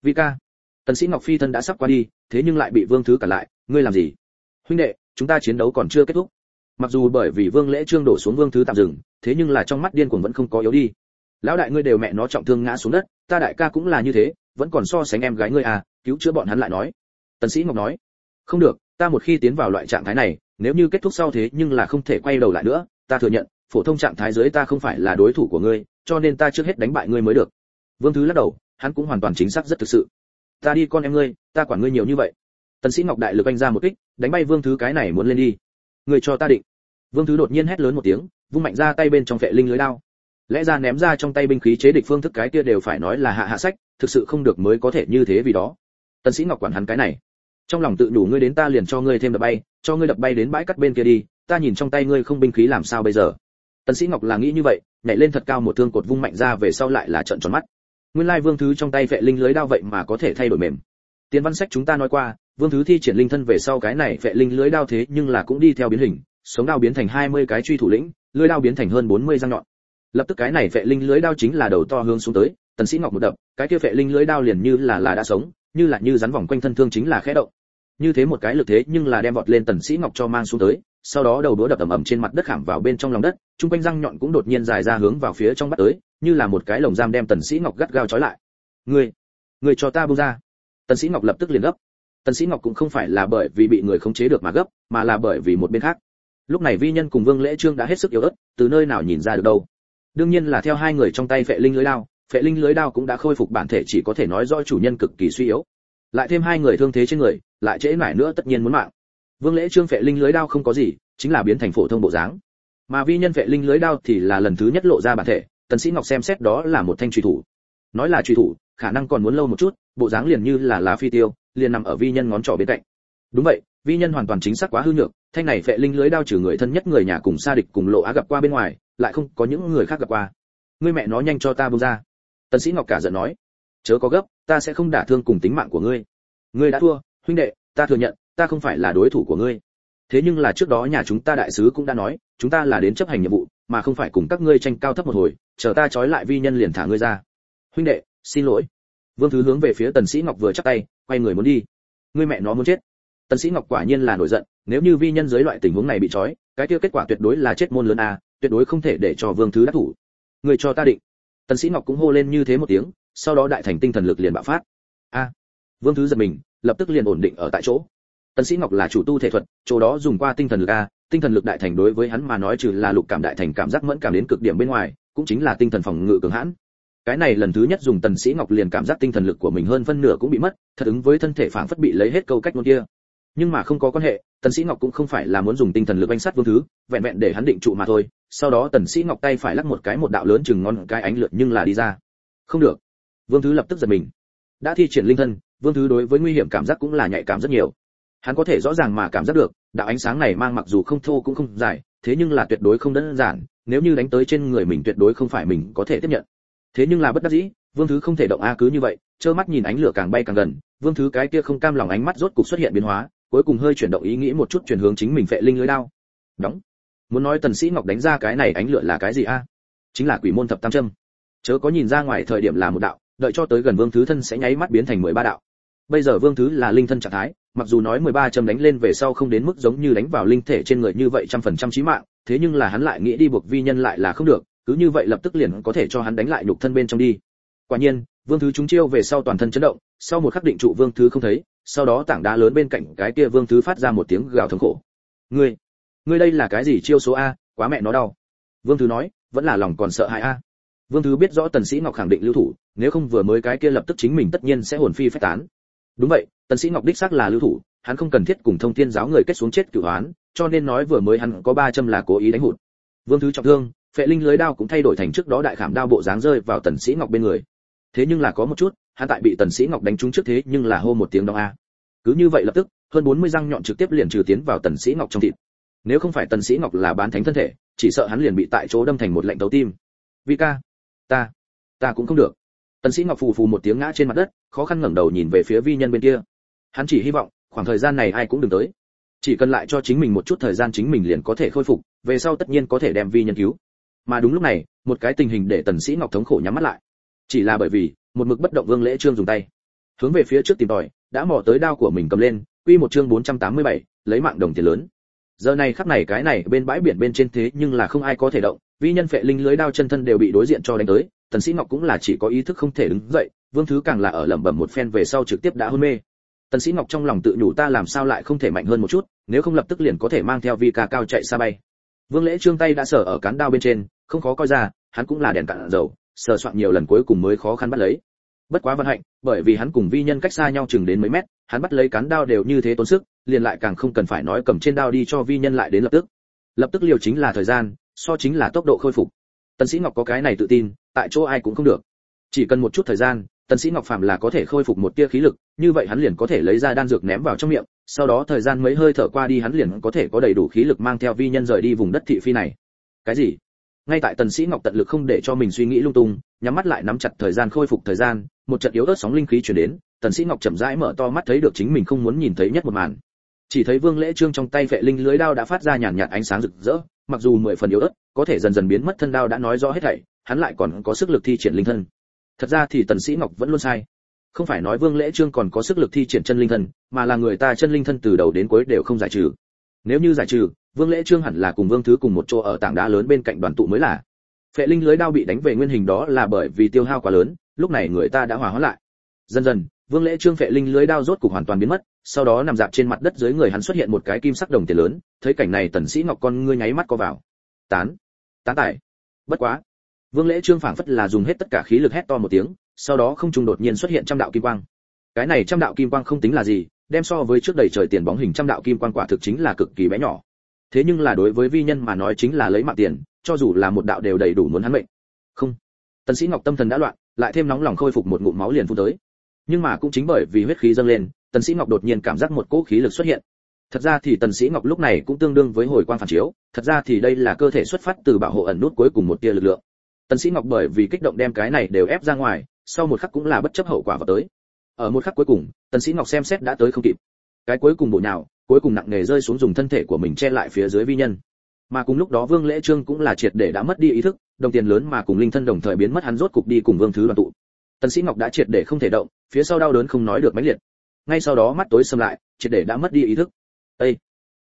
Vi ca, tần sĩ ngọc phi thân đã sắp qua đi, thế nhưng lại bị vương thứ cản lại, ngươi làm gì? Huynh đệ, chúng ta chiến đấu còn chưa kết thúc. Mặc dù bởi vì vương lễ trương đổ xuống vương thứ tạm dừng, thế nhưng là trong mắt điên cuồng vẫn không có yếu đi. Lão đại ngươi đều mẹ nó trọng thương ngã xuống đất, ta đại ca cũng là như thế, vẫn còn so sánh em gái ngươi à cứu chữa bọn hắn lại nói. Tần sĩ ngọc nói, không được, ta một khi tiến vào loại trạng thái này, nếu như kết thúc sau thế nhưng là không thể quay đầu lại nữa, ta thừa nhận, phổ thông trạng thái dưới ta không phải là đối thủ của ngươi, cho nên ta trước hết đánh bại ngươi mới được. Vương thứ lắc đầu, hắn cũng hoàn toàn chính xác rất thực sự. Ta đi con em ngươi, ta quản ngươi nhiều như vậy. Tần sĩ ngọc đại lực anh ra một kích, đánh bay vương thứ cái này muốn lên đi. Ngươi cho ta định. Vương thứ đột nhiên hét lớn một tiếng, vung mạnh ra tay bên trong vệ linh lưới đao. Lẽ ra ném ra trong tay binh khí chế địch phương thức cái kia đều phải nói là hạ hạ sách, thực sự không được mới có thể như thế vì đó tần sĩ ngọc quản hắn cái này. Trong lòng tự đủ ngươi đến ta liền cho ngươi thêm đập bay, cho ngươi đập bay đến bãi cắt bên kia đi, ta nhìn trong tay ngươi không binh khí làm sao bây giờ? Tần sĩ ngọc là nghĩ như vậy, nhảy lên thật cao một thương cột vung mạnh ra về sau lại là trợn tròn mắt. Nguyên lai vương thứ trong tay vệ linh lưới đao vậy mà có thể thay đổi mềm. Tiến văn sách chúng ta nói qua, vương thứ thi triển linh thân về sau cái này vệ linh lưới đao thế nhưng là cũng đi theo biến hình, sống đao biến thành 20 cái truy thủ lĩnh, lưới đao biến thành hơn 40 răng nhọn. Lập tức cái này vệ linh lưới đao chính là đầu to hướng xuống tới, tần sĩ ngọc một đập, cái kia vệ linh lưới đao liền như là là đã sống như là như rắn vòng quanh thân thương chính là khẽ động. Như thế một cái lực thế nhưng là đem vọt lên tần sĩ ngọc cho mang xuống tới, sau đó đầu đũa đập ầm ầm trên mặt đất khảm vào bên trong lòng đất trung quanh răng nhọn cũng đột nhiên dài ra hướng vào phía trong bắt tới, như là một cái lồng giam đem tần sĩ ngọc gắt gao trói lại. Ngươi ngươi cho ta buông ra. Tần sĩ ngọc lập tức liền gấp. Tần sĩ ngọc cũng không phải là bởi vì bị người khống chế được mà gấp, mà là bởi vì một bên khác. Lúc này vi nhân cùng vương lễ trương đã hết sức yếu ớt, từ nơi nào nhìn ra được đâu. Đương nhiên là theo hai người trong tay phệ linh lưới lao phệ linh lưới đao cũng đã khôi phục bản thể chỉ có thể nói rõ chủ nhân cực kỳ suy yếu. Lại thêm hai người thương thế trên người, lại trễ mãi nữa tất nhiên muốn mạng. Vương lễ trương phệ linh lưới đao không có gì, chính là biến thành phổ thông bộ dáng. Mà vi nhân phệ linh lưới đao thì là lần thứ nhất lộ ra bản thể, tần sĩ ngọc xem xét đó là một thanh truy thủ. Nói là truy thủ, khả năng còn muốn lâu một chút, bộ dáng liền như là lá phi tiêu, liền nằm ở vi nhân ngón trỏ bên cạnh. Đúng vậy, vi nhân hoàn toàn chính xác quá hư nhược, thanh này phệ linh lưới đao trừ người thân nhất người nhà cùng xa địch cùng lộ á gặp qua bên ngoài, lại không có những người khác gặp qua. Ngươi mẹ nó nhanh cho ta buông ra tần sĩ ngọc cả giận nói, chớ có gấp, ta sẽ không đả thương cùng tính mạng của ngươi. Ngươi đã thua, huynh đệ, ta thừa nhận, ta không phải là đối thủ của ngươi. Thế nhưng là trước đó nhà chúng ta đại sứ cũng đã nói, chúng ta là đến chấp hành nhiệm vụ, mà không phải cùng các ngươi tranh cao thấp một hồi, chờ ta trói lại vi nhân liền thả ngươi ra. Huynh đệ, xin lỗi. Vương thứ hướng về phía tần sĩ ngọc vừa chắp tay, quay người muốn đi. Ngươi mẹ nó muốn chết. Tần sĩ ngọc quả nhiên là nổi giận, nếu như vi nhân dưới loại tình huống này bị trói, cái kia kết quả tuyệt đối là chết môn lớn a, tuyệt đối không thể để cho vương thứ đắc thủ. Người cho ta định tần sĩ ngọc cũng hô lên như thế một tiếng, sau đó đại thành tinh thần lực liền bạo phát. A, vương thứ giật mình, lập tức liền ổn định ở tại chỗ. Tần sĩ ngọc là chủ tu thể thuật, chỗ đó dùng qua tinh thần lực a, tinh thần lực đại thành đối với hắn mà nói trừ là lục cảm đại thành cảm giác mẫn cảm đến cực điểm bên ngoài, cũng chính là tinh thần phòng ngự cường hãn. Cái này lần thứ nhất dùng tần sĩ ngọc liền cảm giác tinh thần lực của mình hơn phân nửa cũng bị mất, thật ứng với thân thể phảng phất bị lấy hết câu cách ngôn kia. Nhưng mà không có quan hệ tần sĩ ngọc cũng không phải là muốn dùng tinh thần lực đánh sát vương thứ, vẹn vẹn để hắn định trụ mà thôi, sau đó tần sĩ ngọc tay phải lắc một cái một đạo lớn chừng ngon cái ánh lượn nhưng là đi ra. Không được. Vương thứ lập tức giật mình. Đã thi triển linh thân, vương thứ đối với nguy hiểm cảm giác cũng là nhạy cảm rất nhiều. Hắn có thể rõ ràng mà cảm giác được, đạo ánh sáng này mang mặc dù không thô cũng không dài, thế nhưng là tuyệt đối không đơn giản, nếu như đánh tới trên người mình tuyệt đối không phải mình có thể tiếp nhận. Thế nhưng là bất đắc dĩ, vương thứ không thể động a cứ như vậy, trơ mắt nhìn ánh lửa càng bay càng gần, vương thứ cái kia không cam lòng ánh mắt rốt cục xuất hiện biến hóa cuối cùng hơi chuyển động ý nghĩ một chút chuyển hướng chính mình phệ linh lưới đao. Đóng. Muốn nói tần sĩ ngọc đánh ra cái này ánh lửa là cái gì a? Chính là quỷ môn thập tam châm. Chớ có nhìn ra ngoài thời điểm là một đạo, đợi cho tới gần vương thứ thân sẽ nháy mắt biến thành mười ba đạo. Bây giờ vương thứ là linh thân trạng thái, mặc dù nói mười ba châm đánh lên về sau không đến mức giống như đánh vào linh thể trên người như vậy trăm phần trăm chí mạng, thế nhưng là hắn lại nghĩ đi buộc vi nhân lại là không được, cứ như vậy lập tức liền có thể cho hắn đánh lại nhục thân bên trong đi. Quả nhiên vương thứ chúng chiêu về sau toàn thân chấn động, sau một khắc định trụ vương thứ không thấy, sau đó tảng đá lớn bên cạnh cái kia vương thứ phát ra một tiếng gào thống khổ. Ngươi ngươi đây là cái gì chiêu số a, quá mẹ nó đau. Vương thứ nói, vẫn là lòng còn sợ hãi a. Vương thứ biết rõ tần sĩ ngọc khẳng định lưu thủ, nếu không vừa mới cái kia lập tức chính mình tất nhiên sẽ hồn phi phách tán. Đúng vậy, tần sĩ ngọc đích xác là lưu thủ, hắn không cần thiết cùng thông thiên giáo người kết xuống chết cửu hoán cho nên nói vừa mới hắn có ba châm là cố ý đánh hụt. Vương thứ trọng thương, phệ linh lưới đao cũng thay đổi thành trước đó đại khảm đao bộ dáng rơi vào tần sĩ ngọc bên người thế nhưng là có một chút, hắn tại bị tần sĩ ngọc đánh trúng trước thế nhưng là hô một tiếng đau a. Cứ như vậy lập tức, hơn 40 răng nhọn trực tiếp liền trừ tiến vào tần sĩ ngọc trong thịt. Nếu không phải tần sĩ ngọc là bán thánh thân thể, chỉ sợ hắn liền bị tại chỗ đâm thành một lệnh tấu tim. Vi ca, ta ta cũng không được. Tần sĩ ngọc phù phù một tiếng ngã trên mặt đất, khó khăn ngẩng đầu nhìn về phía vi nhân bên kia. Hắn chỉ hy vọng, khoảng thời gian này ai cũng đừng tới. Chỉ cần lại cho chính mình một chút thời gian chính mình liền có thể khôi phục, về sau tất nhiên có thể đem vi nhân cứu. Mà đúng lúc này, một cái tình hình để tần sĩ ngọc thống khổ nhắm mắt lại chỉ là bởi vì một mực bất động vương lễ trương dùng tay. Hướng về phía trước tìm tòi đã mò tới đao của mình cầm lên quy một chương 487, lấy mạng đồng tiền lớn. Giờ này khắc này cái này bên bãi biển bên trên thế nhưng là không ai có thể động vi nhân phệ linh lưới đao chân thân đều bị đối diện cho đánh tới tần sĩ ngọc cũng là chỉ có ý thức không thể đứng dậy vương thứ càng là ở lẩm bẩm một phen về sau trực tiếp đã hôn mê. Tần sĩ ngọc trong lòng tự nhủ ta làm sao lại không thể mạnh hơn một chút nếu không lập tức liền có thể mang theo vi ca cao chạy xa bay. Vương lễ trương tay đã sở ở cán đao bên trên không khó coi ra hắn cũng là đèn cạn dầu sờ soạn nhiều lần cuối cùng mới khó khăn bắt lấy. Bất quá vận hạnh, bởi vì hắn cùng vi nhân cách xa nhau chừng đến mấy mét, hắn bắt lấy cán đao đều như thế tốn sức, liền lại càng không cần phải nói cầm trên đao đi cho vi nhân lại đến lập tức. Lập tức liều chính là thời gian, so chính là tốc độ khôi phục. Tần sĩ ngọc có cái này tự tin, tại chỗ ai cũng không được. Chỉ cần một chút thời gian, tần sĩ ngọc phàm là có thể khôi phục một tia khí lực, như vậy hắn liền có thể lấy ra đan dược ném vào trong miệng, sau đó thời gian mấy hơi thở qua đi hắn liền có thể có đầy đủ khí lực mang theo vi nhân rời đi vùng đất thị phi này. Cái gì? Ngay tại tần sĩ ngọc tận lực không để cho mình suy nghĩ lung tung, nhắm mắt lại nắm chặt thời gian khôi phục thời gian, một trận yếu ớt sóng linh khí truyền đến, tần sĩ ngọc chậm rãi mở to mắt thấy được chính mình không muốn nhìn thấy nhất một màn. Chỉ thấy vương lễ trương trong tay vệ linh lưới đao đã phát ra nhàn nhạt ánh sáng rực rỡ, mặc dù mười phần yếu ớt, có thể dần dần biến mất thân đao đã nói rõ hết thảy, hắn lại còn có sức lực thi triển linh thân. Thật ra thì tần sĩ ngọc vẫn luôn sai. Không phải nói vương lễ trương còn có sức lực thi triển chân linh thân, mà là người ta chân linh thân từ đầu đến cuối đều không giải trừ. Nếu như giải trừ vương lễ trương hẳn là cùng vương thứ cùng một chỗ ở tảng đá lớn bên cạnh đoàn tụ mới là. Phệ linh lưới đao bị đánh về nguyên hình đó là bởi vì tiêu hao quá lớn, lúc này người ta đã hòa hóa lại. Dần dần, vương lễ trương phệ linh lưới đao rốt cục hoàn toàn biến mất, sau đó nằm dạp trên mặt đất dưới người hắn xuất hiện một cái kim sắc đồng tiền lớn, thấy cảnh này tần sĩ ngọc con ngươi nháy mắt co vào. Tán tán tải. Bất quá, vương lễ trương phảng phất là dùng hết tất cả khí lực hét to một tiếng, sau đó không trung đột nhiên xuất hiện trăm đạo kim quang. Cái này trăm đạo kim quang không tính là gì, đem so với trước đầy trời tiền bóng hình trăm đạo kim quang quả thực chính là cực kỳ bé nhỏ thế nhưng là đối với vi nhân mà nói chính là lấy mạng tiền, cho dù là một đạo đều đầy đủ muốn hắn mệnh. Không. Tần sĩ ngọc tâm thần đã loạn, lại thêm nóng lòng khôi phục một ngụm máu liền phun tới. Nhưng mà cũng chính bởi vì huyết khí dâng lên, tần sĩ ngọc đột nhiên cảm giác một cỗ khí lực xuất hiện. Thật ra thì tần sĩ ngọc lúc này cũng tương đương với hồi quang phản chiếu, thật ra thì đây là cơ thể xuất phát từ bảo hộ ẩn nút cuối cùng một tia lực lượng. Tần sĩ ngọc bởi vì kích động đem cái này đều ép ra ngoài, sau một khắc cũng là bất chấp hậu quả vào tới. Ở một khắc cuối cùng, tần sĩ ngọc xem xét đã tới không kịp cái cuối cùng bộ nhào, cuối cùng nặng nề rơi xuống dùng thân thể của mình che lại phía dưới vi nhân. Mà cùng lúc đó vương lễ trương cũng là triệt để đã mất đi ý thức, đồng tiền lớn mà cùng linh thân đồng thời biến mất hắn rốt cục đi cùng vương thứ đoàn tụ. Tần sĩ ngọc đã triệt để không thể động, phía sau đau đớn không nói được mãnh liệt. Ngay sau đó mắt tối sầm lại, triệt để đã mất đi ý thức. Ê!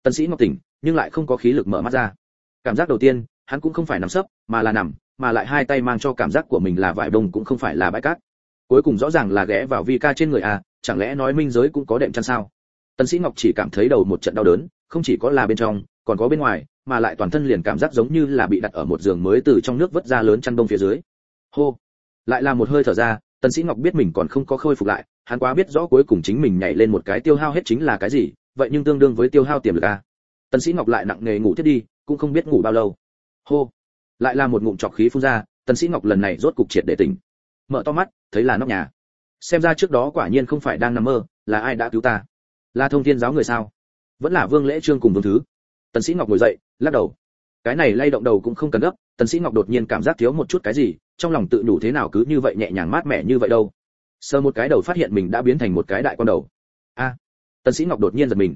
tần sĩ ngọc tỉnh, nhưng lại không có khí lực mở mắt ra. Cảm giác đầu tiên, hắn cũng không phải nằm sấp, mà là nằm, mà lại hai tay mang cho cảm giác của mình là vải bông cũng không phải là bãi cát. Cuối cùng rõ ràng là ghé vào vi ca trên người à chẳng lẽ nói minh giới cũng có đệm chăn sao? Tần sĩ ngọc chỉ cảm thấy đầu một trận đau đớn, không chỉ có là bên trong, còn có bên ngoài, mà lại toàn thân liền cảm giác giống như là bị đặt ở một giường mới từ trong nước vớt ra lớn chăn đông phía dưới. Hô! Lại là một hơi thở ra, tần sĩ ngọc biết mình còn không có khôi phục lại, hắn quá biết rõ cuối cùng chính mình nhảy lên một cái tiêu hao hết chính là cái gì, vậy nhưng tương đương với tiêu hao tiềm lực a tần sĩ ngọc lại nặng nề ngủ tiếp đi, cũng không biết ngủ bao lâu. Hô! Lại là một ngụm trọc khí phun ra, tần sĩ ngọc lần này rốt cục triệt để tỉnh. Mở to mắt, thấy là nóc nhà. Xem ra trước đó quả nhiên không phải đang nằm mơ, là ai đã cứu ta? Là thông thiên giáo người sao? Vẫn là vương lễ trương cùng vương thứ. Tần sĩ ngọc ngồi dậy, lắc đầu. Cái này lay động đầu cũng không cần gấp, tần sĩ ngọc đột nhiên cảm giác thiếu một chút cái gì, trong lòng tự đủ thế nào cứ như vậy nhẹ nhàng mát mẻ như vậy đâu. Sờ một cái đầu phát hiện mình đã biến thành một cái đại quan đầu. A! Tần sĩ ngọc đột nhiên giật mình.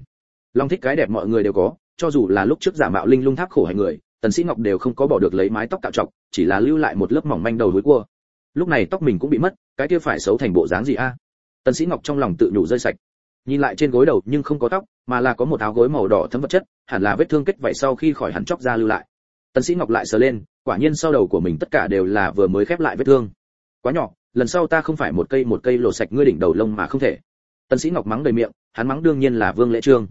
Long thích cái đẹp mọi người đều có, cho dù là lúc trước giả mạo linh lung tháp khổ hành người, tần sĩ ngọc đều không có bỏ được lấy mái tóc cạo trọc, chỉ là lưu lại một lớp mỏng manh đầu đuôi cua. Lúc này tóc mình cũng bị mất, cái kia phải xấu thành bộ dáng gì a? Tần sĩ ngọc trong lòng tự nhủ rơi sạch nhìn lại trên gối đầu nhưng không có tóc, mà là có một áo gối màu đỏ thấm vật chất, hẳn là vết thương kết vảy sau khi khỏi hẳn chóc ra lưu lại. Tần sĩ ngọc lại sờ lên, quả nhiên sau đầu của mình tất cả đều là vừa mới khép lại vết thương. Quá nhỏ, lần sau ta không phải một cây một cây lột sạch ngươi đỉnh đầu lông mà không thể. Tần sĩ ngọc mắng đầy miệng, hắn mắng đương nhiên là vương lễ trương.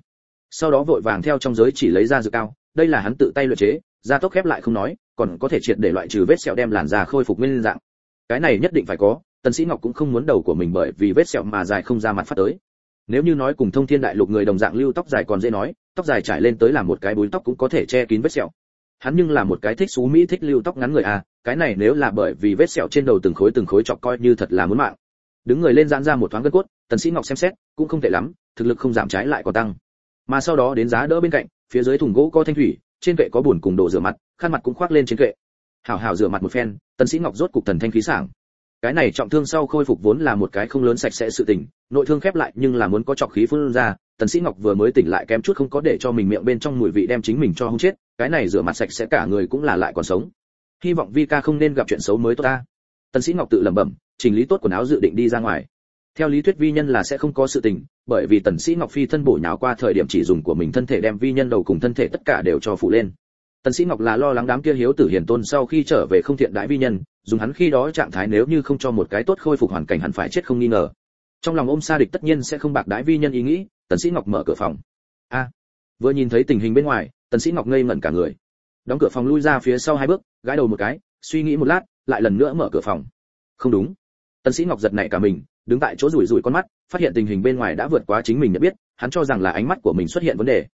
Sau đó vội vàng theo trong giới chỉ lấy ra dược cao, đây là hắn tự tay luyện chế da tóc khép lại không nói, còn có thể triệt để loại trừ vết sẹo đem làn da khôi phục nguyên dạng. Cái này nhất định phải có, tần sĩ ngọc cũng không muốn đầu của mình bởi vì vết sẹo mà dài không ra mặt phát tới nếu như nói cùng thông thiên đại lục người đồng dạng lưu tóc dài còn dễ nói, tóc dài trải lên tới làm một cái búi tóc cũng có thể che kín vết sẹo. Hắn nhưng là một cái thích xú mỹ, thích lưu tóc ngắn người à cái này nếu là bởi vì vết sẹo trên đầu từng khối từng khối chọc coi như thật là muốn mạng. Đứng người lên giãn ra một thoáng gân cốt, tần sĩ ngọc xem xét, cũng không tệ lắm, thực lực không giảm trái lại còn tăng. Mà sau đó đến giá đỡ bên cạnh, phía dưới thùng gỗ có thanh thủy, trên kệ có buồn cùng đồ rửa mặt, khăn mặt cũng khoác lên trên kệ. Hảo hảo rửa mặt một phen, tần sĩ ngọc rốt cục thần thanh khí sảng cái này trọng thương sau khôi phục vốn là một cái không lớn sạch sẽ sự tình, nội thương khép lại nhưng là muốn có trọc khí phun ra, tần sĩ ngọc vừa mới tỉnh lại kém chút không có để cho mình miệng bên trong mùi vị đem chính mình cho hung chết, cái này rửa mặt sạch sẽ cả người cũng là lại còn sống. Hy vọng vi ca không nên gặp chuyện xấu mới tốt ta. Tần sĩ ngọc tự lẩm bẩm, chỉnh lý tốt quần áo dự định đi ra ngoài. Theo lý thuyết vi nhân là sẽ không có sự tình, bởi vì tần sĩ ngọc phi thân bổ nhào qua thời điểm chỉ dùng của mình thân thể đem vi nhân đầu cùng thân thể tất cả đều cho phủ lên tần sĩ ngọc là lo lắng đám kia hiếu tử hiền tôn sau khi trở về không thiện đại vi nhân, dùng hắn khi đó trạng thái nếu như không cho một cái tốt khôi phục hoàn cảnh hẳn phải chết không nghi ngờ. Trong lòng ôm sa địch tất nhiên sẽ không bạc đái vi nhân ý nghĩ, tần sĩ ngọc mở cửa phòng. A! Vừa nhìn thấy tình hình bên ngoài, tần sĩ ngọc ngây ngẩn cả người. Đóng cửa phòng lui ra phía sau hai bước, gãi đầu một cái, suy nghĩ một lát, lại lần nữa mở cửa phòng. Không đúng. Tần sĩ ngọc giật nảy cả mình, đứng tại chỗ rủi rủi con mắt, phát hiện tình hình bên ngoài đã vượt quá chính mình nhận biết, hắn cho rằng là ánh mắt của mình xuất hiện vấn đề.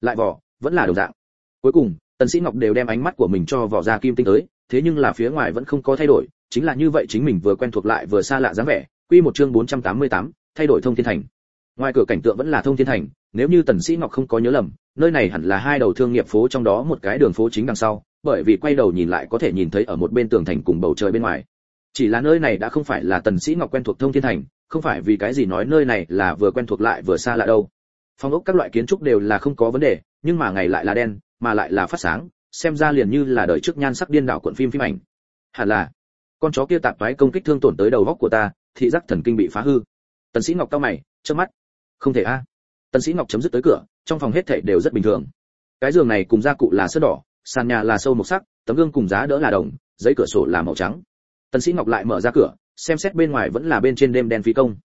Lại vỏ vẫn là đồng dạng. Cuối cùng tần sĩ ngọc đều đem ánh mắt của mình cho vỏ ra kim tinh tới thế nhưng là phía ngoài vẫn không có thay đổi chính là như vậy chính mình vừa quen thuộc lại vừa xa lạ dáng vẻ. Quy một chương 488, thay đổi thông thiên thành. Ngoài cửa cảnh tượng vẫn là thông thiên thành nếu như tần sĩ ngọc không có nhớ lầm nơi này hẳn là hai đầu thương nghiệp phố trong đó một cái đường phố chính đằng sau bởi vì quay đầu nhìn lại có thể nhìn thấy ở một bên tường thành cùng bầu trời bên ngoài. Chỉ là nơi này đã không phải là tần sĩ ngọc quen thuộc thông thiên thành không phải vì cái gì nói nơi này là vừa quen thuộc lại vừa xa lạ đâu. Phong ốc các loại kiến trúc đều là không có vấn đề nhưng mà ngày lại là đen mà lại là phát sáng, xem ra liền như là đời trước nhan sắc điên đảo cuộn phim phim ảnh. Hẳn là, con chó kia tạp toái công kích thương tổn tới đầu góc của ta, thị giác thần kinh bị phá hư. Tần sĩ ngọc cao mày, chớp mắt. Không thể a. À. Tần sĩ ngọc chấm dứt tới cửa, trong phòng hết thảy đều rất bình thường. Cái giường này cùng gia cụ là sơn đỏ, sàn nhà là sâu mộc sắc, tấm gương cùng giá đỡ là đồng, giấy cửa sổ là màu trắng. Tần sĩ ngọc lại mở ra cửa, xem xét bên ngoài vẫn là bên trên đêm đen phi công.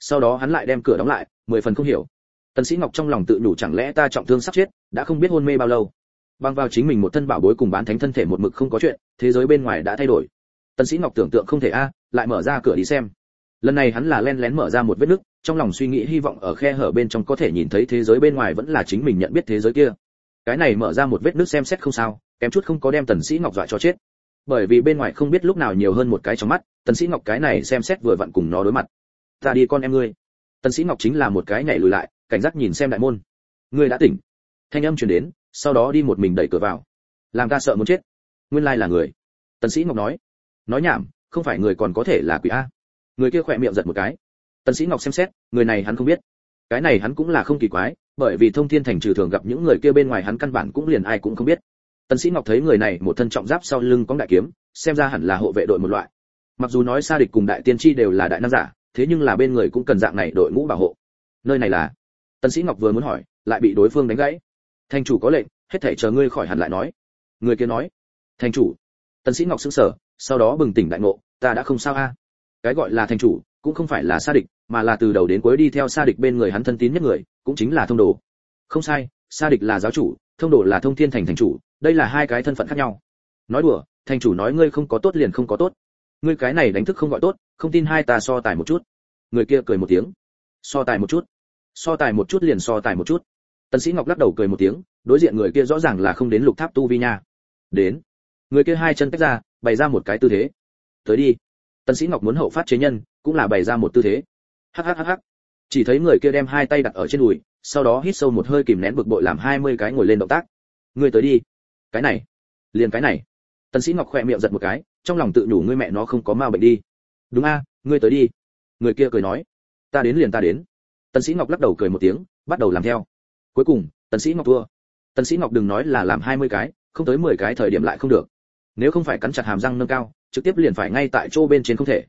Sau đó hắn lại đem cửa đóng lại, mười phần không hiểu. Tần sĩ ngọc trong lòng tự nhủ chẳng lẽ ta trọng thương sắp chết, đã không biết hôn mê bao lâu bằng vào chính mình một thân bảo bối cùng bán thánh thân thể một mực không có chuyện, thế giới bên ngoài đã thay đổi. Tần sĩ ngọc tưởng tượng không thể a, lại mở ra cửa đi xem. Lần này hắn là len lén mở ra một vết nứt, trong lòng suy nghĩ hy vọng ở khe hở bên trong có thể nhìn thấy thế giới bên ngoài vẫn là chính mình nhận biết thế giới kia. Cái này mở ra một vết nứt xem xét không sao, kém chút không có đem tần sĩ ngọc dọa cho chết. Bởi vì bên ngoài không biết lúc nào nhiều hơn một cái trong mắt, tần sĩ ngọc cái này xem xét vừa vặn cùng nó đối mặt. Ta đi con em ngươi. Tần sĩ ngọc chính là một cái nhảy lùi lại, cảnh giác nhìn xem đại môn. Ngươi đã tỉnh. Thanh âm truyền đến sau đó đi một mình đẩy cửa vào. Làm ta sợ muốn chết. Nguyên lai là người. Tần sĩ ngọc nói. Nói nhảm, không phải người còn có thể là quỷ a. Người kia khỏe miệng giật một cái. Tần sĩ ngọc xem xét, người này hắn không biết. Cái này hắn cũng là không kỳ quái, bởi vì thông thiên thành trừ thường gặp những người kia bên ngoài hắn căn bản cũng liền ai cũng không biết. Tần sĩ ngọc thấy người này một thân trọng giáp sau lưng có đại kiếm, xem ra hẳn là hộ vệ đội một loại. Mặc dù nói xa địch cùng đại tiên tri đều là đại nam giả, thế nhưng là bên người cũng cần dạng này đội ngũ bảo hộ. Nơi này là? Tần sĩ ngọc vừa muốn hỏi, lại bị đối phương đánh gãy thành chủ có lệnh, hết thảy chờ ngươi khỏi hẳn lại nói. Người kia nói, thành chủ. Tần sĩ ngọc sững sờ, sau đó bừng tỉnh đại ngộ, ta đã không sao a. Cái gọi là thành chủ, cũng không phải là sa địch, mà là từ đầu đến cuối đi theo sa địch bên người hắn thân tín nhất người, cũng chính là thông đồ. Không sai, sa địch là giáo chủ, thông đồ là thông thiên thành thành chủ, đây là hai cái thân phận khác nhau. Nói đùa, thành chủ nói ngươi không có tốt liền không có tốt. Ngươi cái này đánh thức không gọi tốt, không tin hai ta so tài một chút. Người kia cười một tiếng. So tài một chút. So tài một chút liền so tài một chút tần sĩ ngọc lắc đầu cười một tiếng, đối diện người kia rõ ràng là không đến lục tháp tu vi nha. Đến. Người kia hai chân tách ra, bày ra một cái tư thế. Tới đi. Tần sĩ ngọc muốn hậu phát chế nhân, cũng là bày ra một tư thế. Hắc hắc hắc hắc. Chỉ thấy người kia đem hai tay đặt ở trên đùi, sau đó hít sâu một hơi kìm nén bực bội làm 20 cái ngồi lên động tác. Người tới đi. Cái này. Liền cái này. Tần sĩ ngọc khẽ miệng giật một cái, trong lòng tự nhủ ngươi mẹ nó không có ma bệnh đi. Đúng a, ngươi tới đi. Người kia cười nói. Ta đến liền ta đến. Tần sĩ ngọc lắc đầu cười một tiếng, bắt đầu làm theo cuối cùng, tần sĩ ngọc thua. Tần sĩ ngọc đừng nói là làm 20 cái, không tới 10 cái thời điểm lại không được. Nếu không phải cắn chặt hàm răng nâng cao, trực tiếp liền phải ngay tại chỗ bên trên không thể.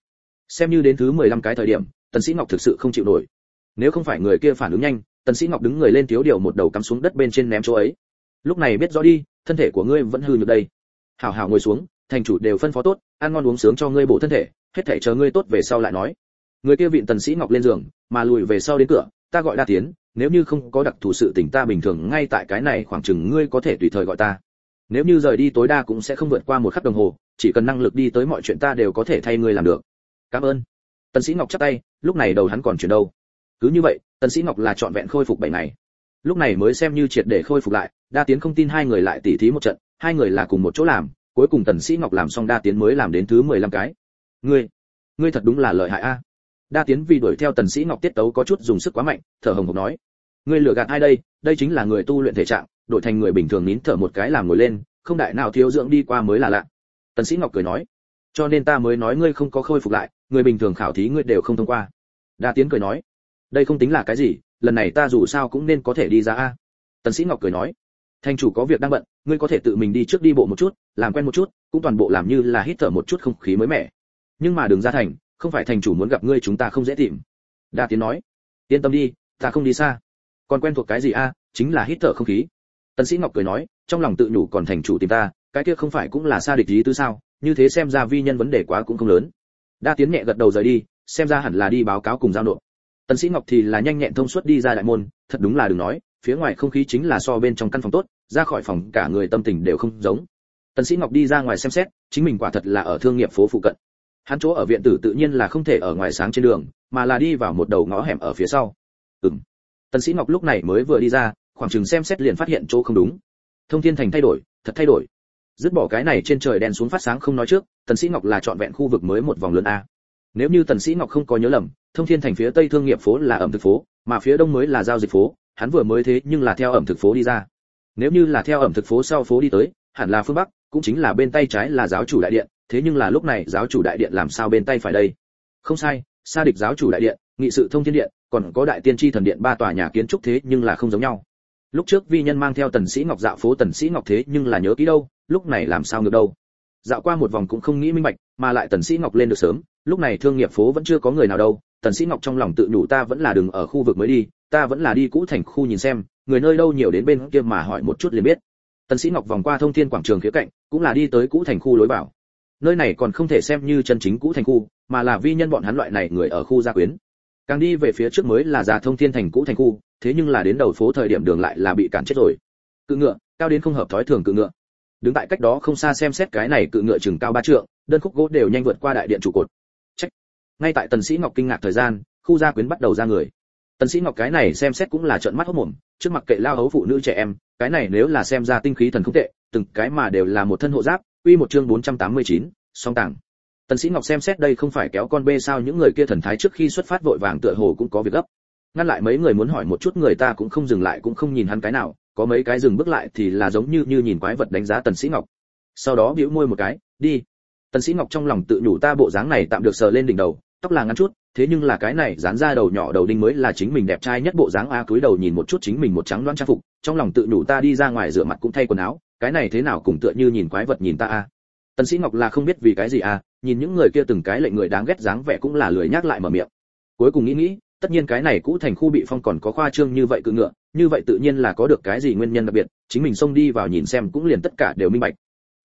Xem như đến thứ 15 cái thời điểm, tần sĩ ngọc thực sự không chịu nổi. Nếu không phải người kia phản ứng nhanh, tần sĩ ngọc đứng người lên thiếu điều một đầu cắm xuống đất bên trên ném chỗ ấy. Lúc này biết rõ đi, thân thể của ngươi vẫn hư như đây. Hảo hảo ngồi xuống, thành chủ đều phân phó tốt, ăn ngon uống sướng cho ngươi bổ thân thể, hết thảy chờ ngươi tốt về sau lại nói. Người kia vịn tần sĩ ngọc lên giường, mà lùi về sau đến cửa, ta gọi đa tiến nếu như không có đặc thù sự tình ta bình thường ngay tại cái này khoảng chừng ngươi có thể tùy thời gọi ta. Nếu như rời đi tối đa cũng sẽ không vượt qua một khắc đồng hồ, chỉ cần năng lực đi tới mọi chuyện ta đều có thể thay ngươi làm được. Cảm ơn. Tần sĩ ngọc chắp tay, lúc này đầu hắn còn chuyển đâu? Cứ như vậy, tần sĩ ngọc là trọn vẹn khôi phục bảy ngày. Lúc này mới xem như triệt để khôi phục lại, đa tiến không tin hai người lại tỉ thí một trận, hai người là cùng một chỗ làm, cuối cùng tần sĩ ngọc làm xong đa tiến mới làm đến thứ 15 cái. Ngươi ngươi thật đúng là lợi hại a đa tiến vì đuổi theo tần sĩ ngọc tiết tấu có chút dùng sức quá mạnh, thở hồng hộc nói, ngươi lừa gạt ai đây? Đây chính là người tu luyện thể trạng, đổi thành người bình thường nín thở một cái làm ngồi lên, không đại nào thiếu dưỡng đi qua mới là lạ. Tần sĩ ngọc cười nói, cho nên ta mới nói ngươi không có khôi phục lại, người bình thường khảo thí ngươi đều không thông qua. Đa tiến cười nói, đây không tính là cái gì, lần này ta dù sao cũng nên có thể đi ra a. Tần sĩ ngọc cười nói thành chủ có việc đang bận, ngươi có thể tự mình đi trước đi bộ một chút, làm quen một chút, cũng toàn bộ làm như là hít thở một chút không khí mới mẻ. Nhưng mà đừng ra thành không phải thành chủ muốn gặp ngươi chúng ta không dễ tìm. Đa tiến nói, yên tâm đi, ta không đi xa. Còn quen thuộc cái gì a? Chính là hít thở không khí. Tần sĩ ngọc cười nói, trong lòng tự nhủ còn thành chủ tìm ta, cái kia không phải cũng là xa địch lý tứ sao? Như thế xem ra vi nhân vấn đề quá cũng không lớn. Đa tiến nhẹ gật đầu rời đi, xem ra hẳn là đi báo cáo cùng giao nộp. Tần sĩ ngọc thì là nhanh nhẹn thông suốt đi ra đại môn, thật đúng là đừng nói, phía ngoài không khí chính là so bên trong căn phòng tốt, ra khỏi phòng cả người tâm tình đều không giống. Tần sĩ ngọc đi ra ngoài xem xét, chính mình quả thật là ở thương nghiệp phố phụ cận hắn chỗ ở viện tử tự nhiên là không thể ở ngoài sáng trên đường, mà là đi vào một đầu ngõ hẻm ở phía sau. Ừm. Tần sĩ ngọc lúc này mới vừa đi ra, khoảng chừng xem xét liền phát hiện chỗ không đúng. Thông thiên thành thay đổi, thật thay đổi. Dứt bỏ cái này trên trời đèn xuống phát sáng không nói trước, tần sĩ ngọc là chọn vẹn khu vực mới một vòng lớn a. Nếu như tần sĩ ngọc không có nhớ lầm, thông thiên thành phía tây thương nghiệp phố là ẩm thực phố, mà phía đông mới là giao dịch phố, hắn vừa mới thế nhưng là theo ẩm thực phố đi ra. Nếu như là theo ẩm thực phố sau phố đi tới, hẳn là phương bắc, cũng chính là bên tay trái là giáo chủ đại điện thế nhưng là lúc này giáo chủ đại điện làm sao bên tay phải đây? Không sai xa địch giáo chủ đại điện, nghị sự thông thiên điện, còn có đại tiên tri thần điện ba tòa nhà kiến trúc thế nhưng là không giống nhau. Lúc trước vi nhân mang theo tần sĩ ngọc dạo phố tần sĩ ngọc thế nhưng là nhớ kỹ đâu, lúc này làm sao ngược đâu? Dạo qua một vòng cũng không nghĩ minh bạch, mà lại tần sĩ ngọc lên được sớm, lúc này thương nghiệp phố vẫn chưa có người nào đâu, tần sĩ ngọc trong lòng tự nhủ ta vẫn là đừng ở khu vực mới đi, ta vẫn là đi cũ thành khu nhìn xem, người nơi đâu nhiều đến bên kia mà hỏi một chút liền biết. Tần sĩ ngọc vòng qua thông thiên quảng trường phía cạnh, cũng là đi tới cũ thành khu lối vào nơi này còn không thể xem như chân chính cũ thành khu, mà là vi nhân bọn hắn loại này người ở khu gia quyến. Càng đi về phía trước mới là già thông thiên thành cũ thành khu, thế nhưng là đến đầu phố thời điểm đường lại là bị cản chết rồi. Cự ngựa, cao đến không hợp thói thường cự ngựa. Đứng tại cách đó không xa xem xét cái này cự ngựa chừng cao ba trượng, đơn khúc gỗ đều nhanh vượt qua đại điện trụ cột. Trách. ngay tại tần sĩ ngọc kinh ngạc thời gian, khu gia quyến bắt đầu ra người. Tần sĩ ngọc cái này xem xét cũng là trợn mắt hốt mồm, trước mặt kệ lao hấu phụ nữ trẻ em, cái này nếu là xem ra tinh khí thần không tệ, từng cái mà đều là một thân hộ giáp uy một chương 489, song tảng. tần sĩ ngọc xem xét đây không phải kéo con bê sao những người kia thần thái trước khi xuất phát vội vàng tựa hồ cũng có việc gấp. Ngăn lại mấy người muốn hỏi một chút người ta cũng không dừng lại cũng không nhìn hắn cái nào có mấy cái dừng bước lại thì là giống như như nhìn quái vật đánh giá tần sĩ ngọc. Sau đó bĩu môi một cái đi. Tần sĩ ngọc trong lòng tự nhủ ta bộ dáng này tạm được sờ lên đỉnh đầu tóc là ngắn chút thế nhưng là cái này dán ra đầu nhỏ đầu đinh mới là chính mình đẹp trai nhất bộ dáng a cúi đầu nhìn một chút chính mình một trắng loãng trang phục trong lòng tự nhủ ta đi ra ngoài rửa mặt cũng thay quần áo cái này thế nào cũng tựa như nhìn quái vật nhìn ta a? Tần sĩ ngọc là không biết vì cái gì à nhìn những người kia từng cái lệnh người đáng ghét dáng vẻ cũng là lười nhắc lại mở miệng. Cuối cùng nghĩ nghĩ, tất nhiên cái này cũ thành khu bị phong còn có khoa trương như vậy cự ngựa, như vậy tự nhiên là có được cái gì nguyên nhân đặc biệt, chính mình xông đi vào nhìn xem cũng liền tất cả đều minh bạch.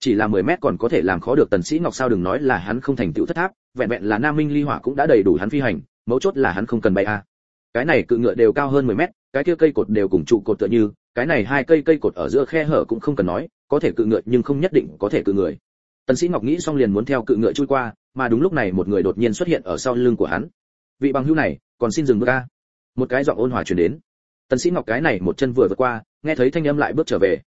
Chỉ là 10 mét còn có thể làm khó được tần sĩ ngọc sao đừng nói là hắn không thành tựu thất tháp, vẹn vẹn là nam minh ly hỏa cũng đã đầy đủ hắn phi hành, mấu chốt là hắn không cần bay a. Cái này cự ngựa đều cao hơn 10 mét, cái kia cây cột đều cùng trụ cột tựa như cái này hai cây cây cột ở giữa khe hở cũng không cần nói, có thể cự ngựa nhưng không nhất định có thể cự người. Tần sĩ ngọc nghĩ xong liền muốn theo cự ngựa chui qua, mà đúng lúc này một người đột nhiên xuất hiện ở sau lưng của hắn. Vị bằng hữu này, còn xin dừng bước a. Một cái giọng ôn hòa truyền đến. Tần sĩ ngọc cái này một chân vừa vượt qua, nghe thấy thanh âm lại bước trở về.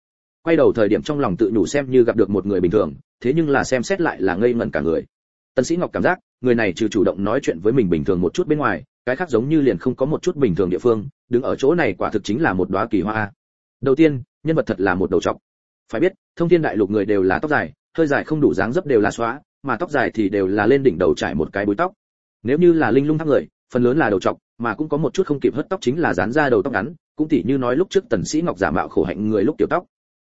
Quay đầu thời điểm trong lòng tự nhủ xem như gặp được một người bình thường, thế nhưng là xem xét lại là ngây ngẩn cả người. Tần sĩ ngọc cảm giác, người này trừ chủ động nói chuyện với mình bình thường một chút bên ngoài, cái khác giống như liền không có một chút bình thường địa phương, đứng ở chỗ này quả thực chính là một đóa kỳ hoa đầu tiên, nhân vật thật là một đầu trọc. Phải biết, thông thiên đại lục người đều là tóc dài, hơi dài không đủ dáng dấp đều là xóa, mà tóc dài thì đều là lên đỉnh đầu trải một cái búi tóc. Nếu như là linh lung tháp người, phần lớn là đầu trọc, mà cũng có một chút không kịp hất tóc chính là dán ra đầu tóc ngắn, cũng tỉ như nói lúc trước tần sĩ ngọc giả mạo khổ hạnh người lúc tiểu tóc.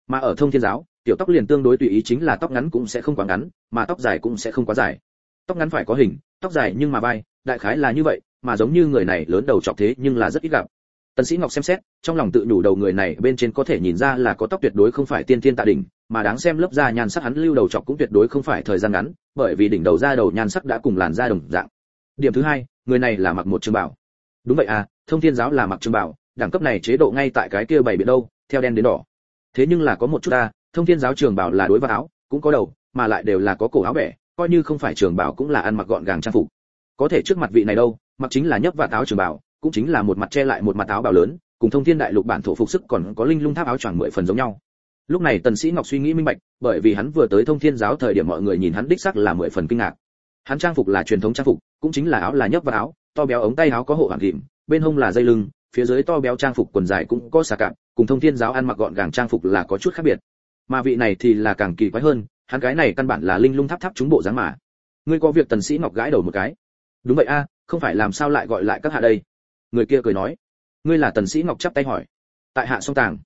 Mà ở thông thiên giáo, tiểu tóc liền tương đối tùy ý chính là tóc ngắn cũng sẽ không quá ngắn, mà tóc dài cũng sẽ không quá dài. Tóc ngắn phải có hình, tóc dài nhưng mà bay đại khái là như vậy, mà giống như người này lớn đầu trọc thế nhưng là rất ít gặp tần sĩ ngọc xem xét, trong lòng tự đủ đầu người này bên trên có thể nhìn ra là có tóc tuyệt đối không phải tiên tiên tạ đỉnh, mà đáng xem lớp da nhan sắc hắn lưu đầu trọc cũng tuyệt đối không phải thời gian ngắn, bởi vì đỉnh đầu da đầu nhan sắc đã cùng làn da đồng dạng. Điểm thứ hai, người này là mặc một trường bảo. Đúng vậy à thông thiên giáo là mặc trường bảo, đẳng cấp này chế độ ngay tại cái kia bảy biển đâu, theo đen đến đỏ. Thế nhưng là có một chút ta, thông thiên giáo trường bảo là đối vào áo, cũng có đầu, mà lại đều là có cổ áo bẻ, coi như không phải trường bảo cũng là ăn mặc gọn gàng trang phục. Có thể trước mặt vị này đâu, mặc chính là nhấp vạt áo trường bảo cũng chính là một mặt che lại một mặt áo bào lớn, cùng thông thiên đại lục bản thổ phục sức còn có linh lung tháp áo choàng mười phần giống nhau. Lúc này tần sĩ ngọc suy nghĩ minh bạch, bởi vì hắn vừa tới thông thiên giáo thời điểm mọi người nhìn hắn đích xác là mười phần kinh ngạc. Hắn trang phục là truyền thống trang phục, cũng chính là áo là nhấp vào áo, to béo ống tay áo có hộ hoàng kìm bên hông là dây lưng, phía dưới to béo trang phục quần dài cũng có xà cạp, cùng thông thiên giáo ăn mặc gọn gàng trang phục là có chút khác biệt. Mà vị này thì là càng kỳ quái hơn, hắn cái này căn bản là linh lung tháp tháp chúng bộ dáng mà. Ngươi có việc tần sĩ ngọc gãi đầu một cái. Đúng vậy a, không phải làm sao lại gọi lại các hạ đây? Người kia cười nói. Ngươi là tần sĩ ngọc chắp tay hỏi. Tại hạ song tàng.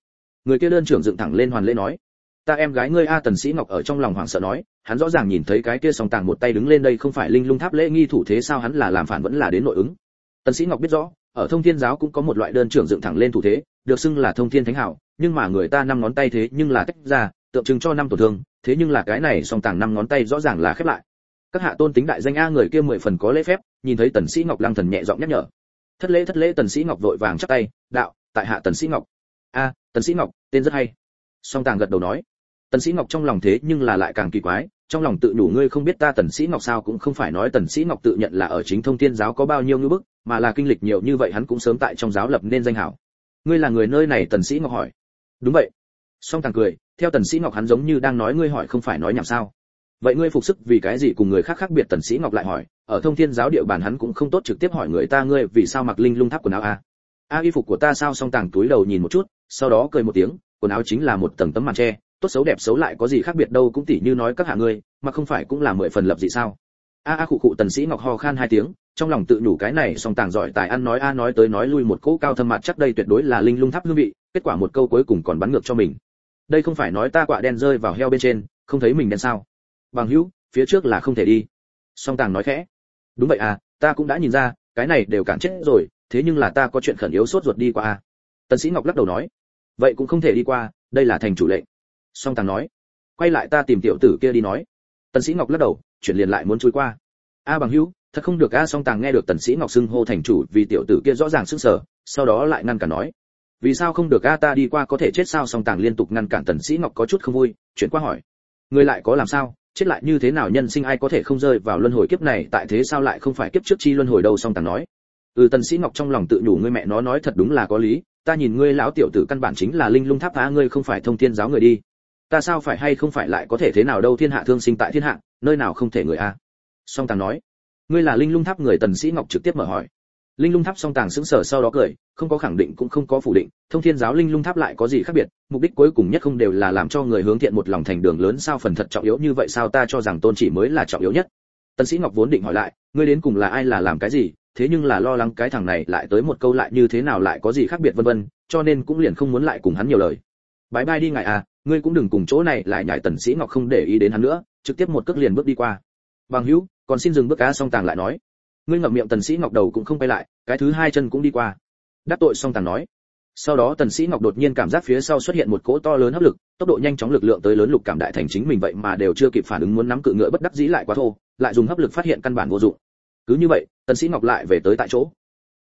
Người kia đơn trưởng dựng thẳng lên hoàn lễ nói. Ta em gái ngươi a, tần sĩ ngọc ở trong lòng hoảng sợ nói, hắn rõ ràng nhìn thấy cái kia song tàng một tay đứng lên đây không phải linh lung tháp lễ nghi thủ thế sao hắn là làm phản vẫn là đến nội ứng. Tần sĩ ngọc biết rõ, ở thông thiên giáo cũng có một loại đơn trưởng dựng thẳng lên thủ thế, được xưng là thông thiên thánh hảo, nhưng mà người ta năm ngón tay thế nhưng là tách ra, tượng trưng cho năm tổn thương, thế nhưng là cái này song tàng năm ngón tay rõ ràng là khép lại. Các hạ tôn tính đại danh a, người kia mười phần có lễ phép, nhìn thấy tần sĩ ngọc lăng thần nhẹ giọng nhắc nhở thất lễ thất lễ, tần sĩ ngọc vội vàng chắp tay, đạo, tại hạ tần sĩ ngọc. A, tần sĩ ngọc, tên rất hay. Song tàng gật đầu nói, tần sĩ ngọc trong lòng thế nhưng là lại càng kỳ quái, trong lòng tự đủ ngươi không biết ta tần sĩ ngọc sao cũng không phải nói tần sĩ ngọc tự nhận là ở chính thông thiên giáo có bao nhiêu ngưỡng bức, mà là kinh lịch nhiều như vậy hắn cũng sớm tại trong giáo lập nên danh hảo. Ngươi là người nơi này? tần sĩ ngọc hỏi. Đúng vậy. Song tàng cười, theo tần sĩ ngọc hắn giống như đang nói ngươi hỏi không phải nói nhảm sao? Vậy ngươi phục sức vì cái gì cùng người khác khác biệt? tần sĩ ngọc lại hỏi ở thông thiên giáo địa bàn hắn cũng không tốt trực tiếp hỏi người ta, ngươi vì sao mặc linh lung tháp quần áo a a, y phục của ta sao? Song tàng túi đầu nhìn một chút, sau đó cười một tiếng, quần áo chính là một tầng tấm màn che, tốt xấu đẹp xấu lại có gì khác biệt đâu, cũng tỉ như nói các hạ ngươi, mà không phải cũng là mười phần lập dị sao? A a, khụ khụ, tần sĩ ngọc ho khan hai tiếng, trong lòng tự nhủ cái này, song tàng giỏi tài ăn nói, a, nói tới nói lui một cỗ cao thâm mặt chắc đây tuyệt đối là linh lung tháp hương vị, kết quả một câu cuối cùng còn bắn ngược cho mình. Đây không phải nói ta quạ đen rơi vào heo bên trên, không thấy mình đen sao? Bằng hữu, phía trước là không thể đi. Song tàng nói khẽ đúng vậy à ta cũng đã nhìn ra, cái này đều cản chết rồi, thế nhưng là ta có chuyện khẩn yếu sốt ruột đi qua à. Tần sĩ ngọc lắc đầu nói. Vậy cũng không thể đi qua, đây là thành chủ lệnh. Song tàng nói. Quay lại ta tìm tiểu tử kia đi nói. Tần sĩ ngọc lắc đầu, chuyển liền lại muốn chui qua. A bằng hữu, thật không được a, song tàng nghe được tần sĩ ngọc xưng hô thành chủ vì tiểu tử kia rõ ràng sưng sờ, sau đó lại ngăn cản nói. Vì sao không được a, ta đi qua có thể chết sao? Song tàng liên tục ngăn cản tần sĩ ngọc có chút không vui, chuyển qua hỏi. Người lại có làm sao? Chết lại như thế nào nhân sinh ai có thể không rơi vào luân hồi kiếp này, tại thế sao lại không phải kiếp trước chi luân hồi đâu song tàng nói. Ừ tần sĩ ngọc trong lòng tự nhủ ngươi mẹ nó nói thật đúng là có lý, ta nhìn ngươi lão tiểu tử căn bản chính là linh lung tháp phá, ngươi không phải thông thiên giáo người đi. Ta sao phải hay không phải lại có thể thế nào đâu, thiên hạ thương sinh tại thiên hạ, nơi nào không thể người a? Song tàng nói, ngươi là linh lung tháp người, tần sĩ ngọc trực tiếp mở hỏi linh lung tháp song tàng sững sờ sau đó cười, không có khẳng định cũng không có phủ định, thông thiên giáo linh lung tháp lại có gì khác biệt, mục đích cuối cùng nhất không đều là làm cho người hướng thiện một lòng thành đường lớn sao phần thật trọng yếu như vậy sao ta cho rằng tôn chỉ mới là trọng yếu nhất. Tần sĩ ngọc vốn định hỏi lại, ngươi đến cùng là ai là làm cái gì, thế nhưng là lo lắng cái thằng này lại tới một câu lại như thế nào lại có gì khác biệt vân vân, cho nên cũng liền không muốn lại cùng hắn nhiều lời. Bái bai đi ngài à ngươi cũng đừng cùng chỗ này lại nhảy tần sĩ ngọc không để ý đến hắn nữa, trực tiếp một cước liền bước đi qua. Bằng hữu, còn xin dừng bước cá song tàng lại nói ngươi ngậm miệng tần sĩ ngọc đầu cũng không quay lại, cái thứ hai chân cũng đi qua. Đắc tội song tàng nói. Sau đó tần sĩ ngọc đột nhiên cảm giác phía sau xuất hiện một cỗ to lớn hấp lực, tốc độ nhanh chóng lực lượng tới lớn lục cảm đại thành chính mình vậy mà đều chưa kịp phản ứng muốn nắm cự ngựa bất đắc dĩ lại quá thô, lại dùng hấp lực phát hiện căn bản vô dụng. Cứ như vậy, tần sĩ ngọc lại về tới tại chỗ.